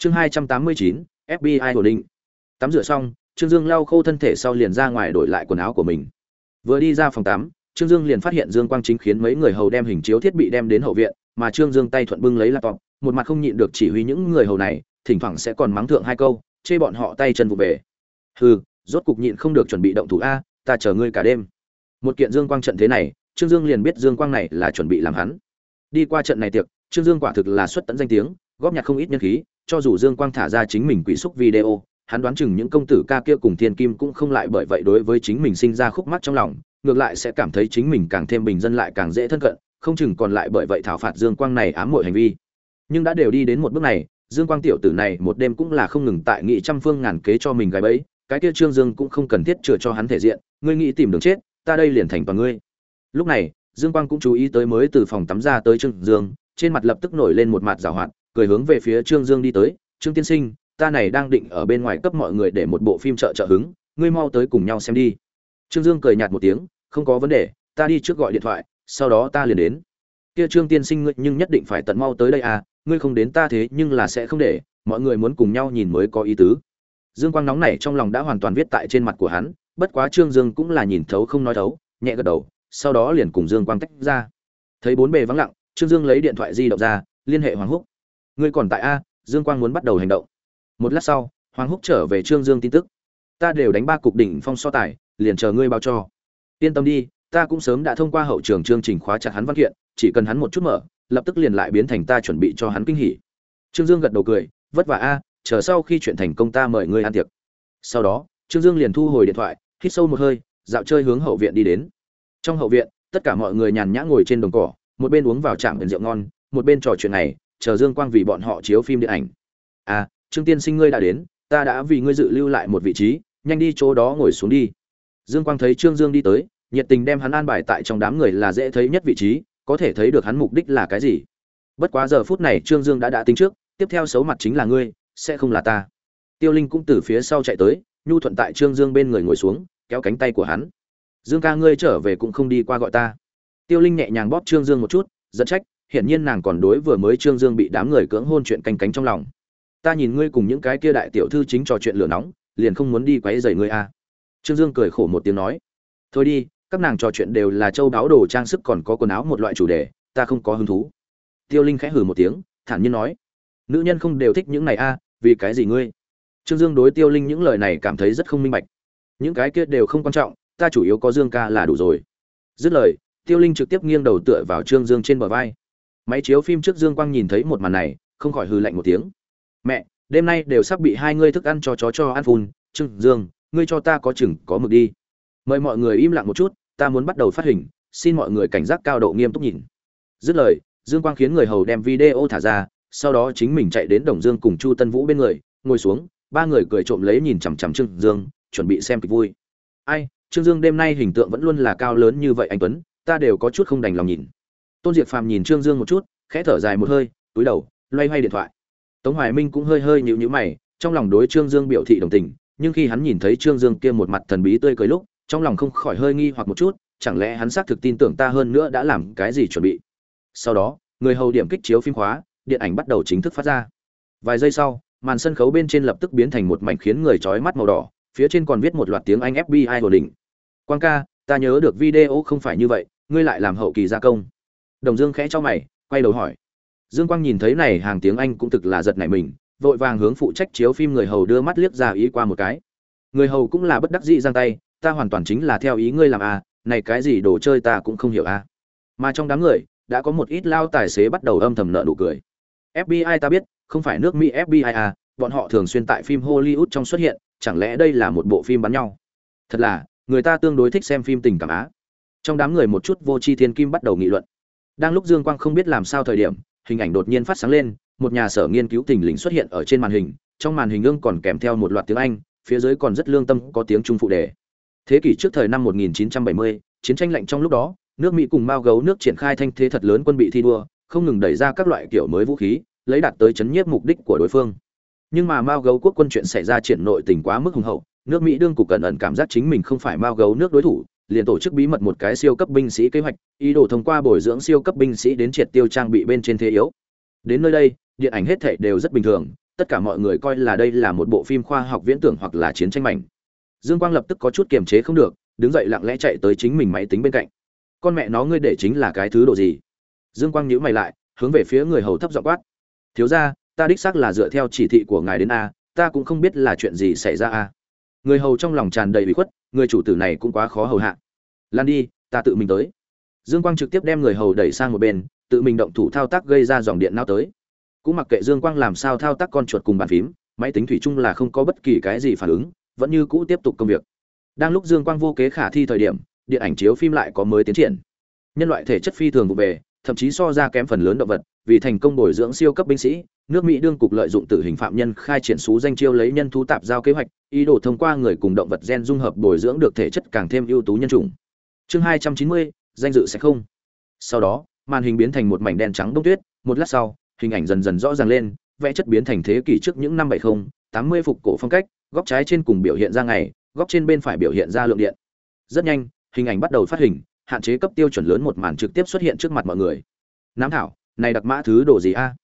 chương hai trăm tám mươi chín fbi ổn định. Tắm rửa xong, trương dương lau khô thân thể sau liền ra ngoài đổi lại quần áo của mình. Vừa đi ra phòng tắm, trương dương liền phát hiện dương quang chính khiến mấy người hầu đem hình chiếu thiết bị đem đến hậu viện, mà trương dương tay thuận bưng lấy laptop, một mặt không nhịn được chỉ huy những người hầu này, thỉnh thoảng sẽ còn mắng thượng hai câu, chê bọn họ tay chân vụ về. Hừ, rốt cục nhịn không được chuẩn bị động thủ a, ta chờ ngươi cả đêm. Một kiện dương quang trận thế này, trương dương liền biết dương quang này là chuẩn bị làm hắn. Đi qua trận này tiệc, trương dương quả thực là xuất tận danh tiếng, góp nhặt không ít nhân khí cho dù dương quang thả ra chính mình quỷ xúc video, hắn đoán chừng những công tử ca kia cùng thiên kim cũng không lại bởi vậy đối với chính mình sinh ra khúc mắc trong lòng, ngược lại sẽ cảm thấy chính mình càng thêm bình dân lại càng dễ thân cận, không chừng còn lại bởi vậy thảo phạt dương quang này ám muội hành vi. Nhưng đã đều đi đến một bước này, dương quang tiểu tử này một đêm cũng là không ngừng tại nghị trăm phương ngàn kế cho mình gái bẫy, cái kia trương dương cũng không cần thiết chừa cho hắn thể diện, ngươi nghĩ tìm đường chết, ta đây liền thành toàn ngươi. Lúc này, dương quang cũng chú ý tới mới từ phòng tắm ra tới trương dương, trên mặt lập tức nổi lên một mặt giảo hoạt cười hướng về phía trương dương đi tới, trương tiên sinh, ta này đang định ở bên ngoài cấp mọi người để một bộ phim trợ trợ hứng, ngươi mau tới cùng nhau xem đi. Trương dương cười nhạt một tiếng, không có vấn đề, ta đi trước gọi điện thoại, sau đó ta liền đến. Kia trương tiên sinh ngươi nhưng nhất định phải tận mau tới đây à ngươi không đến ta thế nhưng là sẽ không để, mọi người muốn cùng nhau nhìn mới có ý tứ. Dương quang nóng này trong lòng đã hoàn toàn viết tại trên mặt của hắn, bất quá trương dương cũng là nhìn thấu không nói thấu, nhẹ gật đầu, sau đó liền cùng dương quang tách ra. Thấy bốn bề vắng lặng, trương dương lấy điện thoại di động ra, liên hệ hoàng húc ngươi còn tại a, dương quang muốn bắt đầu hành động. Một lát sau, hoàng húc trở về trương dương tin tức. Ta đều đánh ba cục đỉnh phong so tài, liền chờ ngươi báo cho. Yên tâm đi, ta cũng sớm đã thông qua hậu trường chương trình khóa chặt hắn văn kiện, chỉ cần hắn một chút mở, lập tức liền lại biến thành ta chuẩn bị cho hắn kinh hỉ. Trương dương gật đầu cười, vất vả a, chờ sau khi chuyện thành công ta mời ngươi ăn tiệc. Sau đó, trương dương liền thu hồi điện thoại, hít sâu một hơi, dạo chơi hướng hậu viện đi đến. Trong hậu viện, tất cả mọi người nhàn nhã ngồi trên đồng cỏ, một bên uống vào trạm biển rượu ngon, một bên trò chuyện này chờ dương quang vì bọn họ chiếu phim điện ảnh. À trương tiên sinh ngươi đã đến, ta đã vì ngươi dự lưu lại một vị trí, nhanh đi chỗ đó ngồi xuống đi. Dương quang thấy trương dương đi tới, nhiệt tình đem hắn an bài tại trong đám người là dễ thấy nhất vị trí, có thể thấy được hắn mục đích là cái gì. Bất quá giờ phút này trương dương đã đã tính trước, tiếp theo xấu mặt chính là ngươi, sẽ không là ta. Tiêu linh cũng từ phía sau chạy tới, nhu thuận tại trương dương bên người ngồi xuống, kéo cánh tay của hắn. Dương ca ngươi trở về cũng không đi qua gọi ta. Tiêu linh nhẹ nhàng bóp trương dương một chút, giận trách hiển nhiên nàng còn đối vừa mới trương dương bị đám người cưỡng hôn chuyện canh cánh trong lòng. Ta nhìn ngươi cùng những cái kia đại tiểu thư chính trò chuyện lửa nóng liền không muốn đi quấy rầy ngươi a à. trương dương cười khổ một tiếng nói. Thôi đi các nàng trò chuyện đều là châu báu đồ trang sức còn có quần áo một loại chủ đề ta không có hứng thú. Tiêu linh khẽ hừ một tiếng thản nhiên nói. Nữ nhân không đều thích những này a à, vì cái gì ngươi? Trương dương đối tiêu linh những lời này cảm thấy rất không minh bạch. Những cái kia đều không quan trọng ta chủ yếu có dương ca là đủ rồi. Dứt lời tiêu linh trực tiếp nghiêng đầu tựa vào trương dương trên bờ vai máy chiếu phim trước dương quang nhìn thấy một màn này, không khỏi hừ lạnh một tiếng. Mẹ, đêm nay đều sắp bị hai ngươi thức ăn cho chó cho ăn phun. Trương dương, ngươi cho ta có chừng có mực đi. Mời mọi người im lặng một chút, ta muốn bắt đầu phát hình, xin mọi người cảnh giác cao độ nghiêm túc nhìn. Dứt lời, dương quang khiến người hầu đem video thả ra, sau đó chính mình chạy đến đồng dương cùng chu tân vũ bên người, ngồi xuống, ba người cười trộm lấy nhìn chằm chằm trương dương, chuẩn bị xem kịch vui. Ai, trương dương đêm nay hình tượng vẫn luôn là cao lớn như vậy anh tuấn, ta đều có chút không đành lòng nhìn tôn diệp phàm nhìn trương dương một chút, khẽ thở dài một hơi, túi đầu, loay hoay điện thoại. Tống hoài minh cũng hơi hơi nhịu nhữ mày, trong lòng đối trương dương biểu thị đồng tình, nhưng khi hắn nhìn thấy trương dương kia một mặt thần bí tươi cười lúc, trong lòng không khỏi hơi nghi hoặc một chút, chẳng lẽ hắn xác thực tin tưởng ta hơn nữa đã làm cái gì chuẩn bị. Sau đó, người hầu điểm kích chiếu phim khóa, điện ảnh bắt đầu chính thức phát ra. Vài giây sau, màn sân khấu bên trên lập tức biến thành một mảnh khiến người chói mắt màu đỏ, phía trên còn viết một loạt tiếng anh fbi ổn định. Quang ca, ta nhớ được video không phải như vậy, ngươi lại làm hậu kỳ gia công đồng dương khẽ cho mày, quay đầu hỏi. Dương quang nhìn thấy này hàng tiếng anh cũng thực là giật nảy mình, vội vàng hướng phụ trách chiếu phim người hầu đưa mắt liếc ra ý qua một cái. Người hầu cũng là bất đắc dĩ giang tay, ta hoàn toàn chính là theo ý ngươi làm à này cái gì đồ chơi ta cũng không hiểu à. Mà trong đám người, đã có một ít lao tài xế bắt đầu âm thầm nợ nụ cười. Fbi ta biết, không phải nước mỹ fbi à bọn họ thường xuyên tại phim hollywood trong xuất hiện, chẳng lẽ đây là một bộ phim bắn nhau? Thật là, người ta tương đối thích xem phim tình cảm á. Trong đám người một chút vô tri thiên kim bắt đầu nghị luận đang lúc dương quang không biết làm sao thời điểm hình ảnh đột nhiên phát sáng lên một nhà sở nghiên cứu tình lình xuất hiện ở trên màn hình trong màn hình ương còn kèm theo một loạt tiếng anh phía dưới còn rất lương tâm có tiếng trung phụ đề. Thế kỷ trước thời năm 1970, chiến tranh lạnh trong lúc đó nước mỹ cùng mao gấu nước triển khai thanh thế thật lớn quân bị thi đua không ngừng đẩy ra các loại kiểu mới vũ khí lấy đạt tới chấn nhiếp mục đích của đối phương. Nhưng mà mao gấu quốc quân chuyện xảy ra triển nội tình quá mức hùng hậu nước mỹ đương cục cẩn ẩn cảm giác chính mình không phải mao gấu nước đối thủ liền tổ chức bí mật một cái siêu cấp binh sĩ kế hoạch ý đồ thông qua bồi dưỡng siêu cấp binh sĩ đến triệt tiêu trang bị bên trên thế yếu. Đến nơi đây điện ảnh hết thảy đều rất bình thường tất cả mọi người coi là đây là một bộ phim khoa học viễn tưởng hoặc là chiến tranh mảnh. Dương quang lập tức có chút kiềm chế không được đứng dậy lặng lẽ chạy tới chính mình máy tính bên cạnh. Con mẹ nó ngươi để chính là cái thứ độ gì? Dương quang nhíu mày lại hướng về phía người hầu thấp giọng quát. Thiếu gia, ta đích xác là dựa theo chỉ thị của ngài đến a ta cũng không biết là chuyện gì xảy ra a. Người hầu trong lòng tràn đầy ủy khuất người chủ tử này cũng quá khó hầu hạ. Lan đi, ta tự mình tới. Dương quang trực tiếp đem người hầu đẩy sang một bên, tự mình động thủ thao tác gây ra dòng điện nao tới. Cũng mặc kệ dương quang làm sao thao tác con chuột cùng bàn phím, máy tính thủy chung là không có bất kỳ cái gì phản ứng, vẫn như cũ tiếp tục công việc. Đang lúc dương quang vô kế khả thi thời điểm, điện ảnh chiếu phim lại có mới tiến triển. Nhân loại thể chất phi thường vụ về, thậm chí so ra kém phần lớn động vật vì thành công bồi dưỡng siêu cấp binh sĩ, nước mỹ đương cục lợi dụng tử hình phạm nhân khai triển xú danh chiêu lấy nhân thú tạp giao kế hoạch, ý đồ thông qua người cùng động vật gen dung hợp bồi dưỡng được thể chất càng thêm ưu tú nhân chủng. Chương hai trăm chín mươi, danh dự sẽ không. Sau đó, màn hình biến thành một mảnh đen trắng đông tuyết, một lát sau, hình ảnh dần dần rõ ràng lên, vẽ chất biến thành thế kỷ trước những năm bảy mươi tám mươi phục cổ phong cách, góc trái trên cùng biểu hiện ra ngày, góc trên bên phải biểu hiện ra lượng điện. Rất nhanh, hình ảnh bắt đầu phát hình, hạn chế cấp tiêu chuẩn lớn một màn trực tiếp xuất hiện trước mặt mọi người. Nám thảo này đặc mã thứ đồ gì a?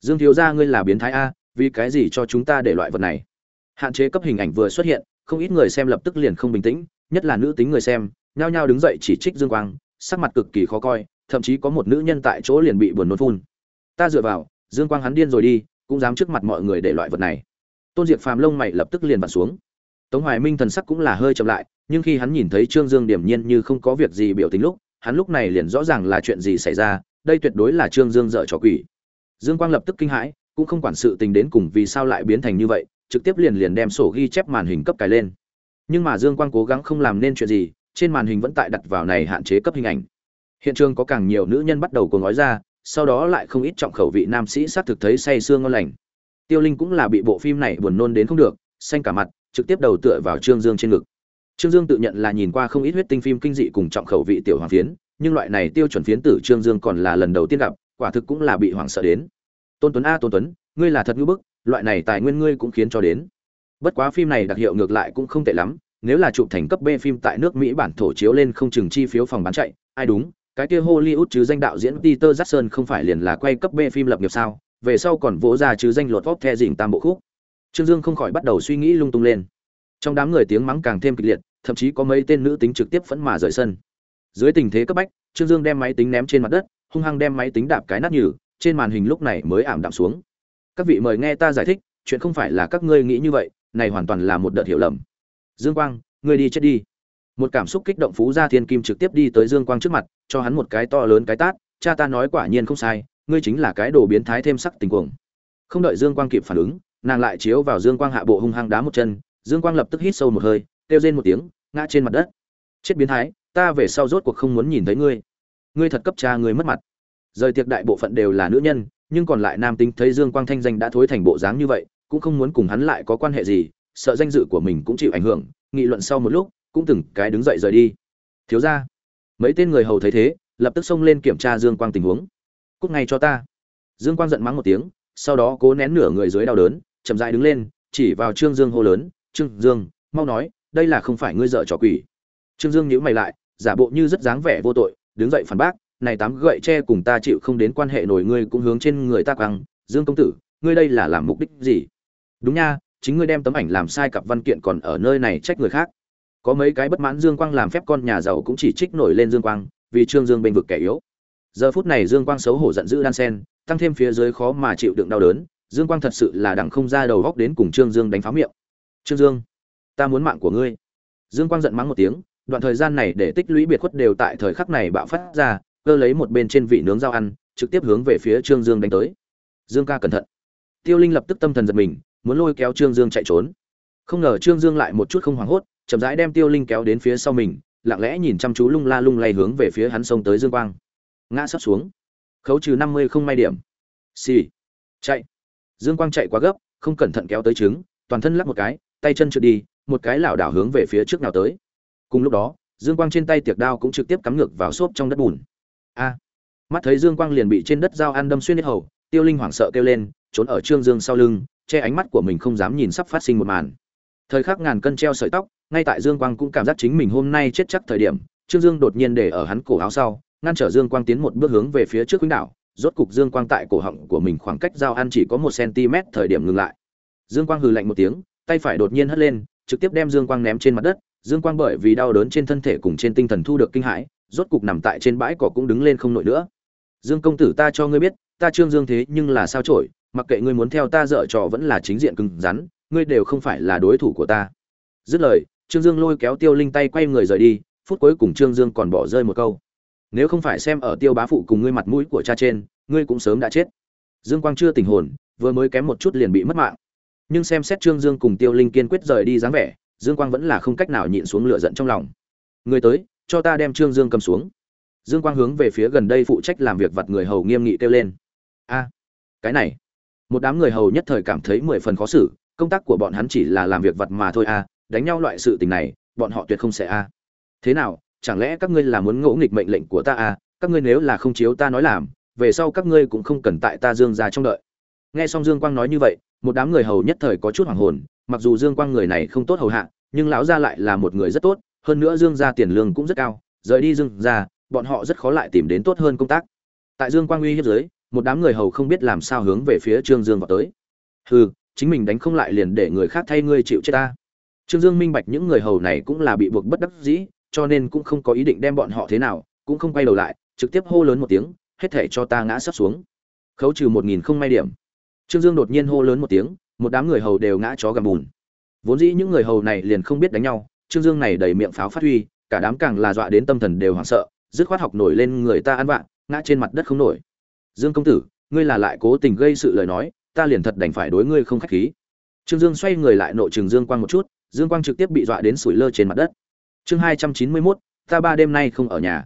Dương thiếu gia ngươi là biến thái a, vì cái gì cho chúng ta để loại vật này? Hạn chế cấp hình ảnh vừa xuất hiện, không ít người xem lập tức liền không bình tĩnh, nhất là nữ tính người xem, nhao nhao đứng dậy chỉ trích dương quang, sắc mặt cực kỳ khó coi, thậm chí có một nữ nhân tại chỗ liền bị buồn nôn phun. Ta dựa vào, dương quang hắn điên rồi đi, cũng dám trước mặt mọi người để loại vật này. Tôn diệt phàm lông mày lập tức liền vặn xuống. Tống hoài minh thần sắc cũng là hơi chậm lại, nhưng khi hắn nhìn thấy trương dương điểm nhiên như không có việc gì biểu tình lúc, hắn lúc này liền rõ ràng là chuyện gì xảy ra đây tuyệt đối là trương dương dở trò quỷ. Dương quang lập tức kinh hãi, cũng không quản sự tình đến cùng vì sao lại biến thành như vậy, trực tiếp liền liền đem sổ ghi chép màn hình cấp cài lên. Nhưng mà dương quang cố gắng không làm nên chuyện gì, trên màn hình vẫn tại đặt vào này hạn chế cấp hình ảnh. Hiện trường có càng nhiều nữ nhân bắt đầu cuồng nói ra, sau đó lại không ít trọng khẩu vị nam sĩ sát thực thấy say sương ngon lành. Tiêu linh cũng là bị bộ phim này buồn nôn đến không được, xanh cả mặt, trực tiếp đầu tựa vào trương dương trên ngực. Trương dương tự nhận là nhìn qua không ít huyết tinh phim kinh dị cùng trọng khẩu vị tiểu hoàng phiến nhưng loại này tiêu chuẩn phiến tử trương dương còn là lần đầu tiên gặp, quả thực cũng là bị hoảng sợ đến. Tôn tuấn a, tôn tuấn, ngươi là thật ngữ bức, loại này tài nguyên ngươi cũng khiến cho đến. Bất quá phim này đặc hiệu ngược lại cũng không tệ lắm, nếu là chụp thành cấp b phim tại nước mỹ bản thổ chiếu lên không chừng chi phiếu phòng bán chạy, ai đúng, cái kia hollywood chứ danh đạo diễn peter jackson không phải liền là quay cấp b phim lập nghiệp sao, về sau còn vỗ ra chứ danh lột vóc the dình tam bộ khúc. Trương dương không khỏi bắt đầu suy nghĩ lung tung lên. Trong đám người tiếng mắng càng thêm kịch liệt, thậm chí có mấy tên nữ tính trực tiếp phẫn mà rời sân dưới tình thế cấp bách, trương dương đem máy tính ném trên mặt đất, hung hăng đem máy tính đạp cái nát nhừ, trên màn hình lúc này mới ảm đạm xuống. Các vị mời nghe ta giải thích, chuyện không phải là các ngươi nghĩ như vậy, này hoàn toàn là một đợt hiểu lầm. Dương quang, ngươi đi chết đi. Một cảm xúc kích động phú gia thiên kim trực tiếp đi tới dương quang trước mặt, cho hắn một cái to lớn cái tát, cha ta nói quả nhiên không sai, ngươi chính là cái đồ biến thái thêm sắc tình cuồng. Không đợi dương quang kịp phản ứng, nàng lại chiếu vào dương quang hạ bộ hung hăng đá một chân, dương quang lập tức hít sâu một hơi, kêu rên một tiếng, ngã trên mặt đất. Chết biến thái ta về sau rốt cuộc không muốn nhìn thấy ngươi. Ngươi thật cấp cha ngươi mất mặt. Rời tiệc đại bộ phận đều là nữ nhân, nhưng còn lại nam tính thấy dương quang thanh danh đã thối thành bộ dáng như vậy, cũng không muốn cùng hắn lại có quan hệ gì, sợ danh dự của mình cũng chịu ảnh hưởng, nghị luận sau một lúc, cũng từng cái đứng dậy rời đi. Thiếu ra mấy tên người hầu thấy thế, lập tức xông lên kiểm tra dương quang tình huống. Cúc ngay cho ta. Dương quang giận mắng một tiếng, sau đó cố nén nửa người dưới đau đớn, chậm dại đứng lên, chỉ vào trương dương hô lớn, trương dương, mau nói, đây là không phải ngươi dợ trò quỷ. Trương dương nhíu mày lại giả bộ như rất dáng vẻ vô tội, đứng dậy phản bác, này tám gậy tre cùng ta chịu không đến quan hệ nổi, ngươi cũng hướng trên người ta quăng, dương công tử, ngươi đây là làm mục đích gì? Đúng nha, chính ngươi đem tấm ảnh làm sai cặp văn kiện còn ở nơi này trách người khác. Có mấy cái bất mãn dương quang làm phép con nhà giàu cũng chỉ trích nổi lên dương quang, vì trương dương bênh vực kẻ yếu. Giờ phút này dương quang xấu hổ giận dữ đan sen, tăng thêm phía dưới khó mà chịu đựng đau đớn, dương quang thật sự là đằng không ra đầu góc đến cùng trương dương đánh phá miệng. Trương dương, ta muốn mạng của ngươi. Dương quang giận mắng một tiếng đoạn thời gian này để tích lũy biệt khuất đều tại thời khắc này bạo phát ra, cơ lấy một bên trên vị nướng dao ăn, trực tiếp hướng về phía trương dương đánh tới. Dương ca cẩn thận. Tiêu linh lập tức tâm thần giật mình, muốn lôi kéo trương dương chạy trốn. Không ngờ trương dương lại một chút không hoảng hốt, chậm rãi đem tiêu linh kéo đến phía sau mình, lặng lẽ nhìn chăm chú lung la lung lay hướng về phía hắn xông tới dương quang. Ngã sắp xuống. Khấu trừ năm mươi không may điểm. Xì、sì. chạy. Dương quang chạy quá gấp, không cẩn thận kéo tới trứng, toàn thân lắc một cái, tay chân trượt đi, một cái lảo đảo hướng về phía trước nào tới cùng lúc đó, dương quang trên tay tiệc đao cũng trực tiếp cắm ngược vào xốp trong đất bùn. A! Mắt thấy dương quang liền bị trên đất dao ăn đâm xuyên hết hầu, tiêu linh hoảng sợ kêu lên, trốn ở trương dương sau lưng, che ánh mắt của mình không dám nhìn sắp phát sinh một màn. Thời khắc ngàn cân treo sợi tóc, ngay tại dương quang cũng cảm giác chính mình hôm nay chết chắc thời điểm, trương dương đột nhiên để ở hắn cổ áo sau, ngăn trở dương quang tiến một bước hướng về phía trước quýnh đảo, rốt cục dương quang tại cổ họng của mình khoảng cách dao ăn chỉ có một cm thời điểm ngừng lại. Dương quang hừ lạnh một tiếng, tay phải đột nhiên hất lên, trực tiếp đem dương quang ném trên mặt đất dương quang bởi vì đau đớn trên thân thể cùng trên tinh thần thu được kinh hãi rốt cục nằm tại trên bãi cỏ cũng đứng lên không nổi nữa. Dương công tử ta cho ngươi biết ta trương dương thế nhưng là sao chổi, mặc kệ ngươi muốn theo ta dở trò vẫn là chính diện cứng rắn ngươi đều không phải là đối thủ của ta. Dứt lời trương dương lôi kéo tiêu linh tay quay người rời đi phút cuối cùng trương dương còn bỏ rơi một câu. Nếu không phải xem ở tiêu bá phụ cùng ngươi mặt mũi của cha trên ngươi cũng sớm đã chết. Dương quang chưa tỉnh hồn vừa mới kém một chút liền bị mất mạng. Nhưng xem xét trương dương cùng tiêu linh kiên quyết rời đi dáng vẻ dương quang vẫn là không cách nào nhịn xuống lửa giận trong lòng. Người tới, cho ta đem trương dương cầm xuống. Dương quang hướng về phía gần đây phụ trách làm việc vặt người hầu nghiêm nghị kêu lên. A, cái này. Một đám người hầu nhất thời cảm thấy mười phần khó xử, công tác của bọn hắn chỉ là làm việc vặt mà thôi a đánh nhau loại sự tình này, bọn họ tuyệt không sẽ a. Thế nào, chẳng lẽ các ngươi là muốn ngỗ nghịch mệnh lệnh của ta a các ngươi nếu là không chiếu ta nói làm, về sau các ngươi cũng không cần tại ta dương ra trong đợi. Nghe xong dương quang nói như vậy, một đám người hầu nhất thời có chút hoảng hồn mặc dù dương quang người này không tốt hầu hạ, nhưng lão gia lại là một người rất tốt, hơn nữa dương gia tiền lương cũng rất cao, rời đi dương gia, bọn họ rất khó lại tìm đến tốt hơn công tác. Tại dương quang uy hiếp dưới, một đám người hầu không biết làm sao hướng về phía trương dương vào tới. Hừ, chính mình đánh không lại liền để người khác thay ngươi chịu chết ta. Trương dương minh bạch những người hầu này cũng là bị buộc bất đắc dĩ, cho nên cũng không có ý định đem bọn họ thế nào, cũng không quay đầu lại, trực tiếp hô lớn một tiếng, hết thể cho ta ngã sắp xuống. Khấu trừ một nghìn không may điểm. Trương dương đột nhiên hô lớn một tiếng một đám người hầu đều ngã chó gầm bùn. Vốn dĩ những người hầu này liền không biết đánh nhau, trương dương này đầy miệng pháo phát huy, cả đám càng là dọa đến tâm thần đều hoảng sợ, dứt khoát học nổi lên người ta ăn vạ, ngã trên mặt đất không nổi. Dương công tử, ngươi là lại cố tình gây sự lời nói, ta liền thật đành phải đối ngươi không khách khí. Trương dương xoay người lại nội trường dương quang một chút, dương quang trực tiếp bị dọa đến sủi lơ trên mặt đất. Chương hai trăm chín mươi mốt, ta ba đêm nay không ở nhà.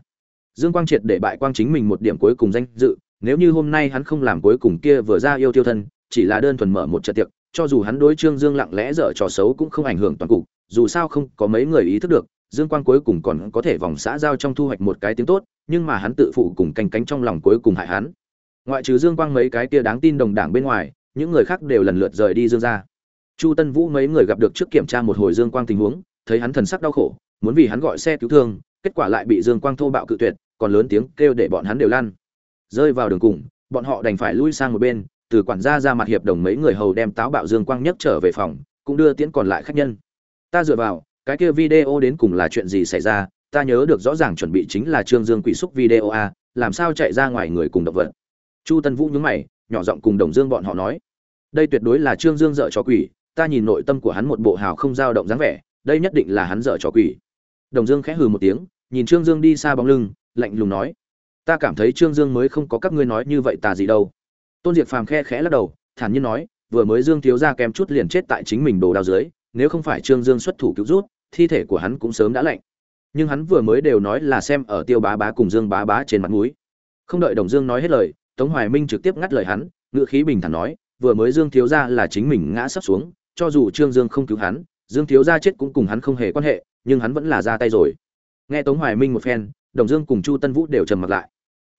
Dương quang triệt để bại quang chính mình một điểm cuối cùng danh dự, nếu như hôm nay hắn không làm cuối cùng kia vừa ra yêu tiêu thân, chỉ là đơn thuần mở một trận tiệc cho dù hắn đối trương dương lặng lẽ dở trò xấu cũng không ảnh hưởng toàn cục, dù sao không có mấy người ý thức được, dương quang cuối cùng còn có thể vòng xã giao trong thu hoạch một cái tiếng tốt, nhưng mà hắn tự phụ cùng canh cánh trong lòng cuối cùng hại hắn. Ngoại trừ dương quang mấy cái kia đáng tin đồng đảng bên ngoài, những người khác đều lần lượt rời đi dương ra chu tân vũ mấy người gặp được trước kiểm tra một hồi dương quang tình huống, thấy hắn thần sắc đau khổ, muốn vì hắn gọi xe cứu thương, kết quả lại bị dương quang thô bạo cự tuyệt, còn lớn tiếng kêu để bọn hắn đều lăn. Rơi vào đường cùng, bọn họ đành phải lui sang một bên từ quản gia ra mặt hiệp đồng mấy người hầu đem táo bạo dương quang nhất trở về phòng, cũng đưa tiễn còn lại khách nhân. Ta dựa vào, cái kia video đến cùng là chuyện gì xảy ra, ta nhớ được rõ ràng chuẩn bị chính là trương dương quỷ xúc video a, làm sao chạy ra ngoài người cùng động vật. Chu tân vũ nhúng mày, nhỏ giọng cùng đồng dương bọn họ nói. Đây tuyệt đối là trương dương dợ trò quỷ, ta nhìn nội tâm của hắn một bộ hào không dao động dáng vẻ, đây nhất định là hắn dợ trò quỷ. Đồng dương khẽ hừ một tiếng, nhìn trương dương đi xa bóng lưng, lạnh lùng nói. Ta cảm thấy trương dương mới không có các ngươi nói như vậy tà gì đâu tôn diệt phàm khe khẽ lắc đầu, thản nhiên nói, vừa mới dương thiếu ra kém chút liền chết tại chính mình đồ đao dưới, nếu không phải trương dương xuất thủ cứu rút, thi thể của hắn cũng sớm đã lạnh. Nhưng hắn vừa mới đều nói là xem ở tiêu bá bá cùng dương bá bá trên mặt núi không đợi đồng dương nói hết lời, tống hoài minh trực tiếp ngắt lời hắn, ngữ khí bình thản nói, vừa mới dương thiếu ra là chính mình ngã sắp xuống, cho dù trương dương không cứu hắn, dương thiếu ra chết cũng cùng hắn không hề quan hệ, nhưng hắn vẫn là ra tay rồi. Nghe tống hoài minh một phen, đồng dương cùng chu tân vũ đều trầm mặt lại.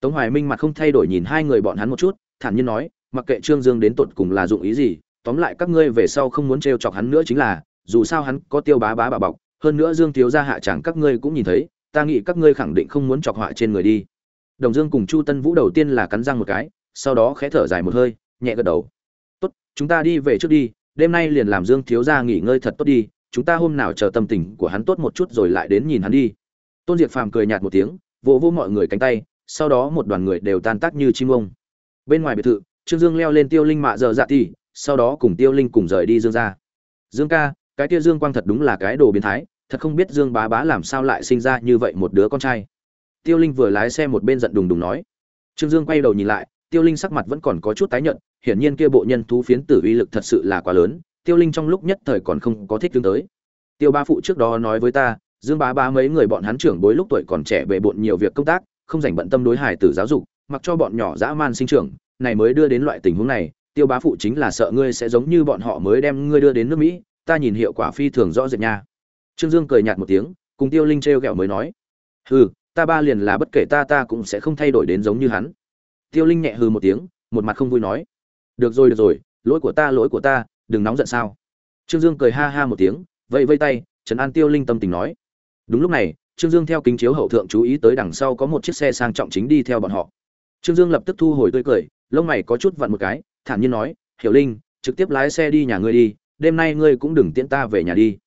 Tống hoài minh mặt không thay đổi nhìn hai người bọn hắn một chút thản nhiên nói, mặc kệ trương dương đến tột cùng là dụng ý gì, tóm lại các ngươi về sau không muốn trêu chọc hắn nữa chính là, dù sao hắn có tiêu bá bá bà bọc, hơn nữa dương thiếu gia hạ chẳng các ngươi cũng nhìn thấy, ta nghĩ các ngươi khẳng định không muốn chọc họa trên người đi. Đồng dương cùng chu tân vũ đầu tiên là cắn răng một cái, sau đó khẽ thở dài một hơi, nhẹ gật đầu. Tốt, chúng ta đi về trước đi, đêm nay liền làm dương thiếu gia nghỉ ngơi thật tốt đi, chúng ta hôm nào chờ tâm tình của hắn tốt một chút rồi lại đến nhìn hắn đi. Tôn diệt phàm cười nhạt một tiếng, vỗ vỗ mọi người cánh tay, sau đó một đoàn người đều tan tác như chim ông bên ngoài biệt thự, trương dương leo lên tiêu linh mạ giờ dạ ti sau đó cùng tiêu linh cùng rời đi dương ra dương ca, cái kia dương quang thật đúng là cái đồ biến thái, thật không biết dương bá bá làm sao lại sinh ra như vậy một đứa con trai. Tiêu linh vừa lái xe một bên giận đùng đùng nói. Trương dương quay đầu nhìn lại, tiêu linh sắc mặt vẫn còn có chút tái nhợt, hiển nhiên kia bộ nhân thú phiến tử uy lực thật sự là quá lớn, tiêu linh trong lúc nhất thời còn không có thích tương tới. Tiêu ba phụ trước đó nói với ta, dương bá bá mấy người bọn hắn trưởng bối lúc tuổi còn trẻ bề bộn nhiều việc công tác, không dành bận tâm đối hài tử giáo dục mặc cho bọn nhỏ dã man sinh trưởng, này mới đưa đến loại tình huống này, tiêu bá phụ chính là sợ ngươi sẽ giống như bọn họ mới đem ngươi đưa đến nước mỹ, ta nhìn hiệu quả phi thường rõ rệt nha. Trương dương cười nhạt một tiếng, cùng tiêu linh trêu ghẹo mới nói, hừ, ta ba liền là bất kể ta ta cũng sẽ không thay đổi đến giống như hắn. Tiêu linh nhẹ hừ một tiếng, một mặt không vui nói, được rồi được rồi, lỗi của ta, lỗi của ta, đừng nóng giận sao? Trương dương cười ha ha một tiếng, vẫy vây tay, trấn an tiêu linh tâm tình nói, đúng lúc này, trương dương theo kính chiếu hậu thượng chú ý tới đằng sau có một chiếc xe sang trọng chính đi theo bọn họ trương dương lập tức thu hồi tươi cười, lông mày có chút vặn một cái, thản nhiên nói, hiểu linh, trực tiếp lái xe đi nhà ngươi đi, đêm nay ngươi cũng đừng tiễn ta về nhà đi.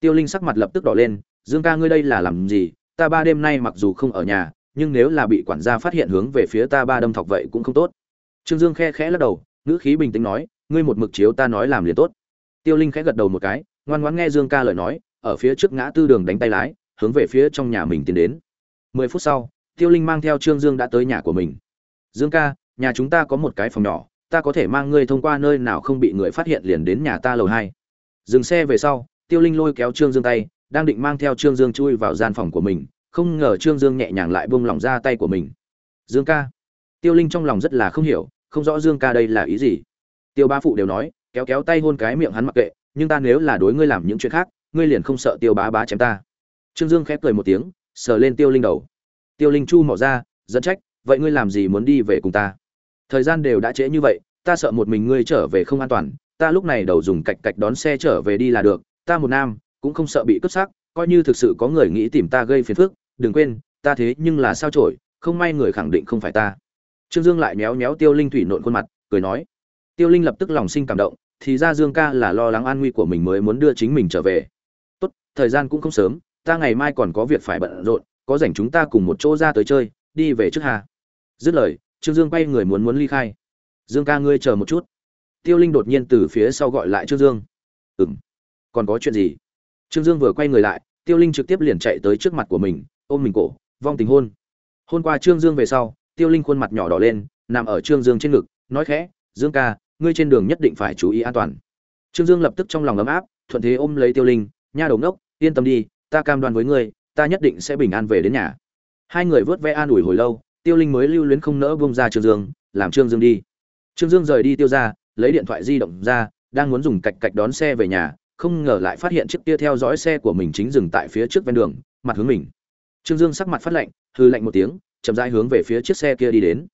Tiêu linh sắc mặt lập tức đỏ lên, dương ca ngươi đây là làm gì? Ta ba đêm nay mặc dù không ở nhà, nhưng nếu là bị quản gia phát hiện hướng về phía ta ba đâm thọc vậy cũng không tốt. Trương dương khe khẽ lắc đầu, ngữ khí bình tĩnh nói, ngươi một mực chiếu ta nói làm liền tốt. Tiêu linh khẽ gật đầu một cái, ngoan ngoãn nghe dương ca lời nói, ở phía trước ngã tư đường đánh tay lái, hướng về phía trong nhà mình tiến đến. Mười phút sau, tiêu linh mang theo trương dương đã tới nhà của mình dương ca, nhà chúng ta có một cái phòng nhỏ, ta có thể mang ngươi thông qua nơi nào không bị người phát hiện liền đến nhà ta lầu hai. Dừng xe về sau, tiêu linh lôi kéo trương dương tay, đang định mang theo trương dương chui vào gian phòng của mình, không ngờ trương dương nhẹ nhàng lại buông lỏng ra tay của mình. Dương ca. Tiêu linh trong lòng rất là không hiểu, không rõ dương ca đây là ý gì. Tiêu Bá phụ đều nói, kéo kéo tay hôn cái miệng hắn mặc kệ, nhưng ta nếu là đối ngươi làm những chuyện khác, ngươi liền không sợ tiêu bá bá chém ta. Trương dương khép cười một tiếng, sờ lên tiêu linh đầu. Tiêu linh chu mỏ ra dẫn trách vậy ngươi làm gì muốn đi về cùng ta? Thời gian đều đã trễ như vậy, ta sợ một mình ngươi trở về không an toàn, ta lúc này đầu dùng cạch cạch đón xe trở về đi là được, ta một nam, cũng không sợ bị cướp xác, coi như thực sự có người nghĩ tìm ta gây phiền phức, đừng quên, ta thế nhưng là sao trổi không may người khẳng định không phải ta. Trương dương lại méo méo tiêu linh thủy nộn khuôn mặt, cười nói. Tiêu linh lập tức lòng sinh cảm động, thì ra dương ca là lo lắng an nguy của mình mới muốn đưa chính mình trở về. Tốt, thời gian cũng không sớm, ta ngày mai còn có việc phải bận rộn, có rảnh chúng ta cùng một chỗ ra tới chơi, đi về trước hà dứt lời, trương dương quay người muốn muốn ly khai. Dương ca ngươi chờ một chút. Tiêu linh đột nhiên từ phía sau gọi lại trương dương. Ừng còn có chuyện gì? Trương dương vừa quay người lại, tiêu linh trực tiếp liền chạy tới trước mặt của mình, ôm mình cổ, vong tình hôn. Hôn qua trương dương về sau, tiêu linh khuôn mặt nhỏ đỏ lên, nằm ở trương dương trên ngực, nói khẽ, dương ca, ngươi trên đường nhất định phải chú ý an toàn. Trương dương lập tức trong lòng ấm áp, thuận thế ôm lấy tiêu linh, nha đầu ngốc, yên tâm đi, ta cam đoan với ngươi, ta nhất định sẽ bình an về đến nhà. Hai người vớt ve an ủi hồi lâu tiêu linh mới lưu luyến không nỡ bông ra trương dương, làm trương dương đi. Trương dương rời đi tiêu ra, lấy điện thoại di động ra, đang muốn dùng cạch cạch đón xe về nhà, không ngờ lại phát hiện chiếc kia theo dõi xe của mình chính dừng tại phía trước ven đường, mặt hướng mình. Trương dương sắc mặt phát lạnh hư lạnh một tiếng, chậm rãi hướng về phía chiếc xe kia đi đến.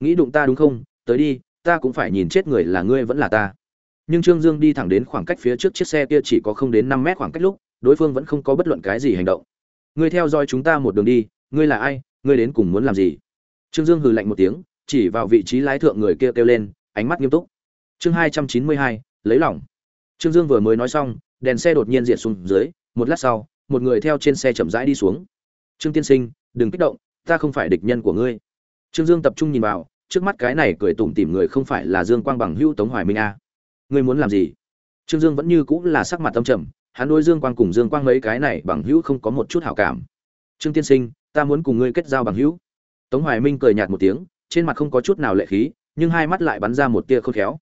Nghĩ đụng ta đúng không? Tới đi, ta cũng phải nhìn chết người là ngươi vẫn là ta. Nhưng trương dương đi thẳng đến khoảng cách phía trước chiếc xe kia chỉ có không đến năm mét khoảng cách lúc, đối phương vẫn không có bất luận cái gì hành động. Ngươi theo dõi chúng ta một đường đi, ngươi là ai? Ngươi đến cùng muốn làm gì? Trương dương hừ lạnh một tiếng, chỉ vào vị trí lái thượng người kia kêu lên, ánh mắt nghiêm túc. Chương hai trăm chín mươi hai, lấy lòng. trương dương vừa mới nói xong, đèn xe đột nhiên diệt xuống dưới, một lát sau, một người theo trên xe chậm rãi đi xuống. Trương tiên sinh, đừng kích động, ta không phải địch nhân của ngươi. Trương dương tập trung nhìn vào, trước mắt cái này cười tủm tỉm người không phải là dương quang bằng hữu tống hoài minh a. À. ngươi muốn làm gì? Trương dương vẫn như cũng là sắc mặt tâm trầm, hắn đối dương quang cùng dương quang mấy cái này bằng hữu không có một chút hảo cảm. Trương tiên sinh, ta muốn cùng ngươi kết giao bằng hữu tống hoài minh cười nhạt một tiếng, trên mặt không có chút nào lệ khí, nhưng hai mắt lại bắn ra một tia khôn khéo.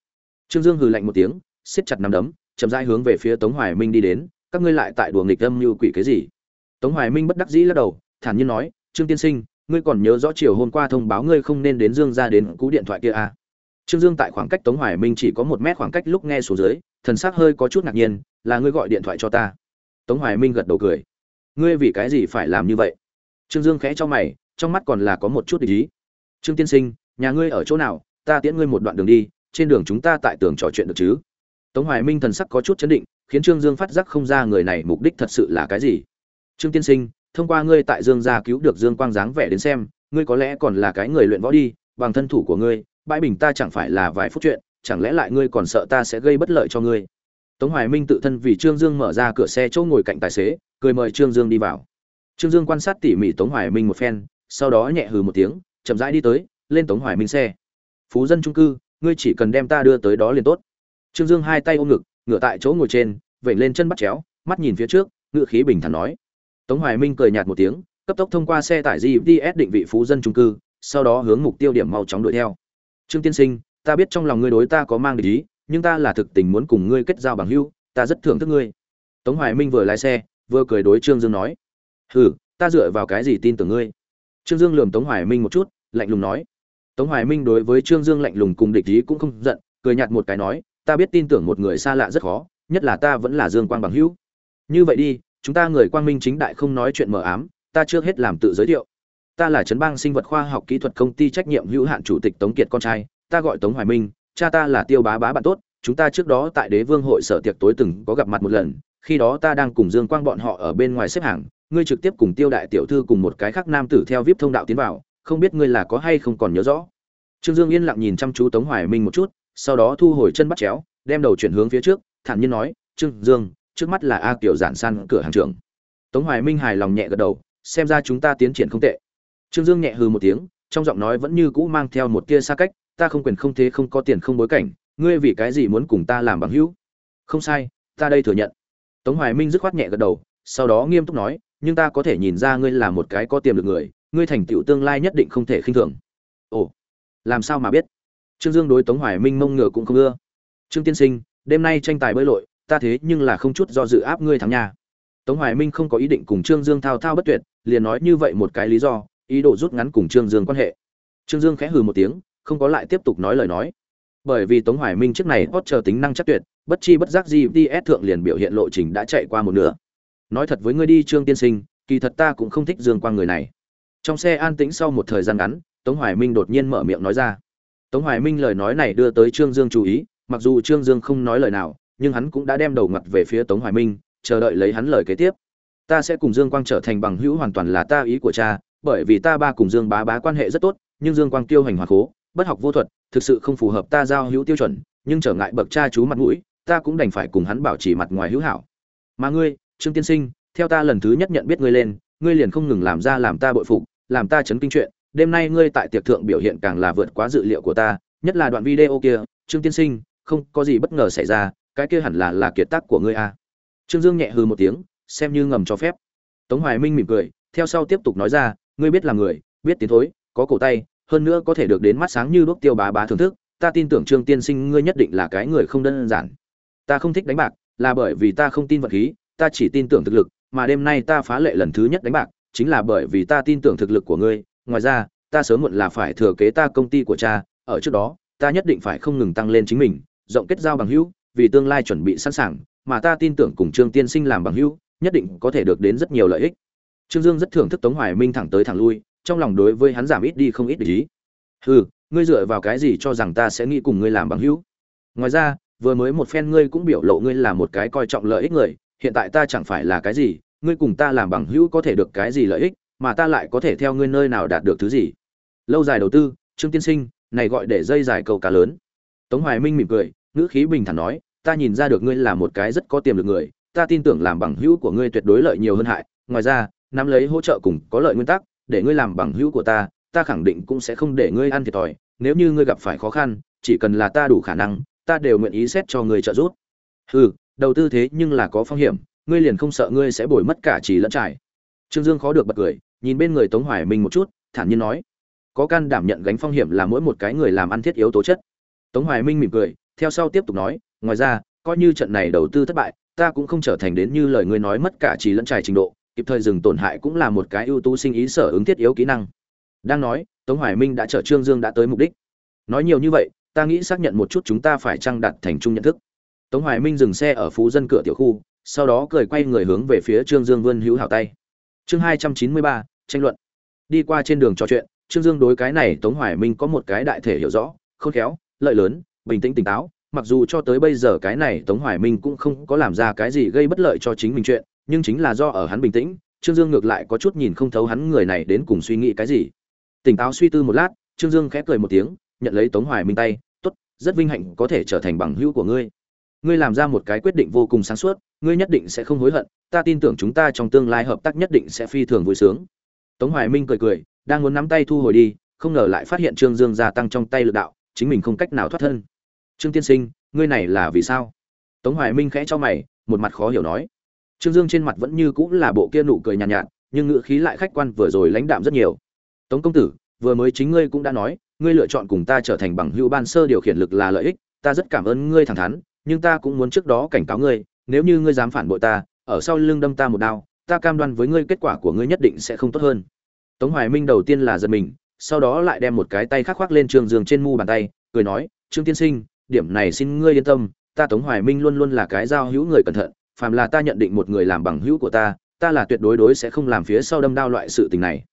Trương dương hừ lạnh một tiếng, siết chặt nắm đấm, chậm rãi hướng về phía tống hoài minh đi đến, các ngươi lại tại đùa nghịch âm như quỷ cái gì? Tống hoài minh bất đắc dĩ lắc đầu, thản nhiên nói, trương tiên sinh, ngươi còn nhớ rõ chiều hôm qua thông báo ngươi không nên đến dương ra đến cú điện thoại kia à? trương dương tại khoảng cách tống hoài minh chỉ có một mét khoảng cách lúc nghe xuống dưới, thần sắc hơi có chút ngạc nhiên, là ngươi gọi điện thoại cho ta? Tống hoài minh gật đầu cười, ngươi vì cái gì phải làm như vậy? Trương dương khẽ cho mày trong mắt còn là có một chút ý. Trương tiên sinh, nhà ngươi ở chỗ nào? Ta tiễn ngươi một đoạn đường đi, trên đường chúng ta tại tường trò chuyện được chứ? Tống hoài minh thần sắc có chút chấn định, khiến trương dương phát giác không ra người này mục đích thật sự là cái gì. Trương tiên sinh, thông qua ngươi tại dương gia cứu được dương quang dáng vẻ đến xem, ngươi có lẽ còn là cái người luyện võ đi, bằng thân thủ của ngươi, bãi bình ta chẳng phải là vài phút chuyện, chẳng lẽ lại ngươi còn sợ ta sẽ gây bất lợi cho ngươi? Tống hoài minh tự thân vì trương dương mở ra cửa xe chỗ ngồi cạnh tài xế, cười mời trương dương đi vào. Trương dương quan sát tỉ mỉ tống hoài minh một phen sau đó nhẹ hừ một tiếng, chậm rãi đi tới, lên tống hoài minh xe. Phú dân trung cư, ngươi chỉ cần đem ta đưa tới đó liền tốt. Trương dương hai tay ôm ngực, ngửa tại chỗ ngồi trên vẩy lên chân bắt chéo, mắt nhìn phía trước ngựa khí bình thản nói. Tống hoài minh cười nhạt một tiếng, cấp tốc thông qua xe tải gps định vị phú dân trung cư, sau đó hướng mục tiêu điểm mau chóng đuổi theo. Trương tiên sinh, ta biết trong lòng ngươi đối ta có mang ý, nhưng ta là thực tình muốn cùng ngươi kết giao bằng hữu, ta rất thưởng thức ngươi. Tống hoài minh vừa lái xe, vừa cười đối trương dương nói. Hừ, ta dựa vào cái gì tin tưởng ngươi? Trương dương lườm tống hoài minh một chút, lạnh lùng nói. Tống hoài minh đối với trương dương lạnh lùng cùng địch ý cũng không giận, cười nhạt một cái nói, ta biết tin tưởng một người xa lạ rất khó, nhất là ta vẫn là dương quang bằng hữu. Như vậy đi, chúng ta người quang minh chính đại không nói chuyện mờ ám, ta trước hết làm tự giới thiệu. Ta là trấn bang sinh vật khoa học kỹ thuật công ty trách nhiệm hữu hạn chủ tịch tống kiệt con trai, ta gọi tống hoài minh, cha ta là tiêu bá bá bạn tốt, chúng ta trước đó tại đế vương hội sở tiệc tối từng có gặp mặt một lần, khi đó ta đang cùng dương quang bọn họ ở bên ngoài xếp hàng ngươi trực tiếp cùng tiêu đại tiểu thư cùng một cái khác nam tử theo vip thông đạo tiến vào, không biết ngươi là có hay không còn nhớ rõ. Trương dương yên lặng nhìn chăm chú tống hoài minh một chút, sau đó thu hồi chân bắt chéo, đem đầu chuyển hướng phía trước, thản nhiên nói, trương dương, trước mắt là a kiểu giản san cửa hàng trưởng. Tống hoài minh hài lòng nhẹ gật đầu, xem ra chúng ta tiến triển không tệ. Trương dương nhẹ hừ một tiếng, trong giọng nói vẫn như cũ mang theo một tia xa cách, ta không quyền không thế không có tiền không bối cảnh, ngươi vì cái gì muốn cùng ta làm bằng hữu? Không sai, ta đây thừa nhận. Tống hoài minh dứt khoát nhẹ gật đầu, sau đó nghiêm túc nói nhưng ta có thể nhìn ra ngươi là một cái có tiềm lực người, ngươi thành tựu tương lai nhất định không thể khinh thường. Ồ, làm sao mà biết? Trương dương đối tống hoài minh mông ngựa cũng không ưa. Trương tiên sinh, đêm nay tranh tài bơi lội, ta thế nhưng là không chút do dự áp ngươi thắng nhà tống hoài minh không có ý định cùng trương dương thao thao bất tuyệt, liền nói như vậy một cái lý do, ý đồ rút ngắn cùng trương dương quan hệ. Trương dương khẽ hừ một tiếng, không có lại tiếp tục nói lời nói. Bởi vì tống hoài minh trước này hot chờ tính năng chắc tuyệt, bất chi bất giác gps thượng liền biểu hiện lộ trình đã chạy qua một nửa nói thật với ngươi đi trương tiên sinh kỳ thật ta cũng không thích dương quang người này. Trong xe an tĩnh sau một thời gian ngắn tống hoài minh đột nhiên mở miệng nói ra. Tống hoài minh lời nói này đưa tới trương dương chú ý mặc dù trương dương không nói lời nào nhưng hắn cũng đã đem đầu ngặt về phía tống hoài minh chờ đợi lấy hắn lời kế tiếp. Ta sẽ cùng dương quang trở thành bằng hữu hoàn toàn là ta ý của cha bởi vì ta ba cùng dương bá bá quan hệ rất tốt nhưng dương quang tiêu hành hòa cố, bất học vô thuật thực sự không phù hợp ta giao hữu tiêu chuẩn nhưng trở ngại bậc cha chú mặt mũi ta cũng đành phải cùng hắn bảo trì mặt ngoài hữu hảo. Mà ngươi trương tiên sinh, theo ta lần thứ nhất nhận biết ngươi lên, ngươi liền không ngừng làm ra làm ta bội phục, làm ta chấn kinh chuyện. Đêm nay ngươi tại tiệc thượng biểu hiện càng là vượt quá dự liệu của ta, nhất là đoạn video kia. Trương tiên sinh, không có gì bất ngờ xảy ra, cái kia hẳn là là kiệt tác của ngươi a à. trương dương nhẹ hừ một tiếng, xem như ngầm cho phép. Tống hoài minh mỉm cười, theo sau tiếp tục nói ra, ngươi biết là người, biết tiến thối, có cổ tay, hơn nữa có thể được đến mắt sáng như đuốc tiêu bá bá thưởng thức. Ta tin tưởng trương tiên sinh ngươi nhất định là cái người không đơn giản. Ta không thích đánh bạc, là bởi vì ta không tin vật khí ta chỉ tin tưởng thực lực, mà đêm nay ta phá lệ lần thứ nhất đánh bạc, chính là bởi vì ta tin tưởng thực lực của ngươi. Ngoài ra, ta sớm muộn là phải thừa kế ta công ty của cha, ở trước đó, ta nhất định phải không ngừng tăng lên chính mình, rộng kết giao bằng hữu, vì tương lai chuẩn bị sẵn sàng, mà ta tin tưởng cùng trương tiên sinh làm bằng hữu, nhất định có thể được đến rất nhiều lợi ích. Trương dương rất thưởng thức tống hoài minh thẳng tới thẳng lui, trong lòng đối với hắn giảm ít đi không ít để ý. Hừ, ngươi dựa vào cái gì cho rằng ta sẽ nghĩ cùng ngươi làm bằng hữu? Ngoài ra, vừa mới một phen ngươi cũng biểu lộ ngươi là một cái coi trọng lợi ích người hiện tại ta chẳng phải là cái gì, ngươi cùng ta làm bằng hữu có thể được cái gì lợi ích, mà ta lại có thể theo ngươi nơi nào đạt được thứ gì. Lâu dài đầu tư, trương tiên sinh, này gọi để dây dài câu cá lớn. Tống hoài minh mỉm cười, ngữ khí bình thản nói, ta nhìn ra được ngươi là một cái rất có tiềm lực người, ta tin tưởng làm bằng hữu của ngươi tuyệt đối lợi nhiều hơn hại, ngoài ra, nắm lấy hỗ trợ cùng có lợi nguyên tắc, để ngươi làm bằng hữu của ta ta khẳng định cũng sẽ không để ngươi ăn thiệt thòi, nếu như ngươi gặp phải khó khăn, chỉ cần là ta đủ khả năng, ta đều nguyện ý xét cho ngươi trợ giúp. Ừ đầu tư thế nhưng là có phong hiểm, ngươi liền không sợ ngươi sẽ bồi mất cả chỉ lẫn trải. Trương dương khó được bật cười, nhìn bên người tống hoài minh một chút, thản nhiên nói, có can đảm nhận gánh phong hiểm là mỗi một cái người làm ăn thiết yếu tố chất. Tống hoài minh mỉm cười, theo sau tiếp tục nói, ngoài ra, coi như trận này đầu tư thất bại, ta cũng không trở thành đến như lời ngươi nói mất cả chỉ lẫn trải trình độ, kịp thời dừng tổn hại cũng là một cái ưu tú sinh ý sở ứng thiết yếu kỹ năng. Đang nói, tống hoài minh đã chở trương dương đã tới mục đích. Nói nhiều như vậy, ta nghĩ xác nhận một chút chúng ta phải chăng đặt thành chung nhận thức tống hoài minh dừng xe ở phú dân cửa tiểu khu, sau đó cười quay người hướng về phía trương dương vươn hữu hảo tay. Chương hai trăm chín mươi ba, tranh luận. Đi qua trên đường trò chuyện, trương dương đối cái này tống hoài minh có một cái đại thể hiểu rõ, khôn khéo, lợi lớn, bình tĩnh tỉnh táo, mặc dù cho tới bây giờ cái này tống hoài minh cũng không có làm ra cái gì gây bất lợi cho chính mình chuyện, nhưng chính là do ở hắn bình tĩnh, trương dương ngược lại có chút nhìn không thấu hắn người này đến cùng suy nghĩ cái gì. Tỉnh táo suy tư một lát, trương dương khẽ cười một tiếng, nhận lấy tống hoài minh tay t ố t rất vinh hạnh có thể trở thành bằng hữu của ngươi ngươi làm ra một cái quyết định vô cùng sáng suốt ngươi nhất định sẽ không hối hận ta tin tưởng chúng ta trong tương lai hợp tác nhất định sẽ phi thường vui sướng. Tống hoài minh cười cười đang muốn nắm tay thu hồi đi không ngờ lại phát hiện trương dương gia tăng trong tay lực đạo chính mình không cách nào thoát thân. Trương tiên sinh ngươi này là vì sao? Tống hoài minh khẽ cho mày một mặt khó hiểu nói. Trương dương trên mặt vẫn như cũng là bộ kia nụ cười nhàn nhạt, nhạt nhưng ngữ khí lại khách quan vừa rồi lãnh đạm rất nhiều. Tống công tử vừa mới chính ngươi cũng đã nói ngươi lựa chọn cùng ta trở thành bằng hữu ban sơ điều khiển lực là lợi ích ta rất cảm ơn ngươi thẳng thắn nhưng ta cũng muốn trước đó cảnh cáo ngươi, nếu như ngươi dám phản bội ta, ở sau lưng đâm ta một đao, ta cam đoan với ngươi kết quả của ngươi nhất định sẽ không tốt hơn. Tống hoài minh đầu tiên là giật mình, sau đó lại đem một cái tay khắc khoác lên trương dương trên mu bàn tay, cười nói, trương tiên sinh, điểm này xin ngươi yên tâm, ta tống hoài minh luôn luôn là cái giao hữu người cẩn thận, phàm là ta nhận định một người làm bằng hữu của ta ta là tuyệt đối đối sẽ không làm phía sau đâm đao loại sự tình này.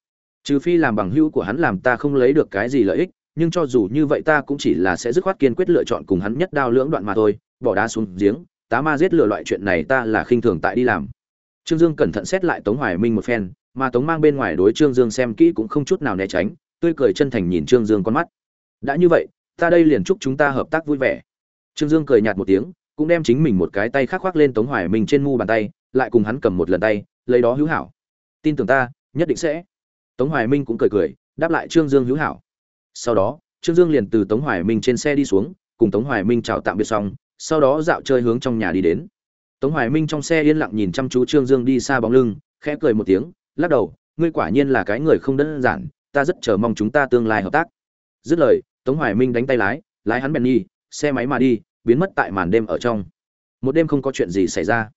Trừ phi làm bằng hữu của hắn làm ta không lấy được cái gì lợi ích nhưng cho dù như vậy ta cũng chỉ là sẽ dứt khoát kiên quyết lựa chọn cùng hắn nhất đao lưỡng đoạn mà thôi, bỏ đá xuống giếng, tá ma giết lựa loại chuyện này ta là khinh thường tại đi làm. Trương dương cẩn thận xét lại tống hoài minh một phen, mà tống mang bên ngoài đối trương dương xem kỹ cũng không chút nào né tránh, tươi cười chân thành nhìn trương dương con mắt. Đã như vậy, ta đây liền chúc chúng ta hợp tác vui vẻ. Trương dương cười nhạt một tiếng, cũng đem chính mình một cái tay khắc khoác lên tống hoài minh trên mu bàn tay, lại cùng hắn cầm một lần tay, lấy đó hữu hảo. Tin tưởng ta, nhất định sẽ. Tống hoài minh cũng cười cười, đáp lại trương dương hữu hảo sau đó, trương dương liền từ tống hoài minh trên xe đi xuống, cùng tống hoài minh chào tạm biệt xong, sau đó dạo chơi hướng trong nhà đi đến. Tống hoài minh trong xe yên lặng nhìn chăm chú trương dương đi xa bóng lưng, khẽ cười một tiếng, lắc đầu, ngươi quả nhiên là cái người không đơn giản, ta rất chờ mong chúng ta tương lai hợp tác. Dứt lời, tống hoài minh đánh tay lái lái hắn bèn nhi xe máy mà đi, biến mất tại màn đêm ở trong. Một đêm không có chuyện gì xảy ra.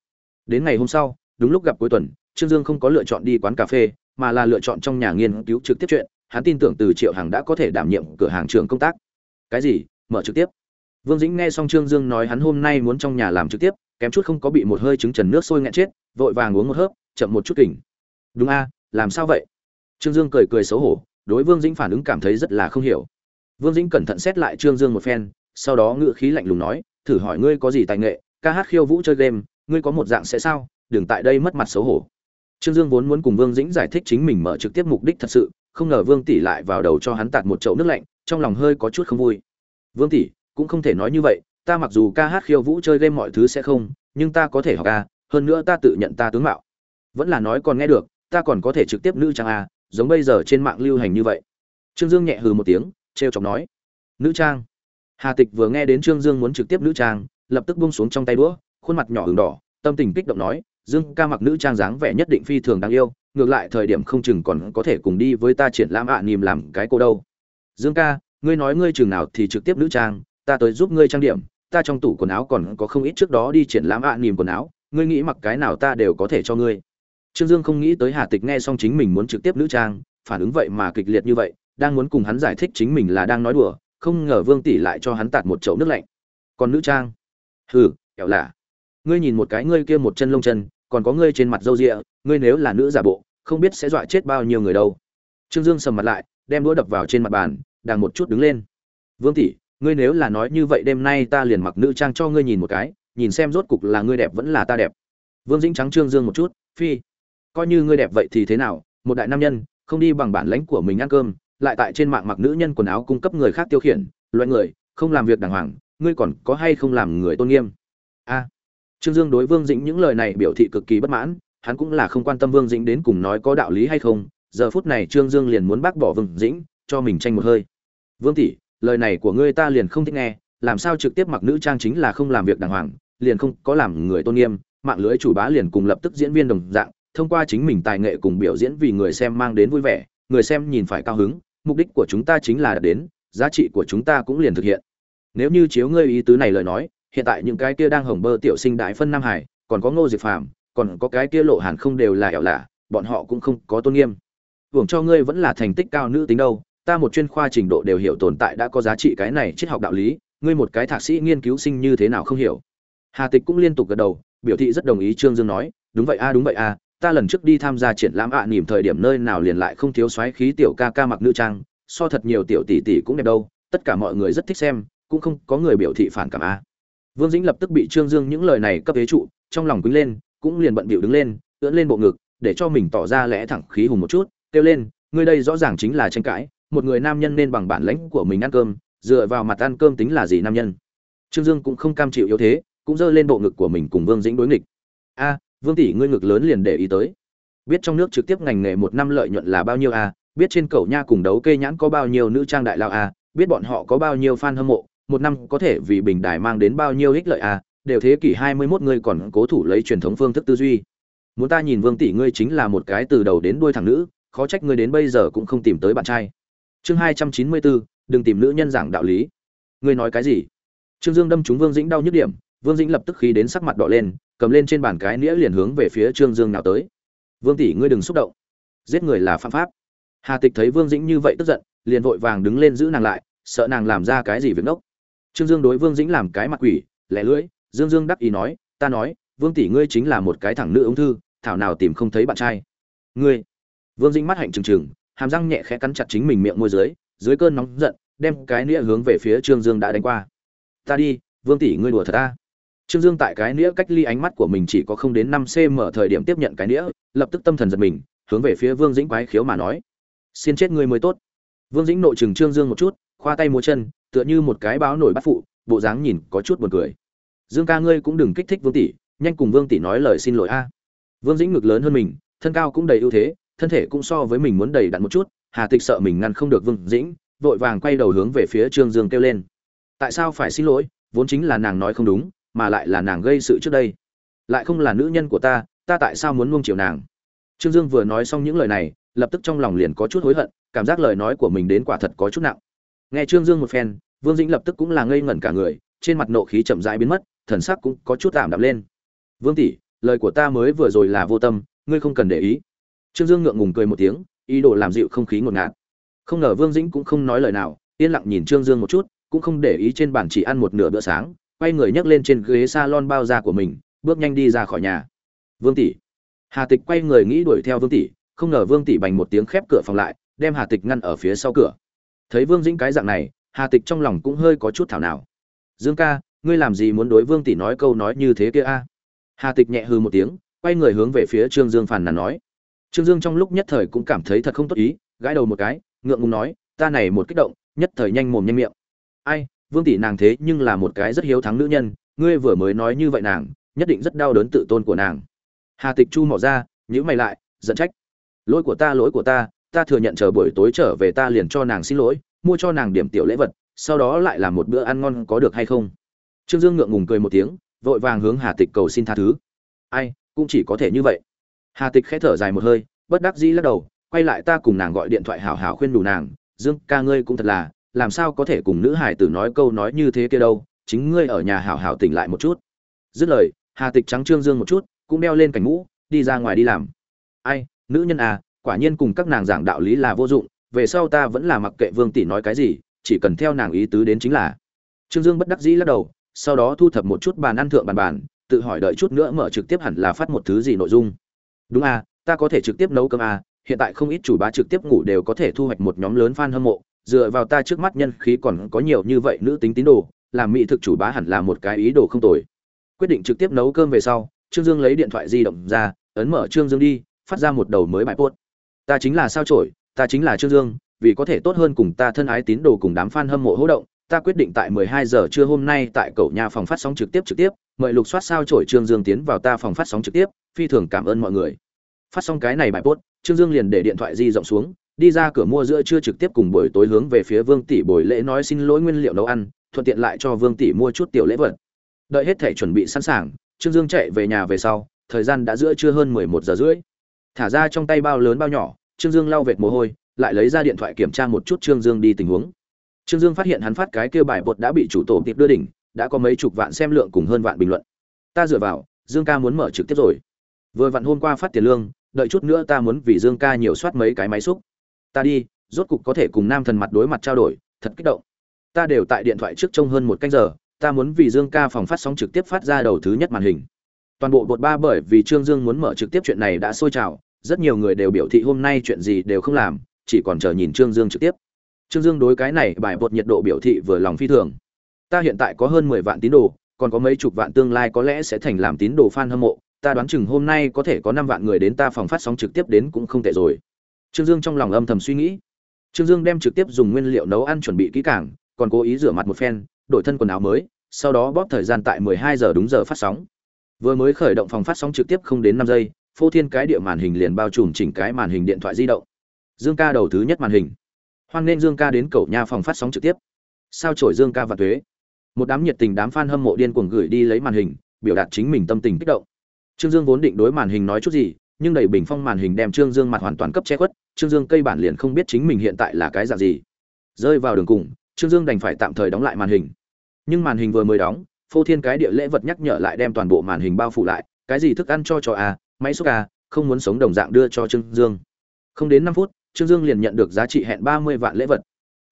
Đến ngày hôm sau, đúng lúc gặp cuối tuần, trương dương không có lựa chọn đi quán cà phê, mà là lựa chọn trong nhà nghiên cứu trực tiếp chuyện hắn tin tưởng từ triệu hàng đã có thể đảm nhiệm cửa hàng trường công tác. Cái gì? Mở trực tiếp. Vương dĩnh nghe xong trương dương nói hắn hôm nay muốn trong nhà làm trực tiếp, kém chút không có bị một hơi trứng trần nước sôi nghẹn chết, vội vàng uống một hớp, chậm một chút kỉnh đúng a, làm sao vậy? Trương dương cười cười xấu hổ, đối vương dĩnh phản ứng cảm thấy rất là không hiểu. Vương dĩnh cẩn thận xét lại trương dương một phen, sau đó ngự khí lạnh lùng nói, thử hỏi ngươi có gì tài nghệ? Ca hát khiêu vũ chơi game, ngươi có một dạng sẽ sao? Đừng tại đây mất mặt xấu hổ. Trương dương vốn muốn cùng vương dĩnh giải thích chính mình mở trực tiếp mục đích thật sự không ngờ vương tỷ lại vào đầu cho hắn tạt một chậu nước lạnh, trong lòng hơi có chút không vui. Vương tỷ, cũng không thể nói như vậy, ta mặc dù ca hát khiêu vũ chơi game mọi thứ sẽ không, nhưng ta có thể học ca, hơn nữa ta tự nhận ta tướng mạo. Vẫn là nói còn nghe được, ta còn có thể trực tiếp nữ trang a, giống bây giờ trên mạng lưu hành như vậy. Trương dương nhẹ hừ một tiếng, trêu chọc nói, nữ trang? Hà tịch vừa nghe đến trương dương muốn trực tiếp nữ trang, lập tức buông xuống trong tay đũa, khuôn mặt nhỏ ửng đỏ, tâm tình kích động nói, dương ca mặc nữ trang dáng vẻ nhất định phi thường đáng yêu ngược lại thời điểm không chừng còn có thể cùng đi với ta triển lãm ạ à, nìm làm cái cô đâu. Dương ca ngươi nói ngươi chừng nào thì trực tiếp nữ trang ta tới giúp ngươi trang điểm ta trong tủ quần áo còn có không ít trước đó đi triển lãm ạ à, nìm quần áo ngươi nghĩ mặc cái nào ta đều có thể cho ngươi. Trương dương không nghĩ tới hà tịch nghe xong chính mình muốn trực tiếp nữ trang phản ứng vậy mà kịch liệt như vậy đang muốn cùng hắn giải thích chính mình là đang nói đùa không ngờ vương tỷ lại cho hắn tạt một chậu nước lạnh. Còn nữ trang? Hừ kẹo lạ. Ngươi nhìn một cái ngươi kia một chân lông chân còn có ngươi trên mặt râu ria, ngươi nếu là nữ giả bộ không biết sẽ dọa chết bao nhiêu người đâu. Trương dương sầm mặt lại đem đũa đập vào trên mặt bàn đang một chút đứng lên. Vương tỷ ngươi nếu là nói như vậy đêm nay ta liền mặc nữ trang cho ngươi nhìn một cái nhìn xem rốt cục là ngươi đẹp vẫn là ta đẹp. Vương dĩnh trắng trương dương một chút phi. Coi như ngươi đẹp vậy thì thế nào một đại nam nhân không đi bằng bản lãnh của mình ăn cơm lại tại trên mạng mặc nữ nhân quần áo cung cấp người khác tiêu khiển loại người không làm việc đàng hoàng ngươi còn có hay không làm người tôn nghiêm? A trương dương đối vương dĩnh những lời này biểu thị cực kỳ bất mãn, hắn cũng là không quan tâm vương dĩnh đến cùng nói có đạo lý hay không, giờ phút này trương dương liền muốn bác bỏ vương dĩnh, cho mình tranh một hơi. Vương tỷ, lời này của ngươi ta liền không thích nghe, làm sao trực tiếp mặc nữ trang chính là không làm việc đàng hoàng, liền không có làm người tôn nghiêm, mạng lưới chủ bá liền cùng lập tức diễn viên đồng dạng, thông qua chính mình tài nghệ cùng biểu diễn vì người xem mang đến vui vẻ, người xem nhìn phải cao hứng, mục đích của chúng ta chính là đến, giá trị của chúng ta cũng liền thực hiện. Nếu như chiếu ngươi ý tứ này lời nói hiện tại những cái kia đang hồng bơ tiểu sinh đại phân nam hải còn có ngô diệp phàm còn có cái kia lộ hàn không đều là ẻo lạ bọn họ cũng không có tôn nghiêm. Hưởng cho ngươi vẫn là thành tích cao nữ tính đâu ta một chuyên khoa trình độ đều hiểu tồn tại đã có giá trị cái này triết học đạo lý ngươi một cái thạc sĩ nghiên cứu sinh như thế nào không hiểu. Hà tịch cũng liên tục gật đầu biểu thị rất đồng ý trương dương nói đúng vậy a đúng vậy a ta lần trước đi tham gia triển lãm ạ à, nỉm thời điểm nơi nào liền lại không thiếu xoáy khí tiểu ca ca mặc nữ trang so thật nhiều tiểu tỷ tỷ cũng đẹp đâu tất cả mọi người rất thích xem cũng không có người biểu thị phản cảm a vương dĩnh lập tức bị trương dương những lời này cấp ế trụ, trong lòng quýnh lên, cũng liền bận bịu đứng lên, ưỡn lên bộ ngực, để cho mình tỏ ra lẽ thẳng khí hùng một chút, kêu lên, ngươi đây rõ ràng chính là tranh cãi, một người nam nhân nên bằng bản lãnh của mình ăn cơm, dựa vào mặt ăn cơm tính là gì nam nhân? Trương dương cũng không cam chịu yếu thế, cũng giơ lên bộ ngực của mình cùng vương dĩnh đối nghịch. A, vương tỷ, ngươi ngực lớn liền để ý tới. Biết trong nước trực tiếp ngành nghề một năm lợi nhuận là bao nhiêu a, biết trên cầu nha cùng đấu kê nhãn có bao nhiêu nữ trang đại lao a, biết bọn họ có bao nhiêu fan hâm mộ một năm có thể vì bình đài mang đến bao nhiêu ích lợi à? đều thế kỷ hai mươi 21 ngươi còn cố thủ lấy truyền thống phương thức tư duy. Muốn ta nhìn vương tỷ ngươi chính là một cái từ đầu đến đuôi thằng nữ, khó trách ngươi đến bây giờ cũng không tìm tới bạn trai. Chương hai trăm chín mươi bốn đừng tìm nữ nhân giảng đạo lý. Ngươi nói cái gì? Trương dương đâm trúng vương dĩnh đau nhức điểm, vương dĩnh lập tức khí đến sắc mặt đỏ lên, cầm lên trên bàn cái nĩa liền hướng về phía trương dương nào tới. Vương tỷ ngươi đừng xúc động. Giết người là phạm pháp. Hà tịch thấy vương dĩnh như vậy tức giận, liền vội vàng đứng lên giữ nàng lại, sợ nàng làm ra cái gì việc ngốc trương dương đối vương dĩnh làm cái mặt quỷ lẻ lưỡi. Dương dương đắc ý nói ta nói vương tỷ ngươi chính là một cái thẳng nữ ung thư thảo nào tìm không thấy bạn trai. Ngươi? Vương dĩnh mắt hạnh trừng trừng hàm răng nhẹ khẽ cắn chặt chính mình miệng môi dưới dưới cơn nóng giận đem cái nĩa hướng về phía trương dương đã đánh qua. Ta đi vương tỷ ngươi đùa thật ta Trương Dương tại cái nĩa cách ly ánh mắt của mình chỉ có không đến 5 cm thời điểm tiếp nhận cái nĩa, lập tức tâm thần giật mình, hướng về phía Vương Dĩnh quái khiếu mà nói: "Xin chết ngươi mới tốt." Vương Dĩnh nội trừng Trương Dương một chút, khoa tay múa chân, tựa như một cái báo nổi bắt phụ, bộ dáng nhìn có chút buồn cười. Dương ca ngươi cũng đừng kích thích vương tỷ nhanh cùng vương tỷ nói lời xin lỗi a. Vương dĩnh ngực lớn hơn mình thân cao cũng đầy ưu thế thân thể cũng so với mình muốn đầy đặn một chút hà tịch sợ mình ngăn không được vương dĩnh vội vàng quay đầu hướng về phía trương dương kêu lên. Tại sao phải xin lỗi vốn chính là nàng nói không đúng mà lại là nàng gây sự trước đây. Lại không là nữ nhân của ta ta tại sao muốn nuông chiều nàng? Trương dương vừa nói xong những lời này lập tức trong lòng liền có chút hối hận cảm giác lời nói của mình đến quả thật có chút nặng nghe trương dương một phen, vương dĩnh lập tức cũng là ngây ngẩn cả người, trên mặt nộ khí chậm rãi biến mất, thần sắc cũng có chút giảm đạm lên. Vương tỷ, lời của ta mới vừa rồi là vô tâm, ngươi không cần để ý. Trương dương ngượng ngùng cười một tiếng, ý đồ làm dịu không khí ngột ngạt. Không ngờ vương dĩnh cũng không nói lời nào, yên lặng nhìn trương dương một chút, cũng không để ý trên bàn chỉ ăn một nửa bữa sáng, quay người nhấc lên trên ghế salon bao da của mình, bước nhanh đi ra khỏi nhà. Vương tỷ. Hà tịch quay người nghĩ đuổi theo vương tỷ, không ngờ vương tỷ bành một tiếng khép cửa phòng lại, đem hà tịch ngăn ở phía sau cửa thấy vương dĩnh cái dạng này, hà tịch trong lòng cũng hơi có chút thảo nào. Dương ca, ngươi làm gì muốn đối vương tỷ nói câu nói như thế kia a? Hà tịch nhẹ hư một tiếng, quay người hướng về phía trương dương phàn nàn nói. Trương dương trong lúc nhất thời cũng cảm thấy thật không tốt ý, gãi đầu một cái, ngượng ngùng nói, ta này một kích động, nhất thời nhanh mồm nhanh miệng. Ai, vương tỷ nàng thế nhưng là một cái rất hiếu thắng nữ nhân, ngươi vừa mới nói như vậy nàng, nhất định rất đau đớn tự tôn của nàng. Hà tịch chu mỏ ra nhữ mày lại, giận trách. Lỗi của ta, lỗi của ta ta thừa nhận chờ buổi tối trở về ta liền cho nàng xin lỗi, mua cho nàng điểm tiểu lễ vật, sau đó lại làm một bữa ăn ngon có được hay không? Trương dương ngượng ngùng cười một tiếng, vội vàng hướng hà tịch cầu xin tha thứ. Ai, cũng chỉ có thể như vậy. Hà tịch khẽ thở dài một hơi, bất đắc dĩ lắc đầu, quay lại ta cùng nàng gọi điện thoại hào hào khuyên đủ nàng, dương ca ngươi cũng thật là, làm sao có thể cùng nữ hải tử nói câu nói như thế kia đâu, chính ngươi ở nhà hào hào tỉnh lại một chút. Dứt lời, hà tịch trắng trương dương một chút, cũng đeo lên cảnh mũ, đi ra ngoài đi làm. Ai, nữ nhân à quả nhiên cùng các nàng giảng đạo lý là vô dụng, về sau ta vẫn là mặc kệ vương tỷ nói cái gì, chỉ cần theo nàng ý tứ đến chính là. Trương dương bất đắc dĩ lắc đầu, sau đó thu thập một chút bàn ăn thượng bàn bàn, tự hỏi đợi chút nữa mở trực tiếp hẳn là phát một thứ gì nội dung. Đúng à ta có thể trực tiếp nấu cơm à hiện tại không ít chủ bá trực tiếp ngủ đều có thể thu hoạch một nhóm lớn fan hâm mộ, dựa vào ta trước mắt nhân khí còn có nhiều như vậy nữ tính tín đồ, làm mỹ thực chủ bá hẳn là một cái ý đồ không tồi. Quyết định trực tiếp nấu cơm về sau, trương dương lấy điện thoại di động ra, ấn mở trương dương đi, phát ra một đầu mới bài post ta chính là sao trổi ta chính là trương dương, vì có thể tốt hơn cùng ta thân ái tín đồ cùng đám fan hâm mộ hỗ động, ta quyết định tại 12 giờ trưa hôm nay tại cậu nhà phòng phát sóng trực tiếp trực tiếp, mời lục soát sao trổi trương dương tiến vào ta phòng phát sóng trực tiếp, phi thường cảm ơn mọi người. Phát xong cái này bài post, trương dương liền để điện thoại di rộng xuống, đi ra cửa mua giữa trưa trực tiếp cùng buổi tối hướng về phía vương tỷ buổi lễ nói xin lỗi nguyên liệu nấu ăn, thuận tiện lại cho vương tỷ mua chút tiểu lễ vật. Đợi hết thể chuẩn bị sẵn sàng, trương dương chạy về nhà về sau, thời gian đã giữa trưa hơn 11 giờ rưỡi thả ra trong tay bao lớn bao nhỏ, trương dương lau vệt mồ hôi, lại lấy ra điện thoại kiểm tra một chút trương dương đi tình huống. Trương dương phát hiện hắn phát cái kêu bài bột đã bị chủ tổ tiệp đưa đỉnh, đã có mấy chục vạn xem lượng cùng hơn vạn bình luận. Ta dựa vào, dương ca muốn mở trực tiếp rồi. Vừa vặn hôm qua phát tiền lương, đợi chút nữa ta muốn vì dương ca nhiều soát mấy cái máy xúc. Ta đi, rốt cục có thể cùng nam thần mặt đối mặt trao đổi, thật kích động. Ta đều tại điện thoại trước trông hơn một canh giờ, ta muốn vì dương ca phòng phát sóng trực tiếp phát ra đầu thứ nhất màn hình toàn bộ bột ba bởi vì trương dương muốn mở trực tiếp chuyện này đã sôi trào, rất nhiều người đều biểu thị hôm nay chuyện gì đều không làm, chỉ còn chờ nhìn trương dương trực tiếp. Trương dương đối cái này bài bột nhiệt độ biểu thị vừa lòng phi thường. Ta hiện tại có hơn mười vạn tín đồ, còn có mấy chục vạn tương lai có lẽ sẽ thành làm tín đồ fan hâm mộ, ta đoán chừng hôm nay có thể có năm vạn người đến ta phòng phát sóng trực tiếp đến cũng không tệ rồi. Trương dương trong lòng âm thầm suy nghĩ. Trương dương đem trực tiếp dùng nguyên liệu nấu ăn chuẩn bị kỹ càng, còn cố ý rửa mặt một phen, đổi thân quần áo mới, sau đó bóp thời gian tại 12 giờ đúng giờ phát sóng vừa mới khởi động phòng phát sóng trực tiếp không đến 5 giây, phô thiên cái địa màn hình liền bao trùm chỉnh cái màn hình điện thoại di động. Dương ca đầu thứ nhất màn hình. Hoan nên dương ca đến cầu nhà phòng phát sóng trực tiếp. Sao chổi dương ca và thuế một đám nhiệt tình đám fan hâm mộ điên cuồng gửi đi lấy màn hình, biểu đạt chính mình tâm tình kích động. Trương dương vốn định đối màn hình nói chút gì, nhưng đầy bình phong màn hình đem trương dương mặt hoàn toàn cấp che khuất, trương dương cây bản liền không biết chính mình hiện tại là cái dạng gì. Rơi vào đường cùng, trương dương đành phải tạm thời đóng lại màn hình. Nhưng màn hình vừa mới đóng phô thiên cái địa lễ vật nhắc nhở lại đem toàn bộ màn hình bao phủ lại, cái gì thức ăn cho cho a à, máy xúc a không muốn sống đồng dạng đưa cho trương dương. Không đến năm phút, trương dương liền nhận được giá trị hẹn ba mươi vạn lễ vật.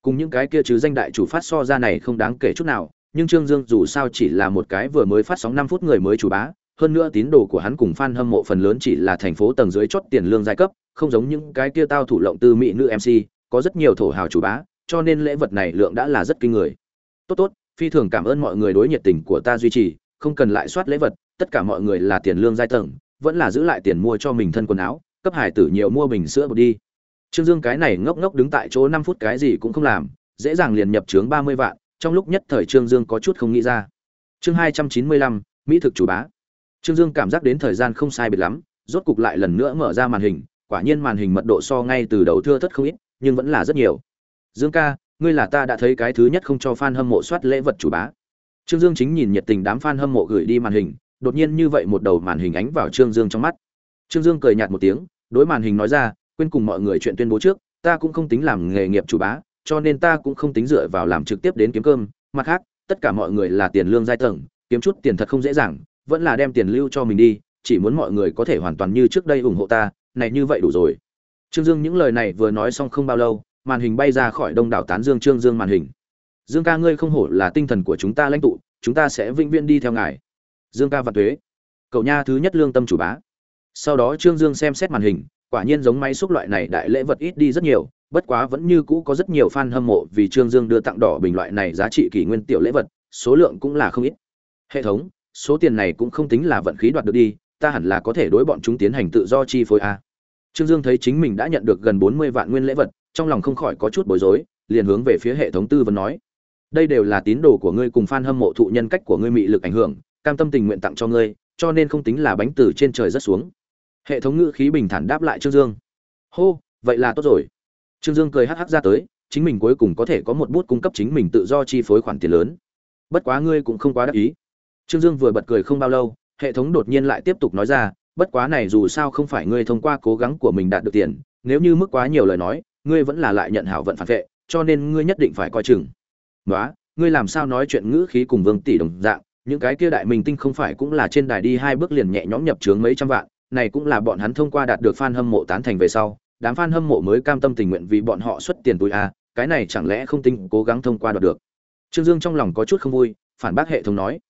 Cùng những cái kia chứ danh đại chủ phát so ra này không đáng kể chút nào, nhưng trương dương dù sao chỉ là một cái vừa mới phát sóng năm phút người mới chủ bá, hơn nữa tín đồ của hắn cùng fan hâm mộ phần lớn chỉ là thành phố tầng dưới chót tiền lương giai cấp, không giống những cái kia tao thủ lộng tư mỹ nữ mc có rất nhiều thổ hào chủ bá, cho nên lễ vật này lượng đã là rất kinh người. Tốt tốt phi thường cảm ơn mọi người đối nhiệt tình của ta duy trì, không cần lại soát lễ vật, tất cả mọi người là tiền lương giai tầng, vẫn là giữ lại tiền mua cho mình thân quần áo, cấp hải tử nhiều mua bình sữa bột đi. Trương dương cái này ngốc ngốc đứng tại chỗ năm phút cái gì cũng không làm, dễ dàng liền nhập trướng ba mươi vạn, trong lúc nhất thời trương dương có chút không nghĩ ra. Chương hai trăm chín mươi lăm, mỹ thực chủ bá. Trương dương cảm giác đến thời gian không sai biệt lắm, rốt cục lại lần nữa mở ra màn hình, quả nhiên màn hình mật độ so ngay từ đầu thưa thất không ít, nhưng vẫn là rất nhiều. Dương ca ngươi là ta đã thấy cái thứ nhất không cho fan hâm mộ soát lễ vật chủ bá. Trương dương chính nhìn nhiệt tình đám fan hâm mộ gửi đi màn hình, đột nhiên như vậy một đầu màn hình ánh vào trương dương trong mắt. Trương dương cười nhạt một tiếng, đối màn hình nói ra, quên cùng mọi người chuyện tuyên bố trước, ta cũng không tính làm nghề nghiệp chủ bá, cho nên ta cũng không tính dựa vào làm trực tiếp đến kiếm cơm. Mặt khác, tất cả mọi người là tiền lương giai tầng, kiếm chút tiền thật không dễ dàng, vẫn là đem tiền lưu cho mình đi, chỉ muốn mọi người có thể hoàn toàn như trước đây ủng hộ ta, này như vậy đủ rồi. Trương dương những lời này vừa nói xong không bao lâu màn hình bay ra khỏi đông đảo tán dương trương dương màn hình. Dương ca ngươi không hổ là tinh thần của chúng ta lãnh tụ, chúng ta sẽ vĩnh viễn đi theo ngài. Dương ca vạn thuế cậu nha thứ nhất lương tâm chủ bá. Sau đó trương dương xem xét màn hình, quả nhiên giống máy xúc loại này đại lễ vật ít đi rất nhiều, bất quá vẫn như cũ có rất nhiều fan hâm mộ vì trương dương đưa tặng đỏ bình loại này giá trị kỷ nguyên tiểu lễ vật, số lượng cũng là không ít. Hệ thống, số tiền này cũng không tính là vận khí đoạt được đi, ta hẳn là có thể đối bọn chúng tiến hành tự do chi phối a. Trương dương thấy chính mình đã nhận được gần bốn mươi vạn nguyên lễ vật trong lòng không khỏi có chút bối rối, liền hướng về phía hệ thống tư vấn nói, đây đều là tín đồ của ngươi cùng fan hâm mộ thụ nhân cách của ngươi mị lực ảnh hưởng, cam tâm tình nguyện tặng cho ngươi, cho nên không tính là bánh từ trên trời rất xuống. Hệ thống ngữ khí bình thản đáp lại trương dương, hô, vậy là tốt rồi. Trương dương cười hắc hắc ra tới, chính mình cuối cùng có thể có một bút cung cấp chính mình tự do chi phối khoản tiền lớn. Bất quá ngươi cũng không quá đắc ý. Trương dương vừa bật cười không bao lâu, hệ thống đột nhiên lại tiếp tục nói ra, bất quá này dù sao không phải ngươi thông qua cố gắng của mình đạt được tiền, nếu như mức quá nhiều lời nói ngươi vẫn là lại nhận hảo vận phản vệ, cho nên ngươi nhất định phải coi chừng. Nói ngươi làm sao nói chuyện ngữ khí cùng vương tỷ đồng dạng, những cái kia đại minh tinh không phải cũng là trên đài đi hai bước liền nhẹ nhõm nhập trướng mấy trăm vạn, này cũng là bọn hắn thông qua đạt được fan hâm mộ tán thành về sau, đám fan hâm mộ mới cam tâm tình nguyện vì bọn họ xuất tiền túi a, cái này chẳng lẽ không tinh cố gắng thông qua đoạt được. Trương dương trong lòng có chút không vui, phản bác hệ thống nói,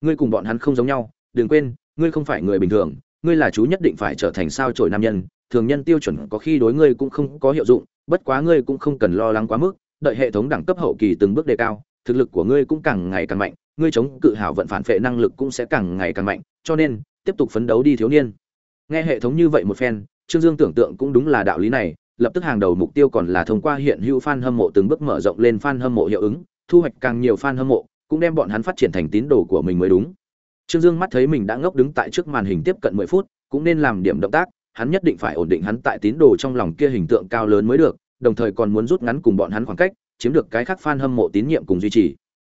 ngươi cùng bọn hắn không giống nhau, đừng quên, ngươi không phải người bình thường, ngươi là chú nhất định phải trở thành sao trổi nam nhân, thường nhân tiêu chuẩn có khi đối ngươi cũng không có hiệu dụng bất quá ngươi cũng không cần lo lắng quá mức, đợi hệ thống đẳng cấp hậu kỳ từng bước đề cao, thực lực của ngươi cũng càng ngày càng mạnh, ngươi chống cự hảo vận phản phệ năng lực cũng sẽ càng ngày càng mạnh, cho nên, tiếp tục phấn đấu đi thiếu niên. Nghe hệ thống như vậy một phen, trương dương tưởng tượng cũng đúng là đạo lý này, lập tức hàng đầu mục tiêu còn là thông qua hiện hữu fan hâm mộ từng bước mở rộng lên fan hâm mộ hiệu ứng, thu hoạch càng nhiều fan hâm mộ, cũng đem bọn hắn phát triển thành tín đồ của mình mới đúng. Trương dương mắt thấy mình đã ngốc đứng tại trước màn hình tiếp cận mười phút, cũng nên làm điểm động tác hắn nhất định phải ổn định hắn tại tín đồ trong lòng kia hình tượng cao lớn mới được, đồng thời còn muốn rút ngắn cùng bọn hắn khoảng cách, chiếm được cái khác fan hâm mộ tín nhiệm cùng duy trì.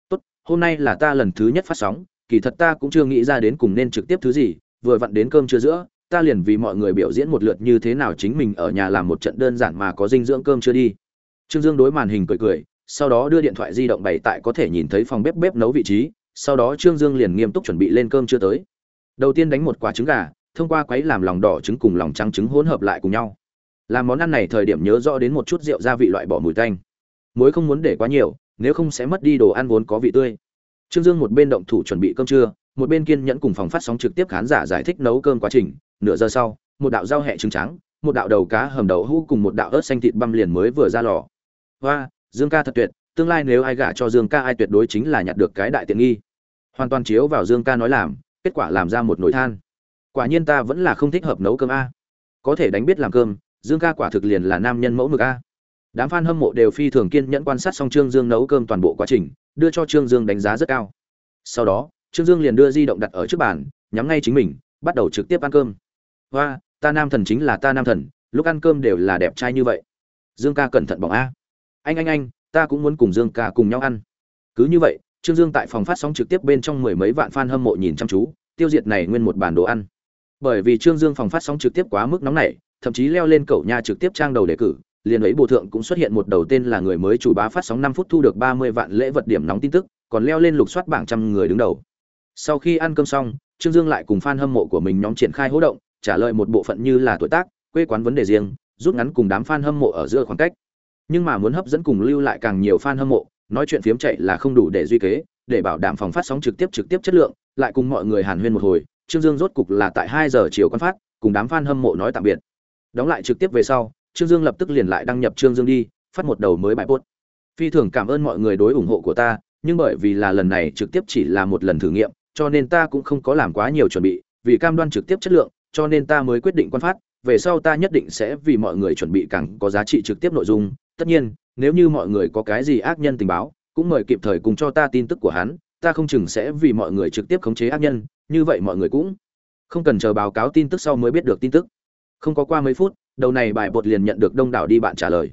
Tốt, hôm nay là ta lần thứ nhất phát sóng, kỳ thật ta cũng chưa nghĩ ra đến cùng nên trực tiếp thứ gì, vừa vặn đến cơm trưa giữa, ta liền vì mọi người biểu diễn một lượt như thế nào chính mình ở nhà làm một trận đơn giản mà có dinh dưỡng cơm trưa đi. Trương dương đối màn hình cười cười, sau đó đưa điện thoại di động bày tại có thể nhìn thấy phòng bếp bếp nấu vị trí, sau đó trương dương liền nghiêm túc chuẩn bị lên cơm trưa tới. Đầu tiên đánh một quả trứng gà thông qua quấy làm lòng đỏ trứng cùng lòng trắng trứng hỗn hợp lại cùng nhau. Làm món ăn này thời điểm nhớ rõ đến một chút rượu gia vị loại bỏ mùi tanh. Muối không muốn để quá nhiều, nếu không sẽ mất đi đồ ăn vốn có vị tươi. Trương dương một bên động thủ chuẩn bị cơm trưa, một bên kiên nhẫn cùng phòng phát sóng trực tiếp khán giả giải thích nấu cơm quá trình. Nửa giờ sau, một đạo rau hẹ trứng trắng, một đạo đầu cá hầm đậu hũ cùng một đạo ớt xanh thịt băm liền mới vừa ra lò. Hoa, dương ca thật tuyệt, tương lai nếu ai gả cho dương ca ai tuyệt đối chính là nhặt được cái đại tiện nghi. Hoàn toàn chiếu vào dương ca nói làm, kết quả làm ra một nồi than quả nhiên ta vẫn là không thích hợp nấu cơm a. Có thể đánh biết làm cơm, dương ca quả thực liền là nam nhân mẫu mực a. Đám f a n hâm mộ đều phi thường kiên nhẫn quan sát xong trương dương nấu cơm toàn bộ quá trình, đưa cho trương dương đánh giá rất cao. Sau đó, trương dương liền đưa di động đặt ở trước bàn, nhắm ngay chính mình, bắt đầu trực tiếp ăn cơm. Hoa, ta nam thần chính là ta nam thần, lúc ăn cơm đều là đẹp trai như vậy. Dương ca cẩn thận bỏng a. Anh anh anh, ta cũng muốn cùng dương ca cùng nhau ăn. Cứ như vậy, trương dương tại phòng phát sóng trực tiếp bên trong mười mấy vạn f a n hâm mộ nhìn chăm chú, tiêu diệt này nguyên một bản đồ ăn bởi vì trương dương phòng phát sóng trực tiếp quá mức nóng nảy, thậm chí leo lên cậu nha trực tiếp trang đầu đề cử, liền ấy bộ thượng cũng xuất hiện một đầu tên là người mới chủ bá phát sóng năm phút thu được ba mươi vạn lễ vật điểm nóng tin tức, còn leo lên lục soát bảng trăm người đứng đầu. Sau khi ăn cơm xong, trương dương lại cùng f a n hâm mộ của mình nhóm triển khai hỗ động, trả lời một bộ phận như là tuổi tác, quê quán vấn đề riêng, rút ngắn cùng đám f a n hâm mộ ở giữa khoảng cách. Nhưng mà muốn hấp dẫn cùng lưu lại càng nhiều f a n hâm mộ, nói chuyện phiếm chạy là không đủ để duy kế, để bảo đảm phòng phát sóng trực tiếp trực tiếp chất lượng, lại cùng mọi người hàn huyên một hồi trương dương rốt cục là tại hai giờ chiều quan phát, cùng đám fan hâm mộ nói tạm biệt. Đóng lại trực tiếp về sau, trương dương lập tức liền lại đăng nhập trương dương đi, phát một đầu mới bài post. Phi thường cảm ơn mọi người đối ủng hộ của ta, nhưng bởi vì là lần này trực tiếp chỉ là một lần thử nghiệm, cho nên ta cũng không có làm quá nhiều chuẩn bị, vì cam đoan trực tiếp chất lượng, cho nên ta mới quyết định quan phát. Về sau ta nhất định sẽ vì mọi người chuẩn bị càng có giá trị trực tiếp nội dung. Tất nhiên, nếu như mọi người có cái gì ác nhân tình báo, cũng mời kịp thời cùng cho ta tin tức của hắn. Ta không chừng sẽ vì mọi người trực tiếp khống chế ác nhân như vậy mọi người cũng không cần chờ báo cáo tin tức sau mới biết được tin tức. Không có qua mấy phút, đầu này bài bột liền nhận được đông đảo đi bạn trả lời.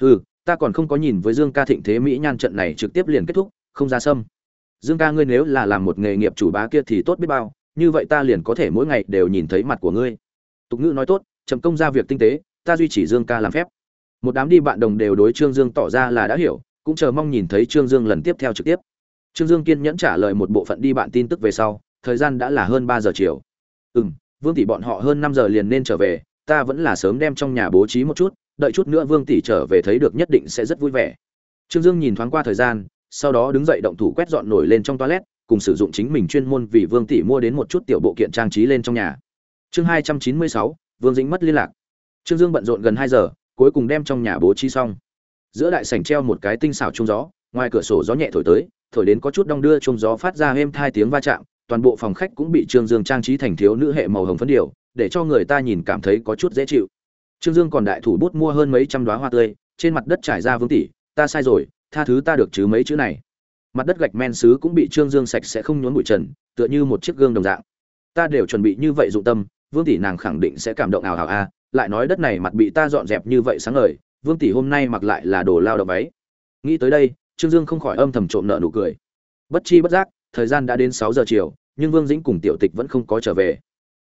Hừ, ta còn không có nhìn với dương ca thịnh thế mỹ nhan trận này trực tiếp liền kết thúc, không ra sâm. Dương ca ngươi nếu là làm một nghề nghiệp chủ bá kia thì tốt biết bao, như vậy ta liền có thể mỗi ngày đều nhìn thấy mặt của ngươi. Tục ngữ nói tốt, chậm công ra việc tinh tế, ta duy trì dương ca làm phép. Một đám đi bạn đồng đều đối trương dương tỏ ra là đã hiểu, cũng chờ mong nhìn thấy trương dương lần tiếp theo trực tiếp. Trương dương kiên nhẫn trả lời một bộ phận đi bạn tin tức về sau thời gian đã là hơn ba giờ chiều. Ừ m vương tỷ bọn họ hơn năm giờ liền nên trở về, ta vẫn là sớm đem trong nhà bố trí một chút, đợi chút nữa vương tỷ trở về thấy được nhất định sẽ rất vui vẻ. Trương dương nhìn thoáng qua thời gian, sau đó đứng dậy động thủ quét dọn nổi lên trong toilet, cùng sử dụng chính mình chuyên môn vì vương tỷ mua đến một chút tiểu bộ kiện trang trí lên trong nhà. Chương hai trăm chín mươi sáu, vương dĩnh mất liên lạc. Trương dương bận rộn gần hai giờ, cuối cùng đem trong nhà bố trí xong. Giữa đại sảnh treo một cái tinh xảo chung gió, ngoài cửa sổ gió nhẹ thổi tới, thổi đến có chút đong đưa chung gió phát ra êm thai tiếng va chạm toàn bộ phòng khách cũng bị trương dương trang trí thành thiếu nữ hệ màu hồng phấn điều để cho người ta nhìn cảm thấy có chút dễ chịu. Trương dương còn đại thủ bút mua hơn mấy trăm đóa hoa tươi, trên mặt đất trải ra vương tỷ ta sai rồi, tha thứ ta được chứ mấy chữ này. Mặt đất gạch men sứ cũng bị trương dương sạch sẽ không nhốn bụi trần, tựa như một chiếc gương đồng dạng. Ta đều chuẩn bị như vậy dụng tâm, vương tỷ nàng khẳng định sẽ cảm động ảo ảo a, lại nói đất này mặt bị ta dọn dẹp như vậy sáng ngời, vương tỷ hôm nay mặc lại là đồ lao động váy. Nghĩ tới đây, trương dương không khỏi âm thầm trộm nợ nụ cười. Bất chi bất giác, thời gian đã đến sáu giờ chiều nhưng vương dĩnh cùng tiểu tịch vẫn không có trở về.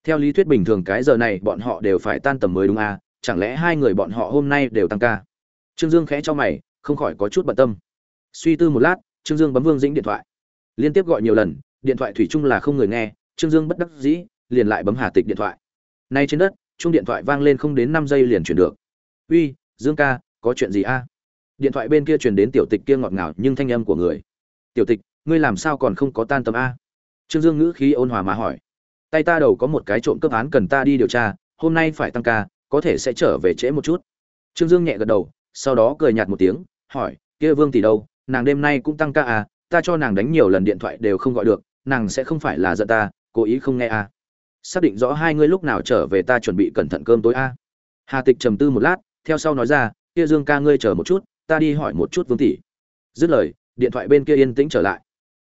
Theo lý thuyết bình thường cái giờ này bọn họ đều phải tan tầm mới đúng à chẳng lẽ hai người bọn họ hôm nay đều tăng ca? Trương dương khẽ cho mày, không khỏi có chút bận tâm. Suy tư một lát, trương dương bấm vương dĩnh điện thoại. Liên tiếp gọi nhiều lần, điện thoại thủy chung là không người nghe, trương dương bất đắc dĩ, liền lại bấm hà tịch điện thoại. Nay trên đất, chung điện thoại vang lên không đến năm giây liền chuyển được. Uy, dương ca, có chuyện gì a điện thoại bên kia truyền đến tiểu tịch kia ngọt ngào nhưng thanh âm của người. Tiểu tịch, ngươi làm sao còn không có tan tầm a trương dương ngữ khí ôn hòa mà hỏi. Tay ta đầu có một cái trộm cướp án cần ta đi điều tra, hôm nay phải tăng ca, có thể sẽ trở về trễ một chút. Trương dương nhẹ gật đầu, sau đó cười nhạt một tiếng, hỏi, kia vương tỷ đâu? Nàng đêm nay cũng tăng ca à ta cho nàng đánh nhiều lần điện thoại đều không gọi được, nàng sẽ không phải là giận ta, cố ý không nghe à. Xác định rõ hai ngươi lúc nào trở về ta chuẩn bị cẩn thận cơm tối à. hà tịch trầm tư một lát, theo sau nói ra, kia dương ca ngươi chờ một chút, ta đi hỏi một chút vương tỷ. Dứt lời, điện thoại bên kia yên tĩnh trở lại.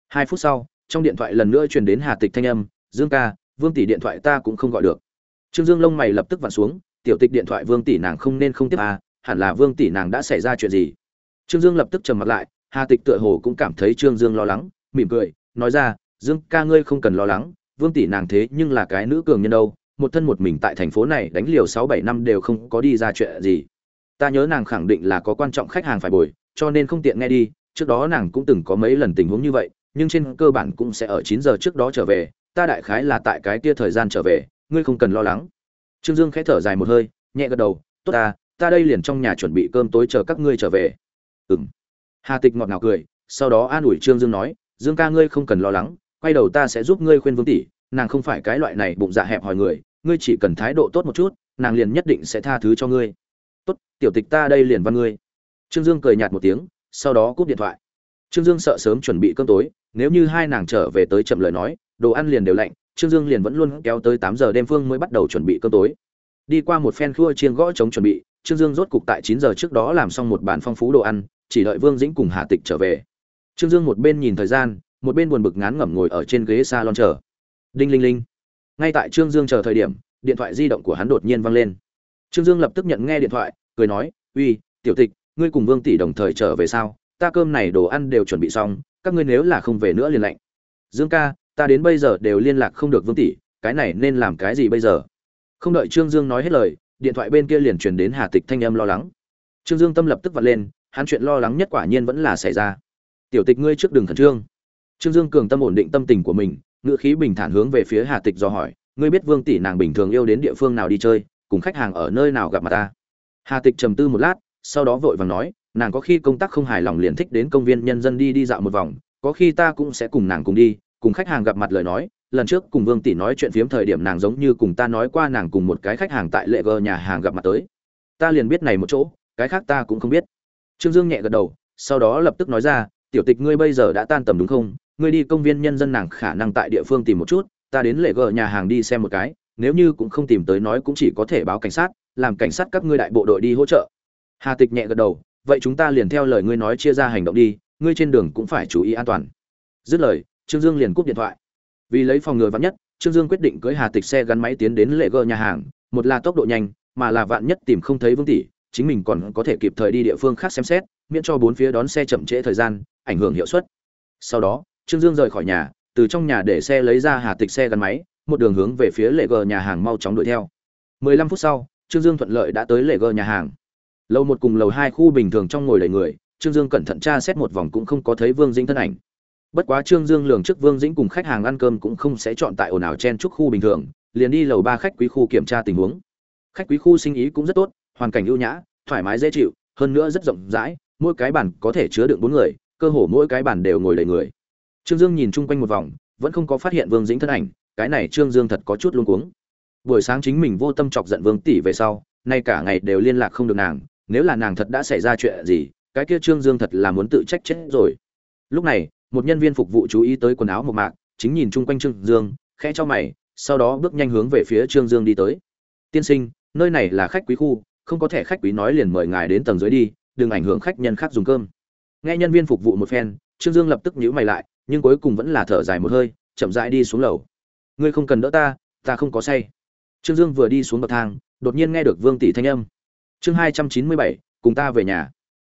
Hai phút sau trong điện thoại lần nữa truyền đến hà tịch thanh âm, dương ca, vương tỷ điện thoại ta cũng không gọi được. Trương dương lông mày lập tức vặn xuống, tiểu tịch điện thoại vương tỷ nàng không nên không tiếp à hẳn là vương tỷ nàng đã xảy ra chuyện gì? Trương dương lập tức trầm mặt lại, hà tịch tựa hồ cũng cảm thấy trương dương lo lắng, mỉm cười, nói ra, dương ca ngươi không cần lo lắng, vương tỷ nàng thế nhưng là cái nữ cường nhân đâu, một thân một mình tại thành phố này đánh liều sáu bảy năm đều không có đi ra chuyện gì. Ta nhớ nàng khẳng định là có quan trọng khách hàng phải bồi, cho nên không tiện nghe đi, trước đó nàng cũng từng có mấy lần tình huống như vậy nhưng trên cơ bản cũng sẽ ở chín giờ trước đó trở về, ta đại khái là tại cái kia thời gian trở về, ngươi không cần lo lắng. Trương dương khẽ thở dài một hơi, nhẹ gật đầu, tốt ta ta đây liền trong nhà chuẩn bị cơm tối chờ các ngươi trở về. Ừm. Hà tịch ngọt ngào cười, sau đó an ủi trương dương nói, dương ca ngươi không cần lo lắng, quay đầu ta sẽ giúp ngươi khuyên vương tỷ, nàng không phải cái loại này bụng dạ hẹp hòi người, ngươi chỉ cần thái độ tốt một chút, nàng liền nhất định sẽ tha thứ cho ngươi. Tốt, tiểu tịch ta đây liền văn ngươi. Trương dương cười nhạt một tiếng, sau đó cúp điện thoại trương dương sợ sớm chuẩn bị cơm tối, nếu như hai nàng trở về tới chậm lời nói, đồ ăn liền đều lạnh, trương dương liền vẫn luôn kéo tới tám giờ đêm phương mới bắt đầu chuẩn bị cơm tối. Đi qua một phen khua chiên gõ chống chuẩn bị, trương dương rốt cục tại chín giờ trước đó làm xong một bàn phong phú đồ ăn, chỉ đợi vương dĩnh cùng hà tịch trở về. Trương dương một bên nhìn thời gian, một bên buồn bực ngán ngẩm ngồi ở trên ghế salon chờ. Đinh linh linh. Ngay tại trương dương chờ thời điểm, điện thoại di động của hắn đột nhiên vang lên. Trương dương lập tức nhận nghe điện thoại, cười nói, uy, tiểu tịch, ngươi cùng vương tỷ đồng thời trở về sao? Ta cơm này đồ ăn đều chuẩn bị xong, các ngươi nếu là không về nữa liền lạnh. Dương ca, ta đến bây giờ đều liên lạc không được vương tỷ, cái này nên làm cái gì bây giờ? Không đợi trương dương nói hết lời, điện thoại bên kia liền truyền đến hà tịch thanh âm lo lắng. Trương dương tâm lập tức vặt lên, hắn chuyện lo lắng nhất quả nhiên vẫn là xảy ra. Tiểu tịch ngươi trước đường khẩn trương. Trương dương cường tâm ổn định tâm tình của mình, ngữ khí bình thản hướng về phía hà tịch do hỏi, ngươi biết vương tỷ nàng bình thường yêu đến địa phương nào đi chơi, cùng khách hàng ở nơi nào gặp mặt ta? Hà tịch trầm tư một lát, sau đó vội vàng nói nàng có khi công tác không hài lòng liền thích đến công viên nhân dân đi đi dạo một vòng, có khi ta cũng sẽ cùng nàng cùng đi, cùng khách hàng gặp mặt lời nói, lần trước cùng vương tỷ nói chuyện phiếm thời điểm nàng giống như cùng ta nói qua nàng cùng một cái khách hàng tại lệ gờ nhà hàng gặp mặt tới. Ta liền biết này một chỗ, cái khác ta cũng không biết. Trương dương nhẹ gật đầu, sau đó lập tức nói ra, tiểu tịch ngươi bây giờ đã tan tầm đúng không? Ngươi đi công viên nhân dân nàng khả năng tại địa phương tìm một chút, ta đến lệ gờ nhà hàng đi xem một cái, nếu như cũng không tìm tới nói cũng chỉ có thể báo cảnh sát, làm cảnh sát các ngươi đại bộ đội đi hỗ trợ. Hà tịch nhẹ gật đầu vậy chúng ta liền theo lời ngươi nói chia ra hành động đi, ngươi trên đường cũng phải chú ý an toàn. Dứt lời, trương dương liền cúp điện thoại. Vì lấy phòng ngừa vắn nhất, trương dương quyết định cưỡi hà tịch xe gắn máy tiến đến lệ gơ nhà hàng, một là tốc độ nhanh, mà là vạn nhất tìm không thấy vương tỷ, chính mình còn có thể kịp thời đi địa phương khác xem xét, miễn cho bốn phía đón xe chậm trễ thời gian, ảnh hưởng hiệu suất. Sau đó, trương dương rời khỏi nhà, từ trong nhà để xe lấy ra hà tịch xe gắn máy, một đường hướng về phía lệ gờ nhà hàng mau chóng đuổi theo. 15 phút sau, trương dương thuận lợi đã tới lệ gờ nhà hàng lầu một cùng lầu hai khu bình thường trong ngồi đầy người, trương dương cẩn thận tra xét một vòng cũng không có thấy vương dĩnh thân ảnh. Bất quá trương dương lường trước vương dĩnh cùng khách hàng ăn cơm cũng không sẽ chọn tại ồn ào chen chúc khu bình thường, liền đi lầu ba khách quý khu kiểm tra tình huống. Khách quý khu sinh ý cũng rất tốt, hoàn cảnh ưu nhã, thoải mái dễ chịu, hơn nữa rất rộng rãi, mỗi cái bàn có thể chứa được bốn người, cơ hồ mỗi cái bàn đều ngồi đầy người. Trương dương nhìn chung quanh một vòng, vẫn không có phát hiện vương dĩnh thân ảnh, cái này trương dương thật có chút luống cuống. Buổi sáng chính mình vô tâm chọc giận vương tỷ về sau, nay cả ngày đều liên lạc không được nàng nếu là nàng thật đã xảy ra chuyện gì, cái kia trương dương thật là muốn tự trách chết rồi. Lúc này, một nhân viên phục vụ chú ý tới quần áo một mạc, chính nhìn chung quanh trương dương, khẽ cho mày, sau đó bước nhanh hướng về phía trương dương đi tới. Tiên sinh, nơi này là khách quý khu, không có thẻ khách quý nói liền mời ngài đến tầng dưới đi, đừng ảnh hưởng khách nhân khác dùng cơm. Nghe nhân viên phục vụ một phen, trương dương lập tức nhíu mày lại, nhưng cuối cùng vẫn là thở dài một hơi, chậm rãi đi xuống lầu. Ngươi không cần đỡ ta ta không có say. Trương dương vừa đi xuống bậc thang, đột nhiên nghe được vương tỷ thanh âm chương hai trăm chín mươi bảy, cùng ta về nhà.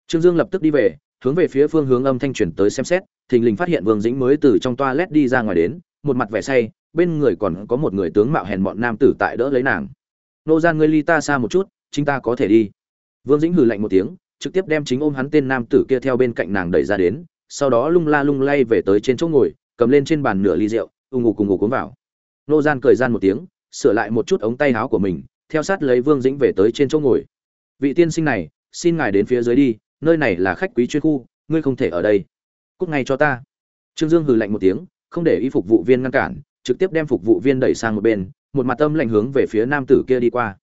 Trương dương lập tức đi về, hướng về phía phương hướng âm thanh truyền tới xem xét, thình lình phát hiện vương dĩnh mới từ trong toilet đi ra ngoài đến, một mặt vẻ say, bên người còn có một người tướng mạo hèn mọn nam tử tại đỡ lấy nàng. Nô gian ngươi ly ta xa một chút, chính ta có thể đi. Vương dĩnh hừ lạnh một tiếng, trực tiếp đem chính ôm hắn tên nam tử kia theo bên cạnh nàng đẩy ra đến, sau đó lung la lung lay về tới trên chỗ ngồi, cầm lên trên bàn nửa ly rượu, ù ngủ cùng ngủ cuốn vào. Nô gian cười gian một tiếng, sửa lại một chút ống tay áo của mình, theo sát lấy vương dĩnh về tới trên chỗ ngồi vị tiên sinh này, xin ngài đến phía dưới đi, nơi này là khách quý chuyên khu, ngươi không thể ở đây. Cút ngay cho ta. Trương dương hừ lạnh một tiếng, không để y phục vụ viên ngăn cản, trực tiếp đem phục vụ viên đẩy sang một bên, một mặt tâm lạnh hướng về phía nam tử kia đi qua.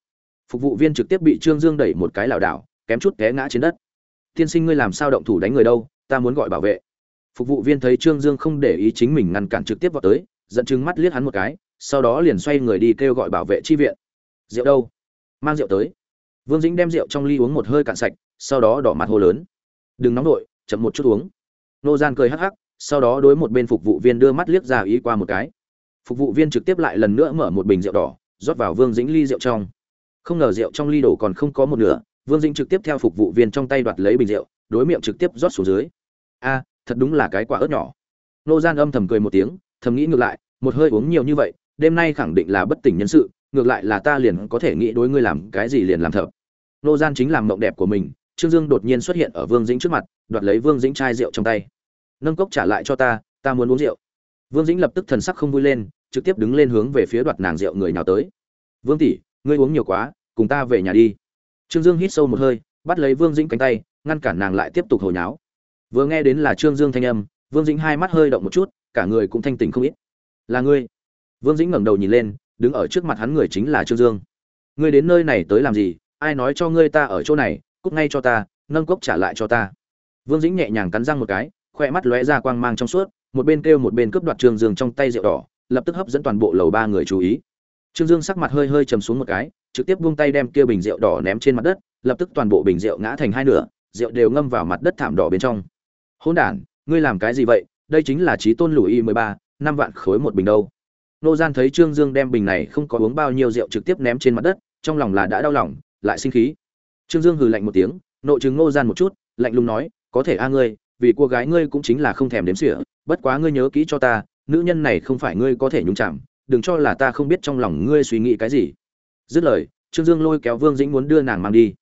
Phục vụ viên trực tiếp bị trương dương đẩy một cái lảo đảo, kém chút té ngã trên đất. Tiên sinh ngươi làm sao động thủ đánh người đâu, ta muốn gọi bảo vệ. Phục vụ viên thấy trương dương không để ý chính mình ngăn cản trực tiếp vào tới dẫn chứng mắt liếc hắn một cái, sau đó liền xoay người đi kêu gọi bảo vệ chi viện. Rượu đâu? Mang rượu tới vương dĩnh đem rượu trong ly uống một hơi cạn sạch, sau đó đỏ mặt hô lớn. Đừng nóng nổi chậm một chút uống. Nô gian cười hắc hắc, sau đó đối một bên phục vụ viên đưa mắt liếc ra ý qua một cái. Phục vụ viên trực tiếp lại lần nữa mở một bình rượu đỏ, rót vào vương dĩnh ly rượu trong. Không ngờ rượu trong ly đổ còn không có một nửa, vương dĩnh trực tiếp theo phục vụ viên trong tay đoạt lấy bình rượu, đối miệng trực tiếp rót xuống dưới. A, thật đúng là cái quả ớt nhỏ. Nô gian âm thầm cười một tiếng, thầm nghĩ ngược lại, một hơi uống nhiều như vậy, đêm nay khẳng định là bất tỉnh nhân sự, ngược lại là ta liền có thể nghĩ đối ngươi làm cái gì liền làm thật nô gian chính làm mộng đẹp của mình, trương dương đột nhiên xuất hiện ở vương dĩnh trước mặt, đoạt lấy vương dĩnh chai rượu trong tay. Nâng cốc trả lại cho ta ta muốn uống rượu. Vương dĩnh lập tức thần sắc không vui lên, trực tiếp đứng lên hướng về phía đoạt nàng rượu người nào tới. Vương tỷ, ngươi uống nhiều quá, cùng ta về nhà đi. Trương dương hít sâu một hơi, bắt lấy vương dĩnh cánh tay, ngăn cản nàng lại tiếp tục hồi nháo. Vừa nghe đến là trương dương thanh âm, vương dĩnh hai mắt hơi động một chút, cả người cũng thanh tỉnh không ít. Là ngươi? Vương dĩnh ngẩng đầu nhìn lên, đứng ở trước mặt hắn người chính là trương dương. Ngươi đến nơi này tới làm gì? Ai nói cho ngươi ta ở chỗ này, cút ngay cho ta, nâng cốc trả lại cho ta. Vương dĩnh nhẹ nhàng cắn răng một cái, khoe mắt lóe ra quang mang trong suốt, một bên kêu một bên cướp đoạt trương dương trong tay rượu đỏ, lập tức hấp dẫn toàn bộ lầu ba người chú ý. Trương dương sắc mặt hơi hơi trầm xuống một cái, trực tiếp buông tay đem kia bình rượu đỏ ném trên mặt đất, lập tức toàn bộ bình rượu ngã thành hai nửa, rượu đều ngâm vào mặt đất thảm đỏ bên trong. Hỗn đản, ngươi làm cái gì vậy? Đây chính là trí tôn lùi y mười ba, năm vạn khối một bình đâu. Nô gian thấy trương dương đem bình này không có uống bao nhiêu rượu trực tiếp ném trên mặt đất, trong lòng là đã đau lòng lại sinh khí. Trương dương hừ lạnh một tiếng, nội chứng ngô gian một chút, lạnh lùng nói, có thể a ngươi, vì cô gái ngươi cũng chính là không thèm đếm xỉa, bất quá ngươi nhớ kỹ cho ta, nữ nhân này không phải ngươi có thể nhúng chạm đừng cho là ta không biết trong lòng ngươi suy nghĩ cái gì. Dứt lời, trương dương lôi kéo vương dĩnh muốn đưa nàng mang đi.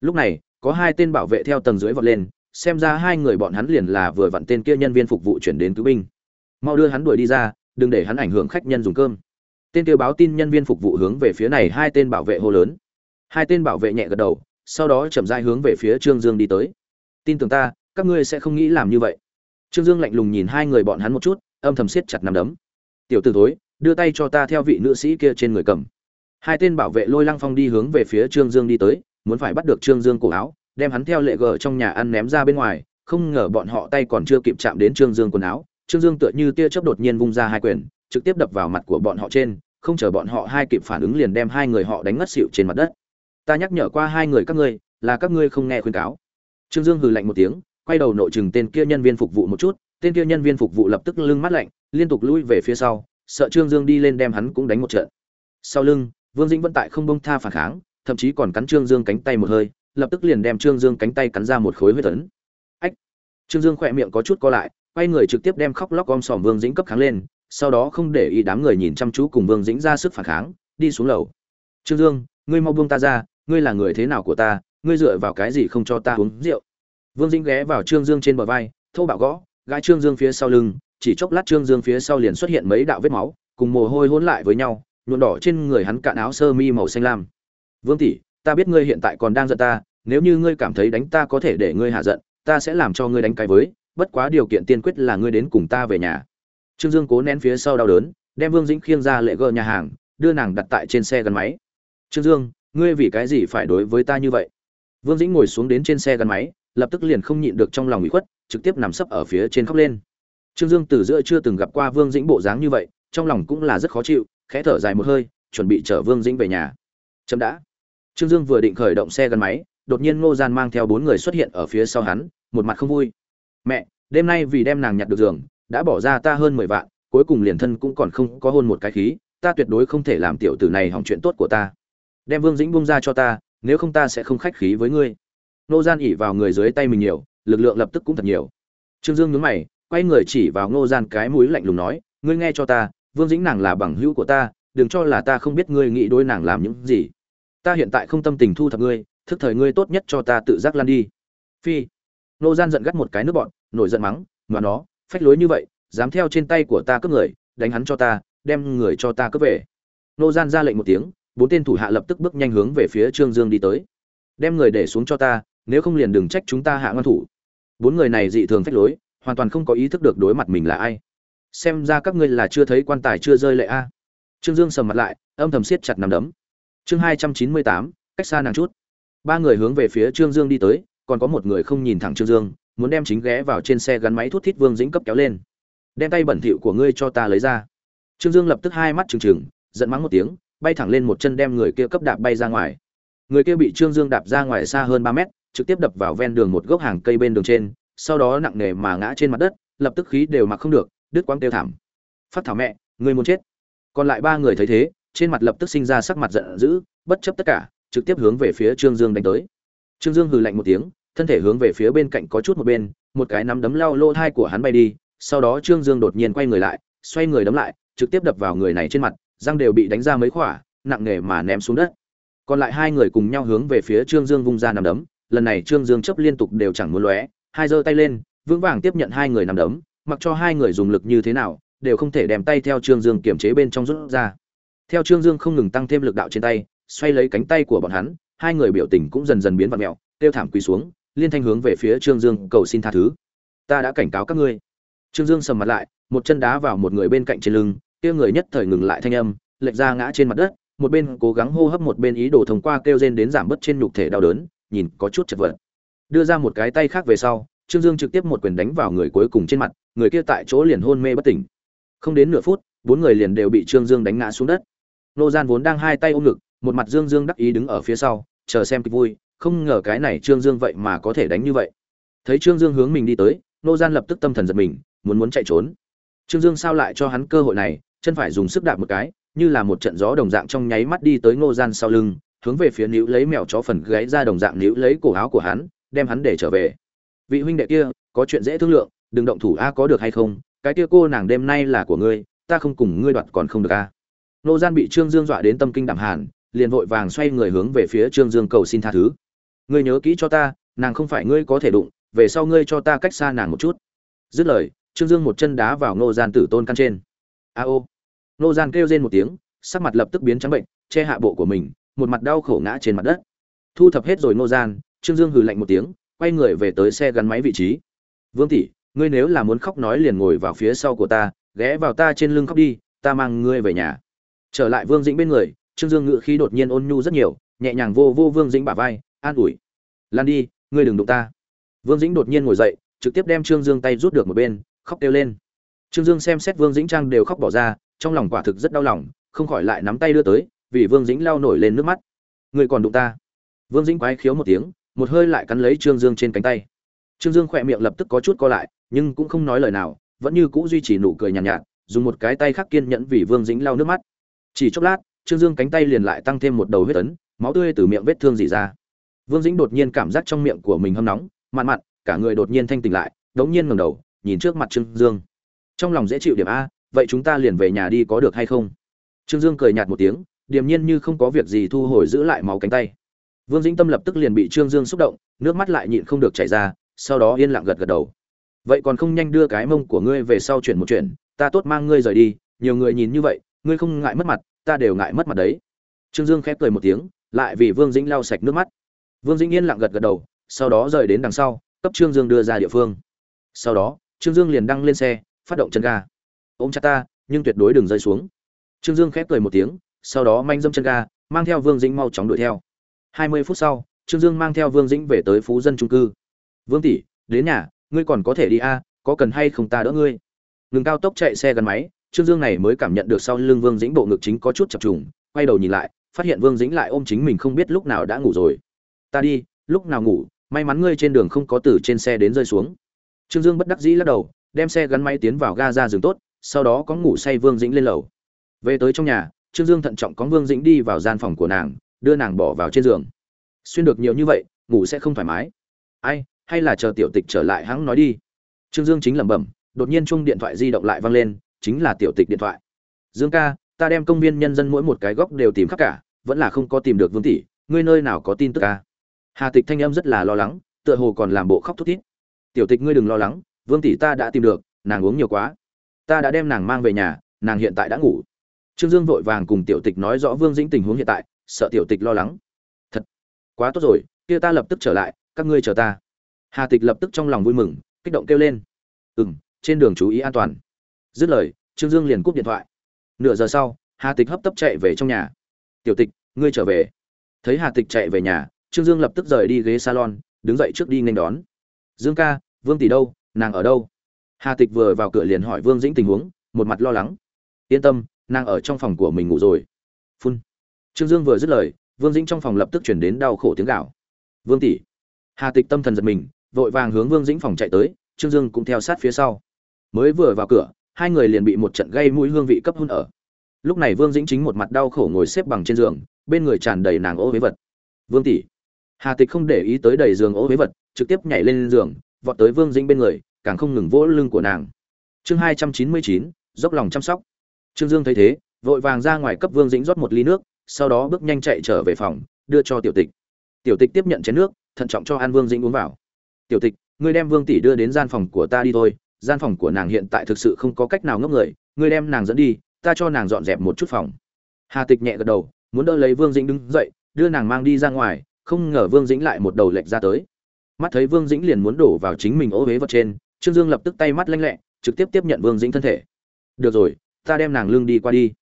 Lúc này, có hai tên bảo vệ theo tầng dưới vọt lên, xem ra hai người bọn hắn liền là vừa vặn tên kia nhân viên phục vụ chuyển đến cứu binh. Mau đưa hắn đuổi đi ra, đừng để hắn ảnh hưởng khách nhân dùng cơm. Tên kia báo tin nhân viên phục vụ hướng về phía này hai tên bảo vệ hô lớn hai tên bảo vệ nhẹ gật đầu, sau đó chậm rãi hướng về phía trương dương đi tới. Tin tưởng ta, các ngươi sẽ không nghĩ làm như vậy. Trương dương lạnh lùng nhìn hai người bọn hắn một chút, âm thầm siết chặt nằm đấm. Tiểu t ử thối, đưa tay cho ta theo vị nữ sĩ kia trên người cầm. Hai tên bảo vệ lôi lăng phong đi hướng về phía trương dương đi tới, muốn phải bắt được trương dương cổ áo, đem hắn theo lệ gờ trong nhà ăn ném ra bên ngoài, không ngờ bọn họ tay còn chưa kịp chạm đến trương dương quần áo. Trương dương tựa như tia chớp đột nhiên vung ra hai quyền, trực tiếp đập vào mặt của bọn họ trên, không chờ bọn họ hai kịp phản ứng liền đem hai người họ đánh ngất xịu trên mặt đất ta nhắc nhở qua hai người các ngươi, là các ngươi không nghe khuyên cáo. Trương dương hừ lạnh một tiếng, quay đầu nội chừng tên kia nhân viên phục vụ một chút, tên kia nhân viên phục vụ lập tức lưng mắt lạnh, liên tục lui về phía sau, sợ trương dương đi lên đem hắn cũng đánh một trận. Sau lưng, vương dĩnh vẫn tại không bông tha phản kháng, thậm chí còn cắn trương dương cánh tay một hơi, lập tức liền đem trương dương cánh tay cắn ra một khối huyết tấn ách! Trương dương khỏe miệng có chút co lại, quay người trực tiếp đem khóc lóc om sòm vương dĩnh cấp kháng lên, sau đó không để ý đám người nhìn chăm chú cùng vương dĩnh ra sức phản kháng, đi xuống lầu. Trương dương, ngươi mau buông ta ra ngươi là người thế nào của ta, ngươi dựa vào cái gì không cho ta uống rượu? Vương dĩnh ghé vào trương dương trên bờ vai, thô bạo gõ, gãi trương dương phía sau lưng, chỉ chốc lát trương dương phía sau liền xuất hiện mấy đạo vết máu, cùng mồ hôi hỗn lại với nhau, nhuộm đỏ trên người hắn cạn áo sơ mi màu xanh lam. Vương tỷ, ta biết ngươi hiện tại còn đang giận ta, nếu như ngươi cảm thấy đánh ta có thể để ngươi hạ giận, ta sẽ làm cho ngươi đánh cái với, bất quá điều kiện tiên quyết là ngươi đến cùng ta về nhà. Trương dương cố nén phía sau đau đớn, đem vương dĩnh khiêng ra lệ gờ nhà hàng, đưa nàng đặt tại trên xe gắn máy. Trương dương ngươi vì cái gì phải đối với ta như vậy? Vương dĩnh ngồi xuống đến trên xe gắn máy, lập tức liền không nhịn được trong lòng ủy khuất, trực tiếp nằm sấp ở phía trên khóc lên. Trương dương từ giữa chưa từng gặp qua vương dĩnh bộ dáng như vậy, trong lòng cũng là rất khó chịu, khẽ thở dài một hơi, chuẩn bị chở vương dĩnh về nhà. Chậm đã. Trương dương vừa định khởi động xe gắn máy, đột nhiên ngô gian mang theo bốn người xuất hiện ở phía sau hắn, một mặt không vui. Mẹ, đêm nay vì đem nàng nhặt được giường, đã bỏ ra ta hơn mười vạn, cuối cùng liền thân cũng còn không có hôn một cái khí, ta tuyệt đối không thể làm tiểu tử này hỏng chuyện tốt của ta đem vương dĩnh bung ra cho ta, nếu không ta sẽ không khách khí với ngươi. Nô gian ỉ vào người dưới tay mình nhiều, lực lượng lập tức cũng thật nhiều. Trương dương nhướng mày, quay người chỉ vào ngô gian cái mũi lạnh lùng nói, ngươi nghe cho ta, vương dĩnh nàng là bằng hữu của ta, đừng cho là ta không biết ngươi nghĩ đôi nàng làm những gì. Ta hiện tại không tâm tình thu thập ngươi, thức thời ngươi tốt nhất cho ta tự giác lan đi. Phi. Nô gian giận gắt một cái nước bọn nổi giận mắng mà nó, phách lối như vậy, dám theo trên tay của ta cướp người, đánh hắn cho ta, đem người cho ta cướp về. Nô gian ra lệnh một tiếng bốn tên thủ hạ lập tức bước nhanh hướng về phía trương dương đi tới. Đem người để xuống cho ta, nếu không liền đừng trách chúng ta hạ ngon thủ. Bốn người này dị thường phách lối, hoàn toàn không có ý thức được đối mặt mình là ai. Xem ra các ngươi là chưa thấy quan tài chưa rơi lệ a. Trương dương sầm mặt lại, âm thầm siết chặt nằm đấm. Chương hai trăm chín mươi tám, cách xa nàng chút. Ba người hướng về phía trương dương đi tới, còn có một người không nhìn thẳng trương dương, muốn đem chính ghé vào trên xe gắn máy thuốc thít vương dĩnh cấp kéo lên. Đem tay bẩn thỉu của ngươi cho ta lấy ra. Trương dương lập tức hai mắt trừng trừng, giận mắng một tiếng bay thẳng lên một chân đem người kia cấp đạp bay ra ngoài. Người kia bị trương dương đạp ra ngoài xa hơn ba mét, trực tiếp đập vào ven đường một gốc hàng cây bên đường trên, sau đó nặng nề mà ngã trên mặt đất, lập tức khí đều mặc không được, đứt quãng tiêu thảm. Phát thảo mẹ, người muốn chết. Còn lại ba người thấy thế, trên mặt lập tức sinh ra sắc mặt giận dữ, bất chấp tất cả, trực tiếp hướng về phía trương dương đánh tới. Trương dương hừ lạnh một tiếng, thân thể hướng về phía bên cạnh có chút một bên, một cái nắm đấm lao lô thai của hắn bay đi, sau đó trương dương đột nhiên quay người lại, xoay người đấm lại, trực tiếp đập vào người này trên mặt răng đều bị đánh ra mấy khỏa, nặng nề mà ném xuống đất. Còn lại hai người cùng nhau hướng về phía trương dương vung ra nắm đấm, lần này trương dương chấp liên tục đều chẳng muốn lóe, hai giơ tay lên, vững vàng tiếp nhận hai người nắm đấm, mặc cho hai người dùng lực như thế nào, đều không thể đem tay theo trương dương kiểm chế bên trong rút ra. Theo trương dương không ngừng tăng thêm lực đạo trên tay, xoay lấy cánh tay của bọn hắn, hai người biểu tình cũng dần dần biến vặn mẹo tiêu thảm quỳ xuống, liên thanh hướng về phía trương dương cầu xin tha thứ. Ta đã cảnh cáo các ngươi. Trương dương sầm mặt lại, một chân đá vào một người bên cạnh trên lưng kia người nhất thời ngừng lại thanh âm, lệch ra ngã trên mặt đất, một bên cố gắng hô hấp một bên ý đồ thông qua kêu rên đến giảm bớt trên nhục thể đau đớn, nhìn có chút chật vật. Đưa ra một cái tay khác về sau, trương dương trực tiếp một quyền đánh vào người cuối cùng trên mặt, người kia tại chỗ liền hôn mê bất tỉnh. Không đến nửa phút, bốn người liền đều bị trương dương đánh ngã xuống đất. Nô gian vốn đang hai tay ôm ngực, một mặt dương dương đắc ý đứng ở phía sau, chờ xem kịch vui, không ngờ cái này trương dương vậy mà có thể đánh như vậy. Thấy trương dương hướng mình đi tới, nô gian lập tức tâm thần giật mình, muốn muốn chạy trốn. Trương dương sao lại cho hắn cơ hội này chân phải dùng sức đạp một cái, như là một trận gió đồng dạng trong nháy mắt đi tới nô gian sau lưng, hướng về phía níu lấy mèo chó phần gáy ra đồng dạng níu lấy cổ áo của hắn, đem hắn để trở về. Vị huynh đệ kia, có chuyện dễ thương lượng, đừng động thủ a, có được hay không? Cái kia cô nàng đêm nay là của ngươi, ta không cùng ngươi đoạt còn không được a. Nô gian bị trương dương dọa đến tâm kinh đảm hàn liền vội vàng xoay người hướng về phía trương dương cầu xin tha thứ. Ngươi nhớ kỹ cho ta, nàng không phải ngươi có thể đụng, về sau ngươi cho ta cách xa nàng một chút. Dứt lời, trương dương một chân đá vào nô gian tử tôn căn trên a ô nô gian kêu rên một tiếng, sắc mặt lập tức biến trắng bệnh, che hạ bộ của mình, một mặt đau khổ ngã trên mặt đất. Thu thập hết rồi nô gian, trương dương hừ lạnh một tiếng, quay người về tới xe gắn máy vị trí. Vương tỷ, ngươi nếu là muốn khóc nói liền ngồi vào phía sau của ta, ghé vào ta trên lưng khóc đi, ta mang ngươi về nhà. Trở lại vương dĩnh bên người, trương dương ngự khí đột nhiên ôn nhu rất nhiều, nhẹ nhàng vô vô vương dĩnh bả vai, an ủi. Lan đi, ngươi đừng đụng ta. Vương dĩnh đột nhiên ngồi dậy, trực tiếp đem trương dương tay rút được một bên, khóc kêu lên trương dương xem xét vương dĩnh trang đều khóc bỏ ra trong lòng quả thực rất đau lòng không khỏi lại nắm tay đưa tới vì vương dĩnh lao nổi lên nước mắt. Người còn đụng ta. Vương dĩnh quái khiếu một tiếng một hơi lại cắn lấy trương dương trên cánh tay. Trương dương khỏe miệng lập tức có chút co lại nhưng cũng không nói lời nào vẫn như cũ duy trì nụ cười nhàn nhạt, nhạt dùng một cái tay khác kiên nhẫn vì vương dĩnh lao nước mắt. Chỉ chốc lát trương dương cánh tay liền lại tăng thêm một đầu huyết ấn máu tươi từ miệng vết thương dỉ ra. Vương dĩnh đột nhiên cảm giác trong miệng của mình hâm nóng mặn mặn cả người đột nhiên thanh tỉnh lại đống nhiên ngẩng đầu nhìn trước mặt trương dương trong lòng dễ chịu điểm a, vậy chúng ta liền về nhà đi có được hay không? Trương dương cười nhạt một tiếng, điềm nhiên như không có việc gì thu hồi giữ lại máu cánh tay. Vương dĩnh tâm lập tức liền bị trương dương xúc động, nước mắt lại nhịn không được chảy ra, sau đó yên lặng gật gật đầu. Vậy còn không nhanh đưa cái mông của ngươi về sau chuyển một chuyện, ta tốt mang ngươi rời đi, nhiều người nhìn như vậy, ngươi không ngại mất mặt, ta đều ngại mất mặt đấy. Trương dương khép cười một tiếng, lại vì vương dĩnh lau sạch nước mắt. Vương dĩnh yên lặng gật gật đầu, sau đó rời đến đằng sau, cấp trương dương đưa ra địa phương. Sau đó, trương dương liền đăng lên xe phát động chân ga. Ôm chặt ta, nhưng tuyệt đối đừng rơi xuống. Trương dương khép cười một tiếng, sau đó manh dâm chân ga, mang theo vương dĩnh mau chóng đuổi theo. Hai mươi phút sau, trương dương mang theo vương dĩnh về tới phú dân trung cư. Vương tỷ, đến nhà, ngươi còn có thể đi a có cần hay không ta đỡ ngươi? Ngừng cao tốc chạy xe gắn máy, trương dương này mới cảm nhận được sau lưng vương dĩnh bộ ngực chính có chút chập trùng, quay đầu nhìn lại, phát hiện vương dĩnh lại ôm chính mình không biết lúc nào đã ngủ rồi. Ta đi, lúc nào ngủ, may mắn ngươi trên đường không có từ trên xe đến rơi xuống. Trương dương bất đắc dĩ lắc đầu đem xe gắn máy tiến vào ga ra giường tốt, sau đó có ngủ say vương dĩnh lên lầu. Về tới trong nhà, trương dương thận trọng có vương dĩnh đi vào gian phòng của nàng, đưa nàng bỏ vào trên giường. Xuyên được nhiều như vậy, ngủ sẽ không thoải mái. Ai, hay là chờ tiểu tịch trở lại hãng nói đi. Trương dương chính lẩm bẩm, đột nhiên chung điện thoại di động lại vang lên, chính là tiểu tịch điện thoại. Dương ca, ta đem công viên nhân dân mỗi một cái góc đều tìm khắp cả, vẫn là không có tìm được vương tỷ, ngươi nơi nào có tin tức ca hà tịch thanh âm rất là lo lắng, tựa hồ còn làm bộ khóc thút thít. Tiểu tịch ngươi đừng lo lắng vương tỷ ta đã tìm được, nàng uống nhiều quá. Ta đã đem nàng mang về nhà, nàng hiện tại đã ngủ. Trương dương vội vàng cùng tiểu tịch nói rõ vương dĩnh tình huống hiện tại, sợ tiểu tịch lo lắng. Thật, quá tốt rồi, kia ta lập tức trở lại, các ngươi chờ ta. Hà tịch lập tức trong lòng vui mừng, kích động kêu lên. Ừ m trên đường chú ý an toàn. Dứt lời, trương dương liền cúp điện thoại. Nửa giờ sau, hà tịch hấp tấp chạy về trong nhà. Tiểu tịch, ngươi trở về. Thấy hà tịch chạy về nhà, trương dương lập tức rời đi ghế salon, đứng dậy trước đi nên đón. Dương ca, vương tỷ đâu? Nàng ở đâu? Hà tịch vừa vào cửa liền hỏi vương dĩnh tình huống, một mặt lo lắng. Yên tâm, nàng ở trong phòng của mình ngủ rồi. Phun. Trương dương vừa dứt lời, vương dĩnh trong phòng lập tức chuyển đến đau khổ tiếng gạo vương tỷ. Hà tịch tâm thần giật mình, vội vàng hướng vương dĩnh phòng chạy tới, trương dương cũng theo sát phía sau. Mới vừa vào cửa, hai người liền bị một trận gây mũi hương vị cấp hôn ở. Lúc này vương dĩnh chính một mặt đau khổ ngồi xếp bằng trên giường, bên người tràn đầy nàng ô huế vật. Vương tỷ. Hà tịch không để ý tới đầy giường ô huế vật, trực tiếp nhảy lên giường vọt tới vương dĩnh bên người, càng không ngừng vỗ lưng của nàng. Chương hai trăm chín mươi chín, dốc lòng chăm sóc. Trương dương thấy thế, vội vàng ra ngoài cấp vương dĩnh rót một ly nước, sau đó bước nhanh chạy trở về phòng, đưa cho tiểu tịch. Tiểu tịch tiếp nhận chén nước, thận trọng cho an vương dĩnh uống vào. Tiểu tịch, ngươi đem vương tỷ đưa đến gian phòng của ta đi thôi, gian phòng của nàng hiện tại thực sự không có cách nào ngốc người, ngươi đem nàng dẫn đi, ta cho nàng dọn dẹp một chút phòng. Hà tịch nhẹ gật đầu, muốn đỡ lấy vương dĩnh đứng dậy, đưa nàng mang đi ra ngoài, không ngờ vương dĩnh lại một đầu lệch ra tới mắt thấy vương dĩnh liền muốn đổ vào chính mình ô huế vật trên, trương dương lập tức tay mắt lanh lẹ, trực tiếp tiếp nhận vương dĩnh thân thể. Được rồi, ta đem nàng lương đi qua đi.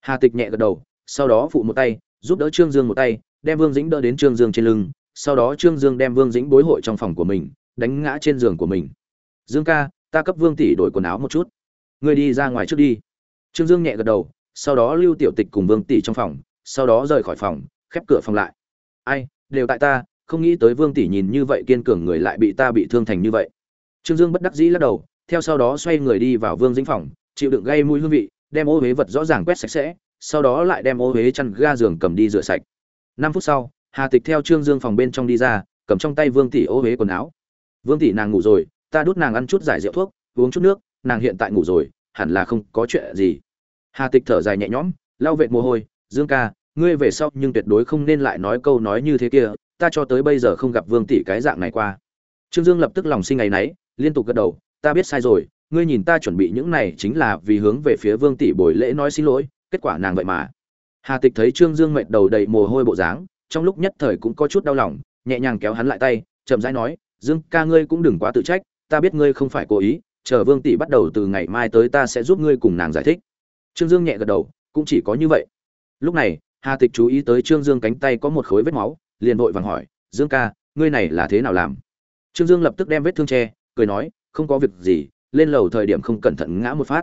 Hà tịch nhẹ gật đầu, sau đó phụ một tay, giúp đỡ trương dương một tay, đem vương dĩnh đỡ đến trương dương trên lưng, sau đó trương dương đem vương dĩnh bối hội trong phòng của mình, đánh ngã trên giường của mình. Dương ca, ta cấp vương tỷ đổi quần áo một chút. Ngươi đi ra ngoài trước đi. Trương dương nhẹ gật đầu, sau đó lưu tiểu tịch cùng vương tỷ trong phòng, sau đó rời khỏi phòng, khép cửa phòng lại. Ai, đều tại ta không nghĩ tới vương tỷ nhìn như vậy kiên cường người lại bị ta bị thương thành như vậy. Trương dương bất đắc dĩ lắc đầu, theo sau đó xoay người đi vào vương dĩnh phòng, chịu đựng gây mũi hương vị, đem ô huế vật rõ ràng quét sạch sẽ, sau đó lại đem ô huế chăn ga giường cầm đi rửa sạch. Năm phút sau, hà tịch theo trương dương phòng bên trong đi ra, cầm trong tay vương tỷ ô huế quần áo. Vương tỷ, nàng ngủ rồi, ta đút nàng ăn chút giải rượu thuốc, uống chút nước, nàng hiện tại ngủ rồi, hẳn là không có chuyện gì. Hà tịch thở dài nhẹ nhõm, lau vệt mồ hôi, dương ca, ngươi về sau nhưng tuyệt đối không nên lại nói câu nói như thế kia ta cho tới bây giờ không gặp vương tỷ cái dạng này qua. Trương dương lập tức lòng sinh ngày náy liên tục gật đầu, ta biết sai rồi, ngươi nhìn ta chuẩn bị những này chính là vì hướng về phía vương tỷ bồi lễ nói xin lỗi, kết quả nàng vậy mà. Hà tịch thấy trương dương mệt đầu đầy mồ hôi bộ dáng, trong lúc nhất thời cũng có chút đau lòng, nhẹ nhàng kéo hắn lại tay, chậm rãi nói, dương ca ngươi cũng đừng quá tự trách, ta biết ngươi không phải cố ý, chờ vương tỷ bắt đầu từ ngày mai tới ta sẽ giúp ngươi cùng nàng giải thích. Trương dương nhẹ gật đầu, cũng chỉ có như vậy. Lúc này, hà tịch chú ý tới trương dương cánh tay có một khối vết máu liền vội vàng hỏi, dương ca, ngươi này là thế nào làm? Trương dương lập tức đem vết thương che, cười nói, không có việc gì, lên lầu thời điểm không cẩn thận ngã một phát.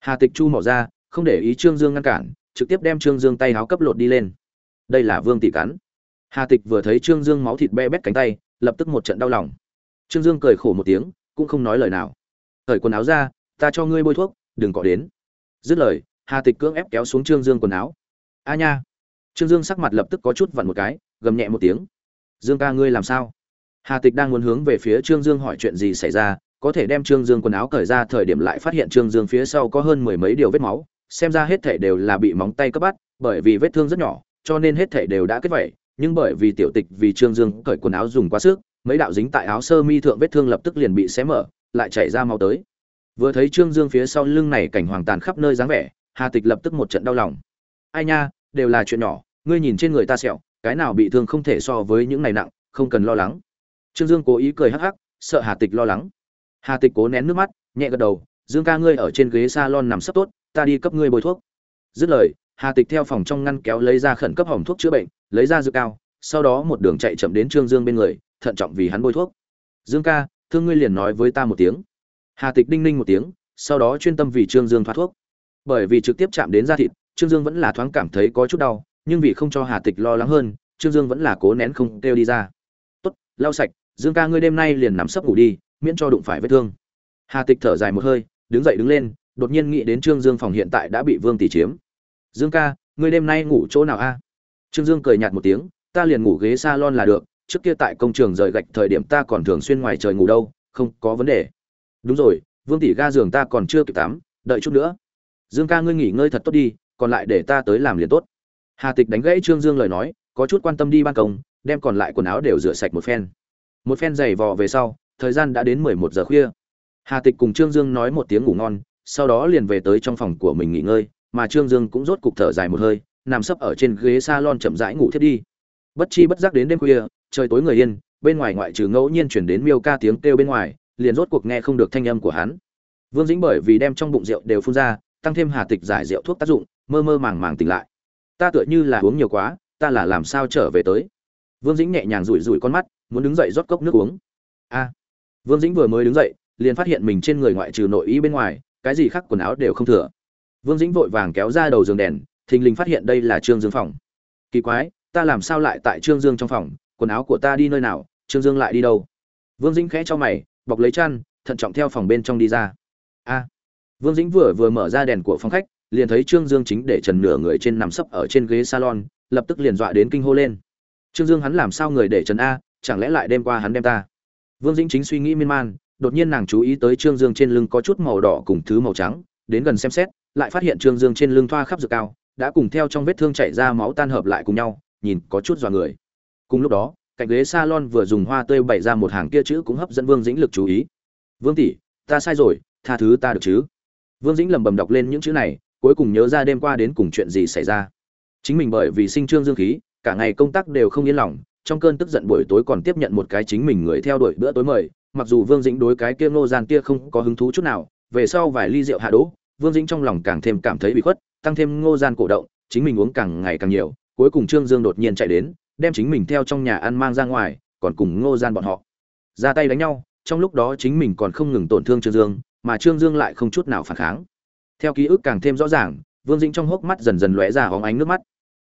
Hà tịch chu mỏ ra, không để ý trương dương ngăn cản, trực tiếp đem trương dương tay háo cấp lột đi lên. Đây là vương tỷ cắn. Hà tịch vừa thấy trương dương máu thịt be bét cánh tay, lập tức một trận đau lòng. Trương dương cười khổ một tiếng, cũng không nói lời nào. Thời quần áo ra, ta cho ngươi bôi thuốc, đừng cọ đến. Dứt lời, hà tịch cưỡng ép kéo xuống trương dương quần áo. A nha. Trương dương sắc mặt lập tức có chút vặn một cái gầm nhẹ một tiếng. Dương ca ngươi làm sao? Hà tịch đang muốn hướng về phía trương dương hỏi chuyện gì xảy ra, có thể đem trương dương quần áo cởi ra thời điểm lại phát hiện trương dương phía sau có hơn mười mấy điều vết máu, xem ra hết thể đều là bị móng tay cấp bắt bởi vì vết thương rất nhỏ, cho nên hết thể đều đã kết vẩy nhưng bởi vì tiểu tịch vì trương dương cởi quần áo dùng quá sức, mấy đạo dính tại áo sơ mi thượng vết thương lập tức liền bị xé mở, lại chảy ra máu tới. Vừa thấy trương dương phía sau lưng này cảnh hoàng tàn khắp nơi dáng vẻ, hà tịch lập tức một trận đau lòng. Ai nha, đều là chuyện nhỏ, ngươi nhìn trên người ta sẹo cái nào bị thương không thể so với những này nặng, không cần lo lắng. Trương dương cố ý cười hắc hắc, sợ hà tịch lo lắng. Hà tịch cố nén nước mắt, nhẹ gật đầu, dương ca ngươi ở trên ghế salon nằm sấp tốt, ta đi cấp ngươi bôi thuốc. Dứt lời, hà tịch theo phòng trong ngăn kéo lấy ra khẩn cấp hỏng thuốc chữa bệnh, lấy ra dược cao, sau đó một đường chạy chậm đến trương dương bên người, thận trọng vì hắn bôi thuốc. Dương ca, thương ngươi liền nói với ta một tiếng. Hà tịch đinh ninh một tiếng, sau đó chuyên tâm vì trương dương thoát thuốc. Bởi vì trực tiếp chạm đến da thịt, trương dương vẫn là thoáng cảm thấy có chút đau nhưng vì không cho hà tịch lo lắng hơn, trương dương vẫn là cố nén không kêu đi ra. Tốt, lau sạch, dương ca ngươi đêm nay liền nằm sấp ngủ đi, miễn cho đụng phải vết thương. Hà tịch thở dài một hơi, đứng dậy đứng lên, đột nhiên nghĩ đến trương dương phòng hiện tại đã bị vương tỷ chiếm. Dương ca, ngươi đêm nay ngủ chỗ nào a? Trương dương cười nhạt một tiếng, ta liền ngủ ghế salon là được, trước kia tại công trường rời gạch thời điểm ta còn thường xuyên ngoài trời ngủ đâu, không có vấn đề. Đúng rồi, vương tỷ ga giường ta còn chưa kịp tắm, đợi chút nữa. Dương ca ngươi nghỉ ngơi thật tốt đi, còn lại để ta tới làm liền tốt hà tịch đánh gãy trương dương lời nói, có chút quan tâm đi ban công, đem còn lại quần áo đều rửa sạch một phen. Một phen giày vò về sau, thời gian đã đến mười một giờ khuya. Hà tịch cùng trương dương nói một tiếng ngủ ngon, sau đó liền về tới trong phòng của mình nghỉ ngơi, mà trương dương cũng rốt cục thở dài một hơi, nằm sấp ở trên ghế salon chậm rãi ngủ thiết đi. Bất chi bất giác đến đêm khuya, trời tối người yên, bên ngoài ngoại trừ ngẫu nhiên chuyển đến miêu ca tiếng kêu bên ngoài, liền rốt cuộc nghe không được thanh âm của hắn. Vương dĩnh bởi vì đem trong bụng rượu đều phun ra, tăng thêm hà tịch giải rượu thuốc tác dụng, mơ mơ màng màng tỉnh lại ta tựa như là uống nhiều quá, ta là làm sao trở về tới? Vương dĩnh nhẹ nhàng rủi rủi con mắt, muốn đứng dậy rót cốc nước uống. A. Vương dĩnh vừa mới đứng dậy, liền phát hiện mình trên người ngoại trừ nội y bên ngoài, cái gì khác quần áo đều không thừa. Vương dĩnh vội vàng kéo ra đầu giường đèn, thình lình phát hiện đây là trương dương phòng. Kỳ quái, ta làm sao lại tại trương dương trong phòng? Quần áo của ta đi nơi nào? Trương dương lại đi đâu? Vương dĩnh khẽ cho mày, bọc lấy chăn, thận trọng theo phòng bên trong đi ra. A. Vương dĩnh vừa vừa mở ra đèn của phòng khách liền thấy trương dương chính để trần nửa người trên nằm sấp ở trên ghế salon, lập tức liền dọa đến kinh hô lên. Trương dương hắn làm sao người để trần a, chẳng lẽ lại đêm qua hắn đem ta? Vương dĩnh chính suy nghĩ miên man, đột nhiên nàng chú ý tới trương dương trên lưng có chút màu đỏ cùng thứ màu trắng, đến gần xem xét, lại phát hiện trương dương trên lưng thoa khắp dược cao, đã cùng theo trong vết thương chảy ra máu tan hợp lại cùng nhau, nhìn có chút dọa người. Cùng lúc đó, cạnh ghế salon vừa dùng hoa tươi bày ra một hàng kia chữ cũng hấp dẫn vương dĩnh lực chú ý. Vương tỷ, ta sai rồi, tha thứ ta được chứ? Vương dĩnh lẩm bẩm đọc lên những chữ này cuối cùng nhớ ra đêm qua đến cùng chuyện gì xảy ra. Chính mình bởi vì sinh trương dương khí, cả ngày công tác đều không yên lòng, trong cơn tức giận buổi tối còn tiếp nhận một cái chính mình người theo đuổi bữa tối mời, mặc dù vương dĩnh đối cái kia ngô gian kia không có hứng thú chút nào, về sau vài ly rượu hạ đỗ, vương dĩnh trong lòng càng thêm cảm thấy bị khuất, tăng thêm ngô gian cổ động, chính mình uống càng ngày càng nhiều, cuối cùng trương dương đột nhiên chạy đến, đem chính mình theo trong nhà ăn mang ra ngoài, còn cùng ngô gian bọn họ ra tay đánh nhau, trong lúc đó chính mình còn không ngừng tổn thương trương dương, mà trương dương lại không chút nào phản kháng theo ký ức càng thêm rõ ràng, vương dĩnh trong hốc mắt dần dần lóe ra hóng ánh nước mắt.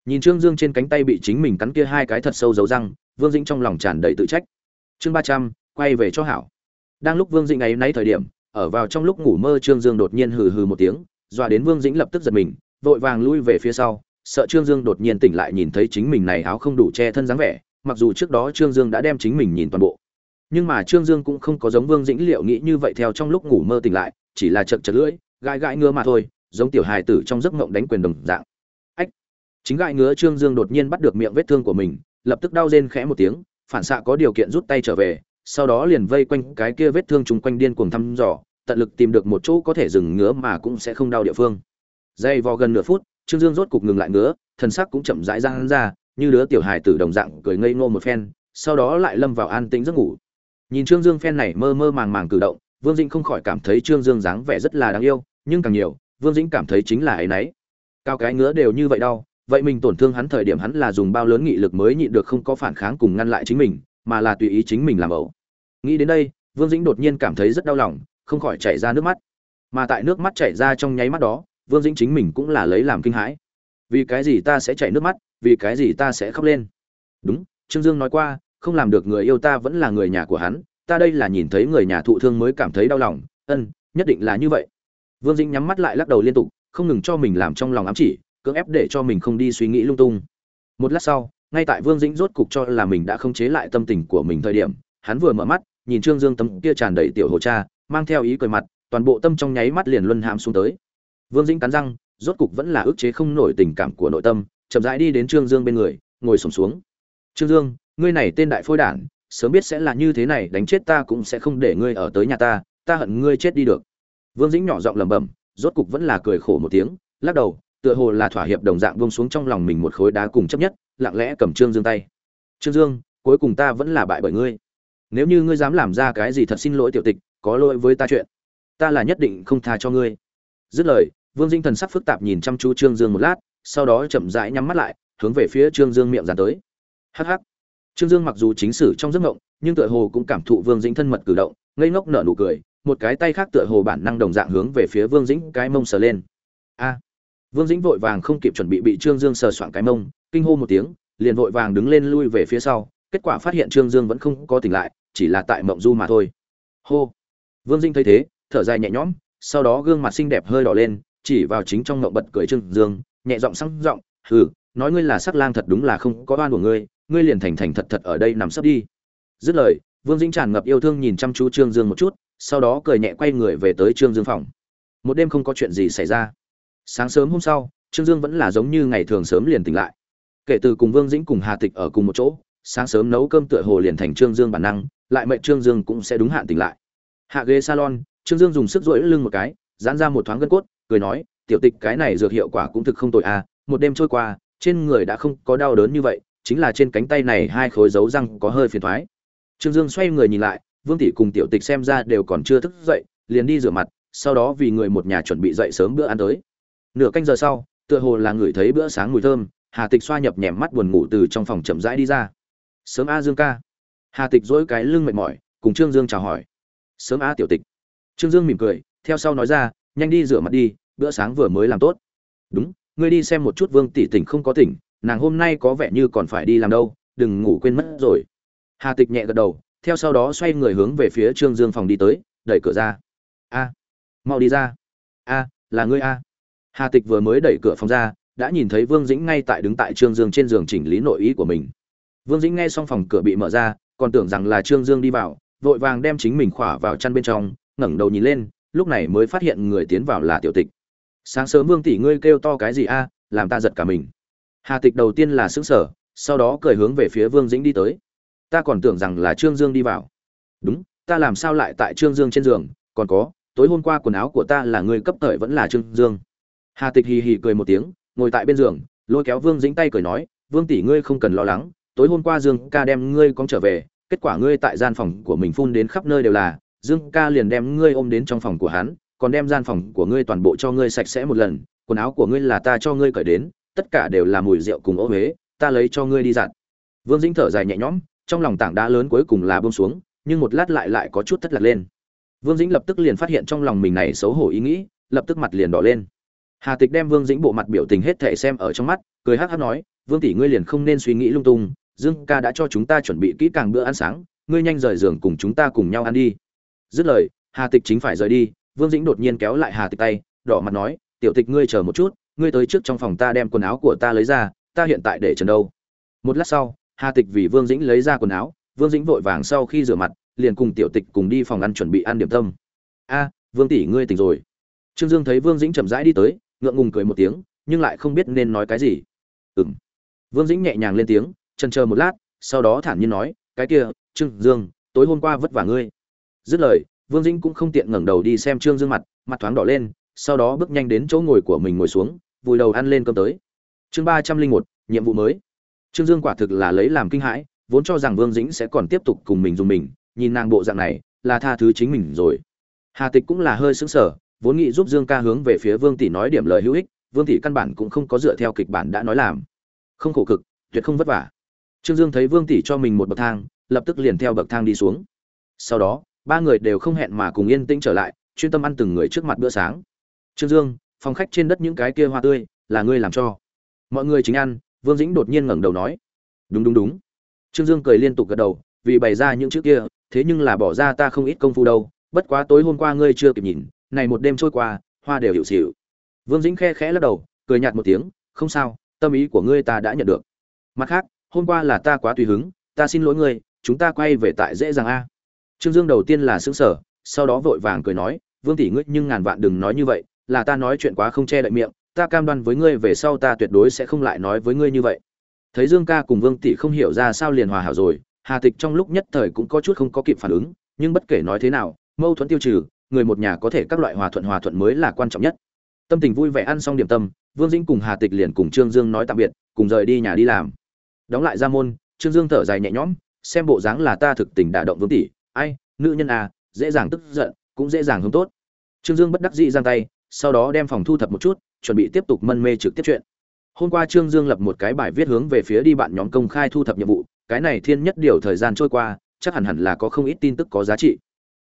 Nhìn trương dương trên cánh tay bị chính mình cắn kia hai cái thật sâu dấu răng, vương dĩnh trong lòng tràn đầy tự trách. Chương ba trăm, quay về cho hảo. Đang lúc vương dĩnh ấy nay thời điểm, ở vào trong lúc ngủ mơ trương dương đột nhiên hừ hừ một tiếng, dọa đến vương dĩnh lập tức giật mình, vội vàng lui về phía sau, sợ trương dương đột nhiên tỉnh lại nhìn thấy chính mình này áo không đủ che thân dáng vẻ, mặc dù trước đó trương dương đã đem chính mình nhìn toàn bộ. Nhưng mà trương dương cũng không có giống vương dĩnh liệu nghĩ như vậy theo trong lúc ngủ mơ tỉnh lại, chỉ là chật chật lưỡi gãi gãi ngứa mà thôi, giống tiểu hài tử trong giấc mộng đánh quyền đồng dạng. Ách! Chính gãi ngứa trương dương đột nhiên bắt được miệng vết thương của mình, lập tức đau rên khẽ một tiếng, phản xạ có điều kiện rút tay trở về, sau đó liền vây quanh cái kia vết thương chung quanh điên cuồng thăm dò, tận lực tìm được một chỗ có thể dừng ngứa mà cũng sẽ không đau địa phương. Dây vò gần nửa phút, trương dương rốt cục ngừng lại ngứa thần sắc cũng chậm rãi ra hắn ra, như đứa tiểu hài tử đồng dạng cười ngây ngô một phen, sau đó lại lâm vào an tĩnh giấc ngủ. Nhìn trương dương phen này mơ mơ màng màng cử động, vương dĩnh không khỏi cảm thấy trương dương dáng vẻ rất là đáng yêu nhưng càng nhiều, vương dĩnh cảm thấy chính là ấy y cao cái ngứa đều như vậy đau, vậy mình tổn thương hắn thời điểm hắn là dùng bao lớn nghị lực mới nhịn được không có phản kháng cùng ngăn lại chính mình, mà là tùy ý chính mình làm ẩu. Nghĩ đến đây, vương dĩnh đột nhiên cảm thấy rất đau lòng, không khỏi chảy ra nước mắt. Mà tại nước mắt chảy ra trong nháy mắt đó, vương dĩnh chính mình cũng là lấy làm kinh hãi. Vì cái gì ta sẽ chảy nước mắt, vì cái gì ta sẽ khóc lên? Đúng, trương dương nói qua, không làm được người yêu ta vẫn là người nhà của hắn, ta đây là nhìn thấy người nhà thụ thương mới cảm thấy đau lòng, ân, nhất định là như vậy vương dĩnh nhắm mắt lại lắc đầu liên tục, không ngừng cho mình làm trong lòng ám chỉ, cưỡng ép để cho mình không đi suy nghĩ lung tung. Một lát sau, ngay tại vương dĩnh rốt cục cho là mình đã không chế lại tâm tình của mình thời điểm, hắn vừa mở mắt, nhìn trương dương tấm kia tràn đầy tiểu hồ cha, mang theo ý cười mặt, toàn bộ tâm trong nháy mắt liền luân hãm xuống tới. Vương dĩnh cắn răng, rốt cục vẫn là ức chế không nổi tình cảm của nội tâm, chậm rãi đi đến trương dương bên người, ngồi sổm xuống. Trương dương, ngươi này tên đại phôi đản, sớm biết sẽ là như thế này, đánh chết ta cũng sẽ không để ngươi ở tới nhà ta ta hận ngươi chết đi được vương dĩnh nhỏ giọng lẩm bẩm, rốt cục vẫn là cười khổ một tiếng, lắc đầu, tựa hồ là thỏa hiệp đồng dạng buông xuống trong lòng mình một khối đá cùng chấp nhất, lặng lẽ cầm trương dương tay. Trương dương, cuối cùng ta vẫn là bại bởi ngươi. Nếu như ngươi dám làm ra cái gì thật xin lỗi tiểu tịch, có lỗi với ta chuyện, ta là nhất định không tha cho ngươi. Dứt lời, vương Dĩnh thần sắc phức tạp nhìn chăm chú trương dương một lát, sau đó chậm rãi nhắm mắt lại, hướng về phía trương dương miệng dàn tới. Hắc hắc. trương dương mặc dù chính sử trong giấc ngộng nhưng tựa hồ cũng cảm thụ vương dĩnh thân mật cử động, ngây ngốc nở nụ cười một cái tay khác tựa hồ bản năng đồng dạng hướng về phía vương dĩnh cái mông sờ lên. A! Vương dĩnh vội vàng không kịp chuẩn bị bị trương dương sờ soạn cái mông, kinh hô một tiếng, liền vội vàng đứng lên lui về phía sau, kết quả phát hiện trương dương vẫn không có tỉnh lại, chỉ là tại mộng du mà thôi. Hô! Vương dĩnh thấy thế, thở dài nhẹ nhõm, sau đó gương mặt xinh đẹp hơi đỏ lên, chỉ vào chính trong mộng bật cười trương dương, nhẹ giọng sang giọng, hừ, nói ngươi là sắc lang thật đúng là không có oan của ngươi ngươi liền thành thành thật thật ở đây nằm sấp đi. Dứt lời, vương dĩnh tràn ngập yêu thương nhìn chăm chú trương dương một chút sau đó cười nhẹ quay người về tới trương dương phòng. Một đêm không có chuyện gì xảy ra. Sáng sớm hôm sau, trương dương vẫn là giống như ngày thường sớm liền tỉnh lại. Kể từ cùng vương dĩnh cùng hà tịch ở cùng một chỗ, sáng sớm nấu cơm tựa hồ liền thành trương dương bản năng, lại mệnh trương dương cũng sẽ đúng hạn tỉnh lại. Hạ ghế salon, trương dương dùng sức rỗi lưng một cái, giãn ra một thoáng gân cốt, cười nói, tiểu tịch, cái này dược hiệu quả cũng thực không tồi à một đêm trôi qua, trên người đã không có đau đớn như vậy, chính là trên cánh tay này hai khối dấu răng có hơi phiền thoái. Trương dương xoay người nhìn lại vương tỷ cùng tiểu tịch xem ra đều còn chưa thức dậy, liền đi rửa mặt, sau đó vì người một nhà chuẩn bị dậy sớm bữa ăn tới. Nửa canh giờ sau, tựa hồ là người thấy bữa sáng mùi thơm, hà tịch xoa nhập nhèm mắt buồn ngủ từ trong phòng chậm rãi đi ra. Sớm a dương ca. Hà tịch dỗi cái lưng mệt mỏi, cùng trương dương chào hỏi. Sớm a tiểu tịch. Trương dương mỉm cười, theo sau nói ra, nhanh đi rửa mặt đi, bữa sáng vừa mới làm tốt. Đúng, ngươi đi xem một chút vương tỷ tỉnh không có tỉnh, nàng hôm nay có vẻ như còn phải đi làm đâu, đừng ngủ quên mất rồi. Hà tịch nhẹ gật đầu theo sau đó xoay người hướng về phía trương dương phòng đi tới, đẩy cửa ra. A, mau đi ra. A, là ngươi a. Hà tịch vừa mới đẩy cửa phòng ra, đã nhìn thấy vương dĩnh ngay tại đứng tại trương dương trên giường chỉnh lý nội ý của mình. Vương dĩnh nghe xong phòng cửa bị mở ra, còn tưởng rằng là trương dương đi vào, vội vàng đem chính mình khỏa vào chăn bên trong, ngẩng đầu nhìn lên, lúc này mới phát hiện người tiến vào là tiểu tịch. Sáng sớm vương tỷ ngươi kêu to cái gì a, làm ta giật cả mình. Hà tịch đầu tiên là xứng sở sau đó cười hướng về phía vương dĩnh đi tới ta còn tưởng rằng là trương dương đi vào. Đúng, ta làm sao lại tại trương dương trên giường? Còn có, tối hôm qua quần áo của ta là người cấp thời vẫn là trương dương. Hà tịch hì hì cười một tiếng, ngồi tại bên giường, lôi kéo vương dĩnh tay cười nói, vương tỷ ngươi không cần lo lắng, tối hôm qua dương ca đem ngươi cóng trở về, kết quả ngươi tại gian phòng của mình phun đến khắp nơi đều là, dương ca liền đem ngươi ôm đến trong phòng của hắn, còn đem gian phòng của ngươi toàn bộ cho ngươi sạch sẽ một lần, quần áo của ngươi là ta cho ngươi cởi đến, tất cả đều là mùi rượu cùng ô huế, ta lấy cho ngươi đi dặn vương dĩnh thở dài nhẹ nhõm trong lòng tảng đá lớn cuối cùng là bông xuống, nhưng một lát lại lại có chút thất lạc lên. Vương dĩnh lập tức liền phát hiện trong lòng mình này xấu hổ ý nghĩ, lập tức mặt liền đỏ lên. Hà tịch đem vương dĩnh bộ mặt biểu tình hết thể xem ở trong mắt, cười hắc hắc nói, vương tỷ ngươi liền không nên suy nghĩ lung tung, dương ca đã cho chúng ta chuẩn bị kỹ càng bữa ăn sáng, ngươi nhanh rời giường cùng chúng ta cùng nhau ăn đi. Dứt lời, hà tịch chính phải rời đi, vương dĩnh đột nhiên kéo lại hà tịch tay, đỏ mặt nói, tiểu tịch ngươi chờ một chút, ngươi tới trước trong phòng ta đem quần áo của ta lấy ra, ta hiện tại để trần đâu. Một lát sau hà tịch vì vương dĩnh lấy ra quần áo, vương dĩnh vội vàng sau khi rửa mặt, liền cùng tiểu tịch cùng đi phòng ăn chuẩn bị ăn điểm tâm. A, vương tỷ ngươi tỉnh rồi. Trương dương thấy vương dĩnh chậm rãi đi tới, ngượng ngùng cười một tiếng, nhưng lại không biết nên nói cái gì. Ừng vương dĩnh nhẹ nhàng lên tiếng, chần chờ một lát, sau đó thản nhiên nói, cái kia, trương dương, tối hôm qua vất vả ngươi. Dứt lời, vương dĩnh cũng không tiện ngẩng đầu đi xem trương dương mặt mặt thoáng đỏ lên, sau đó bước nhanh đến chỗ ngồi của mình ngồi xuống, vùi đầu ăn lên cơm tới. Chương ba trăm linh một, nhiệm vụ mới trương dương quả thực là lấy làm kinh hãi, vốn cho rằng vương dĩnh sẽ còn tiếp tục cùng mình dùng mình, nhìn nàng bộ dạng này, là tha thứ chính mình rồi. Hà tịch cũng là hơi sững sờ, vốn nghĩ giúp dương ca hướng về phía vương tỷ nói điểm lời hữu ích, vương tỷ căn bản cũng không có dựa theo kịch bản đã nói làm. Không khổ cực, tuyệt không vất vả. Trương dương thấy vương tỷ cho mình một bậc thang, lập tức liền theo bậc thang đi xuống. Sau đó, ba người đều không hẹn mà cùng yên tĩnh trở lại, chuyên tâm ăn từng người trước mặt bữa sáng. Trương dương, phòng khách trên đất những cái kia hoa tươi, là ngươi làm cho. Mọi người chính ăn vương dĩnh đột nhiên ngẩng đầu nói, đúng đúng đúng. Trương dương cười liên tục gật đầu, vì bày ra những chữ kia, thế nhưng là bỏ ra ta không ít công phu đâu, bất quá tối hôm qua ngươi chưa kịp nhìn, này một đêm trôi qua, hoa đều hữu xỉu. vương dĩnh khe khẽ lắc đầu, cười nhạt một tiếng, không sao, tâm ý của ngươi ta đã nhận được. Mặt khác, hôm qua là ta quá tùy hứng, ta xin lỗi ngươi, chúng ta quay về tại dễ dàng a. Trương dương đầu tiên là sững sở sau đó vội vàng cười nói, vương tỷ ngươi nhưng ngàn vạn đừng nói như vậy, là ta nói chuyện quá không che đậy miệng ta cam đoan với ngươi về sau ta tuyệt đối sẽ không lại nói với ngươi như vậy. Thấy dương ca cùng vương tỷ không hiểu ra sao liền hòa hảo rồi, hà tịch trong lúc nhất thời cũng có chút không có kịp phản ứng, nhưng bất kể nói thế nào, mâu thuẫn tiêu trừ, người một nhà có thể các loại hòa thuận hòa thuận mới là quan trọng nhất. Tâm tình vui vẻ ăn xong điểm tâm, vương dĩnh cùng hà tịch liền cùng trương dương nói tạm biệt, cùng rời đi nhà đi làm. Đóng lại ra môn, trương dương thở dài nhẹ nhõm, xem bộ dáng là ta thực tình đả động vương tỷ. Ai, nữ nhân à dễ dàng tức giận, cũng dễ dàng hướng tốt. Trương dương bất đắc dĩ giang tay sau đó đem phòng thu thập một chút, chuẩn bị tiếp tục mân mê trực tiếp chuyện. Hôm qua trương dương lập một cái bài viết hướng về phía đi bạn nhóm công khai thu thập nhiệm vụ, cái này thiên nhất điều thời gian trôi qua, chắc hẳn hẳn là có không ít tin tức có giá trị.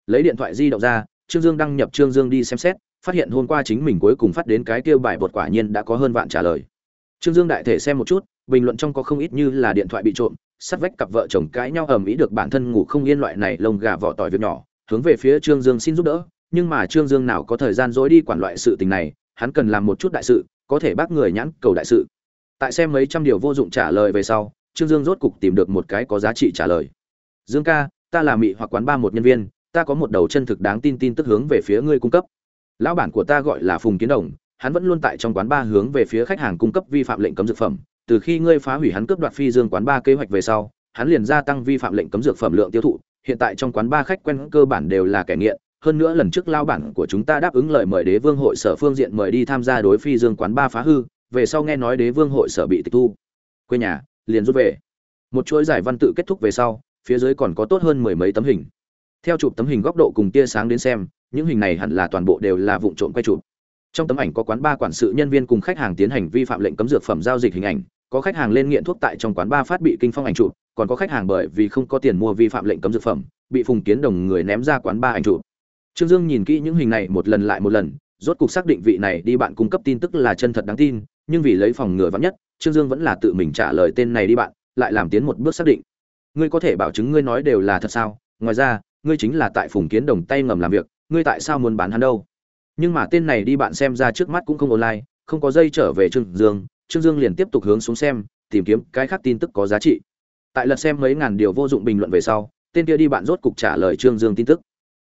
Lấy điện thoại di động ra, trương dương đăng nhập trương dương đi xem xét, phát hiện hôm qua chính mình cuối cùng phát đến cái kêu bài bột quả nhiên đã có hơn vạn trả lời. Trương dương đại thể xem một chút, bình luận trong có không ít như là điện thoại bị trộm, sắt vách cặp vợ chồng cãi nhau ầm ĩ được bản thân ngủ không yên loại này lông gà vỏ tỏi việc nhỏ, hướng về phía trương dương xin giúp đỡ nhưng mà trương dương nào có thời gian dối đi quản loại sự tình này, hắn cần làm một chút đại sự, có thể bác người nhãn cầu đại sự. Tại xem mấy trăm điều vô dụng trả lời về sau, trương dương rốt cục tìm được một cái có giá trị trả lời. Dương ca, ta là mị hoặc quán ba một nhân viên, ta có một đầu chân thực đáng tin tin tức hướng về phía ngươi cung cấp. Lão bản của ta gọi là phùng kiến đồng, hắn vẫn luôn tại trong quán ba hướng về phía khách hàng cung cấp vi phạm lệnh cấm dược phẩm. Từ khi ngươi phá hủy hắn cướp đoạt phi dương quán ba kế hoạch về sau, hắn liền gia tăng vi phạm lệnh cấm dược phẩm lượng tiêu thụ. Hiện tại trong quán ba khách quen cơ bản đều là kẻ nghiện hơn nữa lần trước lao bản của chúng ta đáp ứng lời mời đế vương hội sở phương diện mời đi tham gia đối phi dương quán ba phá hư, về sau nghe nói đế vương hội sở bị tịch thu. Quê nhà, liền rút về. Một chuỗi giải văn tự kết thúc về sau, phía dưới còn có tốt hơn mười mấy tấm hình. Theo chụp tấm hình góc độ cùng tia sáng đến xem, những hình này hẳn là toàn bộ đều là vụ trộm quay chụp. Trong tấm ảnh có quán ba quản sự nhân viên cùng khách hàng tiến hành vi phạm lệnh cấm dược phẩm giao dịch hình ảnh, có khách hàng lên nghiện thuốc tại trong quán ba phát bị kinh phong ảnh chụp, còn có khách hàng bởi vì không có tiền mua vi phạm lệnh cấm dược phẩm, bị phùng kiến đồng người ném ra quán ba ảnh chụp trương dương nhìn kỹ những hình này một lần lại một lần, rốt cục xác định vị này đi bạn cung cấp tin tức là chân thật đáng tin, nhưng vì lấy phòng ngừa vững nhất, trương dương vẫn là tự mình trả lời tên này đi bạn, lại làm tiến một bước xác định. Ngươi có thể bảo chứng ngươi nói đều là thật sao? Ngoài ra, ngươi chính là tại phùng kiến đồng tay ngầm làm việc, ngươi tại sao muốn bán hắn đâu? Nhưng mà tên này đi bạn xem ra trước mắt cũng không online, không có dây trở về trương dương trương dương liền tiếp tục hướng xuống xem, tìm kiếm cái khác tin tức có giá trị. Tại lần xem mấy ngàn điều vô dụng bình luận về sau, tên kia đi bạn rốt cục trả lời trương dương tin tức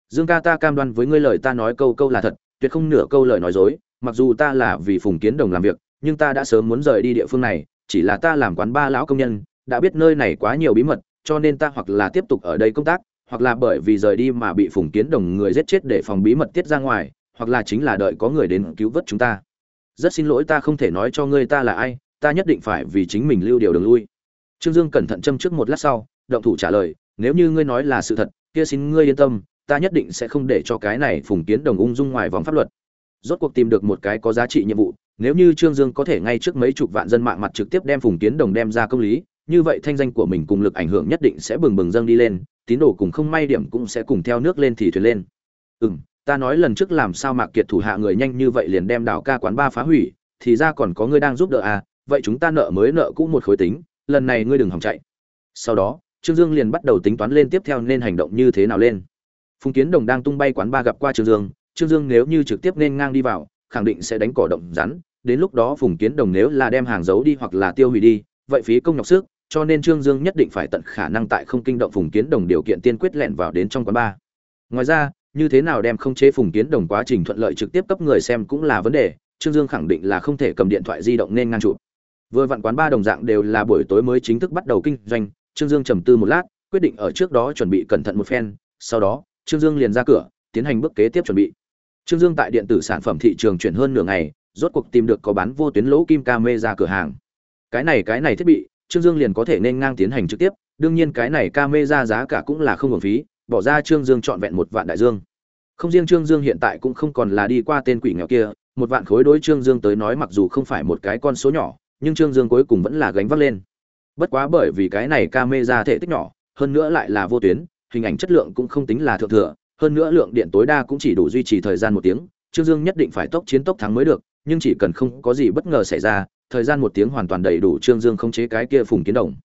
dương ca ta cam đoan với ngươi lời ta nói câu câu là thật, tuyệt không nửa câu lời nói dối, mặc dù ta là vì phùng kiến đồng làm việc, nhưng ta đã sớm muốn rời đi địa phương này, chỉ là ta làm quán ba lão công nhân, đã biết nơi này quá nhiều bí mật, cho nên ta hoặc là tiếp tục ở đây công tác, hoặc là bởi vì rời đi mà bị phùng kiến đồng người giết chết để phòng bí mật tiết ra ngoài, hoặc là chính là đợi có người đến cứu vớt chúng ta. Rất xin lỗi ta không thể nói cho ngươi ta là ai, ta nhất định phải vì chính mình lưu điều đường lui. Trương dương cẩn thận châm trước một lát sau, động thủ trả lời, nếu như ngươi nói là sự thật, kia xin ngươi yên tâm ta nhất định sẽ không để cho cái này phùng kiến đồng ung dung ngoài vòng pháp luật. Rốt cuộc tìm được một cái có giá trị nhiệm vụ, nếu như trương dương có thể ngay trước mấy chục vạn dân mạng mặt trực tiếp đem phùng kiến đồng đem ra công lý, như vậy thanh danh của mình cùng lực ảnh hưởng nhất định sẽ bừng bừng dâng đi lên, tín đồ cùng không may điểm cũng sẽ cùng theo nước lên thì thuyền lên. Ừ m ta nói lần trước làm sao mạc kiệt thủ hạ người nhanh như vậy liền đem đảo ca quán ba phá hủy, thì ra còn có ngươi đang giúp đỡ à vậy chúng ta nợ mới nợ cũ một khối tính, lần này ngươi đừng hòng chạy. Sau đó, trương dương liền bắt đầu tính toán lên tiếp theo nên hành động như thế nào lên phùng kiến đồng đang tung bay quán ba gặp qua trương dương trương dương nếu như trực tiếp nên ngang đi vào, khẳng định sẽ đánh cỏ động rắn. Đến lúc đó phùng kiến đồng nếu là đem hàng giấu đi hoặc là tiêu hủy đi, vậy phí công nhọc sức, cho nên trương dương nhất định phải tận khả năng tại không kinh động phùng kiến đồng điều kiện tiên quyết lẻn vào đến trong quán ba ngoài ra, như thế nào đem không chế phùng kiến đồng quá trình thuận lợi trực tiếp cấp người xem cũng là vấn đề, trương dương khẳng định là không thể cầm điện thoại di động nên ngang chụp. Vừa vặn quán ba đồng dạng đều là buổi tối mới chính thức bắt đầu kinh doanh, trương dương trầm tư một lát, quyết định ở trước đó chuẩn bị cẩn thận một phen, sau đó trương dương liền ra cửa, tiến hành bước kế tiếp chuẩn bị. Trương dương tại điện tử sản phẩm thị trường chuyển hơn nửa ngày, rốt cuộc tìm được có bán vô tuyến lỗ kim camera cửa hàng. Cái này cái này thiết bị, trương dương liền có thể nên ngang tiến hành trực tiếp, đương nhiên cái này camera giá cả cũng là không hưởng phí, bỏ ra trương dương trọn vẹn một vạn đại dương. Không riêng trương dương hiện tại cũng không còn là đi qua tên quỷ nghèo kia, một vạn khối đối trương dương tới nói mặc dù không phải một cái con số nhỏ, nhưng trương dương cuối cùng vẫn là gánh vác lên. Bất quá bởi vì cái này camera thể tích nhỏ, hơn nữa lại là vô tuyến hình ảnh chất lượng cũng không tính là thượng thừa, hơn nữa lượng điện tối đa cũng chỉ đủ duy trì thời gian một tiếng, trương dương nhất định phải tốc chiến tốc thắng mới được, nhưng chỉ cần không có gì bất ngờ xảy ra, thời gian một tiếng hoàn toàn đầy đủ trương dương khống chế cái kia phùng kiến đồng.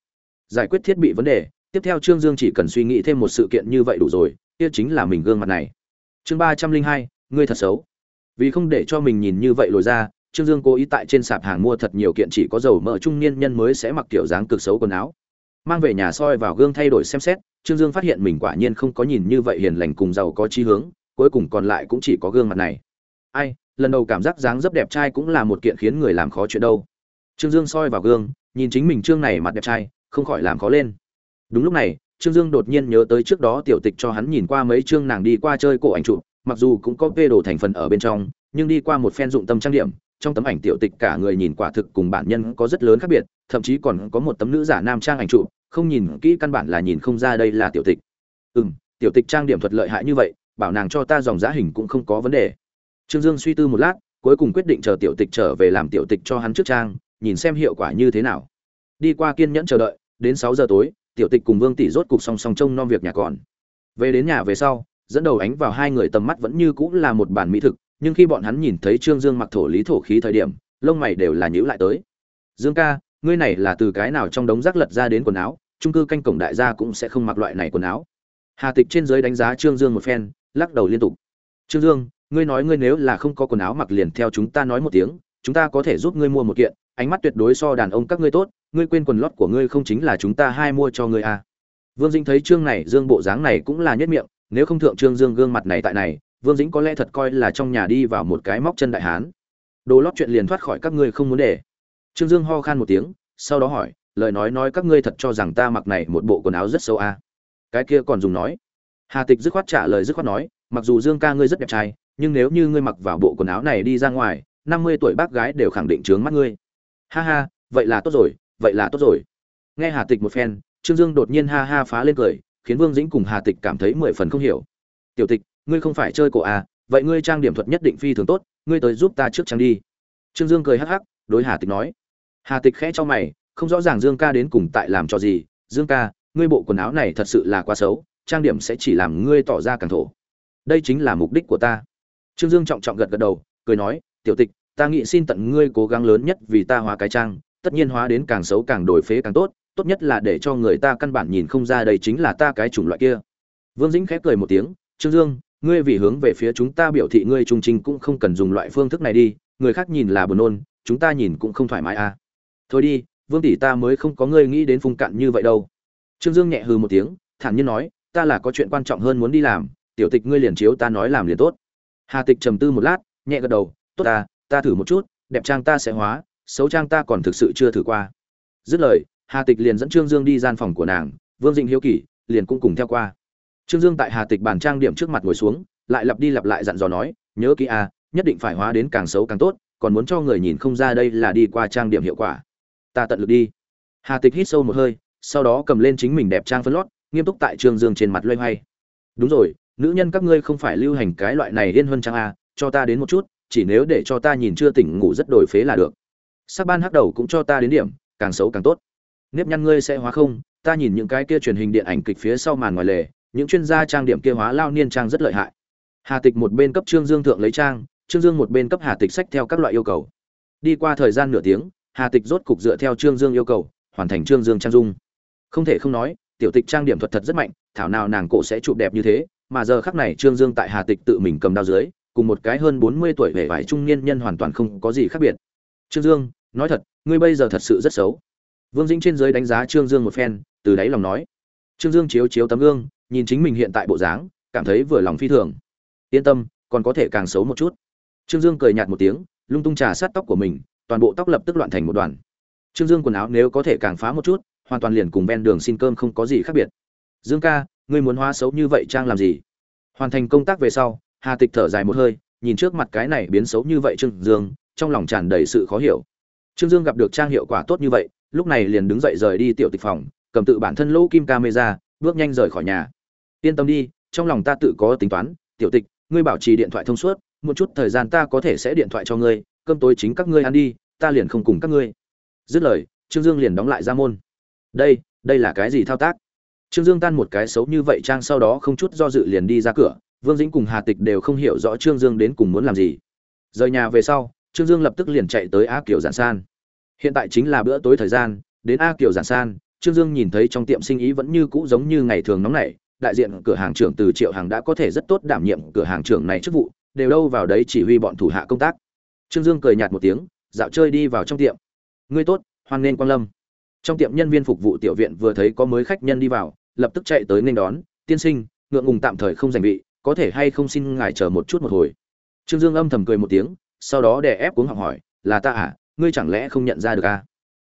Giải quyết thiết bị vấn đề, tiếp theo trương dương chỉ cần suy nghĩ thêm một sự kiện như vậy đủ rồi, kia chính là mình gương mặt này. Chương ba trăm linh hai, ngươi thật xấu. Vì không để cho mình nhìn như vậy lồi ra, trương dương cố ý tại trên sạp hàng mua thật nhiều kiện chỉ có dầu mỡ trung niên nhân mới sẽ mặc kiểu dáng cực xấu quần áo. Mang về nhà soi vào gương thay đổi xem xét trương dương phát hiện mình quả nhiên không có nhìn như vậy hiền lành cùng giàu có chí hướng, cuối cùng còn lại cũng chỉ có gương mặt này. Ai, lần đầu cảm giác dáng dấp đẹp trai cũng là một kiện khiến người làm khó chuyện đâu. Trương dương soi vào gương, nhìn chính mình trương này mặt đẹp trai, không khỏi làm khó lên. Đúng lúc này, trương dương đột nhiên nhớ tới trước đó tiểu tịch cho hắn nhìn qua mấy chương nàng đi qua chơi cổ ảnh chụp, mặc dù cũng có vê đồ thành phần ở bên trong, nhưng đi qua một phen dụng tâm trang điểm, trong tấm ảnh tiểu tịch cả người nhìn quả thực cùng bản nhân có rất lớn khác biệt, thậm chí còn có một tấm nữ giả nam trang ảnh chụp không nhìn kỹ căn bản là nhìn không ra đây là tiểu tịch. Ừ m tiểu tịch trang điểm thuật lợi hại như vậy, bảo nàng cho ta dòng giá hình cũng không có vấn đề. Trương dương suy tư một lát, cuối cùng quyết định chờ tiểu tịch trở về làm tiểu tịch cho hắn trước trang, nhìn xem hiệu quả như thế nào. Đi qua kiên nhẫn chờ đợi, đến sáu giờ tối, tiểu tịch cùng vương tỷ rốt cục song song trông nom việc nhà còn. Về đến nhà về sau, dẫn đầu ánh vào hai người tầm mắt vẫn như cũng là một bản mỹ thực, nhưng khi bọn hắn nhìn thấy trương dương mặc thổ lý thổ khí thời điểm, lông mày đều là nhíu lại tới. Dương ca, ngươi này là từ cái nào trong đống rác lật ra đến quần áo? Trung cư canh cổng đại gia cũng sẽ không mặc loại này quần áo. Hà tịch trên giới đánh giá trương dương một phen, lắc đầu liên tục. Trương dương, ngươi nói ngươi nếu là không có quần áo mặc liền theo chúng ta nói một tiếng, chúng ta có thể giúp ngươi mua một kiện, ánh mắt tuyệt đối so đàn ông các ngươi tốt, ngươi quên quần lót của ngươi không chính là chúng ta hai mua cho ngươi à. vương dĩnh thấy trương này, dương bộ dáng này cũng là nhất miệng, nếu không thượng trương dương gương mặt này tại này, vương dĩnh có lẽ thật coi là trong nhà đi vào một cái móc chân đại hán. Đồ lót chuyện liền thoát khỏi các ngươi không muốn để. Trương dương ho khan một tiếng, sau đó hỏi lời nói nói các ngươi thật cho rằng ta mặc này một bộ quần áo rất xấu à. cái kia còn dùng nói. Hà tịch dứt khoát trả lời dứt khoát nói, mặc dù dương ca ngươi rất đẹp trai, nhưng nếu như ngươi mặc vào bộ quần áo này đi ra ngoài, năm mươi tuổi bác gái đều khẳng định trướng mắt ngươi. Ha ha, vậy là tốt rồi, vậy là tốt rồi. Nghe hà tịch một phen, trương dương đột nhiên ha ha phá lên cười, khiến vương dĩnh cùng hà tịch cảm thấy mười phần không hiểu. Tiểu tịch, ngươi không phải chơi cổ à vậy ngươi trang điểm thuật nhất định phi thường tốt, ngươi tới giúp ta trước trang đi. Trương dương cười hắc hắc, đối hà tịch nói. Hà tịch khẽ cho mày không rõ ràng dương ca đến cùng tại làm cho gì. Dương ca, ngươi bộ quần áo này thật sự là quá xấu, trang điểm sẽ chỉ làm ngươi tỏ ra càng thổ. Đây chính là mục đích của ta. Trương dương trọng trọng gật gật đầu, cười nói, tiểu tịch, ta nghĩ xin tận ngươi cố gắng lớn nhất vì ta hóa cái trang, tất nhiên hóa đến càng xấu càng đổi phế càng tốt tốt nhất là để cho người ta căn bản nhìn không ra đây chính là ta cái chủng loại kia. Vương dĩnh khép cười một tiếng, trương dương, ngươi vì hướng về phía chúng ta biểu thị ngươi trung trình cũng không cần dùng loại phương thức này đi, người khác nhìn là buồn nôn, chúng ta nhìn cũng không thoải mái à. Thôi đi vương tỷ ta mới không có ngươi nghĩ đến phung cạn như vậy đâu. Trương dương nhẹ hừ một tiếng, thản nhiên nói, ta là có chuyện quan trọng hơn muốn đi làm, tiểu tịch ngươi liền chiếu ta nói làm liền tốt. Hà tịch trầm tư một lát, nhẹ gật đầu, tốt ta ta thử một chút, đẹp trang ta sẽ hóa, xấu trang ta còn thực sự chưa thử qua. Dứt lời, hà tịch liền dẫn trương dương đi gian phòng của nàng, vương dĩnh hiếu kỳ, liền cũng cùng theo qua. Trương dương tại hà tịch bàn trang điểm trước mặt ngồi xuống, lại lặp đi lặp lại dặn dò nói, nhớ kỹ a nhất định phải hóa đến càng xấu càng tốt, còn muốn cho người nhìn không ra đây là đi qua trang điểm hiệu quả ta tận lực đi. Hà tịch hít sâu một hơi, sau đó cầm lên chính mình đẹp trang phân lót, nghiêm túc tại trương dương trên mặt loay hoay. Đúng rồi, nữ nhân các ngươi không phải lưu hành cái loại này yên hơn trang a cho ta đến một chút, chỉ nếu để cho ta nhìn chưa tỉnh ngủ rất đổi phế là được. Sắc ban hắc đầu cũng cho ta đến điểm, càng xấu càng tốt. Nếp nhăn ngươi sẽ hóa không, ta nhìn những cái kia truyền hình điện ảnh kịch phía sau màn ngoài lề, những chuyên gia trang điểm kia hóa lao niên trang rất lợi hại. Hà tịch một bên cấp trương dương thượng lấy trang, trương dương một bên cấp hà tịch sách theo các loại yêu cầu. Đi qua thời gian nửa tiếng hà tịch rốt cục dựa theo trương dương yêu cầu, hoàn thành trương dương trang dung. Không thể không nói, tiểu tịch trang điểm thuật thật rất mạnh, thảo nào nàng cổ sẽ chụp đẹp như thế, mà giờ khắc này trương dương tại hà tịch tự mình cầm đao dưới, cùng một cái hơn bốn mươi tuổi vẻ vải trung niên nhân hoàn toàn không có gì khác biệt. Trương dương, nói thật, ngươi bây giờ thật sự rất xấu. Vương dĩnh trên giới đánh giá trương dương một phen, từ đáy lòng nói. Trương dương chiếu chiếu tấm gương, nhìn chính mình hiện tại bộ dáng, cảm thấy vừa lòng phi thường. Yên tâm, còn có thể càng xấu một chút. Trương dương cười nhạt một tiếng, lung tung trà sát tóc của mình toàn bộ tóc lập tức loạn thành một đoàn. Trương dương quần áo nếu có thể càng phá một chút, hoàn toàn liền cùng ven đường xin cơm không có gì khác biệt. Dương ca, ngươi muốn hóa xấu như vậy trang làm gì? Hoàn thành công tác về sau, hà tịch thở dài một hơi, nhìn trước mặt cái này biến xấu như vậy trương dương, trong lòng tràn đầy sự khó hiểu. Trương dương gặp được trang hiệu quả tốt như vậy, lúc này liền đứng dậy rời đi tiểu tịch phòng, cầm tự bản thân lỗ kim camera, bước nhanh rời khỏi nhà. Yên tâm đi, trong lòng ta tự có tính toán, tiểu tịch, ngươi bảo trì điện thoại thông suốt, một chút thời gian ta có thể sẽ điện thoại cho ngươi cơm tối chính các ngươi ăn đi, ta liền không cùng các ngươi. Dứt lời, trương dương liền đóng lại ra môn. Đây đây là cái gì thao tác? Trương dương tan một cái xấu như vậy trang sau đó không chút do dự liền đi ra cửa, vương dĩnh cùng hà tịch đều không hiểu rõ trương dương đến cùng muốn làm gì. Rời nhà về sau, trương dương lập tức liền chạy tới a kiểu giản san. Hiện tại chính là bữa tối thời gian, đến a kiểu giản san, trương dương nhìn thấy trong tiệm sinh ý vẫn như cũ giống như ngày thường nóng nảy, đại diện cửa hàng trưởng từ triệu hàng đã có thể rất tốt đảm nhiệm cửa hàng trưởng này chức vụ, đều đâu vào đấy chỉ huy bọn thủ hạ công tác trương dương cười nhạt một tiếng, dạo chơi đi vào trong tiệm. Ngươi tốt, hoan nghênh quang lâm. Trong tiệm nhân viên phục vụ tiểu viện vừa thấy có mới khách nhân đi vào, lập tức chạy tới nên đón, tiên sinh, ngượng ngùng tạm thời không giành vị, có thể hay không xin ngài chờ một chút một hồi? Trương dương âm thầm cười một tiếng, sau đó đè ép cuống họng hỏi, là ta à ngươi chẳng lẽ không nhận ra được à?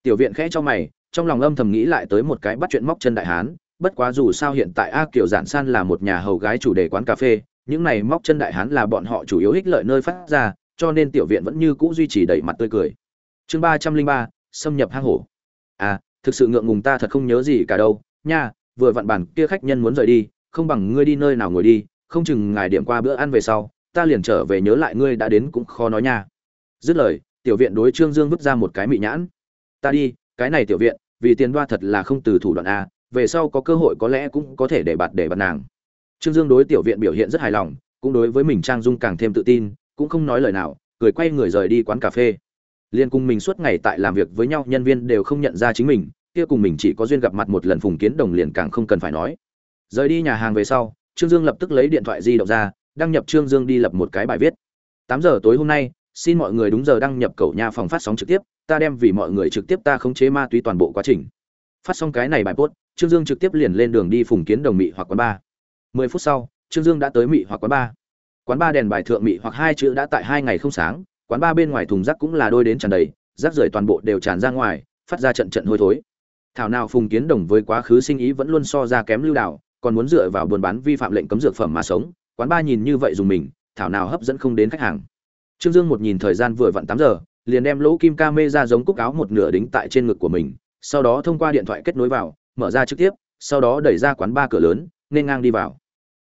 Tiểu viện khẽ cho mày, trong lòng âm thầm nghĩ lại tới một cái bắt chuyện móc chân đại hán, bất quá dù sao hiện tại a kiều giản san là một nhà hầu gái chủ đề quán cà phê, những này móc chân đại hán là bọn họ chủ yếu ích lợi nơi phát ra cho nên tiểu viện vẫn như cũ duy trì đầy mặt tươi cười. Chương ba trăm linh ba, xâm nhập hang hổ. À thực sự ngượng ngùng ta thật không nhớ gì cả đâu. Nha, vừa vặn bản kia khách nhân muốn rời đi, không bằng ngươi đi nơi nào ngồi đi, không chừng ngài điểm qua bữa ăn về sau, ta liền trở về nhớ lại ngươi đã đến cũng khó nói nha. Dứt lời, tiểu viện đối trương dương vứt ra một cái mị nhãn. Ta đi, cái này tiểu viện, vì tiền đoa thật là không từ thủ đoạn a về sau có cơ hội có lẽ cũng có thể để bạt để bạt nàng. Trương dương đối tiểu viện biểu hiện rất hài lòng, cũng đối với mình trang dung càng thêm tự tin cũng không nói lời nào, cười quay người rời đi quán cà phê. Liên cùng mình suốt ngày tại làm việc với nhau, nhân viên đều không nhận ra chính mình, kia cùng mình chỉ có duyên gặp mặt một lần phùng kiến đồng liền càng không cần phải nói. Rời đi nhà hàng về sau, trương dương lập tức lấy điện thoại di động ra, đăng nhập trương dương đi lập một cái bài viết. Tám giờ tối hôm nay, xin mọi người đúng giờ đăng nhập cầu nhà phòng phát sóng trực tiếp, ta đem vì mọi người trực tiếp ta khống chế ma túy toàn bộ quá trình. Phát xong cái này bài post, trương dương trực tiếp liền lên đường đi phùng kiến đồng mị hoặc quán ba mười phút sau, trương dương đã tới mị hoặc quán ba quán ba đèn bài thượng mị hoặc hai chữ đã tại hai ngày không sáng, quán ba bên ngoài thùng rác cũng là đôi đến tràn đầy, rác rưởi toàn bộ đều tràn ra ngoài, phát ra trận trận hôi thối. Thảo nào phùng kiến đồng với quá khứ sinh ý vẫn luôn so ra kém lưu đạo còn muốn dựa vào buôn bán vi phạm lệnh cấm dược phẩm mà sống, quán ba nhìn như vậy dùng mình, thảo nào hấp dẫn không đến khách hàng. Trương dương một nhìn thời gian vừa vặn tám giờ, liền đem lỗ kim ca mê ra giống cúc áo một nửa đính tại trên ngực của mình, sau đó thông qua điện thoại kết nối vào, mở ra trực tiếp, sau đó đẩy ra quán ba cửa lớn, nên ngang đi vào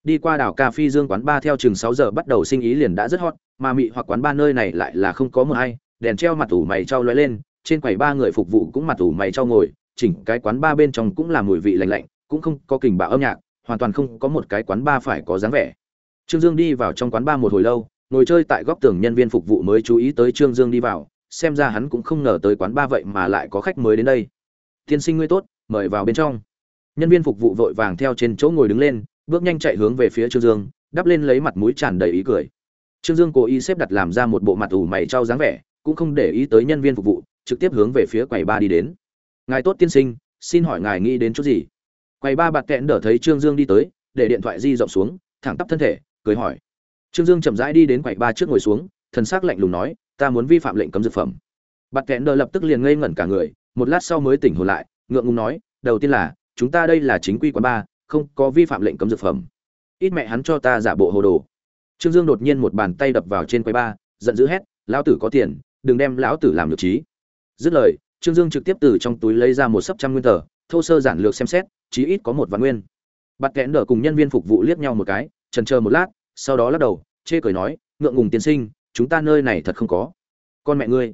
đi qua đảo cà phi dương quán ba theo chừng sáu giờ bắt đầu sinh ý liền đã rất hot, mà mị hoặc quán ba nơi này lại là không có mờ hay đèn treo mặt ủ mày trao lóe lên, trên quầy ba người phục vụ cũng mặt ủ mày trao ngồi, chỉnh cái quán ba bên trong cũng là mùi vị lạnh lạnh, cũng không có kình bạo âm nhạc, hoàn toàn không có một cái quán ba phải có dáng vẻ. Trương dương đi vào trong quán ba một hồi lâu, ngồi chơi tại góc tường nhân viên phục vụ mới chú ý tới trương dương đi vào, xem ra hắn cũng không ngờ tới quán ba vậy mà lại có khách mới đến đây. Tiên sinh ngươi tốt, mời vào bên trong. Nhân viên phục vụ vội vàng theo trên chỗ ngồi đứng lên bước nhanh chạy hướng về phía trương dương, đắp lên lấy mặt mũi tràn đầy ý cười. Trương dương cố ý xếp đặt làm ra một bộ mặt ủ mày trao dáng vẻ, cũng không để ý tới nhân viên phục vụ, trực tiếp hướng về phía quầy ba đi đến. Ngài tốt tiên sinh, xin hỏi ngài nghĩ đến chút gì? Quầy ba bạt kẹn đỡ thấy trương dương đi tới, để điện thoại di rộng xuống, thẳng tắp thân thể, cười hỏi. Trương dương chậm rãi đi đến quầy ba trước ngồi xuống, thần s ắ c lạnh lùng nói, ta muốn vi phạm lệnh cấm dược phẩm. Bạt kẹn đỡ lập tức liền ngây ngẩn cả người, một lát sau mới tỉnh hồn lại, ngượng ngùng nói, đầu tiên là, chúng ta đây là chính quy quán ba không có vi phạm lệnh cấm dược phẩm. Ít mẹ hắn cho ta giả bộ hồ đồ. Trương dương đột nhiên một bàn tay đập vào trên quầy ba, giận dữ hét, lão tử có tiền, đừng đem lão tử làm được trí. Dứt lời, trương dương trực tiếp từ trong túi lấy ra một sấp trăm nguyên tờ, thô sơ giản lược xem xét, chí ít có một vạn nguyên. Bạt kẽn đỡ cùng nhân viên phục vụ liếc nhau một cái, trần chờ một lát, sau đó lắc đầu, chê cười nói, ngượng ngùng tiên sinh, chúng ta nơi này thật không có. Con mẹ ngươi.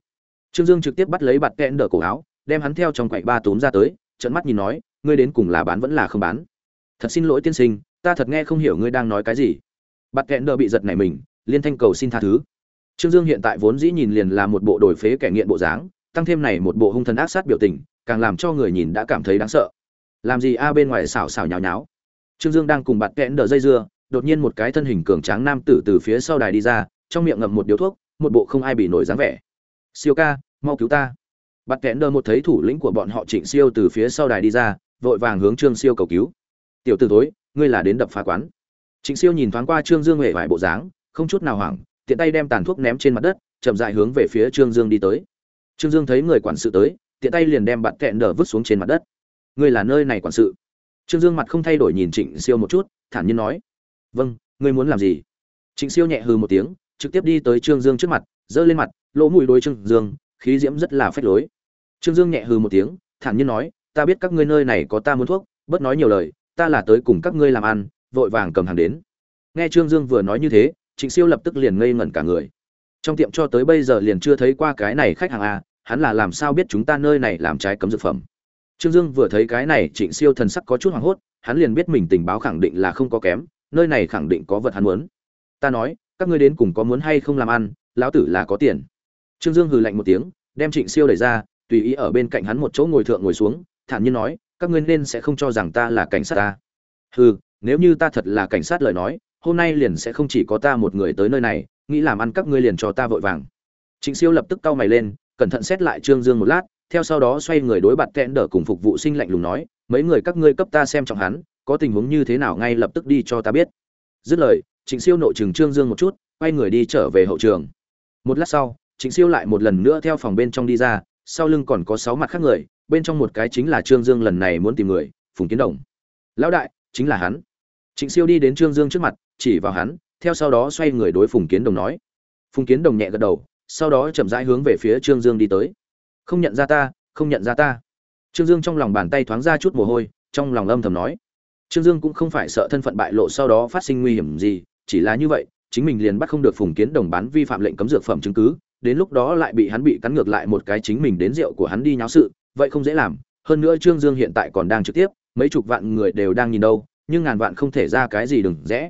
Trương dương trực tiếp bắt lấy bạt kẽn đỡ cổ áo, đem hắn theo trong quậy ba túm ra tới trận mắt nhìn nói, ngươi đến cùng là bán vẫn là không bán? Thật xin lỗi tiên sinh, ta thật nghe không hiểu ngươi đang nói cái gì. Bạt kẹn đờ bị giật nảy mình, liên thanh cầu xin tha thứ. Trương dương hiện tại vốn dĩ nhìn liền là một bộ đổi phế kẻ nghiện bộ dáng, tăng thêm này một bộ hung thần ác sát biểu tình, càng làm cho người nhìn đã cảm thấy đáng sợ. Làm gì a bên ngoài xảo xảo nhào nháo. Trương dương đang cùng bạt kẽn đờ dây dưa, đột nhiên một cái thân hình cường tráng nam tử từ phía sau đài đi ra, trong miệng ngậm một điếu thuốc, một bộ không ai bị nổi dáng vẻ. Siêu ca, mau cứu ta. Bạt kẽn đờ một thấy thủ lĩnh của bọn họ trịnh siêu từ phía sau đài đi ra, vội vàng hướng trương siêu cầu cứu tiểu t ử tối ngươi là đến đập phá quán. Trịnh siêu nhìn thoáng qua trương dương huệ vải bộ dáng, không chút nào hoảng, tiện tay đem tàn thuốc ném trên mặt đất, chậm dại hướng về phía trương dương đi tới. Trương dương thấy người quản sự tới, tiện tay liền đem bạn kẹn đờ vứt xuống trên mặt đất. Ngươi là nơi này quản sự. Trương dương mặt không thay đổi nhìn trịnh siêu một chút, thản nhiên nói. Vâng ngươi muốn làm gì? Trịnh siêu nhẹ hừ một tiếng, trực tiếp đi tới trương dương trước mặt, giơ lên mặt, lỗ mùi đôi trương dương, khí diễm rất là phách lối. Trương dương nhẹ hừ một tiếng, thản nhiên nói, ta biết các ngươi nơi này có ta muốn thuốc, bớt nói nhiều lời ta là tới cùng các ngươi làm ăn, vội vàng cầm hàng đến. Nghe trương dương vừa nói như thế, trịnh siêu lập tức liền ngây ngẩn cả người. Trong tiệm cho tới bây giờ liền chưa thấy qua cái này khách hàng a hắn là làm sao biết chúng ta nơi này làm trái cấm dược phẩm. Trương dương vừa thấy cái này, trịnh siêu thần sắc có chút hoảng hốt, hắn liền biết mình tình báo khẳng định là không có kém, nơi này khẳng định có vật hắn muốn. Ta nói, các ngươi đến cùng có muốn hay không làm ăn, lão tử là có tiền. Trương dương hừ lạnh một tiếng, đem trịnh siêu đẩy ra, tùy ý ở bên cạnh hắn một chỗ ngồi thượng ngồi xuống, thản nhiên nói các ngươi nên sẽ không cho rằng ta là cảnh sát ta. Hừ, nếu như ta thật là cảnh sát lời nói, hôm nay liền sẽ không chỉ có ta một người tới nơi này, nghĩ làm ăn các ngươi liền cho ta vội vàng. Trịnh siêu lập tức cau mày lên, cẩn thận xét lại trương dương một lát, theo sau đó xoay người đối bạt tẹn đỡ cùng phục vụ sinh lạnh lùng nói, mấy người các ngươi cấp ta xem trọng hắn, có tình huống như thế nào ngay lập tức đi cho ta biết. Dứt lời, trịnh siêu nội trừng trương dương một chút, quay người đi trở về hậu trường. Một lát sau, trịnh siêu lại một lần nữa theo phòng bên trong đi ra, sau lưng còn có sáu mặt khác người bên trong một cái chính là trương dương lần này muốn tìm người, phùng kiến đồng. Lão đại, chính là hắn. Trịnh siêu đi đến trương dương trước mặt, chỉ vào hắn, theo sau đó xoay người đối phùng kiến đồng nói. Phùng kiến đồng nhẹ gật đầu, sau đó chậm rãi hướng về phía trương dương đi tới. Không nhận ra ta, không nhận ra ta. Trương dương trong lòng bàn tay thoáng ra chút mồ hôi, trong lòng âm thầm nói. Trương dương cũng không phải sợ thân phận bại lộ sau đó phát sinh nguy hiểm gì, chỉ là như vậy, chính mình liền bắt không được phùng kiến đồng bán vi phạm lệnh cấm dược phẩm chứng cứ, đến lúc đó lại bị hắn bị cắn ngược lại một cái chính mình đến rượu của hắn đi nháo sự vậy không dễ làm, hơn nữa trương dương hiện tại còn đang trực tiếp, mấy chục vạn người đều đang nhìn đâu, nhưng ngàn vạn không thể ra cái gì đừng rẽ.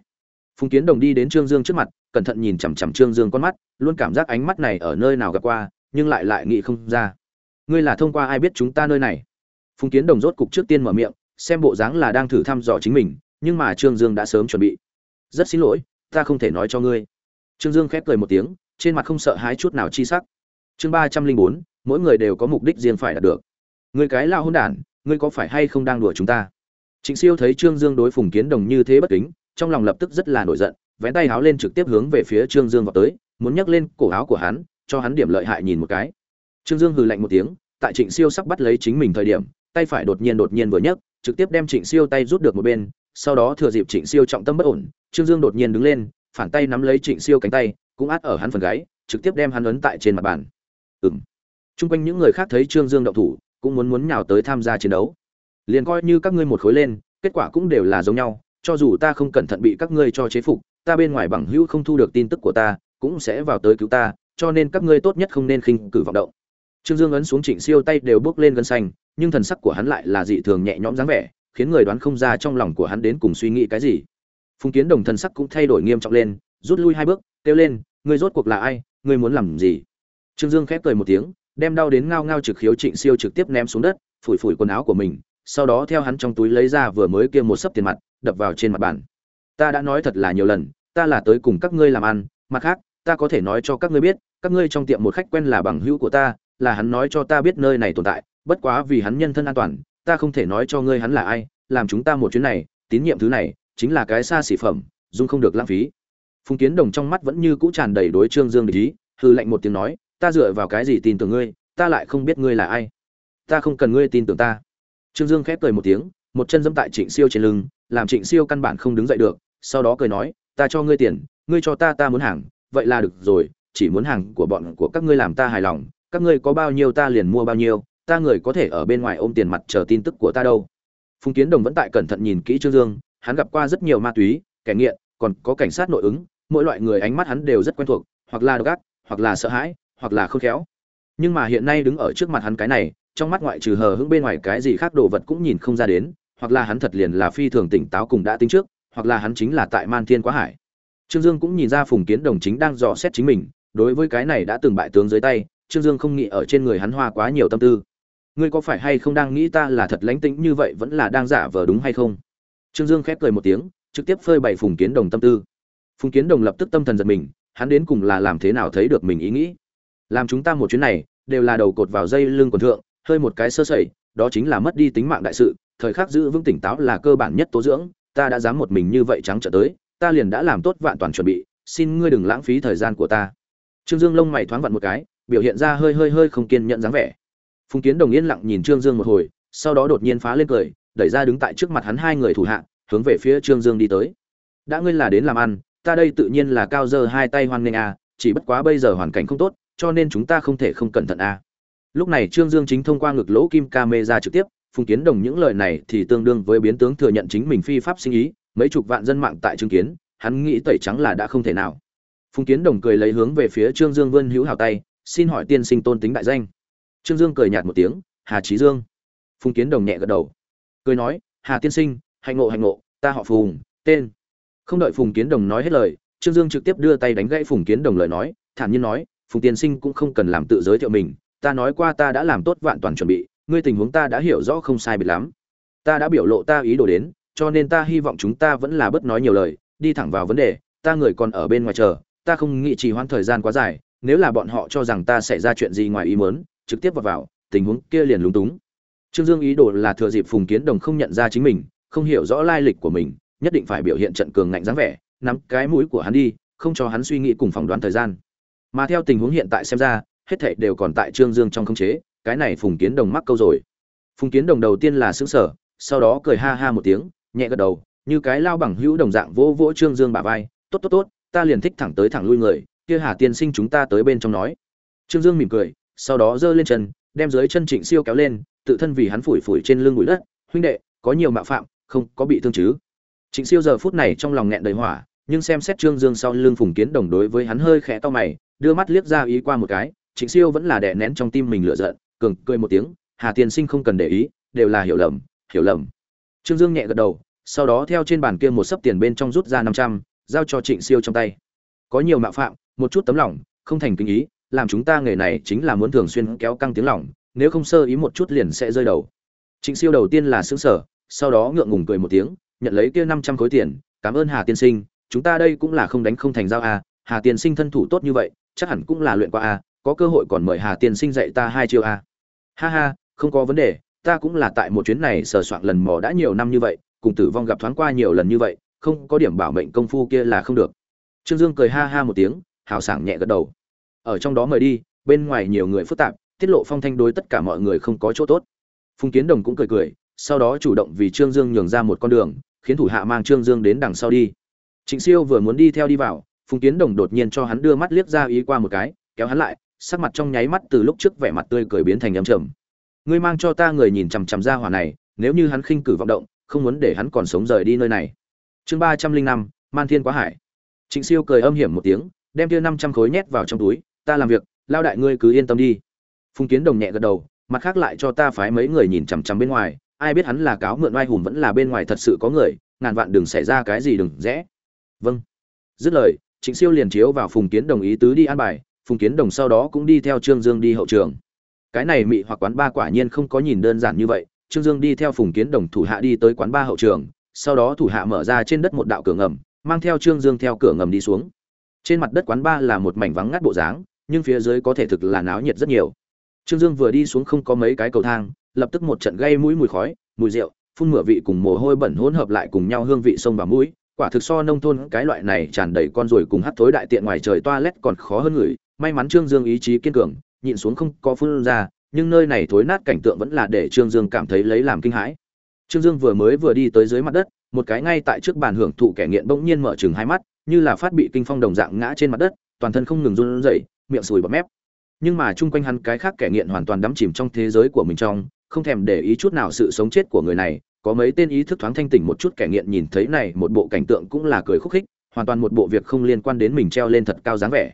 Phùng kiến đồng đi đến trương dương trước mặt, cẩn thận nhìn chằm chằm trương dương con mắt, luôn cảm giác ánh mắt này ở nơi nào gặp qua, nhưng lại lại nghĩ không ra. Ngươi là thông qua ai biết chúng ta nơi này? Phùng kiến đồng rốt cục trước tiên mở miệng, xem bộ dáng là đang thử thăm dò chính mình, nhưng mà trương dương đã sớm chuẩn bị. Rất xin lỗi, ta không thể nói cho ngươi. Trương dương khép cười một tiếng, trên mặt không sợ hãi chút nào chi sắc. Chương ba trăm linh bốn, mỗi người đều có mục đích riêng phải đạt được ngươi cái lao hôn đản, ngươi có phải hay không đang đùa chúng ta? Trịnh siêu thấy trương dương đối phùng kiến đồng như thế bất kính, trong lòng lập tức rất là nổi giận, vén tay áo lên trực tiếp hướng về phía trương dương vào tới, muốn nhấc lên cổ áo của hắn, cho hắn điểm lợi hại nhìn một cái. Trương dương hừ lạnh một tiếng, tại trịnh siêu sắp bắt lấy chính mình thời điểm, tay phải đột nhiên đột nhiên vừa nhấc, trực tiếp đem trịnh siêu tay rút được một bên, sau đó thừa dịp trịnh siêu trọng tâm bất ổn, trương dương đột nhiên đứng lên, phản tay nắm lấy trịnh siêu cánh tay, cũng át ở hắn phần gáy, trực tiếp đem hắn ấn tại trên mặt bàn. Ừng chung quanh những người khác thấy trương dương động thủ cũng muốn muốn nhào tới tham gia chiến đấu. Liền coi như các ngươi một khối lên, kết quả cũng đều là giống nhau, cho dù ta không cẩn thận bị các ngươi cho chế phục, ta bên ngoài bằng hữu không thu được tin tức của ta, cũng sẽ vào tới cứu ta, cho nên các ngươi tốt nhất không nên khinh cử vọng động. Trương dương ấn xuống trịnh siêu tay đều bước lên gân xanh, nhưng thần sắc của hắn lại là dị thường nhẹ nhõm dáng vẻ, khiến người đoán không ra trong lòng của hắn đến cùng suy nghĩ cái gì. Phùng kiến đồng thần sắc cũng thay đổi nghiêm trọng lên, rút lui hai bước, kêu lên, ngươi rốt cuộc là ai? Ngươi muốn làm gì? Trương dương khép cười một tiếng đem đau đến ngao ngao trực khiếu trịnh siêu trực tiếp ném xuống đất, phủi phủi quần áo của mình, sau đó theo hắn trong túi lấy ra vừa mới kia một sấp tiền mặt, đập vào trên mặt bàn. Ta đã nói thật là nhiều lần, ta là tới cùng các ngươi làm ăn, mặt khác, ta có thể nói cho các ngươi biết, các ngươi trong tiệm một khách quen là bằng hữu của ta, là hắn nói cho ta biết nơi này tồn tại, bất quá vì hắn nhân thân an toàn, ta không thể nói cho ngươi hắn là ai, làm chúng ta một chuyến này, tín nhiệm thứ này, chính là cái xa xỉ phẩm dung không được lãng phí. Phùng kiến đồng trong mắt vẫn như cũ tràn đầy đối trương dương để ý hư lệnh một tiếng nói ta dựa vào cái gì tin tưởng ngươi, ta lại không biết ngươi là ai. Ta không cần ngươi tin tưởng ta. Trương dương khép cười một tiếng, một chân dẫm tại trịnh siêu trên lưng, làm trịnh siêu căn bản không đứng dậy được, sau đó cười nói, ta cho ngươi tiền, ngươi cho ta ta muốn hàng, vậy là được rồi, chỉ muốn hàng của bọn của các ngươi làm ta hài lòng, các ngươi có bao nhiêu ta liền mua bao nhiêu, ta người có thể ở bên ngoài ôm tiền mặt chờ tin tức của ta đâu. Phùng kiến đồng vẫn tại cẩn thận nhìn kỹ trương dương, hắn gặp qua rất nhiều ma túy, kẻ nghiện, còn có cảnh sát nội ứng, mỗi loại người ánh mắt hắn đều rất quen thuộc, hoặc là độc ác, hoặc là sợ hãi hoặc là khôn khéo. Nhưng mà hiện nay đứng ở trước mặt hắn cái này, trong mắt ngoại trừ hờ hững bên ngoài cái gì khác đồ vật cũng nhìn không ra đến, hoặc là hắn thật liền là phi thường tỉnh táo cùng đã tính trước, hoặc là hắn chính là tại man thiên quá hải. Trương dương cũng nhìn ra phùng kiến đồng chính đang dò xét chính mình, đối với cái này đã từng bại tướng dưới tay, trương dương không nghĩ ở trên người hắn hoa quá nhiều tâm tư. Ngươi có phải hay không đang nghĩ ta là thật lánh tĩnh như vậy vẫn là đang giả vờ đúng hay không? Trương dương khép cười một tiếng, trực tiếp phơi bày phùng kiến đồng tâm tư. Phùng kiến đồng lập tức tâm thần giật mình, hắn đến cùng là làm thế nào thấy được mình ý nghĩ? Làm chúng ta một chuyến này, đều là đầu cột vào dây lưng quần thượng, hơi một cái sơ sẩy, đó chính là mất đi tính mạng đại sự, thời khắc giữ vững tỉnh táo là cơ bản nhất tố dưỡng, ta đã dám một mình như vậy trắng trở tới, ta liền đã làm tốt vạn toàn chuẩn bị, xin ngươi đừng lãng phí thời gian của ta. Trương dương lông mày thoáng vặn một cái, biểu hiện ra hơi hơi hơi không kiên nhận dáng vẻ. Phùng kiến đồng yên lặng nhìn trương dương một hồi, sau đó đột nhiên phá lên cười, đẩy ra đứng tại trước mặt hắn hai người thủ hạ, hướng về phía trương dương đi tới. Đã ngươi là đến làm ăn, ta đây tự nhiên là cao dơ hai tay hoan nghênh a chỉ bất quá bây giờ hoàn cảnh không tốt cho nên chúng ta không thể không cẩn thận a. Lúc này trương dương chính thông qua ngực lỗ kim ca mê ra trực tiếp, phùng kiến đồng những lời này thì tương đương với biến tướng thừa nhận chính mình phi pháp sinh ý, mấy chục vạn dân mạng tại chứng kiến, hắn nghĩ tẩy trắng là đã không thể nào. Phùng kiến đồng cười lấy hướng về phía trương dương vươn hữu hào tay, xin hỏi tiên sinh tôn tính đại danh. Trương dương cười nhạt một tiếng, hà trí dương. Phùng kiến đồng nhẹ gật đầu. Cười nói, hà tiên sinh, hạnh ngộ hạnh ngộ, ta họ phùng, tên. Không đợi phùng kiến đồng nói hết lời, trương dương trực tiếp đưa tay đánh gãy phùng kiến đồng lời nói, thản nhiên nói phùng tiên sinh cũng không cần làm tự giới thiệu mình, ta nói qua ta đã làm tốt vạn toàn chuẩn bị, ngươi tình huống ta đã hiểu rõ không sai biệt lắm. Ta đã biểu lộ ta ý đồ đến, cho nên ta hy vọng chúng ta vẫn là bớt nói nhiều lời, đi thẳng vào vấn đề, ta người còn ở bên ngoài chờ, ta không nghĩ trì hoãn thời gian quá dài, nếu là bọn họ cho rằng ta xảy ra chuyện gì ngoài ý muốn, trực tiếp vào vào, tình huống kia liền lúng túng. Trương dương ý đồ là thừa dịp phùng kiến đồng không nhận ra chính mình, không hiểu rõ lai lịch của mình, nhất định phải biểu hiện trận cường ngạnh dáng vẻ, nắm cái mũi của hắn đi, không cho hắn suy nghĩ cùng phỏng đoán thời gian mà theo tình huống hiện tại xem ra, hết thảy đều còn tại trương dương trong khống chế, cái này phùng kiến đồng mắc câu rồi. Phùng kiến đồng đầu tiên là xứng sở sau đó cười ha ha một tiếng, nhẹ gật đầu, như cái lao bằng hữu đồng dạng vỗ vỗ trương dương bả vai, tốt tốt tốt, ta liền thích thẳng tới thẳng lui người, kia hà tiên sinh chúng ta tới bên trong nói. Trương dương mỉm cười, sau đó giơ lên chân, đem dưới chân trịnh siêu kéo lên, tự thân vì hắn phủi phủi trên lưng bụi đất, huynh đệ, có nhiều mạo phạm, không có bị thương chứ? Trịnh siêu giờ phút này trong lòng nghẹn đầy hỏa, nhưng xem xét trương dương sau lưng phùng kiến đồng đối với hắn hơi khẽ to mày đưa mắt liếc ra ý qua một cái trịnh siêu vẫn là đè nén trong tim mình lựa giận cường cười một tiếng hà tiên sinh không cần để ý đều là hiểu lầm hiểu lầm. Trương dương nhẹ gật đầu sau đó theo trên bàn kia một sấp tiền bên trong rút ra năm trăm giao cho trịnh siêu trong tay. Có nhiều mạo phạm một chút tấm lòng không thành kinh ý làm chúng ta nghề này chính là muốn thường xuyên kéo căng tiếng lòng nếu không sơ ý một chút liền sẽ rơi đầu. Trịnh siêu đầu tiên là xứng sở sau đó ngượng ngùng cười một tiếng nhận lấy kia năm trăm khối tiền cảm ơn hà tiên sinh chúng ta đây cũng là không đánh không thành giao à, hà tiên sinh thân thủ tốt như vậy chắc hẳn cũng là luyện qua a, có cơ hội còn mời hà tiên sinh dạy ta hai chiêu a. Ha ha, không có vấn đề, ta cũng là tại một chuyến này sờ soạn lần mò đã nhiều năm như vậy, cùng tử vong gặp thoáng qua nhiều lần như vậy, không có điểm bảo mệnh công phu kia là không được. Trương dương cười ha ha một tiếng, hào sảng nhẹ gật đầu. Ở trong đó mời đi, bên ngoài nhiều người phức tạp, tiết lộ phong thanh đối tất cả mọi người không có chỗ tốt. Phùng kiến đồng cũng cười cười, sau đó chủ động vì trương dương nhường ra một con đường, khiến thủ hạ mang trương dương đến đằng sau đi. Trịnh siêu vừa muốn đi theo đi vào phùng kiến đồng đột nhiên cho hắn đưa mắt liếc ra ý qua một cái, kéo hắn lại, sắc mặt trong nháy mắt từ lúc trước vẻ mặt tươi cười biến thành âm trầm. Ngươi mang cho ta người nhìn chằm chằm ra hỏa này, nếu như hắn khinh cử vọng động, không muốn để hắn còn sống rời đi nơi này. Chương ba trăm linh năm, man thiên quá hải. Trịnh siêu cười âm hiểm một tiếng, đem kia năm trăm khối nhét vào trong túi, ta làm việc, lao đại ngươi cứ yên tâm đi. Phùng kiến đồng nhẹ gật đầu, mặt khác lại cho ta phái mấy người nhìn chằm chằm bên ngoài, ai biết hắn là cáo mượn oai hùng vẫn là bên ngoài thật sự có người, ngàn vạn đừng xảy ra cái gì đừng rẽ. Vâng. Dứt lời trịnh siêu liền chiếu vào phùng kiến đồng ý tứ đi an bài, phùng kiến đồng sau đó cũng đi theo trương dương đi hậu trường. Cái này mị hoặc quán ba quả nhiên không có nhìn đơn giản như vậy, trương dương đi theo phùng kiến đồng thủ hạ đi tới quán ba hậu trường, sau đó thủ hạ mở ra trên đất một đạo cửa ngầm, mang theo trương dương theo cửa ngầm đi xuống. Trên mặt đất quán ba là một mảnh vắng ngắt bộ dáng, nhưng phía dưới có thể thực là náo nhiệt rất nhiều. Trương dương vừa đi xuống không có mấy cái cầu thang, lập tức một trận gây mũi mùi khói, mùi rượu, phun mửa vị cùng mồ hôi bẩn hỗn hợp lại cùng nhau hương vị sông và mũi quả thực so nông thôn cái loại này tràn đầy con ruồi cùng hắt thối đại tiện ngoài trời toilet còn khó hơn người. May mắn trương dương ý chí kiên cường, nhịn xuống không có phun ra, nhưng nơi này thối nát cảnh tượng vẫn là để trương dương cảm thấy lấy làm kinh hãi. Trương dương vừa mới vừa đi tới dưới mặt đất, một cái ngay tại trước bàn hưởng thụ kẻ nghiện bỗng nhiên mở trừng hai mắt, như là phát bị kinh phong đồng dạng ngã trên mặt đất, toàn thân không ngừng run rẩy, miệng sùi bọt mép. Nhưng mà chung quanh hắn cái khác kẻ nghiện hoàn toàn đắm chìm trong thế giới của mình trong, không thèm để ý chút nào sự sống chết của người này có mấy tên ý thức thoáng thanh tỉnh một chút kẻ nghiện nhìn thấy này, một bộ cảnh tượng cũng là cười khúc khích, hoàn toàn một bộ việc không liên quan đến mình treo lên thật cao dáng vẻ.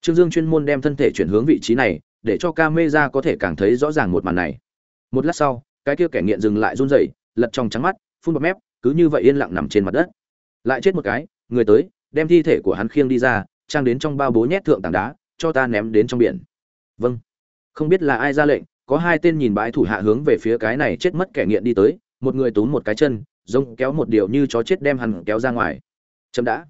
Trương dương chuyên môn đem thân thể chuyển hướng vị trí này, để cho camera có thể càng thấy rõ ràng một màn này. Một lát sau, cái kia kẻ nghiện dừng lại run rẩy, lật trong trắng mắt, phun bọt mép, cứ như vậy yên lặng nằm trên mặt đất. Lại chết một cái, người tới, đem thi thể của hắn khiêng đi ra, trang đến trong bao bố nhét thượng tảng đá, cho ta ném đến trong biển. Vâng. Không biết là ai ra lệnh, có hai tên nhìn bãi thủ hạ hướng về phía cái này chết mất kẻ nghiện đi tới một người túm một cái chân, giống kéo một điều như chó chết đem hắn kéo ra ngoài. Chậm đã.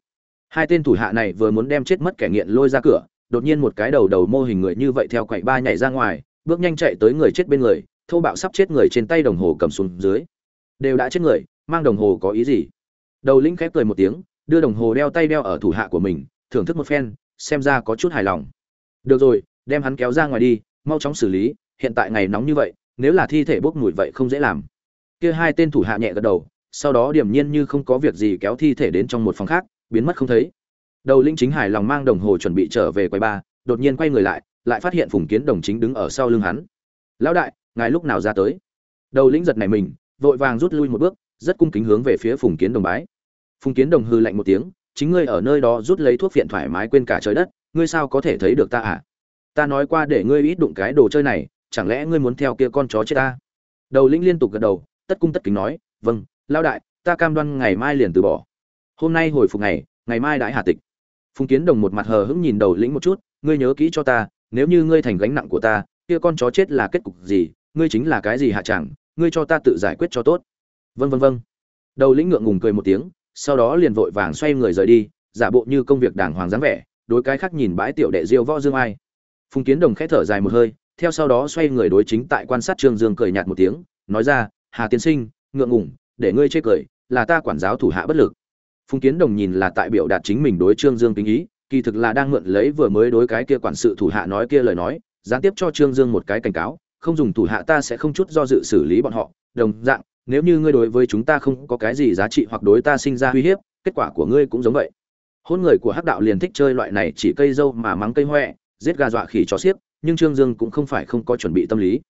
Hai tên thủ hạ này vừa muốn đem chết mất kẻ nghiện lôi ra cửa, đột nhiên một cái đầu đầu mô hình người như vậy theo quậy ba nhảy ra ngoài, bước nhanh chạy tới người chết bên người, thô bạo sắp chết người trên tay đồng hồ cầm xuống dưới. Đều đã chết người, mang đồng hồ có ý gì? Đầu lĩnh khép cười một tiếng, đưa đồng hồ đeo tay đeo ở thủ hạ của mình, thưởng thức một phen, xem ra có chút hài lòng. Được rồi, đem hắn kéo ra ngoài đi, mau chóng xử lý, hiện tại ngày nóng như vậy, nếu là thi thể bốc mùi vậy không dễ làm kia hai tên thủ hạ nhẹ gật đầu, sau đó điểm nhiên như không có việc gì kéo thi thể đến trong một phòng khác, biến mất không thấy. Đầu linh chính hài lòng mang đồng hồ chuẩn bị trở về quầy ba, đột nhiên quay người lại lại phát hiện phùng kiến đồng chính đứng ở sau lưng hắn. Lão đại, ngài lúc nào ra tới? Đầu lĩnh giật này mình, vội vàng rút lui một bước, rất cung kính hướng về phía phùng kiến đồng bái. Phùng kiến đồng hư lạnh một tiếng, chính ngươi ở nơi đó rút lấy thuốc phiện thoải mái quên cả trời đất, ngươi sao có thể thấy được ta à? Ta nói qua để ngươi ít đụng cái đồ chơi này, chẳng lẽ ngươi muốn theo kia con chó chết ta? Đầu lĩnh liên tục gật đầu tất cung tất kính nói vâng lao đại, ta cam đoan ngày mai liền từ bỏ. Hôm nay hồi phục ngày ngày mai đãi hà tịch. Phùng kiến đồng một mặt hờ hững nhìn đầu lĩnh một chút, ngươi nhớ kỹ cho ta, nếu như ngươi thành gánh nặng của ta, kia con chó chết là kết cục gì, ngươi chính là cái gì hạ chẳng, ngươi cho ta tự giải quyết cho tốt. Vân vân vân đầu lĩnh ngượng ngùng cười một tiếng, sau đó liền vội vàng xoay người rời đi, giả bộ như công việc đàng hoàng dáng vẻ, đối cái khác nhìn bãi tiểu đệ diêu võ dương ai. Phùng kiến đồng khẽ thở dài một hơi, theo sau đó xoay người đối chính tại quan sát trương dương cười nhạt một tiếng, nói ra hà tiên sinh, ngượng ngùng, để ngươi chê cười, là ta quản giáo thủ hạ bất lực. Phùng kiến đồng nhìn là tại biểu đạt chính mình đối trương dương kính ý, kỳ thực là đang mượn lấy vừa mới đối cái kia quản sự thủ hạ nói kia lời nói, gián tiếp cho trương dương một cái cảnh cáo, không dùng thủ hạ ta sẽ không chút do dự xử lý bọn họ. Đồng dạng, nếu như ngươi đối với chúng ta không có cái gì giá trị hoặc đối ta sinh ra uy hiếp, kết quả của ngươi cũng giống vậy. Hôn người của hắc đạo liền thích chơi loại này chỉ cây dâu mà mắng cây huệ giết gà dọa khỉ cho xiếc, nhưng trương dương cũng không phải không có chuẩn bị tâm lý.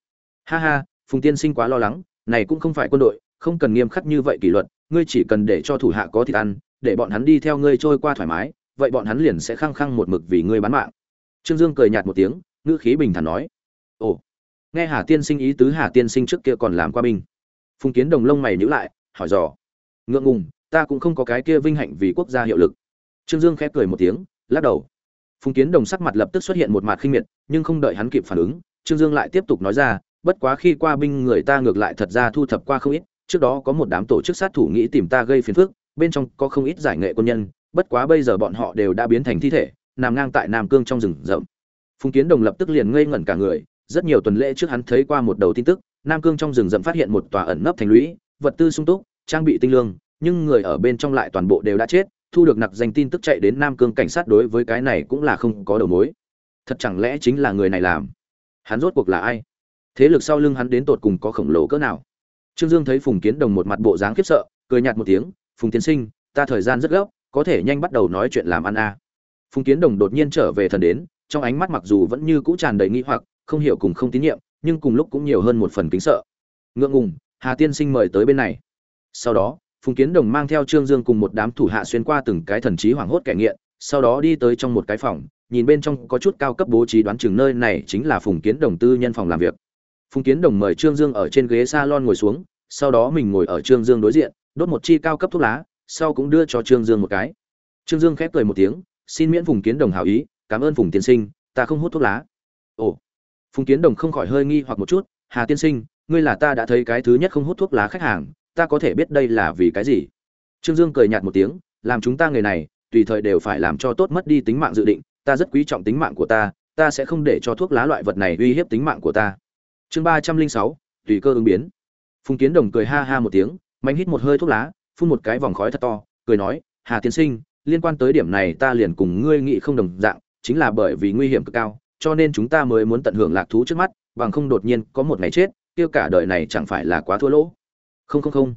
Ha ha, phùng tiên sinh quá lo lắng này cũng không phải quân đội, không cần nghiêm khắc như vậy kỷ luật, ngươi chỉ cần để cho thủ hạ có thịt ăn, để bọn hắn đi theo ngươi trôi qua thoải mái, vậy bọn hắn liền sẽ khăng khăng một mực vì ngươi bán mạng. Trương dương cười nhạt một tiếng, ngữ khí bình thản nói, ồ, nghe hà tiên sinh ý tứ hà tiên sinh trước kia còn làm qua binh. Phùng kiến đồng lông mày nhữ lại, hỏi dò, ngượng ngùng, ta cũng không có cái kia vinh hạnh vì quốc gia hiệu lực. Trương dương khẽ cười một tiếng, lắc đầu. Phùng kiến đồng sắc mặt lập tức xuất hiện một mặt khinh miệt, nhưng không đợi hắn kịp phản ứng, trương dương lại tiếp tục nói ra bất quá khi qua binh người ta ngược lại thật ra thu thập qua không ít, trước đó có một đám tổ chức sát thủ nghĩ tìm ta gây phiền phức, bên trong có không ít giải nghệ quân nhân, bất quá bây giờ bọn họ đều đã biến thành thi thể, nằm ngang tại nam cương trong rừng rậm. Phùng kiến đồng lập tức liền ngây ngẩn cả người, rất nhiều tuần lễ trước hắn thấy qua một đầu tin tức, nam cương trong rừng rậm phát hiện một tòa ẩn nấp thành lũy, vật tư sung túc, trang bị tinh lương, nhưng người ở bên trong lại toàn bộ đều đã chết, thu được nặc danh tin tức chạy đến nam cương cảnh sát đối với cái này cũng là không có đầu mối. Thật chẳng lẽ chính là người này làm? Hắn rốt cuộc là ai? Thế lực sau lưng hắn đến tột cùng có khổng lồ cỡ nào? Trương dương thấy phùng kiến đồng một mặt bộ dáng khiếp sợ, cười nhạt một tiếng, phùng tiến sinh, ta thời gian rất gấp, có thể nhanh bắt đầu nói chuyện làm ăn a à. phùng kiến đồng đột nhiên trở về thần đến, trong ánh mắt mặc dù vẫn như cũ tràn đầy nghi hoặc, không hiểu cùng không tín nhiệm, nhưng cùng lúc cũng nhiều hơn một phần kính sợ. Ngượng ngùng, hà tiên sinh mời tới bên này. Sau đó, phùng kiến đồng mang theo trương dương cùng một đám thủ hạ xuyên qua từng cái thần trí hoảng hốt kẻ nghiện, sau đó đi tới trong một cái phòng, nhìn bên trong có chút cao cấp bố trí đoán chừng nơi này chính là phùng kiến đồng tư nhân phòng làm việc phùng kiến đồng mời trương dương ở trên ghế salon ngồi xuống, sau đó mình ngồi ở trương dương đối diện, đốt một chi cao cấp thuốc lá, sau cũng đưa cho trương dương một cái. Trương dương khép cười một tiếng, xin miễn phùng kiến đồng hảo ý, cảm ơn phùng tiên sinh, ta không hút thuốc lá. Ồ. Phùng kiến đồng không khỏi hơi nghi hoặc một chút, hà tiên sinh, ngươi là ta đã thấy cái thứ nhất không hút thuốc lá khách hàng, ta có thể biết đây là vì cái gì? Trương dương cười nhạt một tiếng, làm chúng ta người này, tùy thời đều phải làm cho tốt mất đi tính mạng dự định, ta rất quý trọng tính mạng của ta ta sẽ không để cho thuốc lá loại vật này uy hiếp tính mạng của ta chương ba trăm linh sáu, tùy cơ ứng biến. Phùng kiến đồng cười ha ha một tiếng mạnh hít một hơi thuốc lá, phun một cái vòng khói thật to, cười nói, hà tiên sinh, liên quan tới điểm này ta liền cùng ngươi nghĩ không đồng dạng, chính là bởi vì nguy hiểm cực cao, cho nên chúng ta mới muốn tận hưởng lạc thú trước mắt, bằng không đột nhiên có một ngày chết tiêu cả đời này chẳng phải là quá thua lỗ. Không không không.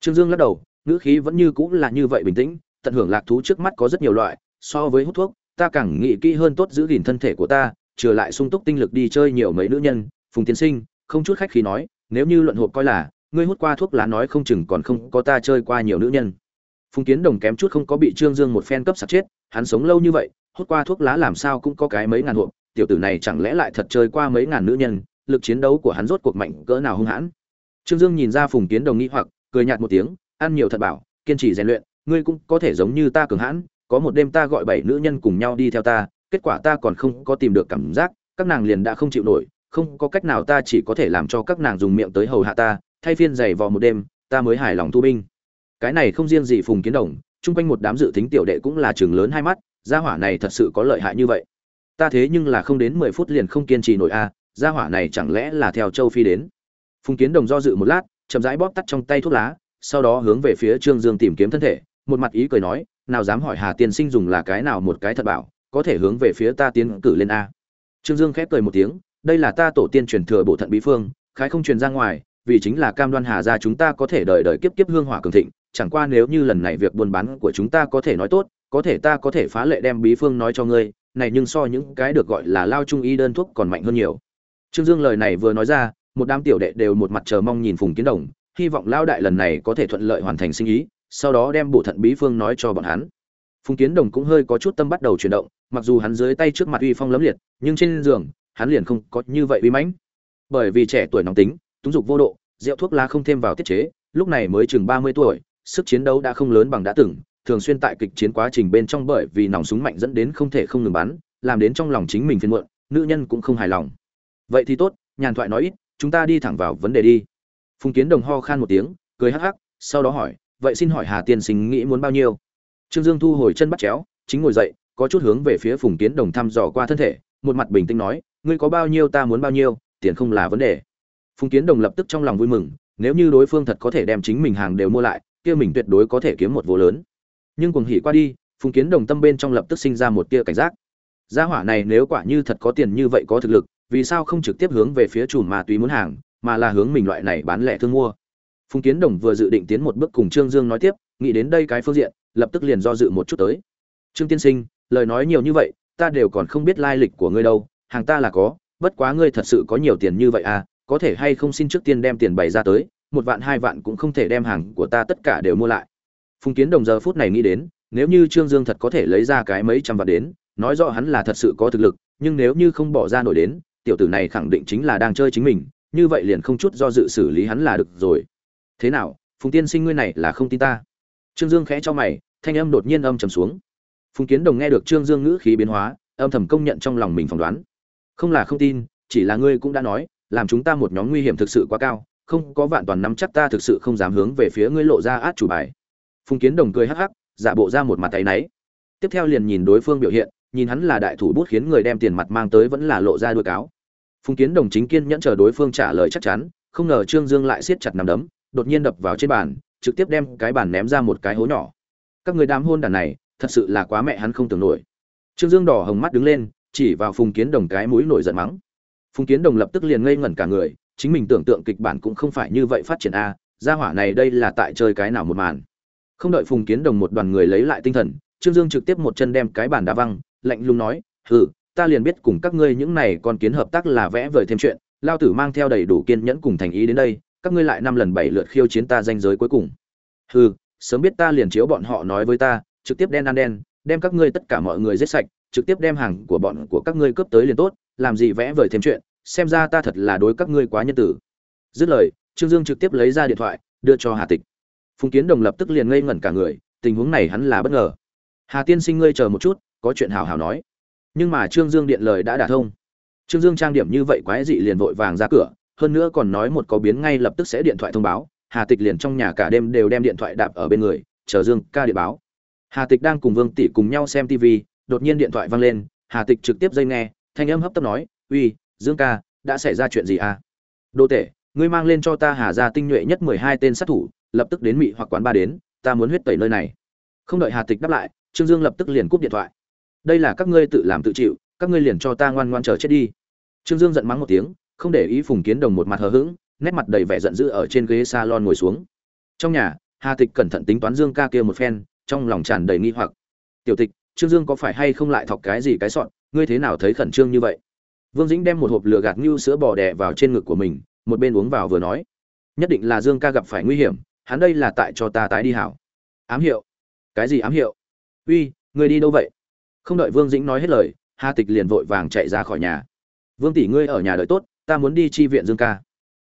Trương dương lắc đầu, ngữ khí vẫn như cũng là như vậy bình tĩnh, tận hưởng lạc thú trước mắt có rất nhiều loại, so với hút thuốc, ta càng nghĩ kỹ hơn tốt giữ gìn thân thể của ta, trừ lại sung túc tinh lực đi chơi nhiều mấy nữ nhân phùng tiến sinh, không chút khách khí nói, nếu như luận hộp coi là, ngươi hút qua thuốc lá nói không chừng còn không có ta chơi qua nhiều nữ nhân. Phùng kiến đồng kém chút không có bị trương dương một phen cấp sạc chết, hắn sống lâu như vậy, hút qua thuốc lá làm sao cũng có cái mấy ngàn hộp, tiểu tử này chẳng lẽ lại thật chơi qua mấy ngàn nữ nhân, lực chiến đấu của hắn rốt cuộc mạnh cỡ nào hung hãn. Trương dương nhìn ra phùng kiến đồng nghĩ hoặc, cười nhạt một tiếng, ăn nhiều thật bảo, kiên trì rèn luyện, ngươi cũng có thể giống như ta cường hãn, có một đêm ta gọi bảy nữ nhân cùng nhau đi theo ta, kết quả ta còn không có tìm được cảm giác, các nàng liền đã không chịu nổi không có cách nào ta chỉ có thể làm cho các nàng dùng miệng tới hầu hạ ta, thay phiên giày vò một đêm, ta mới hài lòng thu binh. Cái này không riêng gì phùng kiến đồng, chung quanh một đám dự tính tiểu đệ cũng là trường lớn hai mắt, gia hỏa này thật sự có lợi hại như vậy. Ta thế nhưng là không đến mười phút liền không kiên trì nổi a, gia hỏa này chẳng lẽ là theo châu phi đến? Phùng kiến đồng do dự một lát, chậm rãi bóp tắt trong tay thuốc lá, sau đó hướng về phía trương dương tìm kiếm thân thể, một mặt ý cười nói, nào dám hỏi hà tiên sinh dùng là cái nào một cái thật bảo, có thể hướng về phía ta tiến cử lên a. Trương dương khép cười một tiếng đây là ta tổ tiên truyền thừa bộ thận bí phương, khái không truyền ra ngoài, vì chính là cam đoan hà gia chúng ta có thể đợi đợi kiếp kiếp hương hỏa cường thịnh, chẳng qua nếu như lần này việc buôn bán của chúng ta có thể nói tốt, có thể ta có thể phá lệ đem bí phương nói cho ngươi, này nhưng so những cái được gọi là lao trung y đơn thuốc còn mạnh hơn nhiều. Trương dương lời này vừa nói ra, một đám tiểu đệ đều một mặt chờ mong nhìn phùng kiến đồng, hy vọng lao đại lần này có thể thuận lợi hoàn thành sinh ý, sau đó đem bộ thận bí phương nói cho bọn hắn. Phùng kiến đồng cũng hơi có chút tâm bắt đầu chuyển động, mặc dù hắn dưới tay trước mặt uy phong lấm liệt, nhưng trên giường hắn liền không có như vậy uy mãnh. Bởi vì trẻ tuổi nóng tính, túng dục vô độ, rượu thuốc lá không thêm vào tiết chế, lúc này mới chừng ba mươi tuổi, sức chiến đấu đã không lớn bằng đã từng, thường xuyên tại kịch chiến quá trình bên trong bởi vì nòng súng mạnh dẫn đến không thể không ngừng bắn, làm đến trong lòng chính mình phiền muộn, nữ nhân cũng không hài lòng. Vậy thì tốt, nhàn thoại nói ít, chúng ta đi thẳng vào vấn đề đi. Phùng kiến đồng ho khan một tiếng, cười hắc hắc, sau đó hỏi, vậy xin hỏi hà tiên sinh nghĩ muốn bao nhiêu? Trương dương thu hồi chân bắt chéo, chính ngồi dậy, có chút hướng về phía phùng kiến đồng thăm dò qua thân thể một mặt bình tĩnh nói, ngươi có bao nhiêu ta muốn bao nhiêu, tiền không là vấn đề. Phùng kiến đồng lập tức trong lòng vui mừng, nếu như đối phương thật có thể đem chính mình hàng đều mua lại, kia mình tuyệt đối có thể kiếm một vô lớn. Nhưng cuồng hỉ qua đi, phùng kiến đồng tâm bên trong lập tức sinh ra một tia cảnh giác. Gia hỏa này nếu quả như thật có tiền như vậy có thực lực, vì sao không trực tiếp hướng về phía chủ ma túy muốn hàng, mà là hướng mình loại này bán lẻ thương mua? Phùng kiến đồng vừa dự định tiến một bước cùng trương dương nói tiếp, nghĩ đến đây cái phương diện, lập tức liền do dự một chút tới. Trương tiên sinh, lời nói nhiều như vậy ta đều còn không biết lai lịch của ngươi đâu, hàng ta là có, bất quá ngươi thật sự có nhiều tiền như vậy à có thể hay không xin trước tiên đem tiền bày ra tới, một vạn hai vạn cũng không thể đem hàng của ta tất cả đều mua lại. Phùng kiến đồng giờ phút này nghĩ đến, nếu như trương dương thật có thể lấy ra cái mấy trăm vạn đến, nói rõ hắn là thật sự có thực lực, nhưng nếu như không bỏ ra nổi đến, tiểu tử này khẳng định chính là đang chơi chính mình, như vậy liền không chút do dự xử lý hắn là được rồi. Thế nào, phùng tiên sinh ngươi này là không tin ta? Trương dương khẽ cho mày, thanh âm đột nhiên âm trầm xuống phùng kiến đồng nghe được trương dương ngữ khí biến hóa, âm thầm công nhận trong lòng mình phỏng đoán. Không là không tin, chỉ là ngươi cũng đã nói, làm chúng ta một nhóm nguy hiểm thực sự quá cao, không có vạn toàn nắm chắc ta thực sự không dám hướng về phía ngươi lộ ra át chủ bài. Phùng kiến đồng cười hắc hắc, giả bộ ra một mặt tay náy. Tiếp theo liền nhìn đối phương biểu hiện, nhìn hắn là đại thủ bút khiến người đem tiền mặt mang tới vẫn là lộ ra đuôi cáo. Phùng kiến đồng chính kiên nhẫn chờ đối phương trả lời chắc chắn, không ngờ trương dương lại siết chặt nằm đấm, đột nhiên đập vào trên bàn, trực tiếp đem cái bàn ném ra một cái hố nhỏ. Các người đám hôn đàn này thật sự là quá mẹ hắn không tưởng nổi. Trương dương đỏ hồng mắt đứng lên, chỉ vào phùng kiến đồng cái mũi nổi giận mắng. Phùng kiến đồng lập tức liền ngây ngẩn cả người, chính mình tưởng tượng kịch bản cũng không phải như vậy phát triển a, gia hỏa này đây là tại chơi cái nào một màn. Không đợi phùng kiến đồng một đoàn người lấy lại tinh thần, trương dương trực tiếp một chân đem cái bàn đá văng, lạnh lùng nói, hừ, ta liền biết cùng các ngươi những này con kiến hợp tác là vẽ vời thêm chuyện, lao tử mang theo đầy đủ kiên nhẫn cùng thành ý đến đây, các ngươi lại năm lần bảy lượt khiêu chiến ta danh giới cuối cùng. Hừ, sớm biết ta liền chiếu bọn họ nói với ta trực tiếp đen ăn đen, đem các ngươi tất cả mọi người giết sạch, trực tiếp đem hàng của bọn của các ngươi cướp tới liền tốt, làm gì vẽ vời thêm chuyện, xem ra ta thật là đối các ngươi quá nhân tử. Dứt lời, trương dương trực tiếp lấy ra điện thoại, đưa cho hà tịch. Phùng kiến đồng lập tức liền ngây ngẩn cả người, tình huống này hắn là bất ngờ. Hà tiên sinh ngươi chờ một chút, có chuyện hào hào nói. Nhưng mà trương dương điện lời đã đả thông. Trương dương trang điểm như vậy quái dị liền vội vàng ra cửa, hơn nữa còn nói một có biến ngay lập tức sẽ điện thoại thông báo, hà tịch liền trong nhà cả đêm đều đem điện thoại đạp ở bên người, chờ dương ca điện báo hà tịch đang cùng vương tỷ cùng nhau xem tv đột nhiên điện thoại vang lên, hà tịch trực tiếp dây nghe, thanh âm hấp tấp nói, uy, dương ca, đã xảy ra chuyện gì à? Đô tể, ngươi mang lên cho ta hà gia tinh nhuệ nhất mười hai tên sát thủ, lập tức đến mị hoặc quán ba đến, ta muốn huyết tẩy nơi này. Không đợi hà tịch đáp lại, trương dương lập tức liền cúp điện thoại. Đây là các ngươi tự làm tự chịu, các ngươi liền cho ta ngoan ngoan chờ chết đi. Trương dương giận mắng một tiếng, không để ý phùng kiến đồng một mặt hờ hững, nét mặt đầy vẻ giận dữ ở trên ghế salon ngồi xuống. Trong nhà, hà tịch cẩn thận tính toán dương ca kia một phen trong lòng tràn đầy nghi hoặc. Tiểu tịch, trương dương có phải hay không lại thọc cái gì cái sọn? Ngươi thế nào thấy khẩn trương như vậy? Vương dĩnh đem một hộp lửa gạt như sữa bò đè vào trên ngực của mình, một bên uống vào vừa nói, nhất định là dương ca gặp phải nguy hiểm, hắn đây là tại cho ta tái đi hảo. Ám hiệu. Cái gì ám hiệu? Uy, ngươi đi đâu vậy? Không đợi vương dĩnh nói hết lời, hà tịch liền vội vàng chạy ra khỏi nhà. Vương tỷ ngươi ở nhà đợi tốt, ta muốn đi chi viện dương ca.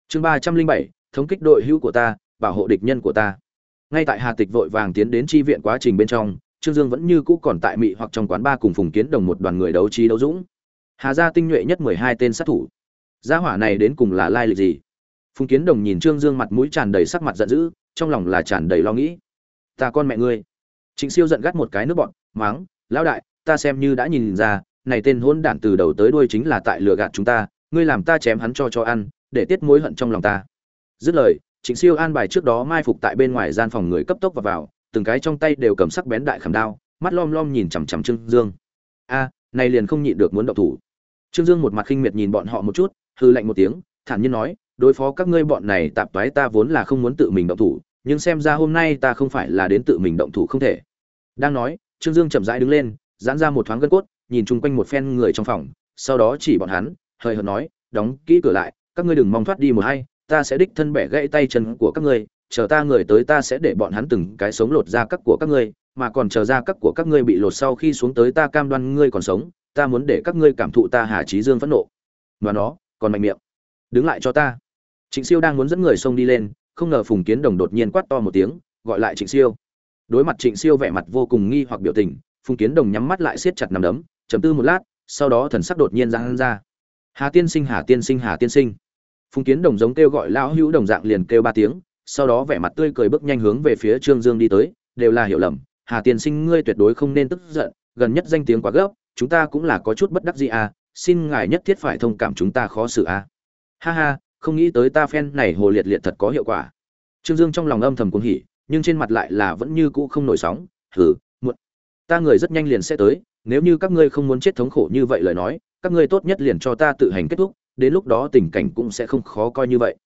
Chương ba trăm linh bảy, thống kích đội hữu của ta, bảo hộ địch nhân của ta ngay tại hà tịch vội vàng tiến đến tri viện quá trình bên trong, trương dương vẫn như cũ còn tại mị hoặc trong quán ba cùng phùng kiến đồng một đoàn người đấu trí đấu dũng. Hà gia tinh nhuệ nhất mười hai tên sát thủ. Gia hỏa này đến cùng là lai lịch gì? Phùng kiến đồng nhìn trương dương mặt mũi tràn đầy sắc mặt giận dữ, trong lòng là tràn đầy lo nghĩ. Ta con mẹ ngươi. Trịnh siêu giận gắt một cái nước bọn máng lão đại, ta xem như đã nhìn ra, này tên hôn đản từ đầu tới đuôi chính là tại lừa gạt chúng ta, ngươi làm ta chém hắn cho cho ăn, để tiết mối hận trong lòng ta. Dứt lời trịnh siêu an bài trước đó mai phục tại bên ngoài gian phòng người cấp tốc vào vào, từng cái trong tay đều cầm sắc bén đại khảm đao, mắt lom lom nhìn chằm chằm trương dương. A, này liền không nhịn được muốn động thủ. Trương dương một mặt khinh miệt nhìn bọn họ một chút hư lạnh một tiếng, thản nhiên nói, đối phó các ngươi bọn này tạp toái ta vốn là không muốn tự mình động thủ, nhưng xem ra hôm nay ta không phải là đến tự mình động thủ không thể. Đang nói, trương dương chậm rãi đứng lên, giãn ra một thoáng gân cốt, nhìn chung quanh một phen người trong phòng, sau đó chỉ bọn hắn hơi hợt nói, đóng kỹ cửa lại, các ngươi đừng mong thoát đi một hay ta sẽ đích thân bẻ gãy tay chân của các ngươi, chờ ta người tới ta sẽ để bọn hắn từng cái sống lột ra các của các ngươi, mà còn chờ ra các của các ngươi bị lột sau khi xuống tới ta cam đoan ngươi còn sống, ta muốn để các ngươi cảm thụ ta hà trí dương phẫn nộ. Và nó, còn mạnh miệng. Đứng lại cho ta. Trịnh siêu đang muốn dẫn người xông đi lên, không ngờ phùng kiến đồng đột nhiên quát to một tiếng, gọi lại trịnh siêu. Đối mặt trịnh siêu vẻ mặt vô cùng nghi hoặc biểu tình, phùng kiến đồng nhắm mắt lại siết chặt nằm đấm chấm tư một lát, sau đó thần sắc đột nhiên ra ra. Hà tiên sinh, hà tiên sinh, hà tiên sinh phùng kiến đồng giống kêu gọi lão hữu đồng dạng liền kêu ba tiếng, sau đó vẻ mặt tươi cười bước nhanh hướng về phía trương dương đi tới, đều là hiểu lầm, hà tiên sinh ngươi tuyệt đối không nên tức giận, gần nhất danh tiếng quá gấp, chúng ta cũng là có chút bất đắc gì à xin ngài nhất thiết phải thông cảm chúng ta khó xử à. Ha ha, không nghĩ tới ta phen này hồ liệt liệt thật có hiệu quả. Trương dương trong lòng âm thầm cuồng hỉ, nhưng trên mặt lại là vẫn như cũ không nổi sóng, hừ, muộn, ta người rất nhanh liền sẽ tới, nếu như các ngươi không muốn chết thống khổ như vậy lời nói, các ngươi tốt nhất liền cho ta tự hành kết thúc đến lúc đó tình cảnh cũng sẽ không khó coi như vậy.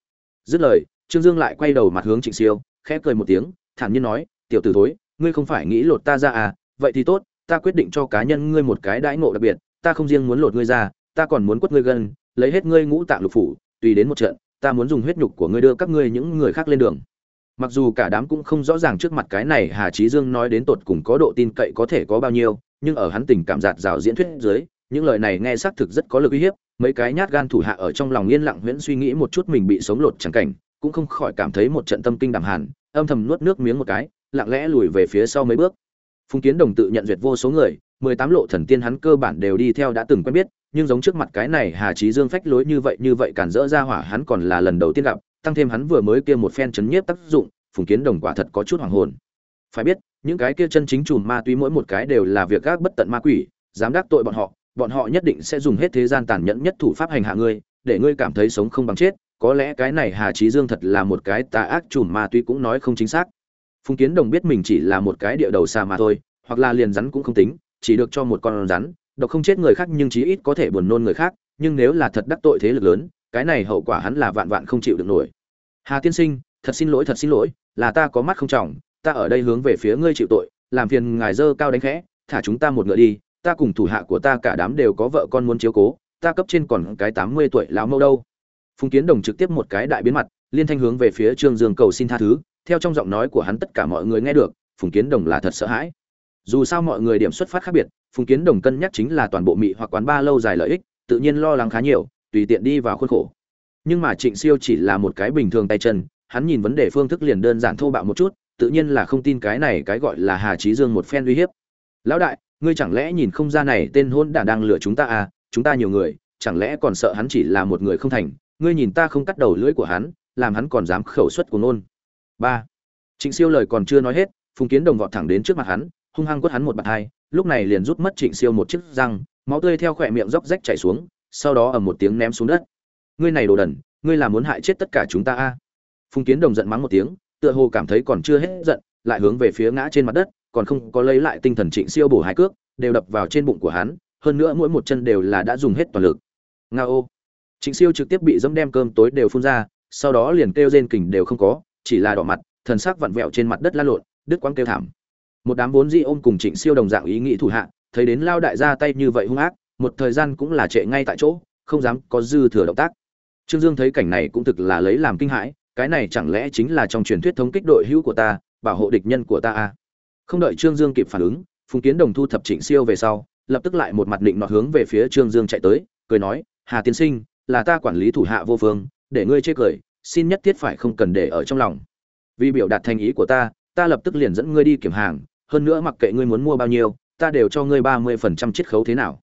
Dứt lời, trương dương lại quay đầu mặt hướng trịnh siêu, khẽ cười một tiếng, thản nhiên nói, tiểu tử thối, ngươi không phải nghĩ lột ta ra à vậy thì tốt, ta quyết định cho cá nhân ngươi một cái đãi ngộ đặc biệt, ta không riêng muốn lột ngươi ra, ta còn muốn quất ngươi gân, lấy hết ngươi ngũ tạng lục phủ, tùy đến một trận, ta muốn dùng huyết nhục của ngươi đưa các ngươi những người khác lên đường. Mặc dù cả đám cũng không rõ ràng trước mặt cái này hà trí dương nói đến tột cùng có độ tin cậy có thể có bao nhiêu, nhưng ở hắn tình cảm giạt rào diễn thuyết dưới những lời này nghe xác thực rất có lực uy hiếp, mấy cái nhát gan thủ hạ ở trong lòng yên lặng huyễn suy nghĩ một chút mình bị sống lột chẳng cảnh, cũng không khỏi cảm thấy một trận tâm kinh đàm hàn âm thầm nuốt nước miếng một cái, lặng lẽ lùi về phía sau mấy bước. Phùng kiến đồng tự nhận duyệt vô số người, mười tám lộ thần tiên hắn cơ bản đều đi theo đã từng quen biết, nhưng giống trước mặt cái này hà trí dương phách lối như vậy như vậy cản rỡ ra hỏa hắn còn là lần đầu tiên gặp, tăng thêm hắn vừa mới kia một phen chấn nhiếp tác dụng, phùng kiến đồng quả thật có chút hoàng hồn. Phải biết, những cái kia chân chính chùm ma túy mỗi một cái đều là việc gác bất tận ma quỷ, dám đắc tội bọn họ bọn họ nhất định sẽ dùng hết thế gian tàn nhẫn nhất thủ pháp hành hạ ngươi, để ngươi cảm thấy sống không bằng chết, có lẽ cái này hà trí dương thật là một cái tà ác chùm ma túy cũng nói không chính xác. Phùng kiến đồng biết mình chỉ là một cái địa đầu xa mà thôi, hoặc là liền rắn cũng không tính, chỉ được cho một con rắn, độc không chết người khác nhưng chí ít có thể buồn nôn người khác, nhưng nếu là thật đắc tội thế lực lớn, cái này hậu quả hắn là vạn vạn không chịu được nổi. Hà tiên sinh, thật xin lỗi, thật xin lỗi, là ta có mắt không trọng, ta ở đây hướng về phía ngươi chịu tội, làm phiền ngài dơ cao đánh khẽ, thả chúng ta một ngựa đi ta cùng thủ hạ của ta cả đám đều có vợ con muốn chiếu cố, ta cấp trên còn cái tám mươi tuổi lão mẫu đâu. Phùng kiến đồng trực tiếp một cái đại biến mặt, liên thanh hướng về phía trương dương cầu xin tha thứ, theo trong giọng nói của hắn tất cả mọi người nghe được, phùng kiến đồng là thật sợ hãi. Dù sao mọi người điểm xuất phát khác biệt, phùng kiến đồng cân nhắc chính là toàn bộ mị hoặc quán ba lâu dài lợi ích, tự nhiên lo lắng khá nhiều, tùy tiện đi vào khuôn khổ. Nhưng mà trịnh siêu chỉ là một cái bình thường tay chân, hắn nhìn vấn đề phương thức liền đơn giản thô bạo một chút, tự nhiên là không tin cái này cái gọi là hà trí dương một phen uy hiếp. Lão đại ngươi chẳng lẽ nhìn không ra này tên hôn đản đang lừa chúng ta à chúng ta nhiều người, chẳng lẽ còn sợ hắn chỉ là một người không thành, ngươi nhìn ta không cắt đầu lưỡi của hắn, làm hắn còn dám khẩu suất của nôn ba. Trịnh siêu lời còn chưa nói hết, phùng kiến đồng vọt thẳng đến trước mặt hắn, hung hăng quất hắn một bạt hai, lúc này liền rút mất trịnh siêu một chiếc răng, máu tươi theo khỏe miệng róc rách chảy xuống, sau đó ở một tiếng ném xuống đất. Ngươi này đồ đần, ngươi là muốn hại chết tất cả chúng ta a à? phùng kiến đồng giận mắng một tiếng, tựa hồ cảm thấy còn chưa hết giận, lại hướng về phía ngã trên mặt đất còn không có lấy lại tinh thần trịnh siêu bổ hai cước, đều đập vào trên bụng của hắn, hơn nữa mỗi một chân đều là đã dùng hết toàn lực. Nga ô. Trịnh siêu trực tiếp bị dẫm đem cơm tối đều phun ra, sau đó liền kêu rên kình đều không có, chỉ là đỏ mặt, thần sắc vặn vẹo trên mặt đất la lộn, đứt quãng kêu thảm. Một đám vốn di ôm cùng trịnh siêu đồng dạng ý nghĩ thủ hạ, thấy đến lao đại ra tay như vậy hung ác, một thời gian cũng là trệ ngay tại chỗ, không dám có dư thừa động tác. Trương dương thấy cảnh này cũng thực là lấy làm kinh hãi, cái này chẳng lẽ chính là trong truyền thuyết thống kích đội hữu của ta, bảo hộ địch nhân của ta à? Không đợi trương dương kịp phản ứng, phùng kiến đồng thu thập trịnh siêu về sau, lập tức lại một mặt định nọ hướng về phía trương dương chạy tới, cười nói, hà tiên sinh, là ta quản lý thủ hạ vô phương, để ngươi chê cười, xin nhất thiết phải không cần để ở trong lòng. Vì biểu đạt thành ý của ta ta lập tức liền dẫn ngươi đi kiểm hàng, hơn nữa mặc kệ ngươi muốn mua bao nhiêu, ta đều cho ngươi ba mươi phần trăm chiết khấu thế nào.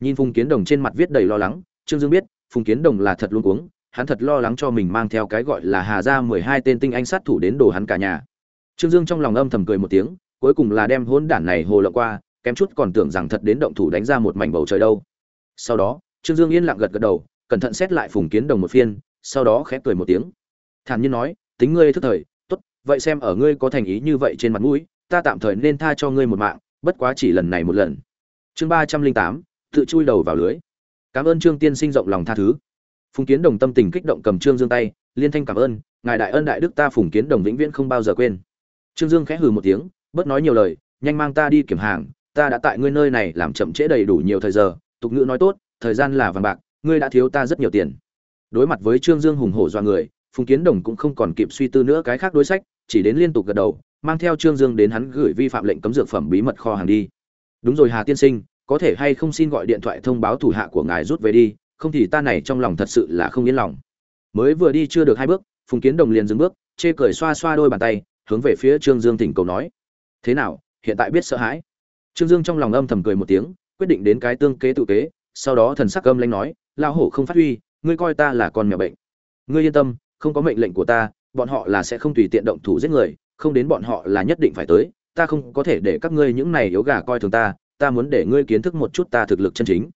Nhìn phùng kiến đồng trên mặt viết đầy lo lắng, trương dương biết, phùng kiến đồng là thật luôn cuống, hắn thật lo lắng cho mình mang theo cái gọi là hà ra mười hai tên tinh anh sát thủ đến đồ hắn cả nhà. Trương dương trong lòng âm thầm cười một tiếng cuối cùng là đem hỗn đản này hồ lộng qua, kém chút còn tưởng rằng thật đến động thủ đánh ra một mảnh bầu trời đâu. Sau đó, trương dương yên lặng gật gật đầu, cẩn thận xét lại phùng kiến đồng một phiên, sau đó khẽ cười một tiếng. Thản nhiên nói, tính ngươi thức thời, tốt, vậy xem ở ngươi có thành ý như vậy trên mặt mũi, ta tạm thời nên tha cho ngươi một mạng, bất quá chỉ lần này một lần. Chương ba trăm linh tám, tự chui đầu vào lưới. Cảm ơn trương tiên sinh rộng lòng tha thứ. Phùng kiến đồng tâm tình kích động cầm trương dương tay, liên thanh cảm ơn, ngài đại ân đại đức ta phùng kiến đồng vĩnh viễn không bao giờ quên. Trương dương khẽ hừ một tiếng bớt nói nhiều lời, nhanh mang ta đi kiểm hàng, ta đã tại ngươi nơi này làm chậm trễ đầy đủ nhiều thời giờ, tục ngữ nói tốt, thời gian là vàng bạc, ngươi đã thiếu ta rất nhiều tiền. Đối mặt với trương dương hùng hổ do người, phùng kiến đồng cũng không còn kịp suy tư nữa cái khác đối sách, chỉ đến liên tục gật đầu, mang theo trương dương đến hắn gửi vi phạm lệnh cấm dược phẩm bí mật kho hàng đi. Đúng rồi hà tiên sinh, có thể hay không xin gọi điện thoại thông báo thủ hạ của ngài rút về đi, không thì ta này trong lòng thật sự là không yên lòng. Mới vừa đi chưa được hai bước, phùng kiến đồng liền dừng bước, chê cười xoa xoa đôi bàn tay, hướng về phía trương dương thỉnh cầu nói thế nào, hiện tại biết sợ hãi? Trương dương trong lòng âm thầm cười một tiếng, quyết định đến cái tương kế tự kế, sau đó thần sắc âm lanh nói lao hổ không phát huy, ngươi coi ta là con mèo bệnh. Ngươi yên tâm, không có mệnh lệnh của ta, bọn họ là sẽ không tùy tiện động thủ giết người, không đến bọn họ là nhất định phải tới, ta không có thể để các ngươi những này yếu gà coi thường ta ta muốn để ngươi kiến thức một chút ta thực lực chân chính.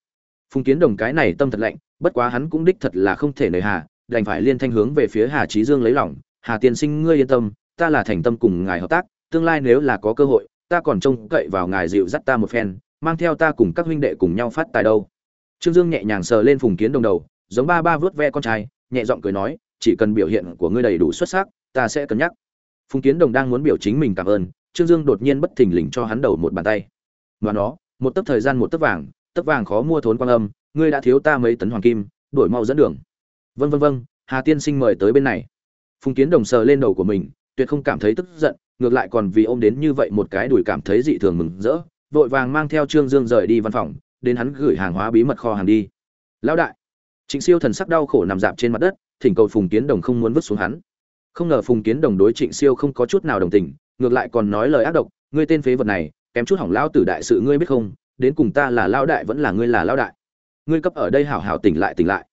Phùng kiến đồng cái này tâm thật lạnh, bất quá hắn cũng đích thật là không thể nời hà, đành phải liên thanh hướng về phía hà trí dương lấy lòng, hà tiên sinh, ngươi yên tâm, ta là thành tâm cùng ngài hợp tác tương lai nếu là có cơ hội, ta còn trông cậy vào ngài dịu dắt ta một phen, mang theo ta cùng các huynh đệ cùng nhau phát tài đâu. Trương dương nhẹ nhàng sờ lên phùng kiến đồng đầu, giống ba ba vớt ve con trai, nhẹ giọng cười nói, chỉ cần biểu hiện của ngươi đầy đủ xuất sắc, ta sẽ cân nhắc. Phùng kiến đồng đang muốn biểu chính mình cảm ơn, trương dương đột nhiên bất thình lình cho hắn đầu một bàn tay. Và nó, một tấc thời gian một tấc vàng tấc vàng khó mua thốn quang âm, ngươi đã thiếu ta mấy tấn hoàng kim, đổi mau dẫn đường. Vân vân vân hà tiên sinh mời tới bên này. Phùng kiến đồng sờ lên đầu của mình, tuyệt không cảm thấy tức giận ngược lại còn vì ôm đến như vậy một cái đùi cảm thấy dị thường mừng rỡ, vội vàng mang theo trương dương rời đi văn phòng, đến hắn gửi hàng hóa bí mật kho hàng đi. Lão đại. Trịnh siêu thần sắc đau khổ nằm dạp trên mặt đất, thỉnh cầu phùng kiến đồng không muốn vứt xuống hắn. Không ngờ phùng kiến đồng đối trịnh siêu không có chút nào đồng tình, ngược lại còn nói lời ác độc, ngươi tên phế vật này, kém chút hỏng lão tử đại sự ngươi biết không, đến cùng ta là lão đại vẫn là ngươi là lão đại. Ngươi cấp ở đây hảo hảo tỉnh lại tỉnh lại.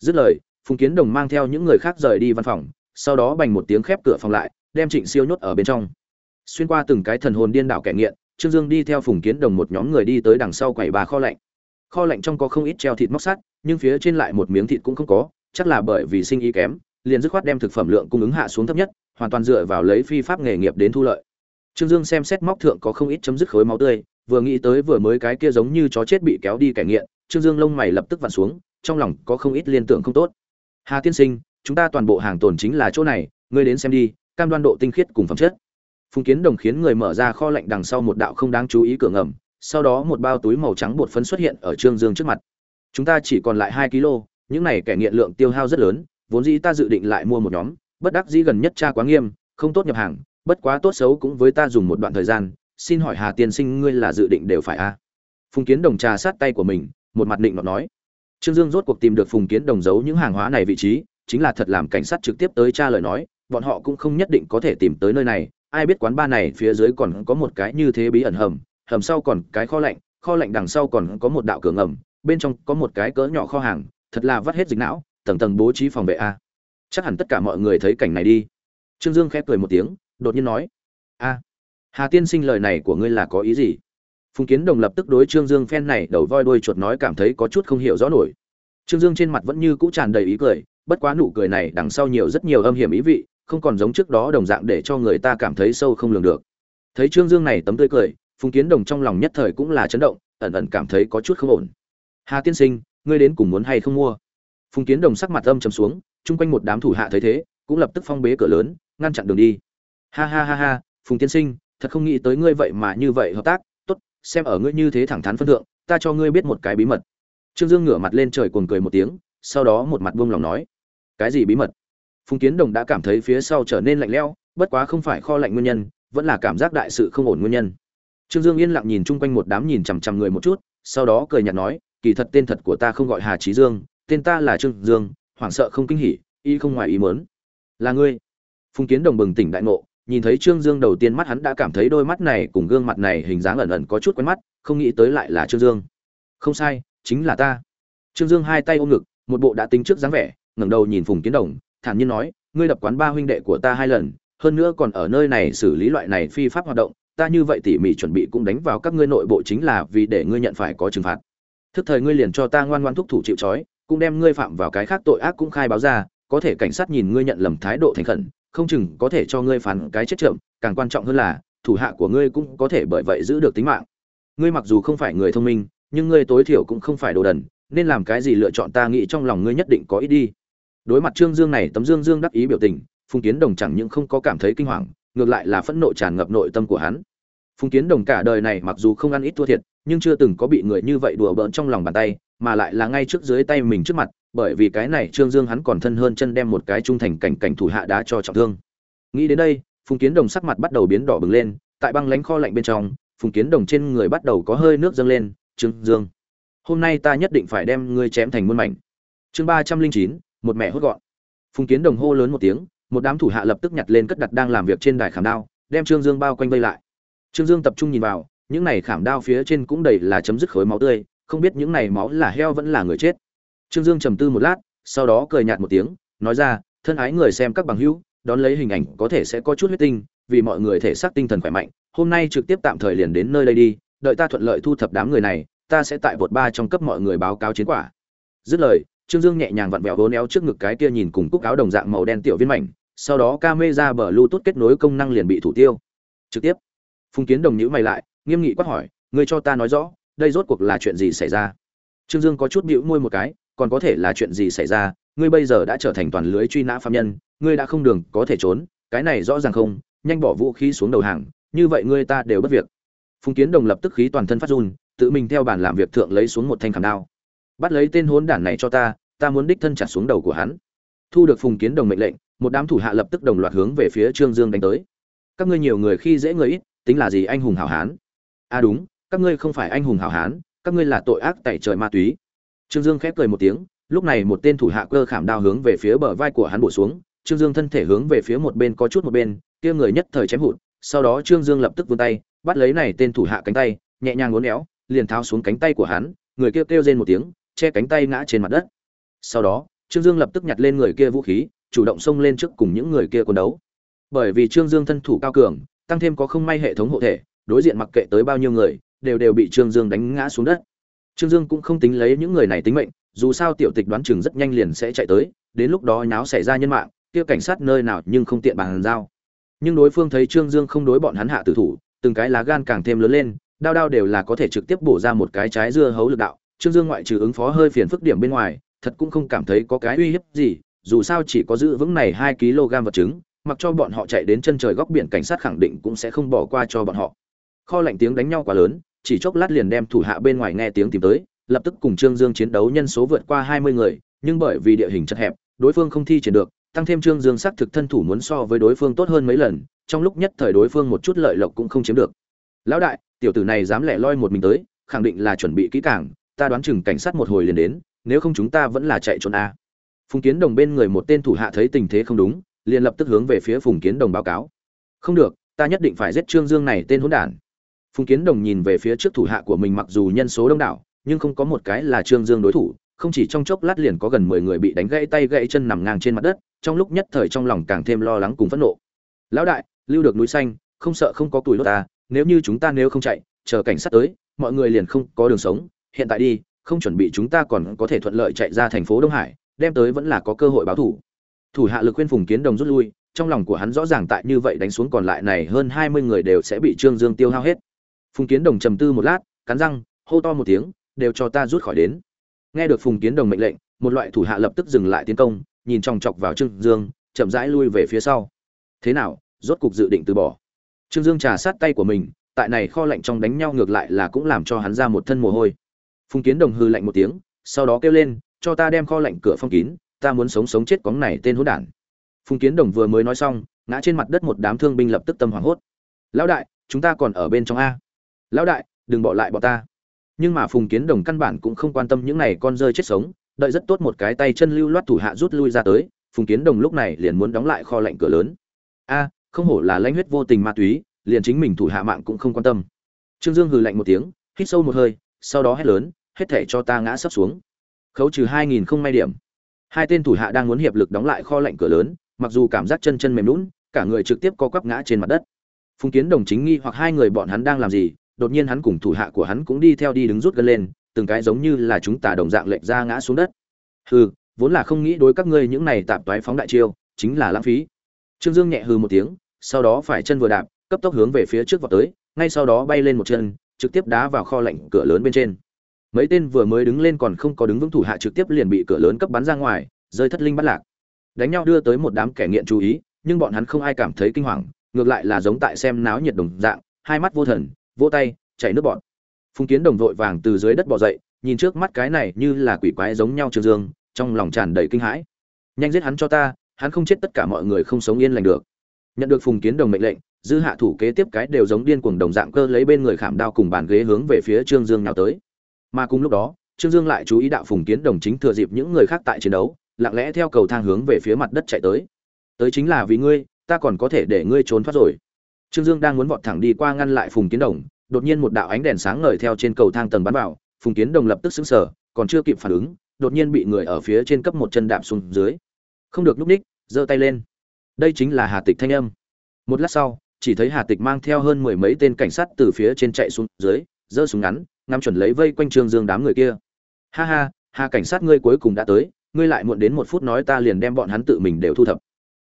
Dứt lời, phùng kiến đồng mang theo những người khác rời đi văn phòng, sau đó bành một tiếng khép cửa phòng lại đem trịnh siêu nhốt ở bên trong. Xuyên qua từng cái thần hồn điên đảo kẻ nghiện, trương dương đi theo phùng kiến đồng một nhóm người đi tới đằng sau quầy bà kho lạnh. Kho lạnh trong có không ít treo thịt móc sắt, nhưng phía trên lại một miếng thịt cũng không có, chắc là bởi vì sinh ý kém, liền dứt khoát đem thực phẩm lượng cung ứng hạ xuống thấp nhất, hoàn toàn dựa vào lấy phi pháp nghề nghiệp đến thu lợi. Trương dương xem xét móc thượng có không ít chấm dứt khối máu tươi, vừa nghĩ tới vừa mới cái kia giống như chó chết bị kéo đi kẻ nghiện, trương dương lông mày lập tức vặn xuống, trong lòng có không ít liên tưởng không tốt. Hà tiên sinh, chúng ta toàn bộ hàng tồn chính là chỗ này, ngươi đến xem đi cam đoan độ tinh khiết cùng phẩm chất. Phùng kiến đồng khiến người mở ra kho lạnh đằng sau một đạo không đáng chú ý cửa ngầm, sau đó một bao túi màu trắng bột phấn xuất hiện ở trương dương trước mặt. Chúng ta chỉ còn lại hai kg những này kẻ nghiện lượng tiêu hao rất lớn, vốn dĩ ta dự định lại mua một nhóm, bất đắc dĩ gần nhất cha quá nghiêm, không tốt nhập hàng, bất quá tốt xấu cũng với ta dùng một đoạn thời gian, xin hỏi hà tiên sinh ngươi là dự định đều phải a? Phùng kiến đồng trà sát tay của mình, một mặt định mà nói. Trương dương rốt cuộc tìm được phùng kiến đồng giấu những hàng hóa này vị trí, chính là thật làm cảnh sát trực tiếp tới tra lời nói bọn họ cũng không nhất định có thể tìm tới nơi này. Ai biết quán ba này phía dưới còn có một cái như thế bí ẩn hầm hầm sau còn cái kho lạnh kho lạnh đằng sau còn có một đạo cửa ngầm, bên trong có một cái cỡ nhỏ kho hàng, thật là vắt hết dịch não, tầng tầng bố trí phòng vệ a. Chắc hẳn tất cả mọi người thấy cảnh này đi. Trương dương khép cười một tiếng, đột nhiên nói, a, hà tiên sinh lời này của ngươi là có ý gì? Phùng kiến đồng lập tức đối trương dương phen này đầu voi đuôi chuột nói cảm thấy có chút không hiểu rõ nổi. Trương dương trên mặt vẫn như cũ tràn đầy ý cười, bất quá nụ cười này đằng sau nhiều rất nhiều âm hiểm ý vị không còn giống trước đó đồng dạng để cho người ta cảm thấy sâu không lường được. Thấy trương dương này tấm tươi cười, phùng kiến đồng trong lòng nhất thời cũng là chấn động, ẩn ẩn cảm thấy có chút không ổn. Hà tiên sinh, ngươi đến cùng muốn hay không mua? Phùng kiến đồng sắc mặt âm trầm xuống, chung quanh một đám thủ hạ thấy thế, cũng lập tức phong bế cửa lớn, ngăn chặn đường đi. Ha ha ha ha, phùng tiên sinh, thật không nghĩ tới ngươi vậy mà như vậy hợp tác. Tốt, xem ở ngươi như thế thẳng thắn phân thượng, ta cho ngươi biết một cái bí mật. Trương dương ngửa mặt lên trời cuồng cười một tiếng, sau đó một mặt buông lòng nói. Cái gì bí mật? Phùng kiến đồng đã cảm thấy phía sau trở nên lạnh lẽo, bất quá không phải kho lạnh nguyên nhân, vẫn là cảm giác đại sự không ổn nguyên nhân. Trương dương yên lặng nhìn chung quanh một đám nhìn chằm chằm người một chút, sau đó cười nhạt nói, kỳ thật tên thật của ta không gọi hà trí dương, tên ta là trương dương, hoảng sợ không kinh hỉ, y không ngoài ý mớn là ngươi? Phùng kiến đồng bừng tỉnh đại ngộ, nhìn thấy trương dương đầu tiên mắt hắn đã cảm thấy đôi mắt này cùng gương mặt này hình dáng ẩn ẩn có chút quen mắt, không nghĩ tới lại là trương dương. Không sai, chính là ta. Trương dương hai tay ôm ngực, một bộ đã tính trước dáng vẻ, ngẩng đầu nhìn phùng kiến đồng thản nhiên nói, ngươi đập quán ba huynh đệ của ta hai lần, hơn nữa còn ở nơi này xử lý loại này phi pháp hoạt động, ta như vậy tỉ mỉ chuẩn bị cũng đánh vào các ngươi nội bộ chính là vì để ngươi nhận phải có trừng phạt. Thức thời ngươi liền cho ta ngoan ngoãn thúc thủ chịu trói, cũng đem ngươi phạm vào cái khác tội ác cũng khai báo ra, có thể cảnh sát nhìn ngươi nhận lầm thái độ thành khẩn, không chừng có thể cho ngươi phản cái chết chậm càng quan trọng hơn là, thủ hạ của ngươi cũng có thể bởi vậy giữ được tính mạng. Ngươi mặc dù không phải người thông minh, nhưng ngươi tối thiểu cũng không phải đồ đần, nên làm cái gì lựa chọn ta nghĩ trong lòng ngươi nhất định có ý đi đối mặt trương dương này, tấm dương dương đắc ý biểu tình, phùng kiến đồng chẳng những không có cảm thấy kinh hoàng, ngược lại là phẫn nộ tràn ngập nội tâm của hắn. Phùng kiến đồng cả đời này mặc dù không ăn ít thua thiệt, nhưng chưa từng có bị người như vậy đùa bỡn trong lòng bàn tay, mà lại là ngay trước dưới tay mình trước mặt, bởi vì cái này trương dương hắn còn thân hơn chân đem một cái trung thành cảnh cảnh thủ hạ đá cho trọng thương. Nghĩ đến đây, phùng kiến đồng sắc mặt bắt đầu biến đỏ bừng lên, tại băng lánh kho lạnh bên trong, phùng kiến đồng trên người bắt đầu có hơi nước dâng lên, trương dương, hôm nay ta nhất định phải đem ngươi chém thành muôn mảnh. Chương ba trăm linh chín một mẹ hốt gọn. Phùng kiến đồng hô lớn một tiếng, một đám thủ hạ lập tức nhặt lên cất đặt đang làm việc trên đài khảm đao, đem trương dương bao quanh vây lại. Trương dương tập trung nhìn vào, những này khảm đao phía trên cũng đầy là chấm dứt khối máu tươi, không biết những này máu là heo vẫn là người chết. Trương dương trầm tư một lát, sau đó cười nhạt một tiếng, nói ra, thân ái người xem các bằng hữu, đón lấy hình ảnh có thể sẽ có chút huyết tinh, vì mọi người thể xác tinh thần khỏe mạnh, hôm nay trực tiếp tạm thời liền đến nơi đây đi, đợi ta thuận lợi thu thập đám người này, ta sẽ tại vượt ba trong cấp mọi người báo cáo chiến quả. Dứt lời trương dương nhẹ nhàng vặn vẹo vốn éo trước ngực cái kia nhìn cùng cúc áo đồng dạng màu đen tiểu viên mảnh, sau đó camera bờ bluetooth kết nối công năng liền bị thủ tiêu. Trực tiếp. Phùng kiến đồng nhữ mày lại, nghiêm nghị quát hỏi, ngươi cho ta nói rõ, đây rốt cuộc là chuyện gì xảy ra? Trương dương có chút bĩu môi một cái, còn có thể là chuyện gì xảy ra? Ngươi bây giờ đã trở thành toàn lưới truy nã phạm nhân, ngươi đã không đường có thể trốn, cái này rõ ràng không? Nhanh bỏ vũ khí xuống đầu hàng, như vậy ngươi ta đều bất việc. Phùng kiến đồng lập tức khí toàn thân phát run, tự mình theo bàn làm việc thượng lấy xuống một thanh khảm đao bắt lấy tên hốn đản này cho ta ta muốn đích thân chặt xuống đầu của hắn. Thu được phùng kiến đồng mệnh lệnh, một đám thủ hạ lập tức đồng loạt hướng về phía trương dương đánh tới. Các ngươi nhiều người khi dễ người ít, tính là gì anh hùng hảo hán? À đúng, các ngươi không phải anh hùng hảo hán, các ngươi là tội ác tại trời ma túy. Trương dương khép cười một tiếng, lúc này một tên thủ hạ cơ khảm đao hướng về phía bờ vai của hắn bổ xuống, trương dương thân thể hướng về phía một bên có chút một bên, kia người nhất thời chém hụt, sau đó trương dương lập tức vươn tay, bắt lấy này tên thủ hạ cánh tay, nhẹ nhàng uốn éo, liền tháo xuống cánh tay của hắn, người kia kêu rên một tiếng che cánh tay ngã trên mặt đất. Sau đó, trương dương lập tức nhặt lên người kia vũ khí, chủ động xông lên trước cùng những người kia quân đấu. Bởi vì trương dương thân thủ cao cường, tăng thêm có không may hệ thống hộ thể, đối diện mặc kệ tới bao nhiêu người, đều đều bị trương dương đánh ngã xuống đất. Trương dương cũng không tính lấy những người này tính mệnh, dù sao tiểu tịch đoán chừng rất nhanh liền sẽ chạy tới, đến lúc đó nháo xảy ra nhân mạng, kia cảnh sát nơi nào nhưng không tiện bàn giao. Nhưng đối phương thấy trương dương không đối bọn hắn hạ tử thủ, từng cái lá gan càng thêm lớn lên, đao đao đều là có thể trực tiếp bổ ra một cái trái dưa hấu lực đạo trương dương ngoại trừ ứng phó hơi phiền phức điểm bên ngoài, thật cũng không cảm thấy có cái uy hiếp gì, dù sao chỉ có giữ vững này hai kg vật chứng, mặc cho bọn họ chạy đến chân trời góc biển cảnh sát khẳng định cũng sẽ không bỏ qua cho bọn họ. Kho lạnh tiếng đánh nhau quá lớn, chỉ chốc lát liền đem thủ hạ bên ngoài nghe tiếng tìm tới, lập tức cùng trương dương chiến đấu nhân số vượt qua hai mươi người, nhưng bởi vì địa hình chật hẹp, đối phương không thi triển được, tăng thêm trương dương xác thực thân thủ muốn so với đối phương tốt hơn mấy lần, trong lúc nhất thời đối phương một chút lợi lộc cũng không chiếm được. Lão đại, tiểu tử này dám lẻ loi một mình tới, khẳng định là chuẩn bị kỹ càng ta đoán chừng cảnh sát một hồi liền đến, nếu không chúng ta vẫn là chạy trốn a. Phùng kiến đồng bên người một tên thủ hạ thấy tình thế không đúng, liền lập tức hướng về phía phùng kiến đồng báo cáo. Không được, ta nhất định phải giết trương dương này tên hỗn đản. Phùng kiến đồng nhìn về phía trước thủ hạ của mình mặc dù nhân số đông đảo, nhưng không có một cái là trương dương đối thủ, không chỉ trong chốc lát liền có gần mười người bị đánh gãy tay gãy chân nằm ngang trên mặt đất, trong lúc nhất thời trong lòng càng thêm lo lắng cùng phẫn nộ. Lão đại, lưu được núi xanh, không sợ không có tuổi đốt ta, nếu như chúng ta nếu không chạy, chờ cảnh sát tới, mọi người liền không có đường sống hiện tại đi, không chuẩn bị chúng ta còn có thể thuận lợi chạy ra thành phố đông hải, đem tới vẫn là có cơ hội báo thủ. Thủ hạ lực khuyên phùng kiến đồng rút lui, trong lòng của hắn rõ ràng tại như vậy đánh xuống còn lại này hơn hai mươi người đều sẽ bị trương dương tiêu hao hết. Phùng kiến đồng trầm tư một lát, cắn răng, hô to một tiếng, đều cho ta rút khỏi đến. Nghe được phùng kiến đồng mệnh lệnh, một loại thủ hạ lập tức dừng lại tiến công, nhìn chòng chọc vào trương dương, chậm rãi lui về phía sau. Thế nào, rốt cục dự định từ bỏ? Trương dương trà sát tay của mình, tại này kho lạnh trong đánh nhau ngược lại là cũng làm cho hắn ra một thân mồ hôi phùng kiến đồng hư lạnh một tiếng, sau đó kêu lên, cho ta đem kho lạnh cửa phong kín, ta muốn sống sống chết cóng này tên hỗn đản. Phùng kiến đồng vừa mới nói xong, ngã trên mặt đất một đám thương binh lập tức tâm hoảng hốt. Lão đại, chúng ta còn ở bên trong a. Lão đại, đừng bỏ lại bọn ta. Nhưng mà phùng kiến đồng căn bản cũng không quan tâm những này con rơi chết sống, đợi rất tốt một cái tay chân lưu loát thủ hạ rút lui ra tới, phùng kiến đồng lúc này liền muốn đóng lại kho lạnh cửa lớn. A, không hổ là lãnh huyết vô tình ma túy, liền chính mình thủ hạ mạng cũng không quan tâm. Trương dương hừ lạnh một tiếng, hít sâu một hơi sau đó hét lớn, hết thể cho ta ngã sấp xuống. Khấu trừ hai nghìn không may điểm. Hai tên thủ hạ đang muốn hiệp lực đóng lại kho lạnh cửa lớn, mặc dù cảm giác chân chân mềm lún, cả người trực tiếp co quắp ngã trên mặt đất. Phùng kiến đồng chính nghi hoặc hai người bọn hắn đang làm gì, đột nhiên hắn cùng thủ hạ của hắn cũng đi theo đi đứng rút gân lên, từng cái giống như là chúng ta đồng dạng lệch ra ngã xuống đất. Hừ, vốn là không nghĩ đối các ngươi những này tạp toái phóng đại chiêu, chính là lãng phí. Trương dương nhẹ hừ một tiếng, sau đó phải chân vừa đạp, cấp tốc hướng về phía trước vọt tới, ngay sau đó bay lên một chân trực tiếp đá vào kho lạnh cửa lớn bên trên. Mấy tên vừa mới đứng lên còn không có đứng vững thủ hạ trực tiếp liền bị cửa lớn cấp bắn ra ngoài, rơi thất linh bắt lạc. Đánh nhau đưa tới một đám kẻ nghiện chú ý, nhưng bọn hắn không ai cảm thấy kinh hoàng, ngược lại là giống tại xem náo nhiệt đồng dạng, hai mắt vô thần, vỗ tay, chảy nước bọn phùng kiến đồng vội vàng từ dưới đất bò dậy, nhìn trước mắt cái này như là quỷ quái giống nhau trường dương, trong lòng tràn đầy kinh hãi. Nhanh giết hắn cho ta, hắn không chết tất cả mọi người không sống yên lành được. Nhận được phùng kiến đồng mệnh lệnh dư hạ thủ kế tiếp cái đều giống điên cuồng đồng dạng cơ lấy bên người khảm đao cùng bàn ghế hướng về phía trương dương nào tới. Mà cùng lúc đó, trương dương lại chú ý đạo phùng kiến đồng chính thừa dịp những người khác tại chiến đấu, lặng lẽ theo cầu thang hướng về phía mặt đất chạy tới. Tới chính là vì ngươi, ta còn có thể để ngươi trốn thoát rồi. Trương dương đang muốn vọt thẳng đi qua ngăn lại phùng kiến đồng, đột nhiên một đạo ánh đèn sáng ngời theo trên cầu thang tầng bắn vào, phùng kiến đồng lập tức xứng sở còn chưa kịp phản ứng, đột nhiên bị người ở phía trên cấp một chân đạp xuống dưới. Không được núp ních, giơ tay lên. Đây chính là hà tịch thanh âm. Một lát sau chỉ thấy hà tịch mang theo hơn mười mấy tên cảnh sát từ phía trên chạy xuống dưới, giơ súng ngắn, ngắm chuẩn lấy vây quanh trương dương đám người kia. Ha ha, hà cảnh sát ngươi cuối cùng đã tới, ngươi lại muộn đến một phút nói ta liền đem bọn hắn tự mình đều thu thập.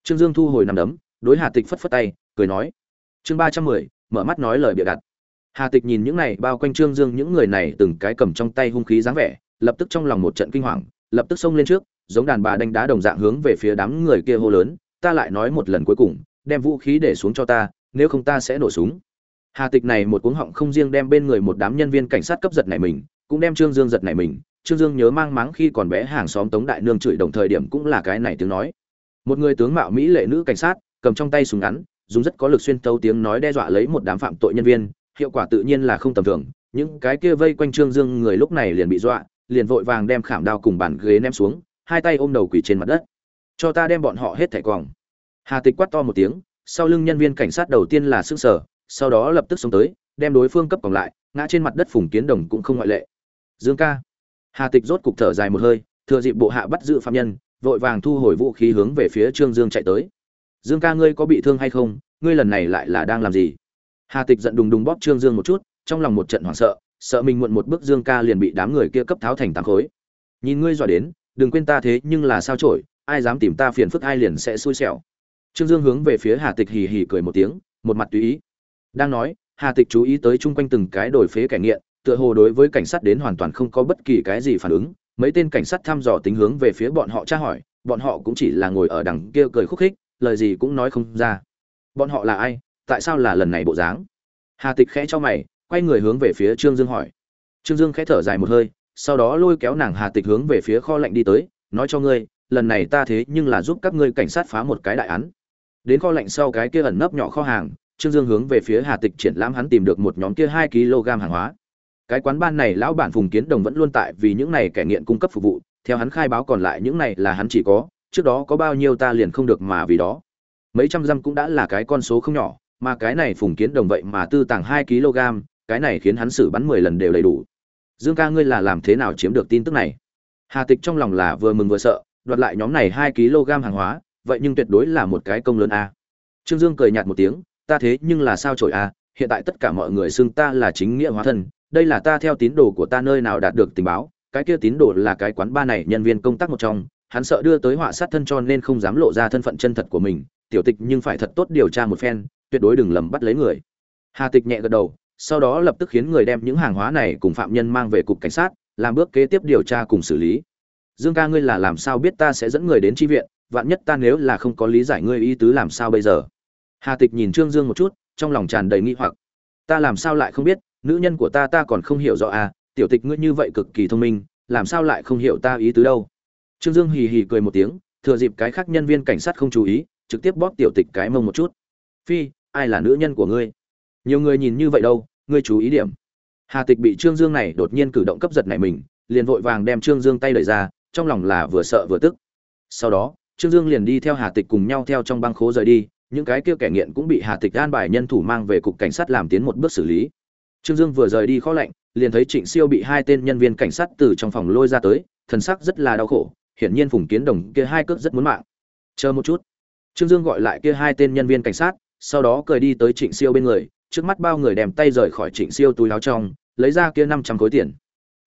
Trương dương thu hồi nằm đấm, đối hà tịch phất phất tay, cười nói, chương ba trăm mười, mở mắt nói lời bịa đặt. Hà tịch nhìn những này bao quanh trương dương, những người này từng cái cầm trong tay hung khí dáng vẻ, lập tức trong lòng một trận kinh hoàng, lập tức xông lên trước, giống đàn bà đánh đá đồng dạng hướng về phía đám người kia hô lớn, ta lại nói một lần cuối cùng, đem vũ khí để xuống cho ta nếu không ta sẽ nổ súng. Hà tịch này một cuống họng không riêng đem bên người một đám nhân viên cảnh sát cấp giật này mình, cũng đem trương dương giật này mình. Trương dương nhớ mang máng khi còn bé hàng xóm tống đại nương chửi đồng thời điểm cũng là cái này tiếng nói. Một người tướng mạo mỹ lệ nữ cảnh sát, cầm trong tay súng ngắn, dùng rất có lực xuyên tấu tiếng nói đe dọa lấy một đám phạm tội nhân viên, hiệu quả tự nhiên là không tầm thường. Những cái kia vây quanh trương dương người lúc này liền bị dọa, liền vội vàng đem khảm đao cùng bàn ghế ném xuống, hai tay ôm đầu quỳ trên mặt đất. Cho ta đem bọn họ hết thẻ quòng. Hà tịch quát to một tiếng sau lưng nhân viên cảnh sát đầu tiên là sức sở, sau đó lập tức xông tới, đem đối phương cấp còn lại, ngã trên mặt đất phùng kiến đồng cũng không ngoại lệ. Dương ca. Hà tịch rốt cục thở dài một hơi, thừa dịp bộ hạ bắt giữ phạm nhân, vội vàng thu hồi vũ khí hướng về phía trương dương chạy tới. Dương ca ngươi có bị thương hay không? Ngươi lần này lại là đang làm gì? Hà tịch giận đùng đùng bóp trương dương một chút, trong lòng một trận hoảng sợ sợ mình muộn một bước dương ca liền bị đám người kia cấp tháo thành tám khối. Nhìn ngươi dọa đến, đừng quên ta thế nhưng là sao trổi ai dám tìm ta phiền phức ai liền sẽ xui xẻo trương dương hướng về phía hà tịch hì hì cười một tiếng, một mặt tùy ý. Đang nói, hà tịch chú ý tới chung quanh từng cái đổi phế kẻ nghiện, tựa hồ đối với cảnh sát đến hoàn toàn không có bất kỳ cái gì phản ứng. Mấy tên cảnh sát thăm dò tính hướng về phía bọn họ tra hỏi, bọn họ cũng chỉ là ngồi ở đằng kia cười khúc khích, lời gì cũng nói không ra. Bọn họ là ai? Tại sao là lần này bộ dáng? Hà tịch khẽ cho mày, quay người hướng về phía trương dương hỏi. Trương dương khẽ thở dài một hơi, sau đó lôi kéo nàng hà tịch hướng về phía kho lạnh đi tới, nói cho ngươi, lần này ta thế nhưng là giúp các ngươi cảnh sát phá một cái đại án đến kho lạnh sau cái kia ẩn nấp nhỏ kho hàng, trương dương hướng về phía hà tịch triển lãm hắn tìm được một nhóm kia hai kg hàng hóa. Cái quán ban này lão bản phùng kiến đồng vẫn luôn tại vì những này kẻ nghiện cung cấp phục vụ, theo hắn khai báo còn lại những này là hắn chỉ có, trước đó có bao nhiêu ta liền không được mà vì đó. Mấy trăm dăm cũng đã là cái con số không nhỏ, mà cái này phùng kiến đồng vậy mà tư tàng hai kg, cái này khiến hắn xử bắn mười lần đều đầy đủ. Dương ca ngươi là làm thế nào chiếm được tin tức này? Hà tịch trong lòng là vừa mừng vừa sợ, đoạt lại nhóm này hai kg hàng hóa vậy nhưng tuyệt đối là một cái công lớn a. Trương dương cười nhạt một tiếng, ta thế nhưng là sao trổi a, hiện tại tất cả mọi người xưng ta là chính nghĩa hóa thân, đây là ta theo tín đồ của ta nơi nào đạt được tình báo, cái kia tín đồ là cái quán ba này nhân viên công tác một trong, hắn sợ đưa tới họa sát thân cho nên không dám lộ ra thân phận chân thật của mình, tiểu tịch nhưng phải thật tốt điều tra một phen, tuyệt đối đừng lầm bắt lấy người. Hà tịch nhẹ gật đầu, sau đó lập tức khiến người đem những hàng hóa này cùng phạm nhân mang về cục cảnh sát, làm bước kế tiếp điều tra cùng xử lý dương ca ngươi là làm sao biết ta sẽ dẫn người đến tri viện, vạn nhất ta nếu là không có lý giải ngươi ý tứ làm sao bây giờ? Hà tịch nhìn trương dương một chút, trong lòng tràn đầy nghi hoặc. Ta làm sao lại không biết, nữ nhân của ta ta còn không hiểu rõ à tiểu tịch ngươi như vậy cực kỳ thông minh, làm sao lại không hiểu ta ý tứ đâu? Trương dương hì hì cười một tiếng, thừa dịp cái khác nhân viên cảnh sát không chú ý, trực tiếp bóp tiểu tịch cái mông một chút. Phi, ai là nữ nhân của ngươi? Nhiều người nhìn như vậy đâu, ngươi chú ý điểm. Hà tịch bị trương dương này đột nhiên cử động cấp giật này mình, liền vội vàng đem trương dương tay đẩy ra trong lòng là vừa sợ vừa tức. Sau đó, trương dương liền đi theo hà tịch cùng nhau theo trong băng khố rời đi, những cái kia kẻ nghiện cũng bị hà tịch an bài nhân thủ mang về cục cảnh sát làm tiến một bước xử lý. Trương dương vừa rời đi khó lạnh, liền thấy trịnh siêu bị hai tên nhân viên cảnh sát từ trong phòng lôi ra tới, thần sắc rất là đau khổ, hiển nhiên phùng kiến đồng kia hai cước rất muốn mạng. Chờ một chút. Trương dương gọi lại kia hai tên nhân viên cảnh sát, sau đó cười đi tới trịnh siêu bên người, trước mắt bao người đem tay rời khỏi trịnh siêu túi áo trong, lấy ra kia năm trăm khối tiền.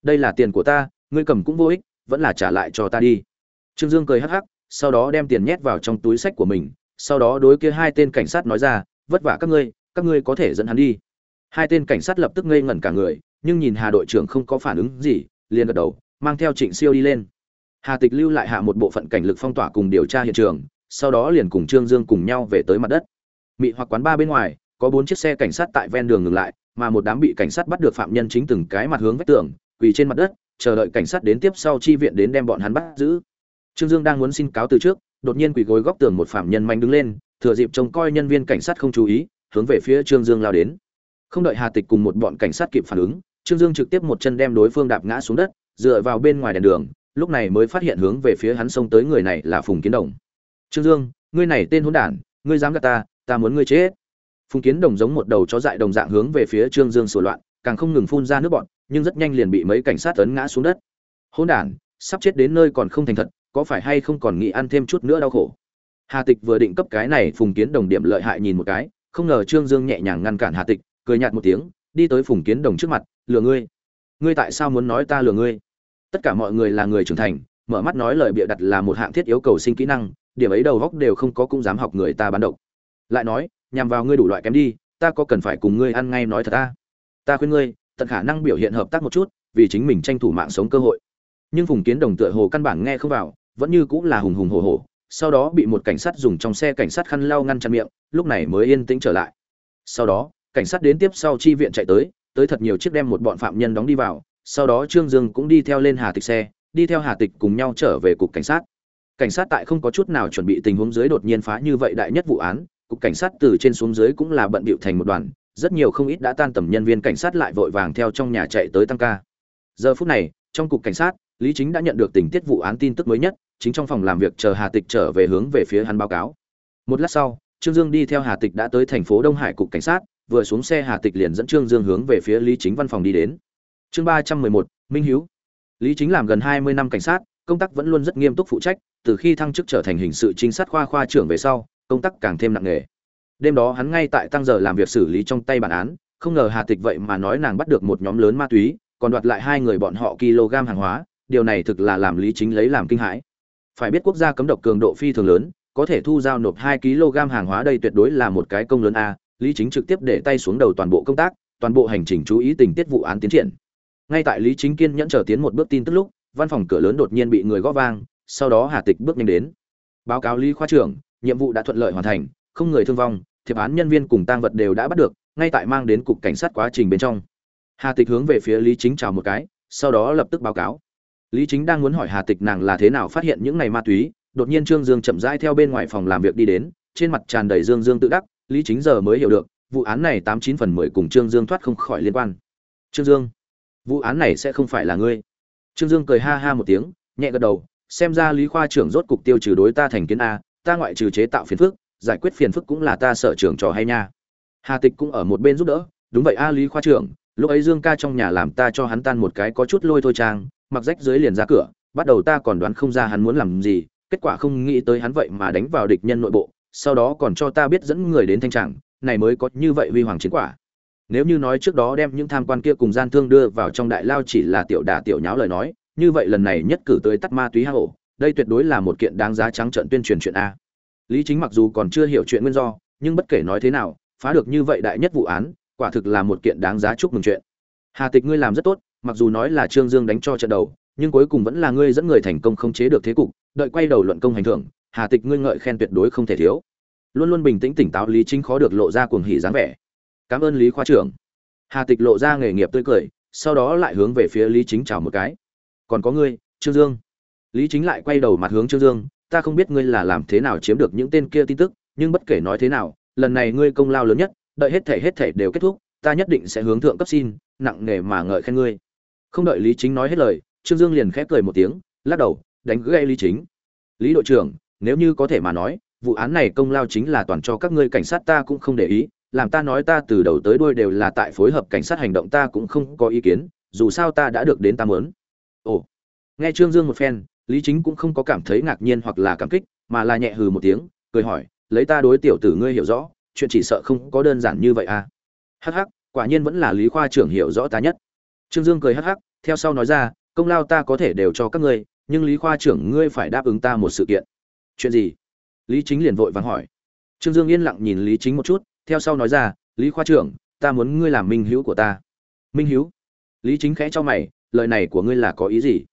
Đây là tiền của ta, ngươi cầm cũng vô ích vẫn là trả lại cho ta đi. Trương dương cười hắc hắc, sau đó đem tiền nhét vào trong túi sách của mình, sau đó đối kia hai tên cảnh sát nói ra, vất vả các ngươi các ngươi có thể dẫn hắn đi. Hai tên cảnh sát lập tức ngây ngẩn cả người, nhưng nhìn hà đội trưởng không có phản ứng gì, liền gật đầu, mang theo trịnh siêu đi lên. Hà tịch lưu lại hạ một bộ phận cảnh lực phong tỏa cùng điều tra hiện trường, sau đó liền cùng trương dương cùng nhau về tới mặt đất. Mị hoặc quán ba bên ngoài, có bốn chiếc xe cảnh sát tại ven đường ngừng lại, mà một đám bị cảnh sát bắt được phạm nhân chính từng cái mặt hướng vách tường, quỳ trên mặt đất chờ đợi cảnh sát đến tiếp sau chi viện đến đem bọn hắn bắt giữ. Trương dương đang muốn xin cáo từ trước, đột nhiên quỳ gối góc tường một phạm nhân manh đứng lên, thừa dịp trông coi nhân viên cảnh sát không chú ý, hướng về phía trương dương lao đến. Không đợi hà tịch cùng một bọn cảnh sát kịp phản ứng, trương dương trực tiếp một chân đem đối phương đạp ngã xuống đất, dựa vào bên ngoài đèn đường, lúc này mới phát hiện hướng về phía hắn xông tới người này là phùng kiến đồng. Trương dương, ngươi này tên hỗn đản, ngươi dám gạt ta ta muốn ngươi chết. Phùng kiến đồng giống một đầu chó dại đồng dạng hướng về phía trương dương sửa loạn, càng không ngừng phun ra nước bọn nhưng rất nhanh liền bị mấy cảnh sát tấn ngã xuống đất. Hỗn đản, sắp chết đến nơi còn không thành thật, có phải hay không còn nghĩ ăn thêm chút nữa đau khổ? Hà tịch vừa định cấp cái này phùng kiến đồng điểm lợi hại nhìn một cái, không ngờ trương dương nhẹ nhàng ngăn cản hà tịch, cười nhạt một tiếng, đi tới phùng kiến đồng trước mặt, lừa ngươi. Ngươi tại sao muốn nói ta lừa ngươi? Tất cả mọi người là người trưởng thành, mở mắt nói lời bịa đặt là một hạng thiết yếu cầu sinh kỹ năng, điểm ấy đầu góc đều không có cũng dám học người ta bán độc. Lại nói, nhằm vào ngươi đủ loại kém đi, ta có cần phải cùng ngươi ăn ngay nói thật ta? Ta khuyên ngươi tận khả năng biểu hiện hợp tác một chút, vì chính mình tranh thủ mạng sống cơ hội. Nhưng phùng kiến đồng tựa hồ căn bản nghe không vào, vẫn như cũng là hùng hùng hổ hổ, sau đó bị một cảnh sát dùng trong xe cảnh sát khăn lau ngăn chặn miệng, lúc này mới yên tĩnh trở lại. Sau đó, cảnh sát đến tiếp sau chi viện chạy tới tới thật nhiều chiếc đem một bọn phạm nhân đóng đi vào, sau đó trương dương cũng đi theo lên hà tịch xe, đi theo hà tịch cùng nhau trở về cục cảnh sát. Cảnh sát tại không có chút nào chuẩn bị tình huống dưới đột nhiên phá như vậy đại nhất vụ án, cục cảnh sát từ trên xuống dưới cũng là bận bịu thành một đoàn rất nhiều không ít đã tan tầm nhân viên cảnh sát lại vội vàng theo trong nhà chạy tới tăng ca. Giờ phút này, trong cục cảnh sát, lý chính đã nhận được tình tiết vụ án tin tức mới nhất, chính trong phòng làm việc chờ hà tịch trở về hướng về phía hắn báo cáo. Một lát sau, trương dương đi theo hà tịch đã tới thành phố đông hải cục cảnh sát, vừa xuống xe hà tịch liền dẫn trương dương hướng về phía lý chính văn phòng đi đến. Chương ba trăm mười một, minh hiếu. Lý chính làm gần hai mươi năm cảnh sát, công tác vẫn luôn rất nghiêm túc phụ trách, từ khi thăng chức trở thành hình sự trinh sát khoa khoa trưởng về sau, công tác càng thêm nặng nề đêm đó hắn ngay tại tăng giờ làm việc xử lý trong tay bản án, không ngờ hà tịch vậy mà nói nàng bắt được một nhóm lớn ma túy, còn đoạt lại hai người bọn họ kg hàng hóa, điều này thực là làm lý chính lấy làm kinh hãi. Phải biết quốc gia cấm độc cường độ phi thường lớn, có thể thu giao nộp hai kg hàng hóa đây tuyệt đối là một cái công lớn a, lý chính trực tiếp để tay xuống đầu toàn bộ công tác, toàn bộ hành trình chú ý tình tiết vụ án tiến triển. Ngay tại lý chính kiên nhẫn chờ tiến một bước tin tức lúc, văn phòng cửa lớn đột nhiên bị người gõ vang, sau đó hà tịch bước nhanh đến. Báo cáo lý khoa trưởng, nhiệm vụ đã thuận lợi hoàn thành, không người thương vong thiệp án nhân viên cùng tang vật đều đã bắt được, ngay tại mang đến cục cảnh sát quá trình bên trong. Hà tịch hướng về phía lý chính chào một cái, sau đó lập tức báo cáo. Lý chính đang muốn hỏi hà tịch nàng là thế nào phát hiện những ngày ma túy, đột nhiên trương dương chậm rãi theo bên ngoài phòng làm việc đi đến, trên mặt tràn đầy dương dương tự đắc, lý chính giờ mới hiểu được, vụ án này tám chín phần mười cùng trương dương thoát không khỏi liên quan. Trương dương, vụ án này sẽ không phải là ngươi. Trương dương cười ha ha một tiếng, nhẹ gật đầu, xem ra lý khoa trưởng rốt cục tiêu trừ đối ta thành kiến a, ta ngoại trừ chế tạo phiền phức giải quyết phiền phức cũng là ta sở trưởng trò hay nha. Hà tịch cũng ở một bên giúp đỡ, đúng vậy a, lý khoa trưởng, lúc ấy dương ca trong nhà làm ta cho hắn tan một cái có chút lôi thôi trang mặc rách dưới liền ra cửa, bắt đầu ta còn đoán không ra hắn muốn làm gì, kết quả không nghĩ tới hắn vậy mà đánh vào địch nhân nội bộ, sau đó còn cho ta biết dẫn người đến thanh trạng này mới có như vậy huy hoàng chiến quả. Nếu như nói trước đó đem những tham quan kia cùng gian thương đưa vào trong đại lao chỉ là tiểu đả tiểu nháo lời nói, như vậy lần này nhất cử tới tắt ma túy hạ hổ đây tuyệt đối là một kiện đáng giá trắng trợn tuyên truyền chuyện a lý chính mặc dù còn chưa hiểu chuyện nguyên do, nhưng bất kể nói thế nào, phá được như vậy đại nhất vụ án, quả thực là một kiện đáng giá chúc mừng chuyện. Hà tịch ngươi làm rất tốt, mặc dù nói là trương dương đánh cho trận đầu, nhưng cuối cùng vẫn là ngươi dẫn người thành công không chế được thế cục, đợi quay đầu luận công hành thưởng, hà tịch ngươi ngợi khen tuyệt đối không thể thiếu. Luôn luôn bình tĩnh tỉnh táo, lý chính khó được lộ ra cuồng hỉ dáng vẻ. Cảm ơn lý khoa trưởng. Hà tịch lộ ra nghề nghiệp tươi cười, sau đó lại hướng về phía lý chính chào một cái. Còn có ngươi, trương dương. Lý chính lại quay đầu mặt hướng trương dương ta không biết ngươi là làm thế nào chiếm được những tên kia tin tức, nhưng bất kể nói thế nào, lần này ngươi công lao lớn nhất, đợi hết thể hết thể đều kết thúc, ta nhất định sẽ hướng thượng cấp xin, nặng nề mà ngợi khen ngươi. Không đợi lý chính nói hết lời, trương dương liền khép cười một tiếng, lắc đầu, đánh gãy lý chính. Lý đội trưởng, nếu như có thể mà nói, vụ án này công lao chính là toàn cho các ngươi cảnh sát ta cũng không để ý, làm ta nói ta từ đầu tới đuôi đều là tại phối hợp cảnh sát hành động ta cũng không có ý kiến, dù sao ta đã được đến ta muốn. ồ. Nghe trương dương một phen lý chính cũng không có cảm thấy ngạc nhiên hoặc là cảm kích, mà là nhẹ hừ một tiếng, cười hỏi, lấy ta đối tiểu tử ngươi hiểu rõ, chuyện chỉ sợ không có đơn giản như vậy à? Hắc hắc, quả nhiên vẫn là lý khoa trưởng hiểu rõ ta nhất. Trương dương cười hắc hắc, theo sau nói ra, công lao ta có thể đều cho các ngươi, nhưng lý khoa trưởng ngươi phải đáp ứng ta một sự kiện. Chuyện gì? Lý chính liền vội vàng hỏi. Trương dương yên lặng nhìn lý chính một chút, theo sau nói ra, lý khoa trưởng, ta muốn ngươi làm minh hữu của ta. Minh hữu? Lý chính khẽ cho mày, lời này của ngươi là có ý gì?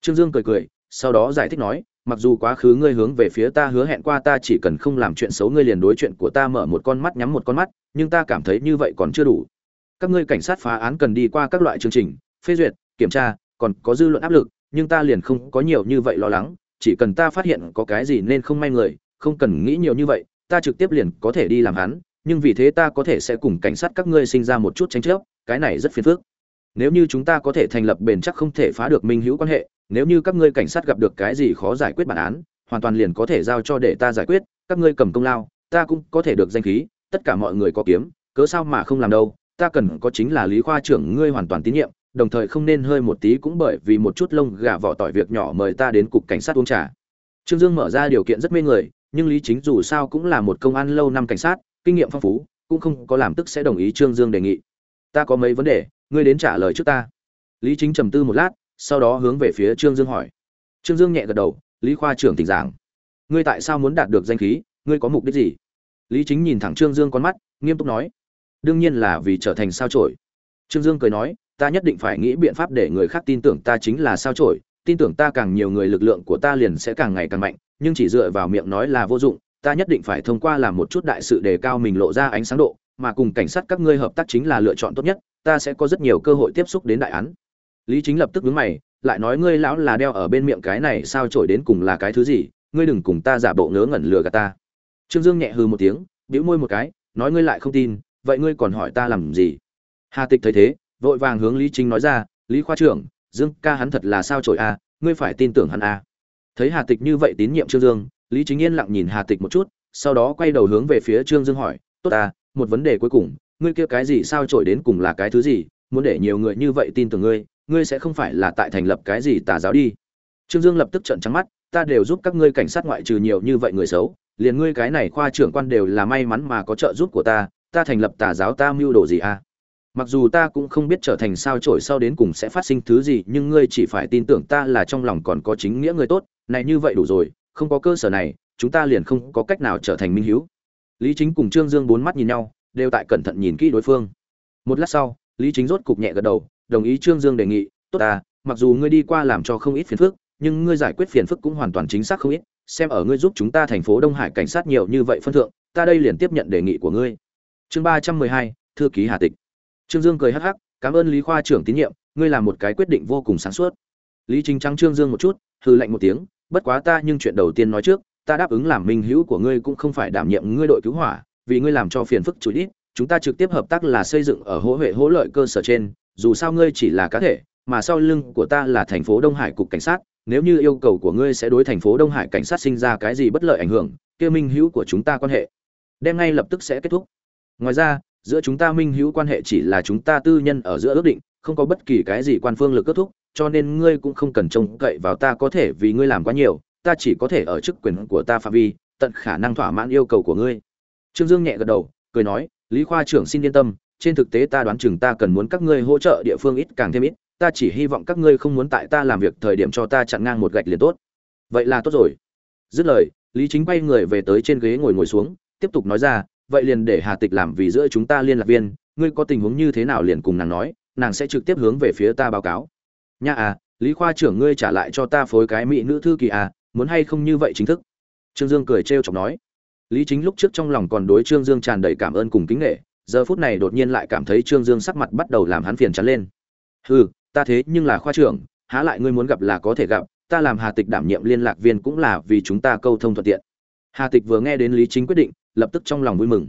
Trương dương cười cười sau đó giải thích nói, mặc dù quá khứ ngươi hướng về phía ta hứa hẹn qua, ta chỉ cần không làm chuyện xấu ngươi liền đối chuyện của ta mở một con mắt, nhắm một con mắt, nhưng ta cảm thấy như vậy còn chưa đủ. Các ngươi cảnh sát phá án cần đi qua các loại chương trình, phê duyệt, kiểm tra, còn có dư luận áp lực, nhưng ta liền không có nhiều như vậy lo lắng, chỉ cần ta phát hiện có cái gì nên không may người, không cần nghĩ nhiều như vậy, ta trực tiếp liền có thể đi làm hắn, nhưng vì thế ta có thể sẽ cùng cảnh sát các ngươi sinh ra một chút tranh chấp, cái này rất phiền phức. Nếu như chúng ta có thể thành lập bền chắc không thể phá được minh hữu quan hệ nếu như các ngươi cảnh sát gặp được cái gì khó giải quyết bản án, hoàn toàn liền có thể giao cho để ta giải quyết, các ngươi cầm công lao, ta cũng có thể được danh khí, tất cả mọi người có kiếm, cớ sao mà không làm đâu, ta cần có chính là lý khoa trưởng ngươi hoàn toàn tín nhiệm, đồng thời không nên hơi một tí cũng bởi vì một chút lông gà vỏ tỏi việc nhỏ mời ta đến cục cảnh sát uống trà. Trương dương mở ra điều kiện rất mê người, nhưng lý chính dù sao cũng là một công an lâu năm cảnh sát, kinh nghiệm phong phú, cũng không có làm tức sẽ đồng ý trương dương đề nghị. Ta có mấy vấn đề, ngươi đến trả lời trước ta. Lý chính trầm tư một lát sau đó hướng về phía trương dương hỏi. Trương dương nhẹ gật đầu, lý khoa trưởng tỉnh giảng. Ngươi tại sao muốn đạt được danh khí? Ngươi có mục đích gì? Lý chính nhìn thẳng trương dương con mắt, nghiêm túc nói, đương nhiên là vì trở thành sao trổi trương dương cười nói, ta nhất định phải nghĩ biện pháp để người khác tin tưởng ta chính là sao trổi tin tưởng ta càng nhiều người lực lượng của ta liền sẽ càng ngày càng mạnh, nhưng chỉ dựa vào miệng nói là vô dụng. Ta nhất định phải thông qua làm một chút đại sự đề cao mình lộ ra ánh sáng độ, mà cùng cảnh sát các ngươi hợp tác chính là lựa chọn tốt nhất. Ta sẽ có rất nhiều cơ hội tiếp xúc đến đại án lý chính lập tức vướng mày lại nói ngươi lão là đeo ở bên miệng cái này sao trổi đến cùng là cái thứ gì ngươi đừng cùng ta giả bộ ngớ ngẩn lừa gạt ta trương dương nhẹ hừ một tiếng bĩu môi một cái nói ngươi lại không tin vậy ngươi còn hỏi ta làm gì hà tịch thấy thế vội vàng hướng lý chính nói ra lý khoa trưởng dương ca hắn thật là sao trổi a à, ngươi phải tin tưởng hắn a à. thấy hà tịch như vậy tín nhiệm trương dương lý chính yên lặng nhìn hà tịch một chút sau đó quay đầu hướng về phía trương dương hỏi tốt à một vấn đề cuối cùng ngươi kia cái gì sao trổi đến cùng là cái thứ gì muốn để nhiều người như vậy tin tưởng ngươi ngươi sẽ không phải là tại thành lập cái gì tà giáo đi. Trương dương lập tức trợn trắng mắt, ta đều giúp các ngươi cảnh sát ngoại trừ nhiều như vậy người xấu, liền ngươi cái này khoa trưởng quan đều là may mắn mà có trợ giúp của ta ta thành lập tà giáo ta mưu đồ gì à? Mặc dù ta cũng không biết trở thành sao trổi sau đến cùng sẽ phát sinh thứ gì, nhưng ngươi chỉ phải tin tưởng ta là trong lòng còn có chính nghĩa người tốt, này như vậy đủ rồi, không có cơ sở này, chúng ta liền không có cách nào trở thành minh hiếu. Lý chính cùng trương dương bốn mắt nhìn nhau, đều tại cẩn thận nhìn kỹ đối phương. Một lát sau, lý chính rốt cục nhẹ gật đầu đồng ý trương dương đề nghị, tốt ta, mặc dù ngươi đi qua làm cho không ít phiền phức, nhưng ngươi giải quyết phiền phức cũng hoàn toàn chính xác không ít, xem ở ngươi giúp chúng ta thành phố đông hải cảnh sát nhiều như vậy phân thượng, ta đây liền tiếp nhận đề nghị của ngươi. Chương ba trăm mười hai, thư ký hà tịch. Trương dương cười hắc hắc, cảm ơn lý khoa trưởng tín nhiệm, ngươi làm một cái quyết định vô cùng sáng suốt. Lý chính trắng trương dương một chút, hừ lạnh một tiếng, bất quá ta nhưng chuyện đầu tiên nói trước, ta đáp ứng làm minh hữu của ngươi cũng không phải đảm nhiệm ngươi đội cứu hỏa, vì ngươi làm cho phiền phức chủ ít, chúng ta trực tiếp hợp tác là xây dựng ở hỗ huệ hỗ lợi cơ sở trên dù sao ngươi chỉ là cá thể, mà sau lưng của ta là thành phố đông hải cục cảnh sát, nếu như yêu cầu của ngươi sẽ đối thành phố đông hải cảnh sát sinh ra cái gì bất lợi ảnh hưởng, kia minh hữu của chúng ta quan hệ đem ngay lập tức sẽ kết thúc. Ngoài ra, giữa chúng ta minh hữu quan hệ chỉ là chúng ta tư nhân ở giữa ước định, không có bất kỳ cái gì quan phương lực kết thúc, cho nên ngươi cũng không cần trông cậy vào ta có thể vì ngươi làm quá nhiều, ta chỉ có thể ở chức quyền của ta phạm vi, tận khả năng thỏa mãn yêu cầu của ngươi. Trương dương nhẹ gật đầu, cười nói, lý khoa trưởng xin yên tâm trên thực tế ta đoán chừng ta cần muốn các ngươi hỗ trợ địa phương ít càng thêm ít, ta chỉ hy vọng các ngươi không muốn tại ta làm việc thời điểm cho ta chặn ngang một gạch liền tốt. Vậy là tốt rồi. Dứt lời, lý chính quay người về tới trên ghế ngồi ngồi xuống, tiếp tục nói ra, vậy liền để hà tịch làm vì giữa chúng ta liên lạc viên, ngươi có tình huống như thế nào liền cùng nàng nói, nàng sẽ trực tiếp hướng về phía ta báo cáo. Nha à lý khoa trưởng ngươi trả lại cho ta phối cái mỹ nữ thư kỳ à muốn hay không như vậy chính thức? Trương dương cười trêu chọc nói. Lý chính lúc trước trong lòng còn đối trương dương tràn đầy cảm ơn cùng kính nghệ giờ phút này đột nhiên lại cảm thấy trương dương sắc mặt bắt đầu làm hắn phiền chán lên. Hừ, ta thế nhưng là khoa trưởng, há lại ngươi muốn gặp là có thể gặp, ta làm hà tịch đảm nhiệm liên lạc viên cũng là vì chúng ta câu thông thuận tiện. Hà tịch vừa nghe đến lý chính quyết định, lập tức trong lòng vui mừng.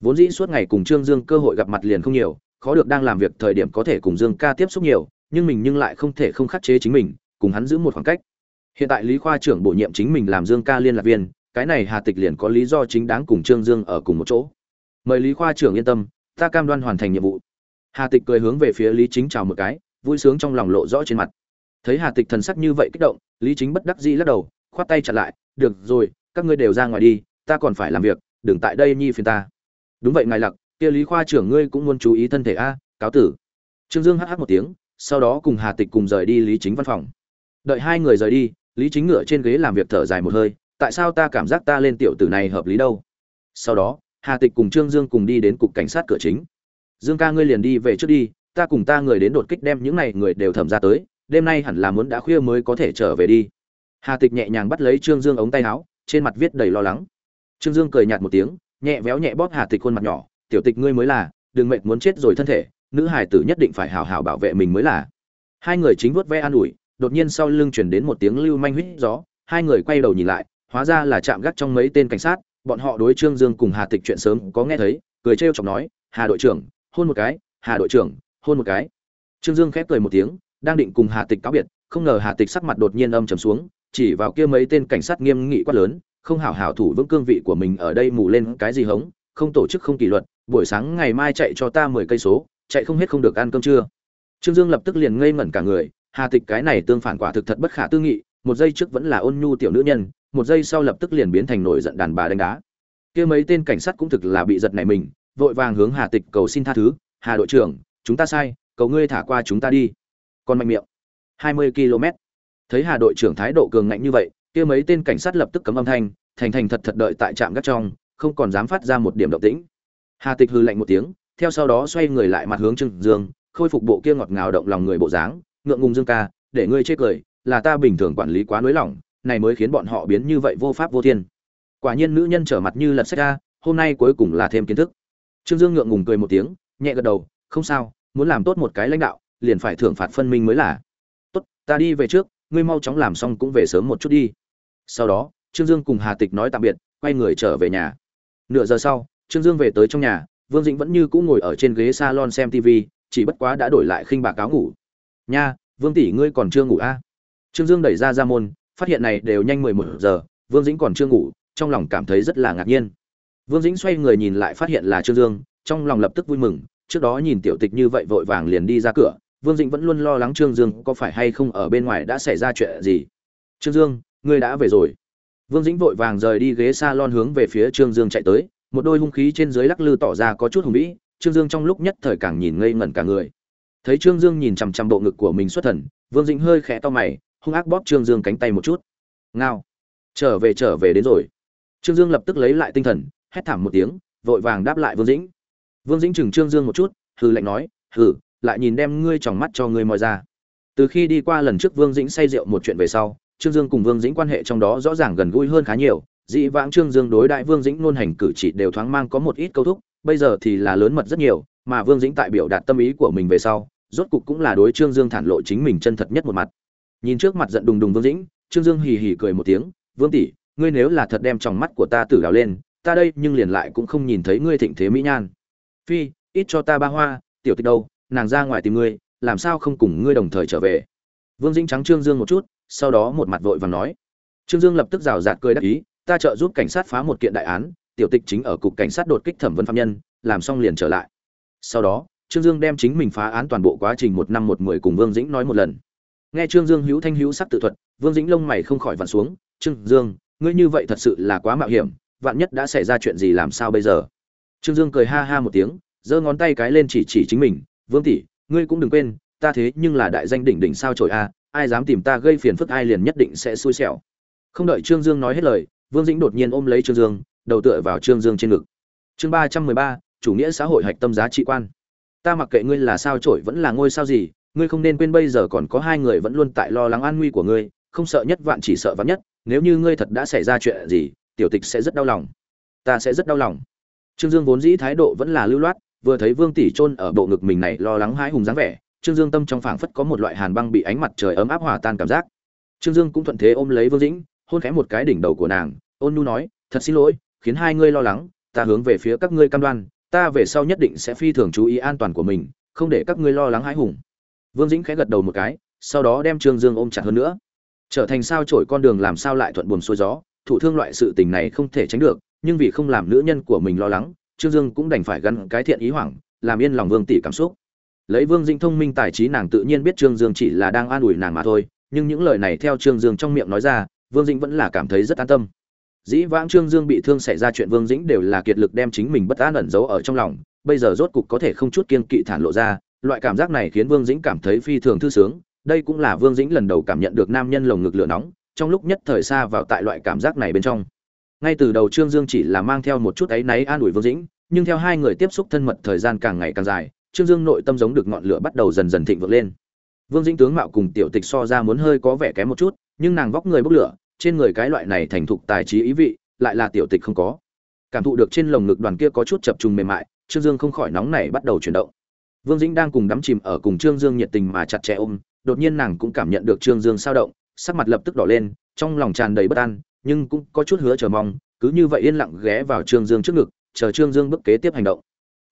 Vốn dĩ suốt ngày cùng trương dương cơ hội gặp mặt liền không nhiều, khó được đang làm việc thời điểm có thể cùng dương ca tiếp xúc nhiều, nhưng mình nhưng lại không thể không khắc chế chính mình, cùng hắn giữ một khoảng cách. Hiện tại lý khoa trưởng bổ nhiệm chính mình làm dương ca liên lạc viên, cái này hà tịch liền có lý do chính đáng cùng trương dương ở cùng một chỗ mời lý khoa trưởng yên tâm, ta cam đoan hoàn thành nhiệm vụ. Hà tịch cười hướng về phía lý chính chào một cái, vui sướng trong lòng lộ rõ trên mặt. Thấy hà tịch thần sắc như vậy kích động, lý chính bất đắc dĩ lắc đầu, khoát tay chặt lại, được rồi, các ngươi đều ra ngoài đi, ta còn phải làm việc, đừng tại đây nhi phiền ta. Đúng vậy ngài lặc kia lý khoa trưởng ngươi cũng muốn chú ý thân thể a, cáo tử. Trương dương hh một tiếng, sau đó cùng hà tịch cùng rời đi lý chính văn phòng. Đợi hai người rời đi, lý chính ngựa trên ghế làm việc thở dài một hơi, tại sao ta cảm giác ta lên tiểu tử này hợp lý đâu? Sau đó hà tịch cùng trương dương cùng đi đến cục cảnh sát cửa chính. Dương ca ngươi liền đi về trước đi, ta cùng ta người đến đột kích đem những này người đều thẩm ra tới, đêm nay hẳn là muốn đã khuya mới có thể trở về đi. Hà tịch nhẹ nhàng bắt lấy trương dương ống tay áo, trên mặt viết đầy lo lắng. Trương dương cười nhạt một tiếng, nhẹ véo nhẹ bóp hà tịch khuôn mặt nhỏ, tiểu tịch ngươi mới là, đừng mệt muốn chết rồi thân thể, nữ hải tử nhất định phải hào hào bảo vệ mình mới là. Hai người chính vuốt ve an ủi, đột nhiên sau lưng chuyển đến một tiếng lưu manh huýt gió, hai người quay đầu nhìn lại, hóa ra là chạm gác trong mấy tên cảnh sát bọn họ đối trương dương cùng hà tịch chuyện sớm có nghe thấy, cười trêu chọc nói, hà đội trưởng, hôn một cái, hà đội trưởng, hôn một cái. Trương dương khép cười một tiếng, đang định cùng hà tịch cáo biệt, không ngờ hà tịch sắc mặt đột nhiên âm trầm xuống, chỉ vào kia mấy tên cảnh sát nghiêm nghị quát lớn, không hảo hảo thủ vững cương vị của mình ở đây mù lên cái gì hống, không tổ chức không kỷ luật, buổi sáng ngày mai chạy cho ta mười cây số, chạy không hết không được ăn cơm trưa. Trương dương lập tức liền ngây ngẩn cả người, hà tịch cái này tương phản quả thực thật bất khả tư nghị, một giây trước vẫn là ôn nhu tiểu nữ nhân một giây sau lập tức liền biến thành nổi giận đàn bà đánh đá. Kia mấy tên cảnh sát cũng thực là bị giật này mình, vội vàng hướng hà tịch cầu xin tha thứ, hà đội trưởng, chúng ta sai, cầu ngươi thả qua chúng ta đi. Còn mạnh miệng. Hai mươi km. Thấy hà đội trưởng thái độ cường ngạnh như vậy, kia mấy tên cảnh sát lập tức cấm âm thanh, thành thành thật thật đợi tại trạm gác trong, không còn dám phát ra một điểm động tĩnh. Hà tịch hư lạnh một tiếng, theo sau đó xoay người lại mặt hướng trương dương, khôi phục bộ kia ngọt ngào động lòng người bộ dáng, ngượng ngùng dương ca, để ngươi chê cười, là ta bình thường quản lý quá nới lỏng này mới khiến bọn họ biến như vậy vô pháp vô thiên. Quả nhiên nữ nhân trở mặt như lật sách ra, hôm nay cuối cùng là thêm kiến thức. Trương dương ngượng ngùng cười một tiếng, nhẹ gật đầu, không sao, muốn làm tốt một cái lãnh đạo, liền phải thưởng phạt phân minh mới là. Tốt, ta đi về trước, ngươi mau chóng làm xong cũng về sớm một chút đi. Sau đó, trương dương cùng hà tịch nói tạm biệt, quay người trở về nhà. Nửa giờ sau, trương dương về tới trong nhà, vương dĩnh vẫn như cũ ngồi ở trên ghế salon xem tv chỉ bất quá đã đổi lại khinh bạc áo ngủ. Nha, vương tỷ ngươi còn chưa ngủ a à? trương dương đẩy ra ra môn phát hiện này đều nhanh mười một giờ, vương dĩnh còn chưa ngủ, trong lòng cảm thấy rất là ngạc nhiên. Vương dĩnh xoay người nhìn lại phát hiện là trương dương, trong lòng lập tức vui mừng, trước đó nhìn tiểu tịch như vậy vội vàng liền đi ra cửa, vương dĩnh vẫn luôn lo lắng trương dương có phải hay không ở bên ngoài đã xảy ra chuyện gì. Trương dương, ngươi đã về rồi. Vương dĩnh vội vàng rời đi ghế s a lon hướng về phía trương dương chạy tới, một đôi hung khí trên dưới lắc lư tỏ ra có chút hùng vĩ, trương dương trong lúc nhất thời càng nhìn ngây ngẩn cả người. Thấy trương dương nhìn chằm chằm bộ ngực của mình xuất thần, vương dĩnh hơi khẽ to mày hung ác bóp trương dương cánh tay một chút. Ngao. Trở về trở về đến rồi. Trương dương lập tức lấy lại tinh thần, hét thảm một tiếng, vội vàng đáp lại vương dĩnh. Vương dĩnh chừng trương dương một chút, hừ lạnh nói, hừ, lại nhìn đem ngươi tròng mắt cho ngươi moi ra. Từ khi đi qua lần trước vương dĩnh say rượu một chuyện về sau, trương dương cùng vương dĩnh quan hệ trong đó rõ ràng gần gũi hơn khá nhiều. Dĩ vãng trương dương đối đại vương dĩnh nôn hành cử chỉ đều thoáng mang có một ít câu thúc, bây giờ thì là lớn mật rất nhiều, mà vương dĩnh tại biểu đạt tâm ý của mình về sau, rốt cục cũng là đối trương dương thản lộ chính mình chân thật nhất một mặt nhìn trước mặt giận đùng đùng vương dĩnh, trương dương hì hì cười một tiếng, vương tỷ, ngươi nếu là thật đem trong mắt của ta tử đào lên, ta đây nhưng liền lại cũng không nhìn thấy ngươi thịnh thế mỹ nhan. Phi, ít cho ta ba hoa, tiểu tịch đâu, nàng ra ngoài tìm ngươi, làm sao không cùng ngươi đồng thời trở về? Vương dĩnh trắng trương dương một chút, sau đó một mặt vội vàng nói. Trương dương lập tức rào rạt cười đắc ý, ta trợ giúp cảnh sát phá một kiện đại án, tiểu tịch chính ở cục cảnh sát đột kích thẩm vấn phạm nhân, làm xong liền trở lại. Sau đó, trương dương đem chính mình phá án toàn bộ quá trình một năm một mười cùng vương dĩnh nói một lần nghe trương dương hữu thanh hữu sắc tự thuật, vương dĩnh lông mày không khỏi vặn xuống. Trương dương, ngươi như vậy thật sự là quá mạo hiểm, vạn nhất đã xảy ra chuyện gì làm sao bây giờ? Trương dương cười ha ha một tiếng, giơ ngón tay cái lên chỉ chỉ chính mình. Vương tỷ, ngươi cũng đừng quên, ta thế nhưng là đại danh đỉnh đỉnh sao trổi a, ai dám tìm ta gây phiền phức ai liền nhất định sẽ xui xẻo. Không đợi trương dương nói hết lời, vương dĩnh đột nhiên ôm lấy trương dương, đầu tựa vào trương dương trên ngực. Chương ba trăm mười ba, chủ nghĩa xã hội hạch tâm giá trị quan. Ta mặc kệ ngươi là sao trổi vẫn là ngôi sao gì ngươi không nên quên bây giờ còn có hai người vẫn luôn tại lo lắng an nguy của ngươi, không sợ nhất vạn chỉ sợ vắn nhất, nếu như ngươi thật đã xảy ra chuyện gì, tiểu tịch sẽ rất đau lòng. Ta sẽ rất đau lòng. Trương dương vốn dĩ thái độ vẫn là lưu loát, vừa thấy vương tỷ chôn ở bộ ngực mình này lo lắng hãi hùng dáng vẻ, trương dương tâm trong phảng phất có một loại hàn băng bị ánh mặt trời ấm áp hòa tan cảm giác. Trương dương cũng thuận thế ôm lấy vương dĩnh, hôn khẽ một cái đỉnh đầu của nàng, ôn nu nói, thật xin lỗi, khiến hai ngươi lo lắng, ta hướng về phía các ngươi cam đoan, ta về sau nhất định sẽ phi thường chú ý an toàn của mình, không để các ngươi lo lắng hãi hùng vương dĩnh khẽ gật đầu một cái, sau đó đem trương dương ôm chặt hơn nữa. Trở thành sao chổi con đường làm sao lại thuận buồm xuôi gió, thủ thương loại sự tình này không thể tránh được, nhưng vì không làm nữ nhân của mình lo lắng, trương dương cũng đành phải gắn cái thiện ý hoảng, làm yên lòng vương tỷ cảm xúc. Lấy vương dĩnh thông minh tài trí nàng tự nhiên biết trương dương chỉ là đang an ủi nàng mà thôi, nhưng những lời này theo trương dương trong miệng nói ra, vương dĩnh vẫn là cảm thấy rất an tâm. Dĩ vãng trương dương bị thương xảy ra chuyện vương dĩnh đều là kiệt lực đem chính mình bất an ẩn giấu ở trong lòng, bây giờ rốt cục có thể không chút kiên kỵ thản lộ ra loại cảm giác này khiến vương dĩnh cảm thấy phi thường thư sướng. Đây cũng là vương dĩnh lần đầu cảm nhận được nam nhân lồng ngực lửa nóng, trong lúc nhất thời xa vào tại loại cảm giác này bên trong. Ngay từ đầu trương dương chỉ là mang theo một chút ấy náy an ủi vương dĩnh, nhưng theo hai người tiếp xúc thân mật thời gian càng ngày càng dài, trương dương nội tâm giống được ngọn lửa bắt đầu dần dần thịnh vượng lên. Vương dĩnh tướng mạo cùng tiểu tịch so ra muốn hơi có vẻ kém một chút, nhưng nàng vóc người bốc lửa, trên người cái loại này thành thục tài trí ý vị, lại là tiểu tịch không có. Cảm thụ được trên lồng ngực đoàn kia có chút chập trùng mềm mại, trương dương không khỏi nóng này bắt đầu chuyển động vương dĩnh đang cùng đắm chìm ở cùng trương dương nhiệt tình mà chặt chẽ ôm, đột nhiên nàng cũng cảm nhận được trương dương sao động, sắc mặt lập tức đỏ lên, trong lòng tràn đầy bất an, nhưng cũng có chút hứa chờ mong, cứ như vậy yên lặng ghé vào trương dương trước ngực, chờ trương dương bước kế tiếp hành động.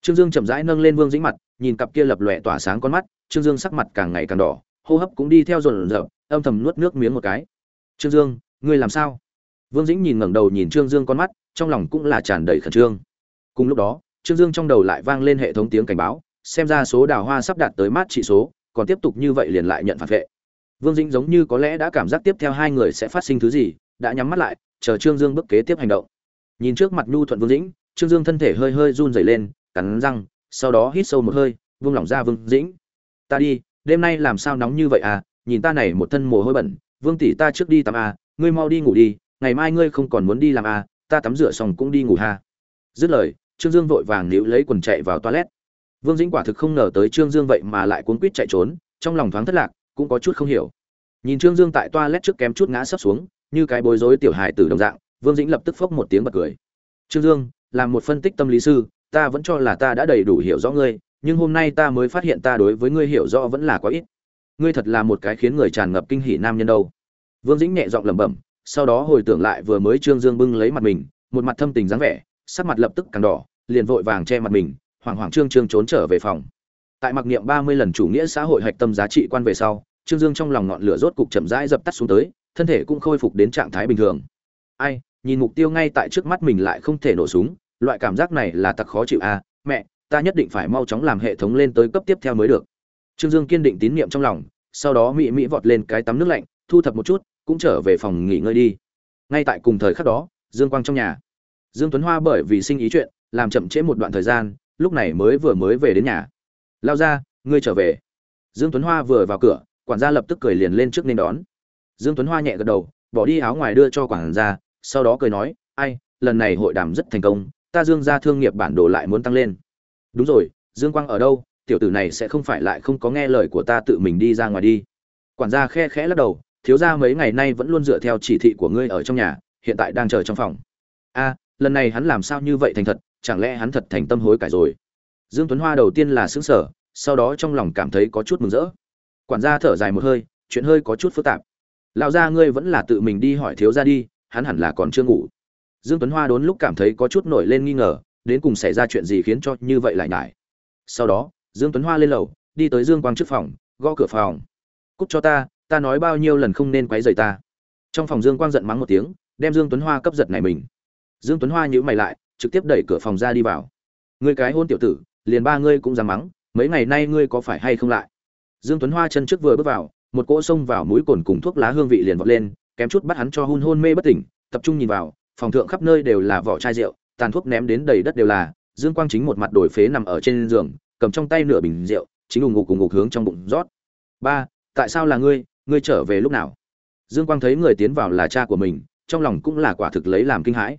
Trương dương chậm rãi nâng lên vương dĩnh mặt, nhìn cặp kia lập lòe tỏa sáng con mắt, trương dương sắc mặt càng ngày càng đỏ, hô hấp cũng đi theo dồn dập âm thầm nuốt nước miếng một cái. Trương dương, ngươi làm sao? Vương dĩnh nhìn ngẩng đầu nhìn trương dương con mắt, trong lòng cũng là tràn đầy khẩn trương. Cùng lúc đó, trương dương trong đầu lại vang lên hệ thống tiếng cảnh báo xem ra số đào hoa sắp đạt tới mát trị số, còn tiếp tục như vậy liền lại nhận phản vệ. Vương dĩnh giống như có lẽ đã cảm giác tiếp theo hai người sẽ phát sinh thứ gì, đã nhắm mắt lại, chờ trương dương bước kế tiếp hành động. Nhìn trước mặt nhu thuận vương dĩnh, trương dương thân thể hơi hơi run rẩy lên, cắn răng, sau đó hít sâu một hơi, vung lỏng ra vương dĩnh. Ta đi, đêm nay làm sao nóng như vậy à? Nhìn ta này một thân mồ hôi bẩn, vương tỷ ta trước đi tắm à ngươi mau đi ngủ đi, ngày mai ngươi không còn muốn đi làm à ta tắm rửa xong cũng đi ngủ ha. Dứt lời, trương dương vội vàng níu lấy quần chạy vào toilet vương dĩnh quả thực không ngờ tới trương dương vậy mà lại cuốn quýt chạy trốn, trong lòng thoáng thất lạc, cũng có chút không hiểu. Nhìn trương dương tại toilet trước kém chút ngã sấp xuống, như cái bối rối tiểu hài tử đồng dạng, vương dĩnh lập tức phốc một tiếng bật cười. Trương dương, làm một phân tích tâm lý sư, ta vẫn cho là ta đã đầy đủ hiểu rõ ngươi, nhưng hôm nay ta mới phát hiện ta đối với ngươi hiểu rõ vẫn là quá ít. Ngươi thật là một cái khiến người tràn ngập kinh hỉ nam nhân đâu. Vương dĩnh nhẹ giọng lẩm bẩm, sau đó hồi tưởng lại vừa mới trương dương bưng lấy mặt mình, một mặt thâm tình dáng vẻ, sắc mặt lập tức càng đỏ, liền vội vàng che mặt mình hoảng hoảng trương trương trốn trở về phòng. Tại mặc niệm ba mươi lần chủ nghĩa xã hội hạch tâm giá trị quan về sau, trương dương trong lòng ngọn lửa rốt cục chậm rãi dập tắt xuống tới, thân thể cũng khôi phục đến trạng thái bình thường. Ai, nhìn mục tiêu ngay tại trước mắt mình lại không thể nổ súng, loại cảm giác này là tặc khó chịu à mẹ, ta nhất định phải mau chóng làm hệ thống lên tới cấp tiếp theo mới được. Trương dương kiên định tín nhiệm trong lòng, sau đó mỹ mỹ vọt lên cái tắm nước lạnh, thu thập một chút, cũng trở về phòng nghỉ ngơi đi. Ngay tại cùng thời khắc đó, dương quang trong nhà. Dương tuấn hoa bởi vì sinh ý chuyện, làm chậm trễ một đoạn thời gian lúc này mới vừa mới về đến nhà. Lao ra, ngươi trở về. Dương tuấn hoa vừa vào cửa, quản gia lập tức cười liền lên trước nên đón. Dương tuấn hoa nhẹ gật đầu, bỏ đi áo ngoài đưa cho quản gia, sau đó cười nói, ai, lần này hội đàm rất thành công, ta dương ra thương nghiệp bản đồ lại muốn tăng lên. Đúng rồi, dương quang ở đâu? Tiểu tử này sẽ không phải lại không có nghe lời của ta tự mình đi ra ngoài đi. Quản gia khe khẽ lắc đầu, thiếu gia mấy ngày nay vẫn luôn dựa theo chỉ thị của ngươi ở trong nhà, hiện tại đang chờ trong phòng. A, lần này hắn làm sao như vậy thành thật? Chẳng lẽ hắn thật thành tâm hối cải rồi? Dương tuấn hoa đầu tiên là xứng sở sau đó trong lòng cảm thấy có chút mừng rỡ. Quản gia thở dài một hơi, chuyện hơi có chút phức tạp. Lão gia ngươi vẫn là tự mình đi hỏi thiếu gia đi, hắn hẳn là còn chưa ngủ. Dương tuấn hoa đốn lúc cảm thấy có chút nổi lên nghi ngờ, đến cùng xảy ra chuyện gì khiến cho như vậy lại nhải sau đó, dương tuấn hoa lên lầu, đi tới dương quang trước phòng, gõ cửa phòng. Cút cho ta ta nói bao nhiêu lần không nên quấy rầy ta. Trong phòng dương quang giận mắng một tiếng, đem dương tuấn hoa cấp giật này mình. Dương tuấn hoa nhíu mày lại trực tiếp đẩy cửa phòng ra đi vào. Ngươi cái hôn tiểu tử, liền ba ngươi cũng dám mắng, mấy ngày nay ngươi có phải hay không lại? Dương tuấn hoa chân trước vừa bước vào, một cỗ xông vào mũi cồn cùng thuốc lá hương vị liền vọt lên, kém chút bắt hắn cho hôn hôn mê bất tỉnh, tập trung nhìn vào, phòng thượng khắp nơi đều là vỏ chai rượu, tàn thuốc ném đến đầy đất đều là, dương quang chính một mặt đổi phế nằm ở trên giường, cầm trong tay nửa bình rượu, chính ủng ngục cùng ngục hướng trong bụng rót. Ba, tại sao là ngươi? Ngươi trở về lúc nào? Dương quang thấy người tiến vào là cha của mình, trong lòng cũng là quả thực lấy làm kinh hãi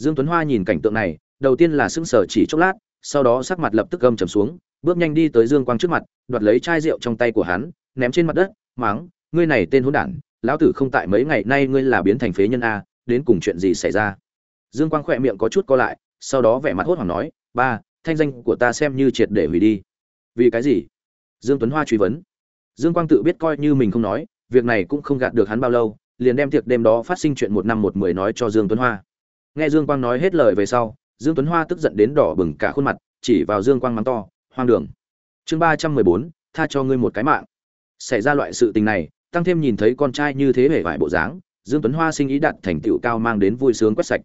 dương tuấn hoa nhìn cảnh tượng này, đầu tiên là sững sờ chỉ chốc lát, sau đó sắc mặt lập tức gầm trầm xuống, bước nhanh đi tới dương quang trước mặt, đoạt lấy chai rượu trong tay của hắn, ném trên mặt đất mắng ngươi này tên hỗn đản, lão tử không tại mấy ngày nay ngươi là biến thành phế nhân a, đến cùng chuyện gì xảy ra? Dương quang khỏe miệng có chút co lại, sau đó vẻ mặt hốt hoảng nói, ba, thanh danh của ta xem như triệt để hủy đi. Vì cái gì? Dương tuấn hoa truy vấn. Dương quang tự biết coi như mình không nói, việc này cũng không gạt được hắn bao lâu, liền đem tiệc đêm đó phát sinh chuyện một năm một mười nói cho dương tuấn hoa nghe dương quang nói hết lời về sau, dương tuấn hoa tức giận đến đỏ bừng cả khuôn mặt, chỉ vào dương quang mắng to, hoang đường. Chương ba trăm mười bốn, tha cho ngươi một cái mạng. Xảy ra loại sự tình này, tăng thêm nhìn thấy con trai như thế hề vải bộ dáng, dương tuấn hoa sinh ý đặt thành tựu cao mang đến vui sướng quét sạch.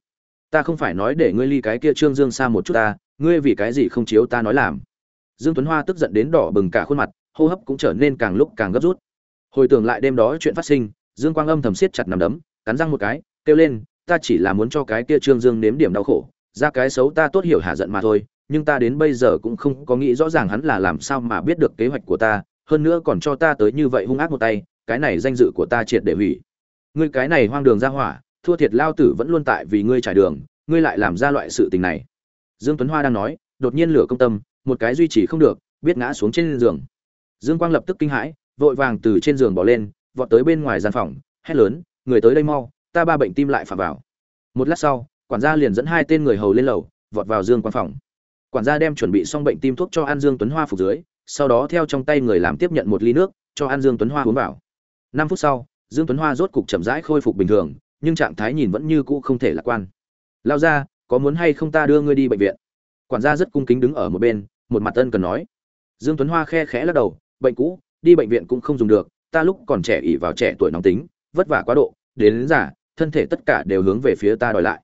Ta không phải nói để ngươi ly cái kia trương dương xa một chút ta, ngươi vì cái gì không chiếu ta nói làm? Dương tuấn hoa tức giận đến đỏ bừng cả khuôn mặt, hô hấp cũng trở nên càng lúc càng gấp rút. Hồi tưởng lại đêm đó chuyện phát sinh, dương quang âm thầm siết chặt nằm đấm, cắn răng một cái, kêu lên ta chỉ là muốn cho cái kia trương dương nếm điểm đau khổ, ra cái xấu ta tốt hiểu hạ giận mà thôi, nhưng ta đến bây giờ cũng không có nghĩ rõ ràng hắn là làm sao mà biết được kế hoạch của ta, hơn nữa còn cho ta tới như vậy hung ác một tay, cái này danh dự của ta triệt để hủy. Ngươi cái này hoang đường ra hỏa, thua thiệt lao tử vẫn luôn tại vì ngươi trải đường, ngươi lại làm ra loại sự tình này. Dương tuấn hoa đang nói, đột nhiên lửa công tâm, một cái duy trì không được, biết ngã xuống trên giường. Dương quang lập tức kinh hãi, vội vàng từ trên giường bỏ lên, vọt tới bên ngoài gian phòng, hét lớn, người tới đây mau ta ba bệnh tim lại phạm vào. Một lát sau quản gia liền dẫn hai tên người hầu lên lầu vọt vào dương quan phòng. Quản gia đem chuẩn bị xong bệnh tim thuốc cho an dương tuấn hoa phục dưới sau đó theo trong tay người làm tiếp nhận một ly nước cho an dương tuấn hoa uống vào. Năm phút sau dương tuấn hoa rốt cục chậm rãi khôi phục bình thường nhưng trạng thái nhìn vẫn như cũ không thể lạc quan. Lao ra có muốn hay không ta đưa ngươi đi bệnh viện? Quản gia rất cung kính đứng ở một bên một mặt ân cần nói. Dương tuấn hoa khe khẽ lắc đầu bệnh cũ đi bệnh viện cũng không dùng được ta lúc còn trẻ ỉ vào trẻ tuổi nóng tính vất vả quá độ đến, đến giả thân thể tất cả đều hướng về phía ta đòi lại.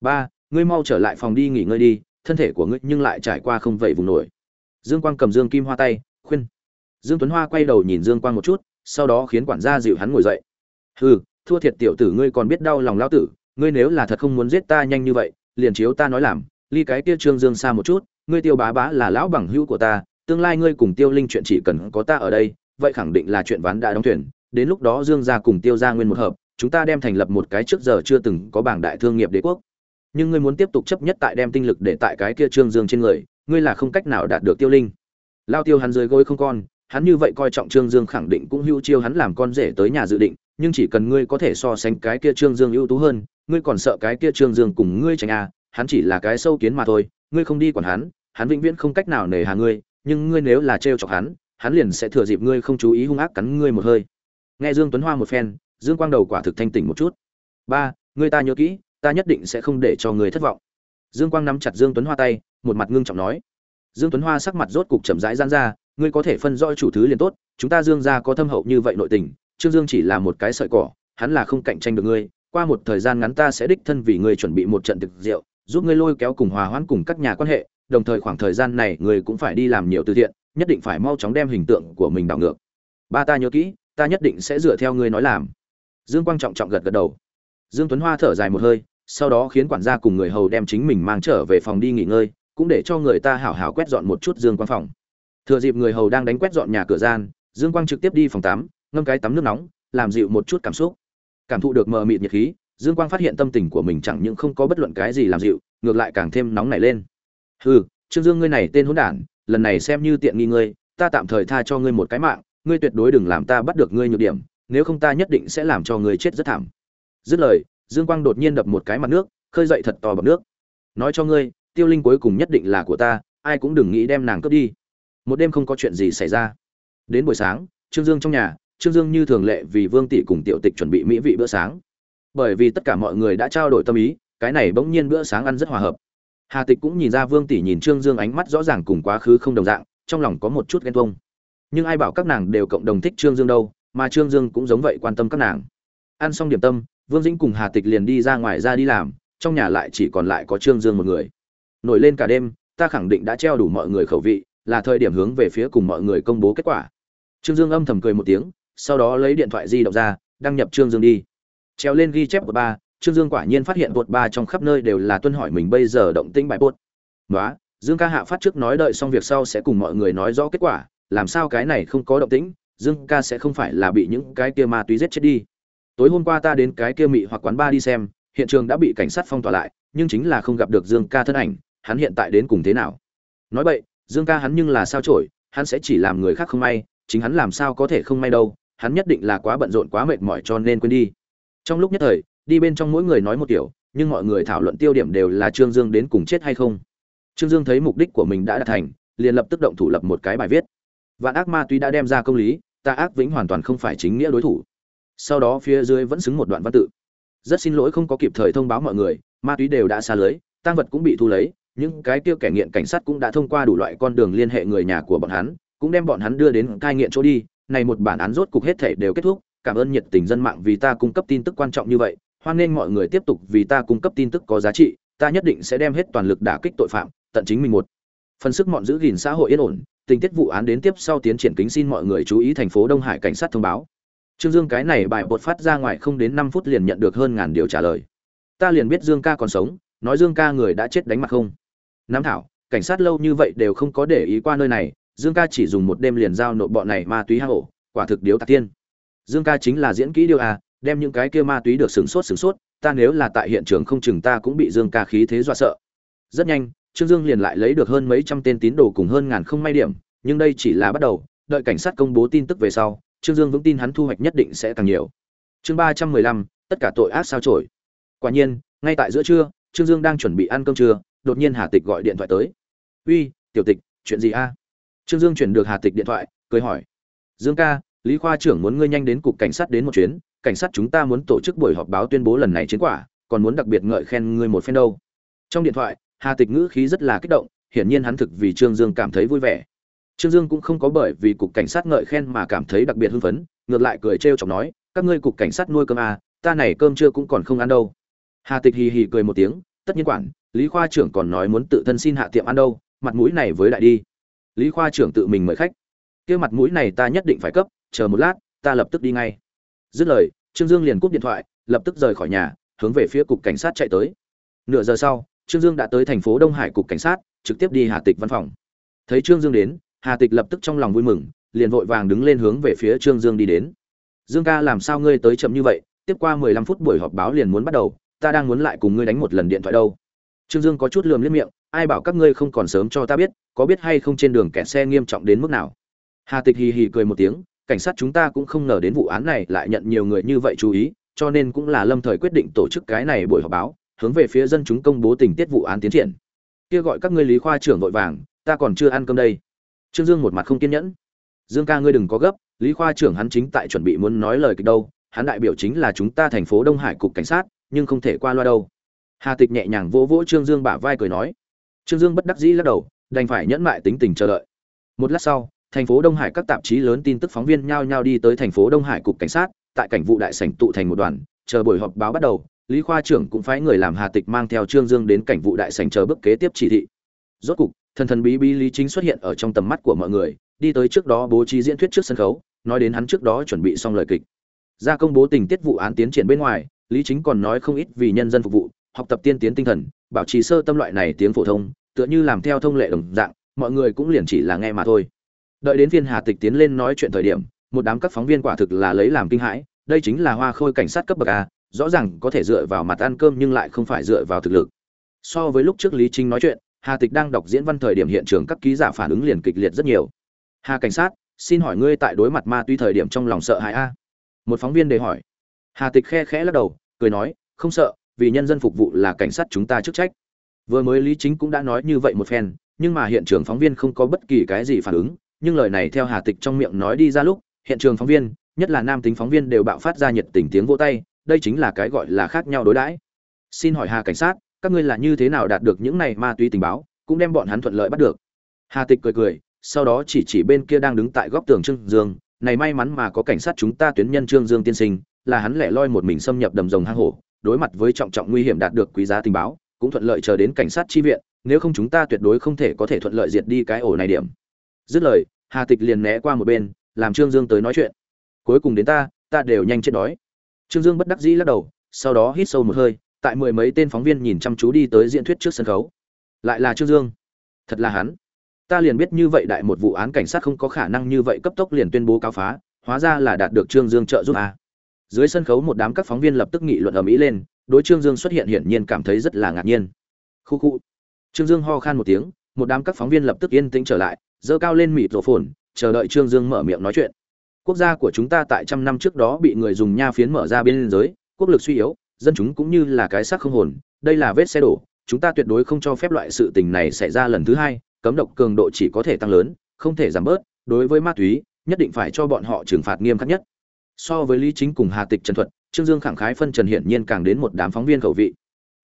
Ba, ngươi mau trở lại phòng đi nghỉ ngơi đi, thân thể của ngươi nhưng lại trải qua không vậy vùng nổi. Dương quang cầm dương kim hoa tay, khuyên. Dương tuấn hoa quay đầu nhìn dương quang một chút, sau đó khiến quản gia dịu hắn ngồi dậy. Hừ, thua thiệt tiểu tử ngươi còn biết đau lòng lao tử, ngươi nếu là thật không muốn giết ta nhanh như vậy, liền chiếu ta nói làm, ly cái kia trương dương xa một chút, ngươi tiêu bá bá là lão bằng hữu của ta, tương lai ngươi cùng tiêu linh chuyện chỉ cần có ta ở đây, vậy khẳng định là chuyện ván đã đóng thuyền, đến lúc đó dương gia cùng tiêu gia nguyên một hợp chúng ta đem thành lập một cái trước giờ chưa từng có bảng đại thương nghiệp đế quốc. Nhưng ngươi muốn tiếp tục chấp nhất tại đem tinh lực để tại cái kia trương dương trên người, ngươi là không cách nào đạt được tiêu linh. Lao tiêu hắn dưới gối không con, hắn như vậy coi trọng trương dương khẳng định cũng hưu chiêu hắn làm con rể tới nhà dự định, nhưng chỉ cần ngươi có thể so sánh cái kia trương dương ưu tú hơn, ngươi còn sợ cái kia trương dương cùng ngươi tránh à hắn chỉ là cái sâu kiến mà thôi, ngươi không đi quản hắn hắn vĩnh viễn không cách nào nề hà ngươi, nhưng ngươi nếu là trêu chọc hắn hắn liền sẽ thừa dịp ngươi không chú ý hung ác cắn ngươi một hơi. Nghe dương tuấn hoa một phen dương quang đầu quả thực thanh tỉnh một chút. Ba người ta nhớ kỹ, ta nhất định sẽ không để cho người thất vọng. Dương quang nắm chặt dương tuấn hoa tay, một mặt ngưng trọng nói. Dương tuấn hoa sắc mặt rốt cục chậm rãi gian ra, ngươi có thể phân rõ chủ thứ liền tốt, chúng ta dương gia có thâm hậu như vậy nội tình, trương dương chỉ là một cái sợi cỏ, hắn là không cạnh tranh được ngươi, qua một thời gian ngắn ta sẽ đích thân vì ngươi chuẩn bị một trận thực rượu, giúp ngươi lôi kéo cùng hòa hoãn cùng các nhà quan hệ, đồng thời khoảng thời gian này ngươi cũng phải đi làm nhiều từ thiện, nhất định phải mau chóng đem hình tượng của mình đảo ngược. Ba ta nhớ kỹ, ta nhất định sẽ dựa theo ngươi nói làm dương quang trọng trọng gật gật đầu. Dương tuấn hoa thở dài một hơi, sau đó khiến quản gia cùng người hầu đem chính mình mang trở về phòng đi nghỉ ngơi, cũng để cho người ta hảo hảo quét dọn một chút dương quang phòng. Thừa dịp người hầu đang đánh quét dọn nhà cửa gian, dương quang trực tiếp đi phòng tắm, ngâm cái tắm nước nóng, làm dịu một chút cảm xúc. Cảm thụ được mờ mịt nhiệt khí, dương quang phát hiện tâm tình của mình chẳng những không có bất luận cái gì làm dịu, ngược lại càng thêm nóng nảy lên. Hừ, trương dương ngươi này tên hỗn đản, lần này xem như tiện nghi ngươi, ta tạm thời tha cho ngươi một cái mạng, ngươi tuyệt đối đừng làm ta bắt được ngươi nhược điểm nếu không ta nhất định sẽ làm cho ngươi chết rất thảm. Dứt lời, dương quang đột nhiên đập một cái mặt nước, khơi dậy thật to bọt nước. Nói cho ngươi, tiêu linh cuối cùng nhất định là của ta, ai cũng đừng nghĩ đem nàng cướp đi. Một đêm không có chuyện gì xảy ra. Đến buổi sáng, trương dương trong nhà, trương dương như thường lệ vì vương tỷ cùng tiểu tịch chuẩn bị mỹ vị bữa sáng. Bởi vì tất cả mọi người đã trao đổi tâm ý, cái này bỗng nhiên bữa sáng ăn rất hòa hợp. Hà tịch cũng nhìn ra vương tỷ nhìn trương dương ánh mắt rõ ràng cùng quá khứ không đồng dạng, trong lòng có một chút ghen tuông. Nhưng ai bảo các nàng đều cộng đồng thích trương dương đâu mà trương dương cũng giống vậy quan tâm các nàng. Ăn xong điểm tâm, vương dĩnh cùng hà tịch liền đi ra ngoài ra đi làm, trong nhà lại chỉ còn lại có trương dương một người. Nổi lên cả đêm, ta khẳng định đã treo đủ mọi người khẩu vị, là thời điểm hướng về phía cùng mọi người công bố kết quả. Trương dương âm thầm cười một tiếng, sau đó lấy điện thoại di động ra, đăng nhập trương dương đi. Treo lên ghi chép của ba, trương dương quả nhiên phát hiện bột ba trong khắp nơi đều là tuân hỏi mình bây giờ động tĩnh bài bột. Nói dương ca hạ phát trước nói đợi xong việc sau sẽ cùng mọi người nói rõ kết quả, làm sao cái này không có động tĩnh dương ca sẽ không phải là bị những cái kia ma túy giết chết đi. Tối hôm qua ta đến cái kia mị hoặc quán ba đi xem, hiện trường đã bị cảnh sát phong tỏa lại, nhưng chính là không gặp được dương ca thân ảnh, hắn hiện tại đến cùng thế nào? Nói vậy dương ca hắn nhưng là sao trổi hắn sẽ chỉ làm người khác không may, chính hắn làm sao có thể không may đâu, hắn nhất định là quá bận rộn quá mệt mỏi cho nên quên đi. Trong lúc nhất thời, đi bên trong mỗi người nói một kiểu, nhưng mọi người thảo luận tiêu điểm đều là trương dương đến cùng chết hay không. Trương dương thấy mục đích của mình đã đạt thành, liền lập tức động thủ lập một cái bài viết vạn ác ma túy đã đem ra công lý, ta ác vĩnh hoàn toàn không phải chính nghĩa đối thủ. Sau đó phía dưới vẫn xứng một đoạn văn tự. Rất xin lỗi không có kịp thời thông báo mọi người, ma túy đều đã xa lưới tăng vật cũng bị thu lấy, những cái tiêu kẻ nghiện cảnh sát cũng đã thông qua đủ loại con đường liên hệ người nhà của bọn hắn, cũng đem bọn hắn đưa đến cai nghiện chỗ đi, này một bản án rốt cục hết thể đều kết thúc, cảm ơn nhiệt tình dân mạng vì ta cung cấp tin tức quan trọng như vậy, hoan nghênh mọi người tiếp tục vì ta cung cấp tin tức có giá trị, ta nhất định sẽ đem hết toàn lực đả kích tội phạm, tận chính mình một phần sức mọn giữ gìn xã hội yên ổn tình tiết vụ án đến tiếp sau tiến triển kính xin mọi người chú ý thành phố đông hải cảnh sát thông báo. Trương dương cái này bài bột phát ra ngoài không đến năm phút liền nhận được hơn ngàn điều trả lời. Ta liền biết dương ca còn sống, nói dương ca người đã chết đánh mặt không? Nam thảo, cảnh sát lâu như vậy đều không có để ý qua nơi này, dương ca chỉ dùng một đêm liền giao nộp bọn này ma túy hang ổ quả thực điếu tạc tiên. Dương ca chính là diễn kỹ điều à đem những cái kia ma túy được sửng sốt sửng sốt, ta nếu là tại hiện trường không chừng ta cũng bị dương ca khí thế dọa sợ. Rất nhanh trương dương liền lại lấy được hơn mấy trăm tên tín đồ cùng hơn ngàn không may điểm, nhưng đây chỉ là bắt đầu, đợi cảnh sát công bố tin tức về sau, trương dương vững tin hắn thu hoạch nhất định sẽ càng nhiều. Chương ba trăm mười lăm, tất cả tội ác sao chổi. quả nhiên, ngay tại giữa trưa, trương dương đang chuẩn bị ăn cơm trưa, đột nhiên hà tịch gọi điện thoại tới. Uy, tiểu tịch, chuyện gì a? Trương dương chuyển được hà tịch điện thoại, cười hỏi. Dương ca, lý khoa trưởng muốn ngươi nhanh đến cục cảnh sát đến một chuyến, cảnh sát chúng ta muốn tổ chức buổi họp báo tuyên bố lần này chiến quả, còn muốn đặc biệt ngợi khen ngươi một phen đâu. Trong điện thoại hà tịch ngữ khí rất là kích động hiển nhiên hắn thực vì trương dương cảm thấy vui vẻ. Trương dương cũng không có bởi vì cục cảnh sát ngợi khen mà cảm thấy đặc biệt hưng phấn ngược lại cười trêu chọc nói các ngươi cục cảnh sát nuôi cơm à, ta này cơm trưa cũng còn không ăn đâu. Hà tịch hì hì cười một tiếng tất nhiên quản lý khoa trưởng còn nói muốn tự thân xin hạ tiệm ăn đâu mặt mũi này với lại đi. Lý khoa trưởng tự mình mời khách. Kia mặt mũi này ta nhất định phải cấp chờ một lát ta lập tức đi ngay. Dứt lời trương dương liền cúp điện thoại lập tức rời khỏi nhà hướng về phía cục cảnh sát chạy tới. Nửa giờ sau trương dương đã tới thành phố đông hải cục cảnh sát, trực tiếp đi hà tịch văn phòng. Thấy trương dương đến, hà tịch lập tức trong lòng vui mừng, liền vội vàng đứng lên hướng về phía trương dương đi đến. Dương ca, làm sao ngươi tới chậm như vậy? Tiếp qua mười lăm phút buổi họp báo liền muốn bắt đầu, ta đang muốn lại cùng ngươi đánh một lần điện thoại đâu. Trương dương có chút lườm liếc miệng, ai bảo các ngươi không còn sớm cho ta biết, có biết hay không trên đường kẹt xe nghiêm trọng đến mức nào? Hà tịch hì hì cười một tiếng, cảnh sát chúng ta cũng không ngờ đến vụ án này lại nhận nhiều người như vậy chú ý, cho nên cũng là lâm thời quyết định tổ chức cái này buổi họp báo hướng về phía dân chúng công bố tình tiết vụ án tiến triển. Kia gọi các ngươi lý khoa trưởng vội vàng, ta còn chưa ăn cơm đây. Trương dương một mặt không kiên nhẫn. Dương ca ngươi đừng có gấp, lý khoa trưởng hắn chính tại chuẩn bị muốn nói lời kịch đâu, hắn đại biểu chính là chúng ta thành phố đông hải cục cảnh sát, nhưng không thể qua loa đâu. Hà tịch nhẹ nhàng vỗ vỗ trương dương bả vai cười nói. Trương dương bất đắc dĩ lắc đầu, đành phải nhẫn mại tính tình chờ đợi. Một lát sau, thành phố đông hải các tạp chí lớn tin tức phóng viên nhao nhao đi tới thành phố đông hải cục cảnh sát, tại cảnh vụ đại sảnh tụ thành một đoàn, chờ buổi họp báo bắt đầu lý khoa trưởng cũng phái người làm hà tịch mang theo trương dương đến cảnh vụ đại sảnh chờ bước kế tiếp chỉ thị. Rốt cục, thần thần bí bí lý chính xuất hiện ở trong tầm mắt của mọi người, đi tới trước đó bố trí diễn thuyết trước sân khấu, nói đến hắn trước đó chuẩn bị xong lời kịch. Ra công bố tình tiết vụ án tiến triển bên ngoài, lý chính còn nói không ít vì nhân dân phục vụ, học tập tiên tiến tinh thần, bảo trì sơ tâm loại này tiếng phổ thông, tựa như làm theo thông lệ đồng dạng, mọi người cũng liền chỉ là nghe mà thôi. Đợi đến viên hà tịch tiến lên nói chuyện thời điểm, một đám các phóng viên quả thực là lấy làm kinh hãi, đây chính là hoa khôi cảnh sát cấp bậc a rõ ràng có thể dựa vào mặt ăn cơm nhưng lại không phải dựa vào thực lực. So với lúc trước lý Trinh nói chuyện, hà tịch đang đọc diễn văn thời điểm hiện trường các ký giả phản ứng liền kịch liệt rất nhiều. Hà cảnh sát, xin hỏi ngươi tại đối mặt ma túy thời điểm trong lòng sợ hãi a? Một phóng viên đề hỏi. Hà tịch khe khẽ lắc đầu, cười nói, không sợ, vì nhân dân phục vụ là cảnh sát chúng ta chức trách. Vừa mới lý chính cũng đã nói như vậy một phen, nhưng mà hiện trường phóng viên không có bất kỳ cái gì phản ứng, nhưng lời này theo hà tịch trong miệng nói đi ra lúc, hiện trường phóng viên, nhất là nam tính phóng viên đều bạo phát ra nhiệt tình tiếng vỗ tay đây chính là cái gọi là khác nhau đối đãi. Xin hỏi hà cảnh sát, các ngươi là như thế nào đạt được những này ma túy tình báo, cũng đem bọn hắn thuận lợi bắt được? Hà tịch cười cười, sau đó chỉ chỉ bên kia đang đứng tại góc tường trương dương, này may mắn mà có cảnh sát chúng ta tuyến nhân trương dương tiên sinh, là hắn lẻ loi một mình xâm nhập đầm rồng hang hổ, đối mặt với trọng trọng nguy hiểm đạt được quý giá tình báo, cũng thuận lợi chờ đến cảnh sát chi viện, nếu không chúng ta tuyệt đối không thể có thể thuận lợi diệt đi cái ổ này điểm. Dứt lời, hà tịch liền né qua một bên, làm trương dương tới nói chuyện. Cuối cùng đến ta ta đều nhanh chết đói trương dương bất đắc dĩ lắc đầu, sau đó hít sâu một hơi, tại mười mấy tên phóng viên nhìn chăm chú đi tới diễn thuyết trước sân khấu. Lại là trương dương. Thật là hắn. Ta liền biết như vậy đại một vụ án cảnh sát không có khả năng như vậy cấp tốc liền tuyên bố cáo phá, hóa ra là đạt được trương dương trợ giúp a dưới sân khấu một đám các phóng viên lập tức nghị luận ở mỹ lên, đối trương dương xuất hiện hiển nhiên cảm thấy rất là ngạc nhiên. Khu khu. Trương dương ho khan một tiếng, một đám các phóng viên lập tức yên tĩnh trở lại, giơ cao lên mịt rổ phồn, chờ đợi trương dương mở miệng nói chuyện quốc gia của chúng ta tại trăm năm trước đó bị người dùng nha phiến mở ra biên giới, quốc lực suy yếu, dân chúng cũng như là cái xác không hồn, đây là vết xe đổ, chúng ta tuyệt đối không cho phép loại sự tình này xảy ra lần thứ hai, cấm độc cường độ chỉ có thể tăng lớn, không thể giảm bớt, đối với ma túy, nhất định phải cho bọn họ trừng phạt nghiêm khắc nhất. So với lý chính cùng hà tịch trần thuật, trương dương khẳng khái phân trần hiển nhiên càng đến một đám phóng viên khẩu vị.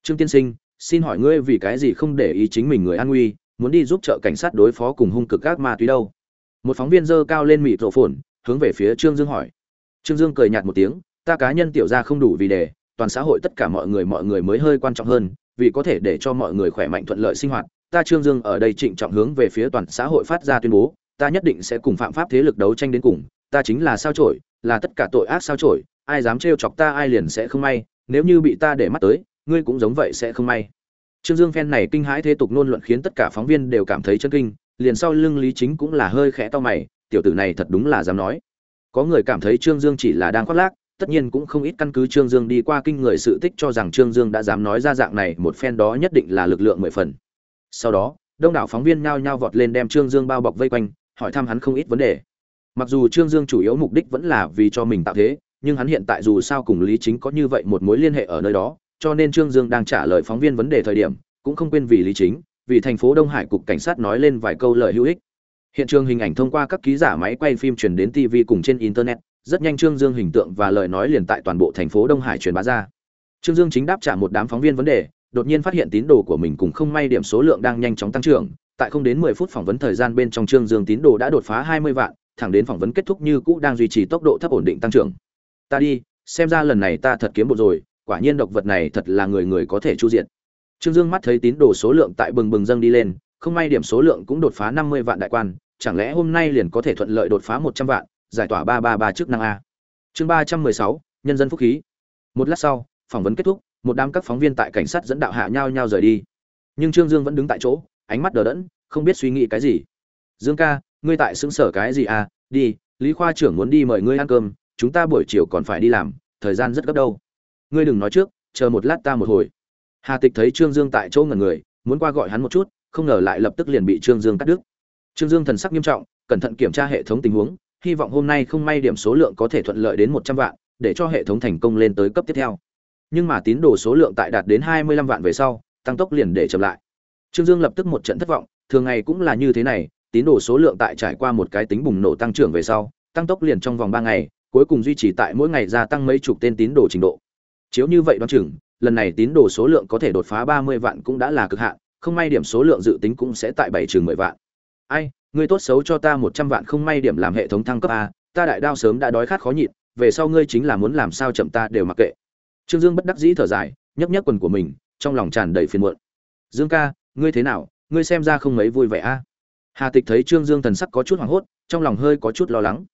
Trương tiên sinh, xin hỏi ngươi vì cái gì không để ý chính mình người an nguy, muốn đi giúp trợ cảnh sát đối phó cùng hung cực các ma túy đâu? Một phóng viên dơ cao lên mịt rộ phồn hướng về phía trương dương hỏi. Trương dương cười nhạt một tiếng, ta cá nhân tiểu ra không đủ vì đề, toàn xã hội tất cả mọi người mọi người mới hơi quan trọng hơn, vì có thể để cho mọi người khỏe mạnh thuận lợi sinh hoạt, ta trương dương ở đây trịnh trọng hướng về phía toàn xã hội phát ra tuyên bố, ta nhất định sẽ cùng phạm pháp thế lực đấu tranh đến cùng, ta chính là sao trổi là tất cả tội ác sao trổi ai dám trêu chọc ta ai liền sẽ không may, nếu như bị ta để mắt tới, ngươi cũng giống vậy sẽ không may. Trương dương phen này kinh hãi thế tục nôn luận khiến tất cả phóng viên đều cảm thấy chân kinh, liền sau lưng lý chính cũng là hơi khẽ to mày tiểu tử này thật đúng là dám nói. Có người cảm thấy trương dương chỉ là đang khoác lác, tất nhiên cũng không ít căn cứ trương dương đi qua kinh người sự tích cho rằng trương dương đã dám nói ra dạng này, một phen đó nhất định là lực lượng mười phần. Sau đó, đông đảo phóng viên nhao nhao vọt lên đem trương dương bao bọc vây quanh, hỏi thăm hắn không ít vấn đề. Mặc dù trương dương chủ yếu mục đích vẫn là vì cho mình tạo thế, nhưng hắn hiện tại dù sao cùng lý chính có như vậy một mối liên hệ ở nơi đó, cho nên trương dương đang trả lời phóng viên vấn đề thời điểm, cũng không quên vì lý chính, vì thành phố đông hải cục cảnh sát nói lên vài câu lời hữu ích hiện trường hình ảnh thông qua các ký giả máy quay phim truyền đến tv cùng trên internet, rất nhanh trương dương hình tượng và lời nói liền tại toàn bộ thành phố đông hải truyền bá ra. Trương dương chính đáp trả một đám phóng viên vấn đề, đột nhiên phát hiện tín đồ của mình cùng không may điểm số lượng đang nhanh chóng tăng trưởng, tại không đến mười phút phỏng vấn thời gian bên trong trương dương tín đồ đã đột phá hai mươi vạn, thẳng đến phỏng vấn kết thúc như cũ đang duy trì tốc độ thấp ổn định tăng trưởng. Ta đi, xem ra lần này ta thật kiếm bộ rồi, quả nhiên độc vật này thật là người người có thể chu diện trương dương mắt thấy tín đồ số lượng tại bừng bừng dâng đi lên không may điểm số lượng cũng đột phá năm mươi vạn đại quan, chẳng lẽ hôm nay liền có thể thuận lợi đột phá một trăm vạn, giải tỏa ba ba ba chức năng a? Chương ba trăm mười sáu, nhân dân phúc khí. Một lát sau, phỏng vấn kết thúc, một đám các phóng viên tại cảnh sát dẫn đạo hạ nhau nhau rời đi. Nhưng trương dương vẫn đứng tại chỗ, ánh mắt đờ đẫn, không biết suy nghĩ cái gì. Dương ca, ngươi tại xứng sở cái gì à đi, lý khoa trưởng muốn đi mời ngươi ăn cơm, chúng ta buổi chiều còn phải đi làm, thời gian rất gấp đâu. Ngươi đừng nói trước, chờ một lát ta một hồi. Hà tịch thấy trương dương tại chỗ ngẩn người, muốn qua gọi hắn một chút không ngờ lại lập tức liền bị trương dương cắt đứt. Trương dương thần sắc nghiêm trọng, cẩn thận kiểm tra hệ thống tình huống, hy vọng hôm nay không may điểm số lượng có thể thuận lợi đến một trăm vạn, để cho hệ thống thành công lên tới cấp tiếp theo. Nhưng mà tín đồ số lượng tại đạt đến hai mươi lăm vạn về sau, tăng tốc liền để chậm lại. Trương dương lập tức một trận thất vọng, thường ngày cũng là như thế này, tín đồ số lượng tại trải qua một cái tính bùng nổ tăng trưởng về sau, tăng tốc liền trong vòng ba ngày, cuối cùng duy trì tại mỗi ngày gia tăng mấy chục tên tín đồ trình độ. Chiếu như vậy đoán chừng, lần này tín đồ số lượng có thể đột phá ba mươi vạn cũng đã là cực hạn không may điểm số lượng dự tính cũng sẽ tại bảy chừng mười vạn. Ai ngươi tốt xấu cho ta một trăm vạn không may điểm làm hệ thống thăng cấp a, ta đại đao sớm đã đói khát khó nhịn, về sau ngươi chính là muốn làm sao chậm ta đều mặc kệ. Trương dương bất đắc dĩ thở dài nhấp nhấp quần của mình, trong lòng tràn đầy phiền muộn. Dương ca, ngươi thế nào? Ngươi xem ra không mấy vui vẻ a. Hà tịch thấy trương dương thần sắc có chút hoảng hốt, trong lòng hơi có chút lo lắng.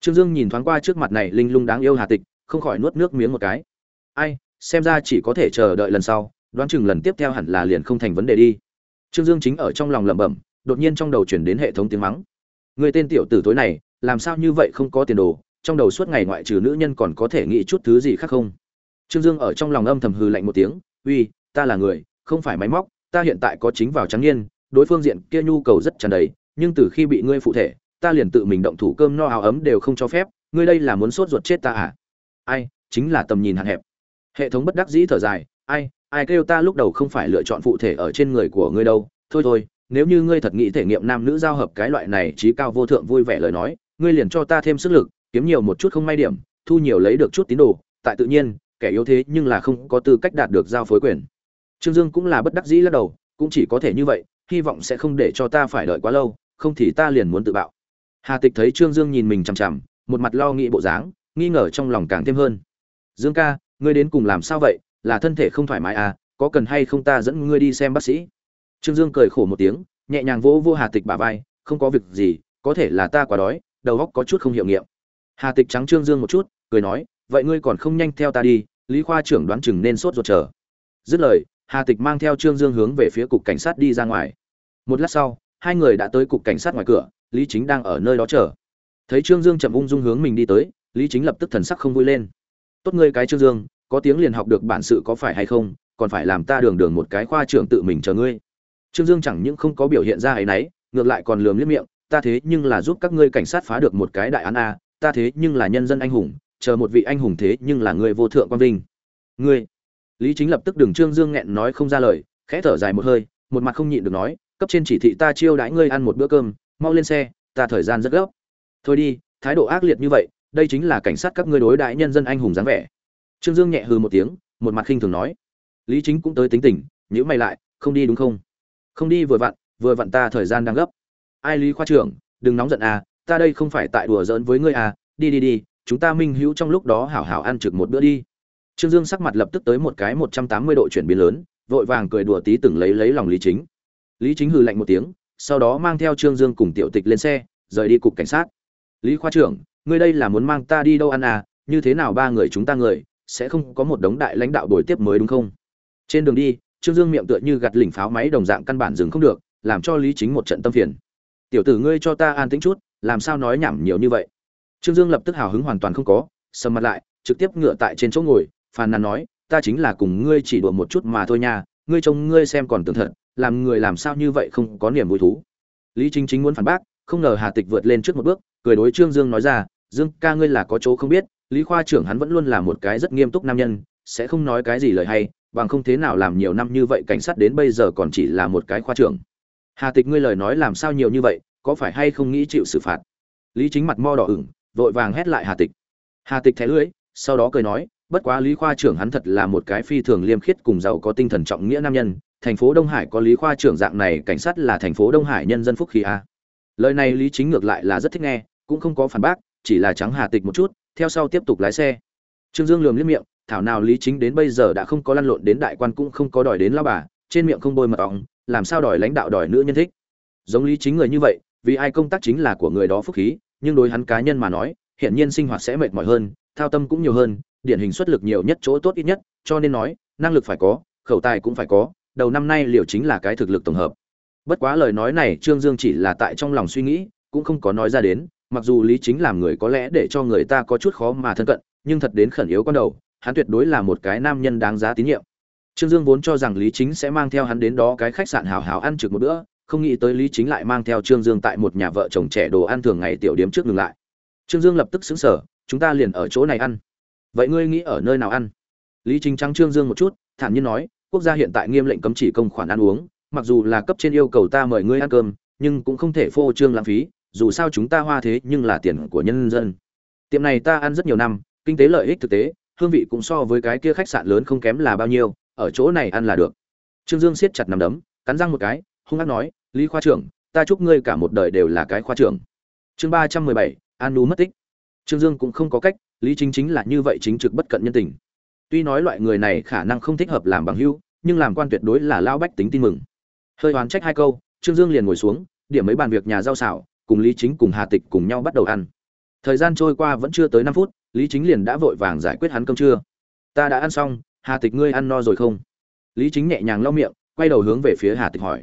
Trương dương nhìn thoáng qua trước mặt này linh lung đáng yêu hà tịch, không khỏi nuốt nước miếng một cái. Ai, xem ra chỉ có thể chờ đợi lần sau đoán chừng lần tiếp theo hẳn là liền không thành vấn đề đi. Trương dương chính ở trong lòng lẩm bẩm, đột nhiên trong đầu chuyển đến hệ thống tiếng mắng. Người tên tiểu tử tối này, làm sao như vậy không có tiền đồ, trong đầu suốt ngày ngoại trừ nữ nhân còn có thể nghĩ chút thứ gì khác không? Trương dương ở trong lòng âm thầm hừ lạnh một tiếng, uy, ta là người, không phải máy móc, ta hiện tại có chính vào trắng niên, đối phương diện kia nhu cầu rất tràn đầy, nhưng từ khi bị ngươi phụ thể, ta liền tự mình động thủ cơm no áo ấm đều không cho phép, ngươi đây là muốn sốt ruột chết ta à? Ai, chính là tầm nhìn hạn hẹp. Hệ thống bất đắc dĩ thở dài, ai ai kêu ta lúc đầu không phải lựa chọn phụ thể ở trên người của ngươi đâu, thôi thôi, nếu như ngươi thật nghĩ thể nghiệm nam nữ giao hợp cái loại này trí cao vô thượng vui vẻ lời nói, ngươi liền cho ta thêm sức lực, kiếm nhiều một chút không may điểm, thu nhiều lấy được chút tín đồ, tại tự nhiên, kẻ yếu thế nhưng là không có tư cách đạt được giao phối quyền. Trương dương cũng là bất đắc dĩ lắc đầu, cũng chỉ có thể như vậy, hy vọng sẽ không để cho ta phải đợi quá lâu, không thì ta liền muốn tự bạo. Hà tịch thấy trương dương nhìn mình chằm chằm, một mặt lo nghĩ bộ dáng, nghi ngờ trong lòng càng thêm hơn. Dương ca, ngươi đến cùng làm sao vậy? Là thân thể không thoải mái à có cần hay không ta dẫn ngươi đi xem bác sĩ? Trương dương cười khổ một tiếng, nhẹ nhàng vỗ vô hà tịch bả vai, không có việc gì, có thể là ta quá đói, đầu óc có chút không hiệu nghiệm. Hà tịch trắng trương dương một chút, cười nói, vậy ngươi còn không nhanh theo ta đi, lý khoa trưởng đoán chừng nên sốt ruột chờ. Dứt lời, hà tịch mang theo trương dương hướng về phía cục cảnh sát đi ra ngoài. Một lát sau, hai người đã tới cục cảnh sát ngoài cửa, lý chính đang ở nơi đó chờ. Thấy trương dương chậm ung dung hướng mình đi tới, lý chính lập tức thần sắc không vui lên. Tốt ngươi cái trương dương có tiếng liền học được bản sự có phải hay không, còn phải làm ta đường đường một cái khoa trưởng tự mình chờ ngươi. Trương dương chẳng những không có biểu hiện ra ấy nấy, ngược lại còn lườm liếc miệng, ta thế nhưng là giúp các ngươi cảnh sát phá được một cái đại án a, ta thế nhưng là nhân dân anh hùng, chờ một vị anh hùng thế nhưng là người vô thượng quang vinh. Ngươi. Lý chính lập tức đừng trương dương nghẹn nói không ra lời, khẽ thở dài một hơi, một mặt không nhịn được nói, cấp trên chỉ thị ta chiêu đãi ngươi ăn một bữa cơm, mau lên xe, ta thời gian rất gấp. Thôi đi, thái độ ác liệt như vậy, đây chính là cảnh sát các ngươi đối đãi nhân dân anh hùng dáng vẻ trương dương nhẹ hừ một tiếng, một mặt khinh thường nói. Lý chính cũng tới tính tình nhữ mày lại, không đi đúng không? Không đi vừa vặn vừa vặn ta thời gian đang gấp. Ai lý khoa trưởng, đừng nóng giận à ta đây không phải tại đùa giỡn với ngươi à đi đi đi, chúng ta minh hữu trong lúc đó hảo hảo ăn trực một bữa đi. Trương dương sắc mặt lập tức tới một cái một trăm tám mươi độ chuyển biến lớn, vội vàng cười đùa tí từng lấy lấy lòng lý chính. Lý chính hừ lạnh một tiếng, sau đó mang theo trương dương cùng tiểu tịch lên xe, rời đi cục cảnh sát. Lý khoa trưởng, ngươi đây là muốn mang ta đi đâu ăn à như thế nào ba người chúng ta người sẽ không có một đống đại lãnh đạo đổi tiếp mới đúng không? Trên đường đi, trương dương miệng tựa như gặt lỉnh pháo máy đồng dạng căn bản dừng không được, làm cho lý chính một trận tâm phiền. Tiểu tử ngươi cho ta an tĩnh chút, làm sao nói nhảm nhiều như vậy? Trương dương lập tức hào hứng hoàn toàn không có, sầm mặt lại, trực tiếp ngựa tại trên chỗ ngồi, phàn nàn nói, ta chính là cùng ngươi chỉ đùa một chút mà thôi nha, ngươi trông ngươi xem còn tưởng thật, làm người làm sao như vậy không có niềm vui thú. Lý chính chính muốn phản bác, không ngờ hà tịch vượt lên trước một bước, cười đối trương dương nói ra, dương ca ngươi là có chỗ không biết lý khoa trưởng hắn vẫn luôn là một cái rất nghiêm túc nam nhân, sẽ không nói cái gì lời hay, bằng không thế nào làm nhiều năm như vậy cảnh sát đến bây giờ còn chỉ là một cái khoa trưởng. Hà tịch ngươi lời nói làm sao nhiều như vậy, có phải hay không nghĩ chịu xử phạt? Lý chính mặt mo đỏ ửng, vội vàng hét lại hà tịch. Hà tịch thẻ lưỡi, sau đó cười nói, bất quá lý khoa trưởng hắn thật là một cái phi thường liêm khiết cùng giàu có tinh thần trọng nghĩa nam nhân, thành phố đông hải có lý khoa trưởng dạng này cảnh sát là thành phố đông hải nhân dân phúc khí a. Lời này lý chính ngược lại là rất thích nghe, cũng không có phản bác, chỉ là trắng hà tịch một chút theo sau tiếp tục lái xe. Trương dương lườm liếc miệng, thảo nào lý chính đến bây giờ đã không có lăn lộn đến đại quan cũng không có đòi đến lao bà, trên miệng không bôi mật ong, làm sao đòi lãnh đạo đòi nữ nhân thích? Giống lý chính người như vậy, vì ai công tác chính là của người đó phúc khí, nhưng đối hắn cá nhân mà nói hiện nhiên sinh hoạt sẽ mệt mỏi hơn, thao tâm cũng nhiều hơn, điển hình xuất lực nhiều nhất chỗ tốt ít nhất, cho nên nói, năng lực phải có, khẩu tài cũng phải có, đầu năm nay liệu chính là cái thực lực tổng hợp. Bất quá lời nói này trương dương chỉ là tại trong lòng suy nghĩ, cũng không có nói ra đến mặc dù lý chính làm người có lẽ để cho người ta có chút khó mà thân cận, nhưng thật đến khẩn yếu con đầu, hắn tuyệt đối là một cái nam nhân đáng giá tín nhiệm. Trương dương vốn cho rằng lý chính sẽ mang theo hắn đến đó cái khách sạn hào hào ăn trực một bữa, không nghĩ tới lý chính lại mang theo trương dương tại một nhà vợ chồng trẻ đồ ăn thường ngày tiểu điếm trước ngừng lại. Trương dương lập tức xứng sở chúng ta liền ở chỗ này ăn. Vậy ngươi nghĩ ở nơi nào ăn? Lý chính trắng trương dương một chút, thản nhiên nói, quốc gia hiện tại nghiêm lệnh cấm chỉ công khoản ăn uống, mặc dù là cấp trên yêu cầu ta mời ngươi ăn cơm, nhưng cũng không thể phô trương lãng phí dù sao chúng ta hoa thế nhưng là tiền của nhân dân. Tiệm này ta ăn rất nhiều năm, kinh tế lợi ích thực tế, hương vị cũng so với cái kia khách sạn lớn không kém là bao nhiêu, ở chỗ này ăn là được. Trương dương siết chặt nằm đấm, cắn răng một cái, hung hăng nói, lý khoa trưởng, ta chúc ngươi cả một đời đều là cái khoa trưởng. Chương ba trăm mười bảy, an nu mất tích. Trương dương cũng không có cách, lý chính chính là như vậy chính trực bất cận nhân tình. Tuy nói loại người này khả năng không thích hợp làm bằng hữu, nhưng làm quan tuyệt đối là lao bách tính tin mừng. Hơi oán trách hai câu, trương dương liền ngồi xuống, điểm mấy bàn việc nhà giao xảo cùng lý chính cùng hà tịch cùng nhau bắt đầu ăn. Thời gian trôi qua vẫn chưa tới năm phút, lý chính liền đã vội vàng giải quyết hắn cơm trưa. Ta đã ăn xong, hà tịch ngươi ăn no rồi không? Lý chính nhẹ nhàng lau miệng, quay đầu hướng về phía hà tịch hỏi.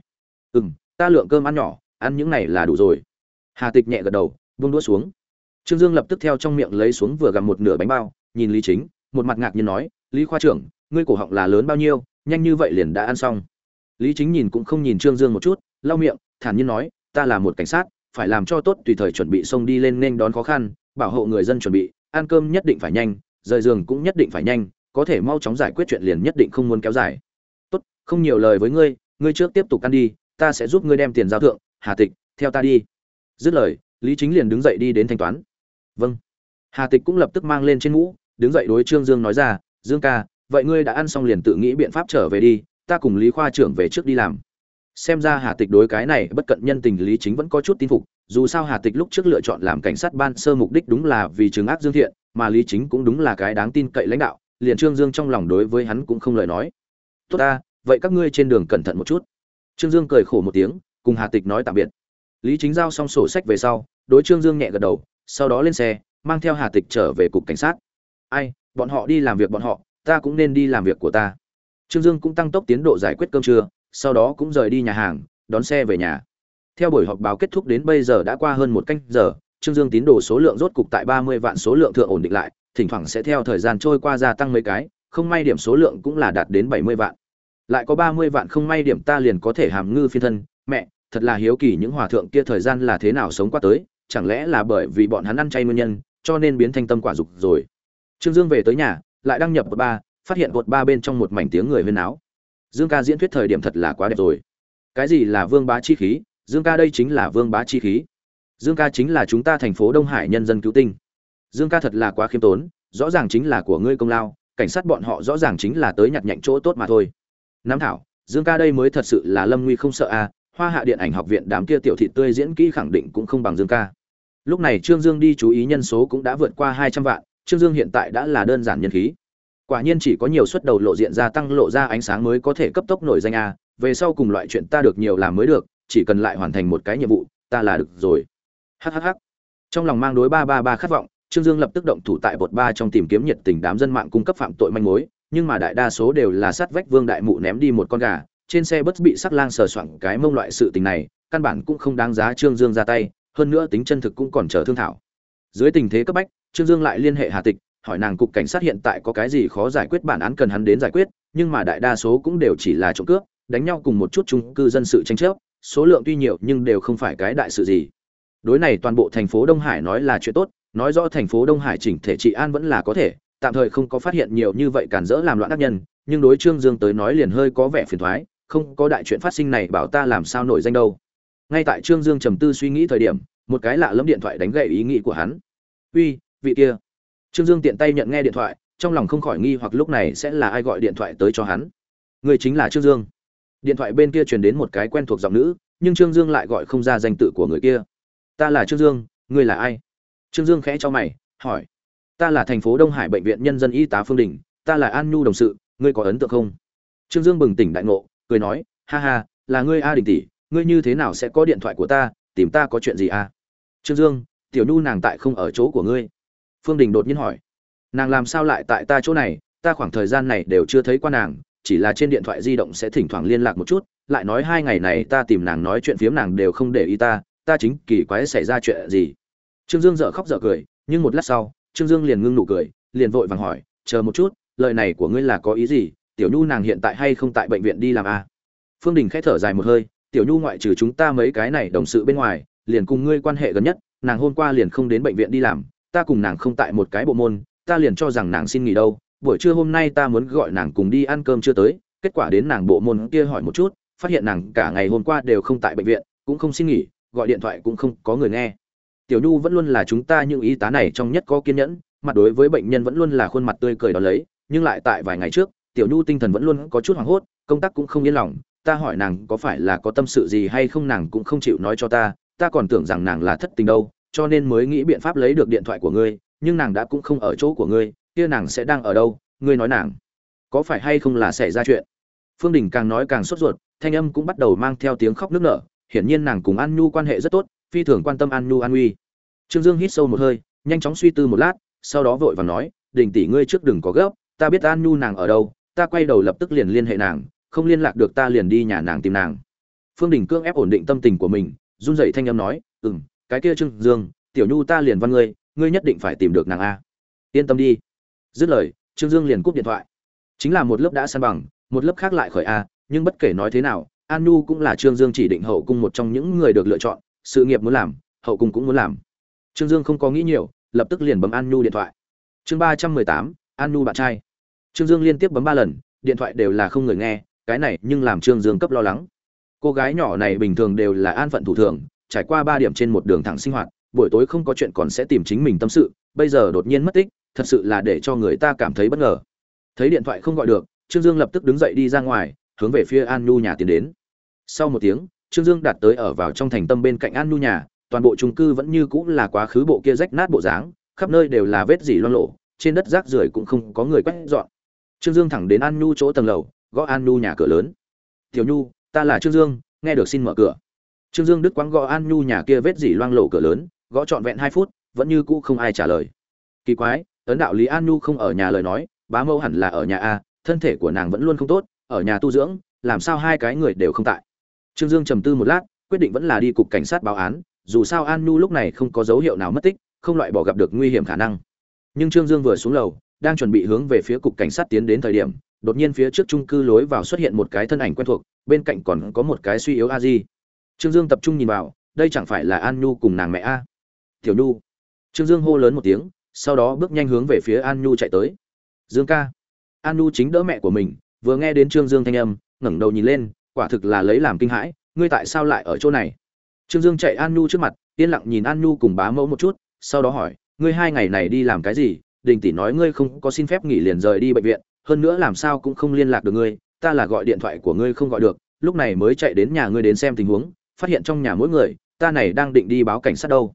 Ừ m ta lượng cơm ăn nhỏ, ăn những này là đủ rồi. Hà tịch nhẹ gật đầu vung đũa xuống. Trương dương lập tức theo trong miệng lấy xuống vừa gặm một nửa bánh bao, nhìn lý chính, một mặt ngạc nhiên nói, lý khoa trưởng, ngươi cổ họng là lớn bao nhiêu, nhanh như vậy liền đã ăn xong. Lý chính nhìn cũng không nhìn trương dương một chút, lau miệng, thản nhiên nói, ta là một cảnh sát phải làm cho tốt tùy thời chuẩn bị xông đi lên nên đón khó khăn, bảo hộ người dân chuẩn bị, ăn cơm nhất định phải nhanh, rời giường cũng nhất định phải nhanh, có thể mau chóng giải quyết chuyện liền nhất định không muốn kéo dài. Tốt, không nhiều lời với ngươi ngươi trước tiếp tục ăn đi, ta sẽ giúp ngươi đem tiền giao thượng, hà tịch, theo ta đi. Dứt lời, lý chính liền đứng dậy đi đến thanh toán. Vâng. Hà tịch cũng lập tức mang lên trên mũ, đứng dậy đối trương dương nói ra, dương ca, vậy ngươi đã ăn xong liền tự nghĩ biện pháp trở về đi, ta cùng lý khoa trưởng về trước đi làm xem ra hà tịch đối cái này bất cận nhân tình lý chính vẫn có chút tin phục, dù sao hà tịch lúc trước lựa chọn làm cảnh sát ban sơ mục đích đúng là vì trừng ác dương thiện, mà lý chính cũng đúng là cái đáng tin cậy lãnh đạo, liền trương dương trong lòng đối với hắn cũng không lời nói. Tốt ta, vậy các ngươi trên đường cẩn thận một chút. Trương dương cười khổ một tiếng, cùng hà tịch nói tạm biệt. Lý chính giao xong sổ sách về sau, đối trương dương nhẹ gật đầu, sau đó lên xe, mang theo hà tịch trở về cục cảnh sát. Ai, bọn họ đi làm việc bọn họ, ta cũng nên đi làm việc của ta. Trương dương cũng tăng tốc tiến độ giải quyết cơm trưa sau đó cũng rời đi nhà hàng, đón xe về nhà. Theo buổi họp báo kết thúc đến bây giờ đã qua hơn một canh giờ, trương dương tín đồ số lượng rốt cục tại ba mươi vạn số lượng thượng ổn định lại, thỉnh thoảng sẽ theo thời gian trôi qua gia tăng mấy cái, không may điểm số lượng cũng là đạt đến bảy mươi vạn. Lại có ba mươi vạn không may điểm ta liền có thể hàm ngư phi thân, mẹ, thật là hiếu kỳ những hòa thượng kia thời gian là thế nào sống qua tới, chẳng lẽ là bởi vì bọn hắn ăn chay nguyên nhân, cho nên biến thành tâm quả dục rồi. Trương dương về tới nhà, lại đăng nhập bột ba, phát hiện bột ba bên trong một mảnh tiếng người huyên áo dương ca diễn thuyết thời điểm thật là quá đẹp rồi. Cái gì là vương bá chi khí? Dương ca đây chính là vương bá chi khí. Dương ca chính là chúng ta thành phố đông hải nhân dân cứu tinh. Dương ca thật là quá khiêm tốn rõ ràng chính là của ngươi công lao cảnh sát bọn họ rõ ràng chính là tới nhặt nhạnh chỗ tốt mà thôi. Nam thảo dương ca đây mới thật sự là lâm nguy không sợ a à, hoa hạ điện ảnh học viện đám kia tiểu thị tươi diễn kỹ khẳng định cũng không bằng dương ca. Lúc này trương dương đi chú ý nhân số cũng đã vượt qua hai trăm vạn trương dương hiện tại đã là đơn giản nhân khí quả nhiên chỉ có nhiều suất đầu lộ diện gia tăng lộ ra ánh sáng mới có thể cấp tốc nổi danh a, về sau cùng loại chuyện ta được nhiều làm mới được, chỉ cần lại hoàn thành một cái nhiệm vụ, ta là được rồi. Hhh trong lòng mang đối ba ba ba khát vọng, trương dương lập tức động thủ tại bột ba trong tìm kiếm nhiệt tình đám dân mạng cung cấp phạm tội manh mối, nhưng mà đại đa số đều là sát vách vương đại mụ ném đi một con gà, trên xe bất bị sắc lang sờ soạng cái mông loại sự tình này, căn bản cũng không đáng giá trương dương ra tay, hơn nữa tính chân thực cũng còn chờ thương thảo. Dưới tình thế cấp bách, trương dương lại liên hệ hà tịch hỏi nàng cục cảnh sát hiện tại có cái gì khó giải quyết bản án cần hắn đến giải quyết, nhưng mà đại đa số cũng đều chỉ là trộm cướp, đánh nhau cùng một chút chung cư dân sự tranh chấp, số lượng tuy nhiều nhưng đều không phải cái đại sự gì. Đối này toàn bộ thành phố đông hải nói là chuyện tốt, nói rõ thành phố đông hải chỉnh thể trị an vẫn là có thể, tạm thời không có phát hiện nhiều như vậy cản rỡ làm loạn tác nhân, nhưng đối trương dương tới nói liền hơi có vẻ phiền thoái, không có đại chuyện phát sinh này bảo ta làm sao nổi danh đâu. Ngay tại trương dương trầm tư suy nghĩ thời điểm, một cái lạ lẫm điện thoại đánh gậy ý nghĩ của hắn. Uy, vị kia trương dương tiện tay nhận nghe điện thoại, trong lòng không khỏi nghi hoặc lúc này sẽ là ai gọi điện thoại tới cho hắn. Người chính là trương dương. Điện thoại bên kia truyền đến một cái quen thuộc giọng nữ, nhưng trương dương lại gọi không ra danh tự của người kia. Ta là trương dương, ngươi là ai? Trương dương khẽ cho mày, hỏi. Ta là thành phố đông hải bệnh viện nhân dân y tá phương đình, ta là an nhu đồng sự, ngươi có ấn tượng không? Trương dương bừng tỉnh đại ngộ, cười nói, ha ha, là ngươi a đình tỷ, ngươi như thế nào sẽ có điện thoại của ta, tìm ta có chuyện gì a trương dương, tiểu nhu nàng tại không ở chỗ của ngươi phương đình đột nhiên hỏi, nàng làm sao lại tại ta chỗ này? Ta khoảng thời gian này đều chưa thấy qua nàng, chỉ là trên điện thoại di động sẽ thỉnh thoảng liên lạc một chút, lại nói hai ngày này ta tìm nàng nói chuyện phiếm nàng đều không để ý ta ta chính kỳ quái xảy ra chuyện gì? Trương dương dợ khóc dợ cười, nhưng một lát sau, trương dương liền ngưng nụ cười, liền vội vàng hỏi, chờ một chút, lời này của ngươi là có ý gì? Tiểu nhu nàng hiện tại hay không tại bệnh viện đi làm à? phương đình khẽ thở dài một hơi, tiểu nhu ngoại trừ chúng ta mấy cái này đồng sự bên ngoài, liền cùng ngươi quan hệ gần nhất, nàng hôm qua liền không đến bệnh viện đi làm ta cùng nàng không tại một cái bộ môn, ta liền cho rằng nàng xin nghỉ đâu, buổi trưa hôm nay ta muốn gọi nàng cùng đi ăn cơm chưa tới, kết quả đến nàng bộ môn kia hỏi một chút, phát hiện nàng cả ngày hôm qua đều không tại bệnh viện, cũng không xin nghỉ, gọi điện thoại cũng không có người nghe. Tiểu nhu vẫn luôn là chúng ta những y tá này trong nhất có kiên nhẫn, mặt đối với bệnh nhân vẫn luôn là khuôn mặt tươi cười đó lấy, nhưng lại tại vài ngày trước, tiểu nhu tinh thần vẫn luôn có chút hoảng hốt, công tác cũng không yên lòng, ta hỏi nàng có phải là có tâm sự gì hay không nàng cũng không chịu nói cho ta ta còn tưởng rằng nàng là thất tình đâu cho nên mới nghĩ biện pháp lấy được điện thoại của ngươi, nhưng nàng đã cũng không ở chỗ của ngươi, kia nàng sẽ đang ở đâu, ngươi nói nàng. Có phải hay không là xảy ra chuyện? Phương đình càng nói càng sốt ruột, thanh âm cũng bắt đầu mang theo tiếng khóc nức nở, hiển nhiên nàng cùng an nhu quan hệ rất tốt, phi thường quan tâm an nhu an uy. Trương dương hít sâu một hơi, nhanh chóng suy tư một lát, sau đó vội và nói, đình tỷ ngươi trước đừng có gấp, ta biết an nhu nàng ở đâu, ta quay đầu lập tức liền liên hệ nàng, không liên lạc được ta liền đi nhà nàng tìm nàng. Phương đình cương ép ổn định tâm tình của mình, run rẩy thanh âm nói ừ m cái kia trương dương, tiểu nhu ta liền văn ngươi ngươi nhất định phải tìm được nàng a. Yên tâm đi. Dứt lời, trương dương liền cúp điện thoại. Chính là một lớp đã san bằng, một lớp khác lại khởi a, nhưng bất kể nói thế nào, an nhu cũng là trương dương chỉ định hậu cung một trong những người được lựa chọn, sự nghiệp muốn làm, hậu cung cũng muốn làm. Trương dương không có nghĩ nhiều, lập tức liền bấm an nhu điện thoại. Chương ba trăm mười tám, an nhu bạn trai. Trương dương liên tiếp bấm ba lần, điện thoại đều là không người nghe, cái này nhưng làm trương dương cấp lo lắng. Cô gái nhỏ này bình thường đều là an phận thủ thường trải qua ba điểm trên một đường thẳng sinh hoạt, buổi tối không có chuyện còn sẽ tìm chính mình tâm sự, bây giờ đột nhiên mất tích, thật sự là để cho người ta cảm thấy bất ngờ. Thấy điện thoại không gọi được, trương dương lập tức đứng dậy đi ra ngoài, hướng về phía an nhu nhà tiến đến. Sau một tiếng, trương dương đạt tới ở vào trong thành tâm bên cạnh an nhu nhà, toàn bộ trung cư vẫn như cũ là quá khứ bộ kia rách nát bộ dáng, khắp nơi đều là vết dỉ loang lộ trên đất rác rưởi cũng không có người quét dọn. Trương dương thẳng đến an nhu chỗ tầng lầu, gõ an nhu nhà cửa lớn. Tiểu nhu, ta là trương dương, nghe được xin mở cửa trương dương đức quang gõ an nhu nhà kia vết dỉ loang lộ cửa lớn, gõ trọn vẹn hai phút, vẫn như cũ không ai trả lời. Kỳ quái, ấn đạo lý an nhu không ở nhà lời nói, bá mẫu hẳn là ở nhà a, thân thể của nàng vẫn luôn không tốt, ở nhà tu dưỡng, làm sao hai cái người đều không tại. Trương dương trầm tư một lát, quyết định vẫn là đi cục cảnh sát báo án, dù sao an nhu lúc này không có dấu hiệu nào mất tích, không loại bỏ gặp được nguy hiểm khả năng. Nhưng trương dương vừa xuống lầu, đang chuẩn bị hướng về phía cục cảnh sát tiến đến thời điểm, đột nhiên phía trước trung cư lối vào xuất hiện một cái thân ảnh quen thuộc, bên cạnh còn có một cái suy yếu a di trương dương tập trung nhìn vào, đây chẳng phải là an nhu cùng nàng mẹ a? Tiểu nhu. Trương dương hô lớn một tiếng, sau đó bước nhanh hướng về phía an nhu chạy tới. Dương ca. An nhu chính đỡ mẹ của mình, vừa nghe đến trương dương thanh âm, ngẩng đầu nhìn lên, quả thực là lấy làm kinh hãi, ngươi tại sao lại ở chỗ này? Trương dương chạy an nhu trước mặt, yên lặng nhìn an nhu cùng bá mẫu một chút, sau đó hỏi, ngươi hai ngày này đi làm cái gì? Đình tỷ nói ngươi không có xin phép nghỉ liền rời đi bệnh viện, hơn nữa làm sao cũng không liên lạc được ngươi, ta là gọi điện thoại của ngươi không gọi được, lúc này mới chạy đến nhà ngươi đến xem tình huống phát hiện trong nhà mỗi người, ta này đang định đi báo cảnh sát đâu.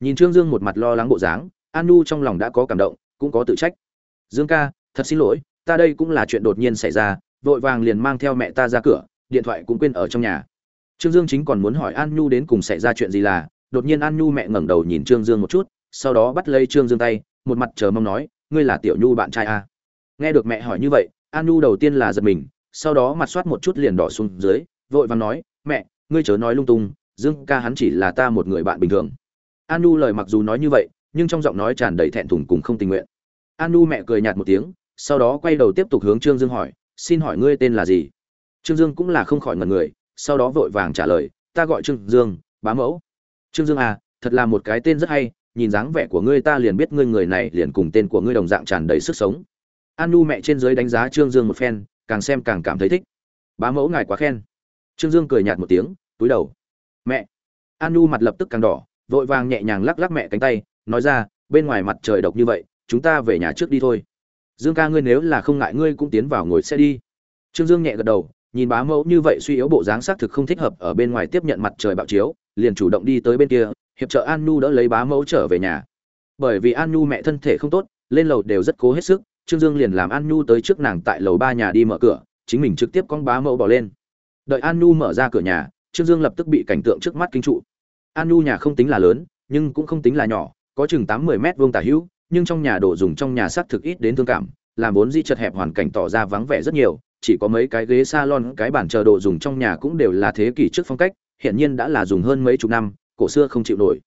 Nhìn trương dương một mặt lo lắng bộ dáng, an nu trong lòng đã có cảm động, cũng có tự trách. Dương ca, thật xin lỗi, ta đây cũng là chuyện đột nhiên xảy ra, vội vàng liền mang theo mẹ ta ra cửa, điện thoại cũng quên ở trong nhà. Trương dương chính còn muốn hỏi an nhu đến cùng xảy ra chuyện gì là, đột nhiên an nhu mẹ ngẩng đầu nhìn trương dương một chút, sau đó bắt lấy trương dương tay, một mặt chờ mong nói, ngươi là tiểu nhu bạn trai à? nghe được mẹ hỏi như vậy, an nhu đầu tiên là giật mình, sau đó mặt soát một chút liền đỏ xuống dưới, vội vàng nói, mẹ ngươi chớ nói lung tung, dương ca hắn chỉ là ta một người bạn bình thường. An nhu lời mặc dù nói như vậy, nhưng trong giọng nói tràn đầy thẹn thùng cùng không tình nguyện. An nhu mẹ cười nhạt một tiếng, sau đó quay đầu tiếp tục hướng trương dương hỏi, xin hỏi ngươi tên là gì? Trương dương cũng là không khỏi ngần người, sau đó vội vàng trả lời, ta gọi trương dương, bá mẫu. Trương dương à thật là một cái tên rất hay, nhìn dáng vẻ của ngươi ta liền biết ngươi người này liền cùng tên của ngươi đồng dạng tràn đầy sức sống. An nu mẹ trên dưới đánh giá trương dương một phen, càng xem càng cảm thấy thích. Bá mẫu ngài quá khen. Trương dương cười nhạt một tiếng túi đầu. Mẹ. An nu mặt lập tức càng đỏ, vội vàng nhẹ nhàng lắc lắc mẹ cánh tay, nói ra, bên ngoài mặt trời độc như vậy, chúng ta về nhà trước đi thôi. Dương ca ngươi nếu là không ngại ngươi cũng tiến vào ngồi xe đi. Trương dương nhẹ gật đầu, nhìn bá mẫu như vậy suy yếu bộ dáng xác thực không thích hợp ở bên ngoài tiếp nhận mặt trời bạo chiếu, liền chủ động đi tới bên kia, hiệp trợ an nu đỡ lấy bá mẫu trở về nhà. Bởi vì an nu mẹ thân thể không tốt, lên lầu đều rất cố hết sức, trương dương liền làm an nu tới trước nàng tại lầu ba nhà đi mở cửa, chính mình trực tiếp con bá mẫu bỏ lên. Đợi an nu mở ra cửa nhà trương dương lập tức bị cảnh tượng trước mắt kinh trụ. An nhu nhà không tính là lớn, nhưng cũng không tính là nhỏ, có chừng tám mươi mét vuông tả hữu, nhưng trong nhà đồ dùng trong nhà xác thực ít đến thương cảm, làm vốn di chật hẹp hoàn cảnh tỏ ra vắng vẻ rất nhiều, chỉ có mấy cái ghế salon, cái bàn chờ đồ dùng trong nhà cũng đều là thế kỷ trước phong cách, hiện nhiên đã là dùng hơn mấy chục năm, cổ xưa không chịu nổi.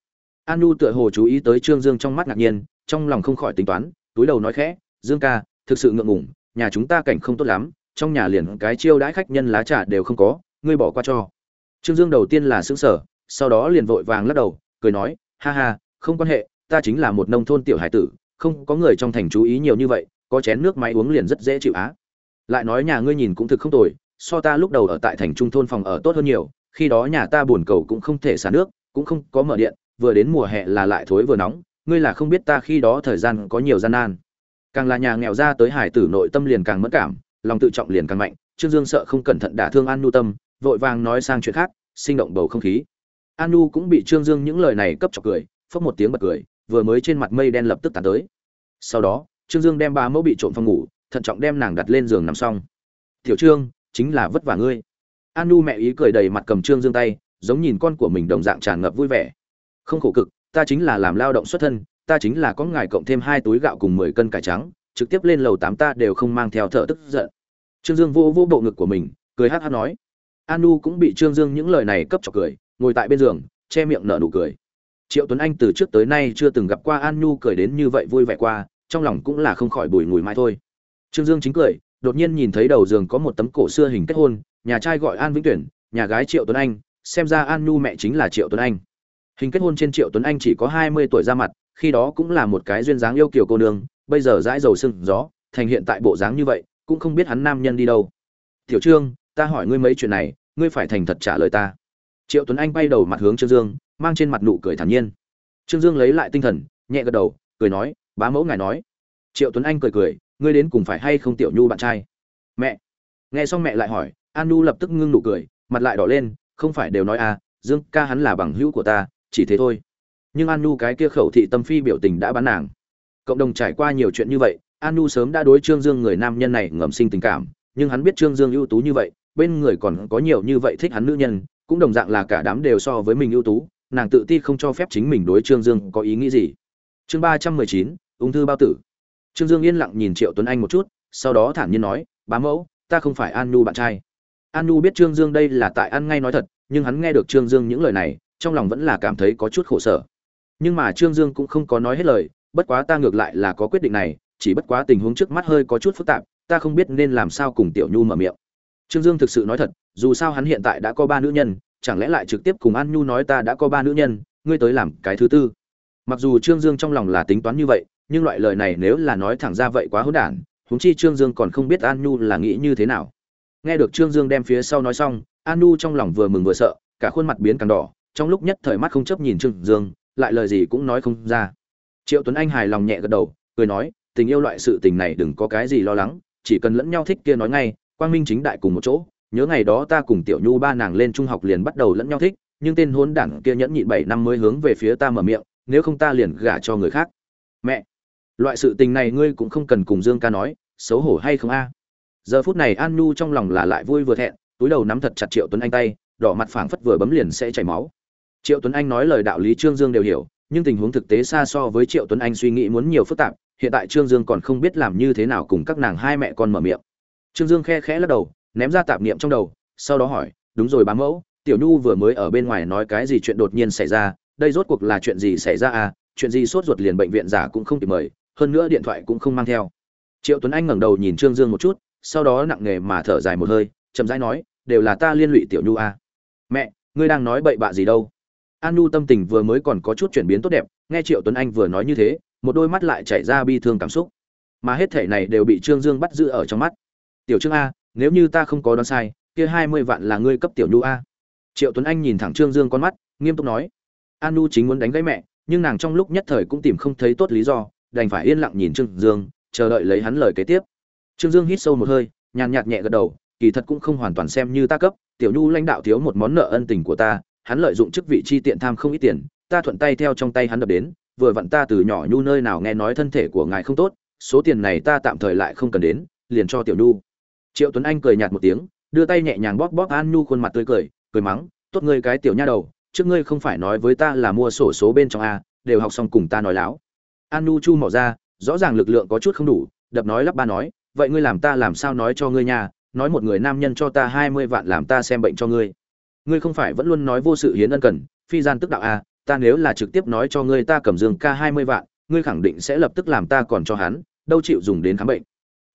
An nhu tựa hồ chú ý tới trương dương trong mắt ngạc nhiên, trong lòng không khỏi tính toán, túi đầu nói khẽ, dương ca, thực sự ngượng ngủng nhà chúng ta cảnh không tốt lắm, trong nhà liền cái chiêu đãi khách nhân lá trà đều không có, ngươi bỏ qua cho trương dương đầu tiên là sững sở sau đó liền vội vàng lắc đầu, cười nói, ha ha, không quan hệ, ta chính là một nông thôn tiểu hải tử, không có người trong thành chú ý nhiều như vậy, có chén nước máy uống liền rất dễ chịu á. Lại nói nhà ngươi nhìn cũng thực không tồi, so ta lúc đầu ở tại thành trung thôn phòng ở tốt hơn nhiều, khi đó nhà ta buồn cầu cũng không thể xả nước, cũng không có mở điện, vừa đến mùa hè là lại thối vừa nóng, ngươi là không biết ta khi đó thời gian có nhiều gian nan. Càng là nhà nghèo ra tới hải tử nội tâm liền càng mất cảm, lòng tự trọng liền càng mạnh, trương dương sợ không cẩn thận đả thương an Nhu tâm vội vàng nói sang chuyện khác, sinh động bầu không khí. An nu cũng bị trương dương những lời này cấp chọc cười, phốc một tiếng bật cười, vừa mới trên mặt mây đen lập tức tàn tới. Sau đó, trương dương đem ba mẫu bị trộm phòng ngủ, thận trọng đem nàng đặt lên giường nằm xong. Tiểu trương, chính là vất vả ngươi. An nu mẹ ý cười đầy mặt cầm trương dương tay, giống nhìn con của mình đồng dạng tràn ngập vui vẻ. Không khổ cực, ta chính là làm lao động xuất thân, ta chính là có ngài cộng thêm hai túi gạo cùng mười cân cải trắng, trực tiếp lên lầu tám ta đều không mang theo thợ tức giận. Trương dương vô vô bộ ngực của mình, cười hát hát nói anu cũng bị trương dương những lời này cấp cho cười, ngồi tại bên giường, che miệng nở nụ cười. Triệu tuấn anh từ trước tới nay chưa từng gặp qua an cười đến như vậy vui vẻ qua, trong lòng cũng là không khỏi bùi ngùi mãi thôi. Trương dương chính cười, đột nhiên nhìn thấy đầu giường có một tấm cổ xưa hình kết hôn, nhà trai gọi an vĩnh tuyển, nhà gái triệu tuấn anh, xem ra an mẹ chính là triệu tuấn anh. Hình kết hôn trên triệu tuấn anh chỉ có hai mươi tuổi ra mặt, khi đó cũng là một cái duyên dáng yêu kiều cô nương, bây giờ dãi dầu sưng gió, thành hiện tại bộ dáng như vậy, cũng không biết hắn nam nhân đi đâu. Tiểu trương ta hỏi ngươi mấy chuyện này, ngươi phải thành thật trả lời ta. Triệu tuấn anh bay đầu mặt hướng trương dương, mang trên mặt nụ cười thản nhiên. Trương dương lấy lại tinh thần, nhẹ gật đầu, cười nói, bá mẫu ngài nói. Triệu tuấn anh cười cười, ngươi đến cùng phải hay không tiểu nhu bạn trai? Mẹ. Nghe xong mẹ lại hỏi, an nhu lập tức ngưng nụ cười, mặt lại đỏ lên, không phải đều nói à dương ca hắn là bằng hữu của ta, chỉ thế thôi. Nhưng an nhu cái kia khẩu thị tâm phi biểu tình đã bán nàng. Cộng đồng trải qua nhiều chuyện như vậy, an nhu sớm đã đối trương dương người nam nhân này ngầm sinh tình cảm, nhưng hắn biết trương dương ưu tú như vậy bên người còn có nhiều như vậy thích hắn nữ nhân, cũng đồng dạng là cả đám đều so với mình ưu tú, nàng tự ti không cho phép chính mình đối trương dương có ý nghĩ gì. Chương ba trăm mười chín, ung thư bao tử. Trương dương yên lặng nhìn triệu tuấn anh một chút, sau đó thản nhiên nói, bá mẫu, ta không phải an nhu bạn trai. An nhu biết trương dương đây là tại ăn ngay nói thật, nhưng hắn nghe được trương dương những lời này, trong lòng vẫn là cảm thấy có chút khổ sở. Nhưng mà trương dương cũng không có nói hết lời, bất quá ta ngược lại là có quyết định này, chỉ bất quá tình huống trước mắt hơi có chút phức tạp, ta không biết nên làm sao cùng tiểu nhu mở miệng trương dương thực sự nói thật, dù sao hắn hiện tại đã có ba nữ nhân, chẳng lẽ lại trực tiếp cùng an nhu nói ta đã có ba nữ nhân, ngươi tới làm cái thứ tư? Mặc dù trương dương trong lòng là tính toán như vậy, nhưng loại lời này nếu là nói thẳng ra vậy quá hỗn đản, huống chi trương dương còn không biết an nhu là nghĩ như thế nào. Nghe được trương dương đem phía sau nói xong, an nhu trong lòng vừa mừng vừa sợ, cả khuôn mặt biến càng đỏ, trong lúc nhất thời mắt không chấp nhìn trương dương, lại lời gì cũng nói không ra. Triệu tuấn anh hài lòng nhẹ gật đầu, cười nói, tình yêu loại sự tình này đừng có cái gì lo lắng, chỉ cần lẫn nhau thích kia nói ngay quang minh chính đại cùng một chỗ, nhớ ngày đó ta cùng tiểu nhu ba nàng lên trung học liền bắt đầu lẫn nhau thích, nhưng tên hôn đảng kia nhẫn nhịn bảy năm mới hướng về phía ta mở miệng, nếu không ta liền gả cho người khác. Mẹ! Loại sự tình này ngươi cũng không cần cùng dương ca nói, xấu hổ hay không a? Giờ phút này an nhu trong lòng là lại vui vừa thẹn, túi đầu nắm thật chặt triệu tuấn anh tay, đỏ mặt phảng phất vừa bấm liền sẽ chảy máu. Triệu tuấn anh nói lời đạo lý trương dương đều hiểu, nhưng tình huống thực tế xa so với triệu tuấn anh suy nghĩ muốn nhiều phức tạp, hiện tại trương dương còn không biết làm như thế nào cùng các nàng hai mẹ con mở miệng trương dương khe khẽ lắc đầu, ném ra tạp niệm trong đầu, sau đó hỏi, đúng rồi bám mẫu, tiểu nhu vừa mới ở bên ngoài nói cái gì chuyện đột nhiên xảy ra, đây rốt cuộc là chuyện gì xảy ra à? Chuyện gì sốt ruột liền bệnh viện giả cũng không kịp mời, hơn nữa điện thoại cũng không mang theo. Triệu tuấn anh ngẩng đầu nhìn trương dương một chút, sau đó nặng nề mà thở dài một hơi, chậm rãi nói, đều là ta liên lụy tiểu nhu à. mẹ, ngươi đang nói bậy bạ gì đâu? An nhu tâm tình vừa mới còn có chút chuyển biến tốt đẹp, nghe triệu tuấn anh vừa nói như thế, một đôi mắt lại chảy ra bi thương cảm xúc. Mà hết thể này đều bị trương dương bắt giữ ở trong mắt tiểu trương a, nếu như ta không có đoán sai, kia hai mươi vạn là ngươi cấp tiểu nhu a. Triệu tuấn anh nhìn thẳng trương dương con mắt, nghiêm túc nói. An Nu chính muốn đánh gãy mẹ, nhưng nàng trong lúc nhất thời cũng tìm không thấy tốt lý do, đành phải yên lặng nhìn trương dương, chờ đợi lấy hắn lời kế tiếp. Trương dương hít sâu một hơi, nhàn nhạt nhẹ gật đầu, kỳ thật cũng không hoàn toàn xem như ta cấp, tiểu nhu lãnh đạo thiếu một món nợ ân tình của ta, hắn lợi dụng chức vị chi tiện tham không ít tiền, ta thuận tay theo trong tay hắn đập đến, vừa vặn ta từ nhỏ nhu nơi nào nghe nói thân thể của ngài không tốt, số tiền này ta tạm thời lại không cần đến, liền cho tiểu nhu triệu tuấn anh cười nhạt một tiếng, đưa tay nhẹ nhàng bóp bóp an nhu khuôn mặt tươi cười cười mắng, tốt ngươi cái tiểu nha đầu, trước ngươi không phải nói với ta là mua sổ số bên trong a, đều học xong cùng ta nói láo. An nhu chu mỏ ra, rõ ràng lực lượng có chút không đủ, đập nói lắp ba nói, vậy ngươi làm ta làm sao nói cho ngươi nha, nói một người nam nhân cho ta hai mươi vạn làm ta xem bệnh cho ngươi. Ngươi không phải vẫn luôn nói vô sự hiến ân cần, phi gian tức đạo a, ta nếu là trực tiếp nói cho ngươi ta cầm dương ca hai mươi vạn, ngươi khẳng định sẽ lập tức làm ta còn cho hắn, đâu chịu dùng đến khám bệnh.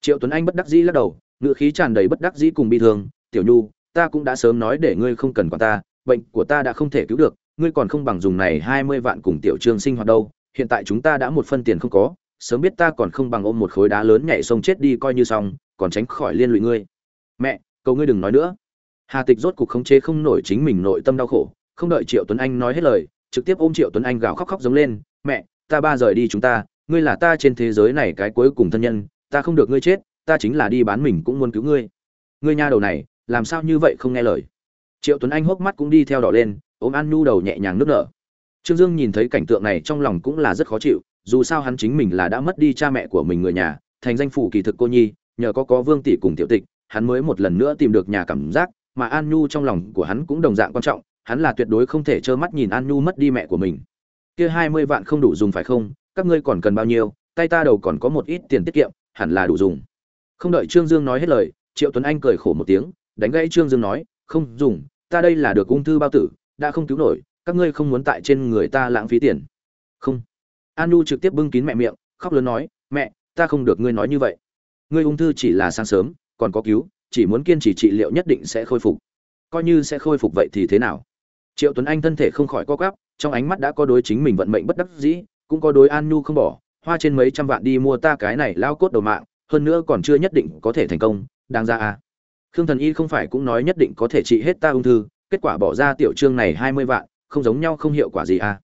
Triệu tuấn anh bất đắc dĩ lắc đầu ngựa khí tràn đầy bất đắc dĩ cùng bi thương, tiểu nhu, ta cũng đã sớm nói để ngươi không cần quản ta, bệnh của ta đã không thể cứu được, ngươi còn không bằng dùng này hai mươi vạn cùng tiểu trương sinh hoạt đâu, hiện tại chúng ta đã một phân tiền không có, sớm biết ta còn không bằng ôm một khối đá lớn nhảy sông chết đi coi như xong, còn tránh khỏi liên lụy ngươi. Mẹ, cầu ngươi đừng nói nữa. Hà tịch rốt cuộc khống chế không nổi chính mình nội tâm đau khổ, không đợi triệu tuấn anh nói hết lời, trực tiếp ôm triệu tuấn anh gào khóc khóc giống lên, mẹ, ta ba rời đi chúng ta, ngươi là ta trên thế giới này cái cuối cùng thân nhân, ta không được ngươi chết ta chính là đi bán mình cũng muốn cứu ngươi. Ngươi nha đầu này, làm sao như vậy không nghe lời? Triệu tuấn anh hốc mắt cũng đi theo đỏ lên, ôm an nhu đầu nhẹ nhàng nước nở. Trương dương nhìn thấy cảnh tượng này trong lòng cũng là rất khó chịu, dù sao hắn chính mình là đã mất đi cha mẹ của mình người nhà, thành danh phủ kỳ thực cô nhi, nhờ có có vương tỷ cùng tiểu tịch, hắn mới một lần nữa tìm được nhà cảm giác, mà an nhu trong lòng của hắn cũng đồng dạng quan trọng, hắn là tuyệt đối không thể trơ mắt nhìn an nhu mất đi mẹ của mình. Kia hai mươi vạn không đủ dùng phải không? Các ngươi còn cần bao nhiêu? Tay ta đầu còn có một ít tiền tiết kiệm, hẳn là đủ dùng không đợi trương dương nói hết lời, triệu tuấn anh cười khổ một tiếng, đánh gãy trương dương nói, không dùng, ta đây là được ung thư bao tử, đã không cứu nổi, các ngươi không muốn tại trên người ta lãng phí tiền. Không. An nu trực tiếp bưng kín mẹ miệng, khóc lớn nói, mẹ, ta không được ngươi nói như vậy. Ngươi ung thư chỉ là sáng sớm, còn có cứu, chỉ muốn kiên trì trị liệu nhất định sẽ khôi phục. Coi như sẽ khôi phục vậy thì thế nào? Triệu tuấn anh thân thể không khỏi co quắp, trong ánh mắt đã có đối chính mình vận mệnh bất đắc dĩ, cũng có đối an nhu không bỏ, hoa trên mấy trăm vạn đi mua ta cái này lao cốt đầu mạng hơn nữa còn chưa nhất định có thể thành công đang ra à. Khương thần y không phải cũng nói nhất định có thể trị hết ta ung thư, kết quả bỏ ra tiểu trương này hai mươi vạn, không giống nhau không hiệu quả gì à.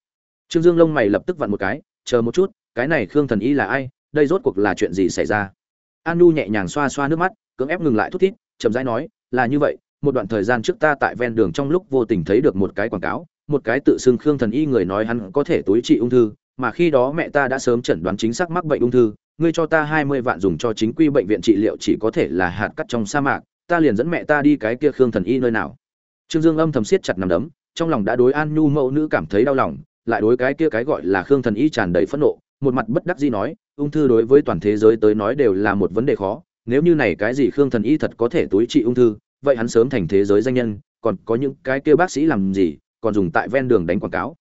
Trương dương lông mày lập tức vặn một cái, chờ một chút, cái này khương thần y là ai, đây rốt cuộc là chuyện gì xảy ra? An nu nhẹ nhàng xoa xoa nước mắt, cưỡng ép ngừng lại thút thít, chậm rãi nói, là như vậy, một đoạn thời gian trước ta tại ven đường trong lúc vô tình thấy được một cái quảng cáo, một cái tự xưng khương thần y người nói hắn có thể túi trị ung thư, mà khi đó mẹ ta đã sớm chẩn đoán chính xác mắc bệnh ung thư ngươi cho ta hai mươi vạn dùng cho chính quy bệnh viện trị liệu chỉ có thể là hạt cắt trong sa mạc, ta liền dẫn mẹ ta đi cái kia khương thần y nơi nào. Trương dương âm thầm siết chặt nằm đấm, trong lòng đã đối an nhu mẫu nữ cảm thấy đau lòng, lại đối cái kia cái gọi là khương thần y tràn đầy phẫn nộ, một mặt bất đắc dĩ nói, ung thư đối với toàn thế giới tới nói đều là một vấn đề khó, nếu như này cái gì khương thần y thật có thể túi trị ung thư, vậy hắn sớm thành thế giới danh nhân, còn có những cái kia bác sĩ làm gì, còn dùng tại ven đường đánh quảng cáo.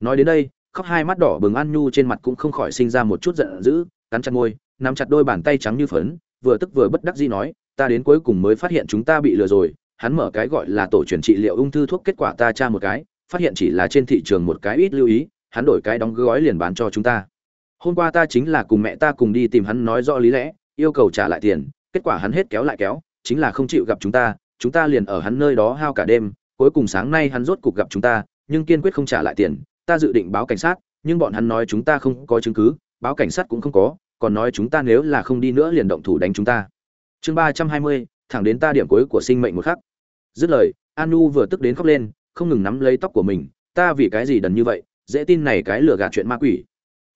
Nói đến đây, khóc hai mắt đỏ bừng an nhu trên mặt cũng không khỏi sinh ra một chút giận dữ cắn chặt môi, nắm chặt đôi bàn tay trắng như phấn, vừa tức vừa bất đắc dĩ nói, ta đến cuối cùng mới phát hiện chúng ta bị lừa rồi, hắn mở cái gọi là tổ truyền trị liệu ung thư thuốc kết quả ta tra một cái, phát hiện chỉ là trên thị trường một cái ít lưu ý, hắn đổi cái đóng gói liền bán cho chúng ta. Hôm qua ta chính là cùng mẹ ta cùng đi tìm hắn nói rõ lý lẽ, yêu cầu trả lại tiền, kết quả hắn hết kéo lại kéo, chính là không chịu gặp chúng ta chúng ta liền ở hắn nơi đó hao cả đêm, cuối cùng sáng nay hắn rốt cục gặp chúng ta, nhưng kiên quyết không trả lại tiền, ta dự định báo cảnh sát, nhưng bọn hắn nói chúng ta không có chứng cứ báo cảnh sát cũng không có, còn nói chúng ta nếu là không đi nữa liền động thủ đánh chúng ta. Chương ba trăm hai mươi, thẳng đến ta điểm cuối của sinh mệnh một khắc. Dứt lời, anu vừa tức đến khóc lên, không ngừng nắm lấy tóc của mình, ta vì cái gì đần như vậy, dễ tin này cái lừa gạt chuyện ma quỷ.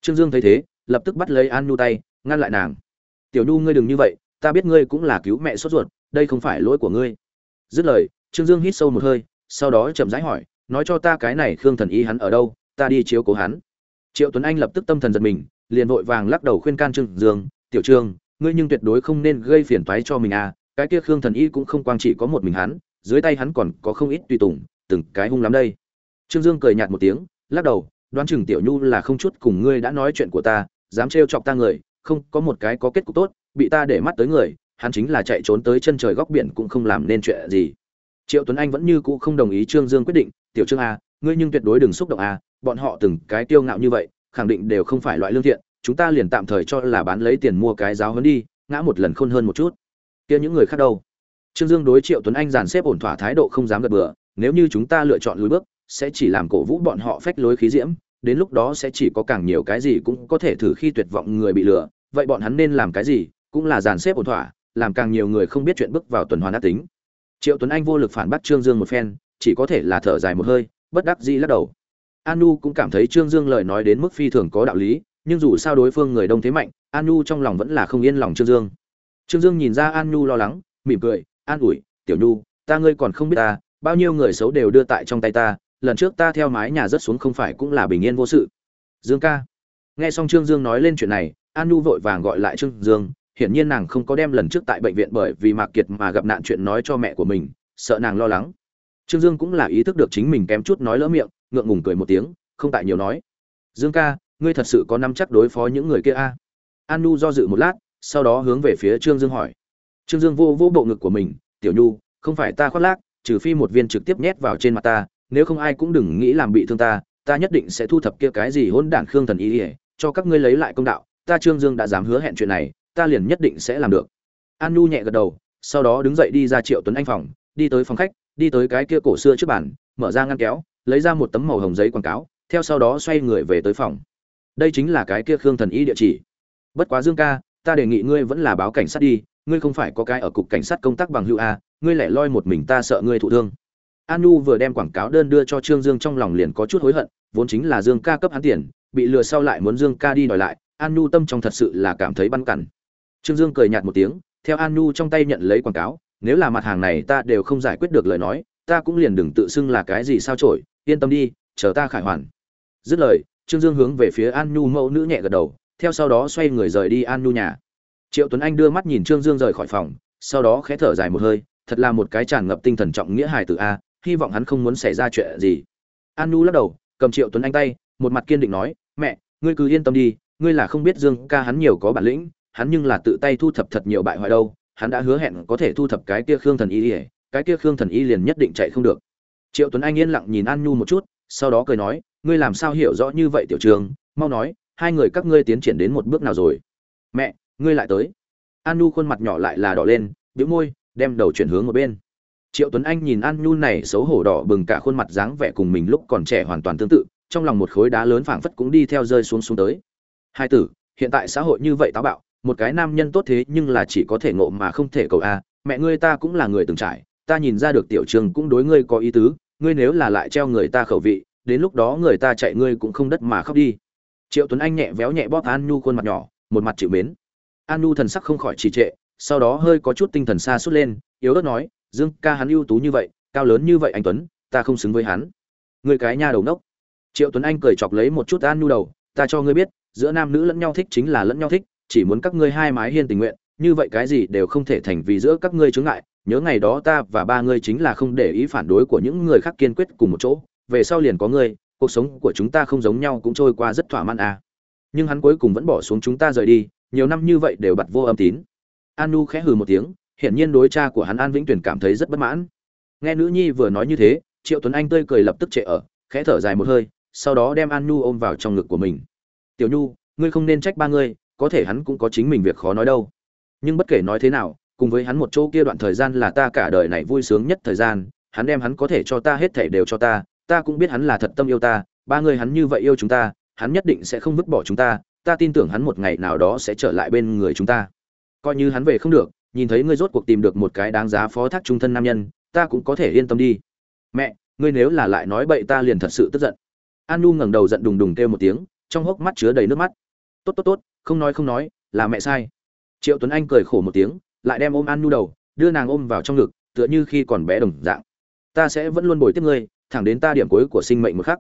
Trương dương thấy thế, lập tức bắt lấy anu tay, ngăn lại nàng. Tiểu nhu ngươi đừng như vậy, ta biết ngươi cũng là cứu mẹ sốt ruột, đây không phải lỗi của ngươi. Dứt lời, trương dương hít sâu một hơi, sau đó chậm rãi hỏi, nói cho ta cái này khương thần y hắn ở đâu, ta đi chiếu cố hắn. Triệu tuấn anh lập tức tâm thần giật mình liền vội vàng lắc đầu khuyên can trương dương, tiểu trương, ngươi nhưng tuyệt đối không nên gây phiền toái cho mình à cái kia khương thần y cũng không quang chỉ có một mình hắn, dưới tay hắn còn có không ít tùy tùng, từng cái hung lắm đây. Trương dương cười nhạt một tiếng, lắc đầu, đoán chừng tiểu nhu là không chút cùng ngươi đã nói chuyện của ta, dám trêu chọc ta người, không, có một cái có kết cục tốt, bị ta để mắt tới người, hắn chính là chạy trốn tới chân trời góc biển cũng không làm nên chuyện gì. Triệu tuấn anh vẫn như cũ không đồng ý trương dương quyết định, tiểu trương à ngươi nhưng tuyệt đối đừng xúc động a bọn họ từng cái tiêu ngạo như vậy khẳng định đều không phải loại lương thiện, chúng ta liền tạm thời cho là bán lấy tiền mua cái giáo hơn đi, ngã một lần khôn hơn một chút. Kia những người khác đâu? Trương dương đối triệu tuấn anh dàn xếp ổn thỏa thái độ không dám gật bừa, nếu như chúng ta lựa chọn lùi bước, sẽ chỉ làm cổ vũ bọn họ phách lối khí diễm, đến lúc đó sẽ chỉ có càng nhiều cái gì cũng có thể thử khi tuyệt vọng người bị lừa, vậy bọn hắn nên làm cái gì? Cũng là dàn xếp ổn thỏa, làm càng nhiều người không biết chuyện bước vào tuần hoàn ác tính. Triệu tuấn anh vô lực phản bác trương dương một phen, chỉ có thể là thở dài một hơi, bất đắc dĩ lắc đầu anu cũng cảm thấy trương dương lời nói đến mức phi thường có đạo lý, nhưng dù sao đối phương người đông thế mạnh, anu trong lòng vẫn là không yên lòng trương dương. Trương dương nhìn ra anu lo lắng, mỉm cười, an ủi, tiểu nhu, ta ngươi còn không biết ta, bao nhiêu người xấu đều đưa tại trong tay ta, lần trước ta theo mái nhà rất xuống không phải cũng là bình yên vô sự. Dương ca. Nghe xong trương dương nói lên chuyện này an nhu vội vàng gọi lại trương dương, hiển nhiên nàng không có đem lần trước tại bệnh viện bởi vì mạc kiệt mà gặp nạn chuyện nói cho mẹ của mình, sợ nàng lo lắng. Trương dương cũng là ý thức được chính mình kém chút nói lỡ miệng ngượng ngùng cười một tiếng, không tại nhiều nói. Dương ca, ngươi thật sự có nắm chắc đối phó những người kia a? À? an nu do dự một lát, sau đó hướng về phía trương dương hỏi. Trương dương vô vô bộ ngực của mình, tiểu nhu, không phải ta khoác lác, trừ phi một viên trực tiếp nhét vào trên mặt ta, nếu không ai cũng đừng nghĩ làm bị thương ta ta nhất định sẽ thu thập kia cái gì hỗn đản khương thần ý ỉa cho các ngươi lấy lại công đạo, ta trương dương đã dám hứa hẹn chuyện này, ta liền nhất định sẽ làm được. An nu nhẹ gật đầu, sau đó đứng dậy đi ra triệu tuấn anh phòng, đi tới phòng khách, đi tới cái kia cổ xưa trước bàn, mở ra ngăn kéo lấy ra một tấm màu hồng giấy quảng cáo, theo sau đó xoay người về tới phòng. Đây chính là cái kia khương thần y địa chỉ. Bất quá dương ca, ta đề nghị ngươi vẫn là báo cảnh sát đi, ngươi không phải có cái ở cục cảnh sát công tác bằng hữu a, ngươi lại loi một mình ta sợ ngươi thụ thương. An vừa đem quảng cáo đơn đưa cho trương dương trong lòng liền có chút hối hận, vốn chính là dương ca cấp hắn tiền, bị lừa sau lại muốn dương ca đi đòi lại an tâm trong thật sự là cảm thấy băn cằn trương dương cười nhạt một tiếng, theo an trong tay nhận lấy quảng cáo, nếu là mặt hàng này ta đều không giải quyết được lời nói ta cũng liền đừng tự xưng là cái gì sao trổi yên tâm đi, chờ ta khải hoàn. Dứt lời, trương dương hướng về phía an nhu mẫu nữ nhẹ gật đầu, theo sau đó xoay người rời đi an nhu nhà. Triệu tuấn anh đưa mắt nhìn trương dương rời khỏi phòng, sau đó khẽ thở dài một hơi, thật là một cái tràn ngập tinh thần trọng nghĩa hài từ a, hy vọng hắn không muốn xảy ra chuyện gì. An nhu lắc đầu, cầm triệu tuấn anh tay, một mặt kiên định nói, mẹ, ngươi cứ yên tâm đi, ngươi là không biết dương ca hắn nhiều có bản lĩnh, hắn nhưng là tự tay thu thập thật nhiều bại hoại đâu, hắn đã hứa hẹn có thể thu thập cái kia khương thần y ỉa cái kia khương thần y liền nhất định chạy không được. Triệu tuấn anh yên lặng nhìn an nhu một chút, sau đó cười nói, ngươi làm sao hiểu rõ như vậy, tiểu trường? Mau nói, hai người các ngươi tiến triển đến một bước nào rồi? Mẹ, ngươi lại tới. An nhu khuôn mặt nhỏ lại là đỏ lên, bĩu môi, đem đầu chuyển hướng một bên. Triệu tuấn anh nhìn an nhu này xấu hổ đỏ bừng cả khuôn mặt dáng vẻ cùng mình lúc còn trẻ hoàn toàn tương tự, trong lòng một khối đá lớn phảng phất cũng đi theo rơi xuống xuống tới. Hai tử, hiện tại xã hội như vậy táo bạo, một cái nam nhân tốt thế nhưng là chỉ có thể ngộ mà không thể cầu a, mẹ ngươi ta cũng là người từng trải ta nhìn ra được tiểu trường cũng đối ngươi có ý tứ, ngươi nếu là lại treo người ta khẩu vị, đến lúc đó người ta chạy ngươi cũng không đất mà khóc đi. Triệu tuấn anh nhẹ véo nhẹ bóp an nhu khuôn mặt nhỏ, một mặt chịu mến. An nhu thần sắc không khỏi trì trệ, sau đó hơi có chút tinh thần xa suốt lên, yếu ớt nói, dương ca hắn ưu tú như vậy, cao lớn như vậy anh tuấn, ta không xứng với hắn. Người cái nha đầu nốc triệu tuấn anh cười chọc lấy một chút an nhu đầu, ta cho ngươi biết, giữa nam nữ lẫn nhau thích chính là lẫn nhau thích, chỉ muốn các ngươi hai mái hiên tình nguyện, như vậy cái gì đều không thể thành vì giữa các ngươi chướng ngại nhớ ngày đó ta và ba ngươi chính là không để ý phản đối của những người khác kiên quyết cùng một chỗ, về sau liền có ngươi, cuộc sống của chúng ta không giống nhau cũng trôi qua rất thỏa mãn à. nhưng hắn cuối cùng vẫn bỏ xuống chúng ta rời đi, nhiều năm như vậy đều bặt vô âm tín. Anu khẽ hừ một tiếng, hiển nhiên đối cha của hắn an vĩnh tuyển cảm thấy rất bất mãn. Nghe nữ nhi vừa nói như thế, triệu tuấn anh tươi cười lập tức trệ ở, khẽ thở dài một hơi, sau đó đem an ôm vào trong ngực của mình. Tiểu nhu, ngươi không nên trách ba ngươi, có thể hắn cũng có chính mình việc khó nói đâu. Nhưng bất kể nói thế nào cùng với hắn một chỗ kia đoạn thời gian là ta cả đời này vui sướng nhất thời gian, hắn đem hắn có thể cho ta hết thể đều cho ta ta cũng biết hắn là thật tâm yêu ta, ba người hắn như vậy yêu chúng ta, hắn nhất định sẽ không vứt bỏ chúng ta ta tin tưởng hắn một ngày nào đó sẽ trở lại bên người chúng ta. Coi như hắn về không được, nhìn thấy ngươi rốt cuộc tìm được một cái đáng giá phó thác trung thân nam nhân, ta cũng có thể yên tâm đi. Mẹ, ngươi nếu là lại nói bậy ta liền thật sự tức giận. An nu ngẩng đầu giận đùng đùng kêu một tiếng, trong hốc mắt chứa đầy nước mắt. Tốt tốt tốt, không nói không nói, là mẹ sai. Triệu tuấn anh cười khổ một tiếng lại đem ôm an nu đầu, đưa nàng ôm vào trong ngực, tựa như khi còn bé đồng dạng. Ta sẽ vẫn luôn bồi tiếp ngươi, thẳng đến ta điểm cuối của sinh mệnh một khắc.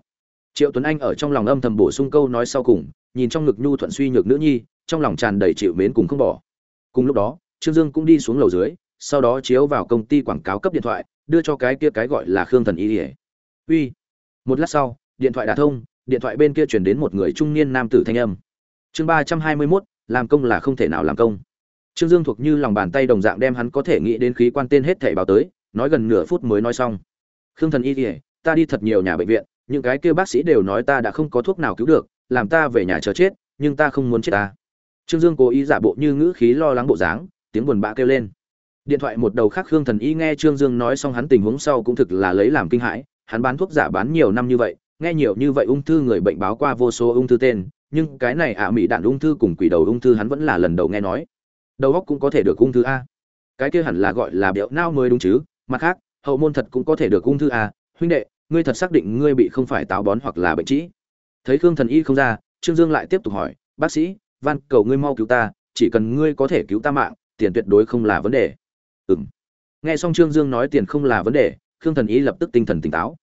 Triệu tuấn anh ở trong lòng âm thầm bổ sung câu nói sau cùng, nhìn trong ngực nhu thuận suy nhược nữ nhi, trong lòng tràn đầy chịu mến cùng không bỏ. Cùng lúc đó, trương dương cũng đi xuống lầu dưới, sau đó chiếu vào công ty quảng cáo cấp điện thoại, đưa cho cái kia cái gọi là khương thần y ỉa uy. Một lát sau, điện thoại đà thông, điện thoại bên kia chuyển đến một người trung niên nam tử thanh âm. Chương ba trăm hai mươi mốt, làm công là không thể nào làm công trương dương thuộc như lòng bàn tay đồng dạng đem hắn có thể nghĩ đến khí quan tên hết thảy báo tới, nói gần nửa phút mới nói xong. Khương thần y ỉa ta đi thật nhiều nhà bệnh viện, những cái kia bác sĩ đều nói ta đã không có thuốc nào cứu được, làm ta về nhà chờ chết, nhưng ta không muốn chết ta. Trương dương cố ý giả bộ như ngữ khí lo lắng bộ dáng, tiếng buồn bã kêu lên. Điện thoại một đầu khác khương thần y nghe trương dương nói xong hắn tình huống sau cũng thực là lấy làm kinh hãi, hắn bán thuốc giả bán nhiều năm như vậy, nghe nhiều như vậy ung thư người bệnh báo qua vô số ung thư tên, nhưng cái này ạ mỹ đạn ung thư cùng quỷ đầu ung thư hắn vẫn là lần đầu nghe nói đầu óc cũng có thể được ung thư a. Cái kia hẳn là gọi là biểu não mới đúng chứ. Mặt khác, hậu môn thật cũng có thể được ung thư a. Huynh đệ, ngươi thật xác định ngươi bị không phải táo bón hoặc là bệnh trĩ. Thấy khương thần y không ra, trương dương lại tiếp tục hỏi, bác sĩ, van, cầu ngươi mau cứu ta, chỉ cần ngươi có thể cứu ta mạng, tiền tuyệt đối không là vấn đề. Ừ m nghe xong trương dương nói tiền không là vấn đề, khương thần y lập tức tinh thần tỉnh táo.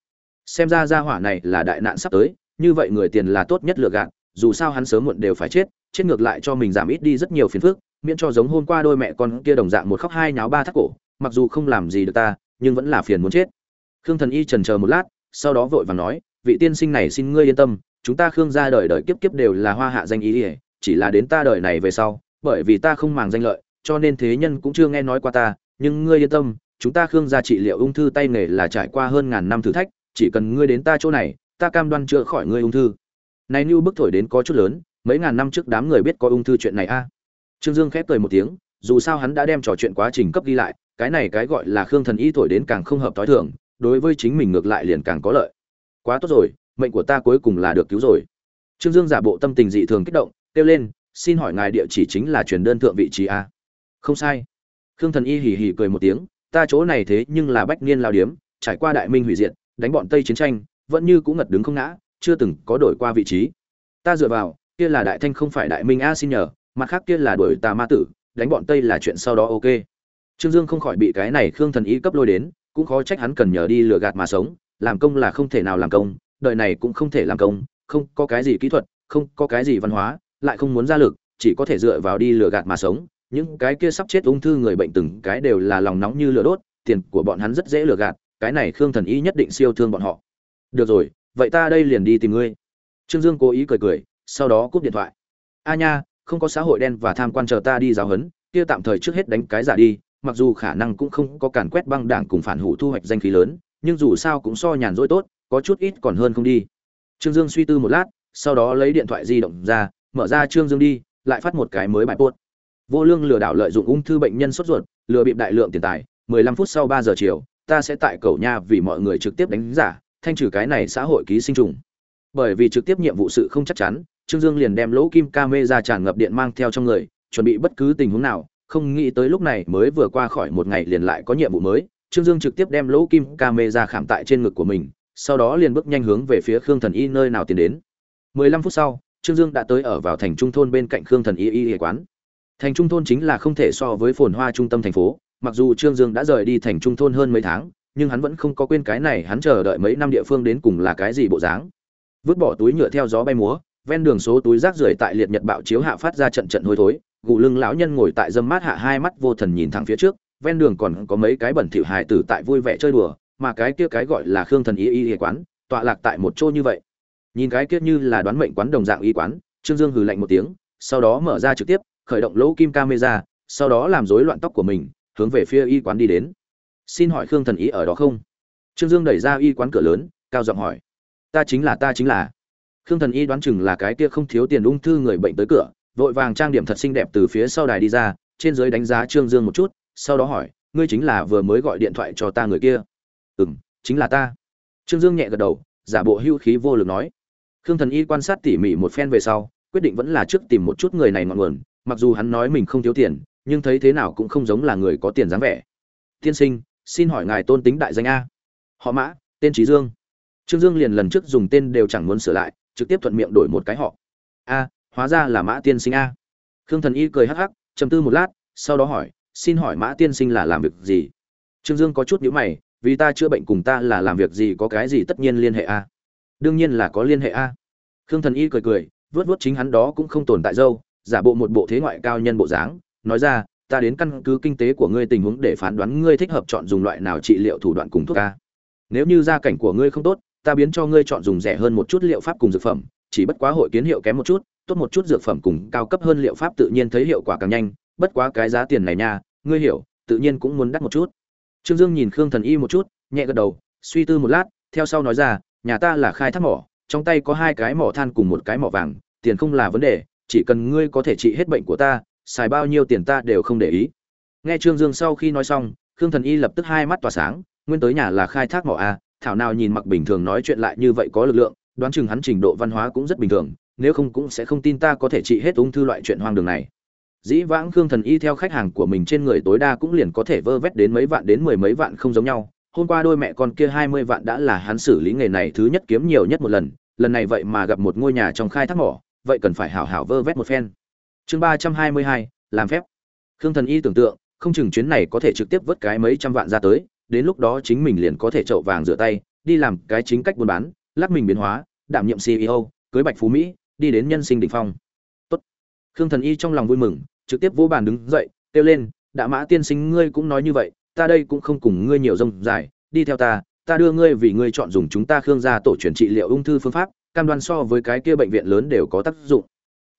Xem ra ra hỏa này là đại nạn sắp tới, như vậy người tiền là tốt nhất lựa gạt, dù sao hắn sớm muộn đều phải chết chết ngược lại cho mình giảm ít đi rất nhiều phiền phức miễn cho giống hôm qua đôi mẹ con kia đồng dạng một khóc hai nháo ba thắt cổ, mặc dù không làm gì được ta, nhưng vẫn là phiền muốn chết. Khương thần y trần chờ một lát, sau đó vội vàng nói, vị tiên sinh này xin ngươi yên tâm, chúng ta khương gia đời đời kiếp kiếp đều là hoa hạ danh ý ỉa chỉ là đến ta đời này về sau, bởi vì ta không màng danh lợi, cho nên thế nhân cũng chưa nghe nói qua ta, nhưng ngươi yên tâm, chúng ta khương gia trị liệu ung thư tay nghề là trải qua hơn ngàn năm thử thách, chỉ cần ngươi đến ta chỗ này, ta cam đoan chữa khỏi ngươi ung thư. Này như bức thổi đến có chút lớn, mấy ngàn năm trước đám người biết có ung thư chuyện này a trương dương khép cười một tiếng, dù sao hắn đã đem trò chuyện quá trình cấp ghi lại, cái này cái gọi là khương thần y thổi đến càng không hợp t thường, đối với chính mình ngược lại liền càng có lợi. Quá tốt rồi, mệnh của ta cuối cùng là được cứu rồi. Trương dương giả bộ tâm tình dị thường kích động, kêu lên, xin hỏi ngài địa chỉ chính là truyền đơn thượng vị trí a? Không sai. Khương thần y hì hì cười một tiếng, ta chỗ này thế nhưng là bách niên lao điếm, trải qua đại minh hủy diệt, đánh bọn tây chiến tranh, vẫn như cũng ngật đứng không ngã, chưa từng có đổi qua vị trí. Ta dựa vào, kia là đại thanh không phải đại minh a xin nhờ mặt khác kia là đuổi tà ma tử, đánh bọn tây là chuyện sau đó ok. Trương dương không khỏi bị cái này khương thần y cấp lôi đến, cũng khó trách hắn cần nhờ đi lừa gạt mà sống, làm công là không thể nào làm công, đời này cũng không thể làm công, không có cái gì kỹ thuật, không có cái gì văn hóa, lại không muốn ra lực, chỉ có thể dựa vào đi lừa gạt mà sống. Những cái kia sắp chết ung thư người bệnh từng cái đều là lòng nóng như lửa đốt, tiền của bọn hắn rất dễ lừa gạt, cái này khương thần y nhất định siêu thương bọn họ. Được rồi, vậy ta đây liền đi tìm ngươi. Trương dương cố ý cười cười, sau đó cúp điện thoại. A nha không có xã hội đen và tham quan chờ ta đi giáo huấn, kia tạm thời trước hết đánh cái giả đi, mặc dù khả năng cũng không có càn quét băng đảng cùng phản hủ thu hoạch danh khí lớn, nhưng dù sao cũng so nhàn rỗi tốt, có chút ít còn hơn không đi. Trương dương suy tư một lát, sau đó lấy điện thoại di động ra, mở ra trương dương đi, lại phát một cái mới bài post. Vô lương lừa đảo lợi dụng ung thư bệnh nhân sốt ruột, lừa bịp đại lượng tiền tài 15 phút sau 3 giờ chiều, ta sẽ tại cầu nha vì mọi người trực tiếp đánh giả, thanh trừ cái này xã hội ký sinh trùng. Bởi vì trực tiếp nhiệm vụ sự không chắc chắn trương dương liền đem lỗ kim camera tràn ngập điện mang theo trong người, chuẩn bị bất cứ tình huống nào, không nghĩ tới lúc này mới vừa qua khỏi một ngày liền lại có nhiệm vụ mới. Trương dương trực tiếp đem lỗ kim camera khảm tại trên ngực của mình, sau đó liền bước nhanh hướng về phía khương thần y nơi nào tiến đến. 15 phút sau, trương dương đã tới ở vào thành trung thôn bên cạnh khương thần y y y quán. Thành trung thôn chính là không thể so với phồn hoa trung tâm thành phố, mặc dù trương dương đã rời đi thành trung thôn hơn mấy tháng, nhưng hắn vẫn không có quên cái này, hắn chờ đợi mấy năm địa phương đến cùng là cái gì bộ dáng. Vứt bỏ túi nhựa theo gió bay múa ven đường số túi rác rưởi tại liệt nhật bạo chiếu hạ phát ra trận trận hôi thối, gù lưng lão nhân ngồi tại dâm mát hạ hai mắt vô thần nhìn thẳng phía trước, ven đường còn có mấy cái bẩn thỉu hài tử tại vui vẻ chơi đùa, mà cái kia cái gọi là khương thần y y y quán, tọa lạc tại một chỗ như vậy. Nhìn cái kia như là đoán mệnh quán đồng dạng y quán, trương dương hừ lạnh một tiếng, sau đó mở ra trực tiếp, khởi động lỗ kim camera, sau đó làm rối loạn tóc của mình, hướng về phía y quán đi đến. Xin hỏi khương thần y ở đó không? Trương dương đẩy ra y quán cửa lớn, cao giọng hỏi. Ta chính là, ta chính là khương thần y đoán chừng là cái kia không thiếu tiền ung thư người bệnh tới cửa, vội vàng trang điểm thật xinh đẹp từ phía sau đài đi ra, trên dưới đánh giá trương dương một chút, sau đó hỏi, ngươi chính là vừa mới gọi điện thoại cho ta người kia? Ừ m chính là ta. Trương dương nhẹ gật đầu, giả bộ hưu khí vô lực nói. Khương thần y quan sát tỉ mỉ một phen về sau, quyết định vẫn là trước tìm một chút người này ngọn nguồn, mặc dù hắn nói mình không thiếu tiền, nhưng thấy thế nào cũng không giống là người có tiền dáng vẻ. Tiên sinh, xin hỏi ngài tôn tính đại danh a? Họ mã, tên trí dương. Trương dương liền lần trước dùng tên đều chẳng muốn sửa lại trực tiếp thuận miệng đổi một cái họ. A, hóa ra là mã tiên sinh a. Khương thần y cười hắc hắc chầm tư một lát, sau đó hỏi, xin hỏi mã tiên sinh là làm việc gì? Trương dương có chút nhữ mày, vì ta chữa bệnh cùng ta là làm việc gì có cái gì tất nhiên liên hệ a? Đương nhiên là có liên hệ a. Khương thần y cười cười, vớt vớt chính hắn đó cũng không tồn tại dâu, giả bộ một bộ thế ngoại cao nhân bộ dáng, nói ra, ta đến căn cứ kinh tế của ngươi tình huống để phán đoán ngươi thích hợp chọn dùng loại nào trị liệu thủ đoạn cùng thuốc a. Nếu như gia cảnh của ngươi không tốt ta biến cho ngươi chọn dùng rẻ hơn một chút liệu pháp cùng dược phẩm, chỉ bất quá hội kiến hiệu kém một chút, tốt một chút dược phẩm cùng cao cấp hơn liệu pháp tự nhiên thấy hiệu quả càng nhanh, bất quá cái giá tiền này nha, ngươi hiểu, tự nhiên cũng muốn đắt một chút. Trương dương nhìn khương thần y một chút, nhẹ gật đầu, suy tư một lát, theo sau nói ra, nhà ta là khai thác mỏ, trong tay có hai cái mỏ than cùng một cái mỏ vàng, tiền không là vấn đề, chỉ cần ngươi có thể trị hết bệnh của ta, xài bao nhiêu tiền ta đều không để ý. Nghe trương dương sau khi nói xong, khương thần y lập tức hai mắt tỏa sáng, nguyên tới nhà là khai thác mỏ a thảo nào nhìn mặc bình thường nói chuyện lại như vậy có lực lượng, đoán chừng hắn trình độ văn hóa cũng rất bình thường, nếu không cũng sẽ không tin ta có thể trị hết ung thư loại chuyện hoang đường này. Dĩ vãng khương thần y theo khách hàng của mình trên người tối đa cũng liền có thể vơ vét đến mấy vạn đến mười mấy vạn không giống nhau. Hôm qua đôi mẹ con kia hai mươi vạn đã là hắn xử lý nghề này thứ nhất kiếm nhiều nhất một lần lần này vậy mà gặp một ngôi nhà trong khai thác mỏ, vậy cần phải hảo hảo vơ vét một phen. Chương ba trăm hai mươi hai, làm phép. Khương thần y tưởng tượng, không chừng chuyến này có thể trực tiếp vớt cái mấy trăm vạn ra tới đến lúc đó chính mình liền có thể trậu vàng rửa tay, đi làm cái chính cách buôn bán, lắc mình biến hóa, đảm nhiệm ceo cưới bạch phú mỹ, đi đến nhân sinh đỉnh phong. Tốt. Khương thần y trong lòng vui mừng, trực tiếp vô bàn đứng dậy, kêu lên đã mã tiên sinh, ngươi cũng nói như vậy, ta đây cũng không cùng ngươi nhiều rông dài, đi theo ta ta đưa ngươi vì ngươi chọn dùng chúng ta khương gia tổ truyền trị liệu ung thư phương pháp, cam đoan so với cái kia bệnh viện lớn đều có tác dụng.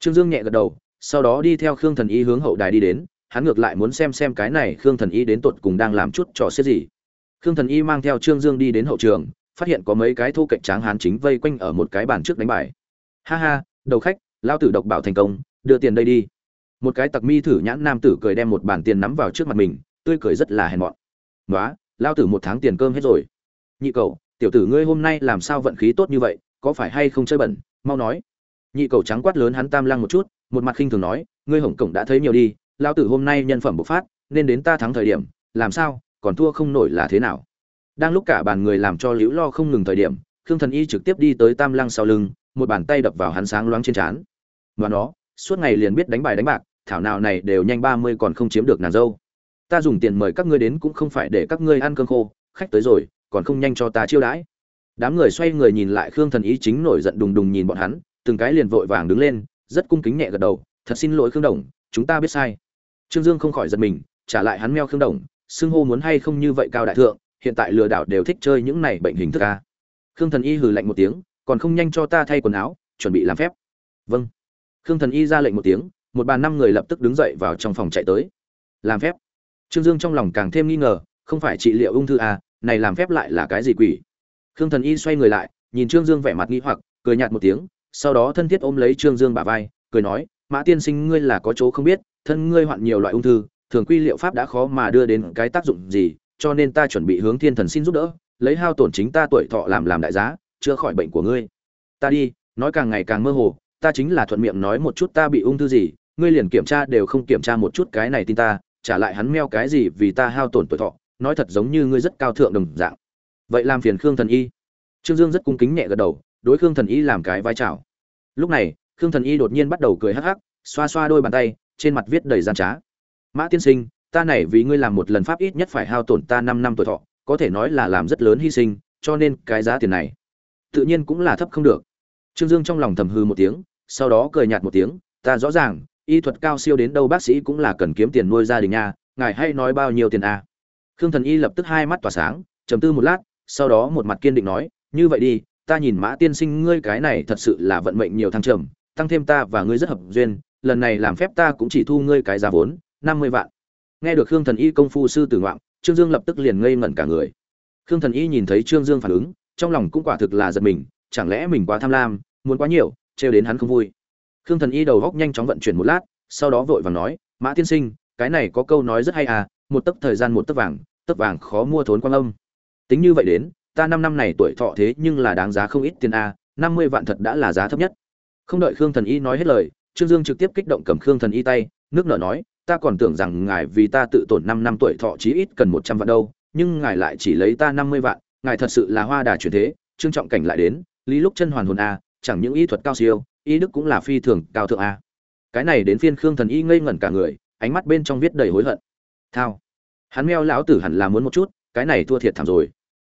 Trương dương nhẹ gật đầu, sau đó đi theo khương thần y hướng hậu đài đi đến, hắn ngược lại muốn xem xem cái này khương thần y đến tột cùng đang làm chút trò xiết gì khương thần y mang theo trương dương đi đến hậu trường, phát hiện có mấy cái thô cạnh tráng hán chính vây quanh ở một cái bàn trước đánh bài. Ha ha, đầu khách lao tử độc bảo thành công, đưa tiền đây đi. Một cái tặc mi thử nhãn nam tử cười đem một bản tiền nắm vào trước mặt mình, tươi cười rất là hèn mọn. Nói lao tử một tháng tiền cơm hết rồi. Nhị cầu tiểu tử ngươi hôm nay làm sao vận khí tốt như vậy, có phải hay không chơi bẩn, mau nói. Nhị cầu trắng quát lớn hắn tam lăng một chút, một mặt khinh thường nói, ngươi hổng cổng đã thấy nhiều đi lao tử hôm nay nhân phẩm bộc phát, nên đến ta thắng thời điểm, làm sao? Còn thua không nổi là thế nào. Đang lúc cả bàn người làm cho liễu lo không ngừng thời điểm, khương thần y trực tiếp đi tới tam lăng sau lưng, một bàn tay đập vào hắn sáng loáng trên trán. Và nó, suốt ngày liền biết đánh bài đánh bạc, thảo nào này đều nhanh ba mươi còn không chiếm được nàng dâu. Ta dùng tiền mời các ngươi đến cũng không phải để các ngươi ăn cơm khô, khách tới rồi, còn không nhanh cho ta chiêu đãi. Đám người xoay người nhìn lại khương thần y chính nổi giận đùng đùng nhìn bọn hắn, từng cái liền vội vàng đứng lên, rất cung kính nhẹ gật đầu, thật xin lỗi khương đồng, chúng ta biết sai. Trương dương không khỏi giật mình, trả lại hắn meo khương đồng xưng hô muốn hay không như vậy cao đại thượng hiện tại lừa đảo đều thích chơi những này bệnh hình thức ca khương thần y hừ lạnh một tiếng còn không nhanh cho ta thay quần áo chuẩn bị làm phép. Vâng. Khương thần y ra lệnh một tiếng một bàn năm người lập tức đứng dậy vào trong phòng chạy tới. Làm phép. Trương dương trong lòng càng thêm nghi ngờ không phải trị liệu ung thư à, này làm phép lại là cái gì quỷ? Khương thần y xoay người lại nhìn trương dương vẻ mặt nghi hoặc cười nhạt một tiếng sau đó thân thiết ôm lấy trương dương bả vai cười nói mã tiên sinh ngươi là có chỗ không biết thân ngươi hoạn nhiều loại ung thư thường quy liệu pháp đã khó mà đưa đến cái tác dụng gì, cho nên ta chuẩn bị hướng thiên thần xin giúp đỡ, lấy hao tổn chính ta tuổi thọ làm làm đại giá, chữa khỏi bệnh của ngươi. Ta đi, nói càng ngày càng mơ hồ, ta chính là thuận miệng nói một chút ta bị ung thư gì, ngươi liền kiểm tra đều không kiểm tra một chút cái này tin ta, trả lại hắn meo cái gì vì ta hao tổn tuổi thọ, nói thật giống như ngươi rất cao thượng đồng dạng. Vậy làm phiền khương thần y. Trương dương rất cung kính nhẹ gật đầu, đối khương thần y làm cái vai chào. lúc này, khương thần y đột nhiên bắt đầu cười hắc hắc, xoa xoa đôi bàn tay, trên mặt viết đầy gian trá mã tiên sinh, ta này vì ngươi làm một lần pháp ít nhất phải hao tổn ta năm năm tuổi thọ, có thể nói là làm rất lớn hy sinh, cho nên cái giá tiền này, tự nhiên cũng là thấp không được trương dương trong lòng thầm hư một tiếng, sau đó cười nhạt một tiếng, ta rõ ràng, y thuật cao siêu đến đâu bác sĩ cũng là cần kiếm tiền nuôi gia đình nha, ngài hay nói bao nhiêu tiền à. khương thần y lập tức hai mắt tỏa sáng, trầm tư một lát, sau đó một mặt kiên định nói, như vậy đi, ta nhìn mã tiên sinh ngươi cái này thật sự là vận mệnh nhiều thăng trầm, tăng thêm ta và ngươi rất hợp duyên, lần này làm phép ta cũng chỉ thu ngươi cái giá vốn năm mươi vạn. Nghe được khương thần y công phu sư tử ngoạm trương dương lập tức liền ngây ngẩn cả người. Khương thần y nhìn thấy trương dương phản ứng trong lòng cũng quả thực là giật mình chẳng lẽ mình quá tham lam muốn quá nhiều trêu đến hắn không vui. Khương thần y đầu góc nhanh chóng vận chuyển một lát sau đó vội vàng nói mã tiên sinh cái này có câu nói rất hay à một tấc thời gian một tấc vàng tấc vàng khó mua thốn quan âm. Tính như vậy đến ta năm năm này tuổi thọ thế nhưng là đáng giá không ít tiền a à, năm mươi vạn thật đã là giá thấp nhất. Không đợi khương thần y nói hết lời trương dương trực tiếp kích động cầm khương thần y tay nước nở nói ta còn tưởng rằng ngài vì ta tự tổn năm năm tuổi thọ chí ít cần một trăm vạn đâu, nhưng ngài lại chỉ lấy ta năm mươi vạn, ngài thật sự là hoa đà truyền thế, trương trọng cảnh lại đến, lý lúc chân hoàn hồn a, chẳng những y thuật cao siêu, y đức cũng là phi thường cao thượng a. Cái này đến phiên khương thần y ngây ngẩn cả người, ánh mắt bên trong viết đầy hối hận. Thao. Hắn meo lão tử hẳn là muốn một chút, cái này thua thiệt thảm rồi.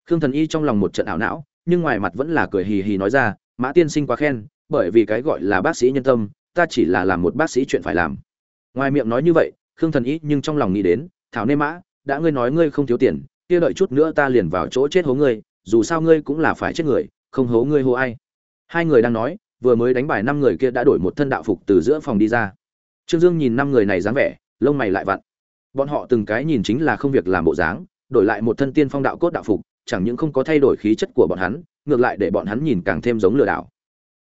Khương thần y trong lòng một trận ảo não, nhưng ngoài mặt vẫn là cười hì hì nói ra, mã tiên sinh quá khen, bởi vì cái gọi là bác sĩ nhân tâm, ta chỉ là làm một bác sĩ chuyện phải làm ngoài miệng nói như vậy, khương thần ý nhưng trong lòng nghĩ đến, thảo nê mã, đã ngươi nói ngươi không thiếu tiền, kia đợi chút nữa ta liền vào chỗ chết hố ngươi, dù sao ngươi cũng là phải chết người, không hố ngươi hố ai. Hai người đang nói, vừa mới đánh bài năm người kia đã đổi một thân đạo phục từ giữa phòng đi ra. Trương dương nhìn năm người này dáng vẻ, lông mày lại vặn. Bọn họ từng cái nhìn chính là không việc làm bộ dáng, đổi lại một thân tiên phong đạo cốt đạo phục, chẳng những không có thay đổi khí chất của bọn hắn, ngược lại để bọn hắn nhìn càng thêm giống lừa đảo.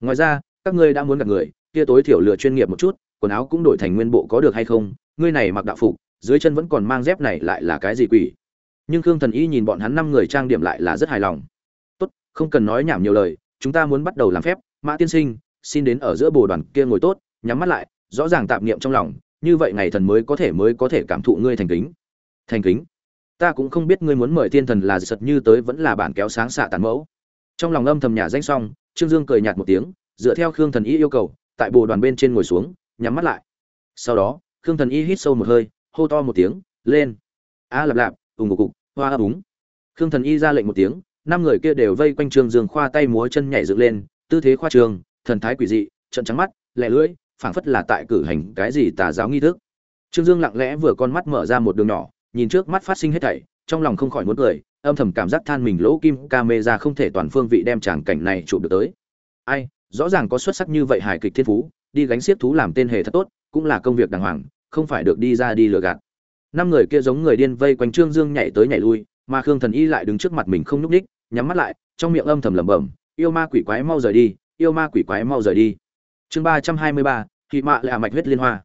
Ngoài ra, các ngươi đã muốn gặp người, kia tối thiểu lừa chuyên nghiệp một chút quần áo cũng đổi thành nguyên bộ có được hay không, ngươi này mặc đạo phục, dưới chân vẫn còn mang dép này lại là cái gì quỷ? Nhưng khương thần y nhìn bọn hắn năm người trang điểm lại là rất hài lòng. Tốt, không cần nói nhảm nhiều lời, chúng ta muốn bắt đầu làm phép. Mã tiên sinh, xin đến ở giữa bồ đoàn kia ngồi tốt, nhắm mắt lại, rõ ràng tạp niệm trong lòng, như vậy ngày thần mới có thể mới có thể cảm thụ ngươi thành kính. Thành kính? Ta cũng không biết ngươi muốn mời thiên thần là giật như tới vẫn là bản kéo sáng xạ tàn mẫu. Trong lòng âm thầm nhà danh xong trương dương cười nhạt một tiếng, dựa theo khương thần y yêu cầu, tại bồ đoàn bên trên ngồi xuống nhắm mắt lại. Sau đó, khương thần y hít sâu một hơi, hô to một tiếng, lên! A lạp lạp, ùng ục cục hoa ấp úng. Khương thần y ra lệnh một tiếng, năm người kia đều vây quanh trương dương khoa tay múa chân nhảy dựng lên, tư thế khoa trường, thần thái quỷ dị trận trắng mắt lẹ lưỡi, phảng phất là tại cử hành cái gì tà giáo nghi thức. Trương dương lặng lẽ vừa con mắt mở ra một đường nhỏ, nhìn trước mắt phát sinh hết thảy, trong lòng không khỏi muốn cười, âm thầm cảm giác than mình lỗ kim camera không thể toàn phương vị đem tràng cảnh này chụp được tới. Ai, rõ ràng có xuất sắc như vậy hài kịch thiên phú đi gánh xiếc thú làm tên hề thật tốt, cũng là công việc đàng hoàng, không phải được đi ra đi lừa gạt. Năm người kia giống người điên vây quanh trương dương nhảy tới nhảy lui, mà khương thần y lại đứng trước mặt mình không nhúc ních nhắm mắt lại, trong miệng âm thầm lẩm bẩm, yêu ma quỷ quái mau rời đi, yêu ma quỷ quái mau rời đi. Chương ba trăm hai mươi ba thị mạ là mạch huyết liên hoa.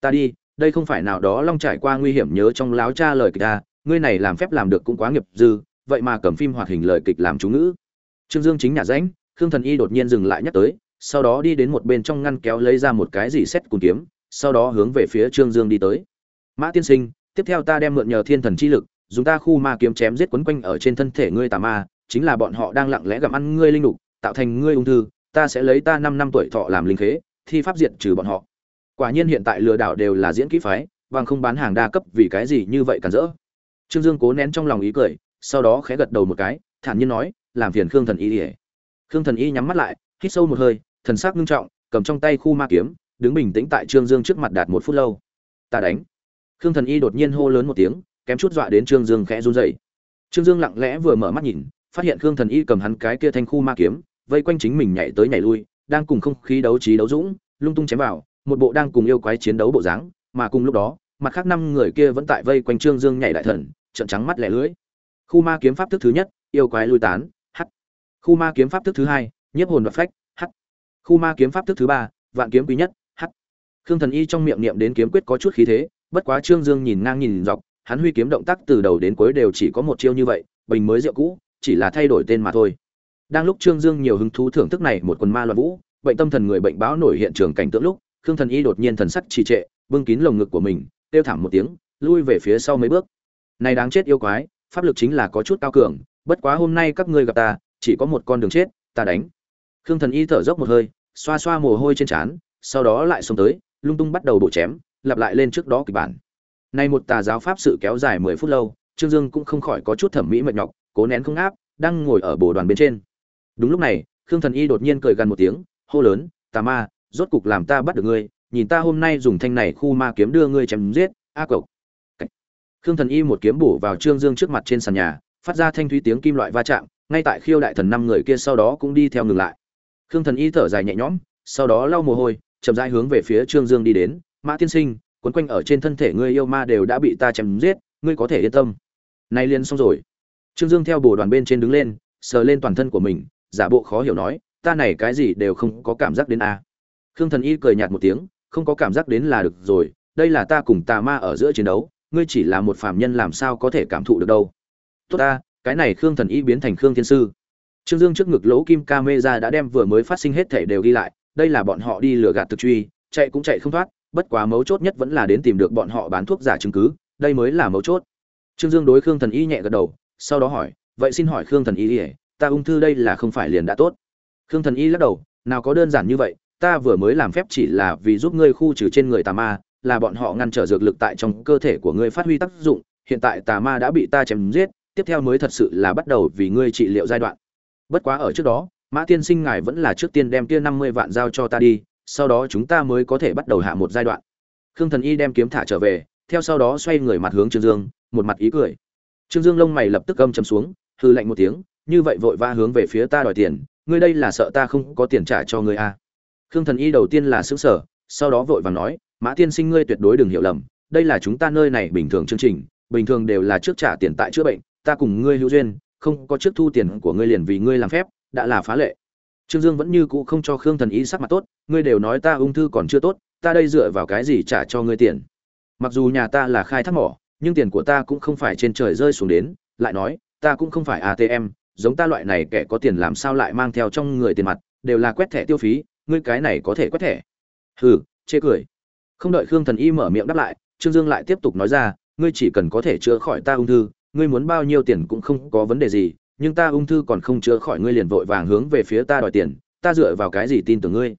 Ta đi, đây không phải nào đó long trải qua nguy hiểm nhớ trong láo cha lời kịch ta, ngươi này làm phép làm được cũng quá nghiệp dư, vậy mà cầm phim hoạt hình lời kịch làm chú ngữ. Trương dương chính nhà ránh, khương thần y đột nhiên dừng lại nhắc tới sau đó đi đến một bên trong ngăn kéo lấy ra một cái gì xét cùng kiếm, sau đó hướng về phía trương dương đi tới. Mã tiên sinh, tiếp theo ta đem mượn nhờ thiên thần chi lực, dùng ta khu ma kiếm chém giết quấn quanh ở trên thân thể ngươi tà ma, chính là bọn họ đang lặng lẽ gặm ăn ngươi linh đục tạo thành ngươi ung thư, ta sẽ lấy ta năm năm tuổi thọ làm linh khế, thi pháp diệt trừ bọn họ. Quả nhiên hiện tại lừa đảo đều là diễn kỹ phái bằng không bán hàng đa cấp vì cái gì như vậy cản rỡ. Trương dương cố nén trong lòng ý cười, sau đó khẽ gật đầu một cái, thản nhiên nói, làm phiền khương thần y đi. Khương thần y nhắm mắt lại hít sâu một hơi, thần sắc nghiêm trọng, cầm trong tay khu ma kiếm, đứng bình tĩnh tại trương dương trước mặt đạt một phút lâu. Ta đánh. Khương thần y đột nhiên hô lớn một tiếng, kém chút dọa đến trương dương khẽ run dậy trương dương lặng lẽ vừa mở mắt nhìn, phát hiện khương thần y cầm hắn cái kia thanh khu ma kiếm, vây quanh chính mình nhảy tới nhảy lui, đang cùng không khí đấu trí đấu dũng, lung tung chém vào, một bộ đang cùng yêu quái chiến đấu bộ dáng, mà cùng lúc đó, mặt khác năm người kia vẫn tại vây quanh trương dương nhảy đại thần trận trắng mắt lẻ lưỡi. Khu ma kiếm pháp thức thứ nhất, yêu quái lui tán h khu ma kiếm pháp thức thứ hai nhiếp hồn và phách, h. Khu ma kiếm pháp thức thứ ba, vạn kiếm quý nhất, h. Khương thần y trong miệng niệm đến kiếm quyết có chút khí thế, bất quá trương dương nhìn ngang nhìn dọc, hắn huy kiếm động tác từ đầu đến cuối đều chỉ có một chiêu như vậy, bình mới rượu cũ, chỉ là thay đổi tên mà thôi. Đang lúc trương dương nhiều hứng thú thưởng thức này một quần ma loạn vũ, bệnh tâm thần người bệnh báo nổi hiện trường cảnh tượng lúc, khương thần y đột nhiên thần sắc trì trệ, bưng kín lồng ngực của mình, kêu thảm một tiếng, lui về phía sau mấy bước. Này đáng chết yêu quái, pháp lực chính là có chút cao cường, bất quá hôm nay các ngươi gặp ta, chỉ có một con đường chết, ta đánh khương thần y thở dốc một hơi, xoa xoa mồ hôi trên trán, sau đó lại xông tới, lung tung bắt đầu bổ chém, lặp lại lên trước đó kịch bản. Nay một tà giáo pháp sự kéo dài mười phút lâu, trương dương cũng không khỏi có chút thẩm mỹ mệt nhọc, cố nén không áp đang ngồi ở bồ đoàn bên trên. Đúng lúc này, khương thần y đột nhiên cười gần một tiếng, hô lớn, tà ma, rốt cục làm ta bắt được ngươi, nhìn ta hôm nay dùng thanh này khu ma kiếm đưa ngươi chém giết, a à cộc khương thần y một kiếm bổ vào trương dương trước mặt trên sàn nhà, phát ra thanh thúy tiếng kim loại va chạm, ngay tại khiêu đại thần năm người kia sau đó cũng đi theo ngừng lại khương thần y thở dài nhẹ nhõm, sau đó lau mồ hôi, chậm rãi hướng về phía trương dương đi đến. Mã tiên sinh, quấn quanh ở trên thân thể ngươi yêu ma đều đã bị ta chém giết, ngươi có thể yên tâm. Nay liền xong rồi. Trương dương theo bồ đoàn bên trên đứng lên, sờ lên toàn thân của mình, giả bộ khó hiểu nói, ta này cái gì đều không có cảm giác đến a. Khương thần y cười nhạt một tiếng, không có cảm giác đến là được rồi, đây là ta cùng tà ma ở giữa chiến đấu, ngươi chỉ là một phàm nhân làm sao có thể cảm thụ được đâu. Tốt ta, cái này khương thần y biến thành khương thiên sư trương dương trước ngực lỗ kim camera đã đem vừa mới phát sinh hết thể đều ghi lại, đây là bọn họ đi lừa gạt thực truy, chạy cũng chạy không thoát, bất quá mấu chốt nhất vẫn là đến tìm được bọn họ bán thuốc giả chứng cứ, đây mới là mấu chốt. Trương dương đối khương thần y nhẹ gật đầu, sau đó hỏi, vậy xin hỏi khương thần y ta ung thư đây là không phải liền đã tốt? Khương thần y lắc đầu, nào có đơn giản như vậy, ta vừa mới làm phép chỉ là vì giúp ngươi khu trừ trên người tà ma, là bọn họ ngăn trở dược lực tại trong cơ thể của ngươi phát huy tác dụng, hiện tại tà ma đã bị ta chém giết, tiếp theo mới thật sự là bắt đầu vì ngươi trị liệu giai đoạn bất quá ở trước đó, mã tiên sinh ngài vẫn là trước tiên đem kia năm mươi vạn giao cho ta đi, sau đó chúng ta mới có thể bắt đầu hạ một giai đoạn khương thần y đem kiếm thả trở về, theo sau đó xoay người mặt hướng trương dương, một mặt ý cười trương dương lông mày lập tức âm chầm xuống hư lạnh một tiếng, như vậy vội va hướng về phía ta đòi tiền, ngươi đây là sợ ta không có tiền trả cho ngươi à. khương thần y đầu tiên là xứng sở sau đó vội vàng nói, mã tiên sinh ngươi tuyệt đối đừng hiểu lầm, đây là chúng ta nơi này bình thường chương trình, bình thường đều là trước trả tiền tại chữa bệnh, ta cùng ngươi hữu duyên không có trước thu tiền của ngươi liền vì ngươi làm phép, đã là phá lệ. Trương dương vẫn như cũ không cho khương thần y sắc mặt tốt, ngươi đều nói ta ung thư còn chưa tốt, ta đây dựa vào cái gì trả cho ngươi tiền? Mặc dù nhà ta là khai thác mỏ, nhưng tiền của ta cũng không phải trên trời rơi xuống đến, lại nói, ta cũng không phải atm giống ta loại này kẻ có tiền làm sao lại mang theo trong người tiền mặt, đều là quét thẻ tiêu phí, ngươi cái này có thể quét thẻ. Hừ, chê cười. Không đợi khương thần y mở miệng đáp lại, trương dương lại tiếp tục nói ra, ngươi chỉ cần có thể chữa khỏi ta ung thư ngươi muốn bao nhiêu tiền cũng không có vấn đề gì, nhưng ta ung thư còn không chữa khỏi ngươi liền vội vàng hướng về phía ta đòi tiền, ta dựa vào cái gì tin tưởng ngươi?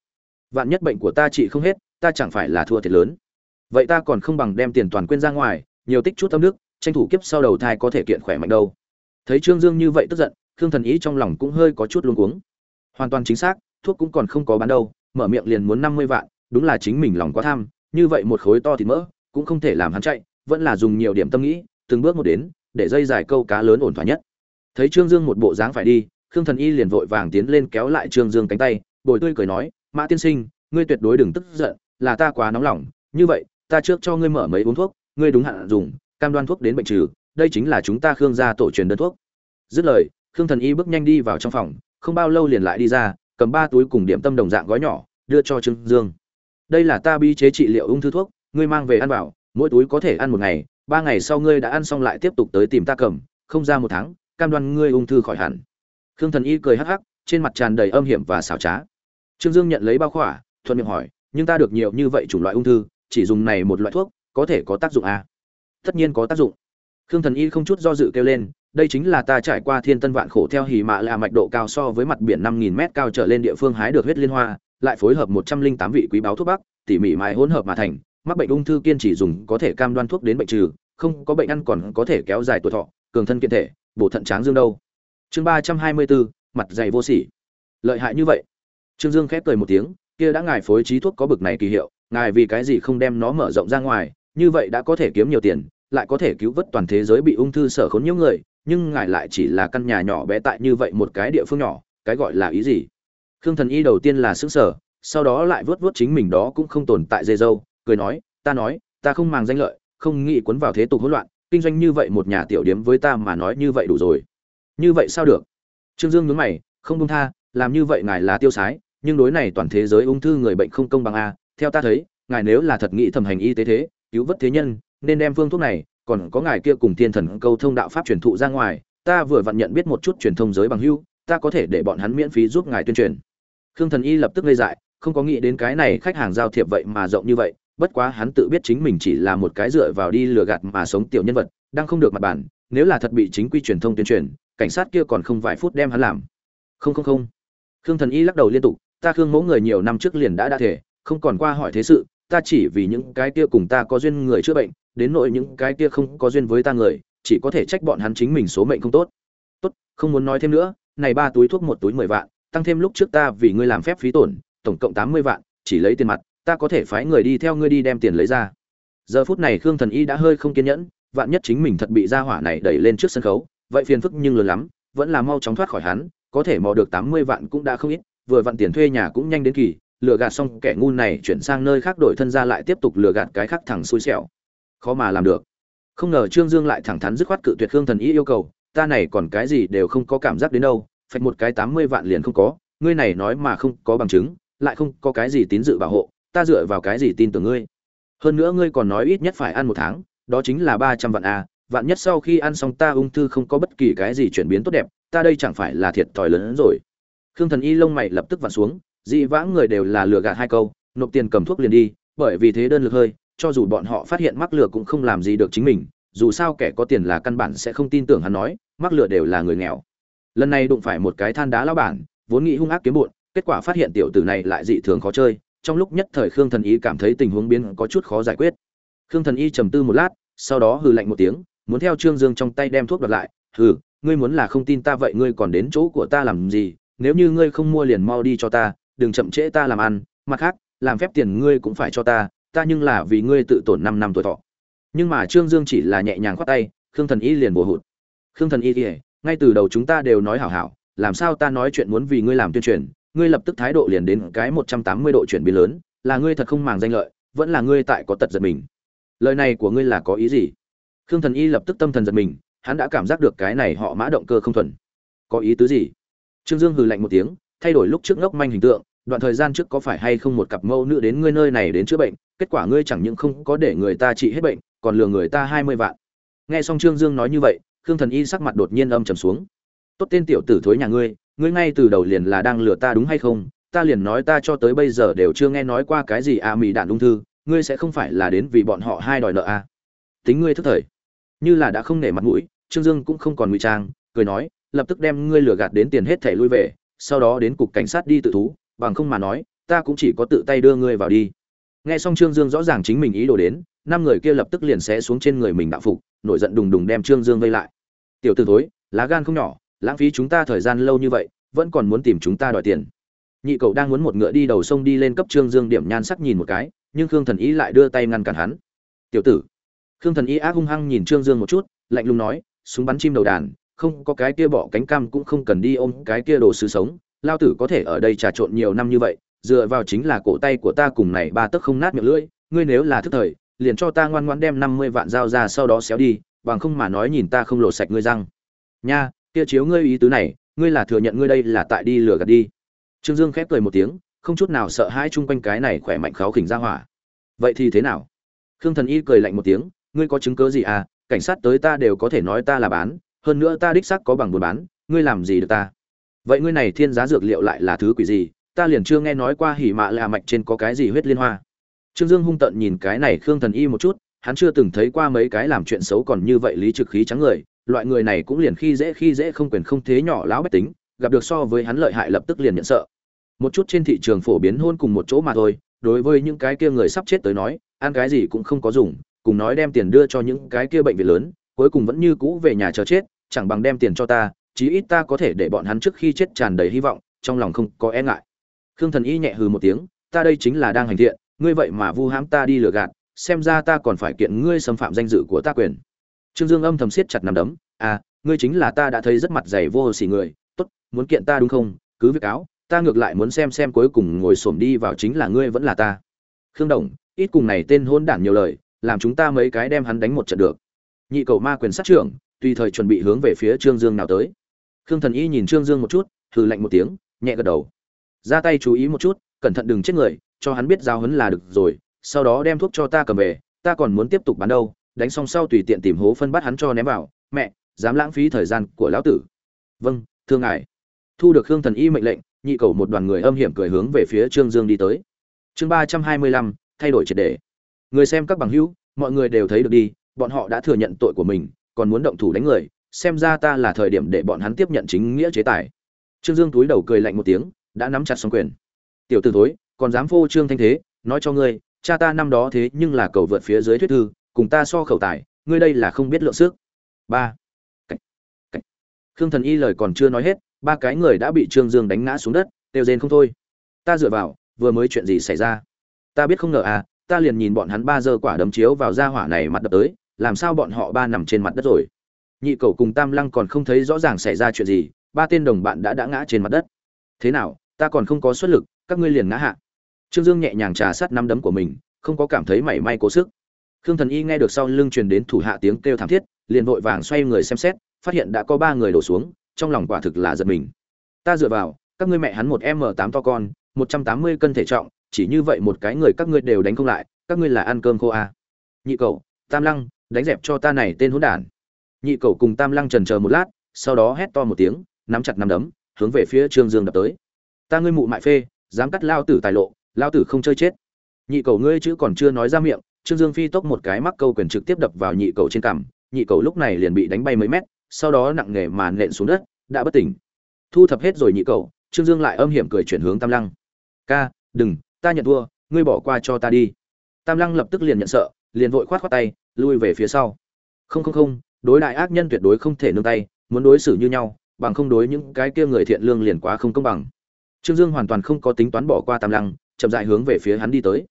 Vạn nhất bệnh của ta trị không hết, ta chẳng phải là thua thiệt lớn. Vậy ta còn không bằng đem tiền toàn quên ra ngoài, nhiều tích chút tâm đức tranh thủ kiếp sau đầu thai có thể kiện khỏe mạnh đâu. Thấy trương dương như vậy tức giận, khương thần ý trong lòng cũng hơi có chút luống cuống. Hoàn toàn chính xác, thuốc cũng còn không có bán đâu, mở miệng liền muốn năm mươi vạn, đúng là chính mình lòng quá tham, như vậy một khối to thịt mỡ, cũng không thể làm hắn chạy, vẫn là dùng nhiều điểm tâm nghĩ, từng bước một đến để dây dài câu cá lớn ổn thỏa nhất. Thấy trương dương một bộ dáng phải đi, khương thần y liền vội vàng tiến lên kéo lại trương dương cánh tay, bồi tươi cười nói, mã tiên sinh, ngươi tuyệt đối đừng tức giận, là ta quá nóng lòng. Như vậy, ta trước cho ngươi mở mấy uống thuốc, ngươi đúng hạn dùng, cam đoan thuốc đến bệnh trừ, đây chính là chúng ta khương gia tổ truyền đơn thuốc. Dứt lời, khương thần y bước nhanh đi vào trong phòng, không bao lâu liền lại đi ra, cầm ba túi cùng điểm tâm đồng dạng gói nhỏ, đưa cho trương dương. Đây là ta bi chế trị liệu ung thư thuốc, ngươi mang về ăn vào, mỗi túi có thể ăn một ngày ba ngày sau ngươi đã ăn xong lại tiếp tục tới tìm ta cầm, không ra một tháng, cam đoan ngươi ung thư khỏi hẳn. Khương thần y cười hắc hắc, trên mặt tràn đầy âm hiểm và xảo trá. Trương dương nhận lấy bao khỏa, thuận miệng hỏi, nhưng ta được nhiều như vậy chủng loại ung thư, chỉ dùng này một loại thuốc, có thể có tác dụng à? tất nhiên có tác dụng. Khương thần y không chút do dự kêu lên, đây chính là ta trải qua thiên tân vạn khổ theo hì mạ là mạch độ cao so với mặt biển năm nghìn mét cao trở lên địa phương hái được huyết liên hoa, lại phối hợp một trăm linh tám vị quý báo thuốc bắc, tỉ mỉ mãi hỗn hợp mà thành mắc bệnh ung thư kiên trì dùng có thể cam đoan thuốc đến bệnh trừ, không có bệnh ăn còn có thể kéo dài tuổi thọ, cường thân kiện thể, bổ thận tráng dương đâu. Chương ba trăm hai mươi bốn, mặt dày vô sỉ. Lợi hại như vậy. Trương dương khép cười một tiếng, kia đã ngài phối trí thuốc có bực này kỳ hiệu, ngài vì cái gì không đem nó mở rộng ra ngoài, như vậy đã có thể kiếm nhiều tiền, lại có thể cứu vớt toàn thế giới bị ung thư sở khốn nhiều người, nhưng ngài lại chỉ là căn nhà nhỏ bé tại như vậy một cái địa phương nhỏ, cái gọi là ý gì? Khương thần y đầu tiên là xứng sở sau đó lại vớt vớt chính mình đó cũng không tồn tại dây dâu cười nói, ta nói, ta không màng danh lợi, không nghĩ cuốn vào thế tục hỗn loạn, kinh doanh như vậy một nhà tiểu điếm với ta mà nói như vậy đủ rồi. Như vậy sao được? Trương dương nhướng mày, không công tha, làm như vậy ngài là tiêu sái, nhưng đối này toàn thế giới ung thư người bệnh không công bằng a theo ta thấy, ngài nếu là thật nghĩ thẩm hành y tế thế, cứu vớt thế nhân, nên đem phương thuốc này, còn có ngài kia cùng thiên thần câu thông đạo pháp truyền thụ ra ngoài, ta vừa vặn nhận biết một chút truyền thông giới bằng hưu ta có thể để bọn hắn miễn phí giúp ngài tuyên truyền. Khương thần y lập tức lây dại, không có nghĩ đến cái này khách hàng giao thiệp vậy mà rộng như vậy bất quá hắn tự biết chính mình chỉ là một cái dựa vào đi lừa gạt mà sống tiểu nhân vật, đang không được mặt bản, nếu là thật bị chính quy truyền thông tuyên truyền, cảnh sát kia còn không vài phút đem hắn làm. Không không không. Khương thần y lắc đầu liên tục, ta khương mẫu người nhiều năm trước liền đã đã thể, không còn qua hỏi thế sự, ta chỉ vì những cái kia cùng ta có duyên người chữa bệnh, đến nội những cái kia không có duyên với ta người, chỉ có thể trách bọn hắn chính mình số mệnh không tốt. Tốt, không muốn nói thêm nữa, này ba túi thuốc một túi mười vạn, tăng thêm lúc trước ta vì ngươi làm phép phí tổn, tổng cộng tám mươi vạn, chỉ lấy tiền mặt ta có thể phái người đi theo ngươi đi đem tiền lấy ra. Giờ phút này khương thần y đã hơi không kiên nhẫn, vạn nhất chính mình thật bị gia hỏa này đẩy lên trước sân khấu, vậy phiền phức nhưng lớn lắm, vẫn là mau chóng thoát khỏi hắn, có thể mò được tám mươi vạn cũng đã không ít, vừa vặn tiền thuê nhà cũng nhanh đến kỳ, lừa gạt xong kẻ ngu này chuyển sang nơi khác đổi thân ra lại tiếp tục lừa gạt cái khác thẳng xui xẻo. Khó mà làm được. Không ngờ trương dương lại thẳng thắn dứt khoát cự tuyệt khương thần y yêu cầu, ta này còn cái gì đều không có cảm giác đến đâu, phạch một cái tám mươi vạn liền không có, ngươi này nói mà không có bằng chứng, lại không có cái gì tín dự bảo hộ ta dựa vào cái gì tin tưởng ngươi hơn nữa ngươi còn nói ít nhất phải ăn một tháng, đó chính là ba trăm vạn a à. vạn nhất sau khi ăn xong ta ung thư không có bất kỳ cái gì chuyển biến tốt đẹp, ta đây chẳng phải là thiệt thòi lớn hơn rồi khương thần y lông mày lập tức vặn xuống, dị vãng người đều là lừa gạt hai câu, nộp tiền cầm thuốc liền đi, bởi vì thế đơn lực hơi, cho dù bọn họ phát hiện mắc lừa cũng không làm gì được chính mình, dù sao kẻ có tiền là căn bản sẽ không tin tưởng hắn nói, mắc lừa đều là người nghèo lần này đụng phải một cái than đá lao bản, vốn nghĩ hung ác kiếm bụn, kết quả phát hiện tiểu tử này lại dị thường khó chơi trong lúc nhất thời khương thần y cảm thấy tình huống biến có chút khó giải quyết. Khương thần y trầm tư một lát, sau đó hừ lạnh một tiếng, muốn theo trương dương trong tay đem thuốc đoạt lại. Hừ, ngươi muốn là không tin ta vậy ngươi còn đến chỗ của ta làm gì? Nếu như ngươi không mua liền mau đi cho ta, đừng chậm trễ ta làm ăn. Mặt khác, làm phép tiền ngươi cũng phải cho ta ta nhưng là vì ngươi tự tổn năm năm tuổi thọ. Nhưng mà trương dương chỉ là nhẹ nhàng khoát tay, khương thần y liền bồ hụt. Khương thần y kể ngay từ đầu chúng ta đều nói hảo hảo, làm sao ta nói chuyện muốn vì ngươi làm tuyên truyền? Ngươi lập tức thái độ liền đến cái một trăm tám mươi độ chuyển biến lớn, là ngươi thật không màng danh lợi, vẫn là ngươi tại có tật giật mình. Lời này của ngươi là có ý gì? Khương thần y lập tức tâm thần giật mình, hắn đã cảm giác được cái này họ mã động cơ không thuần. Có ý tứ gì? Trương dương hừ lạnh một tiếng, thay đổi lúc trước ngốc manh hình tượng, đoạn thời gian trước có phải hay không một cặp mâu nữ đến ngươi nơi này đến chữa bệnh, kết quả ngươi chẳng những không có để người ta trị hết bệnh, còn lừa người ta hai mươi vạn. Nghe xong trương dương nói như vậy, khương thần y sắc mặt đột nhiên âm trầm xuống. Tốt tên tiểu tử thối nhà ngươi ngươi ngay từ đầu liền là đang lừa ta đúng hay không? Ta liền nói ta cho tới bây giờ đều chưa nghe nói qua cái gì à mỹ đạn ung thư, ngươi sẽ không phải là đến vì bọn họ hai đòi nợ à? Tính ngươi thức thời. Như là đã không nể mặt mũi, trương dương cũng không còn ngụy trang, cười nói, lập tức đem ngươi lừa gạt đến tiền hết thẻ lui về, sau đó đến cục cảnh sát đi tự thú, bằng không mà nói, ta cũng chỉ có tự tay đưa ngươi vào đi. Nghe xong trương dương rõ ràng chính mình ý đồ đến, năm người kia lập tức liền xé xuống trên người mình đạo phục, nổi giận đùng đùng đem trương dương vây lại. Tiểu t ử thối, lá gan không nhỏ lãng phí chúng ta thời gian lâu như vậy, vẫn còn muốn tìm chúng ta đòi tiền. Nhị cậu đang muốn một ngựa đi đầu sông đi lên cấp trương dương điểm nhan sắc nhìn một cái, nhưng khương thần ý lại đưa tay ngăn cản hắn. Tiểu tử. Khương thần ý ác hung hăng nhìn trương dương một chút, lạnh lùng nói, súng bắn chim đầu đàn, không có cái kia bỏ cánh cam cũng không cần đi ôm cái kia đồ sứ sống, lao tử có thể ở đây trà trộn nhiều năm như vậy, dựa vào chính là cổ tay của ta cùng này ba tấc không nát miệng lưỡi, ngươi nếu là thức thời, liền cho ta ngoan ngoãn đem năm mươi vạn dao ra sau đó xéo đi, bằng không mà nói nhìn ta không lộ sạch ngươi răng. Nha kia chiếu ngươi ý tứ này, ngươi là thừa nhận ngươi đây là tại đi lừa gạt đi. Trương dương khép cười một tiếng, không chút nào sợ hãi chung quanh cái này khỏe mạnh kháo khỉnh ra hỏa. Vậy thì thế nào? Khương thần y cười lạnh một tiếng, ngươi có chứng cớ gì à? Cảnh sát tới ta đều có thể nói ta là bán, hơn nữa ta đích xác có bằng buôn bán, ngươi làm gì được ta? Vậy ngươi này thiên giá dược liệu lại là thứ quỷ gì? Ta liền chưa nghe nói qua hỉ mạ là mạch trên có cái gì huyết liên hoa. Trương dương hung tận nhìn cái này khương thần y một chút, hắn chưa từng thấy qua mấy cái làm chuyện xấu còn như vậy lý trực khí trắng người loại người này cũng liền khi dễ khi dễ không quyền không thế nhỏ lão bách tính, gặp được so với hắn lợi hại lập tức liền nhận sợ. Một chút trên thị trường phổ biến hôn cùng một chỗ mà thôi, đối với những cái kia người sắp chết tới nói, ăn cái gì cũng không có dùng, cùng nói đem tiền đưa cho những cái kia bệnh viện lớn, cuối cùng vẫn như cũ về nhà chờ chết, chẳng bằng đem tiền cho ta, chí ít ta có thể để bọn hắn trước khi chết tràn đầy hy vọng, trong lòng không có e ngại. Khương thần y nhẹ hừ một tiếng, ta đây chính là đang hành thiện, ngươi vậy mà vu hãm ta đi lừa gạt, xem ra ta còn phải kiện ngươi xâm phạm danh dự của ta quyền trương dương âm thầm siết chặt nằm đấm à ngươi chính là ta đã thấy rất mặt dày vô sỉ người, tốt, muốn kiện ta đúng không? Cứ việc áo, ta ngược lại muốn xem xem cuối cùng ngồi xổm đi vào chính là ngươi vẫn là ta. Khương đồng, ít cùng này tên hôn đản nhiều lời, làm chúng ta mấy cái đem hắn đánh một trận được. Nhị cầu ma quyền sát trưởng, tùy thời chuẩn bị hướng về phía trương dương nào tới. Khương thần y nhìn trương dương một chút, hừ lạnh một tiếng, nhẹ gật đầu. Ra tay chú ý một chút, cẩn thận đừng chết người, cho hắn biết giao hấn là được rồi, sau đó đem thuốc cho ta cầm về, ta còn muốn tiếp tục bán đâu đánh xong sau tùy tiện tìm hố phân bắt hắn cho ném vào. Mẹ, dám lãng phí thời gian của lão tử. Vâng thưa ngài. Thu được hương thần y mệnh lệnh, nhị cầu một đoàn người âm hiểm cười hướng về phía trương dương đi tới. Chương ba trăm hai mươi lăm, thay đổi triệt đề. Người xem các bằng hữu, mọi người đều thấy được đi, bọn họ đã thừa nhận tội của mình, còn muốn động thủ đánh người, xem ra ta là thời điểm để bọn hắn tiếp nhận chính nghĩa chế tài. Trương dương túi đầu cười lạnh một tiếng, đã nắm chặt xong quyền. Tiểu t ử thối, còn dám phô trương thanh thế, nói cho ngươi, cha ta năm đó thế nhưng là cầu vượt phía dưới thuyết thư cùng ta so khẩu tài, ngươi đây là không biết lượng sức. Ba. Cách. Cách. khương thần y lời còn chưa nói hết, ba cái người đã bị trương dương đánh ngã xuống đất đều rên không thôi. Ta dựa vào, vừa mới chuyện gì xảy ra? Ta biết không ngờ à ta liền nhìn bọn hắn ba giờ quả đấm chiếu vào ra hỏa này mặt đập tới, làm sao bọn họ ba nằm trên mặt đất rồi? Nhị cầu cùng tam lăng còn không thấy rõ ràng xảy ra chuyện gì, ba tên đồng bạn đã đã ngã trên mặt đất. Thế nào, ta còn không có xuất lực, các ngươi liền ngã hạ. Trương dương nhẹ nhàng trà sát năm đấm của mình, không có cảm thấy mảy may cố sức khương thần y nghe được sau lưng truyền đến thủ hạ tiếng kêu thảm thiết, liền vội vàng xoay người xem xét, phát hiện đã có ba người đổ xuống, trong lòng quả thực là giật mình. Ta dựa vào, các ngươi mẹ hắn một m tám to con, một trăm tám mươi cân thể trọng, chỉ như vậy một cái người các ngươi đều đánh không lại, các ngươi là ăn cơm khô à. nhị cầu tam lăng, đánh dẹp cho ta này tên hỗn đản. Nhị cầu cùng tam lăng trần chờ một lát, sau đó hét to một tiếng, nắm chặt nắm đấm, hướng về phía trương dương đập tới. Ta ngươi mụ mại phê, dám cắt lao tử tài lộ, lao tử không chơi chết. Nhị cầu ngươi chữ còn chưa nói ra miệng trương dương phi tốc một cái mắc câu quyền trực tiếp đập vào nhị cầu trên cằm, nhị cầu lúc này liền bị đánh bay mấy mét, sau đó nặng nề mà nện xuống đất, đã bất tỉnh. Thu thập hết rồi nhị cầu, trương dương lại âm hiểm cười chuyển hướng tam lăng. Ca, đừng, ta nhận thua, ngươi bỏ qua cho ta đi. Tam lăng lập tức liền nhận sợ, liền vội khoát khoát tay, lui về phía sau. Không không không, đối đại ác nhân tuyệt đối không thể nương tay, muốn đối xử như nhau, bằng không đối những cái kia người thiện lương liền quá không công bằng. Trương dương hoàn toàn không có tính toán bỏ qua tam lăng, chậm rãi hướng về phía hắn đi tới.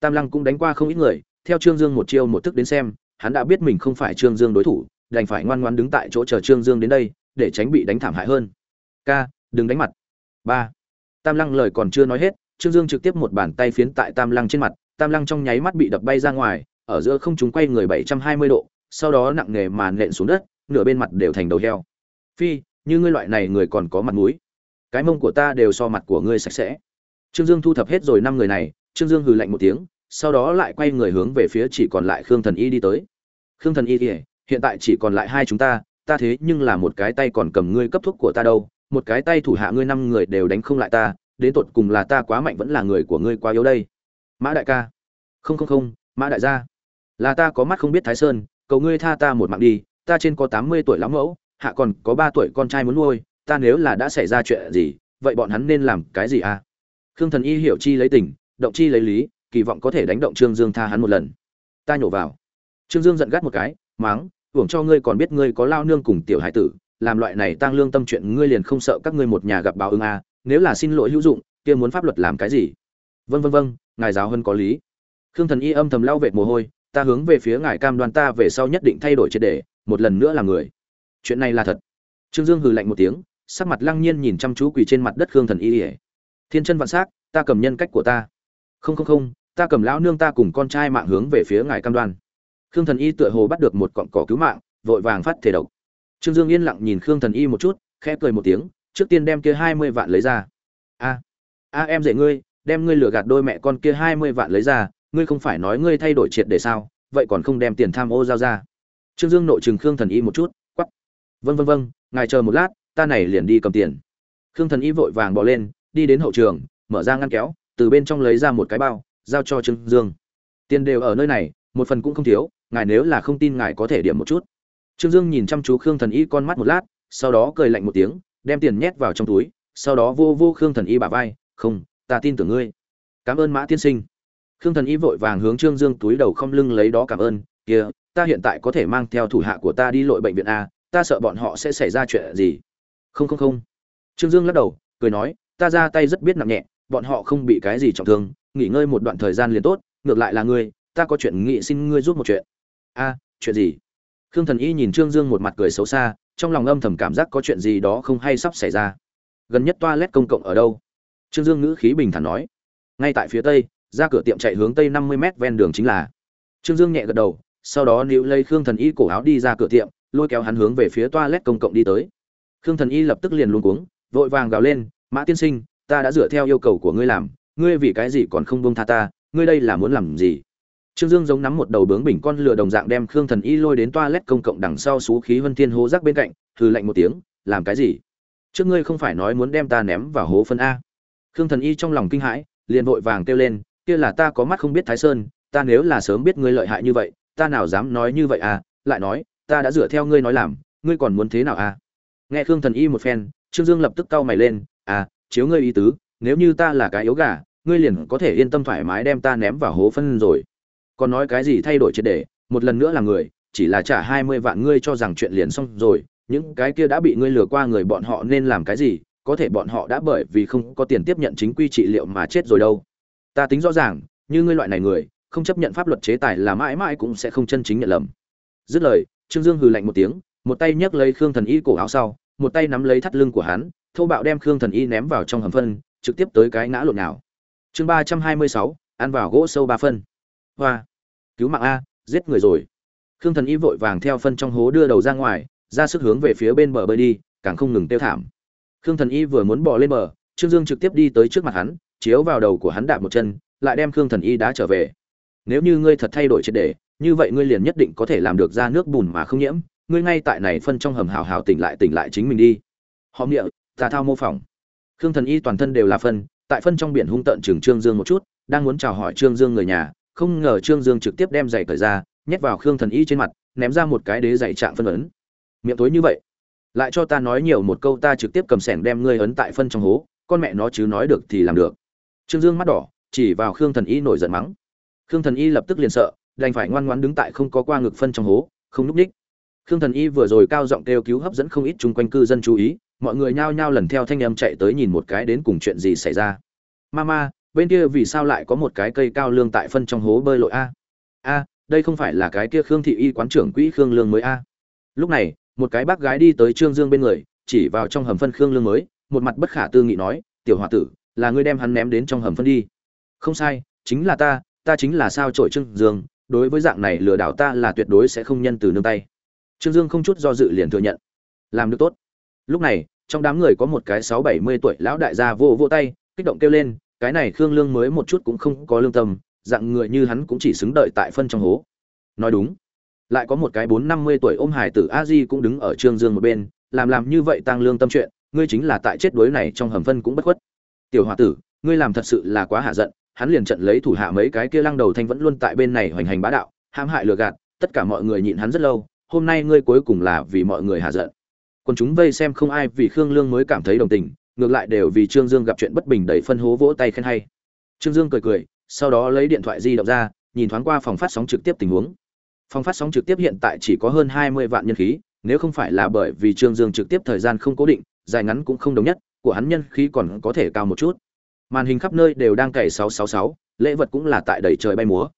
Tam lăng cũng đánh qua không ít người theo trương dương một chiêu một thức đến xem, hắn đã biết mình không phải trương dương đối thủ, đành phải ngoan ngoan đứng tại chỗ chờ trương dương đến đây, để tránh bị đánh thảm hại hơn. Ca, đừng đánh mặt. Ba. Tam lăng lời còn chưa nói hết, trương dương trực tiếp một bàn tay phiến tại tam lăng trên mặt, tam lăng trong nháy mắt bị đập bay ra ngoài, ở giữa không chúng quay người bảy trăm hai mươi độ, sau đó nặng nề mà nện xuống đất, nửa bên mặt đều thành đầu heo. Phi, như ngươi loại này người còn có mặt mũi. Cái mông của ta đều so mặt của ngươi sạch sẽ. Trương dương thu thập hết rồi năm người này, trương dương hừ lạnh một tiếng sau đó lại quay người hướng về phía chỉ còn lại khương thần y đi tới. Khương thần y kìa, hiện tại chỉ còn lại hai chúng ta ta thế nhưng là một cái tay còn cầm ngươi cấp thuốc của ta đâu, một cái tay thủ hạ ngươi năm người đều đánh không lại ta, đến tột cùng là ta quá mạnh vẫn là người của ngươi quá yếu đây. Mã đại ca. Không không không, mã đại gia. Là ta có mắt không biết thái sơn, cầu ngươi tha ta một mạng đi, ta trên có tám mươi tuổi lắm mẫu, hạ còn có ba tuổi con trai muốn nuôi, ta nếu là đã xảy ra chuyện gì, vậy bọn hắn nên làm cái gì à? Khương thần y hiểu chi lấy tình, động chi lấy lý kỳ vọng có thể đánh động trương dương tha hắn một lần. Ta nhổ vào. Trương dương giận gắt một cái máng hưởng cho ngươi còn biết ngươi có lao nương cùng tiểu hải tử làm loại này tăng lương tâm chuyện ngươi liền không sợ các ngươi một nhà gặp báo ứng à, nếu là xin lỗi hữu dụng kia muốn pháp luật làm cái gì? Vân vân vân ngài giáo hơn có lý. Khương thần y âm thầm lau vệt mồ hôi ta hướng về phía ngài cam đoan ta về sau nhất định thay đổi triệt để một lần nữa là người. Chuyện này là thật. Trương dương hừ lạnh một tiếng sắc mặt lăng nhiên nhìn chăm chú quỳ trên mặt đất khương thần y ỉa thiên chân vạn s á c ta cầm nhân cách của ta. Không không không ta cầm lão nương ta cùng con trai mạng hướng về phía ngài cam đoan. Khương thần y tựa hồ bắt được một cọn cỏ cứu mạng, vội vàng phát thể độc. Trương dương yên lặng nhìn khương thần y một chút, khẽ cười một tiếng, trước tiên đem kia hai mươi vạn lấy ra. A a em dạy ngươi, đem ngươi lừa gạt đôi mẹ con kia hai mươi vạn lấy ra, ngươi không phải nói ngươi thay đổi triệt để sao, vậy còn không đem tiền tham ô giao ra. Trương dương nội chừng khương thần y một chút quắp vân vân vân ngài chờ một lát, ta này liền đi cầm tiền. Khương thần y vội vàng bỏ lên, đi đến hậu trường, mở ra ngăn kéo, từ bên trong lấy ra một cái bao giao cho trương dương. Tiền đều ở nơi này, một phần cũng không thiếu, ngài nếu là không tin ngài có thể điểm một chút. Trương dương nhìn chăm chú khương thần y con mắt một lát, sau đó cười lạnh một tiếng, đem tiền nhét vào trong túi, sau đó vô vô khương thần y bả vai, không, ta tin tưởng ngươi. Cảm ơn mã tiên sinh. Khương thần y vội vàng hướng trương dương túi đầu không lưng lấy đó cảm ơn kia ta hiện tại có thể mang theo thủ hạ của ta đi lội bệnh viện a, ta sợ bọn họ sẽ xảy ra chuyện gì? Không không không. Trương dương lắc đầu, cười nói, ta ra tay rất biết nặng nhẹ, bọn họ không bị cái gì trọng thương nghỉ ngơi một đoạn thời gian liền tốt, ngược lại là ngươi, ta có chuyện nghị xin ngươi giúp một chuyện. A, chuyện gì? Khương thần y nhìn trương dương một mặt cười xấu xa, trong lòng âm thầm cảm giác có chuyện gì đó không hay sắp xảy ra. Gần nhất toilet công cộng ở đâu? Trương dương ngữ khí bình thản nói. Ngay tại phía tây, ra cửa tiệm chạy hướng tây năm mươi m ven đường chính là. Trương dương nhẹ gật đầu, sau đó níu lấy khương thần y cổ áo đi ra cửa tiệm, lôi kéo hắn hướng về phía toilet công cộng đi tới. Khương thần y lập tức liền luống cuống, vội vàng gào lên, mã tiên sinh, ta đã dựa theo yêu cầu của ngươi làm ngươi vì cái gì còn không buông tha ta, ngươi đây là muốn làm gì? Trương dương giống nắm một đầu bướng bình con lừa đồng dạng đem khương thần y lôi đến toilet công cộng đằng sau xú khí vân thiên hố rác bên cạnh, hừ lạnh một tiếng, làm cái gì? Trước ngươi không phải nói muốn đem ta ném vào hố phân a. Khương thần y trong lòng kinh hãi, liền vội vàng kêu lên, kia là ta có mắt không biết thái sơn, ta nếu là sớm biết ngươi lợi hại như vậy, ta nào dám nói như vậy à lại nói, ta đã dựa theo ngươi nói làm, ngươi còn muốn thế nào à nghe khương thần y một phen, trương dương lập tức cau mày lên à chiếu ngươi ý tứ, nếu như ta là cái yếu gà ngươi liền có thể yên tâm thoải mái đem ta ném vào hố phân rồi. Còn nói cái gì thay đổi triệt để, một lần nữa là người, chỉ là trả hai mươi vạn ngươi cho rằng chuyện liền xong rồi, những cái kia đã bị ngươi lừa qua người bọn họ nên làm cái gì, có thể bọn họ đã bởi vì không có tiền tiếp nhận chính quy trị liệu mà chết rồi đâu. Ta tính rõ ràng, như ngươi loại này người, không chấp nhận pháp luật chế tài là mãi mãi cũng sẽ không chân chính nhận lầm. Dứt lời, trương dương hừ lạnh một tiếng, một tay nhấc lấy khương thần y cổ áo sau, một tay nắm lấy thắt lưng của hắn, thô bạo đem khương thần y ném vào trong hầm phân, trực tiếp tới cái ngã lộn nào chương ba trăm hai mươi sáu ăn vào gỗ sâu ba phân. Hoa. Cứu mạng a giết người rồi. Khương thần y vội vàng theo phân trong hố đưa đầu ra ngoài ra sức hướng về phía bên bờ bơi đi càng không ngừng tiêu thảm. Khương thần y vừa muốn bỏ lên bờ trương dương trực tiếp đi tới trước mặt hắn chiếu vào đầu của hắn đạp một chân lại đem khương thần y đá trở về. Nếu như ngươi thật thay đổi triệt đề, như vậy ngươi liền nhất định có thể làm được ra nước bùn mà không nhiễm ngươi ngay tại này phân trong hầm hào hào tỉnh lại tỉnh lại chính mình đi. Họ nghĩa ta thao mô phỏng. Khương thần y toàn thân đều là phân tại phân trong biển hung tận chừng trương dương một chút, đang muốn chào hỏi trương dương người nhà, không ngờ trương dương trực tiếp đem giày cởi ra, nhét vào khương thần y trên mặt, ném ra một cái đế giày trạng phân ấn. Miệng tối như vậy, lại cho ta nói nhiều một câu ta trực tiếp cầm sẻng đem ngươi ấn tại phân trong hố, con mẹ nó chứ nói được thì làm được. Trương dương mắt đỏ, chỉ vào khương thần y nổi giận mắng. Khương thần y lập tức liền sợ, đành phải ngoan ngoãn đứng tại không có qua ngực phân trong hố, không núp ních khương thần y vừa rồi cao giọng kêu cứu hấp dẫn không ít chung quanh cư dân chú ý mọi người nhao nhao lần theo thanh âm chạy tới nhìn một cái đến cùng chuyện gì xảy ra. Mama, bên kia vì sao lại có một cái cây cao lương tại phân trong hố bơi lội a? A, đây không phải là cái kia khương thị y quán trưởng quỹ khương lương mới a? Lúc này, một cái bác gái đi tới trương dương bên người, chỉ vào trong hầm phân khương lương mới, một mặt bất khả tư nghị nói, tiểu h o a tử, là ngươi đem hắn ném đến trong hầm phân đi. Không sai, chính là ta ta chính là sao trội trương dương, đối với dạng này lừa đảo ta là tuyệt đối sẽ không nhân từ nương tay. Trương dương không chút do dự liền thừa nhận. Làm được tốt lúc này, trong đám người có một cái sáu bảy mươi tuổi lão đại gia vô vô tay, kích động kêu lên, cái này khương lương mới một chút cũng không có lương tâm, dạng người như hắn cũng chỉ xứng đợi tại phân trong hố. Nói đúng, lại có một cái bốn năm mươi tuổi ôm hải tử a di cũng đứng ở trương dương một bên, làm làm như vậy tăng lương tâm chuyện, ngươi chính là tại chết đuối này trong hầm phân cũng bất khuất. Tiểu h tử, ngươi làm thật sự là quá hạ giận, hắn liền trận lấy thủ hạ mấy cái kia lăng đầu thanh vẫn luôn tại bên này hoành hành bá đạo, hãm hại lừa gạt, tất cả mọi người nhịn hắn rất lâu, hôm nay ngươi cuối cùng là vì mọi người hạ giận còn chúng vây xem không ai vì khương lương mới cảm thấy đồng tình ngược lại đều vì trương dương gặp chuyện bất bình đẩy phân hố vỗ tay khen hay. Trương dương cười cười sau đó lấy điện thoại di động ra nhìn thoáng qua phòng phát sóng trực tiếp tình huống. Phòng phát sóng trực tiếp hiện tại chỉ có hơn hai mươi vạn nhân khí nếu không phải là bởi vì trương dương trực tiếp thời gian không cố định dài ngắn cũng không đồng nhất của hắn nhân khí còn có thể cao một chút. Màn hình khắp nơi đều đang cày 666, lễ vật cũng là tại đầy trời bay múa.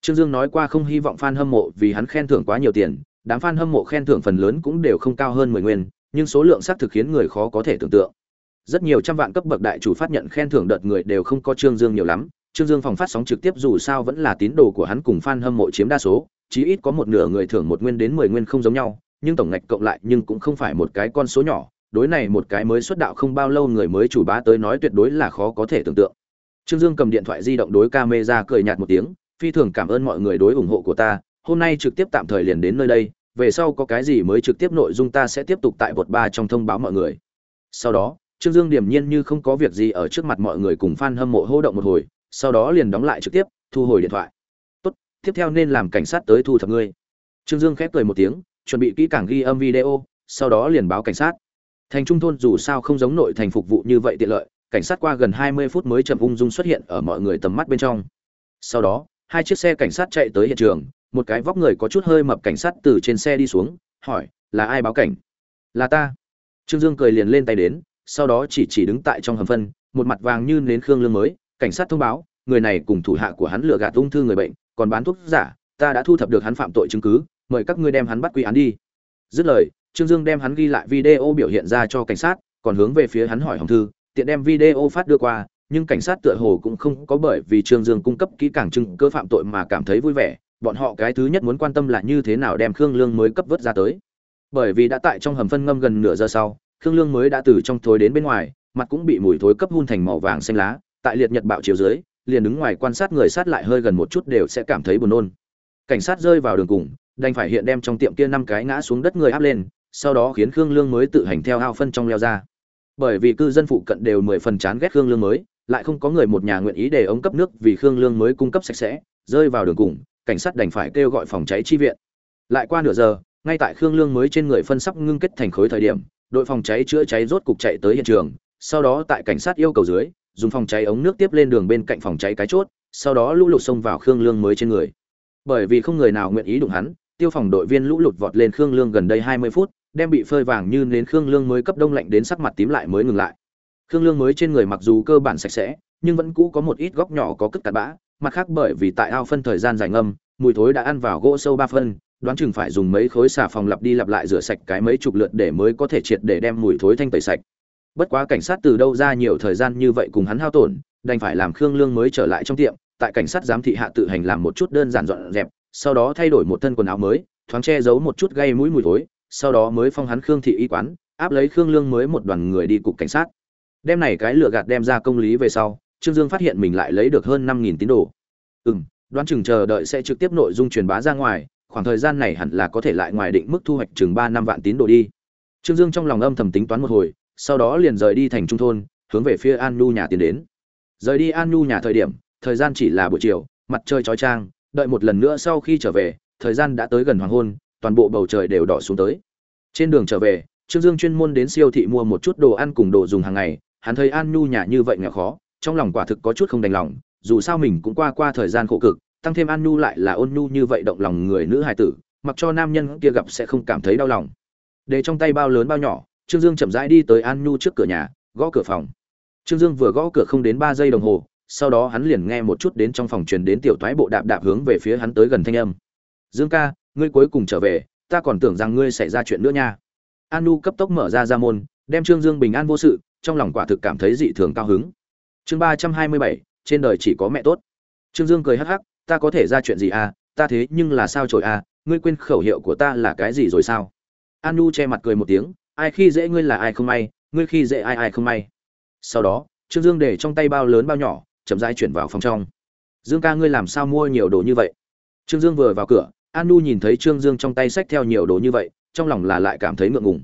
Trương Dương nói qua không hy vọng fan hâm mộ vì hắn khen thưởng quá nhiều tiền, đám fan hâm mộ khen thưởng phần lớn cũng đều không cao hơn 10 nguyên, nhưng số lượng xác thực khiến người khó có thể tưởng tượng. Rất nhiều trăm vạn cấp bậc đại chủ phát nhận khen thưởng đợt người đều không có Trương Dương nhiều lắm, Trương Dương phòng phát sóng trực tiếp dù sao vẫn là tín đồ của hắn cùng fan hâm mộ chiếm đa số, chí ít có một nửa người thưởng một nguyên đến 10 nguyên không giống nhau, nhưng tổng ngạch cộng lại nhưng cũng không phải một cái con số nhỏ, đối này một cái mới xuất đạo không bao lâu người mới chủ bá tới nói tuyệt đối là khó có thể tưởng tượng. Trương Dương cầm điện thoại di động đối camera cười nhạt một tiếng, phi thường cảm ơn mọi người đối ủng hộ của ta, hôm nay trực tiếp tạm thời liền đến nơi đây, về sau có cái gì mới trực tiếp nội dung ta sẽ tiếp tục tại vượt ba trong thông báo mọi người. Sau đó, Trương Dương điềm nhiên như không có việc gì ở trước mặt mọi người cùng fan hâm mộ hô động một hồi, sau đó liền đóng lại trực tiếp, thu hồi điện thoại. Tốt, tiếp theo nên làm cảnh sát tới thu thập ngươi. Trương Dương khép cười một tiếng, chuẩn bị kỹ càng ghi âm video, sau đó liền báo cảnh sát. Thành trung thôn dù sao không giống nội thành phục vụ như vậy tiện lợi, cảnh sát qua gần 20 phút mới chậm ung dung xuất hiện ở mọi người tầm mắt bên trong. Sau đó, hai chiếc xe cảnh sát chạy tới hiện trường, một cái vóc người có chút hơi mập cảnh sát từ trên xe đi xuống, hỏi, là ai báo cảnh? Là ta. Trương Dương cười liền lên tay đến, sau đó chỉ chỉ đứng tại trong hầm phân, một mặt vàng như nến khương lương mới, cảnh sát thông báo, người này cùng thủ hạ của hắn lừa gạt ung thư người bệnh, còn bán thuốc giả, ta đã thu thập được hắn phạm tội chứng cứ, mời các ngươi đem hắn bắt quy án đi. Dứt lời, Trương Dương đem hắn ghi lại video biểu hiện ra cho cảnh sát, còn hướng về phía hắn hỏi Hồng Thư, tiện đem video phát đưa qua, nhưng cảnh sát tựa hồ cũng không có bởi vì Trương Dương cung cấp kỹ càng chứng cơ phạm tội mà cảm thấy vui vẻ, bọn họ cái thứ nhất muốn quan tâm là như thế nào đem Khương Lương mới cấp vớt ra tới. Bởi vì đã tại trong hầm phân ngâm gần nửa giờ sau, Khương Lương mới đã từ trong thối đến bên ngoài, mặt cũng bị mùi thối cấp hun thành màu vàng xanh lá, tại liệt nhật bạo chiếu dưới, liền đứng ngoài quan sát người sát lại hơi gần một chút đều sẽ cảm thấy buồn nôn. Cảnh sát rơi vào đường cùng, đành phải hiện đem trong tiệm kia năm cái ngã xuống đất người áp lên, sau đó khiến Khương Lương mới tự hành theo ao phân trong leo ra. Bởi vì cư dân phụ cận đều mười phần chán ghét Khương Lương mới, lại không có người một nhà nguyện ý để ống cấp nước vì Khương Lương mới cung cấp sạch sẽ, rơi vào đường cùng, cảnh sát đành phải kêu gọi phòng cháy chi viện. Lại qua nửa giờ, ngay tại Khương Lương mới trên người phân sắp ngưng kết thành khối thời điểm, đội phòng cháy chữa cháy rốt cục chạy tới hiện trường, sau đó tại cảnh sát yêu cầu dưới, dùng phòng cháy ống nước tiếp lên đường bên cạnh phòng cháy cái chốt, sau đó lũ lụt xông vào Khương Lương mới trên người. Bởi vì không người nào nguyện ý đụng hắn, tiêu phòng đội viên lũ lụt vọt lên Khương Lương gần đây 20 phút, đem bị phơi vàng như nến Khương Lương mới cấp đông lạnh đến sắc mặt tím lại mới ngừng lại. Khương Lương mới trên người mặc dù cơ bản sạch sẽ, nhưng vẫn cũ có một ít góc nhỏ có cất cặn bã, mặt khác bởi vì tại ao phân thời gian dài ngâm, mùi thối đã ăn vào gỗ sâu ba phân, đoán chừng phải dùng mấy khối xà phòng lặp đi lặp lại rửa sạch cái mấy chục lượt để mới có thể triệt để đem mùi thối thanh tẩy sạch. Bất quá cảnh sát từ đâu ra nhiều thời gian như vậy cùng hắn hao tổn, đành phải làm Khương Lương mới trở lại trong tiệm, tại cảnh sát giám thị hạ tự hành làm một chút đơn giản dọn dẹp, sau đó thay đổi một thân quần áo mới, thoáng che giấu một chút gây mũi mùi thối, sau đó mới phong hắn Khương thị y quán, áp lấy Khương Lương mới một đoàn người đi cục cảnh sát. Đem này cái lựa gạt đem ra công lý về sau, Trương Dương phát hiện mình lại lấy được hơn 5000 tín đồ. Ừm, đoán chừng chờ đợi sẽ trực tiếp nội dung truyền bá ra ngoài, khoảng thời gian này hẳn là có thể lại ngoài định mức thu hoạch chừng 3 năm vạn tín đồ đi. Trương Dương trong lòng âm thầm tính toán một hồi, sau đó liền rời đi thành trung thôn, hướng về phía An Nhu nhà tiến đến. Rời đi An Nhu nhà thời điểm, thời gian chỉ là buổi chiều, mặt trời chói chang, đợi một lần nữa sau khi trở về, thời gian đã tới gần hoàng hôn, toàn bộ bầu trời đều đỏ xuống tới. Trên đường trở về, Trương Dương chuyên môn đến siêu thị mua một chút đồ ăn cùng đồ dùng hàng ngày, hắn thấy An Nhu nhà như vậy nghèo khó, trong lòng quả thực có chút không đành lòng, dù sao mình cũng qua qua thời gian khổ cực, tăng thêm An Nhu lại là ôn nhu như vậy động lòng người nữ hài tử, mặc cho nam nhân kia gặp sẽ không cảm thấy đau lòng. Để trong tay bao lớn bao nhỏ, Trương Dương chậm rãi đi tới An Nhu trước cửa nhà, gõ cửa phòng. Trương Dương vừa gõ cửa không đến ba giây đồng hồ, sau đó hắn liền nghe một chút đến trong phòng truyền đến tiểu Thoái bộ đạp đạp hướng về phía hắn tới gần thanh âm. "Dương ca, ngươi cuối cùng trở về, ta còn tưởng rằng ngươi xảy ra chuyện nữa nha." An Nu cấp tốc mở ra ra môn, đem Trương Dương bình an vô sự, trong lòng quả thực cảm thấy dị thường cao hứng. Chương ba trăm hai mươi bảy, trên đời chỉ có mẹ tốt. Trương Dương cười hắc hắc, ta có thể ra chuyện gì à, ta thế nhưng là sao trời à, ngươi quên khẩu hiệu của ta là cái gì rồi sao? An Nhu che mặt cười một tiếng, ai khi dễ ngươi là ai không may, ngươi khi dễ ai ai không may. Sau đó, Trương Dương để trong tay bao lớn bao nhỏ, chậm rãi chuyển vào phòng trong. Dương ca ngươi làm sao mua nhiều đồ như vậy? Trương Dương vừa vào cửa, An Nhu nhìn thấy Trương Dương trong tay xách theo nhiều đồ như vậy, trong lòng là lại cảm thấy ngượng ngùng.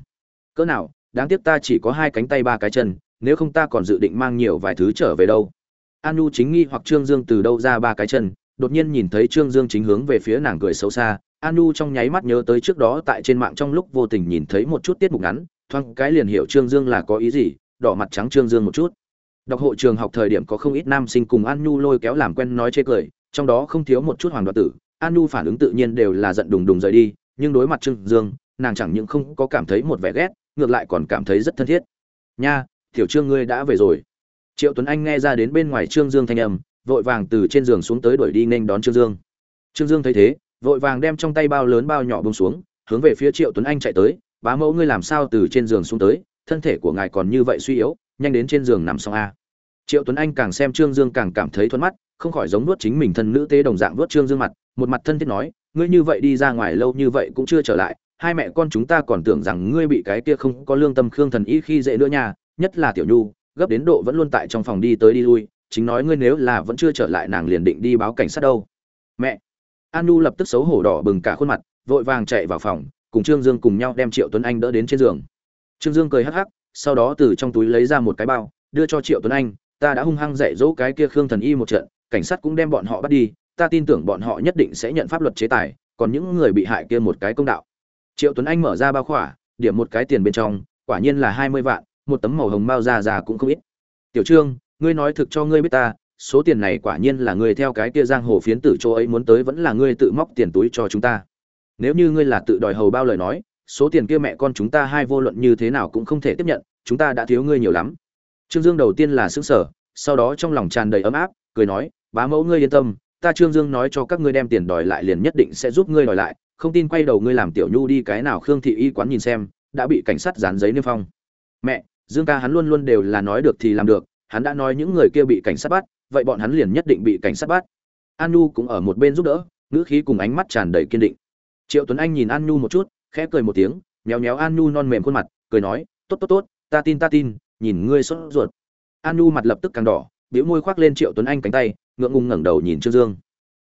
Cỡ nào, đáng tiếc ta chỉ có hai cánh tay ba cái chân, nếu không ta còn dự định mang nhiều vài thứ trở về đâu. An Nhu chính nghi hoặc Trương Dương từ đâu ra ba cái chân, đột nhiên nhìn thấy Trương Dương chính hướng về phía nàng cười xấu xa, An Nhu trong nháy mắt nhớ tới trước đó tại trên mạng trong lúc vô tình nhìn thấy một chút tiết mục ngắn, thoáng cái liền hiểu Trương Dương là có ý gì, đỏ mặt trắng Trương Dương một chút. Đọc hộ trường học thời điểm có không ít nam sinh cùng An Nhu lôi kéo làm quen nói chê cười, trong đó không thiếu một chút hoàng đoạt tử, An Nhu phản ứng tự nhiên đều là giận đùng đùng rời đi, nhưng đối mặt Trương Dương, nàng chẳng những không có cảm thấy một vẻ ghét, ngược lại còn cảm thấy rất thân thiết. "Nha, tiểu Trương ngươi đã về rồi." Triệu Tuấn Anh nghe ra đến bên ngoài Trương Dương thanh âm, vội vàng từ trên giường xuống tới đuổi đi nên đón Trương Dương. trương dương thấy thế vội vàng đem trong tay bao lớn bao nhỏ bông xuống hướng về phía triệu tuấn anh chạy tới bá mẫu ngươi làm sao từ trên giường xuống tới thân thể của ngài còn như vậy suy yếu nhanh đến trên giường nằm xong a triệu tuấn anh càng xem trương dương càng cảm thấy thuận mắt không khỏi giống nuốt chính mình thân nữ tế đồng dạng nuốt trương dương mặt một mặt thân thiết nói ngươi như vậy đi ra ngoài lâu như vậy cũng chưa trở lại hai mẹ con chúng ta còn tưởng rằng ngươi bị cái kia không có lương tâm khương thần ý khi dễ nữa nha nhất là tiểu nhu, gấp đến độ vẫn luôn tại trong phòng đi tới đi lui, chính nói ngươi nếu là vẫn chưa trở lại nàng liền định đi báo cảnh sát đâu. Mẹ! An nu lập tức xấu hổ đỏ bừng cả khuôn mặt, vội vàng chạy vào phòng, cùng trương dương cùng nhau đem triệu tuấn anh đỡ đến trên giường. Trương dương cười hắc hắc, sau đó từ trong túi lấy ra một cái bao, đưa cho triệu tuấn anh, ta đã hung hăng dạy dỗ cái kia khương thần y một trận, cảnh sát cũng đem bọn họ bắt đi, ta tin tưởng bọn họ nhất định sẽ nhận pháp luật chế tài, còn những người bị hại kia một cái công đạo. Triệu tuấn anh mở ra bao khỏa, điểm một cái tiền bên trong, quả nhiên là hai mươi vạn một tấm màu hồng bao già già cũng không ít. Tiểu trương, ngươi nói thực cho ngươi biết ta, số tiền này quả nhiên là ngươi theo cái kia giang hồ phiến tử chỗ ấy muốn tới vẫn là ngươi tự móc tiền túi cho chúng ta. Nếu như ngươi là tự đòi hầu bao lời nói, số tiền kia mẹ con chúng ta hai vô luận như thế nào cũng không thể tiếp nhận, chúng ta đã thiếu ngươi nhiều lắm. Trương dương đầu tiên là xứng sở sau đó trong lòng tràn đầy ấm áp, cười nói, bá mẫu ngươi yên tâm, ta trương dương nói cho các ngươi đem tiền đòi lại liền nhất định sẽ giúp ngươi đòi lại, không tin quay đầu ngươi làm tiểu nhu đi cái nào khương thị y quán nhìn xem, đã bị cảnh sát dán giấy niêm phong. Mẹ dương ca hắn luôn luôn đều là nói được thì làm được, hắn đã nói những người kia bị cảnh sát bắt, vậy bọn hắn liền nhất định bị cảnh sát bắt. An nhu cũng ở một bên giúp đỡ, ngữ khí cùng ánh mắt tràn đầy kiên định. Triệu tuấn anh nhìn an nhu một chút, khẽ cười một tiếng, méo méo an nhu non mềm khuôn mặt, cười nói, tốt tốt tốt, ta tin ta tin, nhìn ngươi sốt ruột. An nhu mặt lập tức càng đỏ, bĩu môi khoác lên triệu tuấn anh cánh tay, ngượng ngùng ngẩng đầu nhìn trương dương.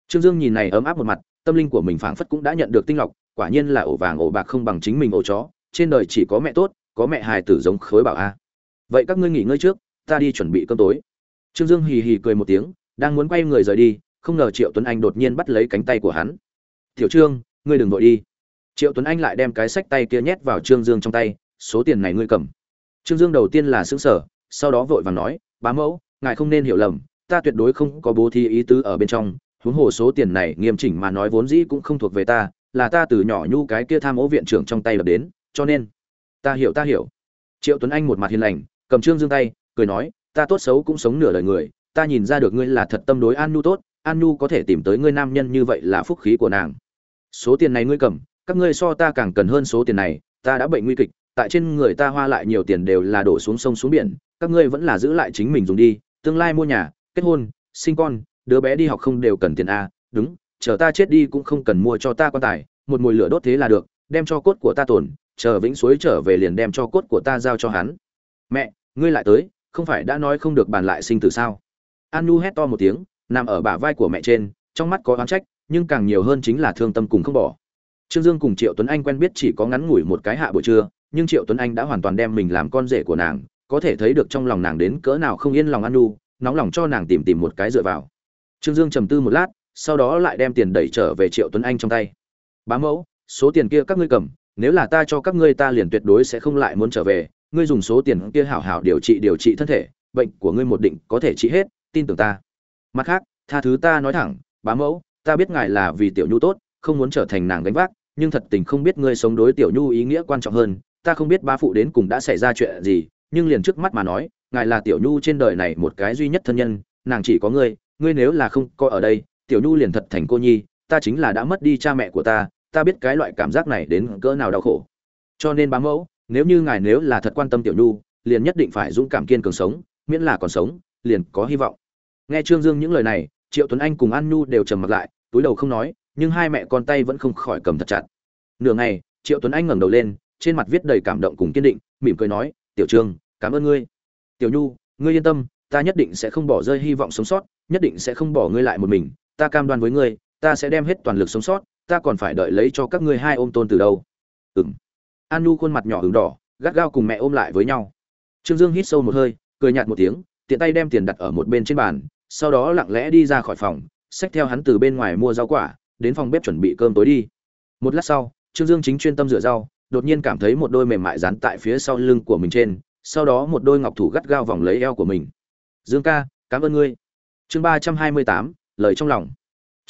Trương dương nhìn này ấm áp một mặt, tâm linh của mình phảng phất cũng đã nhận được tinh lọc, quả nhiên là ổ vàng ổ bạc không bằng chính mình ổ chó, trên đời chỉ có mẹ tốt có mẹ hài tử giống khối bảo a. Vậy các ngươi nghỉ ngơi trước, ta đi chuẩn bị cơm tối. Trương dương hì hì cười một tiếng, đang muốn quay người rời đi, không ngờ triệu tuấn anh đột nhiên bắt lấy cánh tay của hắn. Tiểu trương, ngươi đừng vội đi. Triệu tuấn anh lại đem cái sách tay kia nhét vào trương dương trong tay, số tiền này ngươi cầm. Trương dương đầu tiên là xứng sở sau đó vội vàng nói, bá mẫu, ngài không nên hiểu lầm, ta tuyệt đối không có bố thí ý tứ ở bên trong, huống hồ số tiền này nghiêm chỉnh mà nói vốn dĩ cũng không thuộc về ta, là ta từ nhỏ nhu cái kia tham ố viện trưởng trong tay lập đến, cho nên ta hiểu ta hiểu. Triệu tuấn anh một mặt hiền lành cầm trương dương tay cười nói ta tốt xấu cũng sống nửa đời người ta nhìn ra được ngươi là thật tâm đối an Nu tốt an Nu có thể tìm tới ngươi nam nhân như vậy là phúc khí của nàng. Số tiền này ngươi cầm các ngươi so ta càng cần hơn số tiền này ta đã bệnh nguy kịch tại trên người ta hoa lại nhiều tiền đều là đổ xuống sông xuống biển các ngươi vẫn là giữ lại chính mình dùng đi tương lai mua nhà kết hôn sinh con đứa bé đi học không đều cần tiền a à, đúng chờ ta chết đi cũng không cần mua cho ta quan tài một mùi lửa đốt thế là được đem cho cốt của ta tổn chờ vĩnh suối trở về liền đem cho cốt của ta giao cho hắn. Mẹ, ngươi lại tới, không phải đã nói không được bàn lại sinh tử sao? An nu hét to một tiếng, nằm ở bả vai của mẹ trên, trong mắt có oán trách, nhưng càng nhiều hơn chính là thương tâm cùng không bỏ. Trương dương cùng triệu tuấn anh quen biết chỉ có ngắn ngủi một cái hạ buổi trưa, nhưng triệu tuấn anh đã hoàn toàn đem mình làm con rể của nàng, có thể thấy được trong lòng nàng đến cỡ nào không yên lòng an nu nóng lòng cho nàng tìm tìm một cái dựa vào. Trương dương trầm tư một lát, sau đó lại đem tiền đẩy trở về triệu tuấn anh trong tay. Bá mẫu, số tiền kia các ngươi cầm nếu là ta cho các ngươi ta liền tuyệt đối sẽ không lại muốn trở về, ngươi dùng số tiền kia hảo hảo điều trị điều trị thân thể, bệnh của ngươi một định có thể trị hết, tin tưởng ta. Mặt khác, tha thứ ta nói thẳng, bá mẫu, ta biết ngài là vì tiểu nhu tốt, không muốn trở thành nàng gánh vác, nhưng thật tình không biết ngươi sống đối tiểu nhu ý nghĩa quan trọng hơn, ta không biết ba phụ đến cùng đã xảy ra chuyện gì, nhưng liền trước mắt mà nói, ngài là tiểu nhu trên đời này một cái duy nhất thân nhân, nàng chỉ có ngươi ngươi nếu là không có ở đây, tiểu nhu liền thật thành cô nhi, ta chính là đã mất đi cha mẹ của ta ta biết cái loại cảm giác này đến cỡ nào đau khổ. Cho nên bá mẫu, nếu như ngài nếu là thật quan tâm tiểu nhu, liền nhất định phải dũng cảm kiên cường sống, miễn là còn sống, liền có hy vọng. Nghe trương dương những lời này, triệu tuấn anh cùng an nhu đều trầm mặt lại, túi đầu không nói, nhưng hai mẹ con tay vẫn không khỏi cầm thật chặt. Nửa ngày, triệu tuấn anh ngẩng đầu lên, trên mặt viết đầy cảm động cùng kiên định, mỉm cười nói, tiểu trương, cảm ơn ngươi. Tiểu nhu, ngươi yên tâm, ta nhất định sẽ không bỏ rơi hy vọng sống sót, nhất định sẽ không bỏ ngươi lại một mình, ta cam đoan với ngươi ta sẽ đem hết toàn lực sống sót, ta còn phải đợi lấy cho các ngươi hai ôm tôn từ đâu. Ừng an khuôn mặt nhỏ ửng đỏ, gắt gao cùng mẹ ôm lại với nhau. Trương dương hít sâu một hơi, cười nhạt một tiếng, tiện tay đem tiền đặt ở một bên trên bàn, sau đó lặng lẽ đi ra khỏi phòng, xách theo hắn từ bên ngoài mua rau quả, đến phòng bếp chuẩn bị cơm tối đi. Một lát sau, trương dương chính chuyên tâm rửa rau, đột nhiên cảm thấy một đôi mềm mại dán tại phía sau lưng của mình trên, sau đó một đôi ngọc thủ gắt gao vòng lấy eo của mình. Dương ca, cảm ơn ngươi. Chương ba trăm hai mươi tám, lời trong lòng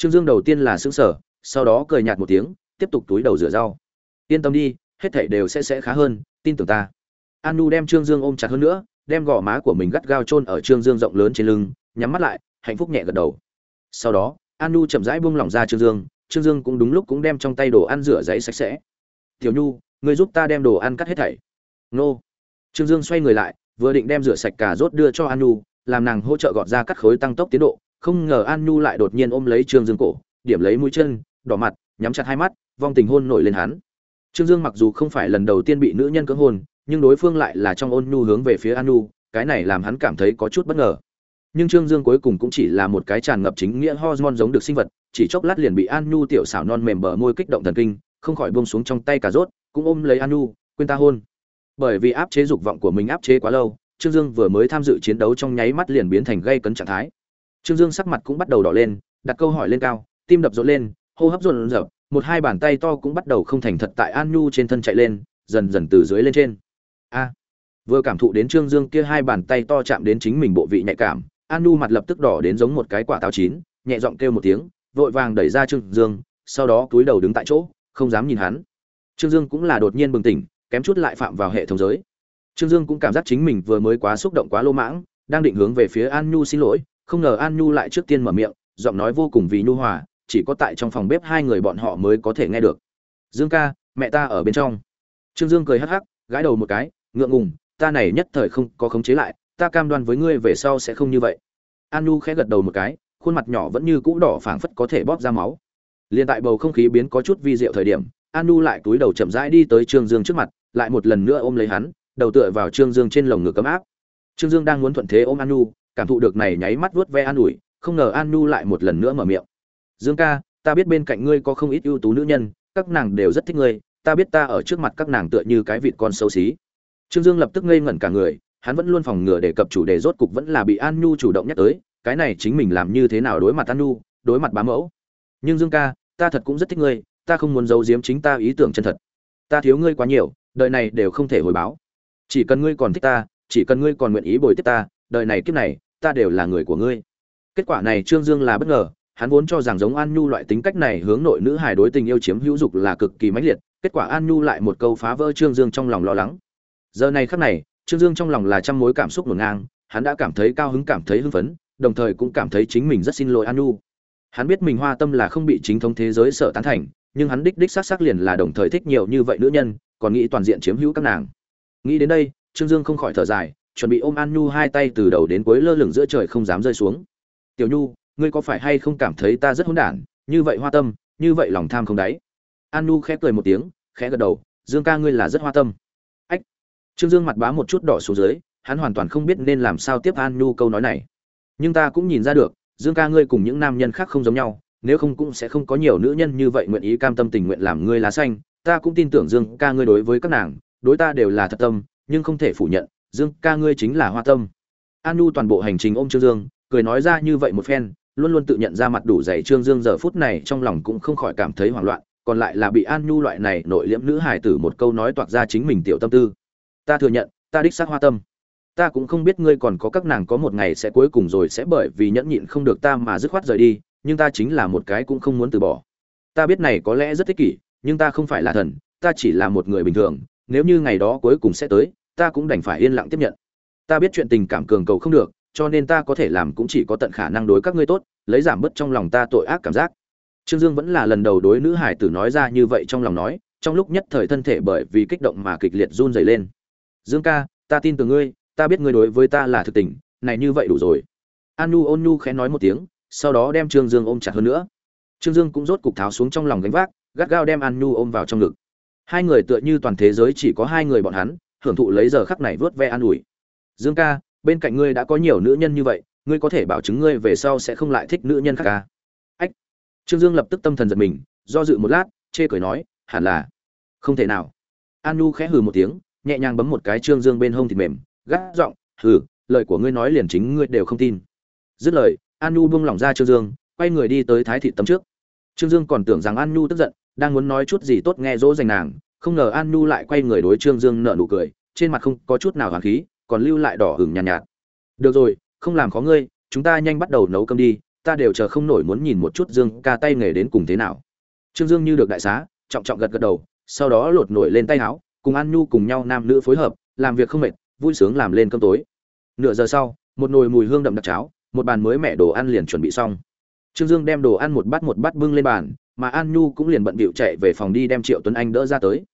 trương dương đầu tiên là sững sở sau đó cười nhạt một tiếng tiếp tục túi đầu rửa rau. Yên tâm đi hết thảy đều sẽ sẽ khá hơn tin tưởng ta. Anu đem trương dương ôm chặt hơn nữa đem gò má của mình gắt gao chôn ở trương dương rộng lớn trên lưng nhắm mắt lại hạnh phúc nhẹ gật đầu. Sau đó Anu chậm rãi buông lỏng ra trương dương trương dương cũng đúng lúc cũng đem trong tay đồ ăn rửa giấy sạch sẽ. Tiểu nhu người giúp ta đem đồ ăn cắt hết thảy. Nô. Trương dương xoay người lại vừa định đem rửa sạch cà rốt đưa cho Anu, làm nàng hỗ trợ gọt ra cắt khối tăng tốc tiến độ không ngờ an nu lại đột nhiên ôm lấy trương dương cổ, điểm lấy mũi chân, đỏ mặt, nhắm chặt hai mắt, vong tình hôn nổi lên hắn. Trương dương mặc dù không phải lần đầu tiên bị nữ nhân cưỡng hôn, nhưng đối phương lại là trong ôn nhu hướng về phía an nu cái này làm hắn cảm thấy có chút bất ngờ. Nhưng trương dương cuối cùng cũng chỉ là một cái tràn ngập chính nghĩa hormone giống được sinh vật, chỉ chốc lát liền bị an nhu tiểu xảo non mềm bờ môi kích động thần kinh, không khỏi buông xuống trong tay cà rốt, cũng ôm lấy an nhu, quên ta hôn. Bởi vì áp chế dục vọng của mình áp chế quá lâu, trương dương vừa mới tham dự chiến đấu trong nháy mắt liền biến thành gây cấn trạng thái trương dương sắc mặt cũng bắt đầu đỏ lên, đặt câu hỏi lên cao, tim đập rộn lên, hô hấp rộn rợp một hai bàn tay to cũng bắt đầu không thành thật tại an nhu trên thân chạy lên, dần dần từ dưới lên trên. A, vừa cảm thụ đến trương dương kia hai bàn tay to chạm đến chính mình bộ vị nhạy cảm, an Nhu mặt lập tức đỏ đến giống một cái quả táo chín, nhẹ giọng kêu một tiếng, vội vàng đẩy ra trương dương, sau đó cúi đầu đứng tại chỗ, không dám nhìn hắn. Trương dương cũng là đột nhiên bừng tỉnh, kém chút lại phạm vào hệ thống giới. Trương dương cũng cảm giác chính mình vừa mới quá xúc động quá lô mãng, đang định hướng về phía an nhu xin lỗi không ngờ an nhu lại trước tiên mở miệng, giọng nói vô cùng vì nhu hòa, chỉ có tại trong phòng bếp hai người bọn họ mới có thể nghe được. Dương ca, mẹ ta ở bên trong. Trương dương cười hắc hắc, gãi đầu một cái, ngượng ngùng, ta này nhất thời không có khống chế lại, ta cam đoan với ngươi về sau sẽ không như vậy. An nu khẽ gật đầu một cái, khuôn mặt nhỏ vẫn như cũ đỏ phảng phất có thể bóp ra máu. Liền tại bầu không khí biến có chút vi diệu thời điểm, an nu lại túi đầu chậm rãi đi tới trương dương trước mặt, lại một lần nữa ôm lấy hắn, đầu tựa vào trương dương trên lồng ngực cấm áp. Trương dương đang muốn thuận thế ôm an nu cảm thụ được này nháy mắt vuốt ve an ủi không ngờ an nu lại một lần nữa mở miệng dương ca ta biết bên cạnh ngươi có không ít ưu tú nữ nhân các nàng đều rất thích ngươi ta biết ta ở trước mặt các nàng tựa như cái vịt con xấu xí trương dương lập tức ngây ngẩn cả người hắn vẫn luôn phòng ngừa đề cập chủ đề rốt cục vẫn là bị An Nhu chủ động nhắc tới, cái này chính mình làm như thế nào đối mặt An Nhu, đối mặt bá mẫu. Nhưng Dương ca, ta thật cũng rất thích ngươi, ta không muốn giấu giếm chính ta ý tưởng chân thật. Ta thiếu ngươi quá nhiều, đời này đều không thể hồi báo. Chỉ cần ngươi còn thích ta, chỉ cần ngươi còn nguyện ý bồi tiếp ta, đời này kiếp này, ta đều là người của ngươi. Kết quả này Trương Dương là bất ngờ, hắn vốn cho rằng giống An Nhu loại tính cách này hướng nội nữ hài đối tình yêu chiếm hữu dục là cực kỳ mãnh liệt, kết quả An Nhu lại một câu phá vỡ Trương Dương trong lòng lo lắng. Giờ này khắc này, Trương Dương trong lòng là trăm mối cảm xúc hỗn ngang, hắn đã cảm thấy cao hứng cảm thấy hưng phấn, đồng thời cũng cảm thấy chính mình rất xin lỗi an nhu. Hắn biết mình Hoa Tâm là không bị chính thống thế giới sợ tán thành, nhưng hắn đích đích xác xác liền là đồng thời thích nhiều như vậy nữ nhân, còn nghĩ toàn diện chiếm hữu các nàng. Nghĩ đến đây, Trương Dương không khỏi thở dài, chuẩn bị ôm An Nhu hai tay từ đầu đến cuối lơ lửng giữa trời không dám rơi xuống. "Tiểu Nhu, ngươi có phải hay không cảm thấy ta rất hỗn đản, như vậy hoa tâm, như vậy lòng tham không đáy?" An Nhu khẽ cười một tiếng, khẽ gật đầu, "Dương ca ngươi là rất hoa tâm." Ách Trương Dương mặt bá một chút đỏ xuống dưới, hắn hoàn toàn không biết nên làm sao tiếp An Nhu câu nói này. Nhưng ta cũng nhìn ra được, Dương ca ngươi cùng những nam nhân khác không giống nhau, nếu không cũng sẽ không có nhiều nữ nhân như vậy nguyện ý cam tâm tình nguyện làm ngươi lá xanh, ta cũng tin tưởng Dương ca ngươi đối với các nàng, đối ta đều là thật tâm, nhưng không thể phủ nhận, Dương ca ngươi chính là hoa tâm. An Nhu toàn bộ hành trình ôm Trương Dương, cười nói ra như vậy một phen, luôn luôn tự nhận ra mặt đủ dày Trương Dương giờ phút này trong lòng cũng không khỏi cảm thấy hoảng loạn, còn lại là bị An Nhu loại này nội liễm nữ hài tử một câu nói toạc ra chính mình tiểu tâm tư. Ta thừa nhận ta đích xác hoa tâm. Ta cũng không biết ngươi còn có các nàng có một ngày sẽ cuối cùng rồi sẽ bởi vì nhẫn nhịn không được ta mà dứt khoát rời đi nhưng ta chính là một cái cũng không muốn từ bỏ. Ta biết này có lẽ rất ích kỷ nhưng ta không phải là thần ta chỉ là một người bình thường nếu như ngày đó cuối cùng sẽ tới ta cũng đành phải yên lặng tiếp nhận. Ta biết chuyện tình cảm cường cầu không được, cho nên ta có thể làm cũng chỉ có tận khả năng đối các ngươi tốt, lấy giảm bớt trong lòng ta tội ác cảm giác. Trương dương vẫn là lần đầu đối nữ hải tử nói ra như vậy trong lòng nói, trong lúc nhất thời thân thể bởi vì kích động mà kịch liệt run rẩy lên. Dương ca, ta tin tưởng ngươi, ta biết ngươi đối với ta là thực tình, này như vậy đủ rồi. An nu ôn nu khẽ nói một tiếng, sau đó đem trương dương ôm chặt hơn nữa. Trương dương cũng rốt cục tháo xuống trong lòng gánh vác, gắt gao đem an nu ôm vào trong ngực. Hai người tựa như toàn thế giới chỉ có hai người bọn hắn hưởng thụ lấy giờ khắc này vớt ve an ủi. Dương ca, bên cạnh ngươi đã có nhiều nữ nhân như vậy, ngươi có thể bảo chứng ngươi về sau sẽ không lại thích nữ nhân khác ca? Ách. Trương dương lập tức tâm thần giật mình, do dự một lát, chê cười nói, hẳn là. Không thể nào. An nu khẽ hừ một tiếng, nhẹ nhàng bấm một cái trương dương bên hông thịt mềm, gắt giọng, hừ, lời của ngươi nói liền chính ngươi đều không tin. Dứt lời an nhu buông lỏng ra trương dương, quay người đi tới thái thị tấm trước. Trương dương còn tưởng rằng an nhu tức giận, đang muốn nói chút gì tốt nghe dỗ dành nàng không ngờ an Nu lại quay người đối trương dương nở nụ cười trên mặt không có chút nào hoàng khí còn lưu lại đỏ hừng nhàn nhạt, nhạt được rồi không làm khó ngươi chúng ta nhanh bắt đầu nấu cơm đi ta đều chờ không nổi muốn nhìn một chút dương ca tay nghề đến cùng thế nào trương dương như được đại xá trọng trọng gật gật đầu sau đó lột nổi lên tay áo cùng An Nhu cùng nhau nam nữ phối hợp, làm việc không mệt, vui sướng làm lên cơm tối. Nửa giờ sau, một nồi mùi hương đậm đặc cháo, một bàn mới mẹ đồ ăn liền chuẩn bị xong. trương dương đem đồ ăn một bát một bát bưng lên bàn mà an nhu cũng liền bận bịu chạy về phòng đi đem triệu tuấn anh đỡ ra tới.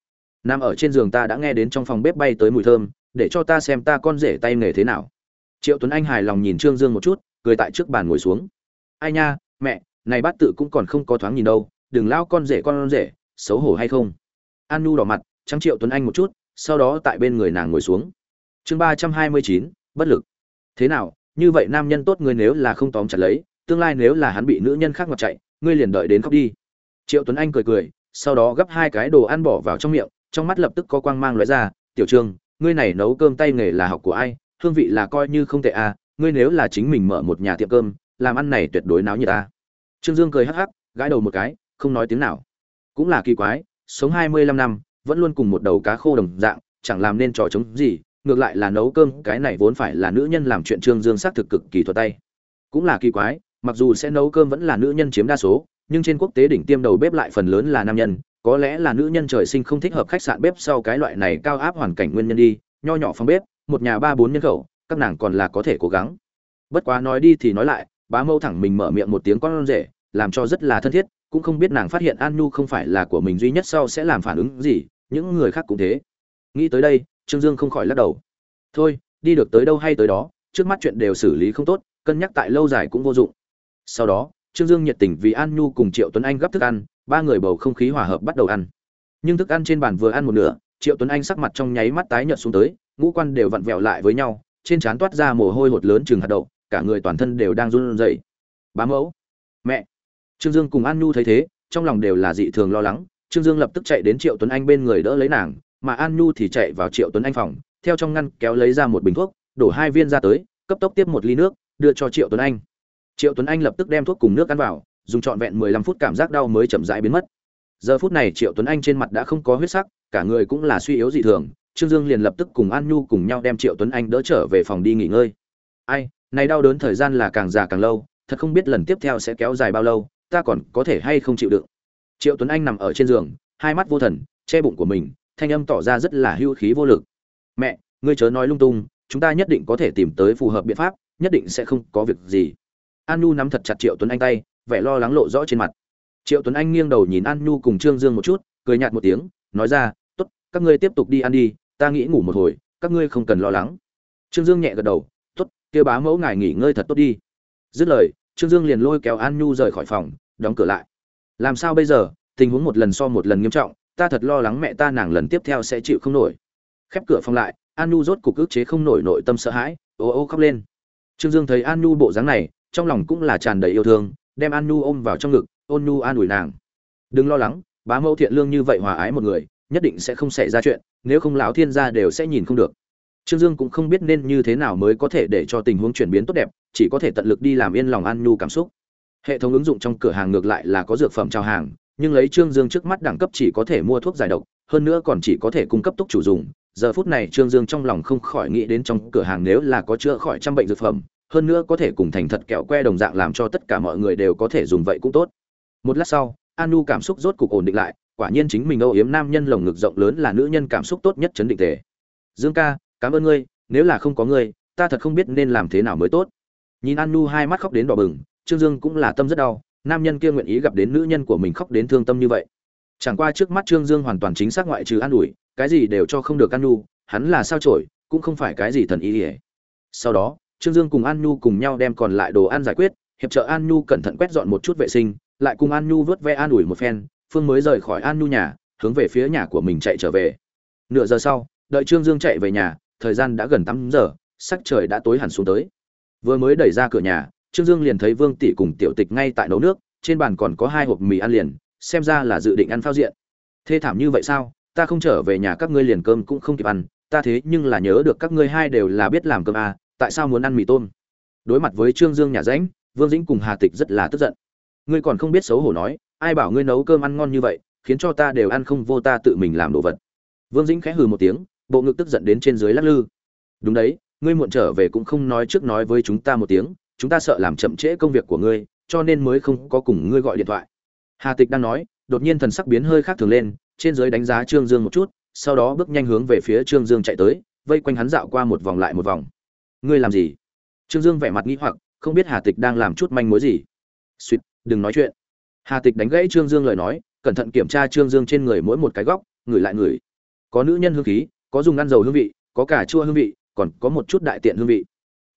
Nằm ở trên giường ta đã nghe đến trong phòng bếp bay tới mùi thơm, để cho ta xem ta con rể tay nghề thế nào. Triệu tuấn anh hài lòng nhìn trương dương một chút, cười tại trước bàn ngồi xuống. Ai nha, mẹ, này bát tự cũng còn không có thoáng nhìn đâu, đừng lao con rể con rể, xấu hổ hay không? An nhu đỏ mặt, trắng triệu tuấn anh một chút, sau đó tại bên người nàng ngồi xuống. Chương ba trăm hai mươi chín, bất lực. Thế nào, như vậy nam nhân tốt ngươi nếu là không tóm chặt lấy, tương lai nếu là hắn bị nữ nhân khác ngọt chạy, ngươi liền đợi đến khóc đi triệu tuấn anh cười cười, sau đó gấp hai cái đồ ăn bỏ vào trong miệng, trong mắt lập tức có quang mang lóe ra, tiểu trương ngươi này nấu cơm tay nghề là học của ai? Hương vị là coi như không tệ à ngươi nếu là chính mình mở một nhà tiệm cơm, làm ăn này tuyệt đối náo nhiệt ta trương dương cười hắc hắc, gãi đầu một cái, không nói tiếng nào. Cũng là kỳ quái, sống hai mươi lăm năm, vẫn luôn cùng một đầu cá khô đồng dạng, chẳng làm nên trò chống gì, ngược lại là nấu cơm, cái này vốn phải là nữ nhân làm chuyện trương dương xác thực cực kỳ thuật tay. Cũng là kỳ quái, mặc dù sẽ nấu cơm vẫn là nữ nhân chiếm đa số nhưng trên quốc tế đỉnh tiêm đầu bếp lại phần lớn là nam nhân, có lẽ là nữ nhân trời sinh không thích hợp khách sạn bếp sau cái loại này cao áp hoàn cảnh nguyên nhân đi, nho nhỏ phòng bếp, một nhà ba bốn nhân khẩu, các nàng còn là có thể cố gắng. Bất quá nói đi thì nói lại, bá mâu thẳng mình mở miệng một tiếng con rể, làm cho rất là thân thiết, cũng không biết nàng phát hiện an nhu không phải là của mình duy nhất sau sẽ làm phản ứng gì, những người khác cũng thế. Nghĩ tới đây, trương dương không khỏi lắc đầu. Thôi, đi được tới đâu hay tới đó, trước mắt chuyện đều xử lý không tốt, cân nhắc tại lâu dài cũng vô dụng. Sau đó trương dương nhiệt tình vì an nhu cùng triệu tuấn anh gấp thức ăn, ba người bầu không khí hòa hợp bắt đầu ăn. Nhưng thức ăn trên bàn vừa ăn một nửa, triệu tuấn anh sắc mặt trong nháy mắt tái nhợt xuống tới, ngũ quan đều vặn vẹo lại với nhau, trên trán toát ra mồ hôi hột lớn chừng hạt đậu, cả người toàn thân đều đang run rẩy. Bá mẫu, mẹ. Trương dương cùng an nhu thấy thế, trong lòng đều là dị thường lo lắng, trương dương lập tức chạy đến triệu tuấn anh bên người đỡ lấy nàng, mà an nhu thì chạy vào triệu tuấn anh phòng, theo trong ngăn kéo lấy ra một bình thuốc, đổ hai viên ra tới, cấp tốc tiếp một ly nước, đưa cho triệu tuấn anh triệu tuấn anh lập tức đem thuốc cùng nước ăn vào, dùng trọn vẹn mười lăm phút cảm giác đau mới chậm rãi biến mất. Giờ phút này triệu tuấn anh trên mặt đã không có huyết sắc, cả người cũng là suy yếu dị thường, trương dương liền lập tức cùng an nhu cùng nhau đem triệu tuấn anh đỡ trở về phòng đi nghỉ ngơi. Ai, này đau đớn thời gian là càng già càng lâu, thật không biết lần tiếp theo sẽ kéo dài bao lâu, ta còn có thể hay không chịu đựng. Triệu tuấn anh nằm ở trên giường, hai mắt vô thần, che bụng của mình, thanh âm tỏ ra rất là hưu khí vô lực. Mẹ, ngươi chớ nói lung tung, chúng ta nhất định có thể tìm tới phù hợp biện pháp, nhất định sẽ không có việc gì an nhu nắm thật chặt triệu tuấn anh tay, vẻ lo lắng lộ rõ trên mặt. Triệu tuấn anh nghiêng đầu nhìn an nhu cùng trương dương một chút, cười nhạt một tiếng, nói ra t ố t các ngươi tiếp tục đi ăn đi, ta nghĩ ngủ một hồi, các ngươi không cần lo lắng. Trương dương nhẹ gật đầu t ố t kêu bá mẫu ngài nghỉ ngơi thật tốt đi. Dứt lời, trương dương liền lôi kéo an nhu rời khỏi phòng, đóng cửa lại. Làm sao bây giờ? Tình huống một lần so một lần nghiêm trọng, ta thật lo lắng mẹ ta nàng lần tiếp theo sẽ chịu không nổi. Khép cửa phòng lại an nhu rốt cục ức chế không nổi nội tâm sợ hãi ô ô khóc lên. Trương dương thấy an nhu bộ dáng này trong lòng cũng là tràn đầy yêu thương, đem an nu ôm vào trong ngực, ôn nhu an ủi nàng. Đừng lo lắng, bá mẫu thiện lương như vậy hòa ái một người, nhất định sẽ không xảy ra chuyện, nếu không lão thiên gia đều sẽ nhìn không được. Trương dương cũng không biết nên như thế nào mới có thể để cho tình huống chuyển biến tốt đẹp, chỉ có thể tận lực đi làm yên lòng an nhu cảm xúc. Hệ thống ứng dụng trong cửa hàng ngược lại là có dược phẩm trao hàng, nhưng lấy trương dương trước mắt đẳng cấp chỉ có thể mua thuốc giải độc, hơn nữa còn chỉ có thể cung cấp túc chủ dùng. Giờ phút này trương dương trong lòng không khỏi nghĩ đến trong cửa hàng nếu là có chữa khỏi trăm bệnh dược phẩm hơn nữa có thể cùng thành thật kẹo que đồng dạng làm cho tất cả mọi người đều có thể dùng vậy cũng tốt. Một lát sau, anu cảm xúc rốt cục ổn định lại, quả nhiên chính mình âu yếm nam nhân lồng ngực rộng lớn là nữ nhân cảm xúc tốt nhất chấn định thể dương ca, cảm ơn ngươi, nếu là không có ngươi, ta thật không biết nên làm thế nào mới tốt. Nhìn anu hai mắt khóc đến đỏ bừng, trương dương cũng là tâm rất đau, nam nhân kia nguyện ý gặp đến nữ nhân của mình khóc đến thương tâm như vậy. Chẳng qua trước mắt trương dương hoàn toàn chính xác ngoại trừ an ủi, cái gì đều cho không được anu, hắn là sao trổi cũng không phải cái gì thần ý ỉa sau đó trương dương cùng an nhu cùng nhau đem còn lại đồ ăn giải quyết hiệp trợ an nhu cẩn thận quét dọn một chút vệ sinh lại cùng an nhu vớt ve an ủi một phen phương mới rời khỏi an nhu nhà hướng về phía nhà của mình chạy trở về. Nửa giờ sau đợi trương dương chạy về nhà thời gian đã gần tám giờ sắc trời đã tối hẳn xuống tới. Vừa mới đẩy ra cửa nhà trương dương liền thấy vương tỷ cùng tiểu tịch ngay tại nấu nước trên bàn còn có hai hộp mì ăn liền xem ra là dự định ăn phao diện. Thê thảm như vậy sao? Ta không trở về nhà các ngươi liền cơm cũng không kịp ăn ta thế nhưng là nhớ được các ngươi hai đều là biết làm cơm à, tại sao muốn ăn mì tôm? Đối mặt với trương dương nhà ránh vương dĩnh cùng hà tịch rất là tức giận. Ngươi còn không biết xấu hổ nói, ai bảo ngươi nấu cơm ăn ngon như vậy, khiến cho ta đều ăn không vô ta tự mình làm đồ vật. Vương dĩnh khẽ hừ một tiếng, bộ ngực tức giận đến trên dưới lắc lư. Đúng đấy, ngươi muộn trở về cũng không nói trước nói với chúng ta một tiếng, chúng ta sợ làm chậm trễ công việc của ngươi, cho nên mới không có cùng ngươi gọi điện thoại. Hà tịch đang nói, đột nhiên thần sắc biến hơi khác thường lên, trên dưới đánh giá trương dương một chút, sau đó bước nhanh hướng về phía trương dương chạy tới, vây quanh hắn dạo qua một vòng lại một vòng ngươi làm gì? Trương dương vẻ mặt nghĩ hoặc, không biết hà tịch đang làm chút manh mối gì. Suýt, đừng nói chuyện. Hà tịch đánh gãy trương dương lời nói, cẩn thận kiểm tra trương dương trên người mỗi một cái góc, ngửi lại ngửi. Có nữ nhân hương khí, có dùng ăn dầu hương vị, có cả chua hương vị, còn có một chút đại tiện hương vị.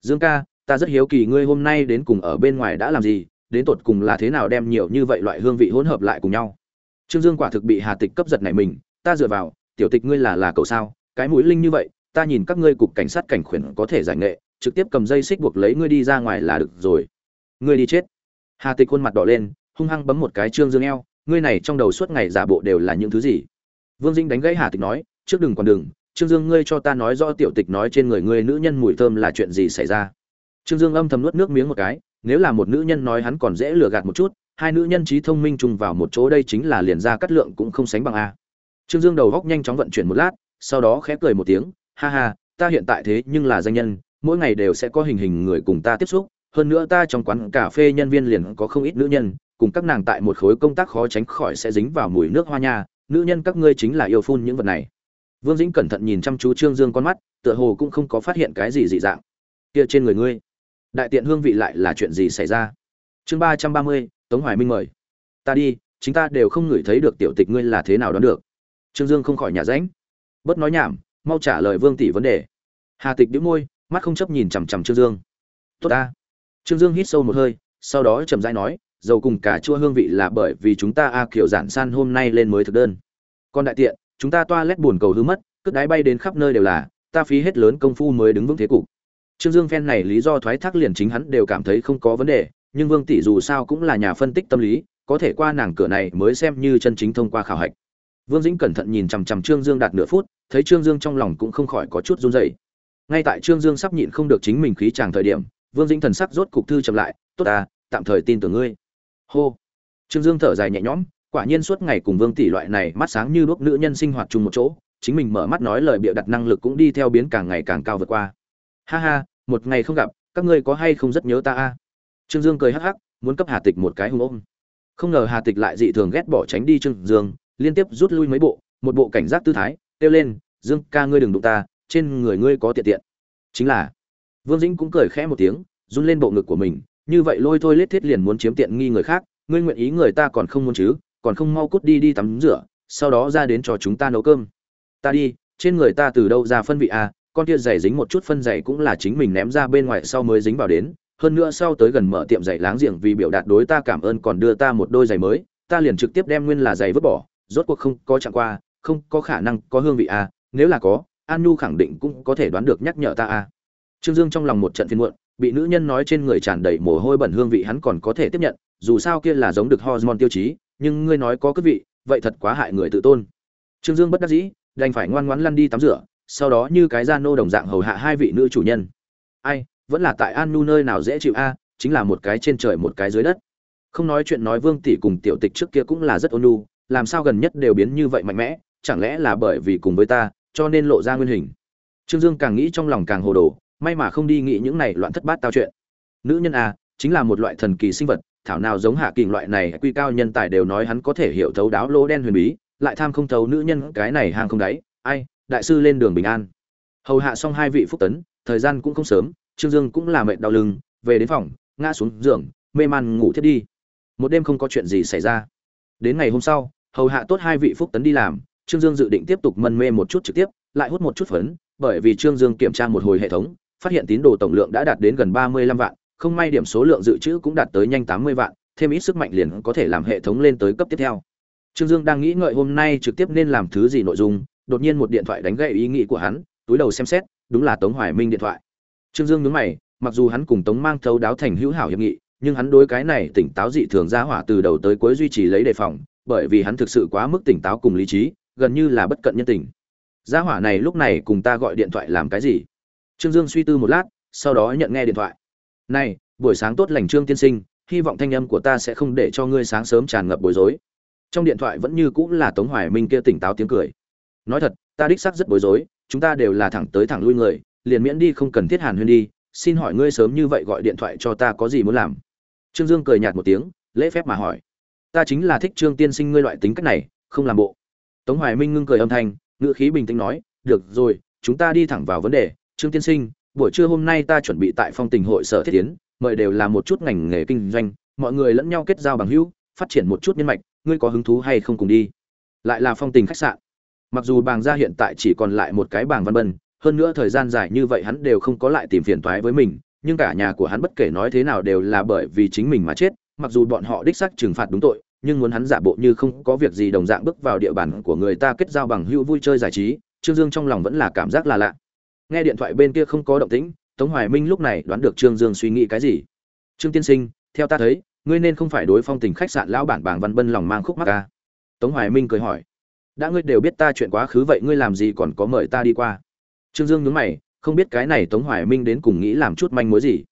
Dương ca, ta rất hiếu kỳ ngươi hôm nay đến cùng ở bên ngoài đã làm gì, đến tột cùng là thế nào đem nhiều như vậy loại hương vị hỗn hợp lại cùng nhau. Trương dương quả thực bị hà tịch cấp giật này mình, ta dựa vào, tiểu tịch ngươi là là cậu sao? Cái mũi linh như vậy ta nhìn các ngươi cục cảnh sát cảnh khuyển có thể giải nghệ, trực tiếp cầm dây xích buộc lấy ngươi đi ra ngoài là được rồi. Ngươi đi chết. Hà tịch khuôn mặt đỏ lên, hung hăng bấm một cái trương dương eo, ngươi này trong đầu suốt ngày giả bộ đều là những thứ gì? Vương dĩnh đánh gãy hà tịch nói, trước đừng còn đừng, trương dương ngươi cho ta nói rõ tiểu tịch nói trên người ngươi nữ nhân mùi thơm là chuyện gì xảy ra? Trương dương âm thầm nuốt nước miếng một cái, nếu là một nữ nhân nói hắn còn dễ lừa gạt một chút, hai nữ nhân trí thông minh chung vào một chỗ đây chính là liền ra cắt lượng cũng không sánh bằng a. Trương dương đầu góc nhanh chóng vận chuyển một lát, sau đó khẽ cười một tiếng ha ha, ta hiện tại thế nhưng là danh nhân, mỗi ngày đều sẽ có hình hình người cùng ta tiếp xúc, hơn nữa ta trong quán cà phê nhân viên liền có không ít nữ nhân, cùng các nàng tại một khối công tác khó tránh khỏi sẽ dính vào mùi nước hoa nha, nữ nhân các ngươi chính là yêu phun những vật này. Vương dĩnh cẩn thận nhìn chăm chú trương dương con mắt, tựa hồ cũng không có phát hiện cái gì dị dạng. Kia trên người ngươi, đại tiện hương vị lại là chuyện gì xảy ra? Chương ba trăm ba mươi, tống hoài minh mời. Ta đi, chính ta đều không ngửi thấy được tiểu tịch ngươi là thế nào đoán được. Trương dương không khỏi nhà ránh. Bớt nói nhảm mau trả lời vương tỷ vấn đề. Hà tịch đĩu môi, mắt không chấp nhìn chằm chằm trương dương. Tốt ta. Trương dương hít sâu một hơi, sau đó chậm rãi nói, dầu cùng cả chua hương vị là bởi vì chúng ta a kiểu giản san hôm nay lên mới thực đơn. Còn đại tiện, chúng ta toa lét buồn cầu hư mất, cất đáy bay đến khắp nơi đều là, ta phí hết lớn công phu mới đứng vững thế cục. Trương dương phen này lý do thoái thác liền chính hắn đều cảm thấy không có vấn đề, nhưng vương tỷ dù sao cũng là nhà phân tích tâm lý, có thể qua nàng cửa này mới xem như chân chính thông qua khảo hạch vương dĩnh cẩn thận nhìn chằm chằm trương dương đạt nửa phút, thấy trương dương trong lòng cũng không khỏi có chút run rẩy. Ngay tại trương dương sắp nhịn không được chính mình khí chàng thời điểm, vương dĩnh thần sắc rốt cục thư chậm lại, tốt ta, tạm thời tin tưởng ngươi. Hô. Trương dương thở dài nhẹ nhõm, quả nhiên suốt ngày cùng vương tỷ loại này mắt sáng như đuốc nữ nhân sinh hoạt chung một chỗ, chính mình mở mắt nói lời bịa đặt năng lực cũng đi theo biến càng ngày càng cao vượt qua. Ha ha, một ngày không gặp, các ngươi có hay không rất nhớ ta a? Trương dương cười hắc hắc, muốn cấp hà tịch một cái hung ôm. Không ngờ hà tịch lại dị thường ghét bỏ tránh đi trương dương liên tiếp rút lui mấy bộ, một bộ cảnh giác tư thái, kêu lên, dương ca ngươi đừng đụng ta, trên người ngươi có tiện tiện. Chính là, vương dĩnh cũng cười khẽ một tiếng, run lên bộ ngực của mình, như vậy lôi thôi lết thiết liền muốn chiếm tiện nghi người khác, ngươi nguyện ý người ta còn không muốn chứ, còn không mau cút đi đi tắm rửa, sau đó ra đến cho chúng ta nấu cơm. Ta đi, trên người ta từ đâu ra phân vị à con kia giày dính một chút phân giày cũng là chính mình ném ra bên ngoài sau mới dính vào đến, hơn nữa sau tới gần mở tiệm giày láng giềng vì biểu đạt đối ta cảm ơn còn đưa ta một đôi giày mới, ta liền trực tiếp đem nguyên là giày vứt bỏ rốt cuộc không có chẳng qua, không có khả năng có hương vị à nếu là có an nhu khẳng định cũng có thể đoán được nhắc nhở ta à. Trương dương trong lòng một trận phiền muộn, bị nữ nhân nói trên người tràn đầy mồ hôi bẩn hương vị hắn còn có thể tiếp nhận, dù sao kia là giống được hormone tiêu chí, nhưng ngươi nói có cất vị, vậy thật quá hại người tự tôn. Trương dương bất đắc dĩ, đành phải ngoan ngoãn lăn đi tắm rửa, sau đó như cái gia nô đồng dạng hầu hạ hai vị nữ chủ nhân. Ai, vẫn là tại an nu nơi nào dễ chịu a, chính là một cái trên trời một cái dưới đất. Không nói chuyện nói vương tỷ cùng tiểu tịch trước kia cũng là rất ôn nu làm sao gần nhất đều biến như vậy mạnh mẽ, chẳng lẽ là bởi vì cùng với ta, cho nên lộ ra nguyên hình? Trương dương càng nghĩ trong lòng càng hồ đồ, may mà không đi nghĩ những này loạn thất bát tao chuyện. Nữ nhân a chính là một loại thần kỳ sinh vật, thảo nào giống hạ kình loại này, quy cao nhân tài đều nói hắn có thể hiểu thấu đáo lỗ đen huyền bí, lại tham không thấu nữ nhân cái này hàng không đáy ai, đại sư lên đường bình an. Hầu hạ xong hai vị phúc tấn, thời gian cũng không sớm, trương dương cũng là mệt đau lưng, về đến phòng, ngã xuống giường, mê man ngủ thiết đi. Một đêm không có chuyện gì xảy ra. Đến ngày hôm sau hầu hạ tốt hai vị phúc tấn đi làm, trương dương dự định tiếp tục mân mê một chút trực tiếp, lại hút một chút phấn, bởi vì trương dương kiểm tra một hồi hệ thống, phát hiện tín đồ tổng lượng đã đạt đến gần ba mươi lăm vạn, không may điểm số lượng dự trữ cũng đạt tới nhanh tám mươi vạn, thêm ít sức mạnh liền có thể làm hệ thống lên tới cấp tiếp theo. Trương dương đang nghĩ ngợi hôm nay trực tiếp nên làm thứ gì nội dung, đột nhiên một điện thoại đánh gậy ý nghĩ của hắn, túi đầu xem xét, đúng là tống hoài minh điện thoại. Trương dương nhớ mày, mặc dù hắn cùng tống mang thấu đáo thành hữu hảo hiệp nghị, nhưng hắn đối cái này tỉnh táo dị thường ra hỏa từ đầu tới cuối duy trì lấy đề phòng bởi vì hắn thực sự quá mức tỉnh táo cùng lý trí, gần như là bất cận nhân tình. Gia hỏa này lúc này cùng ta gọi điện thoại làm cái gì? Trương dương suy tư một lát, sau đó nhận nghe điện thoại. Này, buổi sáng tốt lành trương tiên sinh, hy vọng thanh âm của ta sẽ không để cho ngươi sáng sớm tràn ngập bối rối. Trong điện thoại vẫn như cũng là tống hoài minh kia tỉnh táo tiếng cười. Nói thật, ta đích xác rất bối rối, chúng ta đều là thẳng tới thẳng lui người, liền miễn đi không cần thiết hàn huyên đi, xin hỏi ngươi sớm như vậy gọi điện thoại cho ta có gì muốn làm? Trương dương cười nhạt một tiếng, lễ phép mà hỏi ta chính là thích trương tiên sinh ngươi loại tính cách này, không làm bộ. Tống hoài minh ngưng cười âm thanh, ngữ khí bình tĩnh nói, được rồi, chúng ta đi thẳng vào vấn đề. Trương tiên sinh, buổi trưa hôm nay ta chuẩn bị tại phong tình hội sở thiết tiến mời đều là một chút ngành nghề kinh doanh, mọi người lẫn nhau kết giao bằng hữu, phát triển một chút nhân mạch, ngươi có hứng thú hay không cùng đi? Lại là phong tình khách sạn. Mặc dù bàng gia hiện tại chỉ còn lại một cái bàng văn bân, hơn nữa thời gian dài như vậy hắn đều không có lại tìm phiền toái với mình, nhưng cả nhà của hắn bất kể nói thế nào đều là bởi vì chính mình mà chết mặc dù bọn họ đích xác trừng phạt đúng tội, nhưng muốn hắn giả bộ như không có việc gì đồng dạng bước vào địa bàn của người ta kết giao bằng hữu vui chơi giải trí, trương dương trong lòng vẫn là cảm giác là lạ. Nghe điện thoại bên kia không có động tĩnh, tống hoài minh lúc này đoán được trương dương suy nghĩ cái gì. Trương tiên sinh, theo ta thấy, ngươi nên không phải đối phong tình khách sạn lão bản bàng văn bân lòng mang khúc mắc ca tống hoài minh cười hỏi. Đã ngươi đều biết ta chuyện quá khứ vậy ngươi làm gì còn có mời ta đi qua? Trương dương nhớ mày, không biết cái này tống hoài minh đến cùng nghĩ làm chút manh mối gì.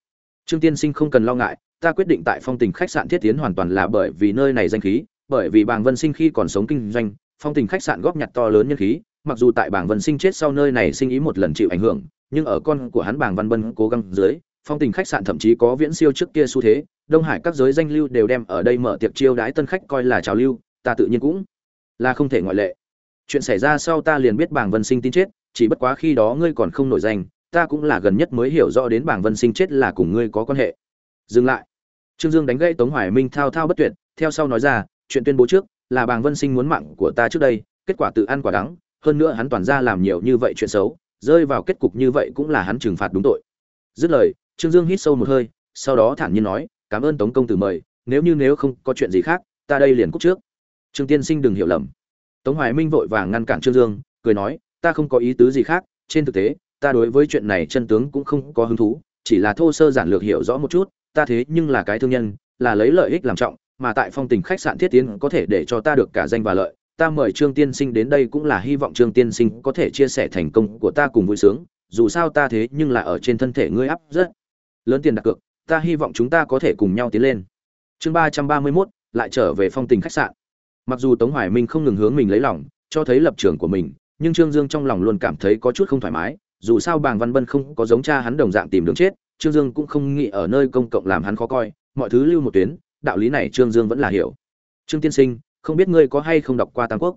Trương tiên sinh không cần lo ngại ta quyết định tại phong tình khách sạn thiết tiến hoàn toàn là bởi vì nơi này danh khí, bởi vì bàng vân sinh khi còn sống kinh doanh, phong tình khách sạn góp nhặt to lớn nhân khí, mặc dù tại bảng vân sinh chết sau nơi này sinh ý một lần chịu ảnh hưởng, nhưng ở con của hắn bảng văn bân cố gắng dưới, phong tình khách sạn thậm chí có viễn siêu trước kia xu thế, đông hải các giới danh lưu đều đem ở đây mở tiệc chiêu đãi tân khách coi là trào lưu, ta tự nhiên cũng là không thể ngoại lệ. Chuyện xảy ra sau ta liền biết bảng vân sinh tin chết, chỉ bất quá khi đó ngươi còn không nổi danh, ta cũng là gần nhất mới hiểu rõ đến bảng vân sinh chết là cùng ngươi có quan hệ dừng lại. Trương dương đánh gãy tống hoài minh thao thao bất tuyệt, theo sau nói ra, chuyện tuyên bố trước, là Bàng vân sinh muốn mạng của ta trước đây, kết quả tự ăn quả đắng, hơn nữa hắn toàn ra làm nhiều như vậy chuyện xấu, rơi vào kết cục như vậy cũng là hắn trừng phạt đúng tội. Dứt lời, trương dương hít sâu một hơi, sau đó thản nhiên nói, cảm ơn tống công tử mời, nếu như nếu không có chuyện gì khác, ta đây liền cúc trước. Trương tiên sinh đừng hiểu lầm. Tống hoài minh vội vàng ngăn cản trương dương, cười nói, ta không có ý tứ gì khác, trên thực tế, ta đối với chuyện này chân tướng cũng không có hứng thú, chỉ là thô sơ giản lược hiểu rõ một chút ta thế nhưng là cái thương nhân là lấy lợi ích làm trọng mà tại phong tình khách sạn thiết tiến có thể để cho ta được cả danh và lợi ta mời Trương Tiên Sinh đến đây cũng là hy vọng Trương Tiên Sinh có thể chia sẻ thành công của ta cùng vui sướng, dù sao ta thế nhưng là ở trên thân thể ngươi áp rất lớn tiền đặt cược, ta hy vọng chúng ta có thể cùng nhau tiến lên. Chương ba trăm ba mươi 331, lại trở về phong tình khách sạn. Mặc dù Tống Hoài Minh không ngừng hướng mình lấy lòng, cho thấy lập trường của mình, nhưng Trương Dương trong lòng luôn cảm thấy có chút không thoải mái, dù sao Bàng Văn Bân không có giống cha hắn đồng dạng tìm đường chết, Trương Dương cũng không nghĩ ở nơi công cộng làm hắn khó coi, mọi thứ lưu một tuyến, đạo lý này Trương Dương vẫn là hiểu. Trương tiên sinh, không biết ngươi có hay không đọc qua tam quốc?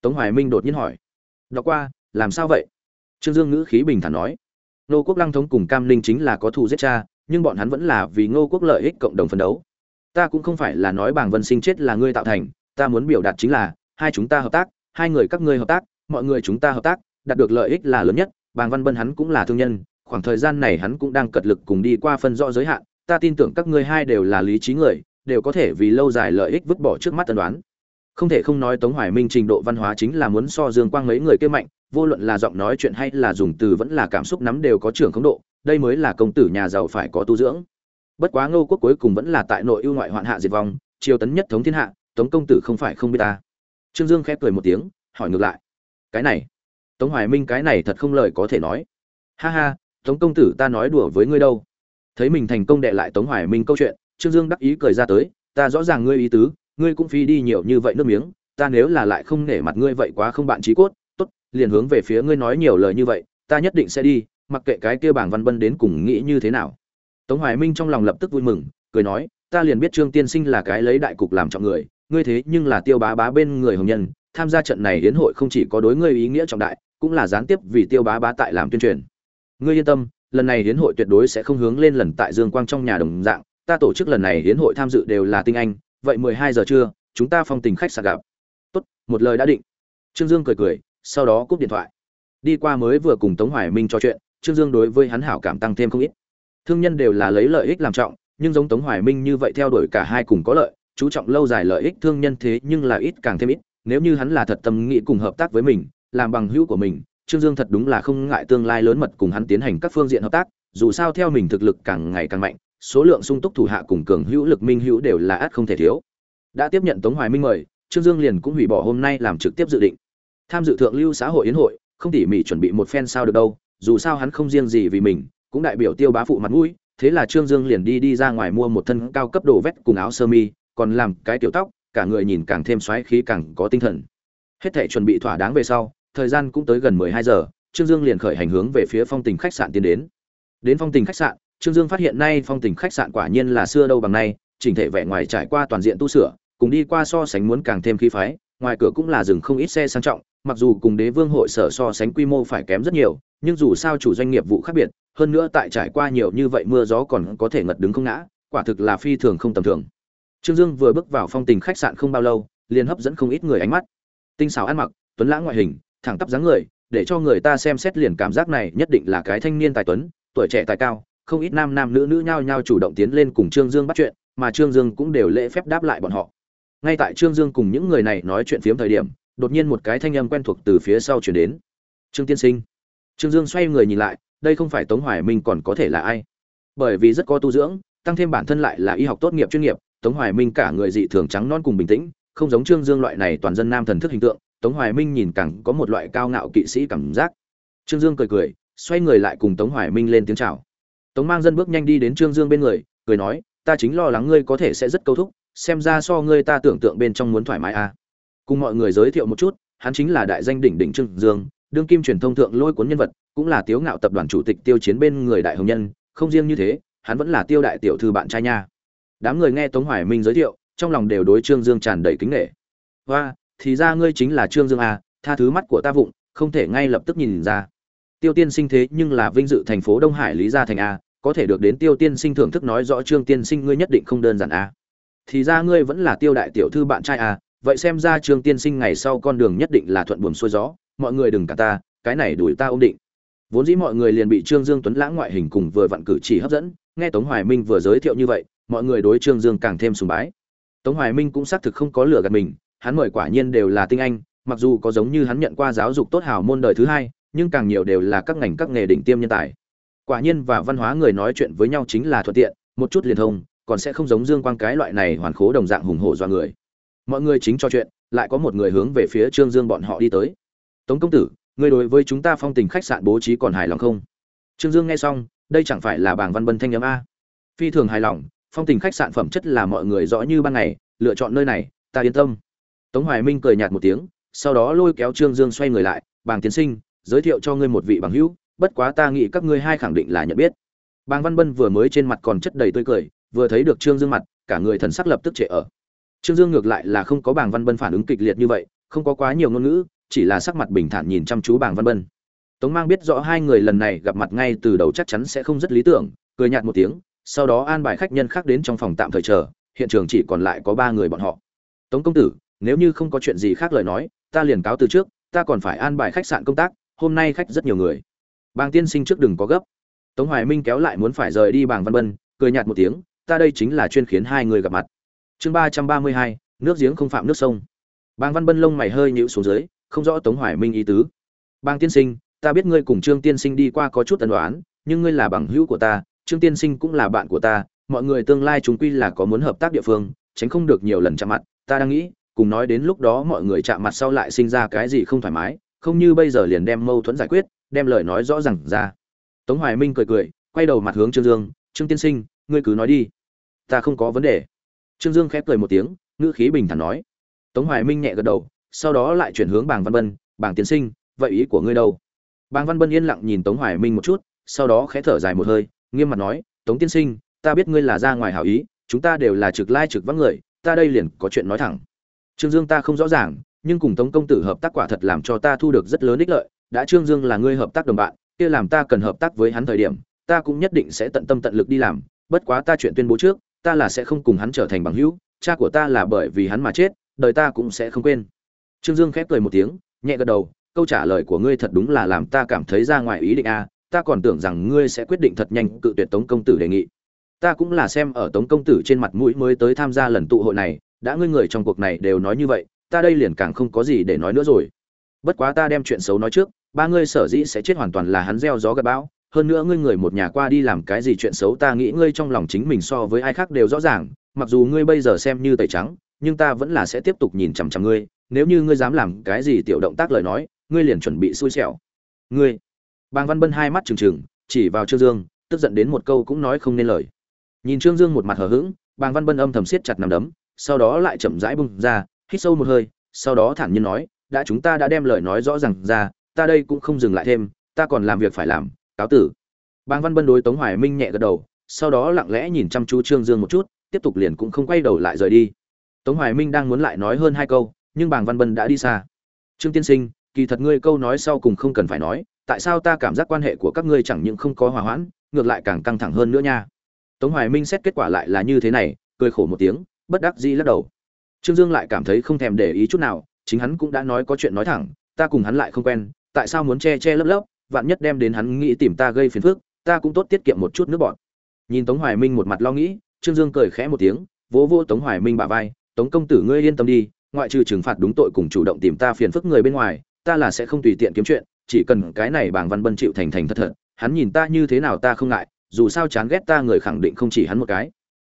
Tống hoài minh đột nhiên hỏi. Đọc qua làm sao vậy? Trương dương ngữ khí bình thản nói. Ngô quốc lăng thống cùng cam ninh chính là có thù giết cha nhưng bọn hắn vẫn là vì ngô quốc lợi ích cộng đồng phấn đấu. Ta cũng không phải là nói Bàng vân sinh chết là ngươi tạo thành ta muốn biểu đạt chính là hai chúng ta hợp tác hai người các ngươi hợp tác mọi người chúng ta hợp tác đạt được lợi ích là lớn nhất bàng văn bân hắn cũng là thương nhân khoảng thời gian này hắn cũng đang cật lực cùng đi qua phân rõ giới hạn, ta tin tưởng các ngươi hai đều là lý trí người, đều có thể vì lâu dài lợi ích vứt bỏ trước mắt tân đoán. Không thể không nói tống hoài minh trình độ văn hóa chính là muốn so dương quang mấy người kia mạnh, vô luận là giọng nói chuyện hay là dùng từ vẫn là cảm xúc nắm đều có trưởng khống độ, đây mới là công tử nhà giàu phải có tu dưỡng. Bất quá ngô quốc cuối cùng vẫn là tại nội ưu ngoại hoạn hạ diệt vong, triều tấn nhất thống thiên hạ, tống công tử không phải không biết ta. Trương dương khép cười một tiếng, hỏi ngược lại. Cái này, tống hoài minh cái này thật không lời có thể nói. Ha ha tống công tử ta nói đùa với ngươi đâu? Thấy mình thành công đệ lại tống hoài minh câu chuyện, trương dương đắc ý cười ra tới, ta rõ ràng ngươi ý tứ, ngươi cũng phi đi nhiều như vậy nước miếng, ta nếu là lại không nể mặt ngươi vậy quá không bạn trí cốt, tốt, liền hướng về phía ngươi nói nhiều lời như vậy, ta nhất định sẽ đi, mặc kệ cái kia bảng văn bân đến cùng nghĩ như thế nào. Tống hoài minh trong lòng lập tức vui mừng, cười nói, ta liền biết trương tiên sinh là cái lấy đại cục làm trọng người, ngươi thế nhưng là tiêu bá bá bên người hồng nhân, tham gia trận này hiến hội không chỉ có đối ngươi ý nghĩa trọng đại, cũng là gián tiếp vì tiêu bá bá tại làm tuyên truyền ngươi yên tâm, lần này hiến hội tuyệt đối sẽ không hướng lên lần tại dương quang trong nhà đồng dạng, ta tổ chức lần này hiến hội tham dự đều là tinh anh, vậy mười hai giờ trưa, chúng ta phong tình khách sạc gặp. Tốt, một lời đã định. Trương dương cười cười, sau đó cúp điện thoại. Đi qua mới vừa cùng tống hoài minh trò chuyện, trương dương đối với hắn hảo cảm tăng thêm không ít. Thương nhân đều là lấy lợi ích làm trọng, nhưng giống tống hoài minh như vậy theo đuổi cả hai cùng có lợi, chú trọng lâu dài lợi ích thương nhân thế nhưng là ít càng thêm ít, nếu như hắn là thật tâm nghĩ cùng hợp tác với mình, làm bằng hữu của mình trương dương thật đúng là không ngại tương lai lớn mật cùng hắn tiến hành các phương diện hợp tác dù sao theo mình thực lực càng ngày càng mạnh số lượng sung túc thủ hạ cùng cường hữu lực minh hữu đều là át không thể thiếu. Đã tiếp nhận Tống Hoài Minh mời, Trương Dương liền cũng hủy bỏ hôm nay làm trực tiếp dự định. Tham dự thượng lưu xã hội yến hội, không tỉ mỉ chuẩn bị một phen sao được đâu, dù sao hắn không riêng gì vì mình, cũng đại biểu tiêu bá phụ mặt mũi, thế là Trương Dương liền đi đi ra ngoài mua một thân cao cấp đồ vest cùng áo sơ mi, còn làm cái tiểu tóc, cả người nhìn càng thêm xoáy khí càng có tinh thần. Hết thảy chuẩn bị thỏa đáng về sau, thời gian cũng tới gần 12 giờ, Trương Dương liền khởi hành hướng về phía phong tình khách sạn tiến đến. Đến phong tình khách sạn, Trương Dương phát hiện nay phong tình khách sạn quả nhiên là xưa đâu bằng nay, chỉnh thể vẻ ngoài trải qua toàn diện tu sửa, cùng đi qua so sánh muốn càng thêm khí phái, ngoài cửa cũng là dừng không ít xe sang trọng, mặc dù cùng Đế Vương hội sở so sánh quy mô phải kém rất nhiều, nhưng dù sao chủ doanh nghiệp vụ khác biệt, hơn nữa tại trải qua nhiều như vậy mưa gió còn có thể ngật đứng không ngã, quả thực là phi thường không tầm thường. trương dương vừa bước vào phong tình khách sạn không bao lâu liền hấp dẫn không ít người ánh mắt tinh xảo ăn mặc tuấn lãng ngoại hình thẳng tắp dáng người, để cho người ta xem xét liền cảm giác này nhất định là cái thanh niên tài tuấn, tuổi trẻ tài cao, không ít nam nam nữ nữ nhao nhao chủ động tiến lên cùng trương dương bắt chuyện, mà trương dương cũng đều lễ phép đáp lại bọn họ. Ngay tại trương dương cùng những người này nói chuyện phiếm thời điểm, đột nhiên một cái thanh âm quen thuộc từ phía sau chuyển đến. Trương tiên sinh. Trương dương xoay người nhìn lại, đây không phải tống hoài minh còn có thể là ai? Bởi vì rất có tu dưỡng, tăng thêm bản thân lại là y học tốt nghiệp chuyên nghiệp, tống hoài minh cả người dị thường trắng non cùng bình tĩnh, không giống trương dương loại này toàn dân nam thần thức hình tượng tống hoài minh nhìn càng có một loại cao ngạo kỵ sĩ cảm giác trương dương cười cười, xoay người lại cùng tống hoài minh lên tiếng chào tống mang dân bước nhanh đi đến trương dương bên người, cười nói, ta chính lo lắng ngươi có thể sẽ rất câu thúc, xem ra so ngươi ta tưởng tượng bên trong muốn thoải mái à. cùng mọi người giới thiệu một chút, hắn chính là đại danh đỉnh đỉnh trương dương, đương kim truyền thông thượng lôi cuốn nhân vật, cũng là tiếu ngạo tập đoàn chủ tịch tiêu chiến bên người đại hồng nhân, không riêng như thế, hắn vẫn là tiêu đại tiểu thư bạn trai nha đám người nghe tống hoài minh giới thiệu, trong lòng đều đối trương dương tràn đầy kính nể. hoa thì ra ngươi chính là trương dương à, tha thứ mắt của ta vụng không thể ngay lập tức nhìn ra. Tiêu tiên sinh thế nhưng là vinh dự thành phố đông hải lý gia thành a có thể được đến tiêu tiên sinh thưởng thức nói rõ trương tiên sinh ngươi nhất định không đơn giản a. Thì ra ngươi vẫn là tiêu đại tiểu thư bạn trai a vậy xem ra trương tiên sinh ngày sau con đường nhất định là thuận buồm xuôi gió mọi người đừng cả ta cái này đuổi ta ôm định. Vốn dĩ mọi người liền bị trương dương tuấn lãng ngoại hình cùng vừa vặn cử chỉ hấp dẫn nghe tống hoài minh vừa giới thiệu như vậy mọi người đối trương dương càng thêm sùng bái. Tống hoài minh cũng xác thực không có lửa gạt mình hắn mời quả nhiên đều là tinh anh, mặc dù có giống như hắn nhận qua giáo dục tốt hào môn đời thứ hai, nhưng càng nhiều đều là các ngành các nghề đỉnh tiêm nhân tài. Quả nhiên và văn hóa người nói chuyện với nhau chính là thuận tiện, một chút liền thông, còn sẽ không giống dương quang cái loại này hoàn khố đồng dạng hùng hổ do người. Mọi người chính trò chuyện, lại có một người hướng về phía trương dương bọn họ đi tới. Tống công tử, ngươi đối với chúng ta phong tình khách sạn bố trí còn hài lòng không? Trương dương nghe xong, đây chẳng phải là bảng văn bân thanh âm a? Phi thường hài lòng, phong tình khách sạn phẩm chất là mọi người rõ như ban ngày, lựa chọn nơi này, ta yên tâm tống hoài minh cười nhạt một tiếng, sau đó lôi kéo trương dương xoay người lại, bàng tiến sinh, giới thiệu cho ngươi một vị bằng hữu, bất quá ta nghĩ các ngươi hai khẳng định là nhận biết. Bàng văn bân vừa mới trên mặt còn chất đầy tươi cười, vừa thấy được trương dương mặt, cả người thần sắc lập tức trệ ở. Trương dương ngược lại là không có bàng văn bân phản ứng kịch liệt như vậy, không có quá nhiều ngôn ngữ, chỉ là sắc mặt bình thản nhìn chăm chú bàng văn bân. Tống mang biết rõ hai người lần này gặp mặt ngay từ đầu chắc chắn sẽ không rất lý tưởng, cười nhạt một tiếng, sau đó an bài khách nhân khác đến trong phòng tạm thời chờ, hiện trường chỉ còn lại có ba người bọn họ. Tống công tử nếu như không có chuyện gì khác lời nói, ta liền cáo từ trước, ta còn phải an bài khách sạn công tác, hôm nay khách rất nhiều người. Bàng tiên sinh trước đừng có gấp. Tống hoài minh kéo lại muốn phải rời đi bàng văn bân cười nhạt một tiếng, ta đây chính là chuyên khiến hai người gặp mặt. Chương ba trăm ba mươi hai, nước giếng không phạm nước sông. Bàng văn bân lông mày hơi nhịu xuống dưới, không rõ tống hoài minh ý tứ. Bàng tiên sinh, ta biết ngươi cùng trương tiên sinh đi qua có chút tần đoán nhưng ngươi là bằng hữu của ta, trương tiên sinh cũng là bạn của ta, mọi người tương lai chúng quy là có muốn hợp tác địa phương, tránh không được nhiều lần chạm mặt, ta đang nghĩ cùng nói đến lúc đó mọi người chạm mặt sau lại sinh ra cái gì không thoải mái, không như bây giờ liền đem mâu thuẫn giải quyết, đem lời nói rõ ràng ra. Tống hoài minh cười cười, quay đầu mặt hướng trương dương, trương tiên sinh, ngươi cứ nói đi. Ta không có vấn đề. Trương dương khép cười một tiếng, ngữ khí bình thản nói. Tống hoài minh nhẹ gật đầu, sau đó lại chuyển hướng bàng văn bân, bàng tiên sinh, vậy ý của ngươi đâu? Bàng văn bân yên lặng nhìn tống hoài minh một chút, sau đó khẽ thở dài một hơi, nghiêm mặt nói, tống tiên sinh, ta biết ngươi là ra ngoài hảo ý, chúng ta đều là trực lai trực vắng người, ta đây liền có chuyện nói thẳng trương dương ta không rõ ràng, nhưng cùng tống công tử hợp tác quả thật làm cho ta thu được rất lớn ích lợi, đã trương dương là ngươi hợp tác đồng bạn, kia làm ta cần hợp tác với hắn thời điểm, ta cũng nhất định sẽ tận tâm tận lực đi làm, bất quá ta chuyện tuyên bố trước, ta là sẽ không cùng hắn trở thành bằng hữu, cha của ta là bởi vì hắn mà chết, đời ta cũng sẽ không quên. Trương dương khép cười một tiếng, nhẹ gật đầu, câu trả lời của ngươi thật đúng là làm ta cảm thấy ra ngoài ý định a, ta còn tưởng rằng ngươi sẽ quyết định thật nhanh cự tuyệt tống công tử đề nghị. Ta cũng là xem ở tống công tử trên mặt mũi mới tới tham gia lần tụ hội này đã ngươi người trong cuộc này đều nói như vậy, ta đây liền càng không có gì để nói nữa rồi. Bất quá ta đem chuyện xấu nói trước, ba ngươi sở dĩ sẽ chết hoàn toàn là hắn gieo gió gặp bão. Hơn nữa ngươi người một nhà qua đi làm cái gì chuyện xấu ta nghĩ ngươi trong lòng chính mình so với ai khác đều rõ ràng. Mặc dù ngươi bây giờ xem như tẩy trắng, nhưng ta vẫn là sẽ tiếp tục nhìn chằm chằm ngươi. Nếu như ngươi dám làm cái gì tiểu động tác lời nói, ngươi liền chuẩn bị xui xẻo. Ngươi. Bàng văn bân hai mắt trừng trừng, chỉ vào trương dương, tức giận đến một câu cũng nói không nên lời. Nhìn trương dương một mặt hờ hững, bàng văn bân âm thầm siết chặt nằm đấm sau đó lại chậm rãi bung ra, hít sâu một hơi, sau đó thản nhiên nói, đã chúng ta đã đem lời nói rõ ràng ra, ta đây cũng không dừng lại thêm, ta còn làm việc phải làm, cáo tử. Bang văn bân đối tống hoài minh nhẹ gật đầu, sau đó lặng lẽ nhìn chăm chú trương dương một chút, tiếp tục liền cũng không quay đầu lại rời đi. Tống hoài minh đang muốn lại nói hơn hai câu, nhưng bàng văn bân đã đi xa. Trương tiên sinh, kỳ thật ngươi câu nói sau cùng không cần phải nói, tại sao ta cảm giác quan hệ của các ngươi chẳng những không có hòa hoãn, ngược lại càng căng thẳng hơn nữa nha? Tống hoài minh xét kết quả lại là như thế này, cười khổ một tiếng bất đắc dĩ lắc đầu. Trương dương lại cảm thấy không thèm để ý chút nào, chính hắn cũng đã nói có chuyện nói thẳng, ta cùng hắn lại không quen, tại sao muốn che che lấp lấp, vạn nhất đem đến hắn nghĩ tìm ta gây phiền phức, ta cũng tốt tiết kiệm một chút nước bọn nhìn tống hoài minh một mặt lo nghĩ, trương dương cười khẽ một tiếng, vỗ vỗ tống hoài minh bả vai, tống công tử ngươi yên tâm đi, ngoại trừ trừng phạt đúng tội cùng chủ động tìm ta phiền phức người bên ngoài, ta là sẽ không tùy tiện kiếm chuyện, chỉ cần cái này bảng văn bân chịu thành thành thật thật, hắn nhìn ta như thế nào ta không ngại, dù sao chán ghét ta người khẳng định không chỉ hắn một cái.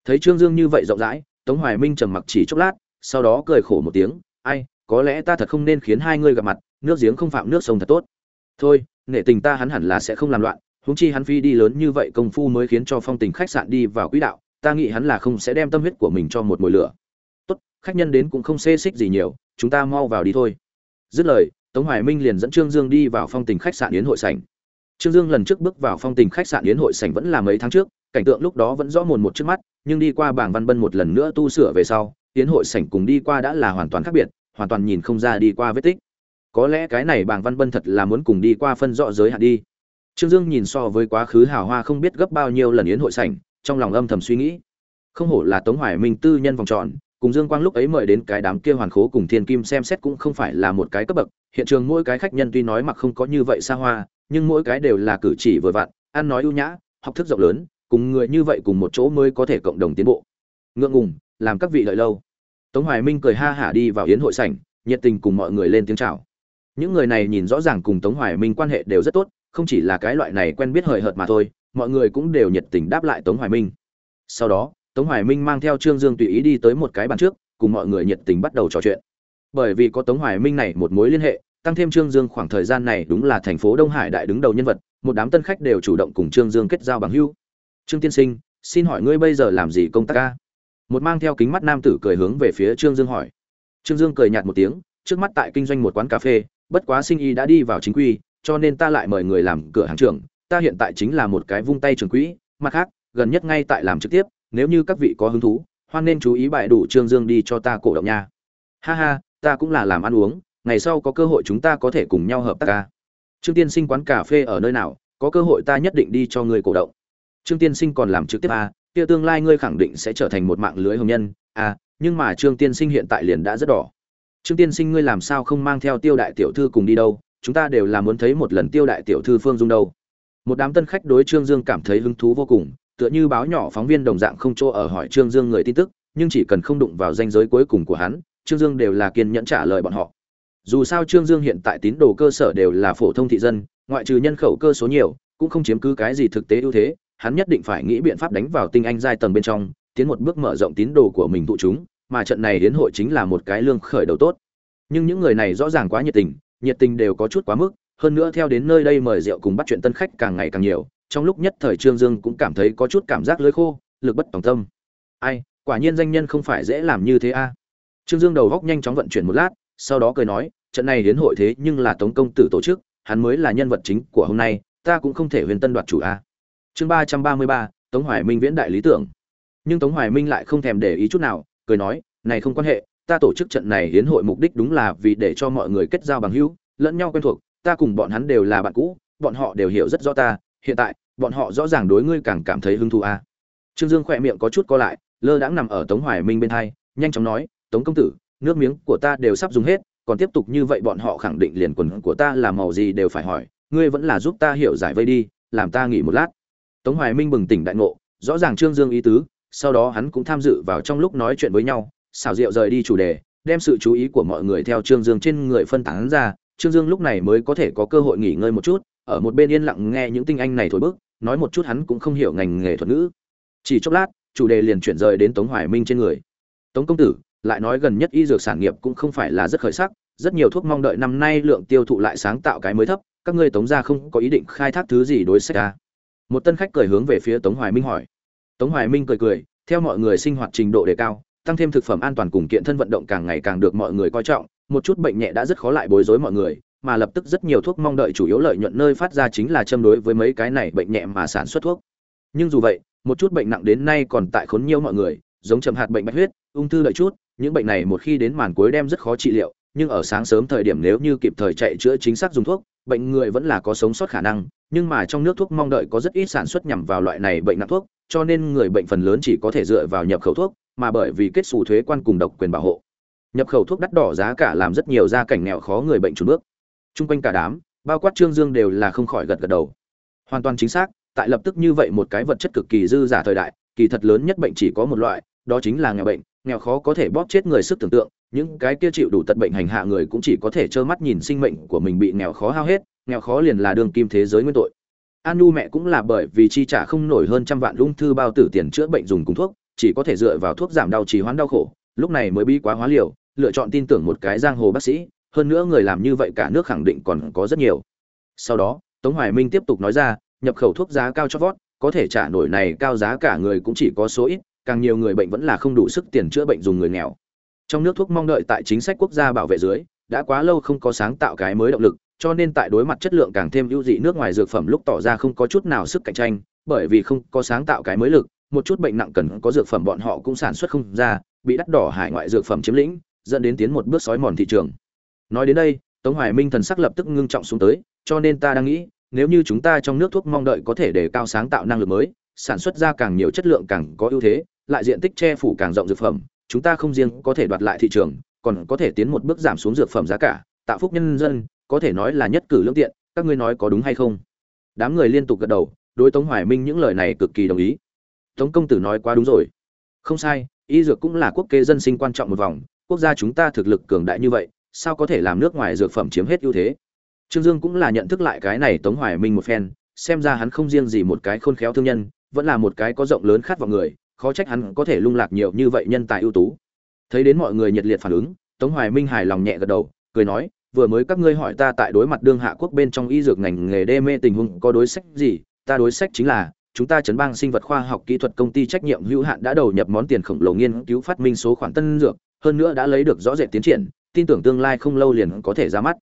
Thấy trương dương như vậy rộng rãi tống hoài minh trầm mặc chỉ chốc lát, sau đó cười khổ một tiếng, ai, có lẽ ta thật không nên khiến hai ngươi gặp mặt, nước giếng không phạm nước sông thật tốt. Thôi, nể tình ta hắn hẳn là sẽ không làm loạn, huống chi hắn phi đi lớn như vậy công phu mới khiến cho phong tình khách sạn đi vào quỹ đạo, ta nghĩ hắn là không sẽ đem tâm huyết của mình cho một mồi lửa. Tốt, khách nhân đến cũng không xê xích gì nhiều, chúng ta mau vào đi thôi. Dứt lời, tống hoài minh liền dẫn trương dương đi vào phong tình khách sạn yến hội sảnh. Trương dương lần trước bước vào phong tình khách sạn yến hội sảnh vẫn là mấy tháng trước cảnh tượng lúc đó vẫn rõ mồn một trước mắt, nhưng đi qua bảng văn bân một lần nữa tu sửa về sau yến hội sảnh cùng đi qua đã là hoàn toàn khác biệt, hoàn toàn nhìn không ra đi qua vết tích. Có lẽ cái này bảng văn bân thật là muốn cùng đi qua phân rõ giới hạn đi. Trương dương nhìn so với quá khứ hào hoa không biết gấp bao nhiêu lần yến hội sảnh, trong lòng âm thầm suy nghĩ. Không hổ là tống hoài minh tư nhân vòng tròn, cùng dương quang lúc ấy mời đến cái đám kia hoàn khố cùng thiên kim xem xét cũng không phải là một cái cấp bậc. Hiện trường mỗi cái khách nhân tuy nói mặc không có như vậy xa hoa, nhưng mỗi cái đều là cử chỉ vừa vặn, ăn nói ưu nhã, học thức rộng lớn cùng người như vậy cùng một chỗ mới có thể cộng đồng tiến bộ. Ngượng ngùng, làm các vị đợi lâu. Tống hoài minh cười ha hả đi vào yến hội sảnh, nhiệt tình cùng mọi người lên tiếng chào. Những người này nhìn rõ ràng cùng tống hoài minh quan hệ đều rất tốt, không chỉ là cái loại này quen biết hời hợt mà thôi, mọi người cũng đều nhiệt tình đáp lại tống hoài minh. Sau đó, tống hoài minh mang theo trương dương tùy ý đi tới một cái bàn trước, cùng mọi người nhiệt tình bắt đầu trò chuyện. Bởi vì có tống hoài minh này một mối liên hệ, tăng thêm trương dương khoảng thời gian này đúng là thành phố đông hải đại đứng đầu nhân vật, một đám tân khách đều chủ động cùng trương dương kết giao bằng hưu trương tiên sinh, xin hỏi ngươi bây giờ làm gì công tác ca? Một mang theo kính mắt nam tử cười hướng về phía trương dương hỏi. Trương dương cười nhạt một tiếng, trước mắt tại kinh doanh một quán cà phê, bất quá sinh y đã đi vào chính quy, cho nên ta lại mời người làm cửa hàng trưởng, ta hiện tại chính là một cái vung tay trường quỹ, mặt khác, gần nhất ngay tại làm trực tiếp, nếu như các vị có hứng thú, hoan nên chú ý bài đủ trương dương đi cho ta cổ động nha. Ha ha, ta cũng là làm ăn uống, ngày sau có cơ hội chúng ta có thể cùng nhau hợp tác ca. Trương tiên sinh quán cà phê ở nơi nào, có cơ hội ta nhất định đi cho người cổ động trương tiên sinh còn làm trực tiếp à, kia tương lai ngươi khẳng định sẽ trở thành một mạng lưới hồng nhân à, nhưng mà trương tiên sinh hiện tại liền đã rất đỏ. Trương tiên sinh ngươi làm sao không mang theo tiêu đại tiểu thư cùng đi đâu chúng ta đều là muốn thấy một lần tiêu đại tiểu thư phương dung đâu. Một đám tân khách đối trương dương cảm thấy hứng thú vô cùng tựa như báo nhỏ phóng viên đồng dạng không chỗ ở hỏi trương dương người tin tức nhưng chỉ cần không đụng vào danh giới cuối cùng của hắn trương dương đều là kiên nhẫn trả lời bọn họ. Dù sao trương dương hiện tại tín đồ cơ sở đều là phổ thông thị dân ngoại trừ nhân khẩu cơ số nhiều cũng không chiếm cứ cái gì thực tế ưu thế hắn nhất định phải nghĩ biện pháp đánh vào tinh anh giai tầng bên trong, tiến một bước mở rộng tín đồ của mình tụ chúng, mà trận này đến hội chính là một cái lương khởi đầu tốt. Nhưng những người này rõ ràng quá nhiệt tình nhiệt tình đều có chút quá mức, hơn nữa theo đến nơi đây mời rượu cùng bắt chuyện tân khách càng ngày càng nhiều, trong lúc nhất thời trương dương cũng cảm thấy có chút cảm giác lưỡi khô, lực bất tòng tâm. Ai, quả nhiên danh nhân không phải dễ làm như thế a. Trương dương đầu góc nhanh chóng vận chuyển một lát, sau đó cười nói, trận này đến hội thế nhưng là tống công tử tổ chức, hắn mới là nhân vật chính của hôm nay, ta cũng không thể huyền tân đoạt chủ a chương ba trăm ba mươi ba, tống hoài minh viễn đại lý tưởng nhưng tống hoài minh lại không thèm để ý chút nào, cười nói, này không quan hệ, ta tổ chức trận này hiến hội mục đích đúng là vì để cho mọi người kết giao bằng hữu, lẫn nhau quen thuộc, ta cùng bọn hắn đều là bạn cũ, bọn họ đều hiểu rất rõ ta, hiện tại, bọn họ rõ ràng đối ngươi càng cảm thấy hứng thú a à. trương dương khỏe miệng có chút co lại, lơ đãng nằm ở tống hoài minh bên thay nhanh chóng nói, tống công tử, nước miếng của ta đều sắp dùng hết, còn tiếp tục như vậy bọn họ khẳng định liền quần của ta là màu gì đều phải hỏi, ngươi vẫn là giúp ta hiểu giải vây đi, làm ta nghỉ một lát tống hoài minh bừng tỉnh đại ngộ, rõ ràng trương dương ý tứ, sau đó hắn cũng tham dự vào trong lúc nói chuyện với nhau, xảo diệu rời đi chủ đề, đem sự chú ý của mọi người theo trương dương trên người phân tán ra. Trương dương lúc này mới có thể có cơ hội nghỉ ngơi một chút, ở một bên yên lặng nghe những tinh anh này thổi bức, nói một chút hắn cũng không hiểu ngành nghề thuật ngữ. Chỉ chốc lát, chủ đề liền chuyển rời đến tống hoài minh trên người. Tống công tử, lại nói gần nhất y dược sản nghiệp cũng không phải là rất khởi sắc, rất nhiều thuốc mong đợi năm nay lượng tiêu thụ lại sáng tạo cái mới thấp, các ngươi tống gia không có ý định khai thác thứ gì đối sách à? Một tân khách cười hướng về phía tống hoài minh hỏi. Tống hoài minh cười cười, theo mọi người sinh hoạt trình độ đề cao, tăng thêm thực phẩm an toàn cùng kiện thân vận động càng ngày càng được mọi người coi trọng, một chút bệnh nhẹ đã rất khó lại bối rối mọi người, mà lập tức rất nhiều thuốc mong đợi chủ yếu lợi nhuận nơi phát ra chính là châm đối với mấy cái này bệnh nhẹ mà sản xuất thuốc. Nhưng dù vậy, một chút bệnh nặng đến nay còn tại khốn nhiều mọi người, giống chậm hạt bệnh bạch huyết, ung thư lợi chút, những bệnh này một khi đến màn cuối đem rất khó trị liệu, nhưng ở sáng sớm thời điểm nếu như kịp thời chạy chữa chính xác dùng thuốc, bệnh người vẫn là có sống sót khả năng nhưng mà trong nước thuốc mong đợi có rất ít sản xuất nhằm vào loại này bệnh nặng thuốc, cho nên người bệnh phần lớn chỉ có thể dựa vào nhập khẩu thuốc, mà bởi vì kết xù thuế quan cùng độc quyền bảo hộ. Nhập khẩu thuốc đắt đỏ giá cả làm rất nhiều gia cảnh nghèo khó người bệnh trùn bước. Trung quanh cả đám, bao quát trương dương đều là không khỏi gật gật đầu. Hoàn toàn chính xác, tại lập tức như vậy một cái vật chất cực kỳ dư giả thời đại, kỳ thật lớn nhất bệnh chỉ có một loại, đó chính là nghèo bệnh, nghèo khó có thể bóp chết người sức tưởng tượng, những cái kia chịu đủ tật bệnh hành hạ người cũng chỉ có thể trơ mắt nhìn sinh mệnh của mình bị nghèo khó hao hết nghèo khó liền là đường kim thế giới nguyên tội. An nu mẹ cũng là bởi vì chi trả không nổi hơn trăm vạn ung thư bao tử tiền chữa bệnh dùng cùng thuốc, chỉ có thể dựa vào thuốc giảm đau trì hoãn đau khổ, lúc này mới bi quá hóa liều, lựa chọn tin tưởng một cái giang hồ bác sĩ, hơn nữa người làm như vậy cả nước khẳng định còn có rất nhiều. Sau đó, tống hoài minh tiếp tục nói ra, nhập khẩu thuốc giá cao cho vót, có thể trả nổi này cao giá cả người cũng chỉ có số ít, càng nhiều người bệnh vẫn là không đủ sức tiền chữa bệnh dùng người nghèo. Trong nước thuốc mong đợi tại chính sách quốc gia bảo vệ dưới, đã quá lâu không có sáng tạo cái mới động lực cho nên tại đối mặt chất lượng càng thêm ưu dị nước ngoài dược phẩm lúc tỏ ra không có chút nào sức cạnh tranh, bởi vì không có sáng tạo cái mới lực, một chút bệnh nặng cần có dược phẩm bọn họ cũng sản xuất không ra, bị đắt đỏ hải ngoại dược phẩm chiếm lĩnh, dẫn đến tiến một bước sói mòn thị trường. Nói đến đây, tống hoài minh thần sắc lập tức ngưng trọng xuống tới, cho nên ta đang nghĩ, nếu như chúng ta trong nước thuốc mong đợi có thể đề cao sáng tạo năng lực mới, sản xuất ra càng nhiều chất lượng càng có ưu thế, lại diện tích che phủ càng rộng dược phẩm, chúng ta không riêng có thể đoạt lại thị trường, còn có thể tiến một bước giảm xuống dược phẩm giá cả, tạo phúc nhân dân có thể nói là nhất cử lương tiện, các ngươi nói có đúng hay không? Đám người liên tục gật đầu, đối tống hoài minh những lời này cực kỳ đồng ý. Tống công tử nói quá đúng rồi. Không sai, y dược cũng là quốc kế dân sinh quan trọng một vòng, quốc gia chúng ta thực lực cường đại như vậy, sao có thể làm nước ngoài dược phẩm chiếm hết ưu thế? Trương dương cũng là nhận thức lại cái này tống hoài minh một phen, xem ra hắn không riêng gì một cái khôn khéo thương nhân, vẫn là một cái có rộng lớn khát vọng người, khó trách hắn có thể lung lạc nhiều như vậy nhân tài ưu tú. Thấy đến mọi người nhiệt liệt phản ứng, tống hoài minh hài lòng nhẹ gật đầu, cười nói vừa mới các ngươi hỏi ta tại đối mặt đương hạ quốc bên trong y dược ngành nghề đê mê tình huống có đối sách gì, ta đối sách chính là, chúng ta chấn bang sinh vật khoa học kỹ thuật công ty trách nhiệm hữu hạn đã đầu nhập món tiền khổng lồ nghiên cứu phát minh số khoản tân dược, hơn nữa đã lấy được rõ rệt tiến triển, tin tưởng tương lai không lâu liền có thể ra mắt.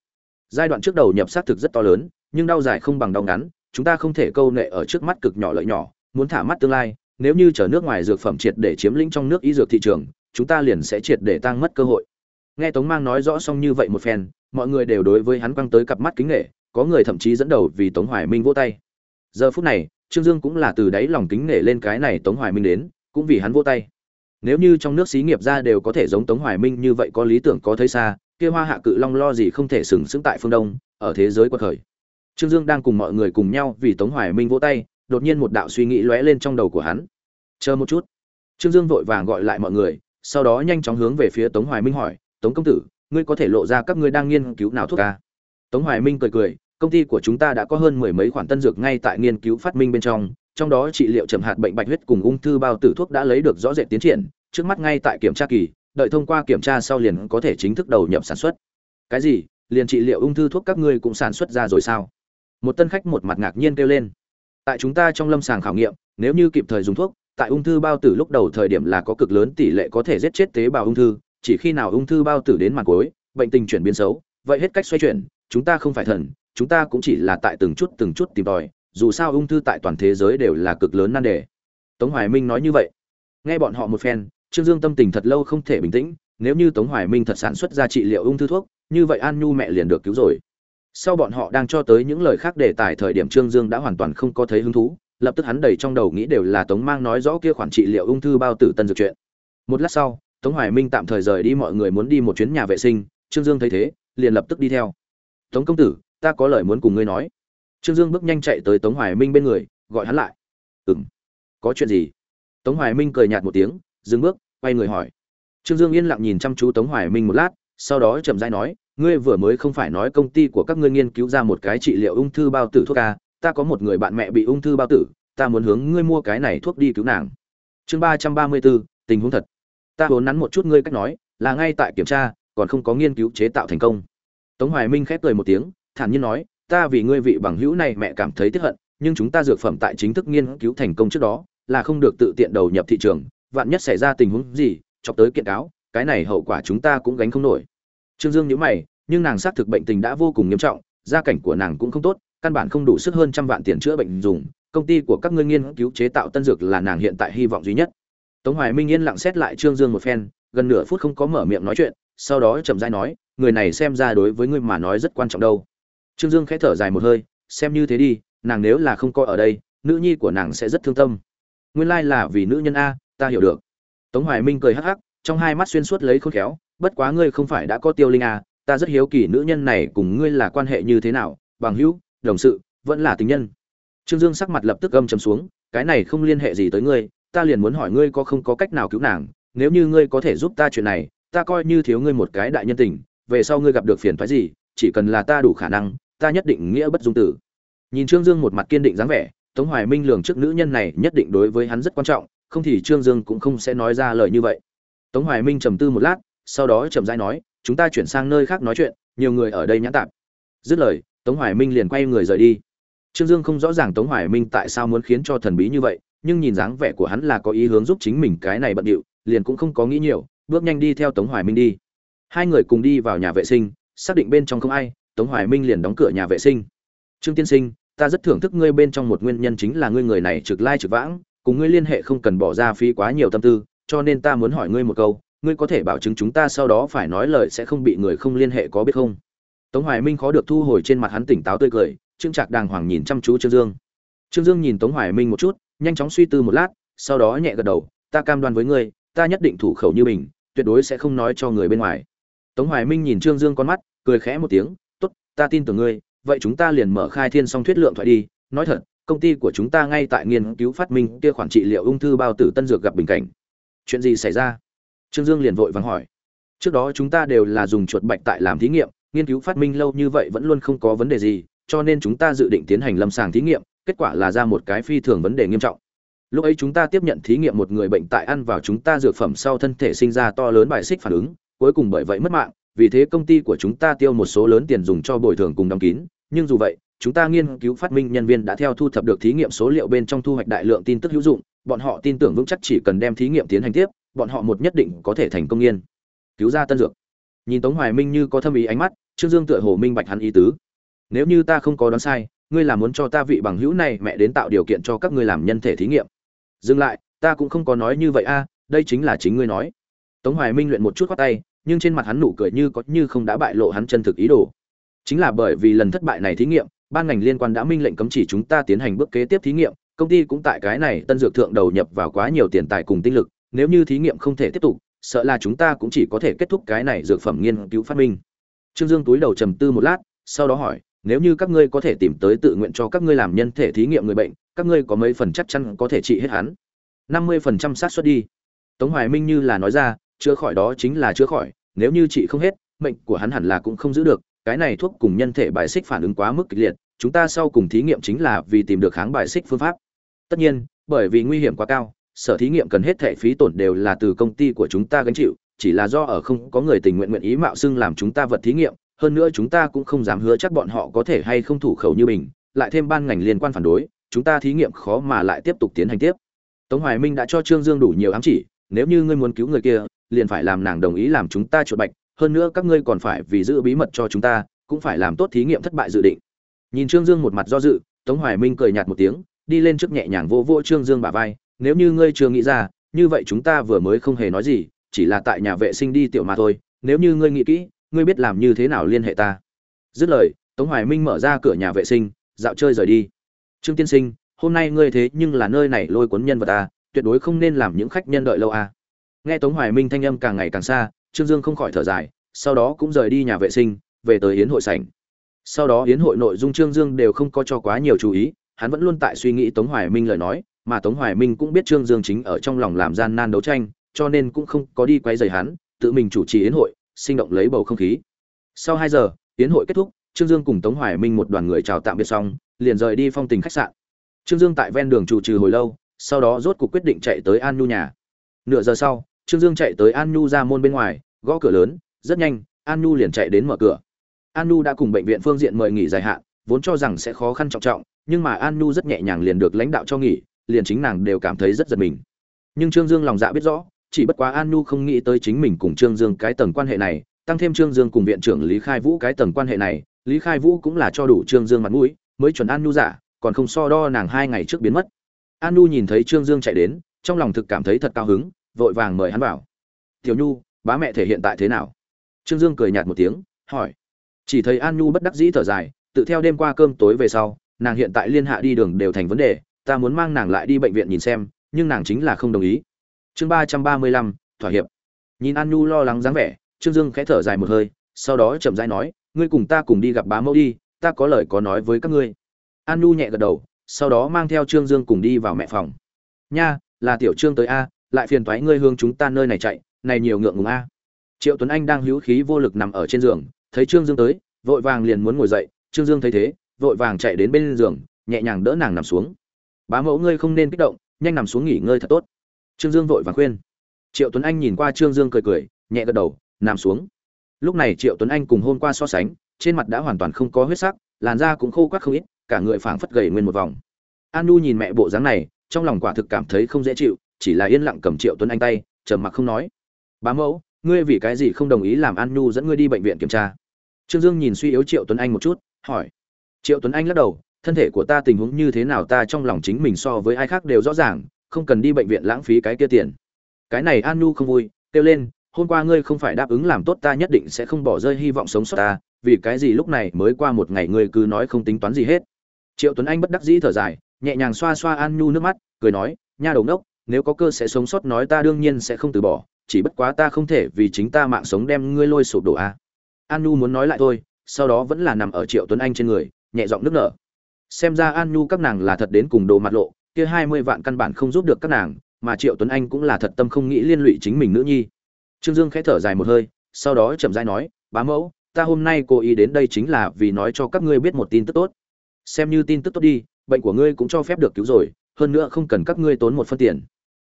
Giai đoạn trước đầu nhập xác thực rất to lớn, nhưng đau dài không bằng đau ngắn, chúng ta không thể câu nệ ở trước mắt cực nhỏ lợi nhỏ, muốn thả mắt tương lai, nếu như chở nước ngoài dược phẩm triệt để chiếm lĩnh trong nước y dược thị trường, chúng ta liền sẽ triệt để tăng mất cơ hội. Nghe tống mang nói rõ xong như vậy một phen mọi người đều đối với hắn quăng tới cặp mắt kính nghệ, có người thậm chí dẫn đầu vì tống hoài minh vỗ tay. Giờ phút này, trương dương cũng là từ đáy lòng kính nể lên cái này tống hoài minh đến, cũng vì hắn vỗ tay. Nếu như trong nước xí nghiệp ra đều có thể giống tống hoài minh như vậy có lý tưởng có thấy xa, kia hoa hạ cự long lo gì không thể sừng sững tại phương đông, ở thế giới quật khởi. Trương dương đang cùng mọi người cùng nhau vì tống hoài minh vỗ tay, đột nhiên một đạo suy nghĩ lóe lên trong đầu của hắn. Chờ một chút. Trương dương vội vàng gọi lại mọi người, sau đó nhanh chóng hướng về phía tống hoài minh hỏi, tống công tử ngươi có thể lộ ra các ngươi đang nghiên cứu nào thuốc a tống hoài minh cười cười, công ty của chúng ta đã có hơn mười mấy khoản tân dược ngay tại nghiên cứu phát minh bên trong trong đó trị liệu chậm hạt bệnh bạch huyết cùng ung thư bao tử thuốc đã lấy được rõ rệt tiến triển, trước mắt ngay tại kiểm tra kỳ, đợi thông qua kiểm tra sau liền có thể chính thức đầu nhập sản xuất. Cái gì? Liền trị liệu ung thư thuốc các ngươi cũng sản xuất ra rồi sao? Một tân khách một mặt ngạc nhiên kêu lên. Tại chúng ta trong lâm sàng khảo nghiệm, nếu như kịp thời dùng thuốc, tại ung thư bao tử lúc đầu thời điểm là có cực lớn tỷ lệ có thể giết chết tế bào ung thư chỉ khi nào ung thư bao tử đến mặt cuối, bệnh tình chuyển biến xấu, vậy hết cách xoay chuyển, chúng ta không phải thần, chúng ta cũng chỉ là tại từng chút từng chút tìm tòi, dù sao ung thư tại toàn thế giới đều là cực lớn nan đề. Tống hoài minh nói như vậy. Nghe bọn họ một phen, trương dương tâm tình thật lâu không thể bình tĩnh, nếu như tống hoài minh thật sản xuất ra trị liệu ung thư thuốc, như vậy an nhu mẹ liền được cứu rồi. Sau bọn họ đang cho tới những lời khác để tài thời điểm trương dương đã hoàn toàn không có thấy hứng thú, lập tức hắn đầy trong đầu nghĩ đều là tống mang nói rõ kia khoản trị liệu ung thư bao tử tân dược chuyện. Một lát sau tống hoài minh tạm thời rời đi mọi người muốn đi một chuyến nhà vệ sinh. Trương dương thấy thế liền lập tức đi theo. Tống công tử ta có lời muốn cùng ngươi nói. Trương dương bước nhanh chạy tới tống hoài minh bên người gọi hắn lại. Ừm, có chuyện gì? Tống hoài minh cười nhạt một tiếng dừng bước quay người hỏi. Trương dương yên lặng nhìn chăm chú tống hoài minh một lát sau đó chậm rãi nói ngươi vừa mới không phải nói công ty của các ngươi nghiên cứu ra một cái trị liệu ung thư bao tử thuốc à? ta có một người bạn mẹ bị ung thư bao tử ta muốn hướng ngươi mua cái này thuốc đi cứu nàng. Chương ba trăm ba mươi bốn tình huống thật ta vốn nắn một chút ngươi cách nói, là ngay tại kiểm tra, còn không có nghiên cứu chế tạo thành công. Tống hoài minh khép cười một tiếng, thản nhiên nói, ta vì ngươi vị bằng hữu này mẹ cảm thấy tiếc hận, nhưng chúng ta dược phẩm tại chính thức nghiên cứu thành công trước đó, là không được tự tiện đầu nhập thị trường, vạn nhất xảy ra tình huống gì, chọc tới kiện cáo, cái này hậu quả chúng ta cũng gánh không nổi. Trương dương nhíu mày, nhưng nàng xác thực bệnh tình đã vô cùng nghiêm trọng, gia cảnh của nàng cũng không tốt, căn bản không đủ sức hơn trăm vạn tiền chữa bệnh dùng, công ty của các ngươi nghiên cứu chế tạo tân dược là nàng hiện tại hy vọng duy nhất tống hoài minh yên lặng xét lại trương dương một phen gần nửa phút không có mở miệng nói chuyện sau đó chậm rãi nói người này xem ra đối với ngươi mà nói rất quan trọng đâu. Trương dương khẽ thở dài một hơi xem như thế đi nàng nếu là không coi ở đây nữ nhi của nàng sẽ rất thương tâm. Nguyên lai là vì nữ nhân a ta hiểu được. Tống hoài minh cười hắc hắc trong hai mắt xuyên suốt lấy khôn khéo bất quá ngươi không phải đã có tiêu linh a, ta rất hiếu kỳ nữ nhân này cùng ngươi là quan hệ như thế nào bằng hữu đồng sự vẫn là tình nhân. Trương dương sắc mặt lập tức gầm trầm xuống cái này không liên hệ gì tới ngươi ta liền muốn hỏi ngươi có không có cách nào cứu nàng, nếu như ngươi có thể giúp ta chuyện này, ta coi như thiếu ngươi một cái đại nhân tình, về sau ngươi gặp được phiền phái gì, chỉ cần là ta đủ khả năng, ta nhất định nghĩa bất dung tử. Nhìn trương dương một mặt kiên định dáng vẻ, tống hoài minh lường trước nữ nhân này nhất định đối với hắn rất quan trọng, không thì trương dương cũng không sẽ nói ra lời như vậy. Tống hoài minh trầm tư một lát, sau đó trầm dai nói, chúng ta chuyển sang nơi khác nói chuyện, nhiều người ở đây nhãn tạp. Dứt lời, tống hoài minh liền quay người rời đi. Trương dương không rõ ràng tống hoài minh tại sao muốn khiến cho thần bí như vậy nhưng nhìn dáng vẻ của hắn là có ý hướng giúp chính mình cái này bận điệu, liền cũng không có nghĩ nhiều, bước nhanh đi theo tống hoài minh đi. Hai người cùng đi vào nhà vệ sinh, xác định bên trong không ai, tống hoài minh liền đóng cửa nhà vệ sinh. Trương tiên sinh, ta rất thưởng thức ngươi bên trong một nguyên nhân chính là ngươi người này trực lai trực vãng, cùng ngươi liên hệ không cần bỏ ra phí quá nhiều tâm tư, cho nên ta muốn hỏi ngươi một câu, ngươi có thể bảo chứng chúng ta sau đó phải nói lời sẽ không bị người không liên hệ có biết không? Tống hoài minh khó được thu hồi trên mặt hắn tỉnh táo tươi cười, trương trạc đàng hoàng nhìn chăm chú trương dương trương dương nhìn tống hoài minh một chút, nhanh chóng suy tư một lát, sau đó nhẹ gật đầu, ta cam đoan với ngươi, ta nhất định thủ khẩu như mình, tuyệt đối sẽ không nói cho người bên ngoài. Tống hoài minh nhìn trương dương con mắt, cười khẽ một tiếng, tốt, ta tin tưởng ngươi, vậy chúng ta liền mở khai thiên song thuyết lượng thoại đi, nói thật, công ty của chúng ta ngay tại nghiên cứu phát minh kia khoản trị liệu ung thư bao tử tân dược gặp bình cảnh. Chuyện gì xảy ra? Trương dương liền vội vàng hỏi. Trước đó chúng ta đều là dùng chuột bạch tại làm thí nghiệm, nghiên cứu phát minh lâu như vậy vẫn luôn không có vấn đề gì, cho nên chúng ta dự định tiến hành lâm sàng thí nghiệm kết quả là ra một cái phi thường vấn đề nghiêm trọng. Lúc ấy chúng ta tiếp nhận thí nghiệm một người bệnh tại ăn vào chúng ta dược phẩm sau thân thể sinh ra to lớn bài xích phản ứng, cuối cùng bởi vậy mất mạng, vì thế công ty của chúng ta tiêu một số lớn tiền dùng cho bồi thường cùng đóng kín. Nhưng dù vậy, chúng ta nghiên cứu phát minh nhân viên đã theo thu thập được thí nghiệm số liệu bên trong thu hoạch đại lượng tin tức hữu dụng, bọn họ tin tưởng vững chắc chỉ cần đem thí nghiệm tiến hành tiếp, bọn họ một nhất định có thể thành công nghiên cứu ra tân dược. Nhìn tống hoài minh như có thâm ý ánh mắt, trương dương tựa hồ minh bạch hắn ý tứ. Nếu như ta không có đoán sai ngươi là muốn cho ta vị bằng hữu này mẹ đến tạo điều kiện cho các ngươi làm nhân thể thí nghiệm. Dừng lại, ta cũng không có nói như vậy a, đây chính là chính ngươi nói. Tống hoài minh luyện một chút khoát tay, nhưng trên mặt hắn nụ cười như có như không đã bại lộ hắn chân thực ý đồ. Chính là bởi vì lần thất bại này thí nghiệm, ban ngành liên quan đã minh lệnh cấm chỉ chúng ta tiến hành bước kế tiếp thí nghiệm, công ty cũng tại cái này tân dược thượng đầu nhập vào quá nhiều tiền tài cùng tinh lực, nếu như thí nghiệm không thể tiếp tục, sợ là chúng ta cũng chỉ có thể kết thúc cái này dược phẩm nghiên cứu phát minh. Trương dương túi đầu trầm tư một lát, sau đó hỏi nếu như các ngươi có thể tìm tới tự nguyện cho các ngươi làm nhân thể thí nghiệm người bệnh, các ngươi có mấy phần chắc chắn có thể trị hết hắn? Năm mươi phần trăm xác suất đi. Tống hoài minh như là nói ra, chữa khỏi đó chính là chữa khỏi, nếu như trị không hết, mệnh của hắn hẳn là cũng không giữ được. Cái này thuốc cùng nhân thể bài xích phản ứng quá mức kịch liệt, chúng ta sau cùng thí nghiệm chính là vì tìm được kháng bài xích phương pháp. Tất nhiên, bởi vì nguy hiểm quá cao, sở thí nghiệm cần hết thẻ phí tổn đều là từ công ty của chúng ta gánh chịu, chỉ là do ở không có người tình nguyện nguyện ý mạo xưng làm chúng ta vật thí nghiệm hơn nữa chúng ta cũng không dám hứa chắc bọn họ có thể hay không thủ khẩu như mình, lại thêm ban ngành liên quan phản đối, chúng ta thí nghiệm khó mà lại tiếp tục tiến hành tiếp. Tống hoài minh đã cho trương dương đủ nhiều ám chỉ, nếu như ngươi muốn cứu người kia, liền phải làm nàng đồng ý làm chúng ta chuột bạch, hơn nữa các ngươi còn phải vì giữ bí mật cho chúng ta, cũng phải làm tốt thí nghiệm thất bại dự định. Nhìn trương dương một mặt do dự, tống hoài minh cười nhạt một tiếng, đi lên trước nhẹ nhàng vô vô trương dương bả vai, nếu như ngươi chưa nghĩ ra, như vậy chúng ta vừa mới không hề nói gì, chỉ là tại nhà vệ sinh đi tiểu mà thôi, nếu như ngươi nghĩ kỹ ngươi biết làm như thế nào liên hệ ta? Dứt lời, tống hoài minh mở ra cửa nhà vệ sinh, dạo chơi rời đi. Trương tiên sinh, hôm nay ngươi thế nhưng là nơi này lôi cuốn nhân vật ta tuyệt đối không nên làm những khách nhân đợi lâu à. nghe tống hoài minh thanh âm càng ngày càng xa, trương dương không khỏi thở dài, sau đó cũng rời đi nhà vệ sinh, về tới yến hội sảnh. Sau đó yến hội nội dung trương dương đều không có cho quá nhiều chú ý, hắn vẫn luôn tại suy nghĩ tống hoài minh lời nói, mà tống hoài minh cũng biết trương dương chính ở trong lòng làm gian nan đấu tranh, cho nên cũng không có đi quay dày hắn, tự mình chủ trì yến hội sinh động lấy bầu không khí. Sau hai giờ, yến hội kết thúc, trương dương cùng tống hoài minh một đoàn người chào tạm biệt xong, liền rời đi phong tình khách sạn. Trương dương tại ven đường chủ trừ hồi lâu, sau đó rốt cuộc quyết định chạy tới an nhu nhà. Nửa giờ sau, trương dương chạy tới an nhu ra môn bên ngoài, gõ cửa lớn, rất nhanh, an nhu liền chạy đến mở cửa. An nhu đã cùng bệnh viện phương diện mời nghỉ dài hạn, vốn cho rằng sẽ khó khăn trọng trọng, nhưng mà an nhu rất nhẹ nhàng liền được lãnh đạo cho nghỉ, liền chính nàng đều cảm thấy rất giật mình. Nhưng trương dương lòng dạ biết rõ chỉ bất quá an nhu không nghĩ tới chính mình cùng trương dương cái tầng quan hệ này, tăng thêm trương dương cùng viện trưởng lý khai vũ cái tầng quan hệ này, lý khai vũ cũng là cho đủ trương dương mặt mũi, mới chuẩn an nhu giả, còn không so đo nàng hai ngày trước biến mất. An nhu nhìn thấy trương dương chạy đến, trong lòng thực cảm thấy thật cao hứng, vội vàng mời hắn vào. Tiểu nhu, bá mẹ thể hiện tại thế nào? Trương dương cười nhạt một tiếng, hỏi. Chỉ thấy an nhu bất đắc dĩ thở dài, tự theo đêm qua cơm tối về sau, nàng hiện tại liên hạ đi đường đều thành vấn đề, ta muốn mang nàng lại đi bệnh viện nhìn xem, nhưng nàng chính là không đồng ý chương ba trăm ba mươi lăm, thỏa hiệp. Nhìn an nhu lo lắng dáng vẻ, trương dương khẽ thở dài một hơi, sau đó chậm rãi nói, ngươi cùng ta cùng đi gặp bá mẫu đi, ta có lời có nói với các ngươi. An nhu nhẹ gật đầu, sau đó mang theo trương dương cùng đi vào mẹ phòng. Nha, là tiểu trương tới a, lại phiền toái ngươi hướng chúng ta nơi này chạy, này nhiều ngượng ngùng a. Triệu tuấn anh đang hữu khí vô lực nằm ở trên giường, thấy trương dương tới, vội vàng liền muốn ngồi dậy, trương dương thấy thế, vội vàng chạy đến bên giường, nhẹ nhàng đỡ nàng nằm xuống. Bá mẫu ngươi không nên kích động, nhanh nằm xuống nghỉ ngơi thật tốt trương dương vội vàng khuyên. Triệu tuấn anh nhìn qua trương dương cười cười, nhẹ gật đầu, nằm xuống. Lúc này triệu tuấn anh cùng hôm qua so sánh, trên mặt đã hoàn toàn không có huyết sắc, làn da cũng khô quắc không ít, cả người phảng phất gầy nguyên một vòng. An nu nhìn mẹ bộ dáng này, trong lòng quả thực cảm thấy không dễ chịu, chỉ là yên lặng cầm triệu tuấn anh tay, trầm mặc không nói. Bá mẫu, ngươi vì cái gì không đồng ý làm an nu dẫn ngươi đi bệnh viện kiểm tra? Trương dương nhìn suy yếu triệu tuấn anh một chút, hỏi. Triệu tuấn anh lắc đầu, thân thể của ta tình huống như thế nào ta trong lòng chính mình so với ai khác đều rõ ràng không cần đi bệnh viện lãng phí cái kia tiền. Cái này an nu không vui, kêu lên, hôm qua ngươi không phải đáp ứng làm tốt ta nhất định sẽ không bỏ rơi hy vọng sống sót ta, vì cái gì lúc này mới qua một ngày ngươi cứ nói không tính toán gì hết. Triệu tuấn anh bất đắc dĩ thở dài, nhẹ nhàng xoa xoa an nhu nước mắt, cười nói, nha đầu đốc nếu có cơ sẽ sống sót nói ta đương nhiên sẽ không từ bỏ, chỉ bất quá ta không thể vì chính ta mạng sống đem ngươi lôi sụp đổ a à. an nhu muốn nói lại thôi, sau đó vẫn là nằm ở triệu tuấn anh trên người, nhẹ giọng nước nở. Xem ra an nhu các nàng là thật đến cùng đồ mặt lộ kia hai mươi vạn căn bản không giúp được các nàng, mà triệu tuấn anh cũng là thật tâm không nghĩ liên lụy chính mình nữ nhi. Trương dương khẽ thở dài một hơi, sau đó chậm rãi nói, bá mẫu, ta hôm nay cố ý đến đây chính là vì nói cho các ngươi biết một tin tức tốt. Xem như tin tức tốt đi, bệnh của ngươi cũng cho phép được cứu rồi, hơn nữa không cần các ngươi tốn một phân tiền.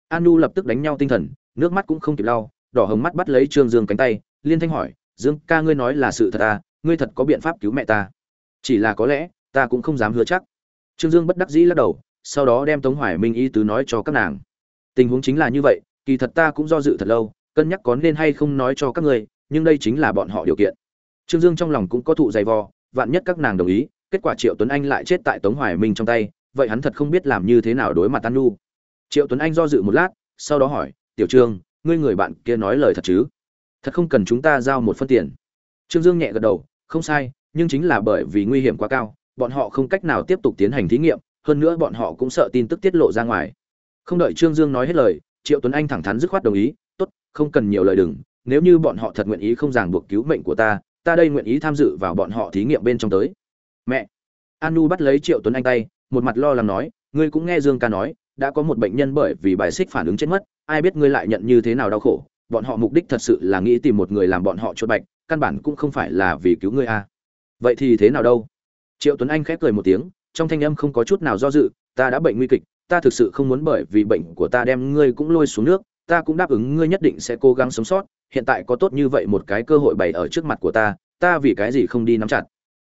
An nu lập tức đánh nhau tinh thần, nước mắt cũng không kịp lau, đỏ hồng mắt bắt lấy trương dương cánh tay, liên thanh hỏi, dương ca ngươi nói là sự thật à ngươi thật có biện pháp cứu mẹ ta? Chỉ là có lẽ, ta cũng không dám hứa chắc. Trương dương bất đắc dĩ lắc đầu sau đó đem tống hoài minh ý tứ nói cho các nàng. Tình huống chính là như vậy, kỳ thật ta cũng do dự thật lâu, cân nhắc có nên hay không nói cho các ngươi, nhưng đây chính là bọn họ điều kiện. Trương dương trong lòng cũng có thụ dày vò, vạn nhất các nàng đồng ý, kết quả triệu tuấn anh lại chết tại tống hoài minh trong tay, vậy hắn thật không biết làm như thế nào đối mặt an nu. Triệu tuấn anh do dự một lát, sau đó hỏi, tiểu trương, ngươi người bạn kia nói lời thật chứ? Thật không cần chúng ta giao một phân tiền. Trương dương nhẹ gật đầu, không sai, nhưng chính là bởi vì nguy hiểm quá cao, bọn họ không cách nào tiếp tục tiến hành thí nghiệm hơn nữa bọn họ cũng sợ tin tức tiết lộ ra ngoài. Không đợi trương dương nói hết lời, triệu tuấn anh thẳng thắn dứt khoát đồng ý, tốt, không cần nhiều lời đừng, nếu như bọn họ thật nguyện ý không ràng buộc cứu mệnh của ta ta đây nguyện ý tham dự vào bọn họ thí nghiệm bên trong tới. Mẹ. Anu bắt lấy triệu tuấn anh tay, một mặt lo lắng nói, ngươi cũng nghe dương ca nói, đã có một bệnh nhân bởi vì bài xích phản ứng chết mất, ai biết ngươi lại nhận như thế nào đau khổ, bọn họ mục đích thật sự là nghĩ tìm một người làm bọn họ chốt bạch, căn bản cũng không phải là vì cứu ngươi a à. vậy thì thế nào đâu? Triệu tuấn anh khép cười một tiếng trong thanh âm không có chút nào do dự, ta đã bệnh nguy kịch, ta thực sự không muốn bởi vì bệnh của ta đem ngươi cũng lôi xuống nước, ta cũng đáp ứng ngươi nhất định sẽ cố gắng sống sót, hiện tại có tốt như vậy một cái cơ hội bày ở trước mặt của ta ta vì cái gì không đi nắm chặt?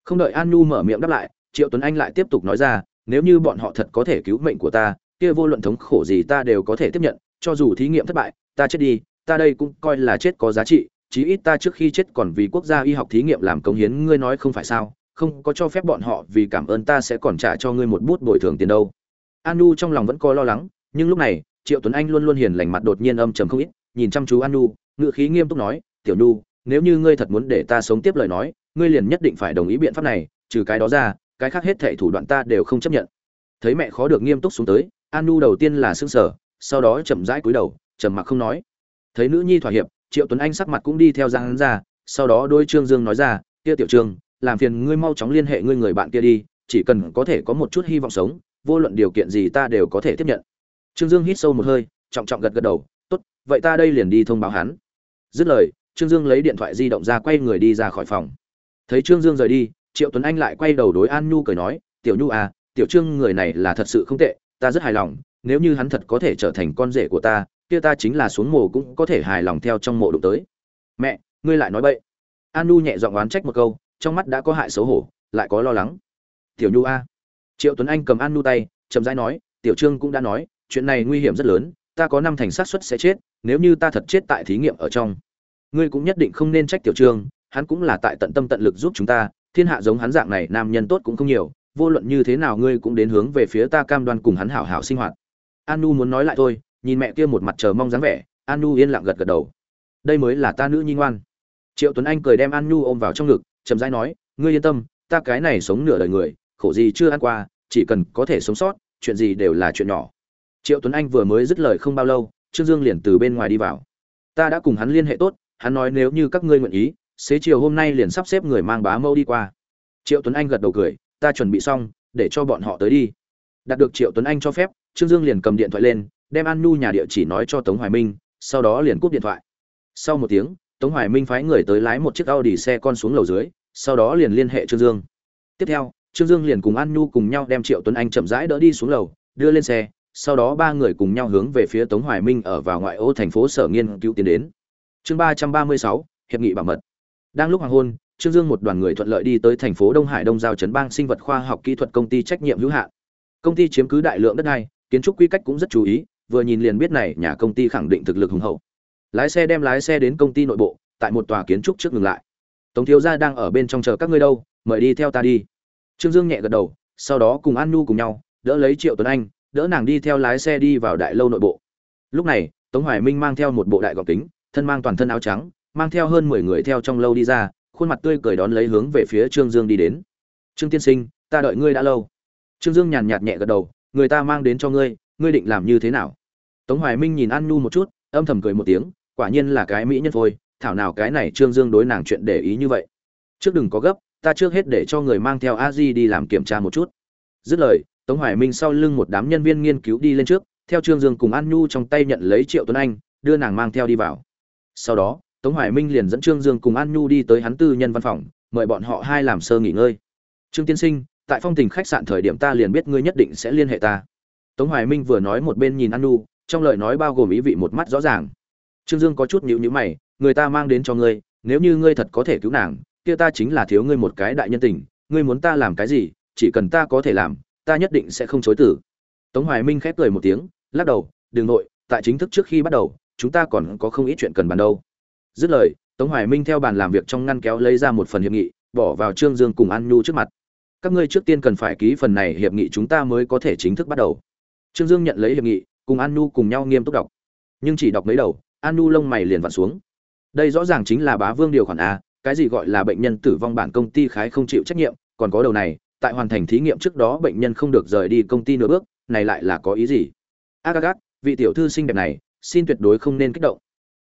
Không đợi an nhu mở miệng đáp lại, triệu tuấn anh lại tiếp tục nói ra, nếu như bọn họ thật có thể cứu mệnh của ta, kia vô luận thống khổ gì ta đều có thể tiếp nhận, cho dù thí nghiệm thất bại, ta chết đi, ta đây cũng coi là chết có giá trị, chí ít ta trước khi chết còn vì quốc gia y học thí nghiệm làm công hiến, ngươi nói không phải sao? Không có cho phép bọn họ vì cảm ơn ta sẽ còn trả cho ngươi một bút bồi thường tiền đâu. Anu trong lòng vẫn có lo lắng, nhưng lúc này, triệu tuấn anh luôn luôn hiền lành mặt đột nhiên âm trầm không ít, nhìn chăm chú anu ngựa khí nghiêm túc nói, tiểu nu nếu như ngươi thật muốn để ta sống tiếp lời nói, ngươi liền nhất định phải đồng ý biện pháp này, trừ cái đó ra, cái khác hết thảy thủ đoạn ta đều không chấp nhận. Thấy mẹ khó được nghiêm túc xuống tới, anu đầu tiên là sững sờ, sau đó chậm rãi cúi đầu, trầm mặc không nói. Thấy nữ nhi thỏa hiệp, triệu tuấn anh sắc mặt cũng đi theo giang hắn ra, sau đó đôi trương dương nói ra kia tiểu trương làm phiền ngươi mau chóng liên hệ ngươi người bạn kia đi, chỉ cần có thể có một chút hy vọng sống, vô luận điều kiện gì ta đều có thể tiếp nhận. Trương dương hít sâu một hơi, trọng trọng gật gật đầu, tốt, vậy ta đây liền đi thông báo hắn. Dứt lời, trương dương lấy điện thoại di động ra quay người đi ra khỏi phòng. Thấy trương dương rời đi, triệu tuấn anh lại quay đầu đối an nhu cười nói, tiểu nhu à tiểu trương người này là thật sự không tệ, ta rất hài lòng, nếu như hắn thật có thể trở thành con rể của ta, kia ta chính là xuống mồ cũng có thể hài lòng theo trong mộ đụng tới. Mẹ, ngươi lại nói bậy. An nhu nhẹ giọng oán trách một câu trong mắt đã có hại xấu hổ, lại có lo lắng. Tiểu nhu a. Triệu tuấn anh cầm an Nu tay, chậm rãi nói, tiểu trương cũng đã nói, chuyện này nguy hiểm rất lớn, ta có năm thành xác suất sẽ chết, nếu như ta thật chết tại thí nghiệm ở trong, ngươi cũng nhất định không nên trách tiểu trương, hắn cũng là tại tận tâm tận lực giúp chúng ta, thiên hạ giống hắn dạng này, nam nhân tốt cũng không nhiều, vô luận như thế nào ngươi cũng đến hướng về phía ta cam đoan cùng hắn hảo hảo sinh hoạt. An nu muốn nói lại thôi, nhìn mẹ kia một mặt chờ mong dáng vẻ, an nu yên lặng gật gật đầu. Đây mới là ta nữ nhi ngoan. Triệu tuấn anh cười đem an nu ôm vào trong ngực chậm rãi nói, ngươi yên tâm, ta cái này sống nửa đời người, khổ gì chưa ăn qua, chỉ cần có thể sống sót, chuyện gì đều là chuyện nhỏ. Triệu tuấn anh vừa mới dứt lời không bao lâu, trương dương liền từ bên ngoài đi vào. Ta đã cùng hắn liên hệ tốt, hắn nói nếu như các ngươi nguyện ý, xế chiều hôm nay liền sắp xếp người mang bá mâu đi qua. Triệu tuấn anh gật đầu cười, ta chuẩn bị xong, để cho bọn họ tới đi. Đạt được triệu tuấn anh cho phép, trương dương liền cầm điện thoại lên, đem an nhu nhà địa chỉ nói cho tống hoài minh, sau đó liền cúp điện thoại. Sau một tiếng tống hoài minh phái người tới lái một chiếc audi xe con xuống lầu dưới, sau đó liền liên hệ trương dương. Tiếp theo, trương dương liền cùng an nhu cùng nhau đem triệu tuấn anh chậm rãi đỡ đi xuống lầu, đưa lên xe, sau đó ba người cùng nhau hướng về phía tống hoài minh ở vào ngoại ô thành phố sở nghiên cứu tiến đến. Chương ba trăm ba mươi sáu, hiệp nghị bảo mật. Đang lúc hoàng hôn, trương dương một đoàn người thuận lợi đi tới thành phố đông hải đông giao trấn bang sinh vật khoa học kỹ thuật công ty trách nhiệm hữu hạn. Công ty chiếm cứ đại lượng đất đai, kiến trúc quy cách cũng rất chú ý, vừa nhìn liền biết này, nhà công ty khẳng định thực lực hùng hậu lái xe đem lái xe đến công ty nội bộ, tại một tòa kiến trúc trước ngừng lại. Tống thiếu gia đang ở bên trong chờ các ngươi đâu, mời đi theo ta đi. Trương dương nhẹ gật đầu, sau đó cùng an nhu cùng nhau, đỡ lấy triệu tuấn anh, đỡ nàng đi theo lái xe đi vào đại lâu nội bộ. Lúc này, tống hoài minh mang theo một bộ đại gọc kính, thân mang toàn thân áo trắng, mang theo hơn mười người theo trong lâu đi ra, khuôn mặt tươi cười đón lấy hướng về phía trương dương đi đến. Trương tiên sinh, ta đợi ngươi đã lâu. Trương dương nhàn nhạt nhẹ gật đầu, người ta mang đến cho ngươi ngươi định làm như thế nào? Tống hoài minh nhìn an nhu một chút âm thầm cười một tiếng, quả nhiên là cái mỹ nhân thôi, thảo nào cái này trương dương đối nàng chuyện để ý như vậy. Trước đừng có gấp, ta trước hết để cho người mang theo a di đi làm kiểm tra một chút. Dứt lời, tống hoài minh sau lưng một đám nhân viên nghiên cứu đi lên trước, theo trương dương cùng an nhu trong tay nhận lấy triệu tuấn anh, đưa nàng mang theo đi vào. Sau đó, tống hoài minh liền dẫn trương dương cùng an nhu đi tới hắn tư nhân văn phòng, mời bọn họ hai làm sơ nghỉ ngơi. Trương tiên sinh, tại phong tình khách sạn thời điểm ta liền biết ngươi nhất định sẽ liên hệ ta. Tống hoài minh vừa nói một bên nhìn an nhu trong lời nói bao gồm ý vị một mắt rõ ràng. Trương dương có chút nhíu nhíu mày, người ta mang đến cho ngươi, nếu như ngươi thật có thể cứu nàng, kia ta chính là thiếu ngươi một cái đại nhân tình, ngươi muốn ta làm cái gì, chỉ cần ta có thể làm, ta nhất định sẽ không chối tử. Tống hoài minh khép cười một tiếng, lắc đầu, đừng nội, tại chính thức trước khi bắt đầu, chúng ta còn có không ít chuyện cần bàn đâu. Dứt lời, tống hoài minh theo bàn làm việc trong ngăn kéo lấy ra một phần hiệp nghị, bỏ vào trương dương cùng an nhu trước mặt. Các ngươi trước tiên cần phải ký phần này hiệp nghị chúng ta mới có thể chính thức bắt đầu. Trương dương nhận lấy hiệp nghị cùng an nu cùng nhau nghiêm túc đọc. Nhưng chỉ đọc mấy đầu, an nu lông mày liền vặn xuống. Đây rõ ràng chính là bá vương điều khoản a, cái gì gọi là bệnh nhân tử vong bản công ty khái không chịu trách nhiệm, còn có đầu này, tại hoàn thành thí nghiệm trước đó bệnh nhân không được rời đi công ty nửa bước, này lại là có ý gì? Agagat, vị tiểu thư xinh đẹp này, xin tuyệt đối không nên kích động.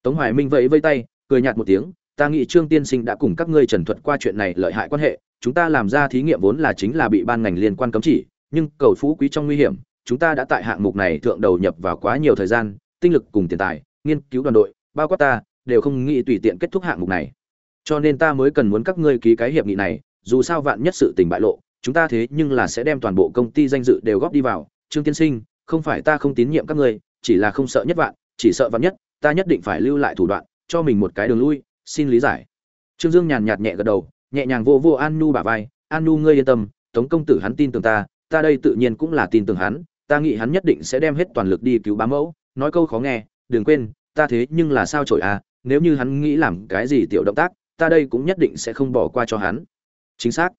Tống hoài minh vẫy vây tay, cười nhạt một tiếng, ta nghĩ trương tiên sinh đã cùng các ngươi trần thuật qua chuyện này lợi hại quan hệ, chúng ta làm ra thí nghiệm vốn là chính là bị ban ngành liên quan cấm chỉ, nhưng cầu phú quý trong nguy hiểm chúng ta đã tại hạng mục này thượng đầu nhập vào quá nhiều thời gian, tinh lực cùng tiền tài, nghiên cứu đoàn đội, bao quát ta, đều không nghĩ tùy tiện kết thúc hạng mục này. Cho nên ta mới cần muốn các ngươi ký cái hiệp nghị này, dù sao vạn nhất sự tình bại lộ, chúng ta thế nhưng là sẽ đem toàn bộ công ty danh dự đều góp đi vào. Trương tiên sinh, không phải ta không tín nhiệm các ngươi, chỉ là không sợ nhất vạn, chỉ sợ vạn nhất, ta nhất định phải lưu lại thủ đoạn, cho mình một cái đường lui, xin lý giải. Trương dương nhàn nhạt nhẹ gật đầu, nhẹ nhàng vô vô an nu bả vai. An nu, ngươi yên tâm, tống công tử hắn tin tưởng ta ta đây tự nhiên cũng là tin tưởng hắn ta nghĩ hắn nhất định sẽ đem hết toàn lực đi cứu bá mẫu, nói câu khó nghe, đừng quên, ta thế nhưng là sao trội à nếu như hắn nghĩ làm cái gì tiểu động tác, ta đây cũng nhất định sẽ không bỏ qua cho hắn. Chính xác.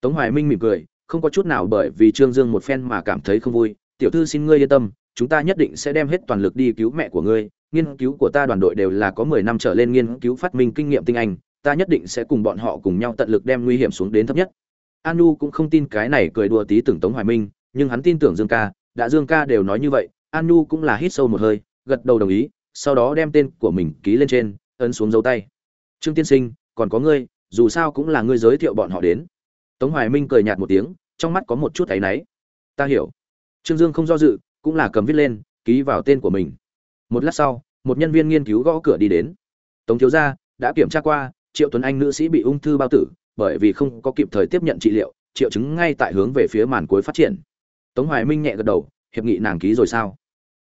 Tống hoài minh mỉm cười, không có chút nào bởi vì trương dương một phen mà cảm thấy không vui, tiểu thư xin ngươi yên tâm, chúng ta nhất định sẽ đem hết toàn lực đi cứu mẹ của ngươi, nghiên cứu của ta đoàn đội đều là có mười năm trở lên nghiên cứu phát minh kinh nghiệm tinh anh, ta nhất định sẽ cùng bọn họ cùng nhau tận lực đem nguy hiểm xuống đến thấp nhất. Anu cũng không tin cái này cười đùa tí tưởng tống hoài minh, nhưng hắn tin tưởng dương ca đã dương ca đều nói như vậy anu cũng là hít sâu một hơi, gật đầu đồng ý, sau đó đem tên của mình ký lên trên, ấn xuống dấu tay. Trương tiên sinh, còn có ngươi, dù sao cũng là ngươi giới thiệu bọn họ đến. Tống hoài minh cười nhạt một tiếng, trong mắt có một chút áy náy. Ta hiểu. Trương dương không do dự, cũng là cầm viết lên, ký vào tên của mình. Một lát sau, một nhân viên nghiên cứu gõ cửa đi đến. Tống thiếu gia, đã kiểm tra qua, triệu tuấn anh nữ sĩ bị ung thư bao tử, bởi vì không có kịp thời tiếp nhận trị liệu, triệu chứng ngay tại hướng về phía màn cuối phát triển tống hoài minh nhẹ gật đầu, hiệp nghị nàng ký rồi sao?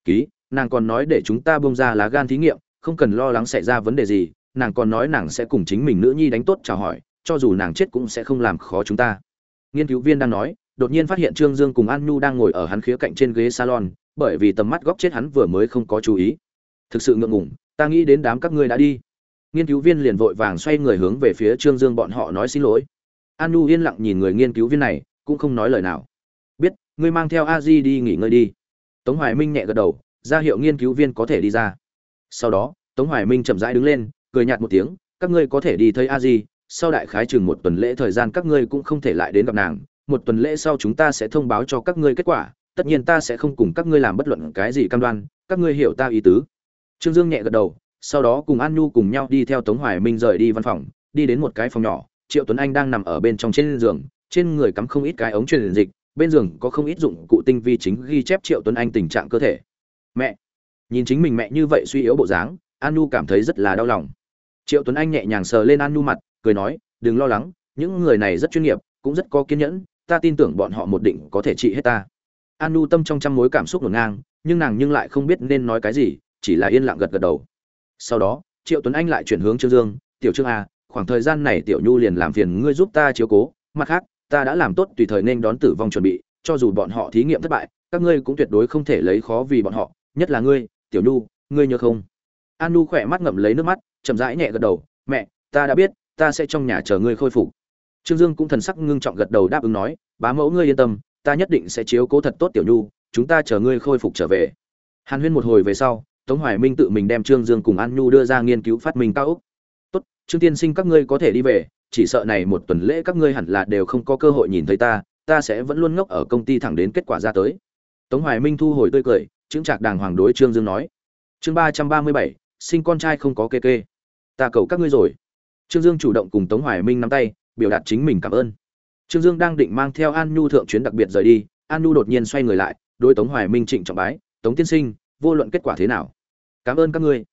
Ký, nàng còn nói để chúng ta bông ra lá gan thí nghiệm, không cần lo lắng xảy ra vấn đề gì, nàng còn nói nàng sẽ cùng chính mình nữ nhi đánh tốt chào hỏi, cho dù nàng chết cũng sẽ không làm khó chúng ta. Nghiên cứu viên đang nói, đột nhiên phát hiện trương dương cùng an nhu đang ngồi ở hắn khía cạnh trên ghế salon, bởi vì tầm mắt góc chết hắn vừa mới không có chú ý. Thực sự ngượng ngủng ta nghĩ đến đám các ngươi đã đi. Nghiên cứu viên liền vội vàng xoay người hướng về phía trương dương bọn họ nói xin lỗi. An nhu yên lặng nhìn người nghiên cứu viên này, cũng không nói lời nào ngươi mang theo a di đi nghỉ ngơi đi. Tống hoài minh nhẹ gật đầu, ra hiệu nghiên cứu viên có thể đi ra. Sau đó, tống hoài minh chậm rãi đứng lên, cười nhạt một tiếng, các ngươi có thể đi thấy a di, sau đại khái chừng một tuần lễ thời gian các ngươi cũng không thể lại đến gặp nàng, một tuần lễ sau chúng ta sẽ thông báo cho các ngươi kết quả, tất nhiên ta sẽ không cùng các ngươi làm bất luận cái gì cam đoan, các ngươi hiểu ta ý tứ. Trương dương nhẹ gật đầu, sau đó cùng an nhu cùng nhau đi theo tống hoài minh rời đi văn phòng, đi đến một cái phòng nhỏ, triệu tuấn anh đang nằm ở bên trong trên giường, trên người cắm không ít cái ống truyền dịch bên giường có không ít dụng cụ tinh vi chính ghi chép triệu tuấn anh tình trạng cơ thể. Mẹ! Nhìn chính mình mẹ như vậy suy yếu bộ dáng an nu cảm thấy rất là đau lòng. Triệu tuấn anh nhẹ nhàng sờ lên an nu mặt, cười nói, đừng lo lắng, những người này rất chuyên nghiệp, cũng rất có kiên nhẫn, ta tin tưởng bọn họ một định có thể trị hết ta. An nu tâm trong trăm mối cảm xúc ngổn ngang, nhưng nàng nhưng lại không biết nên nói cái gì, chỉ là yên lặng gật gật đầu. Sau đó, triệu tuấn anh lại chuyển hướng trương dương, tiểu trương a khoảng thời gian này tiểu nhu liền làm phiền ngươi giúp ta chiếu cố, mặt khác ta đã làm tốt tùy thời nên đón tử vong chuẩn bị, cho dù bọn họ thí nghiệm thất bại, các ngươi cũng tuyệt đối không thể lấy khó vì bọn họ, nhất là ngươi, tiểu nhu, ngươi nhớ không? An nu khỏe mắt ngậm lấy nước mắt, chậm rãi nhẹ gật đầu, mẹ, ta đã biết, ta sẽ trong nhà chờ ngươi khôi phục. Trương dương cũng thần sắc ngưng trọng gật đầu đáp ứng nói, bá mẫu ngươi yên tâm, ta nhất định sẽ chiếu cố thật tốt tiểu nhu, chúng ta chờ ngươi khôi phục trở về. Hàn huyên một hồi về sau, tống hoài minh tự mình đem trương dương cùng an nhu đưa ra nghiên cứu phát minh cao úc tốt, trương tiên sinh các ngươi có thể đi về chỉ sợ này một tuần lễ các ngươi hẳn là đều không có cơ hội nhìn thấy ta ta sẽ vẫn luôn ngốc ở công ty thẳng đến kết quả ra tới. Tống hoài minh thu hồi tươi cười chứng trạc đàng hoàng đối trương dương nói. Chương ba trăm ba mươi bảy, sinh con trai không có kê kê. Ta cầu các ngươi rồi. Trương dương chủ động cùng tống hoài minh nắm tay, biểu đạt chính mình cảm ơn. Trương dương đang định mang theo an nhu thượng chuyến đặc biệt rời đi, an nhu đột nhiên xoay người lại, đối tống hoài minh trịnh trọng bái, tống tiên sinh, vô luận kết quả thế nào? Cảm ơn các ngươi.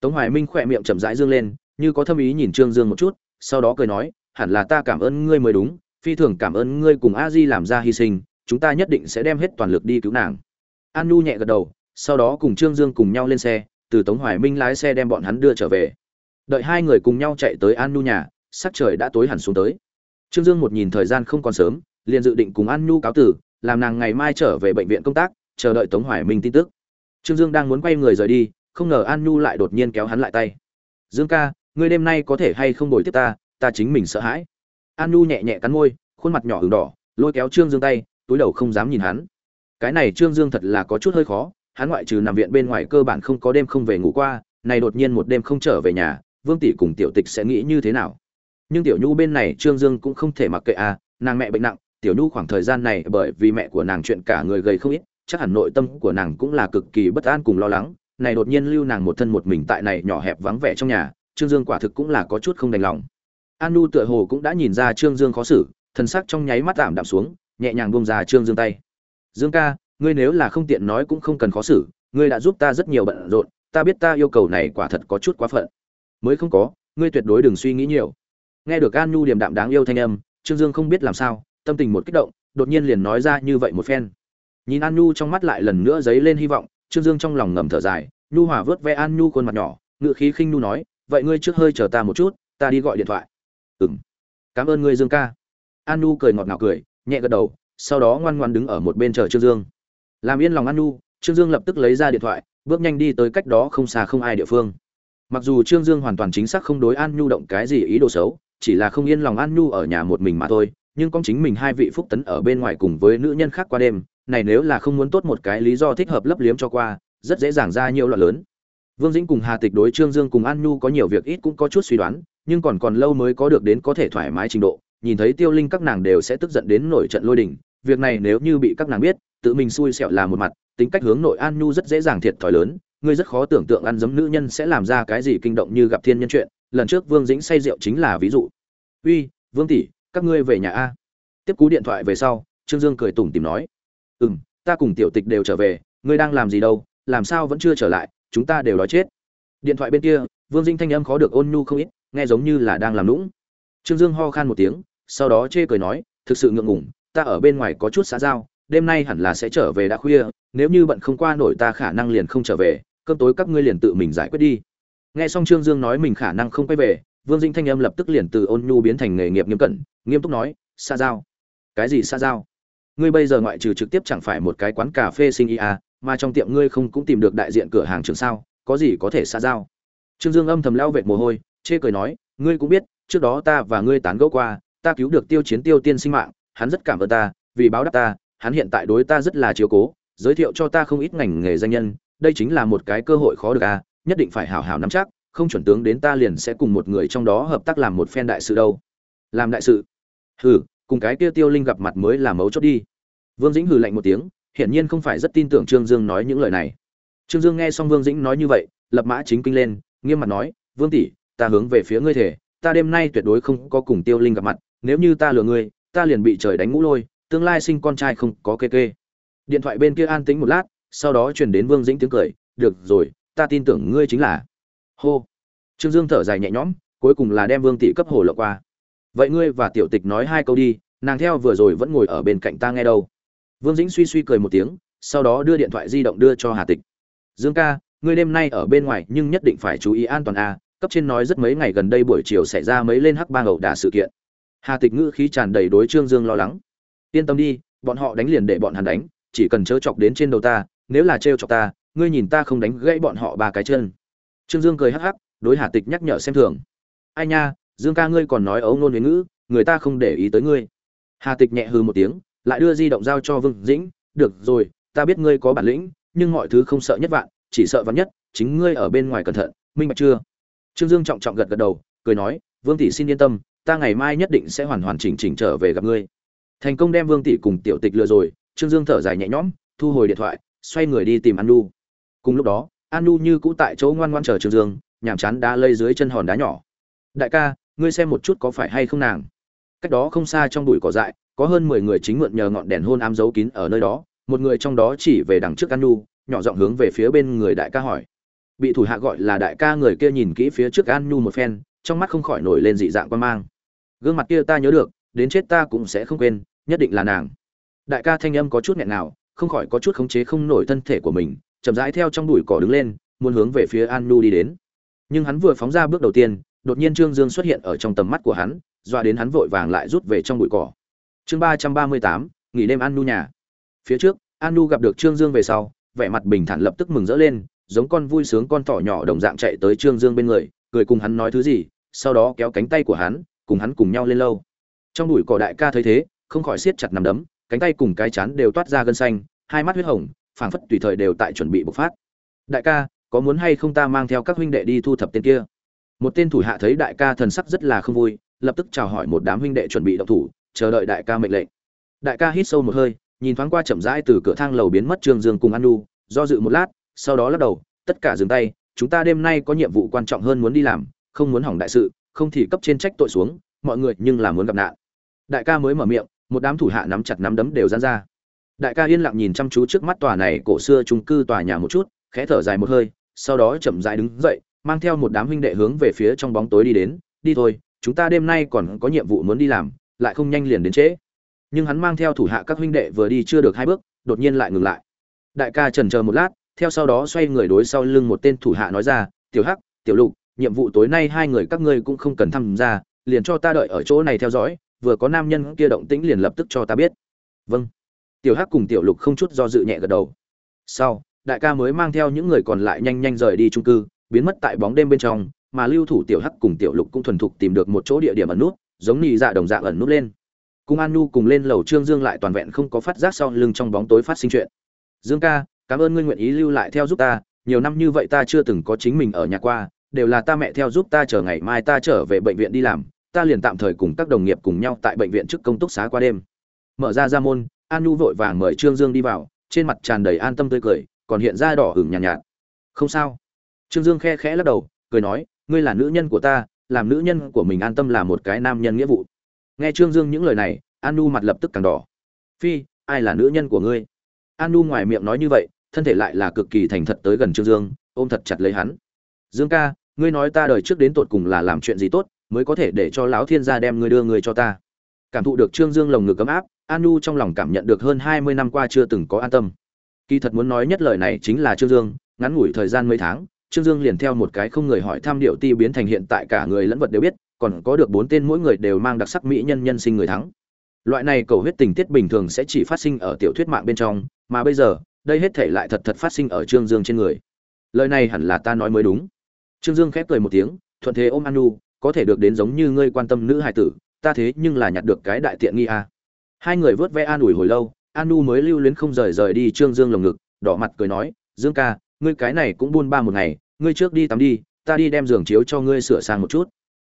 Tống hoài minh khỏe miệng chậm rãi dương lên, như có thâm ý nhìn trương dương một chút sau đó cười nói, hẳn là ta cảm ơn ngươi mới đúng, phi thường cảm ơn ngươi cùng a di làm ra hy sinh, chúng ta nhất định sẽ đem hết toàn lực đi cứu nàng. An nhu nhẹ gật đầu, sau đó cùng trương dương cùng nhau lên xe, từ tống hoài minh lái xe đem bọn hắn đưa trở về. Đợi hai người cùng nhau chạy tới an nhu nhà, sắc trời đã tối hẳn xuống tới. Trương dương một nhìn thời gian không còn sớm, liền dự định cùng an nhu cáo tử, làm nàng ngày mai trở về bệnh viện công tác, chờ đợi tống hoài minh tin tức. Trương dương đang muốn quay người rời đi, không ngờ an nhu lại đột nhiên kéo hắn lại tay. Dương ca ngươi đêm nay có thể hay không đổi tiếp ta ta chính mình sợ hãi. An nhu nhẹ nhẹ cắn môi, khuôn mặt nhỏ ửng đỏ, lôi kéo trương dương tay, túi đầu không dám nhìn hắn. Cái này trương dương thật là có chút hơi khó, hắn ngoại trừ nằm viện bên ngoài cơ bản không có đêm không về ngủ qua, này đột nhiên một đêm không trở về nhà, vương tỷ cùng tiểu tịch sẽ nghĩ như thế nào? Nhưng tiểu nhu bên này trương dương cũng không thể mặc kệ à nàng mẹ bệnh nặng, tiểu nhu khoảng thời gian này bởi vì mẹ của nàng chuyện cả người gầy không ít, chắc hẳn nội tâm của nàng cũng là cực kỳ bất an cùng lo lắng, này đột nhiên lưu nàng một thân một mình tại này nhỏ hẹp vắng vẻ trong nhà trương dương quả thực cũng là có chút không đành lòng. An nu tựa hồ cũng đã nhìn ra trương dương khó xử, thần sắc trong nháy mắt tạm đạm xuống, nhẹ nhàng buông ra trương dương tay. Dương ca, ngươi nếu là không tiện nói cũng không cần khó xử, ngươi đã giúp ta rất nhiều bận rộn, ta biết ta yêu cầu này quả thật có chút quá phận. Mới không có, ngươi tuyệt đối đừng suy nghĩ nhiều. Nghe được an nhu điềm đạm đáng yêu thanh âm, trương dương không biết làm sao, tâm tình một kích động, đột nhiên liền nói ra như vậy một phen. Nhìn an nhu trong mắt lại lần nữa dấy lên hy vọng, trương dương trong lòng ngầm thở dài, nhu hòa vớt ve an nhu khuôn mặt nhỏ ngự khí khinh nhu nói vậy ngươi trước hơi chờ ta một chút, ta đi gọi điện thoại. Ừng cảm ơn ngươi dương ca. An nu cười ngọt ngào cười, nhẹ gật đầu, sau đó ngoan ngoan đứng ở một bên chờ trương dương. Làm yên lòng an nu trương dương lập tức lấy ra điện thoại, bước nhanh đi tới cách đó không xa không ai địa phương. Mặc dù trương dương hoàn toàn chính xác không đối an nhu động cái gì ý đồ xấu, chỉ là không yên lòng an nhu ở nhà một mình mà thôi, nhưng con chính mình hai vị phúc tấn ở bên ngoài cùng với nữ nhân khác qua đêm, này nếu là không muốn tốt một cái lý do thích hợp lấp liếm cho qua, rất dễ dàng ra nhiều loạn lớn vương dĩnh cùng hà tịch đối trương dương cùng an nhu có nhiều việc ít cũng có chút suy đoán, nhưng còn còn lâu mới có được đến có thể thoải mái trình độ, nhìn thấy tiêu linh các nàng đều sẽ tức giận đến nổi trận lôi đình. Việc này nếu như bị các nàng biết, tự mình xui xẻo là một mặt, tính cách hướng nội an nhu rất dễ dàng thiệt thòi lớn, ngươi rất khó tưởng tượng ăn giấm nữ nhân sẽ làm ra cái gì kinh động như gặp thiên nhân chuyện. Lần trước vương dĩnh say rượu chính là ví dụ. Uy, vương tỷ, các ngươi về nhà a. Tiếp cú điện thoại về sau, trương dương cười tủm tìm nói. Ừ ta cùng tiểu tịch đều trở về, ngươi đang làm gì đâu, làm sao vẫn chưa trở lại chúng ta đều đói chết. Điện thoại bên kia vương dinh thanh âm khó được ôn nhu không ít nghe giống như là đang làm lũng trương dương ho khan một tiếng sau đó chê cười nói thực sự ngượng ngủng ta ở bên ngoài có chút xã giao đêm nay hẳn là sẽ trở về đã khuya nếu như bận không qua nổi ta khả năng liền không trở về cơm tối các ngươi liền tự mình giải quyết đi. Nghe xong trương dương nói mình khả năng không quay về vương dinh thanh âm lập tức liền từ ôn nhu biến thành nghề nghiệp nghiêm cẩn nghiêm túc nói xa giao. Cái gì xa giao? Ngươi bây giờ ngoại trừ trực tiếp chẳng phải một cái quán cà phê sinh ý à, mà trong tiệm ngươi không cũng tìm được đại diện cửa hàng trường sao, có gì có thể xa giao? Trương dương âm thầm leo vệt mồ hôi, chê cười nói, ngươi cũng biết, trước đó ta và ngươi tán gẫu qua, ta cứu được tiêu chiến tiêu tiên sinh mạng, hắn rất cảm ơn ta, vì báo đáp ta, hắn hiện tại đối ta rất là chiếu cố, giới thiệu cho ta không ít ngành nghề danh nhân, đây chính là một cái cơ hội khó được à nhất định phải hảo hảo nắm chắc, không chuẩn tướng đến ta liền sẽ cùng một người trong đó hợp tác làm một phen đại sự đâu. Làm đại sự? Hừ, cùng cái kia tiêu linh gặp mặt mới là mấu chốt đi. Vương dĩnh hừ lạnh một tiếng hiển nhiên không phải rất tin tưởng trương dương nói những lời này. Trương dương nghe xong vương dĩnh nói như vậy, lập mã chính kinh lên, nghiêm mặt nói, vương tỷ, ta hướng về phía ngươi thể, ta đêm nay tuyệt đối không có cùng tiêu linh gặp mặt, nếu như ta lừa ngươi, ta liền bị trời đánh ngũ lôi, tương lai sinh con trai không có kê kê. Điện thoại bên kia an tĩnh một lát, sau đó truyền đến vương dĩnh tiếng cười, được rồi, ta tin tưởng ngươi chính là hô. Trương dương thở dài nhẹ nhõm, cuối cùng là đem vương tỷ cấp hồ lộ qua. Vậy ngươi và tiểu tịch nói hai câu đi, nàng theo vừa rồi vẫn ngồi ở bên cạnh ta nghe đâu? Vương dĩnh suy suy cười một tiếng, sau đó đưa điện thoại di động đưa cho hà tịch. Dương ca, ngươi đêm nay ở bên ngoài nhưng nhất định phải chú ý an toàn a cấp trên nói rất mấy ngày gần đây buổi chiều xảy ra mấy lên hắc bang ẩu đả sự kiện. Hà tịch ngữ khí tràn đầy đối trương dương lo lắng. Yên tâm đi, bọn họ đánh liền để bọn hắn đánh, chỉ cần chớ chọc đến trên đầu ta, nếu là trêu chọc ta, ngươi nhìn ta không đánh gãy bọn họ ba cái chân. Trương dương cười hắc hắc, đối hà tịch nhắc nhở xem thường. Ai nha, dương ca ngươi còn nói ấu ngôn ngữ, người ta không để ý tới ngươi. Hà tịch nhẹ hừ một tiếng lại đưa di động giao cho vương dĩnh, được rồi, ta biết ngươi có bản lĩnh, nhưng mọi thứ không sợ nhất vạn, chỉ sợ vạn nhất, chính ngươi ở bên ngoài cẩn thận, minh bạch chưa? Trương dương trọng trọng gật gật đầu, cười nói, vương tỷ xin yên tâm, ta ngày mai nhất định sẽ hoàn hoàn chỉnh chỉnh trở về gặp ngươi. Thành công đem vương tỷ cùng tiểu tịch lừa rồi, trương dương thở dài nhẹ nhõm, thu hồi điện thoại, xoay người đi tìm an nu cùng lúc đó an nu như cũ tại chỗ ngoan ngoãn chờ trương dương, nhàm chán đá lây dưới chân hòn đá nhỏ. Đại ca, ngươi xem một chút có phải hay không nàng? Cách đó không xa trong bụi cỏ dại có hơn mười người chính mượn nhờ ngọn đèn hôn ám giấu kín ở nơi đó, một người trong đó chỉ về đằng trước an nhỏ giọng hướng về phía bên người đại ca hỏi. Bị thủ hạ gọi là đại ca người kia nhìn kỹ phía trước an nhu một phen, trong mắt không khỏi nổi lên dị dạng quan mang. Gương mặt kia ta nhớ được, đến chết ta cũng sẽ không quên, nhất định là nàng. Đại ca thanh âm có chút nghẹn nào không khỏi có chút khống chế không nổi thân thể của mình, chậm rãi theo trong bụi cỏ đứng lên, muốn hướng về phía an nhu đi đến. Nhưng hắn vừa phóng ra bước đầu tiên, đột nhiên trương dương xuất hiện ở trong tầm mắt của hắn, dọa đến hắn vội vàng lại rút về trong bụi cỏ chương ba trăm ba mươi tám, nghỉ đêm an nu nhà. Phía trước, an nu gặp được trương dương về sau, vẻ mặt bình thản lập tức mừng rỡ lên, giống con vui sướng con thỏ nhỏ đồng dạng chạy tới trương dương bên người, cười cùng hắn nói thứ gì, sau đó kéo cánh tay của hắn, cùng hắn cùng nhau lên lâu trong bụi cỏ đại ca thấy thế, không khỏi siết chặt nằm đấm, cánh tay cùng cái chán đều toát ra gân xanh, hai mắt huyết hồng, phảng phất tùy thời đều tại chuẩn bị bộc phát. Đại ca, có muốn hay không ta mang theo các huynh đệ đi thu thập tên kia? Một tên thủ hạ thấy đại ca thần sắc rất là không vui, lập tức chào hỏi một đám huynh đệ chuẩn bị động thủ chờ đợi đại ca mệnh lệnh. Đại ca hít sâu một hơi, nhìn thoáng qua chậm rãi từ cửa thang lầu biến mất trương dương cùng an nu, do dự một lát, sau đó lắc đầu, tất cả dừng tay, chúng ta đêm nay có nhiệm vụ quan trọng hơn muốn đi làm, không muốn hỏng đại sự, không thì cấp trên trách tội xuống, mọi người nhưng là muốn gặp nạn. Đại ca mới mở miệng, một đám thủ hạ nắm chặt nắm đấm đều dán ra. Đại ca yên lặng nhìn chăm chú trước mắt tòa này cổ xưa trung cư tòa nhà một chút, khẽ thở dài một hơi, sau đó chậm rãi đứng dậy, mang theo một đám huynh đệ hướng về phía trong bóng tối đi đến, đi thôi, chúng ta đêm nay còn có nhiệm vụ muốn đi làm lại không nhanh liền đến trễ. Nhưng hắn mang theo thủ hạ các huynh đệ vừa đi chưa được hai bước, đột nhiên lại ngừng lại. Đại ca trần chờ một lát, theo sau đó xoay người đối sau lưng một tên thủ hạ nói ra, tiểu hắc, tiểu lục, nhiệm vụ tối nay hai người các ngươi cũng không cần tham gia, liền cho ta đợi ở chỗ này theo dõi, vừa có nam nhân kia động tĩnh liền lập tức cho ta biết. Vâng. Tiểu hắc cùng tiểu lục không chút do dự nhẹ gật đầu. Sau, đại ca mới mang theo những người còn lại nhanh nhanh rời đi trung cư, biến mất tại bóng đêm bên trong, mà lưu thủ tiểu hắc cùng tiểu lục cũng thuần thục tìm được một chỗ địa điểm ẩn nút giống nhị dạ đồng dạng ẩn nút lên. Cùng an nhu cùng lên lầu trương dương lại toàn vẹn không có phát giác sau lưng trong bóng tối phát sinh chuyện. Dương ca cảm ơn ngươi nguyện ý lưu lại theo giúp ta nhiều năm như vậy ta chưa từng có chính mình ở nhà qua đều là ta mẹ theo giúp ta chờ ngày mai ta trở về bệnh viện đi làm ta liền tạm thời cùng các đồng nghiệp cùng nhau tại bệnh viện trước công túc xá qua đêm. Mở ra ra môn an nhu vội vàng mời trương dương đi vào trên mặt tràn đầy an tâm tươi cười còn hiện ra đỏ hửng nhàn nhạt, nhạt. Không sao. Trương dương khe khẽ lắc đầu cười nói ngươi là nữ nhân của ta làm nữ nhân của mình an tâm là một cái nam nhân nghĩa vụ. Nghe trương dương những lời này an nu mặt lập tức càng đỏ. Phi, ai là nữ nhân của ngươi? An nu ngoài miệng nói như vậy, thân thể lại là cực kỳ thành thật tới gần trương dương, ôm thật chặt lấy hắn. Dương ca, ngươi nói ta đời trước đến tột cùng là làm chuyện gì tốt, mới có thể để cho lão thiên gia đem ngươi đưa người cho ta? Cảm thụ được trương dương lồng ngực ấm áp an nu trong lòng cảm nhận được hơn hai mươi năm qua chưa từng có an tâm. Kỳ thật muốn nói nhất lời này chính là trương dương, ngắn ngủi thời gian mấy tháng trương dương liền theo một cái không người hỏi tham điệu ti biến thành hiện tại cả người lẫn vật đều biết, còn có được bốn tên mỗi người đều mang đặc sắc mỹ nhân nhân sinh người thắng. Loại này cầu huyết tình tiết bình thường sẽ chỉ phát sinh ở tiểu thuyết mạng bên trong, mà bây giờ, đây hết thể lại thật thật phát sinh ở trương dương trên người. Lời này hẳn là ta nói mới đúng. Trương dương khép cười một tiếng, thuận thế ôm anu, có thể được đến giống như ngươi quan tâm nữ hài tử, ta thế nhưng là nhặt được cái đại tiện nghi à. hai người vớt ve an ủi hồi lâu, anu mới lưu luyến không rời rời đi trương dương lồng ngực, đỏ mặt cười nói, dương ca, ngươi cái này cũng buôn ba một ngày ngươi trước đi tắm đi, ta đi đem giường chiếu cho ngươi sửa sang một chút.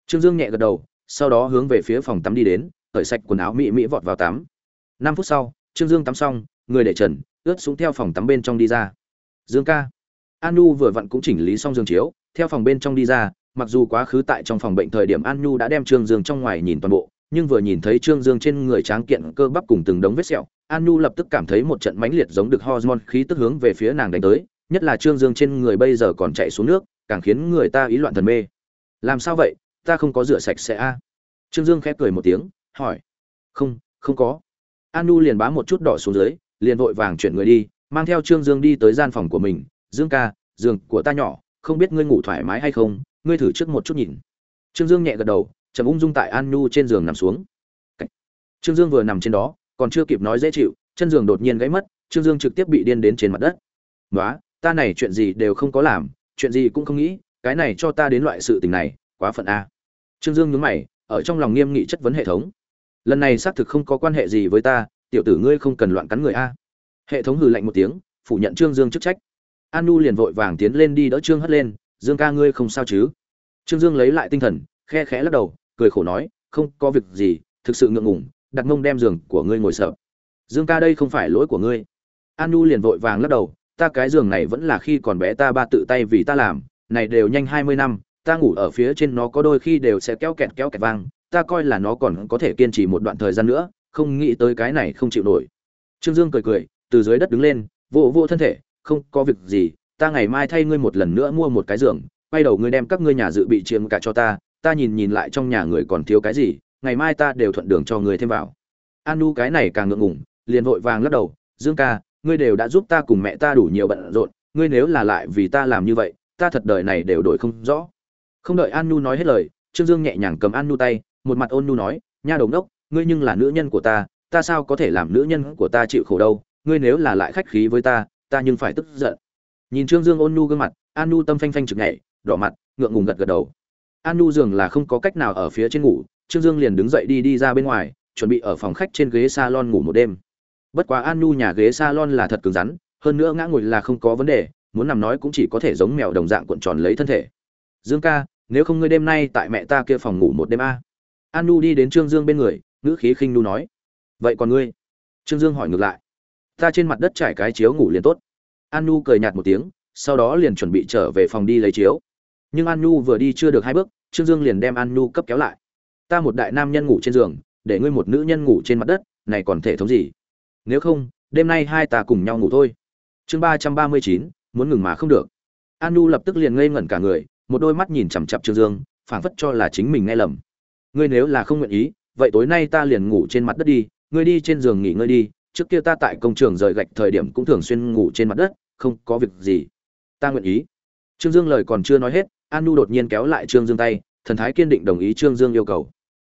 Trương dương nhẹ gật đầu, sau đó hướng về phía phòng tắm đi đến, cởi sạch quần áo mỹ mỹ vọt vào tắm. Năm phút sau, trương dương tắm xong, người để trần, ướt xuống theo phòng tắm bên trong đi ra. Dương ca. An nhu vừa vặn cũng chỉnh lý xong giường chiếu, theo phòng bên trong đi ra, mặc dù quá khứ tại trong phòng bệnh thời điểm an nhu đã đem trương dương trong ngoài nhìn toàn bộ, nhưng vừa nhìn thấy trương dương trên người tráng kiện cơ bắp cùng từng đống vết sẹo an nhu lập tức cảm thấy một trận mãnh liệt giống được hormone khí tức hướng về phía nàng đánh tới nhất là trương dương trên người bây giờ còn chạy xuống nước, càng khiến người ta ý loạn thần mê. Làm sao vậy? Ta không có rửa sạch sẽ a trương dương khẽ cười một tiếng, hỏi. Không không có. An nu liền bám một chút đỏ xuống dưới, liền vội vàng chuyển người đi, mang theo trương dương đi tới gian phòng của mình. Dương ca, giường của ta nhỏ, không biết ngươi ngủ thoải mái hay không, ngươi thử trước một chút nhìn. Trương dương nhẹ gật đầu chầm ung dung tại an nu trên giường nằm xuống. Trương dương vừa nằm trên đó, còn chưa kịp nói dễ chịu, chân giường đột nhiên gãy mất, trương dương trực tiếp bị điên đến trên mặt đất. Nói ta này chuyện gì đều không có làm, chuyện gì cũng không nghĩ, cái này cho ta đến loại sự tình này, quá phận a. Trương dương nhướng mày, ở trong lòng nghiêm nghị chất vấn hệ thống. Lần này xác thực không có quan hệ gì với ta, tiểu tử ngươi không cần loạn cắn người a. Hệ thống hừ lạnh một tiếng, phủ nhận trương dương chức trách. An nu liền vội vàng tiến lên đi đỡ trương hất lên, dương ca ngươi không sao chứ? Trương dương lấy lại tinh thần, khe khẽ lắc đầu, cười khổ nói, không có việc gì, thực sự ngượng ngủng đặt mông đem giường của ngươi ngồi sợ dương ca đây không phải lỗi của ngươi. An nu liền vội vàng lắc đầu ta cái giường này vẫn là khi còn bé ta ba tự tay vì ta làm, này đều nhanh hai mươi năm, ta ngủ ở phía trên nó có đôi khi đều sẽ kéo kẹt kéo kẹt vang, ta coi là nó còn có thể kiên trì một đoạn thời gian nữa, không nghĩ tới cái này không chịu nổi. Trương dương cười cười, từ dưới đất đứng lên vỗ vỗ thân thể, không có việc gì, ta ngày mai thay ngươi một lần nữa mua một cái giường, quay đầu ngươi đem các ngươi nhà dự bị chiếm cả cho ta ta nhìn nhìn lại trong nhà người còn thiếu cái gì, ngày mai ta đều thuận đường cho người thêm vào. An nu cái này càng ngượng ngùng, liền vội vàng lắc đầu, dương ca ngươi đều đã giúp ta cùng mẹ ta đủ nhiều bận rộn, ngươi nếu là lại vì ta làm như vậy, ta thật đời này đều đổi không rõ. Không đợi an nu nói hết lời, trương dương nhẹ nhàng cầm an nu tay, một mặt ôn nu nói, nha đồng đốc, ngươi nhưng là nữ nhân của ta ta sao có thể làm nữ nhân của ta chịu khổ đâu, ngươi nếu là lại khách khí với ta ta nhưng phải tức giận. Nhìn trương dương ôn nu gương mặt, an nu tâm phanh phanh chực nhảy, đỏ mặt, ngượng ngùng gật gật đầu. An nu giường là không có cách nào ở phía trên ngủ, trương dương liền đứng dậy đi đi ra bên ngoài, chuẩn bị ở phòng khách trên ghế salon ngủ một đêm bất quá an nu nhà ghế salon là thật cứng rắn, hơn nữa ngã ngồi là không có vấn đề, muốn nằm nói cũng chỉ có thể giống mèo đồng dạng cuộn tròn lấy thân thể. Dương ca, nếu không ngươi đêm nay tại mẹ ta kia phòng ngủ một đêm a. An nu đi đến trương dương bên người, ngữ khí khinh nu nói. Vậy còn ngươi? Trương dương hỏi ngược lại. Ta trên mặt đất trải cái chiếu ngủ liền tốt. An nu cười nhạt một tiếng, sau đó liền chuẩn bị trở về phòng đi lấy chiếu. Nhưng an nu vừa đi chưa được hai bước, trương dương liền đem an nu cấp kéo lại. Ta một đại nam nhân ngủ trên giường, để ngươi một nữ nhân ngủ trên mặt đất, này còn thể thống gì? Nếu không, đêm nay hai ta cùng nhau ngủ thôi. Chương ba trăm ba mươi chín, muốn ngừng mà không được. An nu lập tức liền ngây ngẩn cả người, một đôi mắt nhìn chằm chặp trương dương, phảng phất cho là chính mình nghe lầm. Ngươi nếu là không nguyện ý, vậy tối nay ta liền ngủ trên mặt đất đi, ngươi đi trên giường nghỉ ngơi đi, trước kia ta tại công trường rời gạch thời điểm cũng thường xuyên ngủ trên mặt đất, không có việc gì. Ta nguyện ý. Trương dương lời còn chưa nói hết, an nu đột nhiên kéo lại trương dương tay, thần thái kiên định đồng ý trương dương yêu cầu.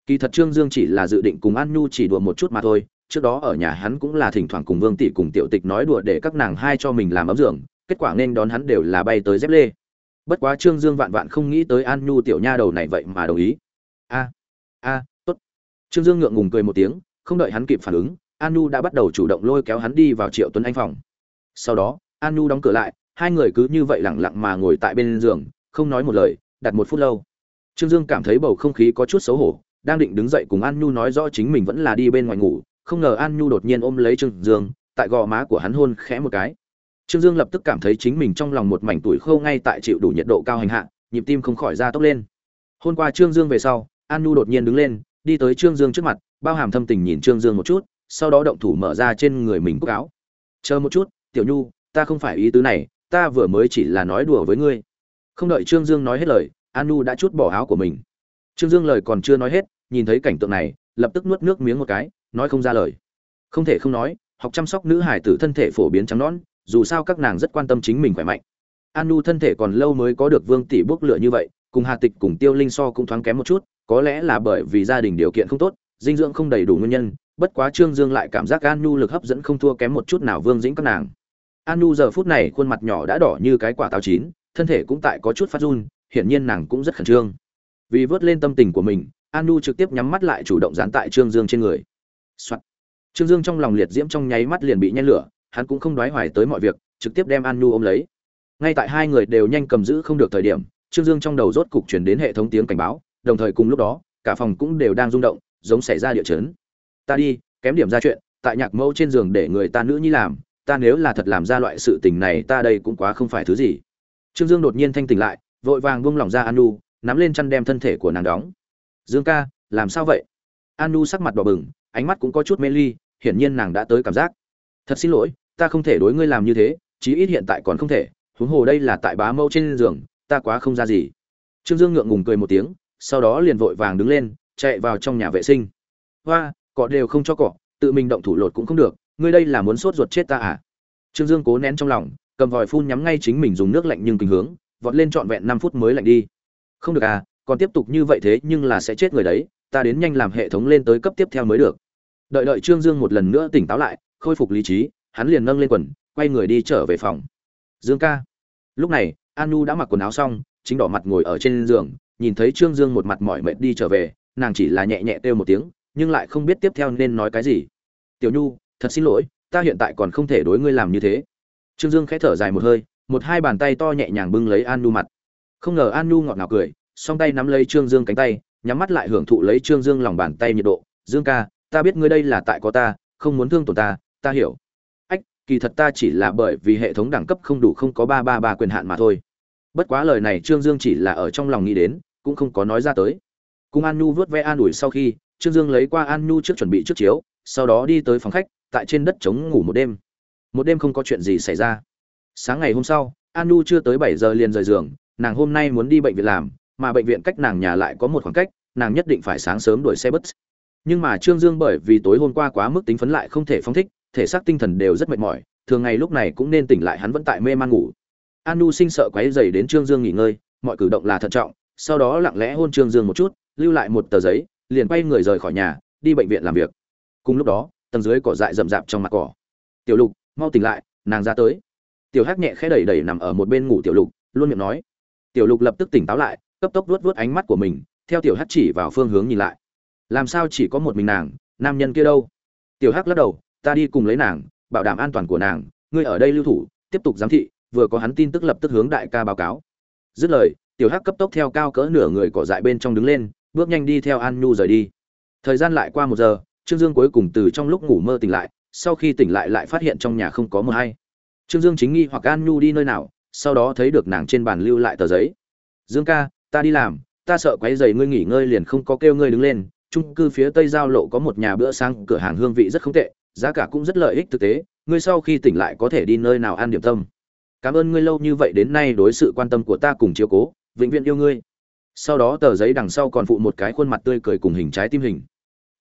Kỳ thật trương dương chỉ là dự định cùng an nu chỉ đùa một chút mà thôi trước đó ở nhà hắn cũng là thỉnh thoảng cùng vương tỷ cùng tiểu tịch nói đùa để các nàng hai cho mình làm ấm giường, kết quả nên đón hắn đều là bay tới dép lê. Bất quá trương dương vạn vạn không nghĩ tới an nhu tiểu nha đầu này vậy mà đồng ý. A a, tốt. Trương dương ngượng ngùng cười một tiếng, không đợi hắn kịp phản ứng, an nhu đã bắt đầu chủ động lôi kéo hắn đi vào triệu tuấn anh phòng. Sau đó, an nhu đóng cửa lại, hai người cứ như vậy lẳng lặng mà ngồi tại bên giường, không nói một lời, đặt một phút lâu. Trương dương cảm thấy bầu không khí có chút xấu hổ, đang định đứng dậy cùng an nhu nói rõ chính mình vẫn là đi bên ngoài ngủ không ngờ an nhu đột nhiên ôm lấy trương dương, tại gò má của hắn hôn khẽ một cái. Trương dương lập tức cảm thấy chính mình trong lòng một mảnh tuổi khô ngay tại chịu đủ nhiệt độ cao hành hạ, nhịp tim không khỏi ra tốc lên. Hôn qua trương dương về sau, an nhu đột nhiên đứng lên, đi tới trương dương trước mặt, bao hàm thâm tình nhìn trương dương một chút, sau đó động thủ mở ra trên người mình cúc áo. Chờ một chút, tiểu nhu, ta không phải ý tứ này, ta vừa mới chỉ là nói đùa với ngươi. Không đợi trương dương nói hết lời, an nhu đã chút bỏ áo của mình. Trương dương lời còn chưa nói hết, nhìn thấy cảnh tượng này, lập tức nuốt nước miếng một cái nói không ra lời. Không thể không nói, học chăm sóc nữ hải tử thân thể phổ biến trắng nõn, dù sao các nàng rất quan tâm chính mình khỏe mạnh. An nu thân thể còn lâu mới có được vương tỷ bốc lửa như vậy, cùng hà tịch cùng tiêu linh so cũng thoáng kém một chút, có lẽ là bởi vì gia đình điều kiện không tốt, dinh dưỡng không đầy đủ nguyên nhân, bất quá trương dương lại cảm giác an nu lực hấp dẫn không thua kém một chút nào vương dĩnh các nàng. An nu giờ phút này khuôn mặt nhỏ đã đỏ như cái quả táo chín, thân thể cũng tại có chút phát run, hiển nhiên nàng cũng rất khẩn trương. Vì vớt lên tâm tình của mình an nu trực tiếp nhắm mắt lại chủ động dán tại trương dương trên người、Soạt. trương dương trong lòng liệt diễm trong nháy mắt liền bị nhen lửa hắn cũng không đoái hoài tới mọi việc trực tiếp đem an Nhu ôm lấy. Ngay tại hai người đều nhanh cầm giữ không được thời điểm trương dương trong đầu rốt cục chuyển đến hệ thống tiếng cảnh báo đồng thời cùng lúc đó cả phòng cũng đều đang rung động giống xảy ra địa chấn. Ta đi kém điểm ra chuyện tại nhạc mẫu trên giường để người ta nữ nhi làm ta nếu là thật làm ra loại sự tình này ta đây cũng quá không phải thứ gì. Trương dương đột nhiên thanh tỉnh lại vội vàng buông lòng ra an Nhu, nắm lên chăn đem thân thể của nàng đóng. Dương ca làm sao vậy? An nu sắc mặt đỏ bừng ánh mắt cũng có chút mê ly, hiển nhiên nàng đã tới cảm giác. Thật xin lỗi, ta không thể đối ngươi làm như thế, chí ít hiện tại còn không thể, huống hồ đây là tại bá mẫu trên giường, ta quá không ra gì. Trương dương ngượng ngùng cười một tiếng, sau đó liền vội vàng đứng lên, chạy vào trong nhà vệ sinh. Hoa, cọ đều không cho cọ, tự mình động thủ lột cũng không được, ngươi đây là muốn sốt ruột chết ta à? Trương dương cố nén trong lòng, cầm vòi phun nhắm ngay chính mình dùng nước lạnh nhưng tình hướng, vọt lên trọn vẹn năm phút mới lạnh đi. Không được à còn tiếp tục như vậy thế nhưng là sẽ chết người đấy ta đến nhanh làm hệ thống lên tới cấp tiếp theo mới được. Đợi đợi trương dương một lần nữa tỉnh táo lại, khôi phục lý trí, hắn liền nâng lên quần, quay người đi trở về phòng. Dương ca. Lúc này an nu đã mặc quần áo xong, chính đỏ mặt ngồi ở trên giường, nhìn thấy trương dương một mặt mỏi mệt đi trở về, nàng chỉ là nhẹ nhẹ kêu một tiếng, nhưng lại không biết tiếp theo nên nói cái gì. Tiểu nhu, thật xin lỗi, ta hiện tại còn không thể đối ngươi làm như thế. Trương dương khẽ thở dài một hơi, một hai bàn tay to nhẹ nhàng bưng lấy an nu mặt. Không ngờ an nu ngọt ngào cười, song tay nắm lấy trương dương cánh tay nhắm mắt lại hưởng thụ lấy trương dương lòng bàn tay nhiệt độ. Dương ca, ta biết ngươi đây là tại có ta, không muốn thương tổn ta ta hiểu. Ách, kỳ thật ta chỉ là bởi vì hệ thống đẳng cấp không đủ không có ba ba ba quyền hạn mà thôi. Bất quá lời này trương dương chỉ là ở trong lòng nghĩ đến, cũng không có nói ra tới. Cùng an nhu vớt ve an ủi sau khi, trương dương lấy qua an nhu trước chuẩn bị trước chiếu, sau đó đi tới phòng khách, tại trên đất trống ngủ một đêm. Một đêm không có chuyện gì xảy ra. Sáng ngày hôm sau, an nhu chưa tới bảy giờ liền rời giường, nàng hôm nay muốn đi bệnh viện làm mà bệnh viện cách nàng nhà lại có một khoảng cách, nàng nhất định phải sáng sớm đuổi xe bus. Nhưng mà trương dương bởi vì tối hôm qua quá mức tính phấn lại không thể phong thích, thể xác tinh thần đều rất mệt mỏi, thường ngày lúc này cũng nên tỉnh lại hắn vẫn tại mê man ngủ. Anu sinh sợ quấy rầy đến trương dương nghỉ ngơi, mọi cử động là thận trọng, sau đó lặng lẽ hôn trương dương một chút, lưu lại một tờ giấy, liền quay người rời khỏi nhà, đi bệnh viện làm việc. Cùng lúc đó, tầng dưới cỏ dại rậm rạp trong mặt cỏ. Tiểu lục, mau tỉnh lại, nàng ra tới. Tiểu hắc nhẹ khẽ đẩy đẩy nằm ở một bên ngủ tiểu lục, luôn miệng nói. Tiểu lục lập tức tỉnh táo lại cấp tốc vuốt vuốt ánh mắt của mình, theo tiểu hắc chỉ vào phương hướng nhìn lại. Làm sao chỉ có một mình nàng, nam nhân kia đâu? Tiểu hắc lắc đầu, ta đi cùng lấy nàng, bảo đảm an toàn của nàng, ngươi ở đây lưu thủ, tiếp tục giám thị, vừa có hắn tin tức lập tức hướng đại ca báo cáo. Dứt lời, tiểu hắc cấp tốc theo cao cỡ nửa người cỏ dại bên trong đứng lên, bước nhanh đi theo an nhu rời đi. Thời gian lại qua một giờ, trương dương cuối cùng từ trong lúc ngủ mơ tỉnh lại, sau khi tỉnh lại lại phát hiện trong nhà không có mưa hay. Trương dương chính nghi hoặc an nhu đi nơi nào, sau đó thấy được nàng trên bàn lưu lại tờ giấy. Dương ca ta đi làm, ta sợ quấy giày ngươi nghỉ ngơi liền không có kêu ngươi đứng lên. Trung cư phía tây giao lộ có một nhà bữa sáng, cửa hàng hương vị rất không tệ, giá cả cũng rất lợi ích thực tế. Ngươi sau khi tỉnh lại có thể đi nơi nào ăn điểm tâm. Cảm ơn ngươi lâu như vậy đến nay đối sự quan tâm của ta cùng chiếu cố, vĩnh viễn yêu ngươi. Sau đó tờ giấy đằng sau còn phụ một cái khuôn mặt tươi cười cùng hình trái tim hình.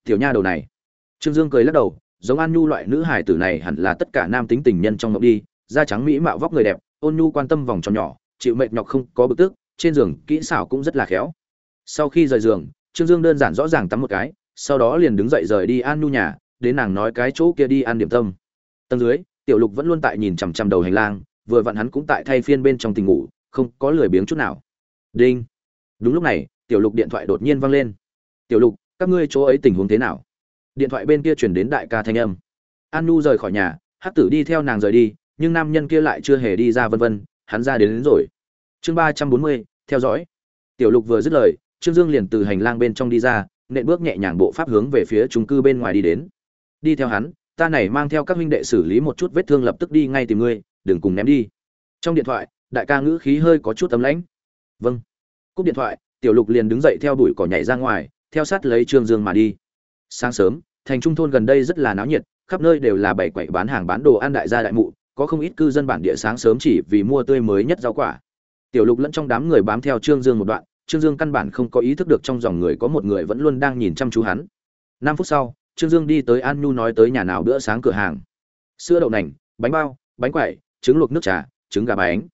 Tiểu nha đầu này. Trương dương cười lắc đầu, giống an nhu loại nữ hải tử này hẳn là tất cả nam tính tình nhân trong mộng đi, da trắng mỹ mạo vóc người đẹp, ôn nhu quan tâm vòng tròn nhỏ, chịu mệt nhọc không có bực tức trên giường kỹ xảo cũng rất là khéo. Sau khi rời giường trương dương đơn giản rõ ràng tắm một cái sau đó liền đứng dậy rời đi an nhu nhà đến nàng nói cái chỗ kia đi ăn điểm tâm. Tầng dưới tiểu lục vẫn luôn tại nhìn chằm chằm đầu hành lang vừa vặn hắn cũng tại thay phiên bên trong tình ngủ không có lười biếng chút nào. Đinh. Đúng lúc này tiểu lục điện thoại đột nhiên vang lên. Tiểu lục các ngươi chỗ ấy tình huống thế nào? Điện thoại bên kia chuyển đến đại ca thanh âm. An nu rời khỏi nhà hát tử đi theo nàng rời đi nhưng nam nhân kia lại chưa hề đi ra vân vân hắn ra đến, đến rồi. Chương ba trăm bốn mươi theo dõi. Tiểu lục vừa dứt lời, trương dương liền từ hành lang bên trong đi ra, nện bước nhẹ nhàng bộ pháp hướng về phía trung cư bên ngoài đi đến. Đi theo hắn, ta này mang theo các huynh đệ xử lý một chút vết thương lập tức đi ngay tìm ngươi, đừng cùng ném đi. Trong điện thoại, đại ca ngữ khí hơi có chút tấm lãnh. Vâng. Cúp điện thoại, tiểu lục liền đứng dậy theo đuổi cỏ nhảy ra ngoài, theo sát lấy trương dương mà đi. Sáng sớm, thành trung thôn gần đây rất là náo nhiệt, khắp nơi đều là bảy quậy bán hàng bán đồ ăn đại gia đại mụ, có không ít cư dân bản địa sáng sớm chỉ vì mua tươi mới nhất rau quả tiểu lục lẫn trong đám người bám theo trương dương một đoạn, trương dương căn bản không có ý thức được trong dòng người có một người vẫn luôn đang nhìn chăm chú hắn. Năm phút sau, trương dương đi tới an nhu nói tới nhà nào bữa sáng cửa hàng. Sữa đậu nành, bánh bao, bánh quẩy, trứng luộc nước trà, trứng gà bánh.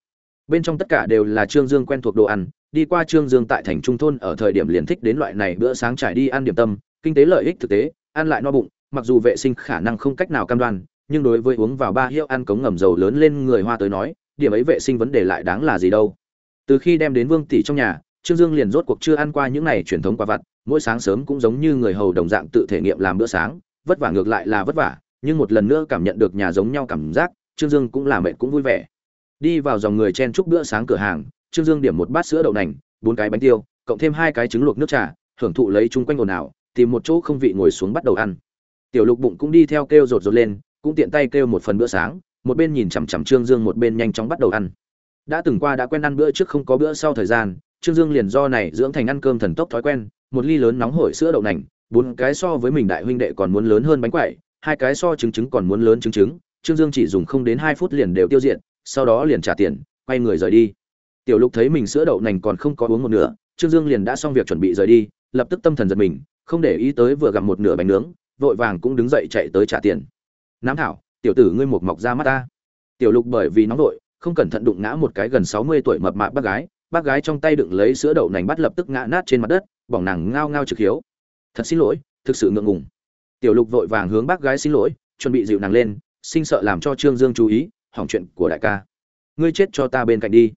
Bên trong tất cả đều là trương dương quen thuộc đồ ăn, đi qua trương dương tại thành trung thôn ở thời điểm liền thích đến loại này bữa sáng trải đi ăn điểm tâm, kinh tế lợi ích thực tế, ăn lại no bụng, mặc dù vệ sinh khả năng không cách nào cam đoan, nhưng đối với uống vào ba hiệu ăn cống ngầm dầu lớn lên người hoa tới nói, điểm ấy vệ sinh vấn đề lại đáng là gì đâu từ khi đem đến vương tỷ trong nhà, trương dương liền rốt cuộc chưa ăn qua những này truyền thống quả vặt, mỗi sáng sớm cũng giống như người hầu đồng dạng tự thể nghiệm làm bữa sáng, vất vả ngược lại là vất vả, nhưng một lần nữa cảm nhận được nhà giống nhau cảm giác, trương dương cũng làm mệt cũng vui vẻ. Đi vào dòng người chen chúc bữa sáng cửa hàng, trương dương điểm một bát sữa đậu nành, bốn cái bánh tiêu, cộng thêm hai cái trứng luộc nước trà hưởng thụ lấy chung quanh ồn ào, tìm một chỗ không vị ngồi xuống bắt đầu ăn. Tiểu lục bụng cũng đi theo kêu rột rột lên, cũng tiện tay kêu một phần bữa sáng, một bên nhìn chằm chằm trương dương một bên nhanh chóng bắt đầu ăn đã từng qua đã quen ăn bữa trước không có bữa sau thời gian, trương dương liền do này dưỡng thành ăn cơm thần tốc thói quen, một ly lớn nóng hổi sữa đậu nành, bốn cái so với mình đại huynh đệ còn muốn lớn hơn bánh quẩy, hai cái so trứng trứng còn muốn lớn trứng trứng, trương dương chỉ dùng không đến hai phút liền đều tiêu diệt, sau đó liền trả tiền, quay người rời đi. Tiểu lục thấy mình sữa đậu nành còn không có uống một nửa, trương dương liền đã xong việc chuẩn bị rời đi, lập tức tâm thần giật mình, không để ý tới vừa gặp một nửa bánh nướng, vội vàng cũng đứng dậy chạy tới trả tiền. Nám thảo, tiểu tử ngươi một mọc ra mắt ta. Tiểu lục bởi vì nóng vội không cẩn thận đụng ngã một cái gần sáu mươi tuổi mập mạp bác gái bác gái trong tay đựng lấy sữa đậu nành bắt lập tức ngã nát trên mặt đất, bỏng nàng ngao ngao trực hiếu. Thật xin lỗi, thực sự ngượng ngùng. Tiểu lục vội vàng hướng bác gái xin lỗi, chuẩn bị dịu nàng lên, sinh sợ làm cho trương dương chú ý, hỏng chuyện của đại ca. Ngươi chết cho ta bên cạnh đi.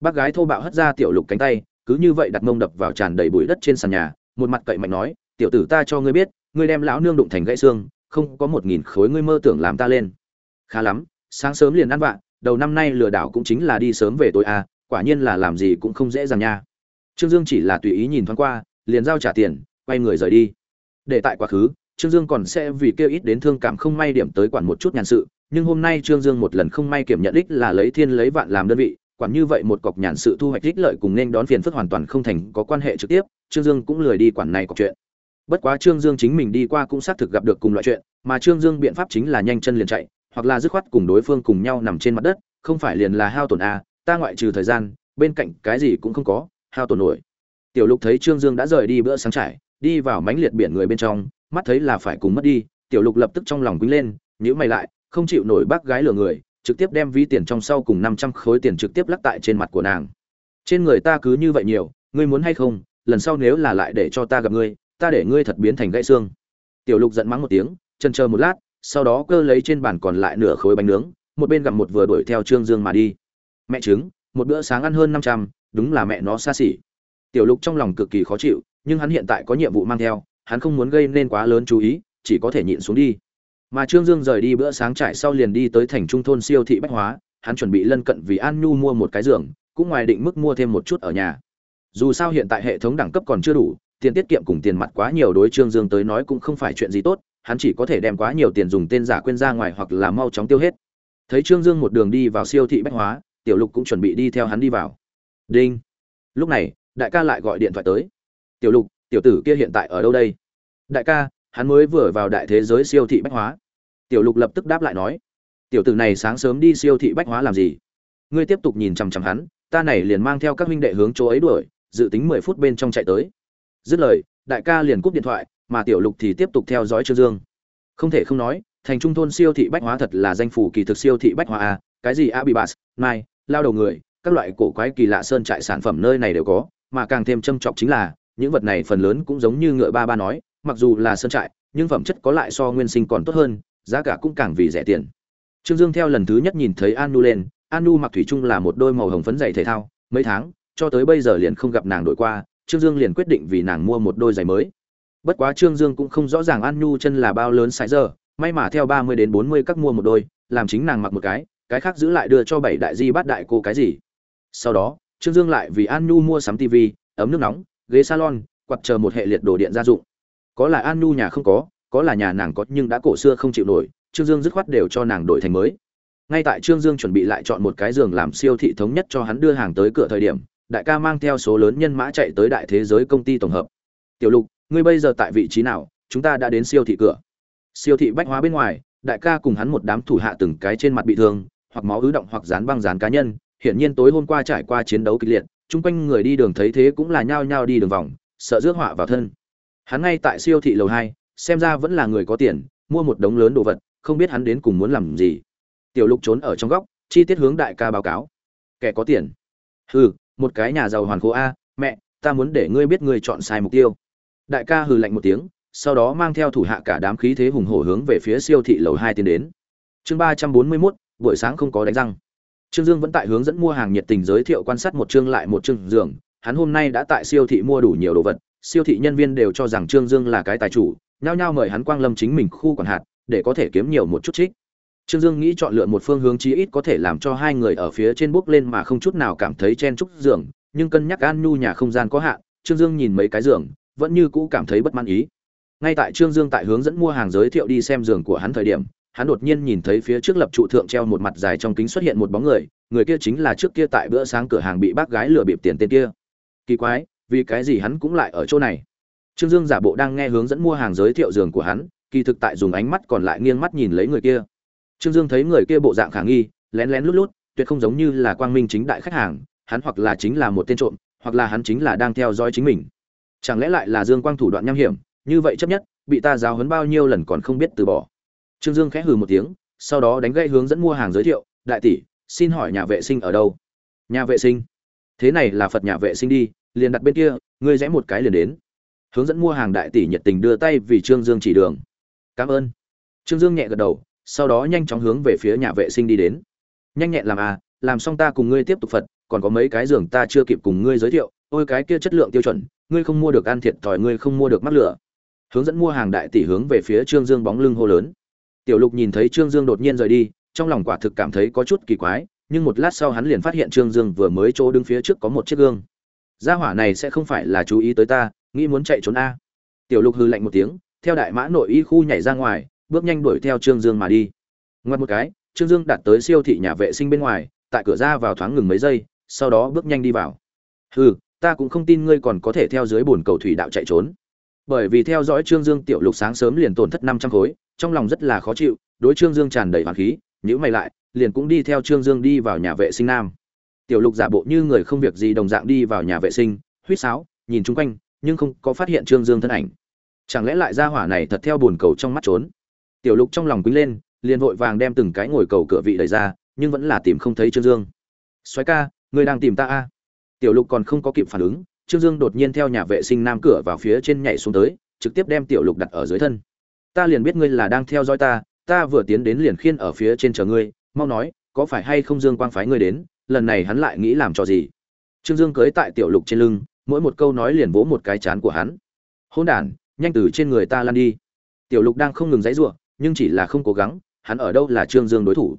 Bác gái thô bạo hất ra tiểu lục cánh tay, cứ như vậy đặt mông đập vào tràn đầy bụi đất trên sàn nhà, một mặt cậy mạnh nói, tiểu tử ta cho ngươi biết, ngươi đem lão nương đụng thành gãy xương, không có một nghìn khối ngươi mơ tưởng làm ta lên. Khá lắm, sáng sớm liền ăn vạ đầu năm nay lừa đảo cũng chính là đi sớm về tối à quả nhiên là làm gì cũng không dễ dàng nha. Trương dương chỉ là tùy ý nhìn thoáng qua, liền giao trả tiền, quay người rời đi. Để tại quá khứ, trương dương còn sẽ vì kêu ít đến thương cảm không may điểm tới quản một chút nhàn sự, nhưng hôm nay trương dương một lần không may kiểm nhận đích là lấy thiên lấy vạn làm đơn vị, quản như vậy một cọc nhàn sự thu hoạch ích lợi cùng nên đón phiền phức hoàn toàn không thành có quan hệ trực tiếp, trương dương cũng lười đi quản này cọc chuyện. Bất quá trương dương chính mình đi qua cũng xác thực gặp được cùng loại chuyện, mà trương dương biện pháp chính là nhanh chân liền chạy hoặc là dứt khoát cùng đối phương cùng nhau nằm trên mặt đất, không phải liền là hao tổn a, ta ngoại trừ thời gian, bên cạnh cái gì cũng không có, hao tổn nổi. Tiểu lục thấy trương dương đã rời đi bữa sáng trải, đi vào mánh liệt biển người bên trong, mắt thấy là phải cùng mất đi, tiểu lục lập tức trong lòng quýnh lên nhữ mày lại, không chịu nổi bác gái lừa người, trực tiếp đem ví tiền trong sau cùng năm trăm khối tiền trực tiếp lắc tại trên mặt của nàng. Trên người ta cứ như vậy nhiều, ngươi muốn hay không, lần sau nếu là lại để cho ta gặp ngươi, ta để ngươi thật biến thành gãy xương. Tiểu lục giận mắng một tiếng chân chờ một lát sau đó cơ lấy trên bàn còn lại nửa khối bánh nướng, một bên gặm một vừa đuổi theo trương dương mà đi. Mẹ trứng, một bữa sáng ăn hơn năm trăm, đúng là mẹ nó xa xỉ. Tiểu lục trong lòng cực kỳ khó chịu, nhưng hắn hiện tại có nhiệm vụ mang theo, hắn không muốn gây nên quá lớn chú ý, chỉ có thể nhịn xuống đi. Mà trương dương rời đi bữa sáng trải sau liền đi tới thành trung thôn siêu thị bách hóa, hắn chuẩn bị lân cận vì an nhu mua một cái giường, cũng ngoài định mức mua thêm một chút ở nhà. Dù sao hiện tại hệ thống đẳng cấp còn chưa đủ, tiền tiết kiệm cùng tiền mặt quá nhiều đối trương dương tới nói cũng không phải chuyện gì tốt hắn chỉ có thể đem quá nhiều tiền dùng tên giả quên ra ngoài hoặc là mau chóng tiêu hết. Thấy trương dương một đường đi vào siêu thị bách hóa, tiểu lục cũng chuẩn bị đi theo hắn đi vào. Đinh. Lúc này, đại ca lại gọi điện thoại tới. Tiểu lục, tiểu tử kia hiện tại ở đâu đây? Đại ca, hắn mới vừa vào đại thế giới siêu thị bách hóa. Tiểu lục lập tức đáp lại nói. Tiểu tử này sáng sớm đi siêu thị bách hóa làm gì? Ngươi tiếp tục nhìn chằm chằm hắn, ta này liền mang theo các huynh đệ hướng chỗ ấy đuổi, dự tính mười phút bên trong chạy tới. Dứt lời, đại ca liền cúp điện thoại mà tiểu lục thì tiếp tục theo dõi trương dương. Không thể không nói, thành trung thôn siêu thị bách hóa thật là danh phủ kỳ thực siêu thị bách hóa a, cái gì abibas mai lao đầu người, các loại cổ quái kỳ lạ sơn trại sản phẩm nơi này đều có, mà càng thêm châm trọng chính là, những vật này phần lớn cũng giống như ngựa ba ba nói, mặc dù là sơn trại, nhưng phẩm chất có lại so nguyên sinh còn tốt hơn, giá cả cũng càng vì rẻ tiền. Trương dương theo lần thứ nhất nhìn thấy an nu lên an nu mặc thủy chung là một đôi màu hồng phấn giày thể thao, mấy tháng, cho tới bây giờ liền không gặp nàng đổi qua, trương dương liền quyết định vì nàng mua một đôi giày mới bất quá trương dương cũng không rõ ràng an nhu chân là bao lớn sai giờ, may mà theo ba mươi đến bốn mươi các mua một đôi, làm chính nàng mặc một cái cái khác giữ lại đưa cho bảy đại di bát đại cô cái gì. Sau đó, trương dương lại vì an nhu mua sắm tv ấm nước nóng, ghế salon quặt chờ một hệ liệt đồ điện gia dụng. Có là an nhu nhà không có có là nhà nàng có nhưng đã cổ xưa không chịu nổi, trương dương dứt khoát đều cho nàng đổi thành mới. Ngay tại trương dương chuẩn bị lại chọn một cái giường làm siêu thị thống nhất cho hắn đưa hàng tới cửa thời điểm, đại ca mang theo số lớn nhân mã chạy tới đại thế giới công ty tổng hợp. Tiểu lục ngươi bây giờ tại vị trí nào, chúng ta đã đến siêu thị cửa. Siêu thị bách hóa bên ngoài, đại ca cùng hắn một đám thủ hạ từng cái trên mặt bị thương, hoặc máu ứ động hoặc dán băng dán cá nhân. Hiển nhiên tối hôm qua trải qua chiến đấu kịch liệt, chung quanh người đi đường thấy thế cũng là nhao nhao đi đường vòng, sợ rước họa vào thân. Hắn ngay tại siêu thị lầu hai, xem ra vẫn là người có tiền, mua một đống lớn đồ vật, không biết hắn đến cùng muốn làm gì. Tiểu lục trốn ở trong góc, chi tiết hướng đại ca báo cáo. Kẻ có tiền. Hừ, một cái nhà giàu hoàn khố a, mẹ, ta muốn để ngươi biết ngươi chọn sai mục tiêu đại ca hừ lạnh một tiếng, sau đó mang theo thủ hạ cả đám khí thế hùng hổ hướng về phía siêu thị lầu hai tiến đến. Chương ba trăm bốn mươi mốt, buổi sáng không có đánh răng. Trương dương vẫn tại hướng dẫn mua hàng nhiệt tình giới thiệu quan sát một chương lại một chương giường. Hắn hôm nay đã tại siêu thị mua đủ nhiều đồ vật, siêu thị nhân viên đều cho rằng trương dương là cái tài chủ, nhao nhao mời hắn quang lâm chính mình khu quản hạt, để có thể kiếm nhiều một chút trích. Trương dương nghĩ chọn lựa một phương hướng chí ít có thể làm cho hai người ở phía trên bước lên mà không chút nào cảm thấy chen chúc giường, nhưng cân nhắc an nhu nhà không gian có hạn, trương dương nhìn mấy cái giường vẫn như cũ cảm thấy bất mãn ý. Ngay tại trương dương tại hướng dẫn mua hàng giới thiệu đi xem giường của hắn thời điểm, hắn đột nhiên nhìn thấy phía trước lập trụ thượng treo một mặt dài trong kính xuất hiện một bóng người người kia chính là trước kia tại bữa sáng cửa hàng bị bác gái lừa bịp tiền tên kia. Kỳ quái, vì cái gì hắn cũng lại ở chỗ này? Trương dương giả bộ đang nghe hướng dẫn mua hàng giới thiệu giường của hắn, kỳ thực tại dùng ánh mắt còn lại nghiêng mắt nhìn lấy người kia. Trương dương thấy người kia bộ dạng khả nghi, lén lén lút lút, tuyệt không giống như là quang minh chính đại khách hàng, hắn hoặc là chính là một tên trộm, hoặc là hắn chính là đang theo dõi chính mình chẳng lẽ lại là dương quang thủ đoạn nham hiểm? Như vậy chấp nhất, bị ta giáo huấn bao nhiêu lần còn không biết từ bỏ. Trương dương khẽ hừ một tiếng, sau đó đánh gây hướng dẫn mua hàng giới thiệu, đại tỷ, xin hỏi nhà vệ sinh ở đâu? Nhà vệ sinh. Thế này là phật nhà vệ sinh đi, liền đặt bên kia, ngươi rẽ một cái liền đến. Hướng dẫn mua hàng đại tỷ nhiệt tình đưa tay vì trương dương chỉ đường. Cảm ơn. Trương dương nhẹ gật đầu, sau đó nhanh chóng hướng về phía nhà vệ sinh đi đến. Nhanh nhẹn làm à làm xong ta cùng ngươi tiếp tục phật, còn có mấy cái giường ta chưa kịp cùng ngươi giới thiệu, ôi cái kia chất lượng tiêu chuẩn ngươi không mua được ăn thiệt thòi, ngươi không mua được mắc lửa. Hướng dẫn mua hàng đại tỷ hướng về phía trương dương bóng lưng hô lớn. Tiểu lục nhìn thấy trương dương đột nhiên rời đi, trong lòng quả thực cảm thấy có chút kỳ quái, nhưng một lát sau hắn liền phát hiện trương dương vừa mới chỗ đứng phía trước có một chiếc gương. Gia hỏa này sẽ không phải là chú ý tới ta, nghĩ muốn chạy trốn a. Tiểu lục hư lạnh một tiếng, theo đại mã nội y khu nhảy ra ngoài, bước nhanh đuổi theo trương dương mà đi. Ngoặt một cái, trương dương đạt tới siêu thị nhà vệ sinh bên ngoài, tại cửa ra vào thoáng ngừng mấy giây, sau đó bước nhanh đi vào. Hừ ta cũng không tin ngươi còn có thể theo dưới bồn cầu thủy đạo chạy trốn. Bởi vì theo dõi trương dương tiểu lục sáng sớm liền tổn thất năm trăm khối, trong lòng rất là khó chịu, đối trương dương tràn đầy hoàng khí nhữ mày lại, liền cũng đi theo trương dương đi vào nhà vệ sinh nam. Tiểu lục giả bộ như người không việc gì đồng dạng đi vào nhà vệ sinh huýt sáo, nhìn chung quanh, nhưng không có phát hiện trương dương thân ảnh. Chẳng lẽ lại ra hỏa này thật theo bồn cầu trong mắt trốn? Tiểu lục trong lòng quýnh lên, liền vội vàng đem từng cái ngồi cầu cửa vị đẩy ra, nhưng vẫn là tìm không thấy trương dương. Soái ca người đang tìm ta a? Tiểu lục còn không có kịp phản ứng, trương dương đột nhiên theo nhà vệ sinh nam cửa vào phía trên nhảy xuống tới, trực tiếp đem tiểu lục đặt ở dưới thân. Ta liền biết ngươi là đang theo dõi ta ta vừa tiến đến liền khiên ở phía trên chờ ngươi, mau nói, có phải hay không dương quang phái ngươi đến, lần này hắn lại nghĩ làm cho gì? Trương dương cưới tại tiểu lục trên lưng, mỗi một câu nói liền vỗ một cái chán của hắn. Hôn đ nhanh từ trên người ta lăn đi. Tiểu lục đang không ngừng dãy giụa, nhưng chỉ là không cố gắng, hắn ở đâu là trương dương đối thủ?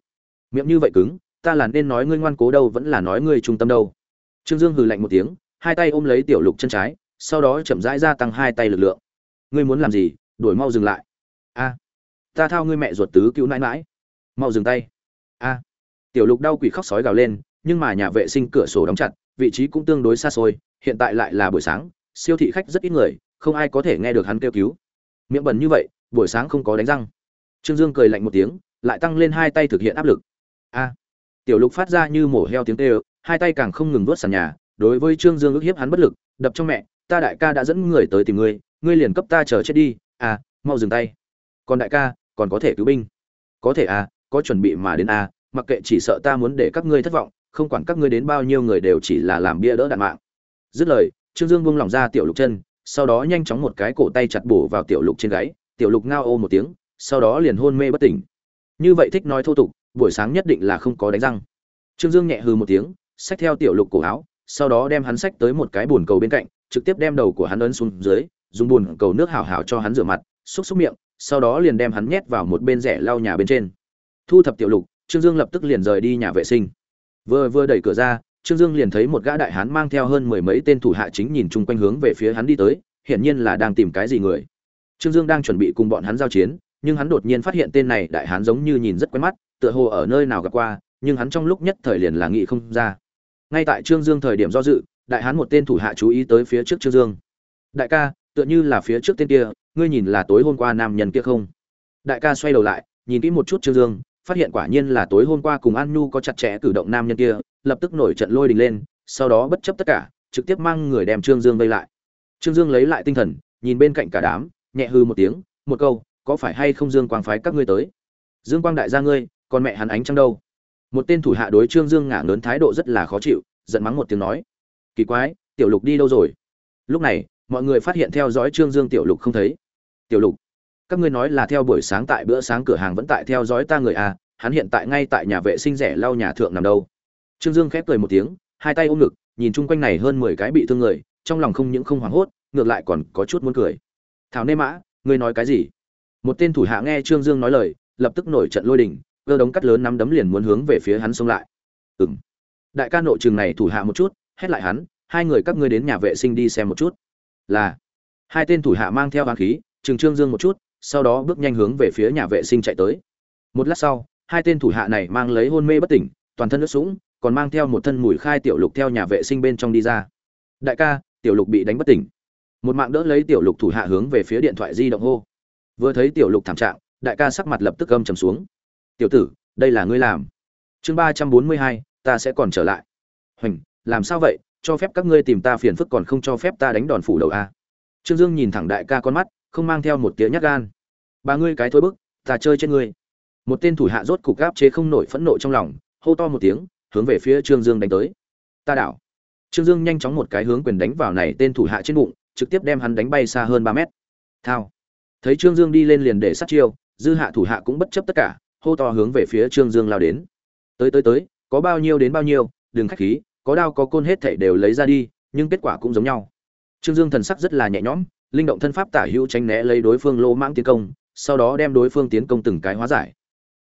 Miệng như vậy cứng, ta là nên nói ngươi ngoan cố đâu vẫn là nói ngươi trung tâm đâu trương dương hừ lạnh một tiếng, hai tay ôm lấy tiểu lục chân trái, sau đó chậm rãi gia tăng hai tay lực lượng. Ngươi muốn làm gì? Đuổi mau dừng lại. A. Ta thao ngươi mẹ ruột tứ cứu nãi mãi mau dừng tay. A. Tiểu lục đau quỷ khóc sói gào lên, nhưng mà nhà vệ sinh cửa sổ đóng chặt, vị trí cũng tương đối xa xôi, hiện tại lại là buổi sáng, siêu thị khách rất ít người, không ai có thể nghe được hắn kêu cứu. Miệng bẩn như vậy, buổi sáng không có đánh răng. Trương dương cười lạnh một tiếng, lại tăng lên hai tay thực hiện áp lực. A. Tiểu lục phát ra như mổ heo tiếng kêu hai tay càng không ngừng vuốt sàn nhà, đối với trương dương ức hiếp hắn bất lực, đập trong mẹ, ta đại ca đã dẫn người tới tìm ngươi ngươi liền cấp ta chờ chết đi à mau dừng tay. Còn đại ca, còn có thể cứu binh. Có thể à có chuẩn bị mà đến à mặc kệ chỉ sợ ta muốn để các ngươi thất vọng, không quản các ngươi đến bao nhiêu người đều chỉ là làm bia đỡ đạn mạng. Dứt lời, trương dương buông lòng ra tiểu lục chân, sau đó nhanh chóng một cái cổ tay chặt bổ vào tiểu lục trên gáy, tiểu lục ngao ô một tiếng, sau đó liền hôn mê bất tỉnh. Như vậy thích nói thô tục, buổi sáng nhất định là không có đánh răng. Trương dương nhẹ hừ một tiếng xách theo tiểu lục cổ áo, sau đó đem hắn xách tới một cái bồn cầu bên cạnh, trực tiếp đem đầu của hắn ấn xuống dưới, dùng bồn cầu nước hảo hảo cho hắn rửa mặt, xúc xúc miệng, sau đó liền đem hắn nhét vào một bên rẻ lau nhà bên trên. Thu thập tiểu lục, trương dương lập tức liền rời đi nhà vệ sinh. Vừa vừa đẩy cửa ra, trương dương liền thấy một gã đại hán mang theo hơn mười mấy tên thủ hạ chính nhìn chung quanh hướng về phía hắn đi tới, hiển nhiên là đang tìm cái gì người. Trương dương đang chuẩn bị cùng bọn hắn giao chiến, nhưng hắn đột nhiên phát hiện tên này đại hán giống như nhìn rất quen mắt, tựa hồ ở nơi nào gặp qua, nhưng hắn trong lúc nhất thời liền là nghĩ không ra ngay tại trương dương thời điểm do dự, đại hán một tên thủ hạ chú ý tới phía trước trương dương. Đại ca, tựa như là phía trước tên kia, ngươi nhìn là tối hôm qua nam nhân kia không? Đại ca xoay đầu lại, nhìn kỹ một chút trương dương, phát hiện quả nhiên là tối hôm qua cùng an nhu có chặt chẽ cử động nam nhân kia, lập tức nổi trận lôi đình lên, sau đó bất chấp tất cả, trực tiếp mang người đem trương dương vây lại. Trương dương lấy lại tinh thần, nhìn bên cạnh cả đám, nhẹ hư một tiếng, một câu, có phải hay không dương quang phái các ngươi tới? Dương quang đại gia ngươi, còn mẹ hắn ánh trăng đâu? Một tên thủ hạ đối trương dương ngả lớn thái độ rất là khó chịu, giận mắng một tiếng nói, kỳ quái, tiểu lục đi đâu rồi? Lúc này, mọi người phát hiện theo dõi trương dương tiểu lục không thấy. Tiểu lục, các ngươi nói là theo buổi sáng tại bữa sáng cửa hàng vẫn tại theo dõi ta người à hắn hiện tại ngay tại nhà vệ sinh rẻ lau nhà thượng nằm đâu. Trương dương khép cười một tiếng, hai tay ôm ngực, nhìn chung quanh này hơn mười cái bị thương người, trong lòng không những không hoảng hốt, ngược lại còn có chút muốn cười. Thảo nê mã, ngươi nói cái gì? Một tên thủ hạ nghe trương dương nói lời, lập tức nổi trận lôi đình cơ đống cắt lớn nắm đấm liền muốn hướng về phía hắn xông lại. Ừng đại ca nội trường này thủ hạ một chút, hét lại hắn, hai người các ngươi đến nhà vệ sinh đi xem một chút. Là. Hai tên thủ hạ mang theo hoàng khí trừng trương dương một chút, sau đó bước nhanh hướng về phía nhà vệ sinh chạy tới. Một lát sau, hai tên thủ hạ này mang lấy hôn mê bất tỉnh, toàn thân nước sũng, còn mang theo một thân mùi khai tiểu lục theo nhà vệ sinh bên trong đi ra. Đại ca, tiểu lục bị đánh bất tỉnh. Một mạng đỡ lấy tiểu lục thủ hạ hướng về phía điện thoại di động hô. Vừa thấy tiểu lục thảm trạng, đại ca sắc mặt lập tức gâm trầm xuống tiểu tử, đây là ngươi làm. Chương ba trăm bốn mươi hai, ta sẽ còn trở lại. Hoành làm sao vậy? Cho phép các ngươi tìm ta phiền phức còn không cho phép ta đánh đòn phủ đầu a trương dương nhìn thẳng đại ca con mắt, không mang theo một tía nhát gan. Ba ngươi cái thối bức, ta chơi trên ngươi. Một tên thủ hạ rốt cục gáp chế không nổi phẫn nộ trong lòng, hô to một tiếng, hướng về phía trương dương đánh tới. Ta đảo. Trương dương nhanh chóng một cái hướng quyền đánh vào này tên thủ hạ trên bụng, trực tiếp đem hắn đánh bay xa hơn ba mét. Thao. Thấy trương dương đi lên liền để sát chiêu, dư hạ thủ hạ cũng bất chấp tất cả hô to hướng về phía trương dương lao đến. Tới tới tới, có bao nhiêu đến bao nhiêu, đừng khách khí, có đao có côn hết thảy đều lấy ra đi, nhưng kết quả cũng giống nhau. Trương dương thần sắc rất là nhẹ nhõm, linh động thân pháp tả hữu tránh né lấy đối phương lô mãng tiến công, sau đó đem đối phương tiến công từng cái hóa giải.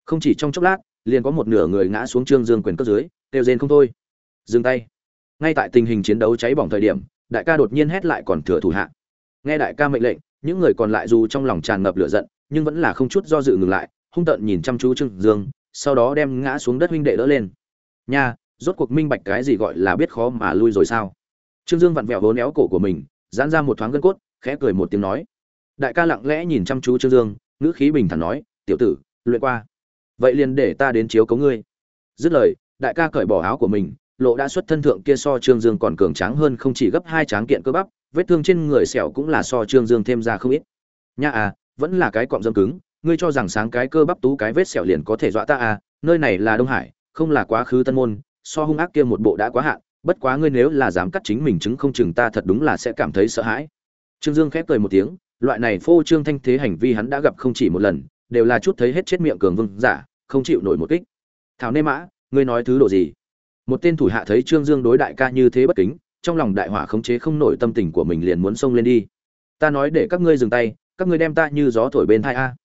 Không chỉ trong chốc lát, liền có một nửa người ngã xuống trương dương quyền cấp dưới, kêu rên không thôi. Dừng tay. Ngay tại tình hình chiến đấu cháy bỏng thời điểm, đại ca đột nhiên hét lại còn thừa thủ hạ. Nghe đại ca mệnh lệnh, những người còn lại dù trong lòng tràn ngập lửa giận, nhưng vẫn là không chút do dự ngừng lại hung tợn nhìn chăm chú trương dương, sau đó đem ngã xuống đất huynh đệ đỡ lên. Nha, rốt cuộc minh bạch cái gì gọi là biết khó mà lui rồi sao? Trương dương vặn vẹo vốn éo cổ của mình, giãn ra một thoáng gân cốt, khẽ cười một tiếng nói. Đại ca lặng lẽ nhìn chăm chú trương dương, ngữ khí bình thản nói, tiểu tử, luyện qua. Vậy liền để ta đến chiếu cố ngươi. Dứt lời, đại ca cởi bỏ áo của mình, lộ đã xuất thân thượng kia so trương dương còn cường tráng hơn không chỉ gấp hai tráng kiện cơ bắp, vết thương trên người sẹo cũng là so trương dương thêm ra không ít. Nha à vẫn là cái cọm dâm cứng ngươi cho rằng sáng cái cơ bắp tú cái vết sẹo liền có thể dọa ta à nơi này là đông hải, không là quá khứ tân môn, so hung ác kia một bộ đã quá hạn, bất quá ngươi nếu là dám cắt chính mình chứng không chừng ta thật đúng là sẽ cảm thấy sợ hãi. Trương dương khép cười một tiếng, loại này phô trương thanh thế hành vi hắn đã gặp không chỉ một lần, đều là chút thấy hết chết miệng cường vương giả, không chịu nổi một kích. Thảo nê mã, ngươi nói thứ độ gì? Một tên thủ hạ thấy trương dương đối đại ca như thế bất kính, trong lòng đại hỏa khống chế không nổi tâm tình của mình liền muốn xông lên đi. Ta nói để các ngươi dừng tay, các ngươi đem ta như gió thổi bên thai a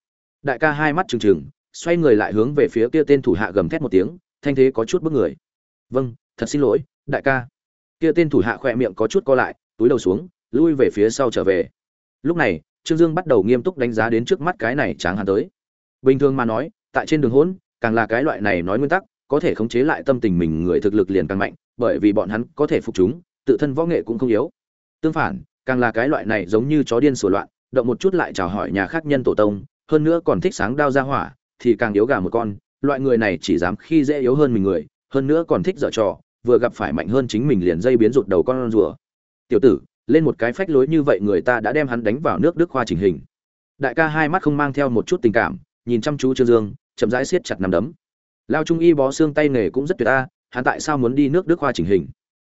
đại ca hai mắt trừng trừng, xoay người lại hướng về phía kia tên thủ hạ gầm thét một tiếng, thanh thế có chút bức người. Vâng thật xin lỗi, đại ca. Kia tên thủ hạ khỏe miệng có chút co lại, túi đầu xuống, lui về phía sau trở về. Lúc này, trương dương bắt đầu nghiêm túc đánh giá đến trước mắt cái này tráng hắn tới. Bình thường mà nói, tại trên đường hỗn, càng là cái loại này nói nguyên tắc, có thể khống chế lại tâm tình mình người thực lực liền càng mạnh, bởi vì bọn hắn có thể phục chúng, tự thân võ nghệ cũng không yếu. Tương phản, càng là cái loại này giống như chó điên sổ loạn, động một chút lại chào hỏi nhà khác nhân tổ tông hơn nữa còn thích sáng đao ra hỏa, thì càng yếu gà một con, loại người này chỉ dám khi dễ yếu hơn mình người, hơn nữa còn thích dở trò, vừa gặp phải mạnh hơn chính mình liền dây biến rụt đầu con rùa. Tiểu tử, lên một cái phách lối như vậy người ta đã đem hắn đánh vào nước đức khoa chỉnh hình. Đại ca hai mắt không mang theo một chút tình cảm, nhìn chăm chú trương dương, chậm rãi siết chặt nằm đấm. Lao trung y bó xương tay nghề cũng rất tuyệt ta hắn tại sao muốn đi nước đức khoa chỉnh hình?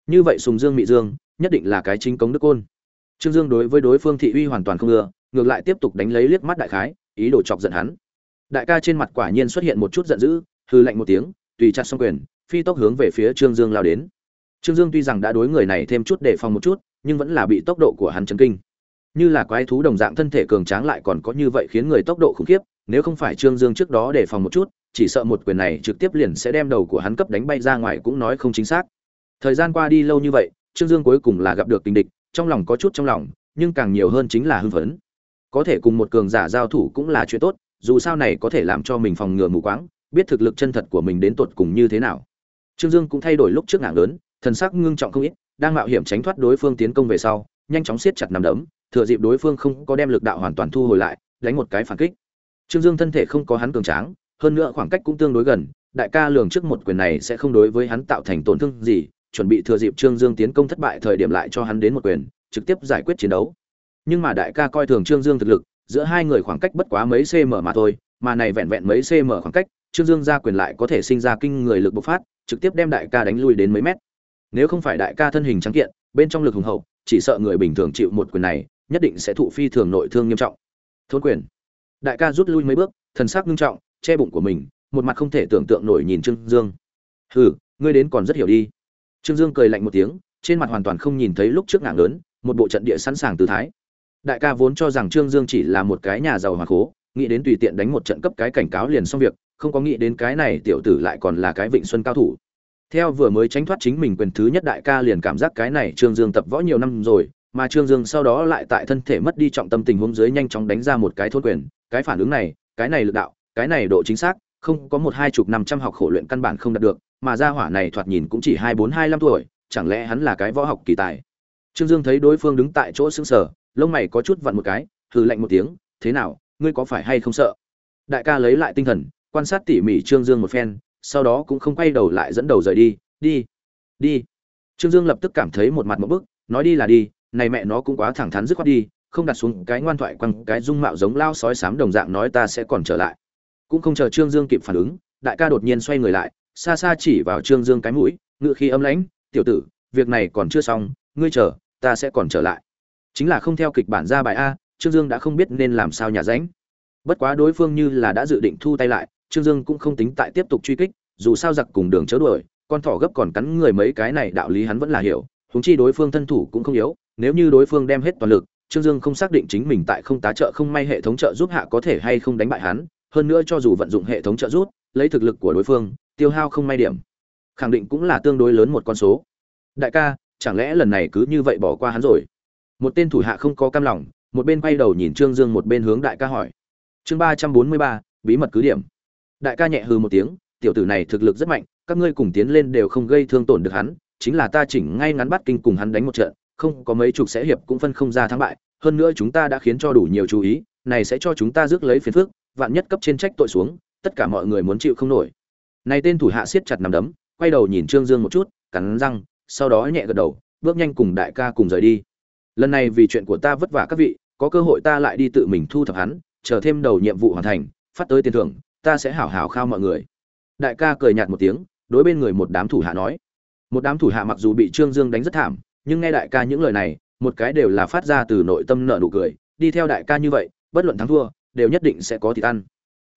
Như vậy sùng dương mị dương, nhất định là cái chính cống đức côn. Trương dương đối với đối phương thị uy hoàn toàn không ưa, ngược lại tiếp tục đánh lấy liếc mắt đại khái ý đồ chọc giận hắn. Đại ca trên mặt quả nhiên xuất hiện một chút giận dữ hư lạnh một tiếng, tùy chặt xong quyền, phi tốc hướng về phía trương dương lao đến. Trương dương tuy rằng đã đối người này thêm chút đề phòng một chút, nhưng vẫn là bị tốc độ của hắn chấn kinh. Như là quái thú đồng dạng thân thể cường tráng lại còn có như vậy khiến người tốc độ khủng khiếp, nếu không phải trương dương trước đó đề phòng một chút, chỉ sợ một quyền này trực tiếp liền sẽ đem đầu của hắn cấp đánh bay ra ngoài cũng nói không chính xác. Thời gian qua đi lâu như vậy, trương dương cuối cùng là gặp được tình địch, trong lòng có chút trong lòng, nhưng càng nhiều hơn chính là hưng phấn có thể cùng một cường giả giao thủ cũng là chuyện tốt, dù sao này có thể làm cho mình phòng ngừa mù quáng, biết thực lực chân thật của mình đến tột cùng như thế nào. Trương dương cũng thay đổi lúc trước ngảng lớn, thần sắc ngưng trọng không ít, đang mạo hiểm tránh thoát đối phương tiến công về sau, nhanh chóng siết chặt nằm đấm, thừa dịp đối phương không có đem lực đạo hoàn toàn thu hồi lại, đánh một cái phản kích. Trương dương thân thể không có hắn cường tráng, hơn nữa khoảng cách cũng tương đối gần, đại ca lường trước một quyền này sẽ không đối với hắn tạo thành tổn thương gì, chuẩn bị thừa dịp trương dương tiến công thất bại thời điểm lại cho hắn đến một quyền, trực tiếp giải quyết chiến đấu nhưng mà đại ca coi thường trương dương thực lực, giữa hai người khoảng cách bất quá mấy cm mà thôi, mà này vẹn vẹn mấy cm khoảng cách, trương dương ra quyền lại có thể sinh ra kinh người lực bộc phát, trực tiếp đem đại ca đánh lui đến mấy mét. Nếu không phải đại ca thân hình trắng kiện, bên trong lực hùng hậu, chỉ sợ người bình thường chịu một quyền này, nhất định sẽ thụ phi thường nội thương nghiêm trọng. Thôn quyền. Đại ca rút lui mấy bước, thần sắc nghiêm trọng, che bụng của mình, một mặt không thể tưởng tượng nổi nhìn trương dương. Hừ, ngươi đến còn rất hiểu đi. Trương dương cười lạnh một tiếng, trên mặt hoàn toàn không nhìn thấy lúc trước ngạng lớn, một bộ trận địa sẵn sàng tư thái đại ca vốn cho rằng trương dương chỉ là một cái nhà giàu hòa khố, nghĩ đến tùy tiện đánh một trận cấp cái cảnh cáo liền xong việc, không có nghĩ đến cái này tiểu tử lại còn là cái vịnh xuân cao thủ. Theo vừa mới tránh thoát chính mình quyền thứ nhất đại ca liền cảm giác cái này trương dương tập võ nhiều năm rồi, mà trương dương sau đó lại tại thân thể mất đi trọng tâm tình huống dưới nhanh chóng đánh ra một cái thôn quyền. Cái phản ứng này, cái này lực đạo, cái này độ chính xác, không có một hai chục năm trăm học khổ luyện căn bản không đạt được, mà gia hỏa này thoạt nhìn cũng chỉ hai bốn hai năm tuổi, chẳng lẽ hắn là cái võ học kỳ tài? Trương dương thấy đối phương đứng tại chỗ sững sờ lông mày có chút vặn một cái, hừ lạnh một tiếng, thế nào, ngươi có phải hay không sợ? Đại ca lấy lại tinh thần, quan sát tỉ mỉ trương dương một phen, sau đó cũng không quay đầu lại dẫn đầu rời đi đi đi. Trương dương lập tức cảm thấy một mặt một bức, nói đi là đi, này mẹ nó cũng quá thẳng thắn dứt khoát đi, không đặt xuống cái ngoan thoại quăng cái dung mạo giống lao sói sám đồng dạng nói ta sẽ còn trở lại. Cũng không chờ trương dương kịp phản ứng, đại ca đột nhiên xoay người lại, xa xa chỉ vào trương dương cái mũi, ngựa khi âm lãnh, tiểu tử, việc này còn chưa xong, ngươi chờ, ta sẽ còn trở lại chính là không theo kịch bản ra bài a, trương dương đã không biết nên làm sao nhà ránh. Bất quá đối phương như là đã dự định thu tay lại, trương dương cũng không tính tại tiếp tục truy kích, dù sao giặc cùng đường chớ đuổi, con thỏ gấp còn cắn người mấy cái này đạo lý hắn vẫn là hiểu húng chi đối phương thân thủ cũng không yếu, nếu như đối phương đem hết toàn lực, trương dương không xác định chính mình tại không tá trợ không may hệ thống trợ giúp hạ có thể hay không đánh bại hắn, hơn nữa cho dù vận dụng hệ thống trợ giúp, lấy thực lực của đối phương, tiêu hao không may điểm. Khẳng định cũng là tương đối lớn một con số. Đại ca, chẳng lẽ lần này cứ như vậy bỏ qua hắn rồi? Một tên thủ hạ không có cam lòng, một bên quay đầu nhìn trương dương một bên hướng đại ca hỏi. Chương ba trăm bốn mươi ba, bí mật cứ điểm. Đại ca nhẹ hư một tiếng, tiểu tử này thực lực rất mạnh, các ngươi cùng tiến lên đều không gây thương tổn được hắn, chính là ta chỉnh ngay ngắn bắt kinh cùng hắn đánh một trận, không có mấy chục sẽ hiệp cũng phân không ra thắng bại, hơn nữa chúng ta đã khiến cho đủ nhiều chú ý, này sẽ cho chúng ta rước lấy phiền phức, vạn nhất cấp trên trách tội xuống, tất cả mọi người muốn chịu không nổi. Này tên thủ hạ siết chặt nằm đấm, quay đầu nhìn trương dương một chút, cắn răng, sau đó nhẹ gật đầu, bước nhanh cùng đại ca cùng rời đi lần này vì chuyện của ta vất vả các vị, có cơ hội ta lại đi tự mình thu thập hắn, chờ thêm đầu nhiệm vụ hoàn thành, phát tới tiền thưởng, ta sẽ hảo hảo khao mọi người. Đại ca cười nhạt một tiếng, đối bên người một đám thủ hạ nói. Một đám thủ hạ mặc dù bị trương dương đánh rất thảm, nhưng nghe đại ca những lời này, một cái đều là phát ra từ nội tâm nợ nụ cười, đi theo đại ca như vậy, bất luận thắng thua, đều nhất định sẽ có thịt ăn.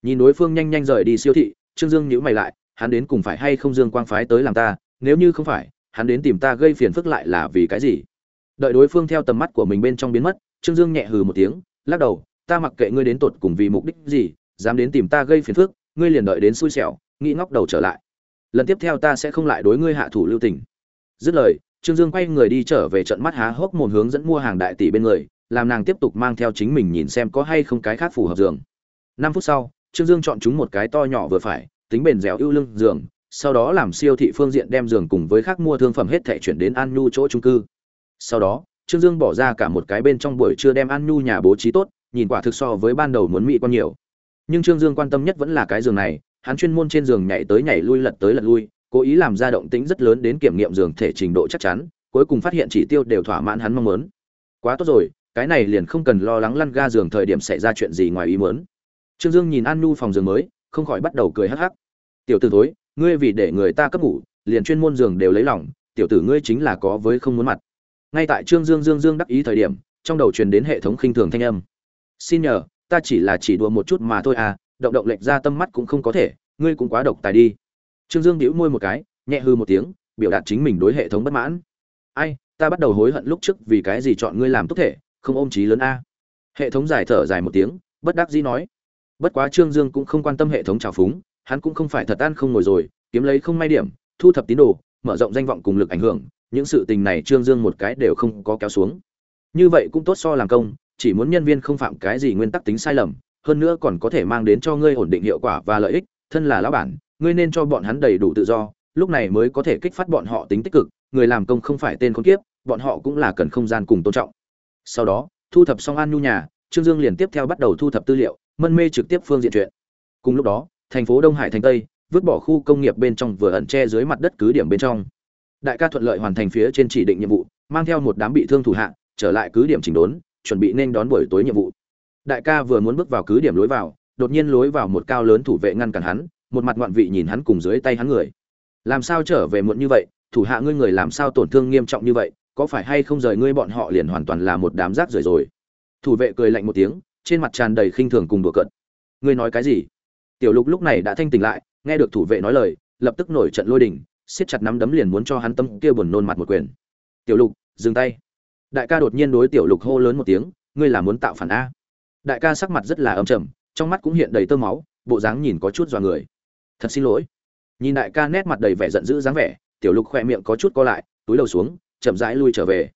Nhìn đối phương nhanh nhanh rời đi siêu thị, trương dương nhíu mày lại, hắn đến cùng phải hay không dương quang phái tới làm ta, nếu như không phải, hắn đến tìm ta gây phiền phức lại là vì cái gì? Đợi đối phương theo tầm mắt của mình bên trong biến mất, trương dương nhẹ hừ một tiếng, lắc đầu, ta mặc kệ ngươi đến tột cùng vì mục đích gì, dám đến tìm ta gây phiền phức, ngươi liền đợi đến xui xẻo, nghĩ ngóc đầu trở lại. Lần tiếp theo ta sẽ không lại đối ngươi hạ thủ lưu tình. Dứt lời, trương dương quay người đi trở về trận mắt há hốc một hướng dẫn mua hàng đại tỷ bên người, làm nàng tiếp tục mang theo chính mình nhìn xem có hay không cái khác phù hợp giường. Năm phút sau, trương dương chọn chúng một cái to nhỏ vừa phải, tính bền dẻo ưu lưng giường, sau đó làm siêu thị phương diện đem giường cùng với khác mua thương phẩm hết thẻ chuyển đến an nhu chỗ trung cư sau đó, trương dương bỏ ra cả một cái bên trong buổi trưa đem an nhu nhà bố trí tốt, nhìn quả thực so với ban đầu muốn mỹ con nhiều. Nhưng trương dương quan tâm nhất vẫn là cái giường này, hắn chuyên môn trên giường nhảy tới nhảy lui lật tới lật lui, cố ý làm ra động tính rất lớn đến kiểm nghiệm giường thể trình độ chắc chắn, cuối cùng phát hiện chỉ tiêu đều thỏa mãn hắn mong muốn. Quá tốt rồi, cái này liền không cần lo lắng lăn ga giường thời điểm xảy ra chuyện gì ngoài ý muốn. Trương dương nhìn an nhu phòng giường mới, không khỏi bắt đầu cười hắc hắc. Tiểu tử thối, ngươi vì để người ta cấp ngủ, liền chuyên môn giường đều lấy lòng, tiểu tử ngươi chính là có với không muốn mặt ngay tại trương dương dương dương đắc ý thời điểm, trong đầu truyền đến hệ thống khinh thường thanh âm. Xin nhờ, ta chỉ là chỉ đùa một chút mà thôi à động động lệch ra tâm mắt cũng không có thể, ngươi cũng quá độc tài đi. Trương dương đĩu môi một cái, nhẹ hư một tiếng, biểu đạt chính mình đối hệ thống bất mãn. Ai, ta bắt đầu hối hận lúc trước vì cái gì chọn ngươi làm tốt thể, không ôm trí lớn a. Hệ thống giải thở dài một tiếng, bất đắc dĩ nói. Bất quá trương dương cũng không quan tâm hệ thống trào phúng, hắn cũng không phải thật ăn không ngồi rồi, kiếm lấy không may điểm, thu thập tín đồ, mở rộng danh vọng cùng lực ảnh hưởng những sự tình này trương dương một cái đều không có kéo xuống. Như vậy cũng tốt so làm công, chỉ muốn nhân viên không phạm cái gì nguyên tắc tính sai lầm, hơn nữa còn có thể mang đến cho ngươi ổn định hiệu quả và lợi ích, thân là lão bản, ngươi nên cho bọn hắn đầy đủ tự do, lúc này mới có thể kích phát bọn họ tính tích cực, người làm công không phải tên con kiếp, bọn họ cũng là cần không gian cùng tôn trọng. Sau đó, thu thập xong an nhu nhà, trương dương liền tiếp theo bắt đầu thu thập tư liệu, mân mê trực tiếp phương diện chuyện. Cùng lúc đó, thành phố đông hải thành tây, vứt bỏ khu công nghiệp bên trong vừa ẩn che dưới mặt đất cứ điểm bên trong đại ca thuận lợi hoàn thành phía trên chỉ định nhiệm vụ, mang theo một đám bị thương thủ hạ, trở lại cứ điểm chỉnh đốn, chuẩn bị nên đón buổi tối nhiệm vụ. Đại ca vừa muốn bước vào cứ điểm lối vào, đột nhiên lối vào một cao lớn thủ vệ ngăn cản hắn, một mặt ngoạn vị nhìn hắn cùng dưới tay hắn người. Làm sao trở về muộn như vậy, thủ hạ ngươi người làm sao tổn thương nghiêm trọng như vậy, có phải hay không rời ngươi bọn họ liền hoàn toàn là một đám rác rưởi rồi? Thủ vệ cười lạnh một tiếng, trên mặt tràn đầy khinh thường cùng đùa cợt. Ngươi nói cái gì? Tiểu lục lúc này đã thanh tỉnh lại, nghe được thủ vệ nói lời, lập tức nổi trận lôi đình siết chặt nắm đấm liền muốn cho hắn tâm kia buồn nôn mặt một quyền. Tiểu lục, dừng tay. Đại ca đột nhiên đối tiểu lục hô lớn một tiếng, ngươi là muốn tạo phản a? Đại ca sắc mặt rất là âm trầm, trong mắt cũng hiện đầy tơ máu, bộ dáng nhìn có chút dọa người. Thật xin lỗi. Nhìn đại ca nét mặt đầy vẻ giận dữ dáng vẻ, tiểu lục khoe miệng có chút co lại, túi đầu xuống, chậm rãi lui trở về.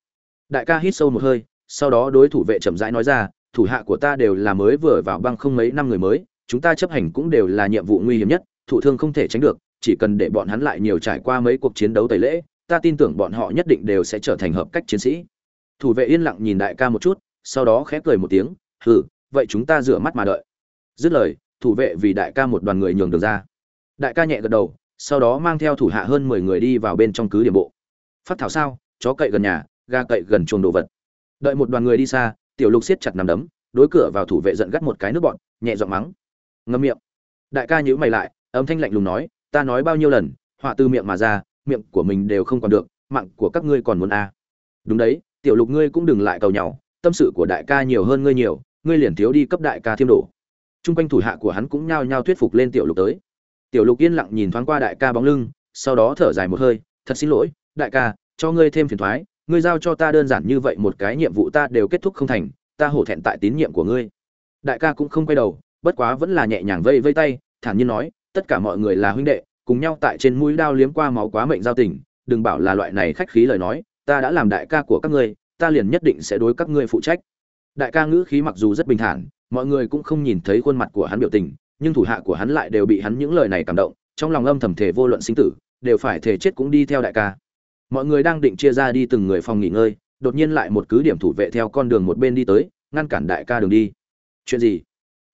Đại ca hít sâu một hơi, sau đó đối thủ vệ chậm rãi nói ra, thủ hạ của ta đều là mới vừa vào băng không mấy năm người mới, chúng ta chấp hành cũng đều là nhiệm vụ nguy hiểm nhất thủ thương không thể tránh được chỉ cần để bọn hắn lại nhiều trải qua mấy cuộc chiến đấu tẩy lễ, ta tin tưởng bọn họ nhất định đều sẽ trở thành hợp cách chiến sĩ. Thủ vệ yên lặng nhìn đại ca một chút, sau đó khẽ cười một tiếng, hừ, vậy chúng ta rửa mắt mà đợi. Dứt lời, thủ vệ vì đại ca một đoàn người nhường đường ra. Đại ca nhẹ gật đầu, sau đó mang theo thủ hạ hơn mười người đi vào bên trong cứ điểm bộ. Phát thảo sao, chó cậy gần nhà ga cậy gần chuồng đồ vật. Đợi một đoàn người đi xa, tiểu lục siết chặt nằm đấm, đối cửa vào thủ vệ giận gắt một cái nước bọn, nhẹ giọng mắng. Ngậm miệng. Đại ca nhíu mày lại, âm thanh lạnh lùng nói ta nói bao nhiêu lần, họa từ miệng mà ra, miệng của mình đều không còn được, mạng của các ngươi còn muốn a. À. đúng đấy, tiểu lục ngươi cũng đừng lại cầu nhau tâm sự của đại ca nhiều hơn ngươi nhiều, ngươi liền thiếu đi cấp đại ca thiêm đổ Trung quanh thủ hạ của hắn cũng nhao nhao thuyết phục lên tiểu lục tới. Tiểu lục yên lặng nhìn thoáng qua đại ca bóng lưng, sau đó thở dài một hơi, thật xin lỗi, đại ca, cho ngươi thêm phiền thoái, ngươi giao cho ta đơn giản như vậy một cái nhiệm vụ ta đều kết thúc không thành, ta hổ thẹn tại tín nhiệm của ngươi. Đại ca cũng không quay đầu, bất quá vẫn là nhẹ nhàng vây vây tay, thản nhiên nói tất cả mọi người là huynh đệ, cùng nhau tại trên mũi đao liếm qua máu quá mệnh giao tình, đừng bảo là loại này khách khí lời nói, ta đã làm đại ca của các ngươi, ta liền nhất định sẽ đối các ngươi phụ trách. Đại ca ngữ khí mặc dù rất bình thản, mọi người cũng không nhìn thấy khuôn mặt của hắn biểu tình, nhưng thủ hạ của hắn lại đều bị hắn những lời này cảm động, trong lòng âm thầm thể vô luận sinh tử, đều phải thể chết cũng đi theo đại ca. Mọi người đang định chia ra đi từng người phòng nghỉ ngơi, đột nhiên lại một cứ điểm thủ vệ theo con đường một bên đi tới, ngăn cản đại ca đường đi. Chuyện gì?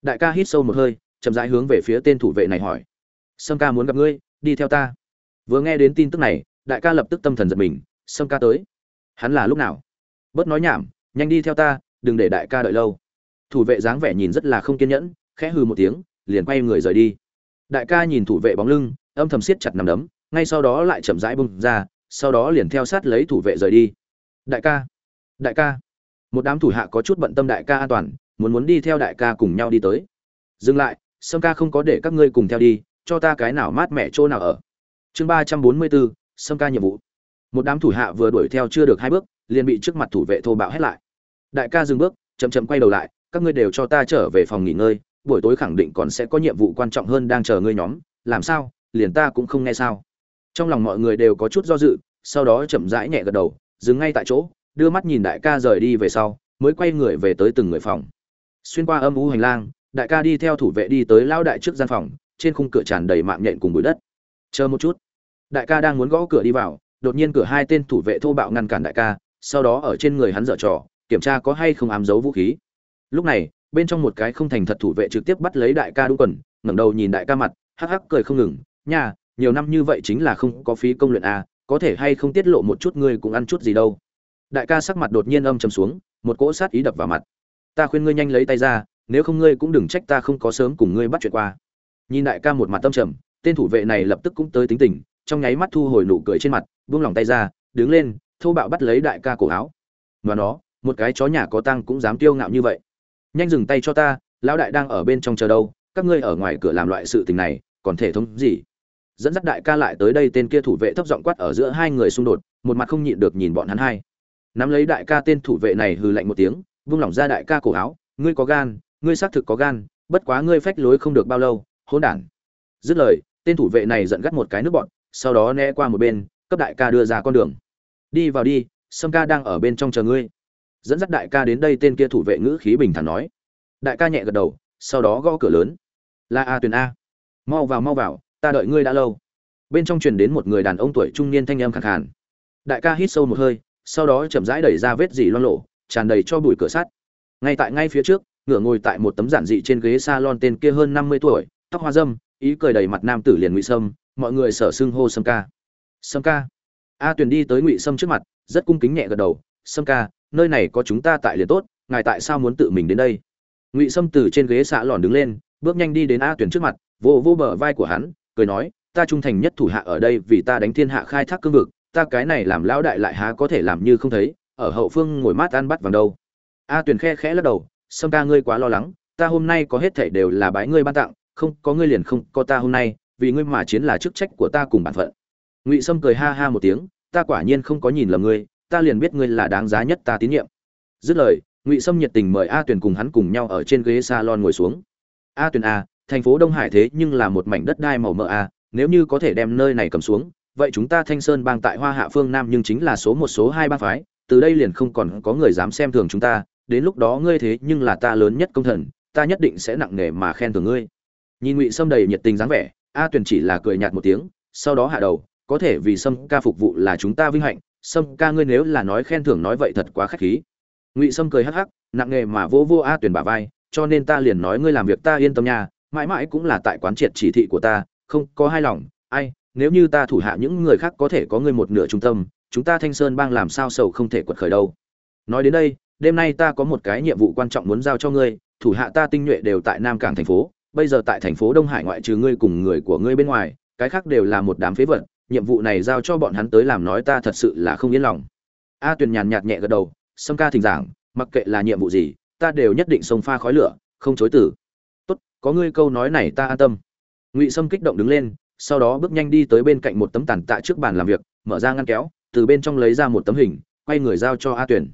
Đại ca hít sâu một hơi, chậm rãi hướng về phía tên thủ vệ này hỏi sâm ca muốn gặp ngươi, đi theo ta. Vừa nghe đến tin tức này, đại ca lập tức tâm thần giật mình, sâm ca tới. Hắn là lúc nào? Bớt nói nhảm, nhanh đi theo ta, đừng để đại ca đợi lâu. Thủ vệ dáng vẻ nhìn rất là không kiên nhẫn, khẽ hừ một tiếng, liền quay người rời đi. Đại ca nhìn thủ vệ bóng lưng, âm thầm siết chặt nằm đấm, ngay sau đó lại chậm rãi bung ra, sau đó liền theo sát lấy thủ vệ rời đi. Đại ca đại ca. Một đám thủ hạ có chút bận tâm đại ca an toàn, muốn muốn đi theo đại ca cùng nhau đi tới. Dừng lại, sâm ca không có để các ngươi cùng theo đi cho ta cái nào mát mẹ chỗ nào ở. Chương ba trăm bốn mươi bốn xâm ca nhiệm vụ. Một đám thủ hạ vừa đuổi theo chưa được hai bước, liền bị trước mặt thủ vệ thô bạo hết lại. Đại ca dừng bước, chậm chậm quay đầu lại, các ngươi đều cho ta trở về phòng nghỉ ngơi, buổi tối khẳng định còn sẽ có nhiệm vụ quan trọng hơn đang chờ ngươi nhóm, làm sao, liền ta cũng không nghe sao. Trong lòng mọi người đều có chút do dự, sau đó chậm rãi nhẹ gật đầu, dừng ngay tại chỗ, đưa mắt nhìn đại ca rời đi về sau, mới quay người về tới từng người phòng. Xuyên qua âm u hành lang, đại ca đi theo thủ vệ đi tới lao đại trước gian phòng trên khung cửa tràn đầy mạng nhện cùng bụi đất. Chờ một chút. Đại ca đang muốn gõ cửa đi vào, đột nhiên cửa hai tên thủ vệ thô bạo ngăn cản đại ca, sau đó ở trên người hắn dở trò, kiểm tra có hay không ám giấu vũ khí. Lúc này, bên trong một cái không thành thật thủ vệ trực tiếp bắt lấy đại ca đúng quần, ngẩng đầu nhìn đại ca mặt, hắc hắc cười không ngừng, nha, nhiều năm như vậy chính là không có phí công luyện a, có thể hay không tiết lộ một chút ngươi cũng ăn chút gì đâu? Đại ca sắc mặt đột nhiên âm trầm xuống, một cỗ sát ý đập vào mặt. Ta khuyên ngươi nhanh lấy tay ra, nếu không ngươi cũng đừng trách ta không có sớm cùng ngươi bắt chuyện qua nhìn đại ca một mặt tâm trầm, tên thủ vệ này lập tức cũng tới tính tình, trong nháy mắt thu hồi nụ cười trên mặt, buông lòng tay ra, đứng lên, thô bạo bắt lấy đại ca cổ áo. Và nó, một cái chó nhà có tăng cũng dám tiêu ngạo như vậy. Nhanh dừng tay cho ta, lão đại đang ở bên trong chờ đâu, các ngươi ở ngoài cửa làm loại sự tình này, còn thể thống gì? Dẫn dắt đại ca lại tới đây tên kia thủ vệ thấp giọng quát ở giữa hai người xung đột, một mặt không nhịn được nhìn bọn hắn hai. Nắm lấy đại ca tên thủ vệ này hừ lạnh một tiếng vung lỏng ra đại ca cổ áo, ngươi có gan, ngươi xác thực có gan, bất quá ngươi phách lối không được bao lâu hỗn đản. Dứt lời, tên thủ vệ này giận gắt một cái nước bọn, sau đó né qua một bên, cấp đại ca đưa ra con đường. Đi vào đi, sâm ca đang ở bên trong chờ ngươi. Dẫn dắt đại ca đến đây tên kia thủ vệ ngữ khí bình thản nói. Đại ca nhẹ gật đầu, sau đó gõ cửa lớn. Là a tuyền a. Mau vào mau vào, ta đợi ngươi đã lâu. Bên trong truyền đến một người đàn ông tuổi trung niên thanh âm khẳng khàn. Đại ca hít sâu một hơi, sau đó chậm rãi đẩy ra vết dỉ loang lộ tràn đầy cho bụi cửa sắt. Ngay tại ngay phía trước ngửa ngồi tại một tấm giản dị trên ghế salon tên kia hơn năm mươi tuổi tóc hoa dâm, ý cười đầy mặt nam tử liền ngụy sâm, mọi người sở xưng hô sâm ca. Sâm ca. A tuyền đi tới ngụy sâm trước mặt, rất cung kính nhẹ gật đầu, sâm ca, nơi này có chúng ta tại liền tốt, ngài tại sao muốn tự mình đến đây? Ngụy sâm từ trên ghế xạ lòn đứng lên, bước nhanh đi đến a tuyền trước mặt, vô vô bờ vai của hắn, cười nói, ta trung thành nhất thủ hạ ở đây vì ta đánh thiên hạ khai thác cương vực, ta cái này làm lão đại lại há có thể làm như không thấy, ở hậu phương ngồi mát ăn bắt vàng đâu. A tuyền khe khẽ lắc đầu, sâm ca ngươi quá lo lắng, ta hôm nay có hết thảy đều là bái ngươi ban tặng không, có ngươi liền không, có ta hôm nay, vì ngươi mà chiến là chức trách của ta cùng bản phận. Ngụy sâm cười ha ha một tiếng, ta quả nhiên không có nhìn lầm ngươi, ta liền biết ngươi là đáng giá nhất ta tín nhiệm. Dứt lời, ngụy sâm nhiệt tình mời a tuyền cùng hắn cùng nhau ở trên ghế salon ngồi xuống. A tuyền a thành phố đông hải thế nhưng là một mảnh đất đai màu mỡ a à, nếu như có thể đem nơi này cầm xuống, vậy chúng ta thanh sơn bang tại hoa hạ phương nam nhưng chính là số một, số hai bang phái, từ đây liền không còn có người dám xem thường chúng ta, đến lúc đó ngươi thế nhưng là ta lớn nhất công thần, ta nhất định sẽ nặng nề mà khen thưởng ngươi nhìn ngụy sâm đầy nhiệt tình dáng vẻ, a tuyền chỉ là cười nhạt một tiếng, sau đó hạ đầu, có thể vì sâm ca phục vụ là chúng ta vinh hạnh, sâm ca ngươi nếu là nói khen thưởng nói vậy thật quá khách khí. Ngụy sâm cười hắc hắc, nặng nghề mà vô vô a tuyền bả vai, cho nên ta liền nói ngươi làm việc ta yên tâm nha, mãi mãi cũng là tại quán triệt chỉ thị của ta, không có hai lòng, ai, nếu như ta thủ hạ những người khác có thể có ngươi một nửa trung tâm, chúng ta thanh sơn bang làm sao sầu không thể quật khởi đâu. Nói đến đây, đêm nay ta có một cái nhiệm vụ quan trọng muốn giao cho ngươi, thủ hạ ta tinh nhuệ đều tại nam cảng thành phố bây giờ tại thành phố đông hải ngoại trừ ngươi cùng người của ngươi bên ngoài, cái khác đều là một đám phế vật, nhiệm vụ này giao cho bọn hắn tới làm nói ta thật sự là không yên lòng. A tuyền nhàn nhạt nhẹ gật đầu, sâm ca thỉnh giảng, mặc kệ là nhiệm vụ gì, ta đều nhất định sông pha khói lửa, không chối từ. Tốt, có ngươi câu nói này ta an tâm. Ngụy sâm kích động đứng lên, sau đó bước nhanh đi tới bên cạnh một tấm tàn tạ trước bàn làm việc, mở ra ngăn kéo, từ bên trong lấy ra một tấm hình, quay người giao cho a tuyển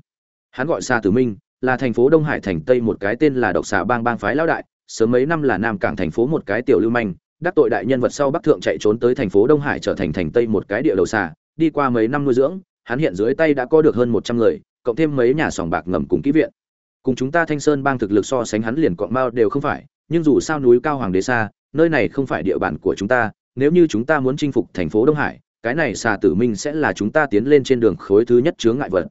hắn gọi xa tử minh, là thành phố đông hải thành tây một cái tên là độc xà bang bang phái lão đại sớm mấy năm là nam cảng thành phố một cái tiểu lưu manh, đắc tội đại nhân vật sau bắc thượng chạy trốn tới thành phố đông hải trở thành thành tây một cái địa đầu xà, đi qua mấy năm nuôi dưỡng, hắn hiện dưới tay đã có được hơn một trăm người, cộng thêm mấy nhà sòng bạc ngầm cùng kỹ viện. Cùng chúng ta thanh sơn bang thực lực so sánh hắn liền cọn bao đều không phải, nhưng dù sao núi cao hoàng đế xa, nơi này không phải địa bàn của chúng ta, nếu như chúng ta muốn chinh phục thành phố đông hải, cái này xà tử minh sẽ là chúng ta tiến lên trên đường khối thứ nhất chướng ngại vật.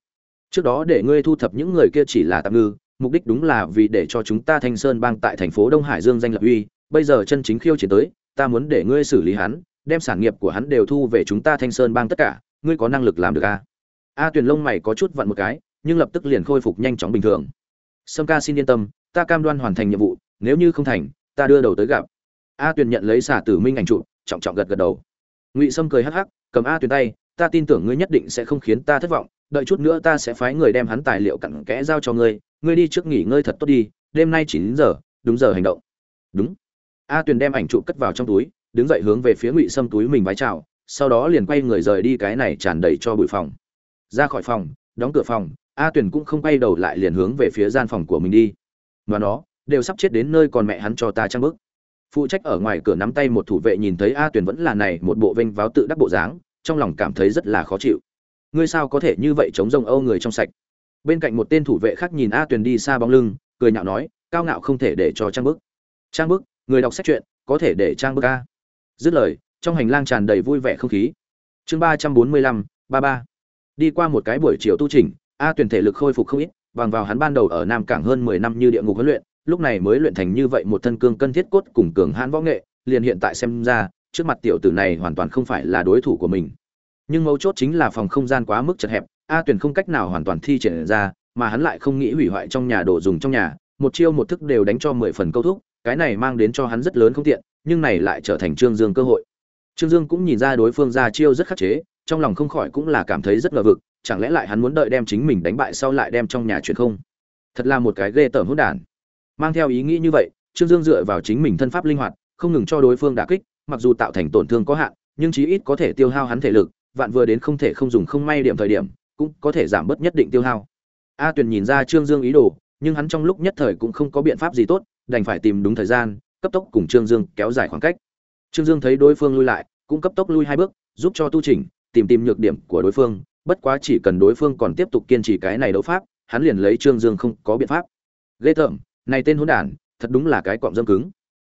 Trước đó để ngươi thu thập những người kia chỉ là tạm ngư mục đích đúng là vì để cho chúng ta thanh sơn bang tại thành phố đông hải dương danh lập uy. Bây giờ chân chính khiêu chiến tới, ta muốn để ngươi xử lý hắn, đem sản nghiệp của hắn đều thu về chúng ta thanh sơn bang tất cả. Ngươi có năng lực làm được a a tuyền lông mày có chút vặn một cái, nhưng lập tức liền khôi phục nhanh chóng bình thường. Sâm ca xin yên tâm, ta cam đoan hoàn thành nhiệm vụ, nếu như không thành, ta đưa đầu tới gặp. A tuyền nhận lấy xả tử minh ảnh trụ trọng trọng gật gật đầu. Ngụy sâm cười hắc hắc, cầm a tuyền tay, ta tin tưởng ngươi nhất định sẽ không khiến ta thất vọng, đợi chút nữa ta sẽ phái người đem hắn tài liệu cặn kẽ giao cho ngươi ngươi đi trước nghỉ ngơi thật tốt đi, đêm nay chỉ đến giờ, đúng giờ hành động. Đúng. A tuyền đem ảnh trụ cất vào trong túi, đứng dậy hướng về phía ngụy sâm túi mình vái chào, sau đó liền quay người rời đi cái này tràn đầy cho bụi phòng. Ra khỏi phòng, đóng cửa phòng, a tuyền cũng không quay đầu lại liền hướng về phía gian phòng của mình đi. Và nó, đều sắp chết đến nơi còn mẹ hắn cho ta trăng bức phụ trách ở ngoài cửa nắm tay một thủ vệ nhìn thấy a tuyền vẫn là này một bộ vênh váo tự đắc bộ dáng, trong lòng cảm thấy rất là khó chịu. Ngươi sao có thể như vậy chống rông âu người trong sạch? Bên cạnh một tên thủ vệ khác nhìn a tuyền đi xa bóng lưng, cười nhạo nói, cao ngạo không thể để cho trang bức. Trang bức, người đọc sách truyện, có thể để trang bức a. Dứt lời, trong hành lang tràn đầy vui vẻ không khí. Chương ba trăm bốn mươi lăm, ba ba. Đi qua một cái buổi chiều tu trình a tuyền thể lực khôi phục không ít, bằng vào hắn ban đầu ở nam cảng hơn mười năm như địa ngục huấn luyện, lúc này mới luyện thành như vậy một thân cương cân thiết cốt cùng cường hãn võ nghệ, liền hiện tại xem ra, trước mặt tiểu tử này hoàn toàn không phải là đối thủ của mình. Nhưng mấu chốt chính là phòng không gian quá mức chật hẹp a tuyền không cách nào hoàn toàn thi triển ra, mà hắn lại không nghĩ hủy hoại trong nhà đồ dùng trong nhà, một chiêu một thức đều đánh cho mười phần câu thúc, cái này mang đến cho hắn rất lớn không tiện, nhưng này lại trở thành trương dương cơ hội. Trương dương cũng nhìn ra đối phương ra chiêu rất khắc chế, trong lòng không khỏi cũng là cảm thấy rất ngờ vực, chẳng lẽ lại hắn muốn đợi đem chính mình đánh bại sau lại đem trong nhà chuyển không? Thật là một cái ghê tởm hỗn đản. Mang theo ý nghĩ như vậy, trương dương dựa vào chính mình thân pháp linh hoạt, không ngừng cho đối phương đả kích, mặc dù tạo thành tổn thương có hạn, nhưng chí ít có thể tiêu hao hắn thể lực, vạn vừa đến không thể không dùng không may điểm thời điểm cũng có thể giảm bớt nhất định tiêu hao. A tuyền nhìn ra trương dương ý đồ, nhưng hắn trong lúc nhất thời cũng không có biện pháp gì tốt, đành phải tìm đúng thời gian, cấp tốc cùng trương dương kéo dài khoảng cách. Trương dương thấy đối phương lui lại, cũng cấp tốc lui hai bước, giúp cho tu trình tìm tìm nhược điểm của đối phương, bất quá chỉ cần đối phương còn tiếp tục kiên trì cái này đấu pháp, hắn liền lấy trương dương không có biện pháp. Ghê tởm, này tên hỗn đản, thật đúng là cái cọm dâm cứng.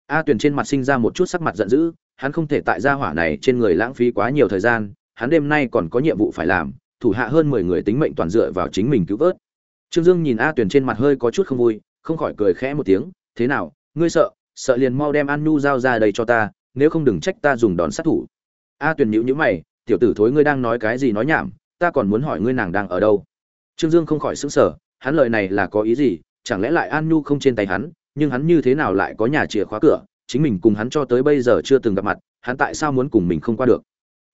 A tuyền trên mặt sinh ra một chút sắc mặt giận dữ, hắn không thể tại gia hỏa này trên người lãng phí quá nhiều thời gian, hắn đêm nay còn có nhiệm vụ phải làm thủ hạ hơn mười người tính mệnh toàn dựa vào chính mình cứu vớt. Trương dương nhìn a tuyền trên mặt hơi có chút không vui, không khỏi cười khẽ một tiếng, thế nào, ngươi sợ sợ liền mau đem an nu giao ra đây cho ta, nếu không đừng trách ta dùng đòn sát thủ. A tuyền nhữ nhữ mày, tiểu tử thối ngươi đang nói cái gì nói nhảm, ta còn muốn hỏi ngươi nàng đang ở đâu? Trương dương không khỏi sững sờ, hắn lời này là có ý gì, chẳng lẽ lại an nhu không trên tay hắn, nhưng hắn như thế nào lại có nhà chìa khóa cửa, chính mình cùng hắn cho tới bây giờ chưa từng gặp mặt, hắn tại sao muốn cùng mình không qua được?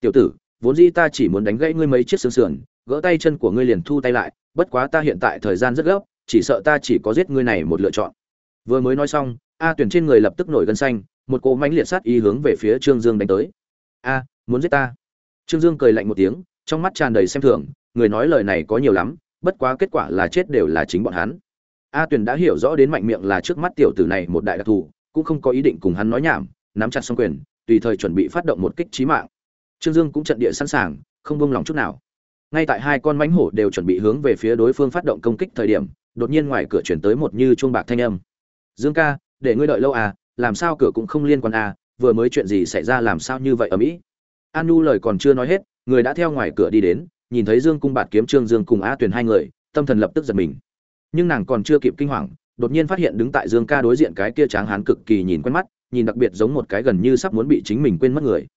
Tiểu tử vốn dĩ ta chỉ muốn đánh gãy ngươi mấy chiếc xương sườn, gỡ tay chân của ngươi liền thu tay lại, bất quá ta hiện tại thời gian rất gấp, chỉ sợ ta chỉ có giết ngươi này một lựa chọn. Vừa mới nói xong, a tuyển trên người lập tức nổi gân xanh, một cỗ mãnh liệt sát ý hướng về phía trương dương đánh tới. A, muốn giết ta? Trương dương cười lạnh một tiếng, trong mắt tràn đầy xem thường, người nói lời này có nhiều lắm, bất quá kết quả là chết đều là chính bọn hắn. A tuyền đã hiểu rõ đến mạnh miệng là trước mắt tiểu tử này một đại đặc thù, cũng không có ý định cùng hắn nói nhảm, nắm chặt xong quyền, tùy thời chuẩn bị phát động một kích trí mạng trương dương cũng trận địa sẵn sàng, không buông lòng chút nào. Ngay tại hai con mãnh hổ đều chuẩn bị hướng về phía đối phương phát động công kích thời điểm, đột nhiên ngoài cửa chuyển tới một như chuông bạc thanh âm. Dương ca, để ngươi đợi lâu à làm sao cửa cũng không liên quan à vừa mới chuyện gì xảy ra làm sao như vậy ở mỹ? An nhu lời còn chưa nói hết, người đã theo ngoài cửa đi đến, nhìn thấy dương cung bạt kiếm trương dương cùng a tuyền hai người, tâm thần lập tức giật mình. Nhưng nàng còn chưa kịp kinh hoàng, đột nhiên phát hiện đứng tại dương ca đối diện cái kia tráng hán cực kỳ nhìn quen mắt, nhìn đặc biệt giống một cái gần như sắp muốn bị chính mình quên mất người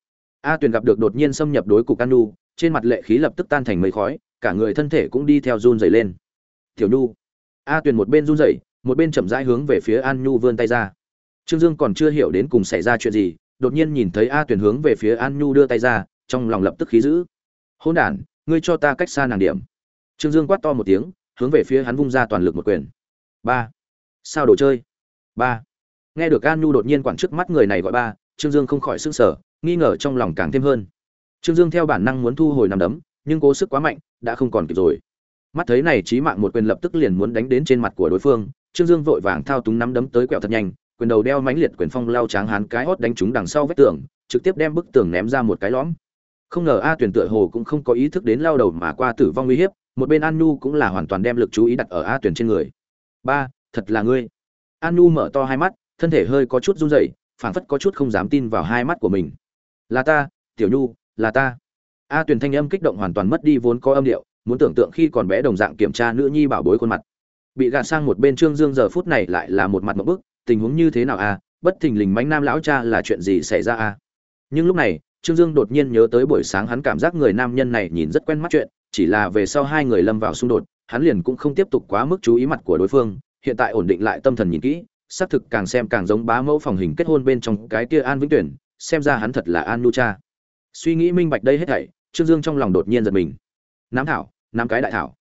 a tuyền gặp được đột nhiên xâm nhập đối cục an trên mặt lệ khí lập tức tan thành mây khói, cả người thân thể cũng đi theo run dày lên. Tiểu nhu. A tuyền một bên run rẩy, một bên chậm rãi hướng về phía an nhu vươn tay ra. Trương dương còn chưa hiểu đến cùng xảy ra chuyện gì, đột nhiên nhìn thấy a tuyền hướng về phía an nhu đưa tay ra, trong lòng lập tức khí dữ. Hôn đ ngươi cho ta cách xa nàng điểm. Trương dương quát to một tiếng, hướng về phía hắn vung ra toàn lực một quyền. Ba. Sao đồ chơi? Ba. Nghe được an nhu đột nhiên quản trước mắt người này gọi ba, trương dương không khỏi s ư n g sở nghi ngờ trong lòng càng thêm hơn. Trương dương theo bản năng muốn thu hồi nằm đấm, nhưng cố sức quá mạnh, đã không còn kịp rồi. Mắt thấy này trí mạng một quyền lập tức liền muốn đánh đến trên mặt của đối phương, trương dương vội vàng thao túng nắm đấm tới quẹo thật nhanh, quyền đầu đeo mãnh liệt quyền phong lao tráng hán cái hót đánh trúng đằng sau vách tường, trực tiếp đem bức tường ném ra một cái lõm. Không ngờ a tuyển tựa hồ cũng không có ý thức đến lao đầu mà qua tử vong uy hiếp, một bên an nu cũng là hoàn toàn đem lực chú ý đặt ở a tuyển trên người. Ba, thật là ngươi. An nu mở to hai mắt, thân thể hơi có chút run rẩy, phảng phất có chút không dám tin vào hai mắt của mình là ta, tiểu nhu, là ta. A tuyển thanh âm kích động hoàn toàn mất đi vốn có âm điệu, muốn tưởng tượng khi còn bé đồng dạng kiểm tra nữ nhi bảo bối khuôn mặt. Bị gạt sang một bên trương dương giờ phút này lại là một mặt một bức, tình huống như thế nào a? Bất thình lình mánh nam lão cha là chuyện gì xảy ra a? Nhưng lúc này, trương dương đột nhiên nhớ tới buổi sáng hắn cảm giác người nam nhân này nhìn rất quen mắt chuyện, chỉ là về sau hai người lâm vào xung đột, hắn liền cũng không tiếp tục quá mức chú ý mặt của đối phương, hiện tại ổn định lại tâm thần nhìn kỹ, xác thực càng xem càng giống bá mẫu phòng hình kết hôn bên trong cái kia an vĩnh tuyển xem ra hắn thật là an nu cha. Suy nghĩ minh bạch đây hết thảy, trương dương trong lòng đột nhiên giật mình. Nám thảo, nám cái đại thảo.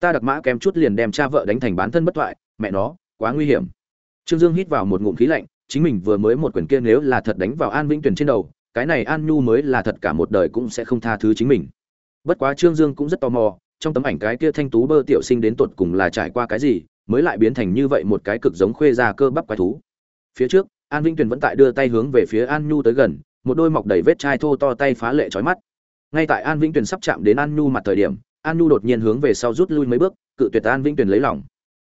Ta đặc mã kém chút liền đem cha vợ đánh thành bán thân bất thoại, mẹ nó, quá nguy hiểm. Trương dương hít vào một ngụm khí lạnh, chính mình vừa mới một quyền kia nếu là thật đánh vào an vĩnh tuyển trên đầu, cái này an nhu mới là thật cả một đời cũng sẽ không tha thứ chính mình. Bất quá trương dương cũng rất tò mò, trong tấm ảnh cái kia thanh tú bơ tiểu sinh đến tột cùng là trải qua cái gì, mới lại biến thành như vậy một cái cực giống khuê ra cơ bắp quái thú. Phía trước an vĩnh tuyền vẫn tại đưa tay hướng về phía an nhu tới gần, một đôi mọc đầy vết chai thô to tay phá lệ trói mắt. Ngay tại an vĩnh tuyền sắp chạm đến an nhu mặt thời điểm, an nhu đột nhiên hướng về sau rút lui mấy bước, cự tuyệt an vĩnh tuyền lấy lòng.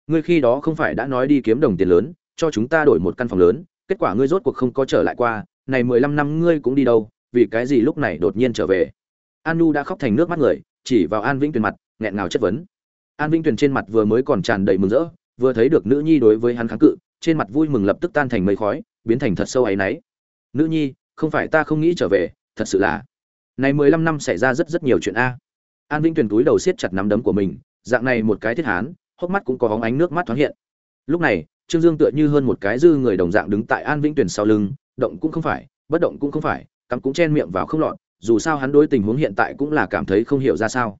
Ngươi khi đó không phải đã nói đi kiếm đồng tiền lớn, cho chúng ta đổi một căn phòng lớn, kết quả ngươi rốt cuộc không có trở lại qua, này mười lăm năm ngươi cũng đi đâu, vì cái gì lúc này đột nhiên trở về? An nhu đã khóc thành nước mắt người, chỉ vào an vĩnh tuyền mặt, nghẹn ngào chất vấn. An vĩnh tuyền trên mặt vừa mới còn tràn đầy mừng rỡ, vừa thấy được nữ nhi đối với hắn kháng cự, trên mặt vui mừng lập tức tan thành mây khói biến thành thật sâu ấy nấy nữ nhi, không phải ta không nghĩ trở về, thật sự là. Này mười lăm năm xảy ra rất rất nhiều chuyện a. An vĩnh tuyền túi đầu siết chặt nắm đấm của mình, dạng này một cái thiết hán, hốc mắt cũng có hóng ánh nước mắt thoáng hiện. Lúc này, trương dương tựa như hơn một cái dư người đồng dạng đứng tại an vĩnh tuyền sau lưng, động cũng không phải, bất động cũng không phải, cắm cũng chen miệng vào không lọt, dù sao hắn đối tình huống hiện tại cũng là cảm thấy không hiểu ra sao.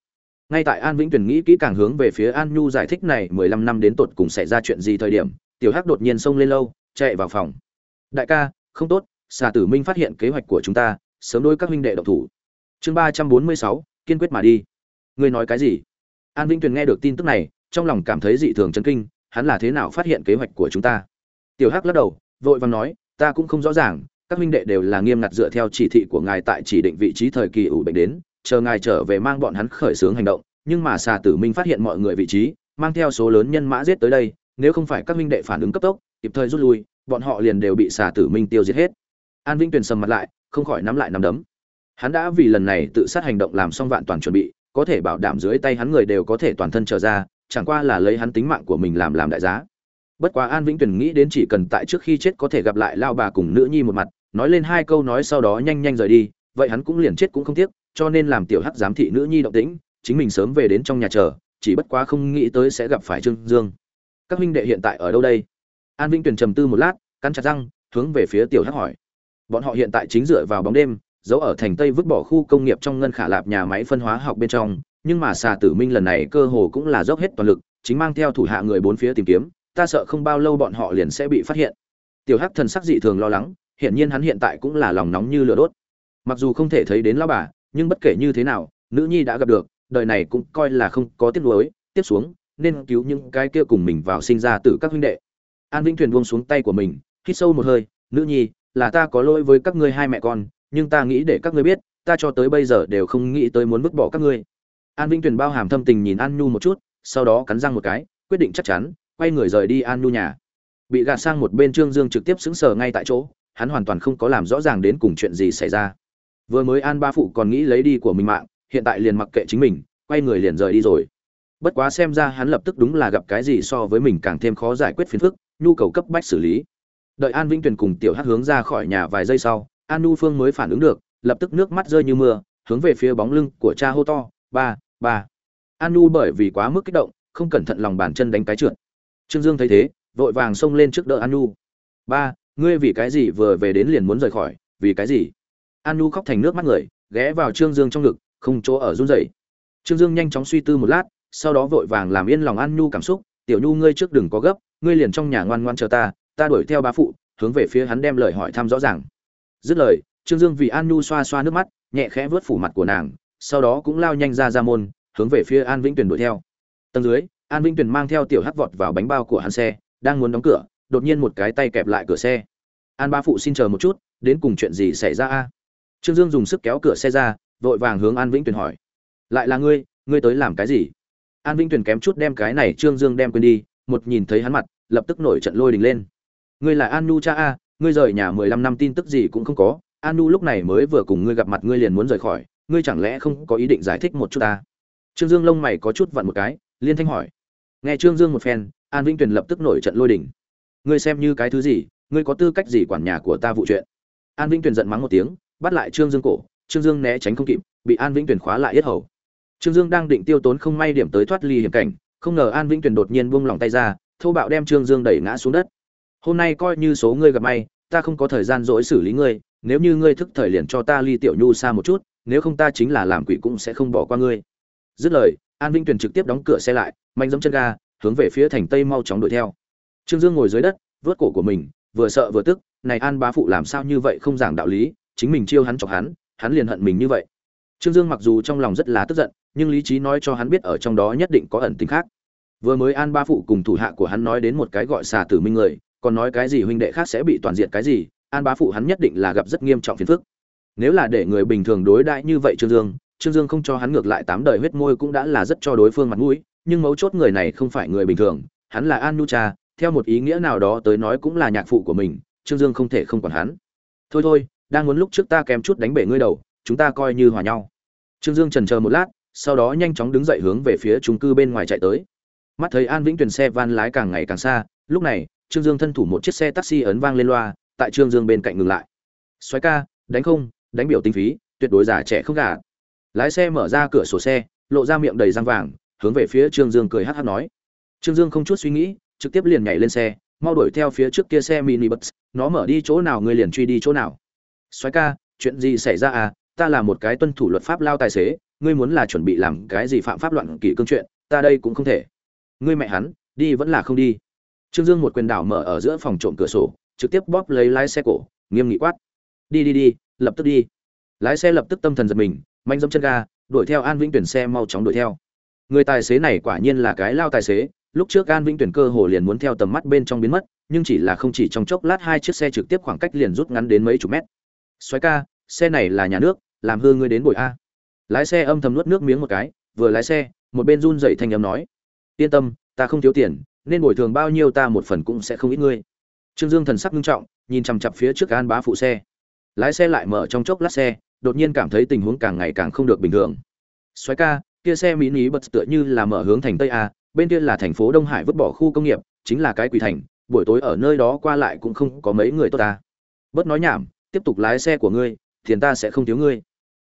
Ngay tại an vĩnh tuyền nghĩ kỹ càng hướng về phía an nhu giải thích này mười lăm năm đến tột cùng xảy ra chuyện gì thời điểm, tiểu hắc đột nhiên xông lên lâu, chạy vào phòng đại ca, không tốt, xà tử minh phát hiện kế hoạch của chúng ta, sớm đôi các huynh đệ độc thủ. Chương ba trăm bốn mươi sáu, kiên quyết mà đi. Ngươi nói cái gì? An vĩnh tuyền nghe được tin tức này, trong lòng cảm thấy dị thường chấn kinh, hắn là thế nào phát hiện kế hoạch của chúng ta? Tiểu hắc lắc đầu, vội vàng nói, ta cũng không rõ ràng, các huynh đệ đều là nghiêm ngặt dựa theo chỉ thị của ngài tại chỉ định vị trí thời kỳ ủ bệnh đến, chờ ngài trở về mang bọn hắn khởi xướng hành động, nhưng mà xà tử minh phát hiện mọi người vị trí, mang theo số lớn nhân mã giết tới đây, nếu không phải các huynh đệ phản ứng cấp tốc, kịp thời rút lui bọn họ liền đều bị xà tử minh tiêu diệt hết. An vĩnh tuyền sầm mặt lại, không khỏi nắm lại nắm đấm. Hắn đã vì lần này tự sát hành động làm xong vạn toàn chuẩn bị, có thể bảo đảm dưới tay hắn người đều có thể toàn thân trở ra, chẳng qua là lấy hắn tính mạng của mình làm làm đại giá. Bất quá an vĩnh tuyền nghĩ đến chỉ cần tại trước khi chết có thể gặp lại lao bà cùng nữ nhi một mặt, nói lên hai câu nói sau đó nhanh nhanh rời đi, vậy hắn cũng liền chết cũng không tiếc, cho nên làm tiểu hắc giám thị nữ nhi động tĩnh, chính mình sớm về đến trong nhà chờ, chỉ bất quá không nghĩ tới sẽ gặp phải trương dương. Các huynh đệ hiện tại ở đâu đây? An vĩnh tuyền trầm tư một lát, cắn chặt răng, hướng về phía tiểu hắc hỏi. Bọn họ hiện tại chính dựa vào bóng đêm, giấu ở thành tây vứt bỏ khu công nghiệp trong ngân khả lạp nhà máy phân hóa học bên trong, nhưng mà xà tử minh lần này cơ hồ cũng là dốc hết toàn lực, chính mang theo thủ hạ người bốn phía tìm kiếm, ta sợ không bao lâu bọn họ liền sẽ bị phát hiện. Tiểu hắc thần sắc dị thường lo lắng hiện nhiên hắn hiện tại cũng là lòng nóng như lửa đốt. Mặc dù không thể thấy đến lão bà, nhưng bất kể như thế nào, nữ nhi đã gặp được, đời này cũng coi là không có tiếc nuối, tiếp xuống, nên cứu những cái kia cùng mình vào sinh ra từ các huynh đệ an vĩnh thuyền buông xuống tay của mình, hít sâu một hơi, nữ nhi, là ta có lỗi với các ngươi hai mẹ con, nhưng ta nghĩ để các ngươi biết, ta cho tới bây giờ đều không nghĩ tới muốn vứt bỏ các ngươi. An vĩnh tuyền bao hàm thâm tình nhìn an nhu một chút, sau đó cắn răng một cái, quyết định chắc chắn, quay người rời đi an nhu nhà. Bị gạt sang một bên trương dương trực tiếp xứng sờ ngay tại chỗ, hắn hoàn toàn không có làm rõ ràng đến cùng chuyện gì xảy ra. Vừa mới an ba phụ còn nghĩ lấy đi của mình mạng, hiện tại liền mặc kệ chính mình, quay người liền rời đi rồi. Bất quá xem ra hắn lập tức đúng là gặp cái gì so với mình càng thêm khó giải quyết phiền phức nhu cầu cấp bách xử lý. Đợi an vĩnh tuyền cùng tiểu hắc hướng ra khỏi nhà vài giây sau, an nu phương mới phản ứng được, lập tức nước mắt rơi như mưa, hướng về phía bóng lưng của cha hô to, ba ba. An nu bởi vì quá mức kích động, không cẩn thận lòng bàn chân đánh cái trượt. Trương dương thấy thế, vội vàng xông lên trước đỡ an nu ba, ngươi vì cái gì vừa về đến liền muốn rời khỏi, vì cái gì? An nu khóc thành nước mắt người, ghé vào trương dương trong ngực, không chỗ ở run rẩy. Trương dương nhanh chóng suy tư một lát, sau đó vội vàng làm yên lòng an nhu cảm xúc, tiểu nhu, ngươi trước đừng có gấp ngươi liền trong nhà ngoan ngoan chờ ta ta đuổi theo bá phụ, hướng về phía hắn đem lời hỏi thăm rõ ràng. Dứt lời, trương dương vì an nhu xoa xoa nước mắt, nhẹ khẽ vớt phủ mặt của nàng, sau đó cũng lao nhanh ra ra môn, hướng về phía an vĩnh tuyền đuổi theo. Tầng dưới, an vĩnh tuyền mang theo tiểu hắc vọt vào bánh bao của hắn xe, đang muốn đóng cửa, đột nhiên một cái tay kẹp lại cửa xe. An ba phụ xin chờ một chút, đến cùng chuyện gì xảy ra a? Trương dương dùng sức kéo cửa xe ra, vội vàng hướng an vĩnh tuyền hỏi. Lại là ngươi ngươi tới làm cái gì? An vĩnh tuyền kém chút đem cái này trương dương đem quên đi một nhìn thấy hắn mặt, lập tức nổi trận lôi đình lên. Ngươi là an nu cha a, ngươi rời nhà mười lăm năm tin tức gì cũng không có an nu lúc này mới vừa cùng ngươi gặp mặt ngươi liền muốn rời khỏi, ngươi chẳng lẽ không có ý định giải thích một chút ta? Trương dương lông mày có chút vặn một cái, liên thanh hỏi. Nghe trương dương một phen, an vĩnh tuyền lập tức nổi trận lôi đình. Ngươi xem như cái thứ gì, ngươi có tư cách gì quản nhà của ta vụ chuyện? An vĩnh tuyền giận mắng một tiếng, bắt lại trương dương cổ, trương dương né tránh không kịp, bị an vĩnh tuyền khóa lại yết hầu. Trương dương đang định tiêu tốn không may điểm tới thoát ly hiểm cảnh không ngờ an vĩnh tuyền đột nhiên buông lỏng tay ra, thô bạo đem trương dương đẩy ngã xuống đất. Hôm nay coi như số ngươi gặp may, ta không có thời gian dỗi xử lý ngươi, nếu như ngươi thức thời liền cho ta ly tiểu nhu xa một chút, nếu không ta chính là làm quỷ cũng sẽ không bỏ qua ngươi. Dứt lời, an vĩnh tuyền trực tiếp đóng cửa xe lại, mạnh giống chân ga, hướng về phía thành tây mau chóng đuổi theo. Trương dương ngồi dưới đất, vớt cổ của mình, vừa sợ vừa tức, này an bá phụ làm sao như vậy không giảng đạo lý, chính mình chiêu hắn chọc hắn hắn liền hận mình như vậy. Trương dương mặc dù trong lòng rất là tức giận nhưng lý trí nói cho hắn biết ở trong đó nhất định có ẩn tình khác. Vừa mới an ba phụ cùng thủ hạ của hắn nói đến một cái gọi xà tử minh người, còn nói cái gì huynh đệ khác sẽ bị toàn diện cái gì, an bá phụ hắn nhất định là gặp rất nghiêm trọng phiền phức. Nếu là để người bình thường đối đãi như vậy trương dương trương dương không cho hắn ngược lại tám đời huyết môi cũng đã là rất cho đối phương mặt mũi, nhưng mấu chốt người này không phải người bình thường, hắn là an nu cha, theo một ý nghĩa nào đó tới nói cũng là nhạc phụ của mình, trương dương không thể không còn hắn. Thôi thôi, đang muốn lúc trước ta kém chút đánh bể ngươi đầu, chúng ta coi như hòa nhau. Trương dương trần chờ một lát sau đó nhanh chóng đứng dậy hướng về phía trung cư bên ngoài chạy tới. Mắt thấy an vĩnh tuyền xe van lái càng ngày càng xa, lúc này, trương dương thân thủ một chiếc xe taxi ấn vang lên loa, tại trương dương bên cạnh ngừng lại. Xoáy ca, đánh không, đánh biểu tinh phí, tuyệt đối giả trẻ không gà lái xe mở ra cửa sổ xe, lộ ra miệng đầy răng vàng, hướng về phía trương dương cười hát hát nói. Trương dương không chút suy nghĩ, trực tiếp liền nhảy lên xe, mau đuổi theo phía trước kia xe mini bus nó mở đi chỗ nào người liền truy đi chỗ nào. Xoáy ca, chuyện gì xảy ra à? Ta là một cái tuân thủ luật pháp lao tài xế ngươi muốn là chuẩn bị làm cái gì phạm pháp loạn kỷ cương chuyện, ta đây cũng không thể. Ngươi mẹ hắn, đi vẫn là không đi. Trương dương một quyền đảo mở ở giữa phòng trộm cửa sổ, trực tiếp bóp lấy lái xe cổ, nghiêm nghị quát. Đi đi đi, lập tức đi. Lái xe lập tức tâm thần giật mình, manh dẫm chân ga, đuổi theo an vĩnh tuyển xe mau chóng đuổi theo. Người tài xế này quả nhiên là cái lao tài xế, lúc trước an vĩnh tuyển cơ hồ liền muốn theo tầm mắt bên trong biến mất, nhưng chỉ là không chỉ trong chốc lát hai chiếc xe trực tiếp khoảng cách liền rút ngắn đến mấy chục mét. Xoáy ca, xe này là nhà nước, làm hư ngươi đến bội a lái xe âm thầm nuốt nước miếng một cái, vừa lái xe, một bên run dậy thanh âm nói, yên tâm, ta không thiếu tiền, nên bồi thường bao nhiêu ta một phần cũng sẽ không ít ngươi. Trương dương thần sắc nghiêm trọng, nhìn chằm chặp phía trước an bá phụ xe. Lái xe lại mở trong chốc lát xe, đột nhiên cảm thấy tình huống càng ngày càng không được bình thường. Xoáy ca, kia xe mỹ ní bật tựa như là mở hướng thành tây a, bên kia là thành phố đông hải vứt bỏ khu công nghiệp, chính là cái quỷ thành, buổi tối ở nơi đó qua lại cũng không có mấy người tốt ta. Bớt nói nhảm, tiếp tục lái xe của ngươi, tiền ta sẽ không thiếu ngươi.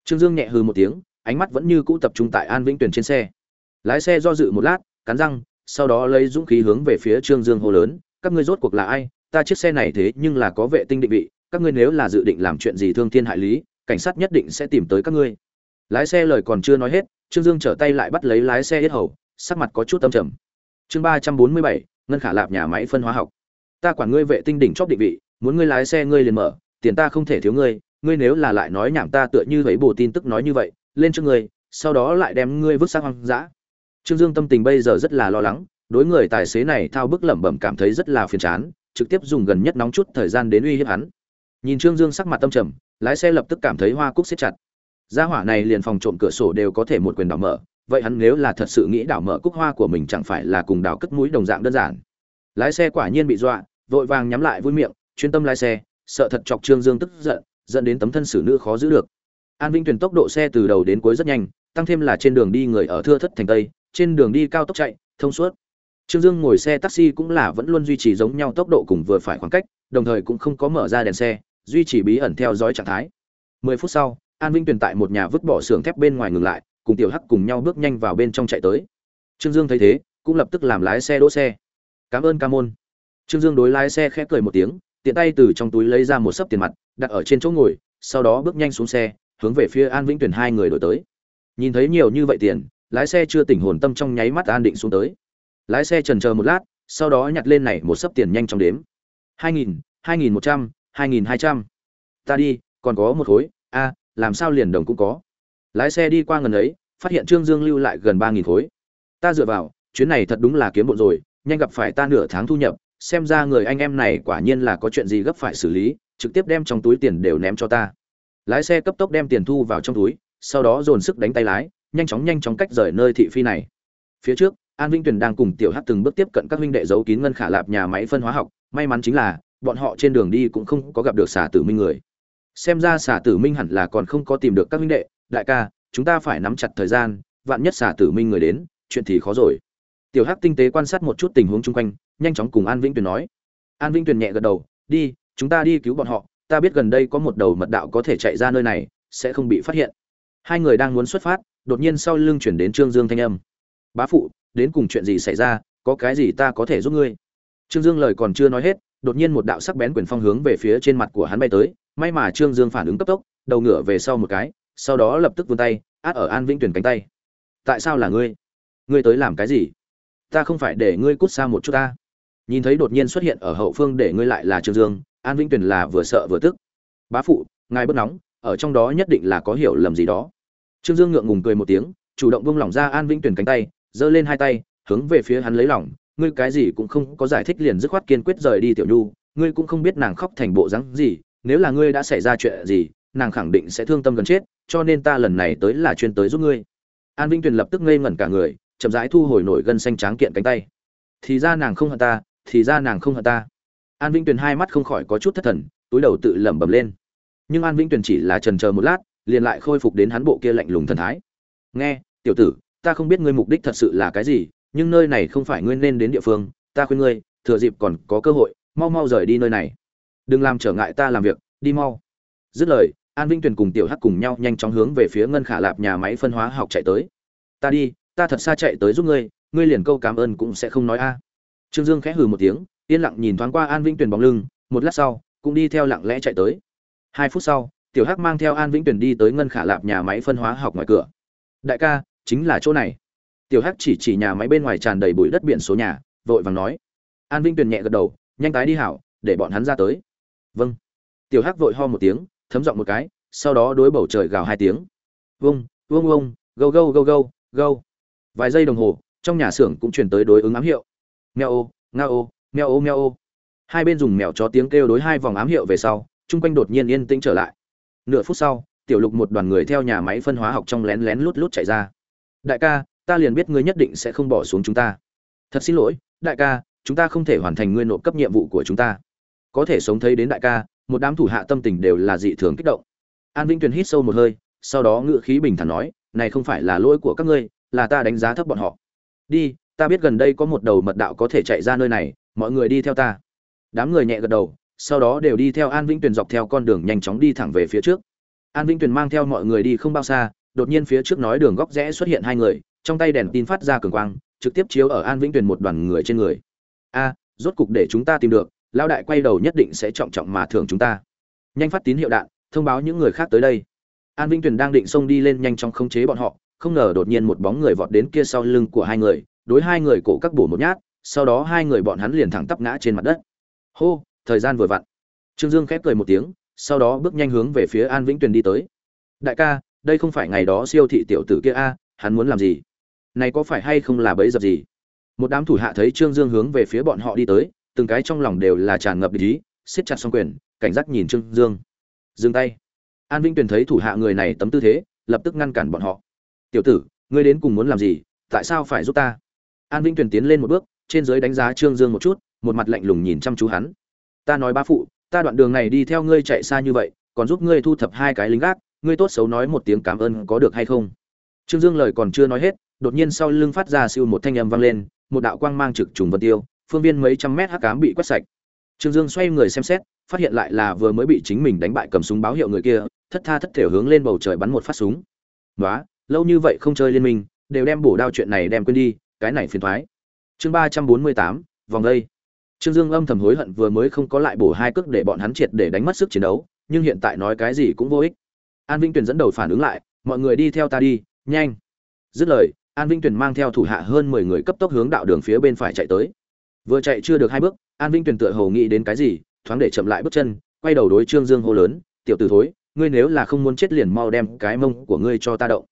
Trương dương nhẹ hừ một tiếng ánh mắt vẫn như cũ tập trung tại an vĩnh tuyền trên xe. Lái xe do dự một lát, cắn răng, sau đó lấy dũng khí hướng về phía trương dương hô lớn, các ngươi rốt cuộc là ai? Ta chiếc xe này thế nhưng là có vệ tinh định vị, các ngươi nếu là dự định làm chuyện gì thương thiên hại lý, cảnh sát nhất định sẽ tìm tới các ngươi. Lái xe lời còn chưa nói hết, trương dương trở tay lại bắt lấy lái xe yết hầu, sắc mặt có chút tâm trầm. Chương ba trăm bốn mươi bảy, ngân khả lạp nhà máy phân hóa học. Ta quản ngươi vệ tinh đỉnh chóp định vị, muốn ngươi lái xe ngươi liền mở, tiền ta không thể thiếu ngươi ngươi nếu là lại nói nhảm ta tựa như thấy bồ tin tức nói như vậy lên trước ngươi, sau đó lại đem ngươi vứt sang hoang dã. Trương dương tâm tình bây giờ rất là lo lắng, đối người tài xế này thao bức lẩm bẩm cảm thấy rất là phiền chán, trực tiếp dùng gần nhất nóng chút thời gian đến uy hiếp hắn. Nhìn trương dương sắc mặt tâm trầm, lái xe lập tức cảm thấy hoa cúc siết chặt. Gia hỏa này liền phòng trộm cửa sổ đều có thể một quyền đảo mở, vậy hắn nếu là thật sự nghĩ đảo mở cúc hoa của mình chẳng phải là cùng đảo cất mũi đồng dạng đơn giản. Lái xe quả nhiên bị dọa, vội vàng nhắm lại vui miệng, chuyên tâm lái xe, sợ thật chọc trương dương tức giận, dẫn đến tấm thân xử nữ khó giữ được an Vinh tuyển tốc độ xe từ đầu đến cuối rất nhanh, tăng thêm là trên đường đi người ở thưa thất thành tây, trên đường đi cao tốc chạy, thông suốt. Trương dương ngồi xe taxi cũng là vẫn luôn duy trì giống nhau tốc độ cùng vừa phải khoảng cách, đồng thời cũng không có mở ra đèn xe, duy trì bí ẩn theo dõi trạng thái. Mười phút sau, an Vinh tuyển tại một nhà vứt bỏ xưởng thép bên ngoài ngừng lại, cùng tiểu hắc cùng nhau bước nhanh vào bên trong chạy tới. Trương dương thấy thế, cũng lập tức làm lái xe đỗ xe. Cảm ơn ca môn. Trương dương đối lái xe khẽ cười một tiếng, tiện tay từ trong túi lấy ra một sấp tiền mặt, đặt ở trên chỗ ngồi, sau đó bước nhanh xuống xe hướng về phía an vĩnh tuyền hai người đổi tới. Nhìn thấy nhiều như vậy tiền, lái xe chưa tỉnh hồn tâm trong nháy mắt an định xuống tới. Lái xe trần chờ một lát, sau đó nhặt lên này một sấp tiền nhanh chóng đếm. hai nghìn hai nghìn một trăm, hai nghìn hai trăm. Ta đi, còn có một khối. A, làm sao liền đồng cũng có. Lái xe đi qua gần ấy, phát hiện trương dương lưu lại gần ba nghìn khối. Ta dựa vào, chuyến này thật đúng là kiếm bộn rồi, nhanh gặp phải ta nửa tháng thu nhập, xem ra người anh em này quả nhiên là có chuyện gì gấp phải xử lý, trực tiếp đem trong túi tiền đều ném cho ta lái xe cấp tốc đem tiền thu vào trong túi, sau đó dồn sức đánh tay lái, nhanh chóng nhanh chóng cách rời nơi thị phi này. Phía trước, an vĩnh tuyền đang cùng tiểu hát từng bước tiếp cận các huynh đệ giấu kín ngân khả lạp nhà máy phân hóa học, may mắn chính là, bọn họ trên đường đi cũng không có gặp được xả tử minh người. Xem ra xả tử minh hẳn là còn không có tìm được các huynh đệ, đại ca, chúng ta phải nắm chặt thời gian, vạn nhất xả tử minh người đến, chuyện thì khó rồi. Tiểu hắc tinh tế quan sát một chút tình huống chung quanh, nhanh chóng cùng an vĩnh tuyền nói. An vĩnh tuyền nhẹ gật đầu, đi, chúng ta đi cứu bọn họ ta biết gần đây có một đầu mật đạo có thể chạy ra nơi này, sẽ không bị phát hiện. Hai người đang muốn xuất phát, đột nhiên sau lưng chuyển đến trương dương thanh âm. Bá phụ, đến cùng chuyện gì xảy ra, có cái gì ta có thể giúp ngươi? Trương dương lời còn chưa nói hết, đột nhiên một đạo sắc bén quyền phong hướng về phía trên mặt của hắn bay tới, may mà trương dương phản ứng cấp tốc, đầu ngửa về sau một cái, sau đó lập tức vươn tay, át ở an vĩnh tuyển cánh tay. Tại sao là ngươi? Ngươi tới làm cái gì? Ta không phải để ngươi cút xa một chút ta. Nhìn thấy đột nhiên xuất hiện ở hậu phương để ngươi lại là trương dương an vĩnh tuyền là vừa sợ vừa tức. Bá phụ, ngài bất nóng, ở trong đó nhất định là có hiểu lầm gì đó. Trương dương ngượng ngùng cười một tiếng, chủ động buông lỏng ra an vĩnh tuyền cánh tay, giơ lên hai tay, hướng về phía hắn lấy lỏng. Ngươi cái gì cũng không có giải thích liền dứt khoát kiên quyết rời đi tiểu nhu, ngươi cũng không biết nàng khóc thành bộ dáng gì, nếu là ngươi đã xảy ra chuyện gì, nàng khẳng định sẽ thương tâm gần chết, cho nên ta lần này tới là chuyên tới giúp ngươi. An vĩnh tuyền lập tức ngây ngẩn cả người, chậm rãi thu hồi nổi gân xanh tráng kiện cánh tay. Thì ra nàng không hận ta, thì ra nàng không hận ta an vĩnh tuyền hai mắt không khỏi có chút thất thần, túi đầu tự lẩm bẩm lên. Nhưng an vĩnh tuyền chỉ là trần chờ một lát, liền lại khôi phục đến hắn bộ kia lạnh lùng thần thái. Nghe, tiểu tử, ta không biết ngươi mục đích thật sự là cái gì, nhưng nơi này không phải ngươi nên đến địa phương, ta khuyên ngươi, thừa dịp còn có cơ hội, mau mau rời đi nơi này. Đừng làm trở ngại ta làm việc, đi mau. Dứt lời, an vĩnh tuyền cùng tiểu hắc cùng nhau nhanh chóng hướng về phía ngân khả lạp nhà máy phân hóa học chạy tới. Ta đi, ta thật xa chạy tới giúp ngươi ngươi liền câu cảm ơn cũng sẽ không nói a. Trương dương khẽ hừ một tiếng yên lặng nhìn thoáng qua an vĩnh tuyền bóng lưng, một lát sau, cũng đi theo lặng lẽ chạy tới. Hai phút sau, tiểu hắc mang theo an vĩnh tuyền đi tới ngân khả lạp nhà máy phân hóa học ngoài cửa. Đại ca, chính là chỗ này. Tiểu hắc chỉ chỉ nhà máy bên ngoài tràn đầy bụi đất biển số nhà, vội vàng nói. An Vĩnh tuyền nhẹ gật đầu, nhanh tái đi hảo, để bọn hắn ra tới. Vâng. Tiểu hắc vội ho một tiếng, thấm giọng một cái, sau đó đối bầu trời gào hai tiếng. Vông vông vông gâu gâu gâu gâu gâu. Vài giây đồng hồ, trong nhà xưởng cũng chuyển tới đối ứng ám hiệu. Nga ô nga ô mèo ô mèo ô. Hai bên dùng mèo chó tiếng kêu đối hai vòng ám hiệu về sau, chung quanh đột nhiên yên tĩnh trở lại. Nửa phút sau, tiểu lục một đoàn người theo nhà máy phân hóa học trong lén lén lút lút chạy ra. Đại ca, ta liền biết ngươi nhất định sẽ không bỏ xuống chúng ta. Thật xin lỗi, đại ca, chúng ta không thể hoàn thành ngươi nộp cấp nhiệm vụ của chúng ta. Có thể sống thấy đến đại ca, một đám thủ hạ tâm tình đều là dị thường kích động. An vĩnh tuyền hít sâu một hơi, sau đó ngựa khí bình thản nói, này không phải là lỗi của các ngươi, là ta đánh giá thấp bọn họ. Đi, ta biết gần đây có một đầu mật đạo có thể chạy ra nơi này mọi người đi theo ta. Đám người nhẹ gật đầu, sau đó đều đi theo an vĩnh tuyền dọc theo con đường nhanh chóng đi thẳng về phía trước. An vĩnh tuyền mang theo mọi người đi không bao xa, đột nhiên phía trước nói đường góc rẽ xuất hiện hai người, trong tay đèn tin phát ra cường quang, trực tiếp chiếu ở an vĩnh tuyền một đoàn người trên người. A, rốt cục để chúng ta tìm được lao đại quay đầu nhất định sẽ trọng trọng mà thưởng chúng ta. Nhanh phát tín hiệu đạn, thông báo những người khác tới đây. An vĩnh tuyền đang định xông đi lên nhanh chóng khống chế bọn họ, không ngờ đột nhiên một bóng người vọt đến kia sau lưng của hai người, đối hai người cổ các bổ một nhát sau đó hai người bọn hắn liền thẳng tắp ngã trên mặt đất. Hô, thời gian vừa vặn. Trương dương khép cười một tiếng, sau đó bước nhanh hướng về phía an vĩnh tuyền đi tới. Đại ca, đây không phải ngày đó siêu thị tiểu tử kia a, hắn muốn làm gì? Này có phải hay không là bẫy dập gì? Một đám thủ hạ thấy trương dương hướng về phía bọn họ đi tới, từng cái trong lòng đều là tràn ngập ý, siết chặt xong quyền, cảnh giác nhìn trương dương. Dừng tay. An vĩnh tuyền thấy thủ hạ người này tấm tư thế, lập tức ngăn cản bọn họ. Tiểu tử, ngươi đến cùng muốn làm gì? Tại sao phải giúp ta? An vĩnh tuyền tiến lên một bước trên dưới đánh giá trương dương một chút, một mặt lạnh lùng nhìn chăm chú hắn. Ta nói ba phụ, ta đoạn đường này đi theo ngươi chạy xa như vậy, còn giúp ngươi thu thập hai cái lính gác, ngươi tốt xấu nói một tiếng cảm ơn có được hay không? Trương dương lời còn chưa nói hết, đột nhiên sau lưng phát ra siêu một thanh âm vang lên, một đạo quang mang trực trùng vân tiêu, phương viên mấy trăm mét hắc ám bị quét sạch. Trương dương xoay người xem xét, phát hiện lại là vừa mới bị chính mình đánh bại cầm súng báo hiệu người kia, thất tha thất thể hướng lên bầu trời bắn một phát súng. Nói lâu như vậy không chơi liên minh, đều đem bổ đao chuyện này đem quên đi, cái này phiền thoái chương ba trăm bốn mươi tám, vòng đây. Trương dương âm thầm hối hận vừa mới không có lại bổ hai cước để bọn hắn triệt để đánh mất sức chiến đấu, nhưng hiện tại nói cái gì cũng vô ích. An vinh tuyền dẫn đầu phản ứng lại, mọi người đi theo ta đi, nhanh. Dứt lời, an vinh tuyền mang theo thủ hạ hơn mười người cấp tốc hướng đạo đường phía bên phải chạy tới. Vừa chạy chưa được hai bước, an vinh tuyền tựa hồ nghĩ đến cái gì, thoáng để chậm lại bước chân, quay đầu đối trương dương hô lớn, tiểu t thối, ngươi nếu là không muốn chết liền mau đem cái mông của ngươi cho ta động.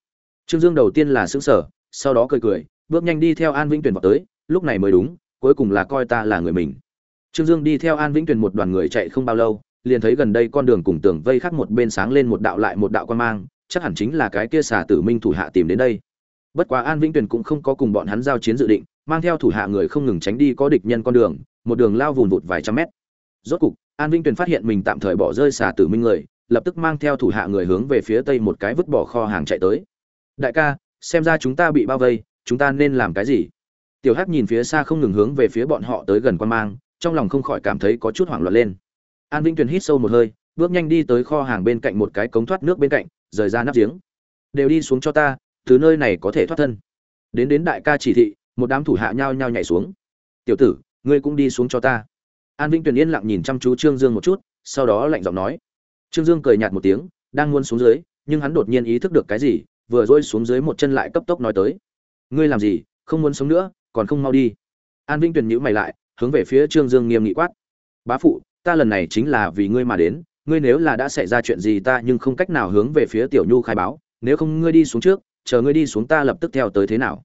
Trương dương đầu tiên là xứng sở sau đó cười cười, bước nhanh đi theo an vĩnh tuyền vào tới lúc này mới đúng, cuối cùng là coi ta là người mình. Trương dương đi theo an vĩnh tuyền một đoàn người chạy không bao lâu, liền thấy gần đây con đường cùng tường vây khắc một bên sáng lên một đạo lại một đạo quan mang, chắc hẳn chính là cái kia xà tử minh thủ hạ tìm đến đây. Bất quá an vĩnh tuyền cũng không có cùng bọn hắn giao chiến dự định, mang theo thủ hạ người không ngừng tránh đi có địch nhân con đường, một đường lao vùn vụt vài trăm mét. Rốt cục, an vĩnh tuyền phát hiện mình tạm thời bỏ rơi xà tử minh người, lập tức mang theo thủ hạ người hướng về phía tây một cái vứt bỏ kho hàng chạy tới. Đại ca, xem ra chúng ta bị bao vây, chúng ta nên làm cái gì? Tiểu hắc nhìn phía xa không ngừng hướng về phía bọn họ tới gần quan mang, trong lòng không khỏi cảm thấy có chút hoảng loạn lên. An vĩnh tuyền hít sâu một hơi, bước nhanh đi tới kho hàng bên cạnh một cái cống thoát nước bên cạnh, rời ra nắp giếng. Đều đi xuống cho ta, từ nơi này có thể thoát thân. Đến đến đại ca chỉ thị, một đám thủ hạ nhao nhao nhảy xuống. Tiểu tử, ngươi cũng đi xuống cho ta. An vĩnh tuyền yên lặng nhìn chăm chú trương dương một chút, sau đó lạnh giọng nói. Trương dương cười nhạt một tiếng, đang muốn xuống dưới, nhưng hắn đột nhiên ý thức được cái gì, vừa dỗi xuống dưới một chân lại cấp tốc nói tới. Ngươi làm gì, không muốn sống nữa còn không mau đi. An vĩnh tuyền nhữ mày lại, hướng về phía trương dương nghiêm nghị quát. Bá phụ, ta lần này chính là vì ngươi mà đến, ngươi nếu là đã xảy ra chuyện gì ta nhưng không cách nào hướng về phía tiểu nhu khai báo, nếu không ngươi đi xuống trước, chờ ngươi đi xuống ta lập tức theo tới thế nào.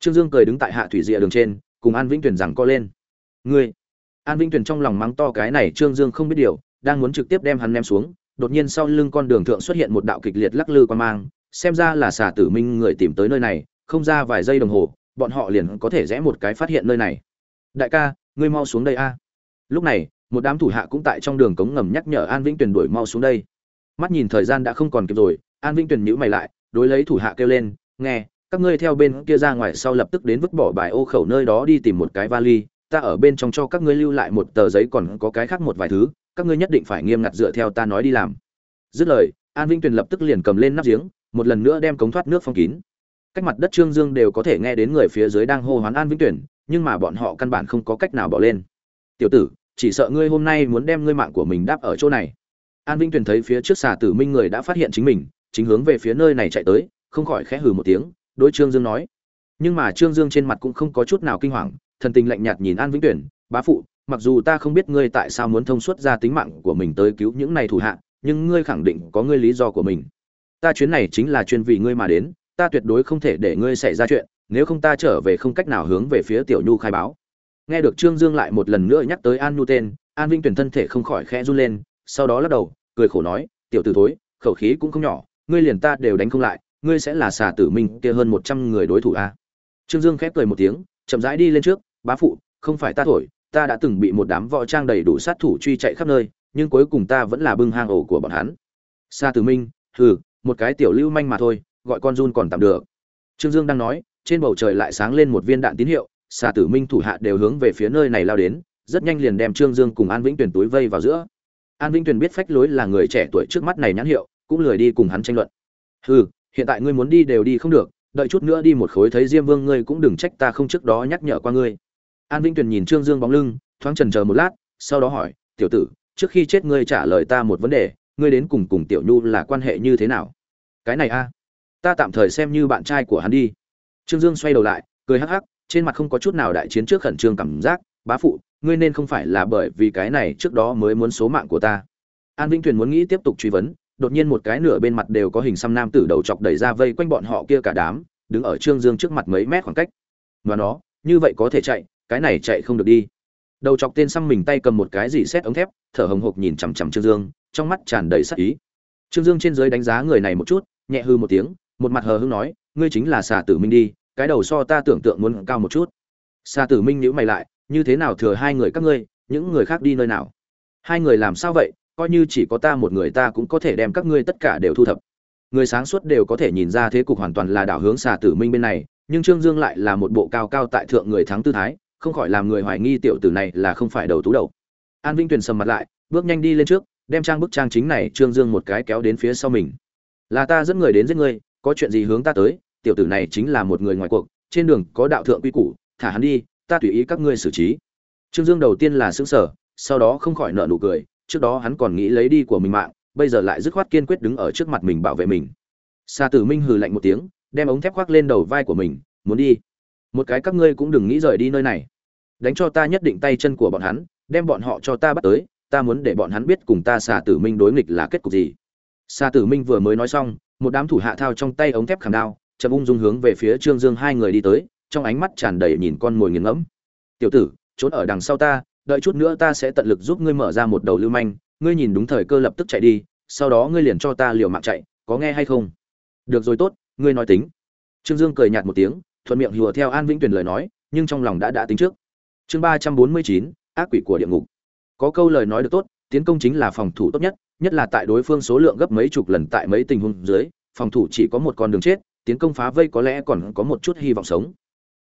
Trương dương cười đứng tại hạ thủy rìa đường trên, cùng an vĩnh tuyền rằng co lên. Ngươi. An vĩnh tuyền trong lòng mắng to cái này trương dương không biết điều, đang muốn trực tiếp đem hắn ném xuống, đột nhiên sau lưng con đường thượng xuất hiện một đạo kịch liệt lắc lư quan mang, xem ra là xà tử minh người tìm tới nơi này, không ra vài giây đồng hồ bọn họ liền có thể rẽ một cái phát hiện nơi này. Đại ca, ngươi mau xuống đây a. Lúc này, một đám thủ hạ cũng tại trong đường cống ngầm nhắc nhở an vĩnh tuyền đuổi mau xuống đây. Mắt nhìn thời gian đã không còn kịp rồi, an vĩnh tuyền nhíu mày lại, đối lấy thủ hạ kêu lên, nghe, các ngươi theo bên kia ra ngoài sau lập tức đến vứt bỏ bài ô khẩu nơi đó đi tìm một cái vali, ta ở bên trong cho các ngươi lưu lại một tờ giấy còn có cái khác một vài thứ, các ngươi nhất định phải nghiêm ngặt dựa theo ta nói đi làm. Dứt lời, an vĩnh tuyền lập tức liền cầm lên nắp giếng, một lần nữa đem cống thoát nước phong kín cách mặt đất trương dương đều có thể nghe đến người phía dưới đang hô hoán an vĩnh tuyển, nhưng mà bọn họ căn bản không có cách nào bỏ lên. Tiểu tử, chỉ sợ ngươi hôm nay muốn đem ngươi mạng của mình đáp ở chỗ này. An vĩnh tuyển thấy phía trước xà tử minh người đã phát hiện chính mình, chính hướng về phía nơi này chạy tới, không khỏi khẽ hừ một tiếng, đối trương dương nói. Nhưng mà trương dương trên mặt cũng không có chút nào kinh hoàng, thần tình lạnh nhạt nhìn an vĩnh tuyển, bá phụ, mặc dù ta không biết ngươi tại sao muốn thông suốt ra tính mạng của mình tới cứu những này thủ hạ, nhưng ngươi khẳng định có ngươi lý do của mình. Ta chuyến này chính là chuyên vì ngươi mà đến ta tuyệt đối không thể để ngươi xảy ra chuyện, nếu không ta trở về không cách nào hướng về phía tiểu nhu khai báo. Nghe được trương dương lại một lần nữa nhắc tới an nhu tên, an vinh tuyển thân thể không khỏi khẽ run lên, sau đó lắc đầu, cười khổ nói, tiểu t ử thối, khẩu khí cũng không nhỏ, ngươi liền ta đều đánh không lại, ngươi sẽ là xà tử minh kia hơn một trăm người đối thủ a. Trương dương khép cười một tiếng, chậm rãi đi lên trước, bá phụ, không phải ta thổi, ta đã từng bị một đám võ trang đầy đủ sát thủ truy chạy khắp nơi, nhưng cuối cùng ta vẫn là bưng hang ổ của bọn hắn. Xa tử minh, hừ, một cái tiểu lưu manh mà thôi gọi con run còn tạm được. Trương dương đang nói, trên bầu trời lại sáng lên một viên đạn tín hiệu, xà tử minh thủ hạ đều hướng về phía nơi này lao đến, rất nhanh liền đem trương dương cùng an vĩnh tuyền túi vây vào giữa. An vĩnh tuyền biết phách lối là người trẻ tuổi trước mắt này nhãn hiệu, cũng lười đi cùng hắn tranh luận. Hừ, hiện tại ngươi muốn đi đều đi không được, đợi chút nữa đi một khối thấy diêm vương ngươi cũng đừng trách ta không trước đó nhắc nhở qua ngươi. An vĩnh tuyền nhìn trương dương bóng lưng, thoáng chần chờ một lát, sau đó hỏi, tiểu tử, trước khi chết ngươi trả lời ta một vấn đề, ngươi đến cùng cùng tiểu nhu là quan hệ như thế nào? Cái này a ta tạm thời xem như bạn trai của hắn đi. Trương dương xoay đầu lại, cười hắc hắc, trên mặt không có chút nào đại chiến trước khẩn trương cảm giác. Bá phụ, ngươi nên không phải là bởi vì cái này trước đó mới muốn số mạng của ta. An vĩnh tuyền muốn nghĩ tiếp tục truy vấn, đột nhiên một cái nửa bên mặt đều có hình xăm nam tử đầu chọc đẩy ra vây quanh bọn họ kia cả đám, đứng ở trương dương trước mặt mấy mét khoảng cách. Và nó, như vậy có thể chạy, cái này chạy không được đi. Đầu chọc tên xăm mình tay cầm một cái gì xét ống thép, thở hồng hộc nhìn chằm chằm trương dương, trong mắt tràn đầy sắc ý. Trương dương trên dưới đánh giá người này một chút, nhẹ hư một tiếng một mặt hờ hững nói, ngươi chính là xà tử minh đi, cái đầu so ta tưởng tượng muốn cao một chút. Xà tử minh nhíu mày lại, như thế nào thừa hai người các ngươi, những người khác đi nơi nào? Hai người làm sao vậy? Coi như chỉ có ta một người ta cũng có thể đem các ngươi tất cả đều thu thập. Người sáng suốt đều có thể nhìn ra thế cục hoàn toàn là đảo hướng xà tử minh bên này, nhưng trương dương lại là một bộ cao cao tại thượng người thắng tư thái, không khỏi làm người hoài nghi tiểu tử này là không phải đầu tú đầu. An vinh tuyền sầm mặt lại, bước nhanh đi lên trước, đem trang bức trang chính này trương dương một cái kéo đến phía sau mình. Là ta dẫn người đến giết ngươi có chuyện gì hướng ta tới, tiểu tử này chính là một người ngoài cuộc, trên đường có đạo thượng quy củ, thả hắn đi, ta tùy ý các ngươi xử trí. Trương dương đầu tiên là xứng sở sau đó không khỏi nợ nụ cười, trước đó hắn còn nghĩ lấy đi của mình mạng, bây giờ lại dứt khoát kiên quyết đứng ở trước mặt mình bảo vệ mình. Xa tử minh hừ lạnh một tiếng, đem ống thép khoác lên đầu vai của mình, muốn đi. Một cái các ngươi cũng đừng nghĩ rời đi nơi này. Đánh cho ta nhất định tay chân của bọn hắn, đem bọn họ cho ta bắt tới, ta muốn để bọn hắn biết cùng ta xà tử minh đối nghịch là kết cục gì. Xà tử minh vừa mới nói xong một đám thủ hạ thao trong tay ống thép khảm đao, chậm ung dung hướng về phía trương dương hai người đi tới, trong ánh mắt tràn đầy nhìn con mồi nghiền ngẫm. Tiểu tử, trốn ở đằng sau ta, đợi chút nữa ta sẽ tận lực giúp ngươi mở ra một đầu lưu manh, ngươi nhìn đúng thời cơ lập tức chạy đi, sau đó ngươi liền cho ta liều mạng chạy, có nghe hay không? Được rồi tốt, ngươi nói tính. Trương dương cười nhạt một tiếng, thuận miệng hùa theo an vĩnh tuyền lời nói, nhưng trong lòng đã đã tính trước. Chương ba trăm bốn mươi chín, ác quỷ của địa ngục. Có câu lời nói được tốt tiến công chính là phòng thủ tốt nhất nhất là tại đối phương số lượng gấp mấy chục lần tại mấy tình huống dưới, phòng thủ chỉ có một con đường chết, tiến công phá vây có lẽ còn có một chút hy vọng sống.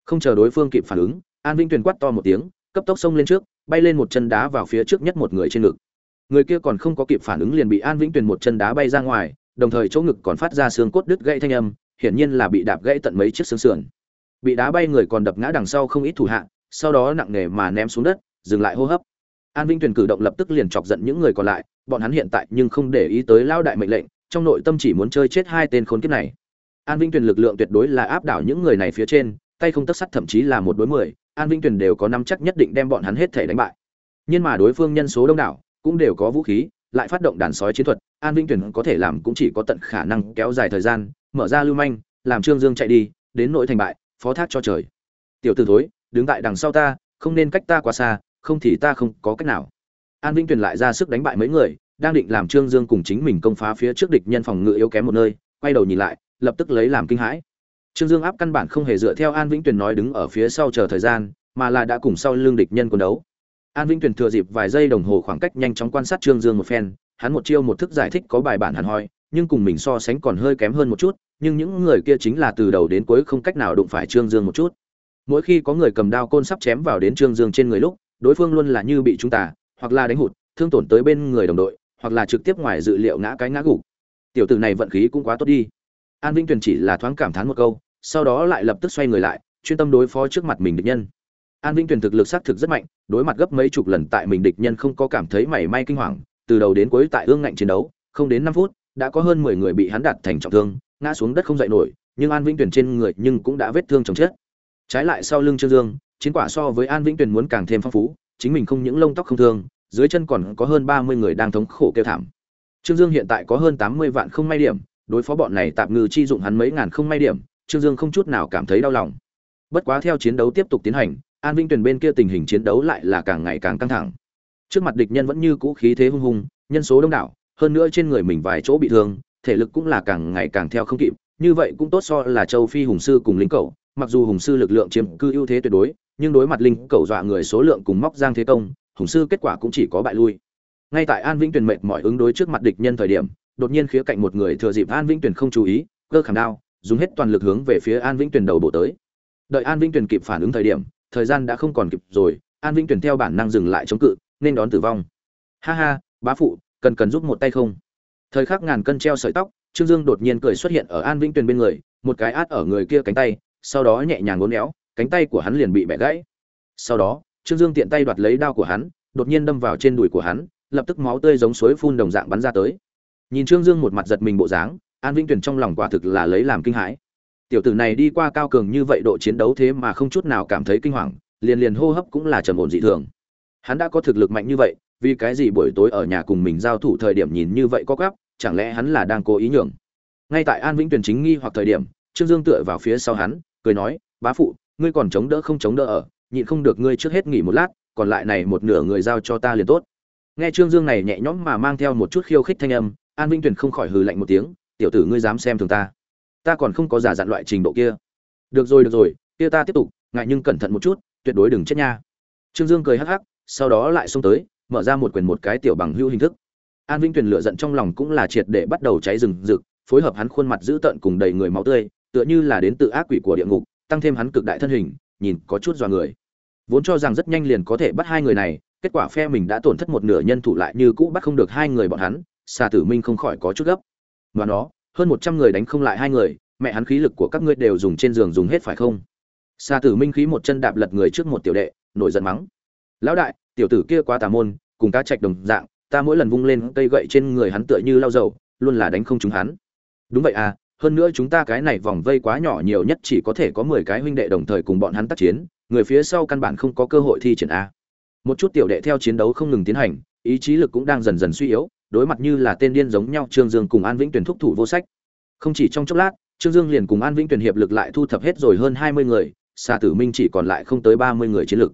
Không chờ đối phương kịp phản ứng, an vĩnh tuyền quát to một tiếng, cấp tốc xông lên trước, bay lên một chân đá vào phía trước nhất một người trên ngực. Người kia còn không có kịp phản ứng liền bị an vĩnh tuyền một chân đá bay ra ngoài, đồng thời chỗ ngực còn phát ra xương cốt đứt gãy thanh âm, hiển nhiên là bị đạp gãy tận mấy chiếc xương sườn. Bị đá bay người còn đập ngã đằng sau không ít thủ hạ, sau đó nặng nề mà ném xuống đất, dừng lại hô hấp an Vinh tuyền cử động lập tức liền chọc giận những người còn lại, bọn hắn hiện tại nhưng không để ý tới lao đại mệnh lệnh, trong nội tâm chỉ muốn chơi chết hai tên khốn kiếp này. An Vinh tuyền lực lượng tuyệt đối là áp đảo những người này phía trên, tay không tất sắt thậm chí là một đối mười, an Vinh tuyền đều có năm chắc nhất định đem bọn hắn hết thể đánh bại. Nhưng mà đối phương nhân số đông đảo, cũng đều có vũ khí, lại phát động đàn sói chiến thuật, an Vinh tuyền có thể làm cũng chỉ có tận khả năng kéo dài thời gian, mở ra lưu manh, làm trương dương chạy đi, đến nội thành bại, phó thác cho trời. Tiểu t ử thối, đứng tại đằng sau ta, không nên cách ta quá xa không thì ta không có cách nào. An vĩnh tuyền lại ra sức đánh bại mấy người, đang định làm trương dương cùng chính mình công phá phía trước địch nhân phòng ngự yếu kém một nơi, quay đầu nhìn lại, lập tức lấy làm kinh hãi. Trương dương áp căn bản không hề dựa theo an vĩnh tuyền nói đứng ở phía sau chờ thời gian, mà là đã cùng sau lưng địch nhân quân đấu. An vĩnh tuyền thừa dịp vài giây đồng hồ khoảng cách nhanh chóng quan sát trương dương một phen, hắn một chiêu một thức giải thích có bài bản hẳn hoi, nhưng cùng mình so sánh còn hơi kém hơn một chút, nhưng những người kia chính là từ đầu đến cuối không cách nào đụng phải trương dương một chút. Mỗi khi có người cầm đao côn sắp chém vào đến trương dương trên người lúc đối phương luôn là như bị chúng ta, hoặc là đánh hụt, thương tổn tới bên người đồng đội, hoặc là trực tiếp ngoài dự liệu ngã cái ngã gục. Tiểu tử này vận khí cũng quá tốt đi. An vĩnh tuyền chỉ là thoáng cảm thán một câu, sau đó lại lập tức xoay người lại, chuyên tâm đối phó trước mặt mình địch nhân. An vĩnh tuyền thực lực xác thực rất mạnh, đối mặt gấp mấy chục lần tại mình địch nhân không có cảm thấy mảy may kinh hoàng, từ đầu đến cuối tại ương ngạnh chiến đấu, không đến năm phút, đã có hơn mười người bị hắn đặt thành trọng thương, ngã xuống đất không dậy nổi, nhưng an vĩnh tuyền trên người nhưng cũng đã vết thương chồng chết. Trái lại sau lưng trương dương chiến quả so với an vĩnh tuyền muốn càng thêm phong phú, chính mình không những lông tóc không thương, dưới chân còn có hơn ba mươi người đang thống khổ kêu thảm. Trương dương hiện tại có hơn tám mươi vạn không may điểm, đối phó bọn này tạm ngư chi dụng hắn mấy ngàn không may điểm, trương dương không chút nào cảm thấy đau lòng. Bất quá theo chiến đấu tiếp tục tiến hành, an vĩnh tuyền bên kia tình hình chiến đấu lại là càng ngày càng căng thẳng. Trước mặt địch nhân vẫn như cũ khí thế hung hùng, nhân số đông đảo, hơn nữa trên người mình vài chỗ bị thương, thể lực cũng là càng ngày càng theo không kịp, như vậy cũng tốt so là châu phi hùng sư cùng lính cẩu mặc dù hùng sư lực lượng chiếm cư ưu thế tuyệt đối nhưng đối mặt linh cẩu dọa người số lượng cùng móc giang thế công, hùng sư kết quả cũng chỉ có bại lui. Ngay tại an vĩnh tuyền mệt mỏi ứng đối trước mặt địch nhân thời điểm, đột nhiên khía cạnh một người thừa dịp an vĩnh tuyền không chú ý, cơ khảm đao, dùng hết toàn lực hướng về phía an vĩnh tuyền đầu bộ tới. Đợi an vĩnh tuyền kịp phản ứng thời điểm, thời gian đã không còn kịp rồi, an vĩnh tuyền theo bản năng dừng lại chống cự, nên đón tử vong. Ha ha, bá phụ, cần cần giúp một tay không? Thời khắc ngàn cân treo sợi tóc, trương dương đột nhiên cười xuất hiện ở an vĩnh tuyền bên người, một cái át ở người kia cánh tay, sau đó nhẹ nhàng ngốn éo cánh tay của hắn liền bị bẻ gãy. Sau đó, trương dương tiện tay đoạt lấy đao của hắn, đột nhiên đâm vào trên đùi của hắn, lập tức máu tươi giống suối phun đồng dạng bắn ra tới. Nhìn trương dương một mặt giật mình bộ dáng, an vĩnh tuyền trong lòng quả thực là lấy làm kinh hãi. Tiểu tử này đi qua cao cường như vậy độ chiến đấu thế mà không chút nào cảm thấy kinh hoàng, liền liền hô hấp cũng là trầm ổn dị thường. Hắn đã có thực lực mạnh như vậy, vì cái gì buổi tối ở nhà cùng mình giao thủ thời điểm nhìn như vậy có gấp, chẳng lẽ hắn là đang cố ý nhường? Ngay tại an vĩnh tuyền chính nghi hoặc thời điểm, trương dương tựa vào phía sau hắn, cười nói, bá phụ ngươi còn chống đỡ không chống đỡ ở, nhịn không được ngươi trước hết nghỉ một lát, còn lại này một nửa người giao cho ta liền tốt. Nghe trương dương này nhẹ nhõm mà mang theo một chút khiêu khích thanh âm, an Vinh tuyền không khỏi hừ lạnh một tiếng, tiểu tử ngươi dám xem thường ta ta còn không có giả dặn loại trình độ kia. Được rồi được rồi, kia ta tiếp tục, ngại nhưng cẩn thận một chút, tuyệt đối đừng chết nha. Trương dương cười hắc hắc, sau đó lại xông tới, mở ra một quyền một cái tiểu bằng hữu hình thức. An Vinh tuyền lựa giận trong lòng cũng là triệt để bắt đầu cháy rừng rực, phối hợp hắn khuôn mặt dữ tợn cùng đầy người máu tươi, tựa như là đến từ ác quỷ của địa ngục tăng thêm hắn cực đại thân hình, nhìn có chút dọa người. Vốn cho rằng rất nhanh liền có thể bắt hai người này, kết quả phe mình đã tổn thất một nửa nhân thủ lại như cũ bắt không được hai người bọn hắn xà tử minh không khỏi có chút gấp. Và nó, hơn một trăm người đánh không lại hai người, mẹ hắn khí lực của các ngươi đều dùng trên giường dùng hết phải không? Xà tử minh khí một chân đạp lật người trước một tiểu đệ, nổi giận mắng. Lão đại, tiểu tử kia quá tà môn, cùng cá trạch đồng dạng, ta mỗi lần vung lên cây gậy trên người hắn tựa như lau dầu, luôn là đánh không trúng hắn. Đúng vậy à hơn nữa chúng ta cái này vòng vây quá nhỏ nhiều nhất chỉ có thể có mười cái huynh đệ đồng thời cùng bọn hắn tác chiến, người phía sau căn bản không có cơ hội thi triển a. Một chút tiểu đệ theo chiến đấu không ngừng tiến hành, ý chí lực cũng đang dần dần suy yếu, đối mặt như là tên điên giống nhau trương dương cùng an vĩnh tuyển thúc thủ vô sách. Không chỉ trong chốc lát, trương dương liền cùng an vĩnh tuyển hiệp lực lại thu thập hết rồi hơn hai mươi người xa tử minh chỉ còn lại không tới ba mươi người chiến lực.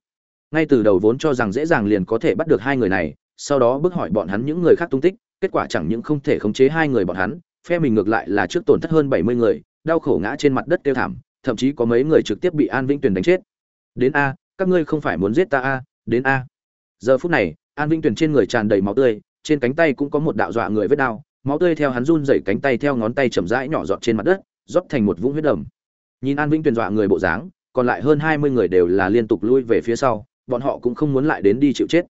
Ngay từ đầu vốn cho rằng dễ dàng liền có thể bắt được hai người này, sau đó bước hỏi bọn hắn những người khác tung tích, kết quả chẳng những không thể khống chế hai người bọn hắn phe mình ngược lại là trước tổn thất hơn bảy mươi người, đau khổ ngã trên mặt đất tiêu thảm, thậm chí có mấy người trực tiếp bị an vĩnh Tuyền đánh chết. Đến a, các ngươi không phải muốn giết ta a, đến a. Giờ phút này, an vĩnh Tuyền trên người tràn đầy máu tươi, trên cánh tay cũng có một đạo dọa người vết đau, máu tươi theo hắn run rẩy cánh tay theo ngón tay chậm rãi nhỏ giọt trên mặt đất, rót thành một vũng huyết đầm. Nhìn an vĩnh Tuyền dọa người bộ dáng, còn lại hơn hai mươi người đều là liên tục lui về phía sau, bọn họ cũng không muốn lại đến đi chịu chết.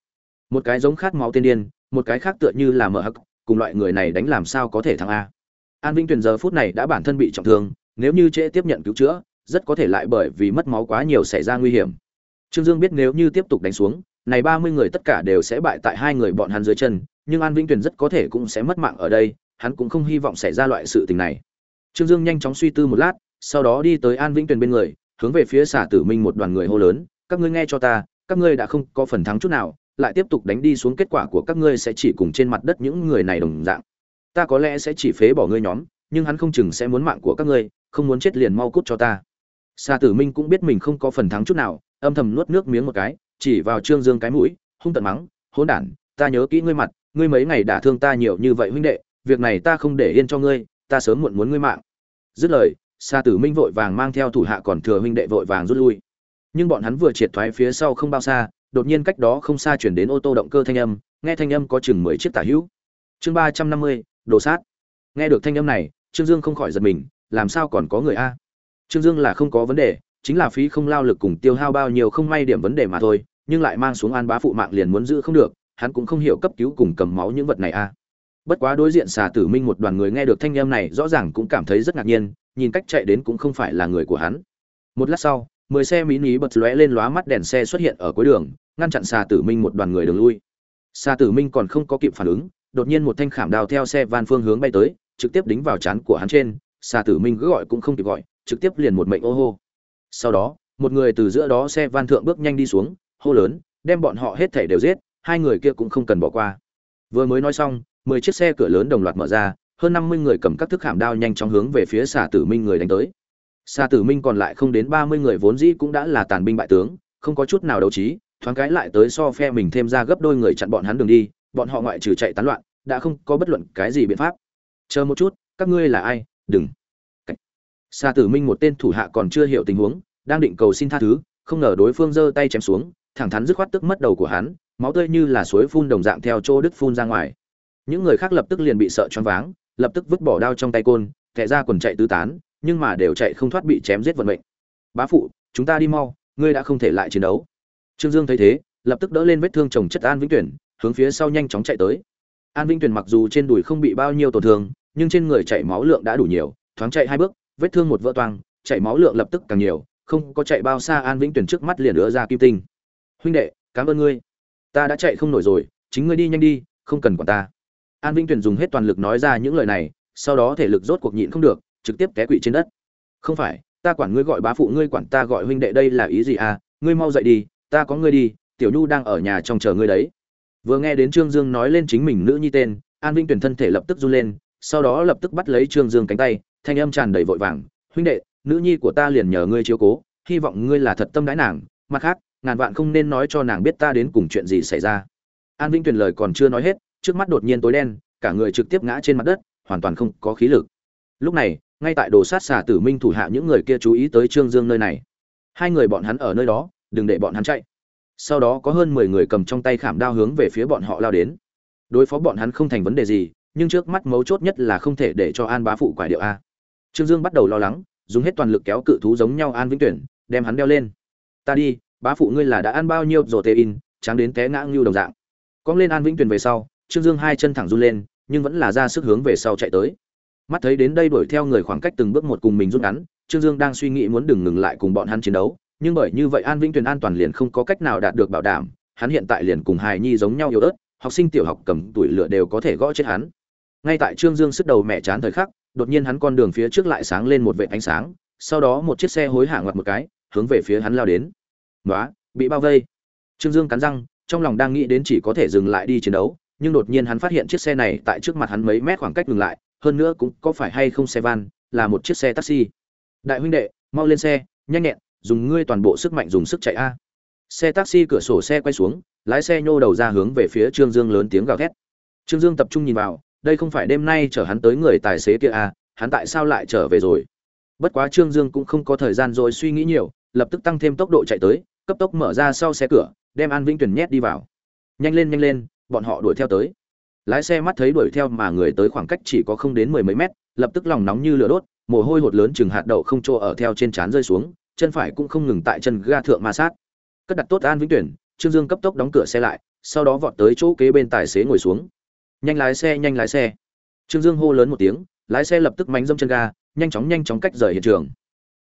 Một cái giống khát máu tiên điên, một cái khác tựa như là mở hắc, cùng loại người này đánh làm sao có thể thắng a an vĩnh tuyền giờ phút này đã bản thân bị trọng thương, nếu như trễ tiếp nhận cứu chữa, rất có thể lại bởi vì mất máu quá nhiều xảy ra nguy hiểm. Trương dương biết nếu như tiếp tục đánh xuống, này ba mươi người tất cả đều sẽ bại tại hai người bọn hắn dưới chân, nhưng an vĩnh tuyền rất có thể cũng sẽ mất mạng ở đây, hắn cũng không hy vọng xảy ra loại sự tình này. Trương dương nhanh chóng suy tư một lát, sau đó đi tới an vĩnh tuyền bên người, hướng về phía xả tử minh một đoàn người hô lớn, các ngươi nghe cho ta, các ngươi đã không có phần thắng chút nào, lại tiếp tục đánh đi xuống kết quả của các ngươi sẽ chỉ cùng trên mặt đất những người này đồng dạng ta có lẽ sẽ chỉ phế bỏ ngươi nhóm nhưng hắn không chừng sẽ muốn mạng của các ngươi không muốn chết liền mau cút cho ta Sa Tử Minh cũng biết mình không có phần thắng chút nào, âm thầm nuốt nước miếng một cái, chỉ vào Trương Dương cái mũi, hung tận mắng, hỗn đản, ta nhớ kỹ ngươi mặt, ngươi mấy ngày đả thương ta nhiều như vậy huynh đệ, việc này ta không để yên cho ngươi, ta sớm muộn muốn ngươi mạng. Dứt lời, Sa Tử Minh vội vàng mang theo thủ hạ còn thừa huynh đệ vội vàng rút lui. Nhưng bọn hắn vừa triệt thoái phía sau không bao xa, đột nhiên cách đó không xa chuyển đến ô tô động cơ thanh âm, nghe thanh âm có chừng mười chiếc tả hữu. Chương ba trăm năm mươi, đồ sát. Nghe được thanh âm này, Trương Dương không khỏi giật mình, làm sao còn có người a? Trương Dương là không có vấn đề, chính là phí không lao lực cùng tiêu hao bao nhiêu không may điểm vấn đề mà thôi, nhưng lại mang xuống an bá phụ mạng liền muốn giữ không được, hắn cũng không hiểu cấp cứu cùng cầm máu những vật này a. Bất quá đối diện xà tử minh một đoàn người nghe được thanh âm này rõ ràng cũng cảm thấy rất ngạc nhiên, nhìn cách chạy đến cũng không phải là người của hắn. Một lát sau, mười xe mini bật lóe lên lóa mắt đèn xe xuất hiện ở cuối đường, ngăn chặn xà tử minh một đoàn người đường lui. Xà tử minh còn không có kịp phản ứng, đột nhiên một thanh khảm đào theo xe van phương hướng bay tới, trực tiếp đính vào chán của hắn trên, xà tử minh cứ gọi cũng không kịp gọi, trực tiếp liền một mệnh ô hô. Sau đó, một người từ giữa đó xe van thượng bước nhanh đi xuống, hô lớn, đem bọn họ hết thảy đều giết, hai người kia cũng không cần bỏ qua. Vừa mới nói xong, mười chiếc xe cửa lớn đồng loạt mở ra, hơn năm mươi người cầm các thức khảm đao nhanh chóng hướng về phía xà tử minh người đánh tới. Xà Tử Minh còn lại không đến ba mươi người vốn dĩ cũng đã là tàn binh bại tướng, không có chút nào đấu trí, thoáng cái lại tới so phe mình thêm ra gấp đôi người chặn bọn hắn đường đi, bọn họ ngoại trừ chạy tán loạn, đã không có bất luận cái gì biện pháp. Chờ một chút, các ngươi là ai? Đừng. Sa Tử Minh một tên thủ hạ còn chưa hiểu tình huống, đang định cầu xin tha thứ, không ngờ đối phương giơ tay chém xuống, thẳng thắn dứt khoát tức mất đầu của hắn, máu tươi như là suối phun đồng dạng theo chỗ đứt phun ra ngoài. Những người khác lập tức liền bị sợ choáng váng, lập tức vứt bỏ đao trong tay côn, kẻ ra quần chạy tứ tán, nhưng mà đều chạy không thoát bị chém giết vận mệnh. Bá phụ, chúng ta đi mau, ngươi đã không thể lại chiến đấu. Trương Dương thấy thế, lập tức đỡ lên vết thương chồng chất An Vĩnh Tuyển, hướng phía sau nhanh chóng chạy tới. An Vĩnh Tuyền mặc dù trên đùi không bị bao nhiêu tổn thương, nhưng trên người chảy máu lượng đã đủ nhiều, thoáng chạy hai bước, vết thương một vỡ toang, chảy máu lượng lập tức càng nhiều, không có chạy bao xa An Vĩnh Tuyền trước mắt liền đỡ ra kim tinh. "Huynh đệ, cảm ơn ngươi. Ta đã chạy không nổi rồi, chính ngươi đi nhanh đi, không cần quản ta." An Vĩnh Tuyền dùng hết toàn lực nói ra những lời này, sau đó thể lực rốt cuộc nhịn không được, trực tiếp té quỵ trên đất. "Không phải, ta quản ngươi gọi bá phụ ngươi quản ta gọi huynh đệ đây là ý gì à? Ngươi mau dậy đi, ta có ngươi đi, Tiểu Nhu đang ở nhà trong chờ ngươi đấy." Vừa nghe đến Trương Dương nói lên chính mình nữ nhi tên, An vinh Tuyển thân thể lập tức run lên, sau đó lập tức bắt lấy Trương Dương cánh tay, thanh âm tràn đầy vội vàng, "Huynh đệ, nữ nhi của ta liền nhờ ngươi chiếu cố, hy vọng ngươi là thật tâm đãi nàng, mặt khác, ngàn vạn không nên nói cho nàng biết ta đến cùng chuyện gì xảy ra." An vinh Tuyển lời còn chưa nói hết, trước mắt đột nhiên tối đen, cả người trực tiếp ngã trên mặt đất, hoàn toàn không có khí lực. Lúc này, ngay tại đồ sát xà tử minh thủ hạ những người kia chú ý tới Trương Dương nơi này. Hai người bọn hắn ở nơi đó, đừng để bọn hắn chạy sau đó có hơn mười người cầm trong tay khảm đao hướng về phía bọn họ lao đến. Đối phó bọn hắn không thành vấn đề gì, nhưng trước mắt mấu chốt nhất là không thể để cho an bá phụ quải điệu a. Trương dương bắt đầu lo lắng, dùng hết toàn lực kéo cự thú giống nhau an vĩnh tuyển, đem hắn đeo lên. Ta đi, bá phụ ngươi là đã ăn bao nhiêu rồi tê in tráng đến té ngã ngưu đồng dạng. Cong lên an vĩnh tuyển về sau, trương dương hai chân thẳng run lên, nhưng vẫn là ra sức hướng về sau chạy tới. Mắt thấy đến đây đuổi theo người khoảng cách từng bước một cùng mình rút ngắn, trương dương đang suy nghĩ muốn đừng ngừng lại cùng bọn hắn chiến đấu nhưng bởi như vậy an vĩnh tuyền an toàn liền không có cách nào đạt được bảo đảm, hắn hiện tại liền cùng hài nhi giống nhau yếu ớt, học sinh tiểu học cầm tuổi lửa đều có thể gõ chết hắn. Ngay tại trương dương sức đầu mẹ chán thời khắc, đột nhiên hắn con đường phía trước lại sáng lên một vệ ánh sáng, sau đó một chiếc xe hối hả ngoặt một cái, hướng về phía hắn lao đến. Nói bị bao vây. Trương dương cắn răng, trong lòng đang nghĩ đến chỉ có thể dừng lại đi chiến đấu, nhưng đột nhiên hắn phát hiện chiếc xe này tại trước mặt hắn mấy mét khoảng cách dừng lại, hơn nữa cũng có phải hay không xe van, là một chiếc xe taxi. Đại huynh đệ, mau lên xe, nhanh nhẹn dùng ngươi toàn bộ sức mạnh dùng sức chạy a. Xe taxi cửa sổ xe quay xuống, lái xe nhô đầu ra hướng về phía trương dương lớn tiếng gào thét. Trương dương tập trung nhìn vào, đây không phải đêm nay chở hắn tới người tài xế kia a hắn tại sao lại trở về rồi? Bất quá trương dương cũng không có thời gian rồi suy nghĩ nhiều, lập tức tăng thêm tốc độ chạy tới, cấp tốc mở ra sau xe cửa, đem an vĩnh tuyển nhét đi vào. Nhanh lên nhanh lên, bọn họ đuổi theo tới. Lái xe mắt thấy đuổi theo mà người tới khoảng cách chỉ có không đến mười mấy mét, lập tức lòng nóng như lửa đốt, mồ hôi hột lớn chừng hạt đậu không chỗ ở theo trên trán rơi xuống chân phải cũng không ngừng tại chân ga thượng ma sát. Cất đặt tốt an vĩnh tuyển, trương dương cấp tốc đóng cửa xe lại, sau đó vọt tới chỗ kế bên tài xế ngồi xuống. Nhanh lái xe, nhanh lái xe. Trương dương hô lớn một tiếng, lái xe lập tức mánh dâm chân ga, nhanh chóng nhanh chóng cách rời hiện trường.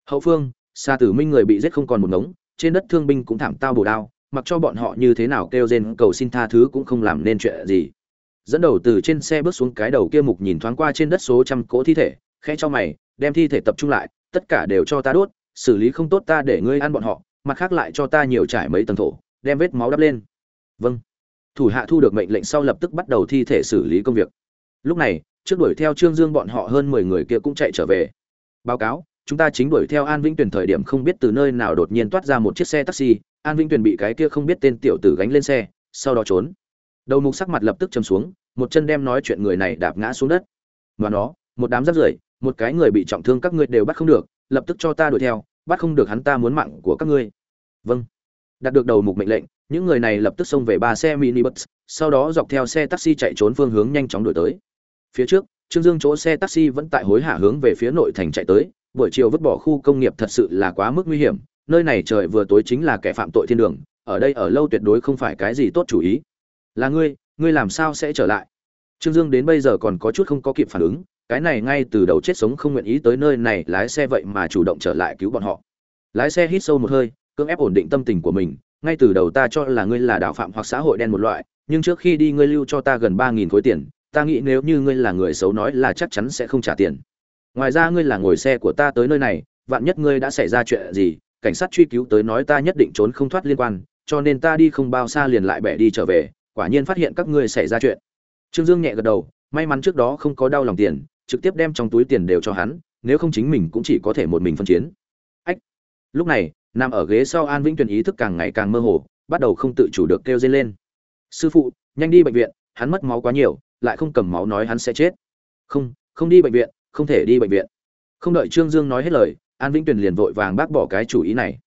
Hậu phương xa tử minh người bị giết không còn một ngống, trên đất thương binh cũng thảm tao bổ đao, mặc cho bọn họ như thế nào kêu rên cầu xin tha thứ cũng không làm nên chuyện gì. Dẫn đầu từ trên xe bước xuống cái đầu kia mục nhìn thoáng qua trên đất số trăm cỗ thi thể, khẽ cho mày, đem thi thể tập trung lại, tất cả đều cho ta đốt xử lý không tốt ta để ngươi ăn bọn họ, mặt khác lại cho ta nhiều trải mấy tầng thổ, đem vết máu đắp lên. Vâng. Thủ hạ thu được mệnh lệnh sau lập tức bắt đầu thi thể xử lý công việc. Lúc này, trước đuổi theo trương dương bọn họ hơn mười người kia cũng chạy trở về. Báo cáo, chúng ta chính đuổi theo an vĩnh tuyền thời điểm không biết từ nơi nào đột nhiên toát ra một chiếc xe taxi, an vĩnh tuyền bị cái kia không biết tên tiểu tử gánh lên xe, sau đó trốn. Đầu mục sắc mặt lập tức châm xuống, một chân đem nói chuyện người này đạp ngã xuống đất. Và nó, một đám rắt rưởi, một cái người bị trọng thương các ngươi đều bắt không được, lập tức cho ta đuổi theo bắt không được hắn ta muốn mạng của các ngươi. Vâng. Đạt được đầu mục mệnh lệnh, những người này lập tức xông về ba xe mini bus sau đó dọc theo xe taxi chạy trốn phương hướng nhanh chóng đuổi tới. Phía trước, trương dương chỗ xe taxi vẫn tại hối hả hướng về phía nội thành chạy tới. Buổi chiều vứt bỏ khu công nghiệp thật sự là quá mức nguy hiểm, nơi này trời vừa tối chính là kẻ phạm tội thiên đường, ở đây ở lâu tuyệt đối không phải cái gì tốt chủ ý. Là ngươi ngươi làm sao sẽ trở lại? Trương dương đến bây giờ còn có chút không có kịp phản ứng cái này ngay từ đầu chết sống không nguyện ý tới nơi này, lái xe vậy mà chủ động trở lại cứu bọn họ. Lái xe hít sâu một hơi, cưỡng ép ổn định tâm tình của mình, ngay từ đầu ta cho là ngươi là đạo phạm hoặc xã hội đen một loại, nhưng trước khi đi ngươi lưu cho ta gần ba nghìn khối tiền, ta nghĩ nếu như ngươi là người xấu nói là chắc chắn sẽ không trả tiền. Ngoài ra ngươi là ngồi xe của ta tới nơi này, vạn nhất ngươi đã xảy ra chuyện gì, cảnh sát truy cứu tới nói ta nhất định trốn không thoát liên quan, cho nên ta đi không bao xa liền lại bẻ đi trở về, quả nhiên phát hiện các ngươi xảy ra chuyện. Trương dương nhẹ gật đầu, may mắn trước đó không có đau lòng tiền trực tiếp đem trong túi tiền đều cho hắn, nếu không chính mình cũng chỉ có thể một mình phân chiến. Ách! Lúc này, nằm ở ghế sau an vĩnh tuyền ý thức càng ngày càng mơ hồ, bắt đầu không tự chủ được kêu dây lên. Sư phụ, nhanh đi bệnh viện, hắn mất máu quá nhiều, lại không cầm máu nói hắn sẽ chết. Không không đi bệnh viện, không thể đi bệnh viện. Không đợi trương dương nói hết lời, an vĩnh tuyền liền vội vàng bác bỏ cái chủ ý này.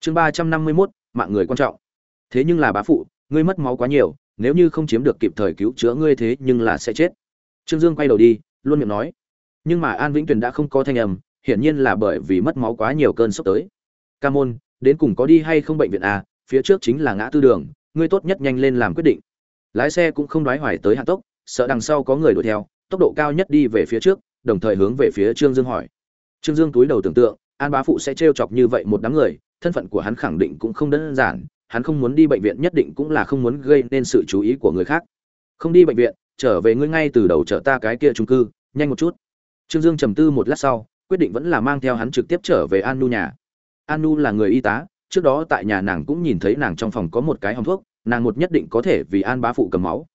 Chương ba trăm năm mươi mốt, mạng người quan trọng. Thế nhưng là bá phụ, ngươi mất máu quá nhiều, nếu như không chiếm được kịp thời cứu chữa ngươi thế nhưng là sẽ chết. Trương dương quay đầu đi luôn miệng nói. Nhưng mà an vĩnh tuyền đã không có thanh âm, hiển nhiên là bởi vì mất máu quá nhiều cơn sốc tới. Ca môn, đến cùng có đi hay không bệnh viện à? Phía trước chính là ngã tư đường, ngươi tốt nhất nhanh lên làm quyết định. Lái xe cũng không đoái hoài tới hạ tốc, sợ đằng sau có người đuổi theo, tốc độ cao nhất đi về phía trước, đồng thời hướng về phía trương dương hỏi. Trương dương túi đầu tưởng tượng, an bá phụ sẽ trêu chọc như vậy một đám người, thân phận của hắn khẳng định cũng không đơn giản, hắn không muốn đi bệnh viện nhất định cũng là không muốn gây nên sự chú ý của người khác. Không đi bệnh viện, trở về ngươi ngay từ đầu chở ta cái kia trung cư nhanh một chút. Trương dương trầm tư một lát sau, quyết định vẫn là mang theo hắn trực tiếp trở về an nu nhà. An nu là người y tá, trước đó tại nhà nàng cũng nhìn thấy nàng trong phòng có một cái hòm thuốc, nàng một nhất định có thể vì an bá phụ cầm máu.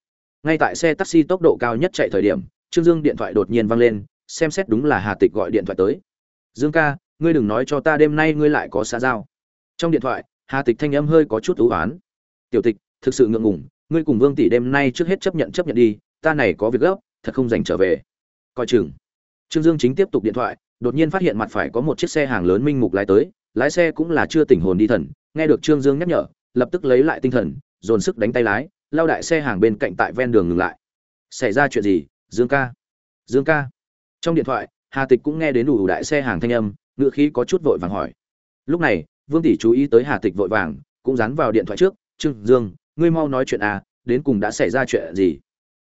Ngay tại xe taxi tốc độ cao nhất chạy thời điểm, trương dương điện thoại đột nhiên vang lên, xem xét đúng là hà tịch gọi điện thoại tới. Dương ca, ngươi đừng nói cho ta đêm nay ngươi lại có xã giao. Trong điện thoại, hà tịch thanh âm hơi có chút ưu oán. Tiểu tịch, thực sự ngượng ngùng, ngươi cùng vương tỷ đêm nay trước hết chấp nhận chấp nhận đi, ta này có việc gấp, thật không dành trở về coi chừng. Trương dương chính tiếp tục điện thoại, đột nhiên phát hiện mặt phải có một chiếc xe hàng lớn minh mục lái tới, lái xe cũng là chưa tỉnh hồn đi thần, nghe được trương dương nhắc nhở, lập tức lấy lại tinh thần, dồn sức đánh tay lái, lao đại xe hàng bên cạnh tại ven đường ngừng lại. Xảy ra chuyện gì, dương ca? Dương ca? Trong điện thoại, hà tịch cũng nghe đến đủ đại xe hàng thanh âm, ngựa khí có chút vội vàng hỏi. Lúc này, vương tỷ chú ý tới hà tịch vội vàng, cũng dán vào điện thoại trước, trương dương, ngươi mau nói chuyện à đến cùng đã xảy ra chuyện gì?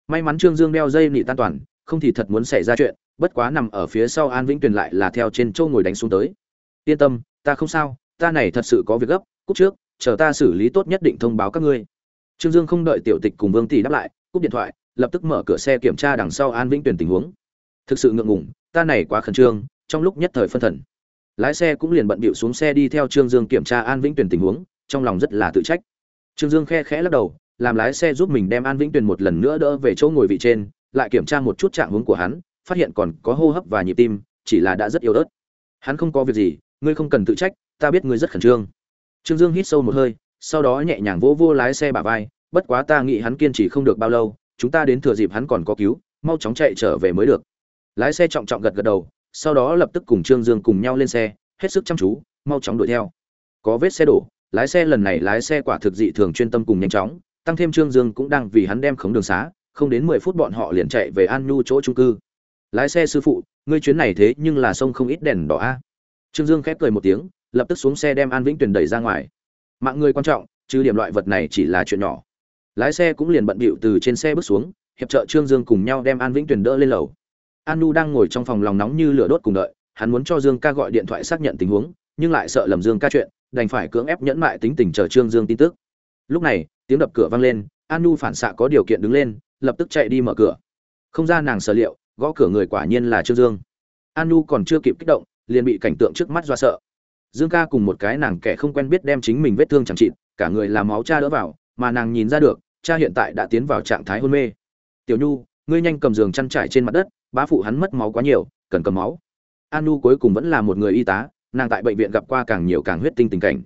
May mắn trương dương đeo dây nị tan toàn không thì thật muốn xảy ra chuyện, bất quá nằm ở phía sau an vĩnh tuyền lại là theo trên châu ngồi đánh xuống tới. Yên tâm, ta không sao, ta này thật sự có việc gấp cúc trước, chờ ta xử lý tốt nhất định thông báo các ngươi. Trương dương không đợi tiểu tịch cùng vương tỷ đáp lại, cúp điện thoại, lập tức mở cửa xe kiểm tra đằng sau an vĩnh tuyền tình huống. Thực sự ngượng ngùng, ta này quá khẩn trương, trong lúc nhất thời phân thần. Lái xe cũng liền bận bịu xuống xe đi theo trương dương kiểm tra an vĩnh tuyền tình huống, trong lòng rất là tự trách. Trương dương khe khẽ lắc đầu, làm lái xe giúp mình đem an vĩnh tuyền một lần nữa đỡ về chỗ ngồi vị trên lại kiểm tra một chút trạng hướng của hắn, phát hiện còn có hô hấp và nhịp tim, chỉ là đã rất yếu ớt. Hắn không có việc gì, ngươi không cần tự trách, ta biết ngươi rất khẩn trương. Trương dương hít sâu một hơi, sau đó nhẹ nhàng vỗ vô lái xe bả vai, bất quá ta nghĩ hắn kiên trì không được bao lâu, chúng ta đến thừa dịp hắn còn có cứu, mau chóng chạy trở về mới được. Lái xe trọng trọng gật gật đầu, sau đó lập tức cùng trương dương cùng nhau lên xe, hết sức chăm chú, mau chóng đuổi theo. Có vết xe đổ, lái xe lần này lái xe quả thực dị thường chuyên tâm cùng nhanh chóng, tăng thêm trương dương cũng đang vì hắn đem khống đường xá không đến mười phút bọn họ liền chạy về an nhu chỗ trung cư. Lái xe sư phụ, ngươi chuyến này thế nhưng là sông không ít đèn đỏ a. Trương dương khép cười một tiếng, lập tức xuống xe đem an vĩnh tuyền đẩy ra ngoài. Mạng người quan trọng, chứ điểm loại vật này chỉ là chuyện nhỏ. Lái xe cũng liền bận bịu từ trên xe bước xuống, hiệp trợ trương dương cùng nhau đem an vĩnh tuyền đỡ lên lầu. An nu đang ngồi trong phòng lòng nóng như lửa đốt cùng đợi, hắn muốn cho dương ca gọi điện thoại xác nhận tình huống, nhưng lại sợ lầm dương ca chuyện, đành phải cưỡng ép nhẫn mại tính tình chờ trương dương tin tức. Lúc này, tiếng đập cửa vang lên, an nu phản xạ có điều kiện đứng lên lập tức chạy đi mở cửa. Không ra nàng sở liệu, gõ cửa người quả nhiên là trương dương. An nu còn chưa kịp kích động, liền bị cảnh tượng trước mắt do sợ. Dương ca cùng một cái nàng kẻ không quen biết đem chính mình vết thương chẳng trị, cả người làm máu cha đỡ vào, mà nàng nhìn ra được, cha hiện tại đã tiến vào trạng thái hôn mê. Tiểu nhu, ngươi nhanh cầm giường chăn trải trên mặt đất, bá phụ hắn mất máu quá nhiều, cần cầm máu. An nu cuối cùng vẫn là một người y tá, nàng tại bệnh viện gặp qua càng nhiều càng huyết tinh tình cảnh.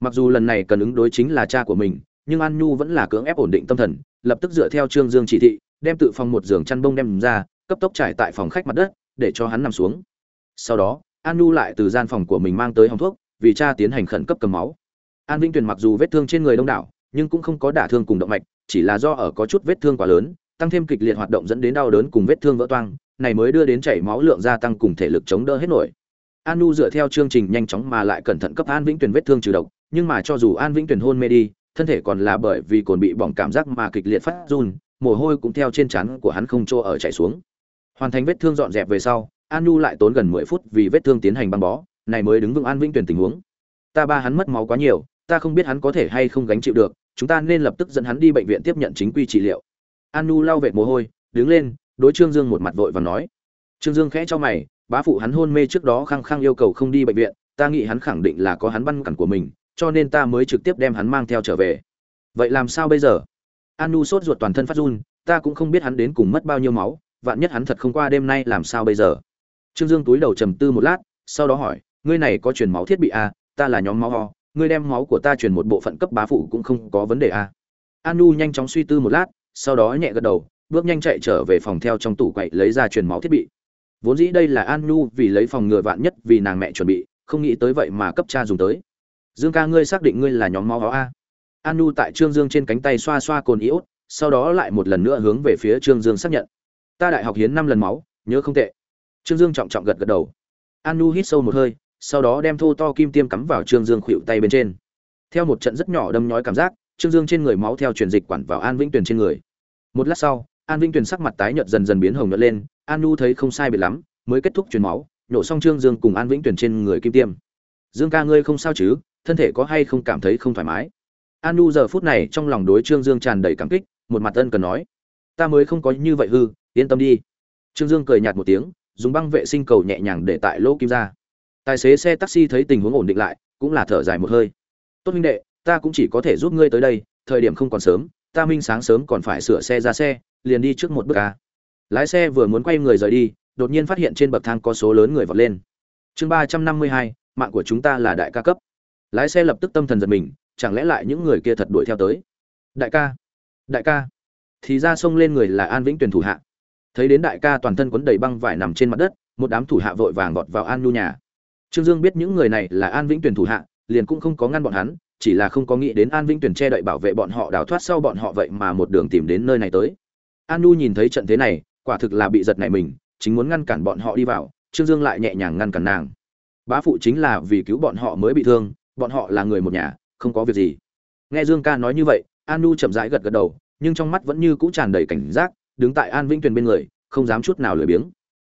Mặc dù lần này cần ứng đối chính là cha của mình nhưng an nhu vẫn là cưỡng ép ổn định tâm thần, lập tức dựa theo trương dương chỉ thị, đem tự phòng một giường chăn bông đem ra, cấp tốc trải tại phòng khách mặt đất, để cho hắn nằm xuống. Sau đó, an nhu lại từ gian phòng của mình mang tới hòng thuốc, vì cha tiến hành khẩn cấp cầm máu. An vĩnh tuyền mặc dù vết thương trên người đông đảo, nhưng cũng không có đả thương cùng động mạch, chỉ là do ở có chút vết thương quá lớn, tăng thêm kịch liệt hoạt động dẫn đến đau đớn cùng vết thương vỡ toang, này mới đưa đến chảy máu lượng gia tăng cùng thể lực chống đỡ hết nổi. An nu dựa theo chương trình nhanh chóng mà lại cẩn thận cấp an vĩnh tuyền vết thương trừ độc, nhưng mà cho dù an vĩnh tuyền hôn mê đi thân thể còn là bởi vì cồn bị bỏng cảm giác mà kịch liệt phát run, mồ hôi cũng theo trên trán của hắn không chỗ ở chảy xuống. Hoàn thành vết thương dọn dẹp về sau, an lại tốn gần mười phút vì vết thương tiến hành băng bó, này mới đứng vững an vĩnh tuyển tình huống. Ta ba hắn mất máu quá nhiều, ta không biết hắn có thể hay không gánh chịu được, chúng ta nên lập tức dẫn hắn đi bệnh viện tiếp nhận chính quy trị liệu. An lau vệt mồ hôi, đứng lên, đối trương dương một mặt vội và nói. Trương dương khẽ cho mày, bá phụ hắn hôn mê trước đó khăng khăng yêu cầu không đi bệnh viện, ta nghĩ hắn khẳng định là có hắn băn cản của mình cho nên ta mới trực tiếp đem hắn mang theo trở về. Vậy làm sao bây giờ? Anu sốt ruột toàn thân phát run ta cũng không biết hắn đến cùng mất bao nhiêu máu vạn nhất hắn thật không qua đêm nay làm sao bây giờ? Trương dương túi đầu trầm tư một lát sau đó hỏi ngươi này có truyền máu thiết bị à, ta là nhóm máu ho ngươi đem máu của ta truyền một bộ phận cấp bá phụ cũng không có vấn đề à. Anu nhanh chóng suy tư một lát sau đó nhẹ gật đầu bước nhanh chạy trở về phòng theo trong tủ quậy lấy ra truyền máu thiết bị. Vốn dĩ đây là an vì lấy phòng ngừa vạn nhất vì nàng mẹ chuẩn bị không nghĩ tới vậy mà cấp cha dùng tới dương ca ngươi xác định ngươi là nhóm máu a. An nu tại trương dương trên cánh tay xoa xoa cồn iốt, sau đó lại một lần nữa hướng về phía trương dương xác nhận. Ta đại học hiến năm lần máu, nhớ không tệ. Trương dương trọng trọng gật gật đầu. An nu hít sâu một hơi, sau đó đem thô to kim tiêm cắm vào trương dương khuỵu tay bên trên. Theo một trận rất nhỏ đâm nhói cảm giác, trương dương trên người máu theo truyền dịch quản vào an vĩnh tuyền trên người. Một lát sau, an vĩnh tuyền sắc mặt tái nhợt dần dần biến hồng nhợt lên an nu thấy không sai biệt lắm, mới kết thúc truyền máu nhổ xong trương dương cùng an vĩnh tuyền trên người kim tiêm. Dương ca ngươi không sao chứ? Thân thể có hay không cảm thấy không thoải mái. An nu giờ phút này trong lòng đối trương dương tràn đầy cảm kích, một mặt ân cần nói, ta mới không có như vậy hư, yên tâm đi. Trương dương cười nhạt một tiếng, dùng băng vệ sinh cầu nhẹ nhàng để tại lỗ kim ra. Tài xế xe taxi thấy tình huống ổn định lại, cũng là thở dài một hơi. Tốt huynh đệ, ta cũng chỉ có thể giúp ngươi tới đây, thời điểm không còn sớm, ta minh sáng sớm còn phải sửa xe ra xe, liền đi trước một bước ca lái xe vừa muốn quay người rời đi, đột nhiên phát hiện trên bậc thang có số lớn người vọt lên. Chương ba trăm năm mươi hai, mạng của chúng ta là đại ca cấp lái xe lập tức tâm thần giật mình, chẳng lẽ lại những người kia thật đuổi theo tới? Đại ca đại ca. Thì ra xông lên người là an vĩnh tuyền thủ hạ. Thấy đến đại ca toàn thân quấn đầy băng vải nằm trên mặt đất, một đám thủ hạ vội vàng vọt vào an nhu nhà. Trương dương biết những người này là an vĩnh tuyền thủ hạ, liền cũng không có ngăn bọn hắn, chỉ là không có nghĩ đến an vĩnh tuyển che đậy bảo vệ bọn họ đào thoát sau bọn họ vậy mà một đường tìm đến nơi này tới. An nu nhìn thấy trận thế này, quả thực là bị giật nảy mình, chính muốn ngăn cản bọn họ đi vào, trương dương lại nhẹ nhàng ngăn cản nàng. Bá phụ chính là vì cứu bọn họ mới bị thương bọn họ là người một nhà, không có việc gì. Nghe dương ca nói như vậy an nu chậm rãi gật gật đầu, nhưng trong mắt vẫn như cũ tràn đầy cảnh giác, đứng tại an vĩnh tuyền bên người, không dám chút nào lười biếng.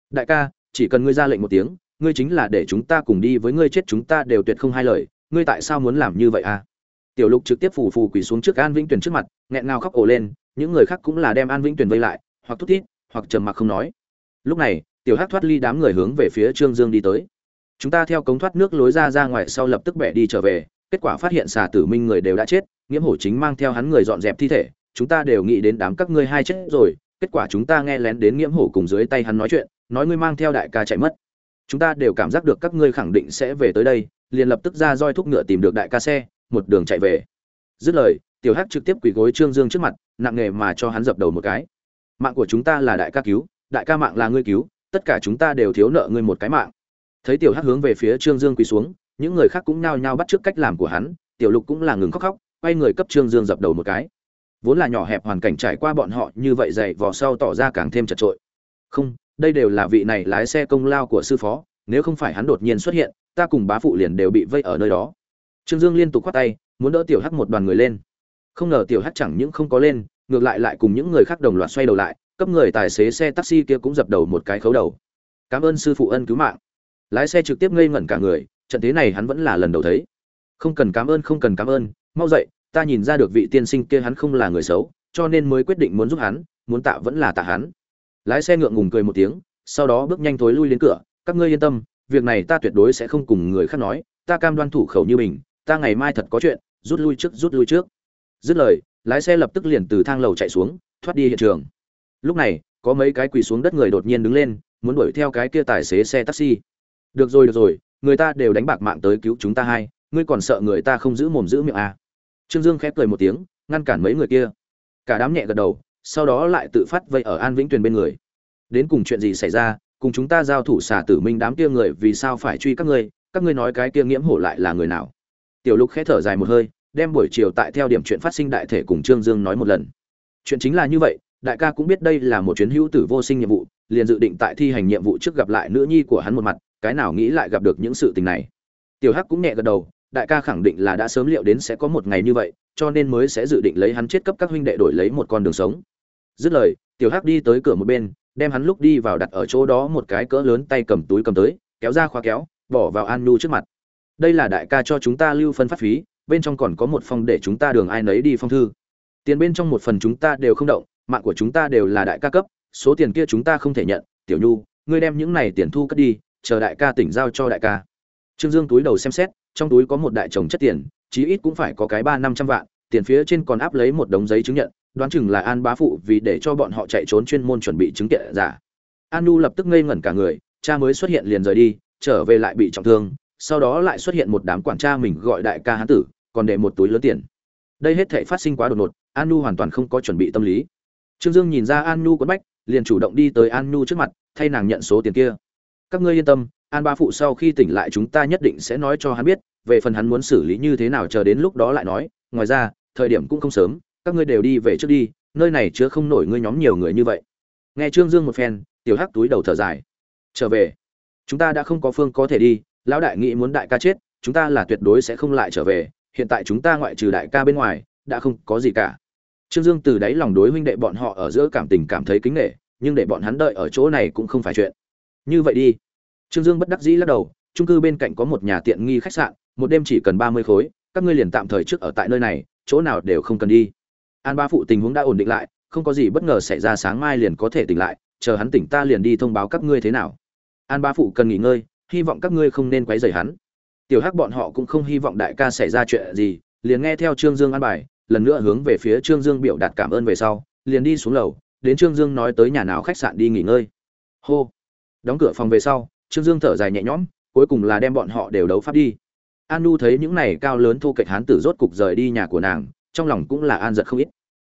Đại ca, chỉ cần ngươi ra lệnh một tiếng, ngươi chính là để chúng ta cùng đi với ngươi chết chúng ta đều tuyệt không hai lời, ngươi tại sao muốn làm như vậy à? Tiểu lục trực tiếp phủ phù quỳ xuống trước an vĩnh tuyền trước mặt, nghẹn ngào khóc ổ lên, những người khác cũng là đem an vĩnh tuyền vây lại, hoặc thút thít, hoặc trầm mặc không nói. Lúc này, tiểu hắc thoát ly đám người hướng về phía trương dương đi tới chúng ta theo cống thoát nước lối ra ra ngoài sau lập tức bẻ đi trở về, kết quả phát hiện xà tử minh người đều đã chết, nghiễm hổ chính mang theo hắn người dọn dẹp thi thể, chúng ta đều nghĩ đến đám các ngươi hai chết rồi, kết quả chúng ta nghe lén đến nghiễm hổ cùng dưới tay hắn nói chuyện, nói ngươi mang theo đại ca chạy mất. Chúng ta đều cảm giác được các ngươi khẳng định sẽ về tới đây, liền lập tức ra roi thúc ngựa tìm được đại ca xe, một đường chạy về. Dứt lời, tiểu hắc trực tiếp quỳ gối trương dương trước mặt, nặng nề mà cho hắn dập đầu một cái. Mạng của chúng ta là đại ca cứu, đại ca mạng là ngươi cứu, tất cả chúng ta đều thiếu nợ ngươi một cái mạng thấy tiểu hắc hướng về phía trương dương quỳ xuống, những người khác cũng nao nhao bắt trước cách làm của hắn, tiểu lục cũng là ngừng khóc khóc, quay người cấp trương dương dập đầu một cái. Vốn là nhỏ hẹp hoàn cảnh trải qua bọn họ, như vậy dậy vò sau tỏ ra càng thêm chật trội. Không, đây đều là vị này lái xe công lao của sư phó, nếu không phải hắn đột nhiên xuất hiện, ta cùng bá phụ liền đều bị vây ở nơi đó. Trương dương liên tục khoát tay, muốn đỡ tiểu hắc một đoàn người lên. Không ngờ tiểu hắc chẳng những không có lên, ngược lại lại cùng những người khác đồng loạt xoay đầu lại, cấp người tài xế xe taxi kia cũng dập đầu một cái khấu đầu. Cảm ơn sư phụ ân cứu mạng lái xe trực tiếp ngây ngẩn cả người, trận thế này hắn vẫn là lần đầu thấy. Không cần cảm ơn, không cần cảm ơn, mau dậy, ta nhìn ra được vị tiên sinh kia hắn không là người xấu, cho nên mới quyết định muốn giúp hắn, muốn tạ vẫn là tạ hắn. Lái xe ngượng ngùng cười một tiếng, sau đó bước nhanh thối lui đến cửa, các ngươi yên tâm, việc này ta tuyệt đối sẽ không cùng người khác nói, ta cam đoan thủ khẩu như mình, ta ngày mai thật có chuyện, rút lui trước, rút lui trước. Dứt lời, lái xe lập tức liền từ thang lầu chạy xuống, thoát đi hiện trường. Lúc này, có mấy cái quỳ xuống đất người đột nhiên đứng lên, muốn đuổi theo cái kia tài xế xe taxi được rồi được rồi, người ta đều đánh bạc mạng tới cứu chúng ta hai ngươi còn sợ người ta không giữ mồm giữ miệng à. trương dương khép cười một tiếng, ngăn cản mấy người kia. Cả đám nhẹ gật đầu, sau đó lại tự phát vây ở an vĩnh tuyền bên người. Đến cùng chuyện gì xảy ra, cùng chúng ta giao thủ xả tử minh đám kia người vì sao phải truy các ngươi các ngươi nói cái kia nghiễm hổ lại là người nào? Tiểu lục khẽ thở dài một hơi, đem buổi chiều tại theo điểm chuyện phát sinh đại thể cùng trương dương nói một lần. Chuyện chính là như vậy, đại ca cũng biết đây là một chuyến hữu tử vô sinh nhiệm vụ, liền dự định tại thi hành nhiệm vụ trước gặp lại nữ nhi của hắn một mặt cái nào nghĩ lại gặp được những sự tình này. Tiểu hắc cũng nhẹ gật đầu, đại ca khẳng định là đã sớm liệu đến sẽ có một ngày như vậy, cho nên mới sẽ dự định lấy hắn chết cấp các huynh đệ đổi lấy một con đường sống. Dứt lời, tiểu hắc đi tới cửa một bên, đem hắn lúc đi vào đặt ở chỗ đó một cái cỡ lớn tay cầm túi cầm tới, kéo ra khóa kéo, bỏ vào an nu trước mặt. Đây là đại ca cho chúng ta lưu phân phát phí, bên trong còn có một phong để chúng ta đường ai nấy đi phong thư. Tiền bên trong một phần chúng ta đều không động, mạng của chúng ta đều là đại ca cấp, số tiền kia chúng ta không thể nhận. Tiểu nhu, ngươi đem những này tiền thu cất đi chờ đại ca tỉnh giao cho đại ca. Trương dương túi đầu xem xét, trong túi có một đại chồng chất tiền, chí ít cũng phải có cái ba năm trăm vạn, tiền phía trên còn áp lấy một đống giấy chứng nhận, đoán chừng là an bá phụ vì để cho bọn họ chạy trốn chuyên môn chuẩn bị chứng kiện giả. An nu lập tức ngây ngẩn cả người, cha mới xuất hiện liền rời đi, trở về lại bị trọng thương, sau đó lại xuất hiện một đám quản cha mình gọi đại ca hán tử, còn để một túi lớn tiền. Đây hết thể phát sinh quá đột ngột, an nu hoàn toàn không có chuẩn bị tâm lý. Trương dương nhìn ra an nu quấn bách, liền chủ động đi tới an nu trước mặt, thay nàng nhận số tiền kia các ngươi yên tâm, an ba phụ sau khi tỉnh lại chúng ta nhất định sẽ nói cho hắn biết, về phần hắn muốn xử lý như thế nào chờ đến lúc đó lại nói. Ngoài ra, thời điểm cũng không sớm, các ngươi đều đi về trước đi, nơi này chứa không nổi ngươi nhóm nhiều người như vậy. Nghe trương dương một phen, tiểu hắc túi đầu thở dài. Trở về. Chúng ta đã không có phương có thể đi, lão đại nghĩ muốn đại ca chết, chúng ta là tuyệt đối sẽ không lại trở về, hiện tại chúng ta ngoại trừ đại ca bên ngoài, đã không có gì cả. Trương dương từ đáy lòng đối huynh đệ bọn họ ở giữa cảm tình cảm thấy kính nghệ nhưng để bọn hắn đợi ở chỗ này cũng không phải chuyện như vậy đi. Trương dương bất đắc dĩ lắc đầu trung cư bên cạnh có một nhà tiện nghi khách sạn, một đêm chỉ cần ba mươi khối, các ngươi liền tạm thời trước ở tại nơi này, chỗ nào đều không cần đi. An ba phụ tình huống đã ổn định lại, không có gì bất ngờ xảy ra sáng mai liền có thể tỉnh lại, chờ hắn tỉnh ta liền đi thông báo các ngươi thế nào. An ba phụ cần nghỉ ngơi, hy vọng các ngươi không nên quấy rầy hắn. Tiểu hắc bọn họ cũng không hy vọng đại ca xảy ra chuyện gì, liền nghe theo trương dương an bài, lần nữa hướng về phía trương dương biểu đạt cảm ơn về sau, liền đi xuống lầu, đến trương dương nói tới nhà nào khách sạn đi nghỉ ngơi. Hô đóng cửa phòng về sau, trương dương thở dài nhẹ nhõm, cuối cùng là đem bọn họ đều đấu pháp đi. An nu thấy những này cao lớn thu kệch hán tử rốt cục rời đi nhà của nàng, trong lòng cũng là an giật không ít.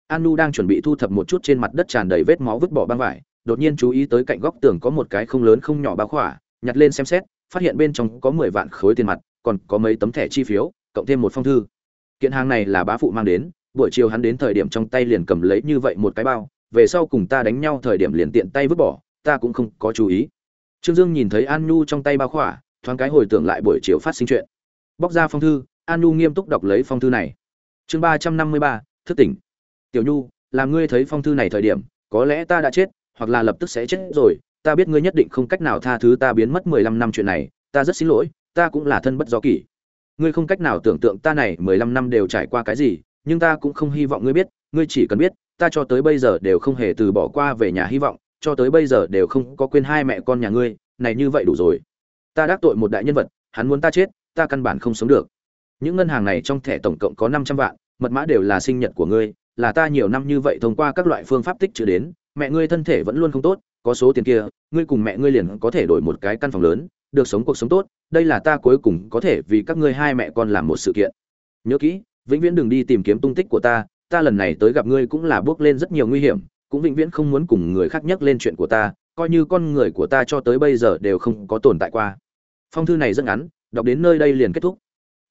An nu đang chuẩn bị thu thập một chút trên mặt đất tràn đầy vết máu vứt bỏ băng vải, đột nhiên chú ý tới cạnh góc tường có một cái không lớn không nhỏ báo khỏa, nhặt lên xem xét, phát hiện bên trong có mười vạn khối tiền mặt, còn có mấy tấm thẻ chi phiếu, cộng thêm một phong thư. Kiện hàng này là bá phụ mang đến, buổi chiều hắn đến thời điểm trong tay liền cầm lấy như vậy một cái bao, về sau cùng ta đánh nhau thời điểm liền tiện tay vứt bỏ, ta cũng không có chú ý trương dương nhìn thấy an nhu trong tay bao khỏa, thoáng cái hồi tưởng lại buổi chiều phát sinh chuyện. Bóc ra phong thư, an nhu nghiêm túc đọc lấy phong thư này. Chương ba trăm năm mươi ba, thức tỉnh. Tiểu nhu làm ngươi thấy phong thư này thời điểm, có lẽ ta đã chết, hoặc là lập tức sẽ chết rồi, ta biết ngươi nhất định không cách nào tha thứ ta biến mất mười lăm năm chuyện này, ta rất xin lỗi, ta cũng là thân bất do kỷ. Ngươi không cách nào tưởng tượng ta này mười lăm năm đều trải qua cái gì, nhưng ta cũng không hy vọng ngươi biết, ngươi chỉ cần biết, ta cho tới bây giờ đều không hề từ bỏ qua về nhà hy vọng cho tới bây giờ đều không có quên hai mẹ con nhà ngươi, này như vậy đủ rồi. Ta đắc tội một đại nhân vật, hắn muốn ta chết, ta căn bản không sống được. Những ngân hàng này trong thẻ tổng cộng có năm trăm vạn, mật mã đều là sinh nhật của ngươi, là ta nhiều năm như vậy thông qua các loại phương pháp tích trữ đến, mẹ ngươi thân thể vẫn luôn không tốt, có số tiền kia, ngươi cùng mẹ ngươi liền có thể đổi một cái căn phòng lớn, được sống cuộc sống tốt, đây là ta cuối cùng có thể vì các ngươi hai mẹ con làm một sự kiện. Nhớ kỹ, vĩnh viễn đừng đi tìm kiếm tung tích của ta ta lần này tới gặp ngươi cũng là bước lên rất nhiều nguy hiểm cũng vĩnh viễn không muốn cùng người khác nhắc lên chuyện của ta, coi như con người của ta cho tới bây giờ đều không có tồn tại qua. Phong thư này rất ngắn, đọc đến nơi đây liền kết thúc.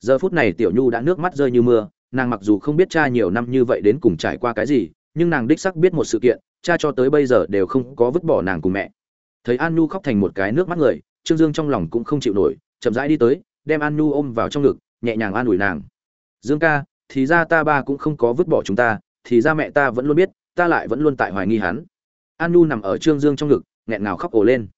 Giờ phút này tiểu nhu đã nước mắt rơi như mưa, nàng mặc dù không biết cha nhiều năm như vậy đến cùng trải qua cái gì, nhưng nàng đích sắc biết một sự kiện, cha cho tới bây giờ đều không có vứt bỏ nàng cùng mẹ. Thấy an nhu khóc thành một cái nước mắt người, trương dương trong lòng cũng không chịu nổi, chậm rãi đi tới, đem an nhu ôm vào trong ngực, nhẹ nhàng an ủi nàng. Dương ca, thì ra ta ba cũng không có vứt bỏ chúng ta, thì ra mẹ ta vẫn luôn biết ta lại vẫn luôn tại hoài nghi hắn. An nhu nằm ở trương dương trong ngực, nghẹn ngào khóc ổ lên.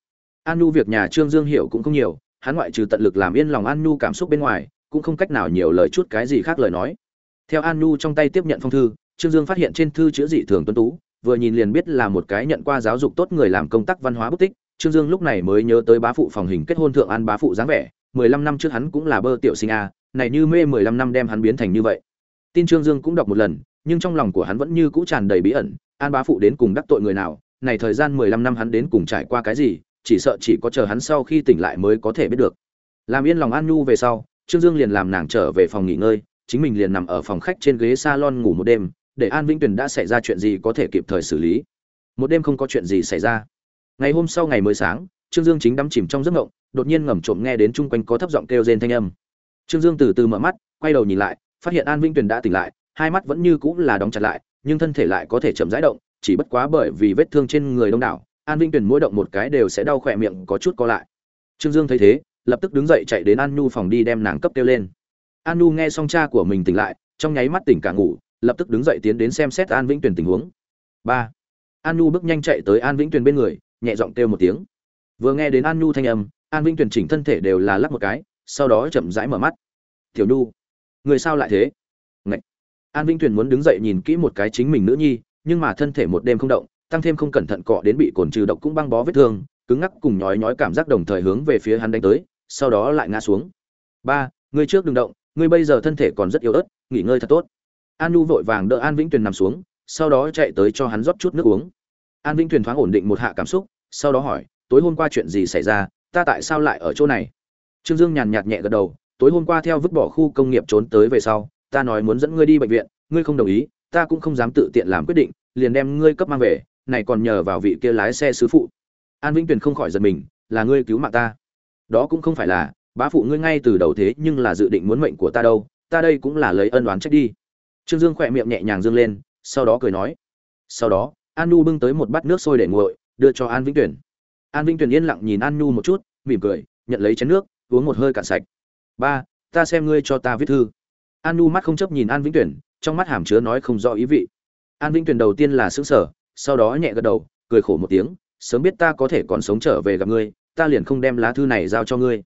An nhu việc nhà trương dương hiểu cũng không nhiều, hắn ngoại trừ tận lực làm yên lòng an nhu cảm xúc bên ngoài, cũng không cách nào nhiều lời chút cái gì khác lời nói. Theo an nhu trong tay tiếp nhận phong thư, trương dương phát hiện trên thư chữ dị thường tuân tú, vừa nhìn liền biết là một cái nhận qua giáo dục tốt người làm công tác văn hóa bút tích. Trương dương lúc này mới nhớ tới bá phụ phòng hình kết hôn thượng an bá phụ dáng vẻ, mười lăm năm trước hắn cũng là bơ tiểu sinh a, này như mê mười lăm năm đem hắn biến thành như vậy. Tin trương dương cũng đọc một lần nhưng trong lòng của hắn vẫn như cũ tràn đầy bí ẩn, an bá phụ đến cùng đắc tội người nào, này thời gian mười lăm năm hắn đến cùng trải qua cái gì, chỉ sợ chỉ có chờ hắn sau khi tỉnh lại mới có thể biết được. Làm yên lòng an nhu về sau, trương dương liền làm nàng trở về phòng nghỉ ngơi, chính mình liền nằm ở phòng khách trên ghế salon ngủ một đêm, để an vĩnh tuyền đã xảy ra chuyện gì có thể kịp thời xử lý. Một đêm không có chuyện gì xảy ra. Ngày hôm sau ngày mới sáng, trương dương chính đắm chìm trong giấc ngộng đột nhiên ngầm trộm nghe đến chung quanh có thấp giọng kêu rên thanh âm. Trương dương từ từ mở mắt, quay đầu nhìn lại, phát hiện an vĩnh tuyền đã tỉnh lại hai mắt vẫn như cũng là đóng chặt lại, nhưng thân thể lại có thể chậm rãi động, chỉ bất quá bởi vì vết thương trên người đông đảo, an vĩnh tuyền mỗi động một cái đều sẽ đau khỏe miệng có chút co lại. Trương dương thấy thế, lập tức đứng dậy chạy đến an nhu phòng đi đem nàng cấp kêu lên. An nhu nghe xong cha của mình tỉnh lại, trong nháy mắt tỉnh cả ngủ, lập tức đứng dậy tiến đến xem xét an vĩnh tuyền tình huống. Ba. An nhu bước nhanh chạy tới an vĩnh tuyền bên người, nhẹ giọng kêu một tiếng. Vừa nghe đến an nhu thanh âm, an vĩnh tuyền chỉnh thân thể đều là lắc một cái, sau đó chậm rãi mở mắt. Tiểu nhu, người sao lại thế? An vĩnh tuyền muốn đứng dậy nhìn kỹ một cái chính mình nữ nhi, nhưng mà thân thể một đêm không động, tăng thêm không cẩn thận cọ đến bị cồn trừ độc cũng băng bó vết thương, cứng ngắc cùng nhói nhói cảm giác đồng thời hướng về phía hắn đánh tới, sau đó lại ngã xuống. Ba, ngươi trước đừng động, ngươi bây giờ thân thể còn rất yếu ớt, nghỉ ngơi thật tốt. An nu vội vàng đỡ an vĩnh tuyền nằm xuống, sau đó chạy tới cho hắn rót chút nước uống. An vĩnh tuyền thoáng ổn định một hạ cảm xúc, sau đó hỏi, tối hôm qua chuyện gì xảy ra? Ta tại sao lại ở chỗ này? Trương dương nhàn nhạt nhẹ gật đầu, tối hôm qua theo vứt bỏ khu công nghiệp trốn tới về sau ta nói muốn dẫn ngươi đi bệnh viện, ngươi không đồng ý, ta cũng không dám tự tiện làm quyết định, liền đem ngươi cấp mang về, này còn nhờ vào vị kia lái xe sứ phụ. An vĩnh tuyền không khỏi giật mình, là ngươi cứu mạng ta. Đó cũng không phải là, bá phụ ngươi ngay từ đầu thế nhưng là dự định muốn mệnh của ta đâu, ta đây cũng là lấy ân oán trách đi. Trương dương khỏe miệng nhẹ nhàng dương lên, sau đó cười nói. Sau đó, an nu bưng tới một bát nước sôi để nguội, đưa cho an vĩnh tuyển an vĩnh tuyển yên lặng nhìn an nu một chút, mỉm cười, nhận lấy chén nước, uống một hơi cạn sạch. Ba, ta xem ngươi cho ta viết thư an nu mắt không chấp nhìn an vĩnh tuyển, trong mắt hàm chứa nói không rõ ý vị. An vĩnh tuyển đầu tiên là xứng sở sau đó nhẹ gật đầu, cười khổ một tiếng, sớm biết ta có thể còn sống trở về gặp ngươi, ta liền không đem lá thư này giao cho ngươi.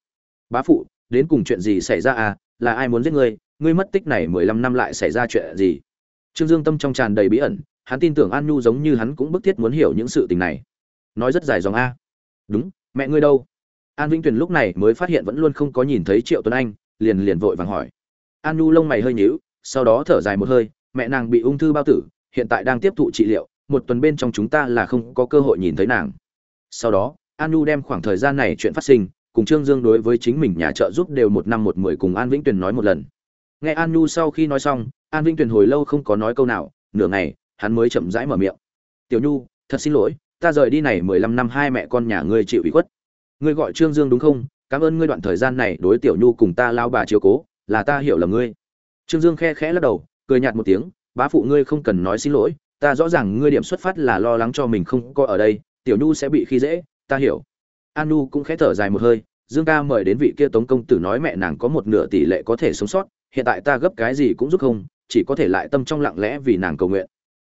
Bá phụ, đến cùng chuyện gì xảy ra à? Là ai muốn giết ngươi? Ngươi mất tích này mười lăm năm lại xảy ra chuyện gì? Trương dương tâm trong tràn đầy bí ẩn, hắn tin tưởng an nhu giống như hắn cũng bức thiết muốn hiểu những sự tình này. Nói rất dài dòng a. Đúng, mẹ ngươi đâu? An vĩnh tuyền lúc này mới phát hiện vẫn luôn không có nhìn thấy triệu tuấn anh, liền liền vội vàng hỏi an nu lông mày hơi nhíu, sau đó thở dài một hơi, mẹ nàng bị ung thư bao tử, hiện tại đang tiếp thụ trị liệu, một tuần bên trong chúng ta là không có cơ hội nhìn thấy nàng. Sau đó, an nu đem khoảng thời gian này chuyện phát sinh, cùng trương dương đối với chính mình nhà trợ giúp đều một năm một mười cùng an vĩnh tuyền nói một lần. Nghe an nu sau khi nói xong, an vĩnh tuyền hồi lâu không có nói câu nào, nửa ngày, hắn mới chậm rãi mở miệng. Tiểu nhu, thật xin lỗi, ta rời đi này mười lăm năm hai mẹ con nhà ngươi chịu ủy khuất. Ngươi gọi trương dương đúng không? Cảm ơn ngươi đoạn thời gian này đối tiểu nhu cùng ta lao bà chiếu cố là ta hiểu là ngươi. Trương dương khe khẽ lắc đầu, cười nhạt một tiếng, bá phụ ngươi không cần nói xin lỗi, ta rõ ràng ngươi điểm xuất phát là lo lắng cho mình không có ở đây, tiểu nhu sẽ bị khi dễ, ta hiểu. An nu cũng khẽ thở dài một hơi, dương ca mời đến vị kia tống công tử nói mẹ nàng có một nửa tỷ lệ có thể sống sót, hiện tại ta gấp cái gì cũng giúp không, chỉ có thể lại tâm trong lặng lẽ vì nàng cầu nguyện.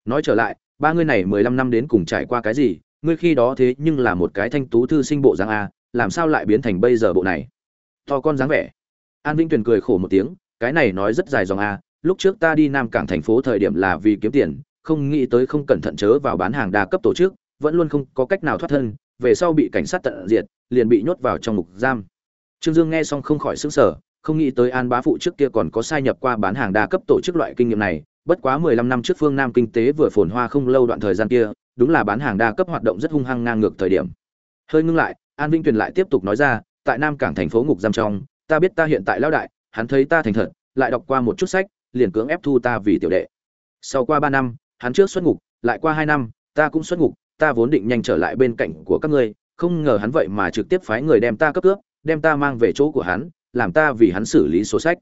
Nói trở lại, ba ngươi này mười lăm năm đến cùng trải qua cái gì, ngươi khi đó thế nhưng là một cái thanh tú thư sinh bộ dáng a, làm sao lại biến thành bây giờ bộ này? To con dáng vẻ an vĩnh tuyền cười khổ một tiếng, cái này nói rất dài dòng a, lúc trước ta đi nam cảng thành phố thời điểm là vì kiếm tiền, không nghĩ tới không cẩn thận chớ vào bán hàng đa cấp tổ chức, vẫn luôn không có cách nào thoát thân, về sau bị cảnh sát tận diệt, liền bị nhốt vào trong ngục giam. Trương dương nghe xong không khỏi sững sờ, không nghĩ tới an bá phụ trước kia còn có sai nhập qua bán hàng đa cấp tổ chức loại kinh nghiệm này, bất quá mười lăm năm trước phương nam kinh tế vừa phồn hoa không lâu đoạn thời gian kia, đúng là bán hàng đa cấp hoạt động rất hung hăng ngang ngược thời điểm. Hơi ngưng lại, an vinh tuyền lại tiếp tục nói ra, tại nam cảng thành phố ngục giam trong ta biết ta hiện tại lão đại, hắn thấy ta thành thật, lại đọc qua một chút sách, liền cưỡng ép thu ta vì tiểu đệ. Sau qua ba năm, hắn trước xuất ngục, lại qua hai năm, ta cũng xuất ngục, ta vốn định nhanh trở lại bên cạnh của các ngươi, không ngờ hắn vậy mà trực tiếp phái người đem ta cấp cướp, đem ta mang về chỗ của hắn, làm ta vì hắn xử lý số sách.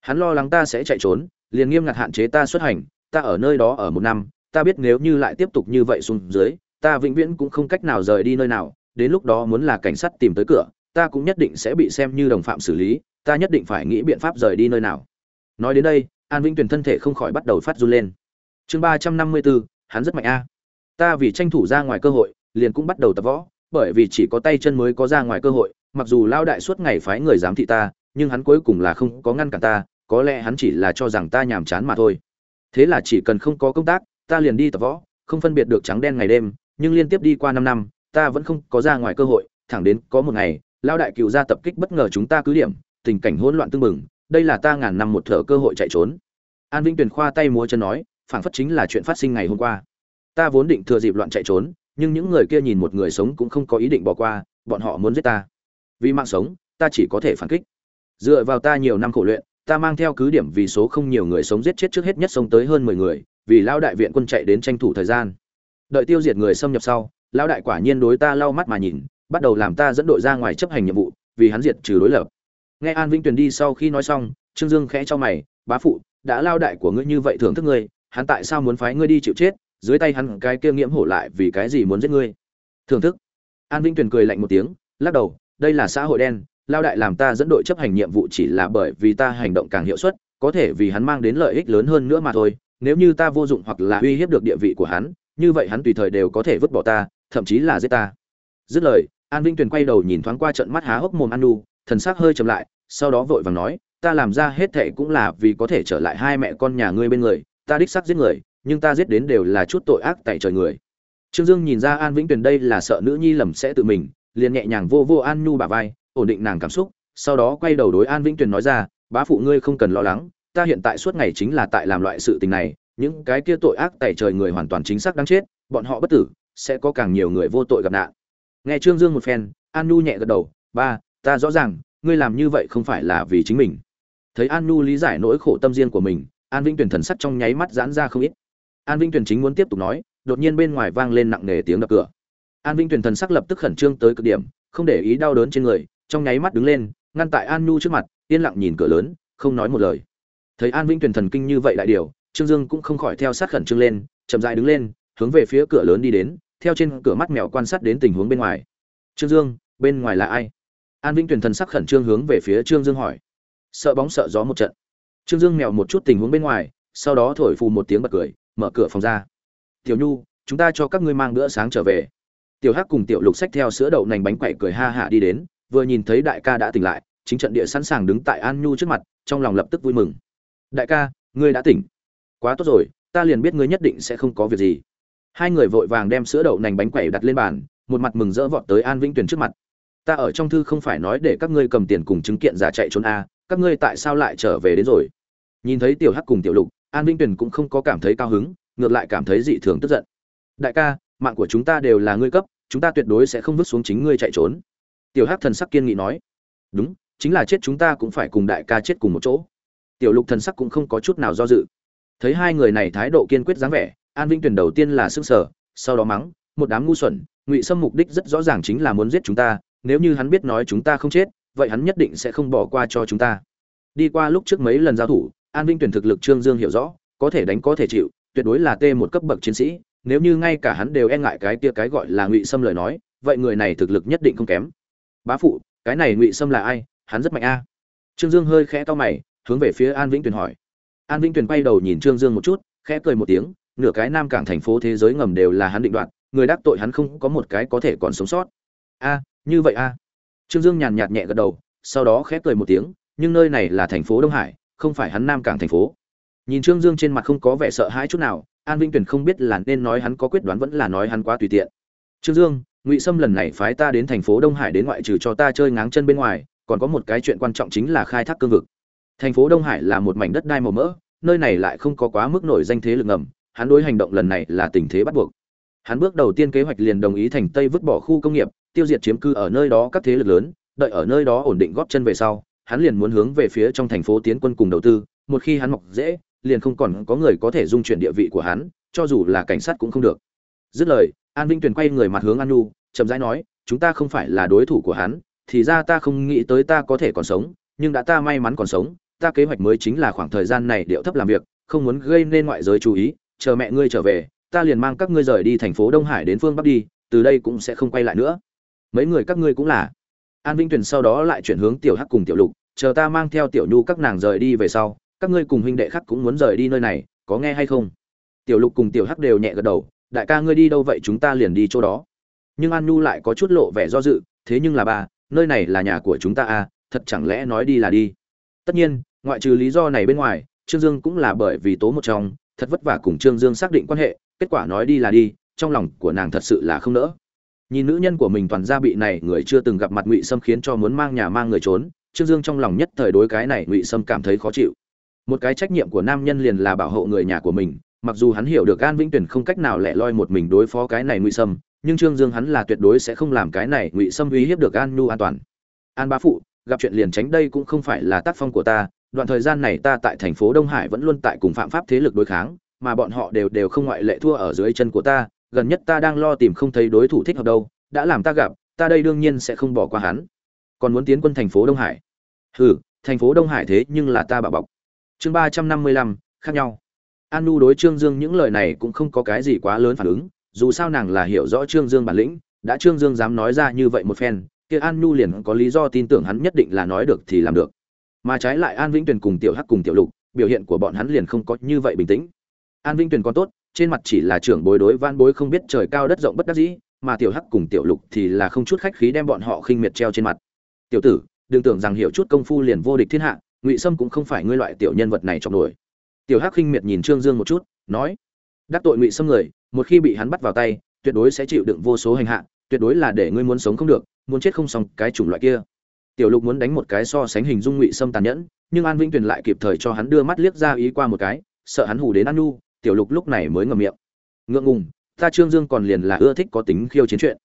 Hắn lo lắng ta sẽ chạy trốn, liền nghiêm ngặt hạn chế ta xuất hành, ta ở nơi đó ở một năm, ta biết nếu như lại tiếp tục như vậy xuống dưới, ta vĩnh viễn cũng không cách nào rời đi nơi nào, đến lúc đó muốn là cảnh sát tìm tới cửa ta cũng nhất định sẽ bị xem như đồng phạm xử lý, ta nhất định phải nghĩ biện pháp rời đi nơi nào. Nói đến đây, an vĩnh tuyền thân thể không khỏi bắt đầu phát run lên. Chương ba trăm năm mươi bốn, hắn rất mạnh a. Ta vì tranh thủ ra ngoài cơ hội, liền cũng bắt đầu tập võ, bởi vì chỉ có tay chân mới có ra ngoài cơ hội, mặc dù lao đại suốt ngày phái người giám thị ta, nhưng hắn cuối cùng là không có ngăn cản ta, có lẽ hắn chỉ là cho rằng ta nhàm chán mà thôi. Thế là chỉ cần không có công tác, ta liền đi tập võ, không phân biệt được trắng đen ngày đêm, nhưng liên tiếp đi qua năm năm, ta vẫn không có ra ngoài cơ hội, thẳng đến có một ngày lao đại cựu ra tập kích bất ngờ chúng ta cứ điểm, tình cảnh hỗn loạn tưng bừng, đây là ta ngàn năm một thở cơ hội chạy trốn. An vĩnh tuyền khoa tay múa chân nói, phảng phất chính là chuyện phát sinh ngày hôm qua. Ta vốn định thừa dịp loạn chạy trốn, nhưng những người kia nhìn một người sống cũng không có ý định bỏ qua, bọn họ muốn giết ta. Vì mạng sống, ta chỉ có thể phản kích. Dựa vào ta nhiều năm khổ luyện, ta mang theo cứ điểm vì số không nhiều người sống giết chết trước hết nhất sống tới hơn mười người, vì lao đại viện quân chạy đến tranh thủ thời gian. Đợi tiêu diệt người xâm nhập sau, lao đại quả nhiên đối ta lau mắt mà nhìn bắt đầu làm ta dẫn đội ra ngoài chấp hành nhiệm vụ, vì hắn diệt trừ đối lập. Nghe an vĩnh tuyền đi sau khi nói xong, trương dương khẽ cho mày, bá phụ, đã lao đại của ngươi như vậy thưởng thức ngươi, hắn tại sao muốn phái ngươi đi chịu chết? Dưới tay hắn cái kia nghiễm hổ lại vì cái gì muốn giết ngươi? Thưởng thức. An vĩnh tuyền cười lạnh một tiếng, lắc đầu, đây là xã hội đen, lao đại làm ta dẫn đội chấp hành nhiệm vụ chỉ là bởi vì ta hành động càng hiệu suất, có thể vì hắn mang đến lợi ích lớn hơn nữa mà thôi. Nếu như ta vô dụng hoặc là uy hiếp được địa vị của hắn, như vậy hắn tùy thời đều có thể vứt bỏ ta, thậm chí là giết ta. Dứt lời an vinh tuyền quay đầu nhìn thoáng qua trận mắt há hốc mồm an nu thần sắc hơi chậm lại, sau đó vội vàng nói, ta làm ra hết thệ cũng là vì có thể trở lại hai mẹ con nhà ngươi bên người, ta đích xác giết người, nhưng ta giết đến đều là chút tội ác tại trời người. Trương dương nhìn ra an vĩnh tuyền đây là sợ nữ nhi lầm sẽ tự mình, liền nhẹ nhàng vô vô an nhu bả vai, ổn định nàng cảm xúc, sau đó quay đầu đối an vĩnh tuyền nói ra, bá phụ ngươi không cần lo lắng, ta hiện tại suốt ngày chính là tại làm loại sự tình này, những cái kia tội ác tại trời người hoàn toàn chính xác đáng chết, bọn họ bất tử, sẽ có càng nhiều người vô tội gặp nạn nghe trương dương một phen, an nhu nhẹ gật đầu, ba, ta rõ ràng, ngươi làm như vậy không phải là vì chính mình. Thấy an nhu lý giải nỗi khổ tâm riêng của mình, an vĩnh tuyển thần sắc trong nháy mắt giãn ra không ít. An vĩnh tuyển chính muốn tiếp tục nói, đột nhiên bên ngoài vang lên nặng nề tiếng đập cửa. An vĩnh tuyển thần sắc lập tức khẩn trương tới cực điểm, không để ý đau đớn trên người, trong nháy mắt đứng lên, ngăn tại an nhu trước mặt, yên lặng nhìn cửa lớn, không nói một lời. Thấy an vĩnh tuyển thần kinh như vậy đại điều, trương dương cũng không khỏi theo sát khẩn trương lên, chậm dại đứng lên, hướng về phía cửa lớn đi đến theo trên cửa mắt mèo quan sát đến tình huống bên ngoài. Trương dương, bên ngoài là ai? An vĩnh tuyền thần sắc khẩn trương hướng về phía trương dương hỏi. Sợ bóng sợ gió một trận. Trương dương mèo một chút tình huống bên ngoài, sau đó thổi phù một tiếng bật cười, mở cửa phòng ra. Tiểu nhu, chúng ta cho các ngươi mang bữa sáng trở về. Tiểu hắc cùng tiểu lục xách theo sữa đậu nành bánh quẩy cười ha hạ đi đến, vừa nhìn thấy đại ca đã tỉnh lại, chính trận địa sẵn sàng đứng tại an nhu trước mặt, trong lòng lập tức vui mừng. Đại ca, ngươi đã tỉnh. Quá tốt rồi, ta liền biết ngươi nhất định sẽ không có việc gì hai người vội vàng đem sữa đậu nành bánh quẩy đặt lên bàn một mặt mừng rỡ vọt tới an vĩnh tuyền trước mặt. Ta ở trong thư không phải nói để các ngươi cầm tiền cùng chứng kiện giả chạy trốn a à, các ngươi tại sao lại trở về đến rồi? Nhìn thấy tiểu hắc cùng tiểu lục an vĩnh tuyền cũng không có cảm thấy cao hứng ngược lại cảm thấy dị thường tức giận. Đại ca mạng của chúng ta đều là ngươi cấp chúng ta tuyệt đối sẽ không vứt xuống chính ngươi chạy trốn. Tiểu hắc thần sắc kiên nghị nói. Đúng chính là chết chúng ta cũng phải cùng đại ca chết cùng một chỗ. Tiểu lục thần sắc cũng không có chút nào do dự. Thấy hai người này thái độ kiên quyết dáng vẻ an vĩnh tuyển đầu tiên là sức sở, sau đó mắng, một đám ngu xuẩn, ngụy sâm mục đích rất rõ ràng chính là muốn giết chúng ta, nếu như hắn biết nói chúng ta không chết, vậy hắn nhất định sẽ không bỏ qua cho chúng ta. Đi qua lúc trước mấy lần giao thủ, an vĩnh tuyển thực lực trương dương hiểu rõ, có thể đánh có thể chịu, tuyệt đối là t một cấp bậc chiến sĩ, nếu như ngay cả hắn đều e ngại cái kia cái gọi là ngụy sâm lời nói, vậy người này thực lực nhất định không kém. Bá phụ, cái này ngụy sâm là ai? Hắn rất mạnh a. Trương dương hơi khẽ to mày, hướng về phía an vĩnh tuyền hỏi. An vĩnh tuyền quay đầu nhìn trương dương một chút, khẽ cười một tiếng nửa cái nam cảng thành phố thế giới ngầm đều là hắn định đoạt, người đắc tội hắn không có một cái có thể còn sống sót. A, như vậy a. Trương dương nhàn nhạt nhẹ gật đầu, sau đó khẽ cười một tiếng, nhưng nơi này là thành phố đông hải, không phải hắn nam cảng thành phố. Nhìn trương dương trên mặt không có vẻ sợ hãi chút nào, an Vinh tuyền không biết là nên nói hắn có quyết đoán vẫn là nói hắn quá tùy tiện. Trương dương, ngụy sâm lần này phái ta đến thành phố đông hải đến ngoại trừ cho ta chơi ngáng chân bên ngoài, còn có một cái chuyện quan trọng chính là khai thác cương vực. Thành phố đông hải là một mảnh đất đai màu mỡ, nơi này lại không có quá mức nổi danh thế lực ngầm hắn đối hành động lần này là tình thế bắt buộc. Hắn bước đầu tiên kế hoạch liền đồng ý thành tây vứt bỏ khu công nghiệp, tiêu diệt chiếm cư ở nơi đó các thế lực lớn, đợi ở nơi đó ổn định góp chân về sau, hắn liền muốn hướng về phía trong thành phố tiến quân cùng đầu tư, một khi hắn mọc dễ, liền không còn có người có thể dung chuyển địa vị của hắn, cho dù là cảnh sát cũng không được. Dứt lời, an vinh tuyền quay người mặt hướng an nu chậm rãi nói, chúng ta không phải là đối thủ của hắn, thì ra ta không nghĩ tới ta có thể còn sống, nhưng đã ta may mắn còn sống, ta kế hoạch mới chính là khoảng thời gian này điệu thấp làm việc, không muốn gây nên ngoại giới chú ý chờ mẹ ngươi trở về, ta liền mang các ngươi rời đi thành phố đông hải đến phương bắc đi, từ đây cũng sẽ không quay lại nữa. Mấy người các ngươi cũng là. An vinh tuyền sau đó lại chuyển hướng tiểu hắc cùng tiểu lục, chờ ta mang theo tiểu nhu các nàng rời đi về sau, các ngươi cùng huynh đệ khác cũng muốn rời đi nơi này, có nghe hay không? Tiểu lục cùng tiểu hắc đều nhẹ gật đầu, đại ca ngươi đi đâu vậy chúng ta liền đi chỗ đó. Nhưng an nhu lại có chút lộ vẻ do dự, thế nhưng là ba nơi này là nhà của chúng ta à thật chẳng lẽ nói đi là đi? Tất nhiên, ngoại trừ lý do này bên ngoài, trương dương cũng là bởi vì tố một trong thật vất vả cùng trương dương xác định quan hệ, kết quả nói đi là đi, trong lòng của nàng thật sự là không nỡ. Nhìn nữ nhân của mình toàn gia bị này người chưa từng gặp mặt ngụy sâm khiến cho muốn mang nhà mang người trốn, trương dương trong lòng nhất thời đối cái này ngụy sâm cảm thấy khó chịu. Một cái trách nhiệm của nam nhân liền là bảo hộ người nhà của mình, mặc dù hắn hiểu được an vĩnh tuyển không cách nào lẻ loi một mình đối phó cái này ngụy sâm, nhưng trương dương hắn là tuyệt đối sẽ không làm cái này ngụy sâm uy hiếp được an nhu an toàn. An bá phụ, gặp chuyện liền tránh đây cũng không phải là tác phong của ta đoạn thời gian này ta tại thành phố đông hải vẫn luôn tại cùng phạm pháp thế lực đối kháng, mà bọn họ đều đều không ngoại lệ thua ở dưới chân của ta, gần nhất ta đang lo tìm không thấy đối thủ thích hợp đâu, đã làm ta gặp, ta đây đương nhiên sẽ không bỏ qua hắn. Còn muốn tiến quân thành phố đông hải? Hừ, thành phố đông hải thế nhưng là ta bảo bọc. Chương ba trăm năm mươi lăm, khác nhau. An nu đối trương dương những lời này cũng không có cái gì quá lớn phản ứng, dù sao nàng là hiểu rõ trương dương bản lĩnh, đã trương dương dám nói ra như vậy một phen, kia an nu liền có lý do tin tưởng hắn nhất định là nói được thì làm được mà trái lại an vĩnh tuyền cùng tiểu hắc cùng tiểu lục, biểu hiện của bọn hắn liền không có như vậy bình tĩnh. An vĩnh tuyền còn tốt, trên mặt chỉ là trưởng bối đối van bối không biết trời cao đất rộng bất đắc dĩ, mà tiểu hắc cùng tiểu lục thì là không chút khách khí đem bọn họ khinh miệt treo trên mặt. Tiểu tử, đừng tưởng rằng hiểu chút công phu liền vô địch thiên hạ, ngụy sâm cũng không phải ngươi loại tiểu nhân vật này trong nổi. Tiểu hắc khinh miệt nhìn trương dương một chút, nói, đắc tội ngụy sâm người, một khi bị hắn bắt vào tay, tuyệt đối sẽ chịu đựng vô số hành hạ, tuyệt đối là để ngươi muốn sống không được, muốn chết không xong cái chủng loại kia tiểu lục muốn đánh một cái so sánh hình dung ngụy sâm tàn nhẫn, nhưng an vĩnh tuyền lại kịp thời cho hắn đưa mắt liếc ra ý qua một cái, sợ hắn hù đến an nu tiểu lục lúc này mới ngậm miệng. Ngượng ngùng, ta trương dương còn liền là ưa thích có tính khiêu chiến chuyện.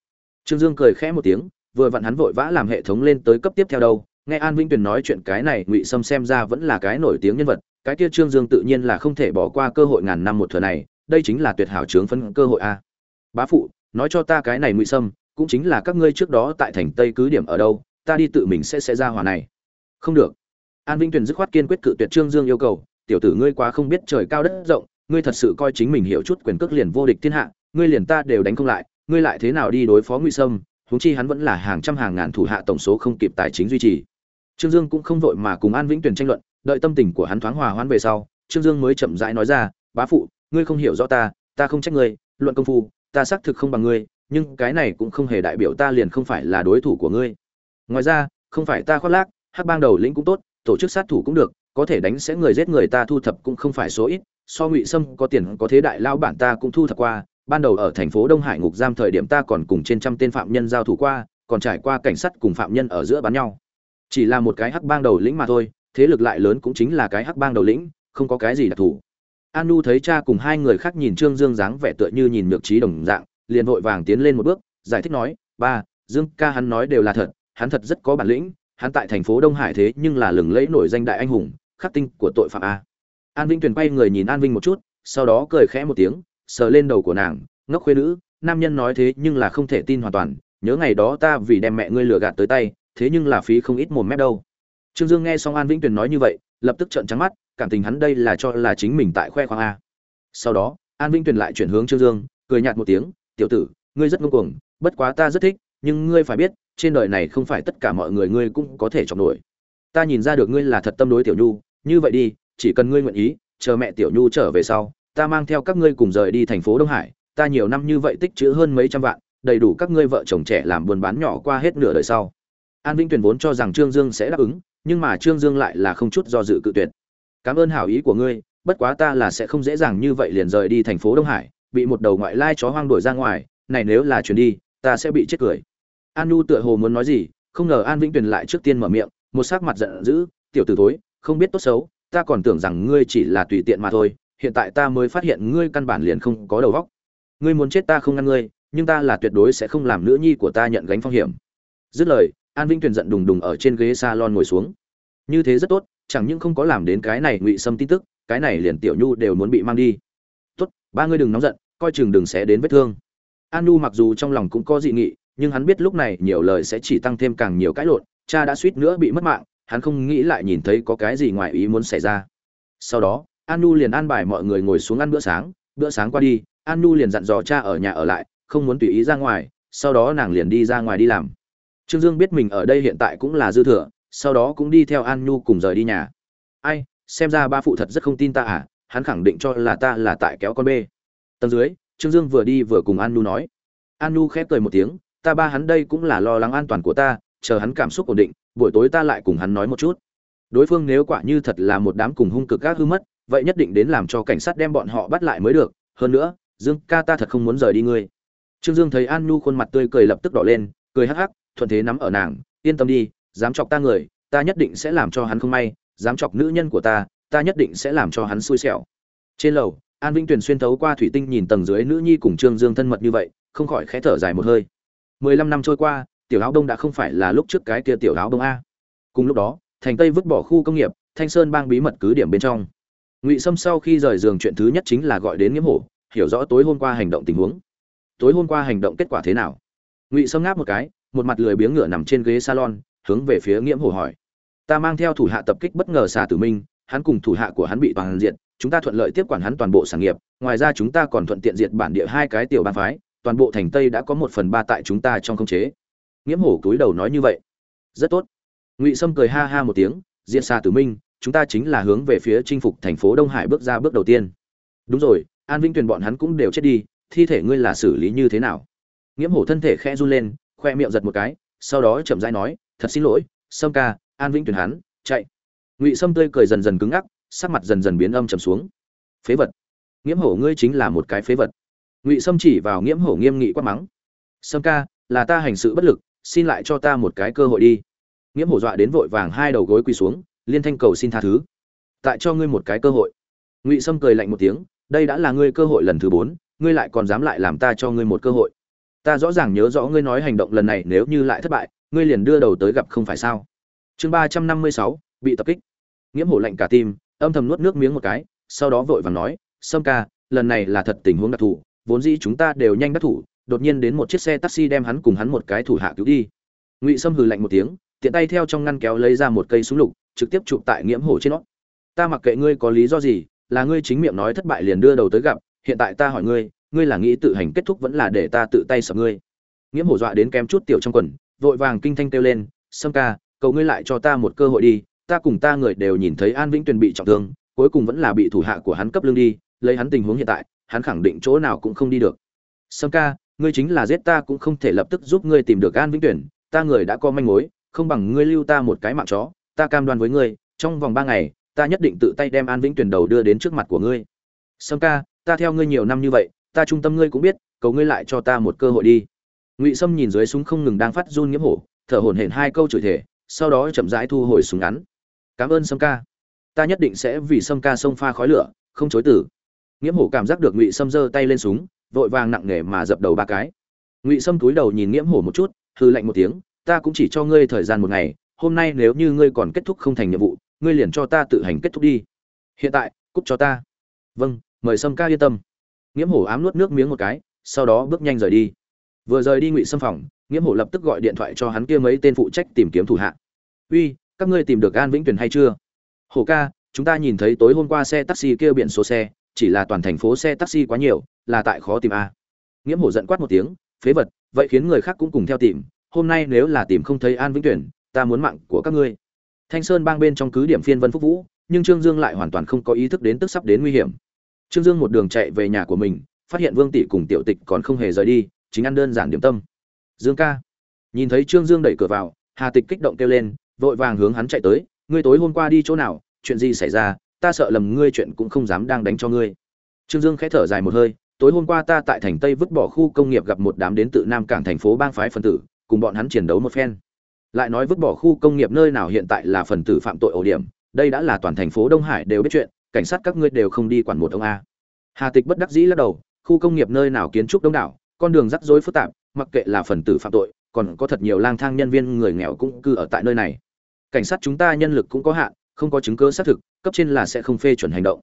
Trương dương cười khẽ một tiếng, vừa vặn hắn vội vã làm hệ thống lên tới cấp tiếp theo đâu. Nghe an vĩnh tuyền nói chuyện cái này, ngụy sâm xem ra vẫn là cái nổi tiếng nhân vật, cái kia trương dương tự nhiên là không thể bỏ qua cơ hội ngàn năm một thừa này, đây chính là tuyệt hảo trướng phân cơ hội a. Bá phụ, nói cho ta cái này ngụy sâm, cũng chính là các ngươi trước đó tại thành tây cứ điểm ở đâu ta đi tự mình sẽ sẽ ra hòa này. Không được. An vĩnh tuyền dứt khoát kiên quyết cự tuyệt trương dương yêu cầu, tiểu tử ngươi quá không biết trời cao đất rộng, ngươi thật sự coi chính mình hiểu chút quyền cước liền vô địch thiên hạ, ngươi liền ta đều đánh không lại, ngươi lại thế nào đi đối phó ngụy sâm, huống chi hắn vẫn là hàng trăm hàng ngàn thủ hạ tổng số không kịp tài chính duy trì. Trương dương cũng không vội mà cùng an vĩnh tuyền tranh luận, đợi tâm tình của hắn thoáng hòa hoãn về sau, trương dương mới chậm rãi nói ra, bá phụ, ngươi không hiểu rõ ta ta không trách ngươi, luận công phu, ta xác thực không bằng ngươi, nhưng cái này cũng không hề đại biểu ta liền không phải là đối thủ của ngươi ngoài ra, không phải ta khoác lác, hắc bang đầu lĩnh cũng tốt, tổ chức sát thủ cũng được, có thể đánh sẽ người giết người ta thu thập cũng không phải số ít, so ngụy sâm có tiền có thế đại lao bản ta cũng thu thập qua, ban đầu ở thành phố đông hải ngục giam thời điểm ta còn cùng trên trăm tên phạm nhân giao thủ qua, còn trải qua cảnh sát cùng phạm nhân ở giữa bắn nhau. Chỉ là một cái hắc bang đầu lĩnh mà thôi, thế lực lại lớn cũng chính là cái hắc bang đầu lĩnh, không có cái gì đặc thù. Anu nu thấy cha cùng hai người khác nhìn trương dương dáng vẻ tựa như nhìn nhược trí đồng dạng, liền vội vàng tiến lên một bước, giải thích nói, ba, dương ca hắn nói đều là thật hắn thật rất có bản lĩnh, hắn tại thành phố đông hải thế nhưng là lừng lẫy nổi danh đại anh hùng, khắc tinh của tội phạm a. An vinh tuyền quay người nhìn an vinh một chút, sau đó cười khẽ một tiếng, sờ lên đầu của nàng, ngốc khuê nữ, nam nhân nói thế nhưng là không thể tin hoàn toàn, nhớ ngày đó ta vì đem mẹ ngươi lừa gạt tới tay, thế nhưng là phí không ít mồm mép đâu. Trương dương nghe xong an vĩnh tuyền nói như vậy, lập tức trợn trắng mắt, cảm tình hắn đây là cho là chính mình tại khoe khoang a. Sau đó, an vĩnh tuyền lại chuyển hướng trương dương, cười nhạt một tiếng, tiểu tử, ngươi rất ngông cuồng, bất quá ta rất thích nhưng ngươi phải biết, trên đời này không phải tất cả mọi người ngươi cũng có thể chọc nổi. Ta nhìn ra được ngươi là thật tâm đối tiểu nhu, như vậy đi, chỉ cần ngươi nguyện ý, chờ mẹ tiểu nhu trở về sau, ta mang theo các ngươi cùng rời đi thành phố đông hải, ta nhiều năm như vậy tích trữ hơn mấy trăm vạn, đầy đủ các ngươi vợ chồng trẻ làm buôn bán nhỏ qua hết nửa đời sau. An vĩnh tuyển vốn cho rằng trương dương sẽ đáp ứng, nhưng mà trương dương lại là không chút do dự cự tuyệt. Cảm ơn hảo ý của ngươi, bất quá ta là sẽ không dễ dàng như vậy liền rời đi thành phố đông hải, bị một đầu ngoại lai chó hoang đuổi ra ngoài, này nếu là chuyển đi, ta sẽ bị chết cười an nhu tựa hồ muốn nói gì, không ngờ an vĩnh tuyền lại trước tiên mở miệng, một sắc mặt giận dữ, tiểu tử thối, không biết tốt xấu, ta còn tưởng rằng ngươi chỉ là tùy tiện mà thôi, hiện tại ta mới phát hiện ngươi căn bản liền không có đầu óc. Ngươi muốn chết ta không ngăn ngươi, nhưng ta là tuyệt đối sẽ không làm nữ nhi của ta nhận gánh phong hiểm. Dứt lời, an vĩnh tuyền giận đùng đùng ở trên ghế salon ngồi xuống. Như thế rất tốt, chẳng những không có làm đến cái này ngụy xâm tin tức, cái này liền tiểu nhu đều muốn bị mang đi. Tốt, ba ngươi đừng nóng giận, coi chừng đừng sẽ đến vết thương. An nhu mặc dù trong lòng cũng có dị nghị nhưng hắn biết lúc này nhiều lời sẽ chỉ tăng thêm càng nhiều cãi lộn, cha đã suýt nữa bị mất mạng, hắn không nghĩ lại nhìn thấy có cái gì ngoài ý muốn xảy ra. Sau đó, an nhu liền an bài mọi người ngồi xuống ăn bữa sáng bữa sáng qua đi, an nhu liền dặn dò cha ở nhà ở lại, không muốn tùy ý ra ngoài, sau đó nàng liền đi ra ngoài đi làm. Trương dương biết mình ở đây hiện tại cũng là dư thừa, sau đó cũng đi theo an nhu cùng rời đi nhà. Ai, xem ra ba phụ thật rất không tin ta à hắn khẳng định cho là ta là tại kéo con bê. Tầng dưới, trương dương vừa đi vừa cùng an nhu nói. An nhu khép cười một tiếng ta ba hắn đây cũng là lo lắng an toàn của ta, chờ hắn cảm xúc ổn định, buổi tối ta lại cùng hắn nói một chút. Đối phương nếu quả như thật là một đám cùng hung cực gác hư mất, vậy nhất định đến làm cho cảnh sát đem bọn họ bắt lại mới được. Hơn nữa, dương ca ta thật không muốn rời đi ngươi. Trương dương thấy an nhu khuôn mặt tươi cười lập tức đỏ lên, cười hắc hắc, thuận thế nắm ở nàng, yên tâm đi, dám chọc ta người, ta nhất định sẽ làm cho hắn không may, dám chọc nữ nhân của ta ta nhất định sẽ làm cho hắn xui xẻo. Trên lầu, an vĩnh tuyền xuyên thấu qua thủy tinh nhìn tầng dưới nữ nhi cùng trương dương thân mật như vậy, không khỏi khẽ thở dài một hơi mười lăm năm trôi qua, tiểu áo đông đã không phải là lúc trước cái kia tiểu áo đông a. Cùng lúc đó, thành tây vứt bỏ khu công nghiệp, thanh sơn bang bí mật cứ điểm bên trong. Ngụy sâm sau khi rời giường chuyện thứ nhất chính là gọi đến nghiễm hổ, hiểu rõ tối hôm qua hành động tình huống. Tối hôm qua hành động kết quả thế nào? Ngụy sâm ngáp một cái, một mặt lười biếng ngựa nằm trên ghế salon, hướng về phía nghiễm hổ hỏi. Ta mang theo thủ hạ tập kích bất ngờ xà tử minh, hắn cùng thủ hạ của hắn bị toàn diện, chúng ta thuận lợi tiếp quản hắn toàn bộ sản nghiệp, ngoài ra chúng ta còn thuận tiện diệt bản địa hai cái tiểu bang phái toàn bộ thành tây đã có một phần ba tại chúng ta trong khống chế. Nghiễm hổ cúi đầu nói như vậy. Rất tốt. Ngụy sâm cười ha ha một tiếng, diện xa tử minh, chúng ta chính là hướng về phía chinh phục thành phố đông hải bước ra bước đầu tiên. Đúng rồi, an vinh tuyền bọn hắn cũng đều chết đi, thi thể ngươi là xử lý như thế nào? Nghiễm hổ thân thể khẽ run lên, khoe miệng giật một cái, sau đó chậm rãi nói, thật xin lỗi, sâm ca, an vĩnh tuyền hắn, chạy. Ngụy sâm tươi cười dần dần cứng ngắc, sắc mặt dần dần biến âm trầm xuống. Phế vật. Nghiễm hổ ngươi chính là một cái phế vật ngụy sâm chỉ vào nghiễm hổ nghiêm nghị quát mắng. Sâm ca, là ta hành sự bất lực, xin lại cho ta một cái cơ hội đi. Nghiễm hổ dọa đến vội vàng hai đầu gối quỳ xuống, liên thanh cầu xin tha thứ. Tại cho ngươi một cái cơ hội. Ngụy sâm cười lạnh một tiếng, đây đã là ngươi cơ hội lần thứ bốn, ngươi lại còn dám lại làm ta cho ngươi một cơ hội. Ta rõ ràng nhớ rõ ngươi nói hành động lần này nếu như lại thất bại, ngươi liền đưa đầu tới gặp không phải sao. Chương ba trăm năm mươi sáu, bị tập kích. Nghiễm hổ lạnh cả tim, âm thầm nuốt nước miếng một cái, sau đó vội vàng nói, sâm ca, lần này là thật tình huống đặc thù vốn dĩ chúng ta đều nhanh đắc thủ, đột nhiên đến một chiếc xe taxi đem hắn cùng hắn một cái thủ hạ cứu đi. Ngụy sâm hừ lạnh một tiếng, tiện tay theo trong ngăn kéo lấy ra một cây súng lục, trực tiếp chụp tại nghiễm hổ trên nó. Ta mặc kệ ngươi có lý do gì, là ngươi chính miệng nói thất bại liền đưa đầu tới gặp, hiện tại ta hỏi ngươi ngươi là nghĩ tự hành kết thúc vẫn là để ta tự tay sợ ngươi? Nghiễm hổ dọa đến kém chút tiểu trong quần, vội vàng kinh thanh kêu lên, sâm ca, cầu ngươi lại cho ta một cơ hội đi, ta cùng ta người đều nhìn thấy an vĩnh tuyền bị trọng thương, cuối cùng vẫn là bị thủ hạ của hắn cấp lương đi, lấy hắn tình huống hiện tại hắn khẳng định chỗ nào cũng không đi được. Sâm ca, ngươi chính là giết ta cũng không thể lập tức giúp ngươi tìm được an vĩnh tuyển, ta người đã có manh mối, không bằng ngươi lưu ta một cái mạng chó, ta cam đoan với ngươi, trong vòng ba ngày, ta nhất định tự tay đem an vĩnh tuyển đầu đưa đến trước mặt của ngươi. Sâm ca, ta theo ngươi nhiều năm như vậy, ta trung tâm ngươi cũng biết, cầu ngươi lại cho ta một cơ hội đi. Ngụy sâm nhìn dưới súng không ngừng đang phát run nghiễm hổ, thở hổn hển hai câu chửi thể sau đó chậm rãi thu hồi súng ngắn. Cảm ơn sâm ca. Ta nhất định sẽ vì sâm ca xông pha khói lửa, không chối tử nghiễm hổ cảm giác được ngụy sâm giơ tay lên súng, vội vàng nặng nề mà dập đầu ba cái. Ngụy sâm túi đầu nhìn nghiễm hổ một chút hư lạnh một tiếng, ta cũng chỉ cho ngươi thời gian một ngày, hôm nay nếu như ngươi còn kết thúc không thành nhiệm vụ, ngươi liền cho ta tự hành kết thúc đi. Hiện tại, cút cho ta. Vâng mời sâm ca yên tâm. Nghiễm hổ ám nuốt nước miếng một cái, sau đó bước nhanh rời đi. Vừa rời đi ngụy sâm phòng, nghiễm hổ lập tức gọi điện thoại cho hắn kia mấy tên phụ trách tìm kiếm thủ hạ. Uy, các ngươi tìm được an vĩnh tuyền hay chưa? Hổ ca, chúng ta nhìn thấy tối hôm qua xe taxi kia biển số xe chỉ là toàn thành phố xe taxi quá nhiều, là tại khó tìm a. Nghiễm hổ giận quát một tiếng, phế vật, vậy khiến người khác cũng cùng theo tìm, hôm nay nếu là tìm không thấy an vĩnh tuyển, ta muốn mạng của các ngươi. Thanh sơn bang bên trong cứ điểm phiên vân phúc vũ, nhưng trương dương lại hoàn toàn không có ý thức đến tức sắp đến nguy hiểm. Trương dương một đường chạy về nhà của mình, phát hiện vương tỷ cùng tiểu tịch còn không hề rời đi, chính ăn đơn giản điểm tâm. Dương ca. Nhìn thấy trương dương đẩy cửa vào, hà tịch kích động kêu lên, vội vàng hướng hắn chạy tới, ngươi tối hôm qua đi chỗ nào, chuyện gì xảy ra ta sợ lầm ngươi chuyện cũng không dám đang đánh cho ngươi. Trương dương khẽ thở dài một hơi, tối hôm qua ta tại thành tây vứt bỏ khu công nghiệp gặp một đám đến tự nam cảng thành phố bang phái phần tử, cùng bọn hắn chiến đấu một phen. Lại nói vứt bỏ khu công nghiệp nơi nào hiện tại là phần tử phạm tội ổ điểm, đây đã là toàn thành phố đông hải đều biết chuyện, cảnh sát các ngươi đều không đi quản một ông a. Hà tịch bất đắc dĩ lắc đầu, khu công nghiệp nơi nào kiến trúc đông đảo, con đường rắc rối phức tạp, mặc kệ là phần tử phạm tội, còn có thật nhiều lang thang nhân viên người nghèo cũng cư ở tại nơi này. Cảnh sát chúng ta nhân lực cũng có hạn không có chứng cứ xác thực, cấp trên là sẽ không phê chuẩn hành động.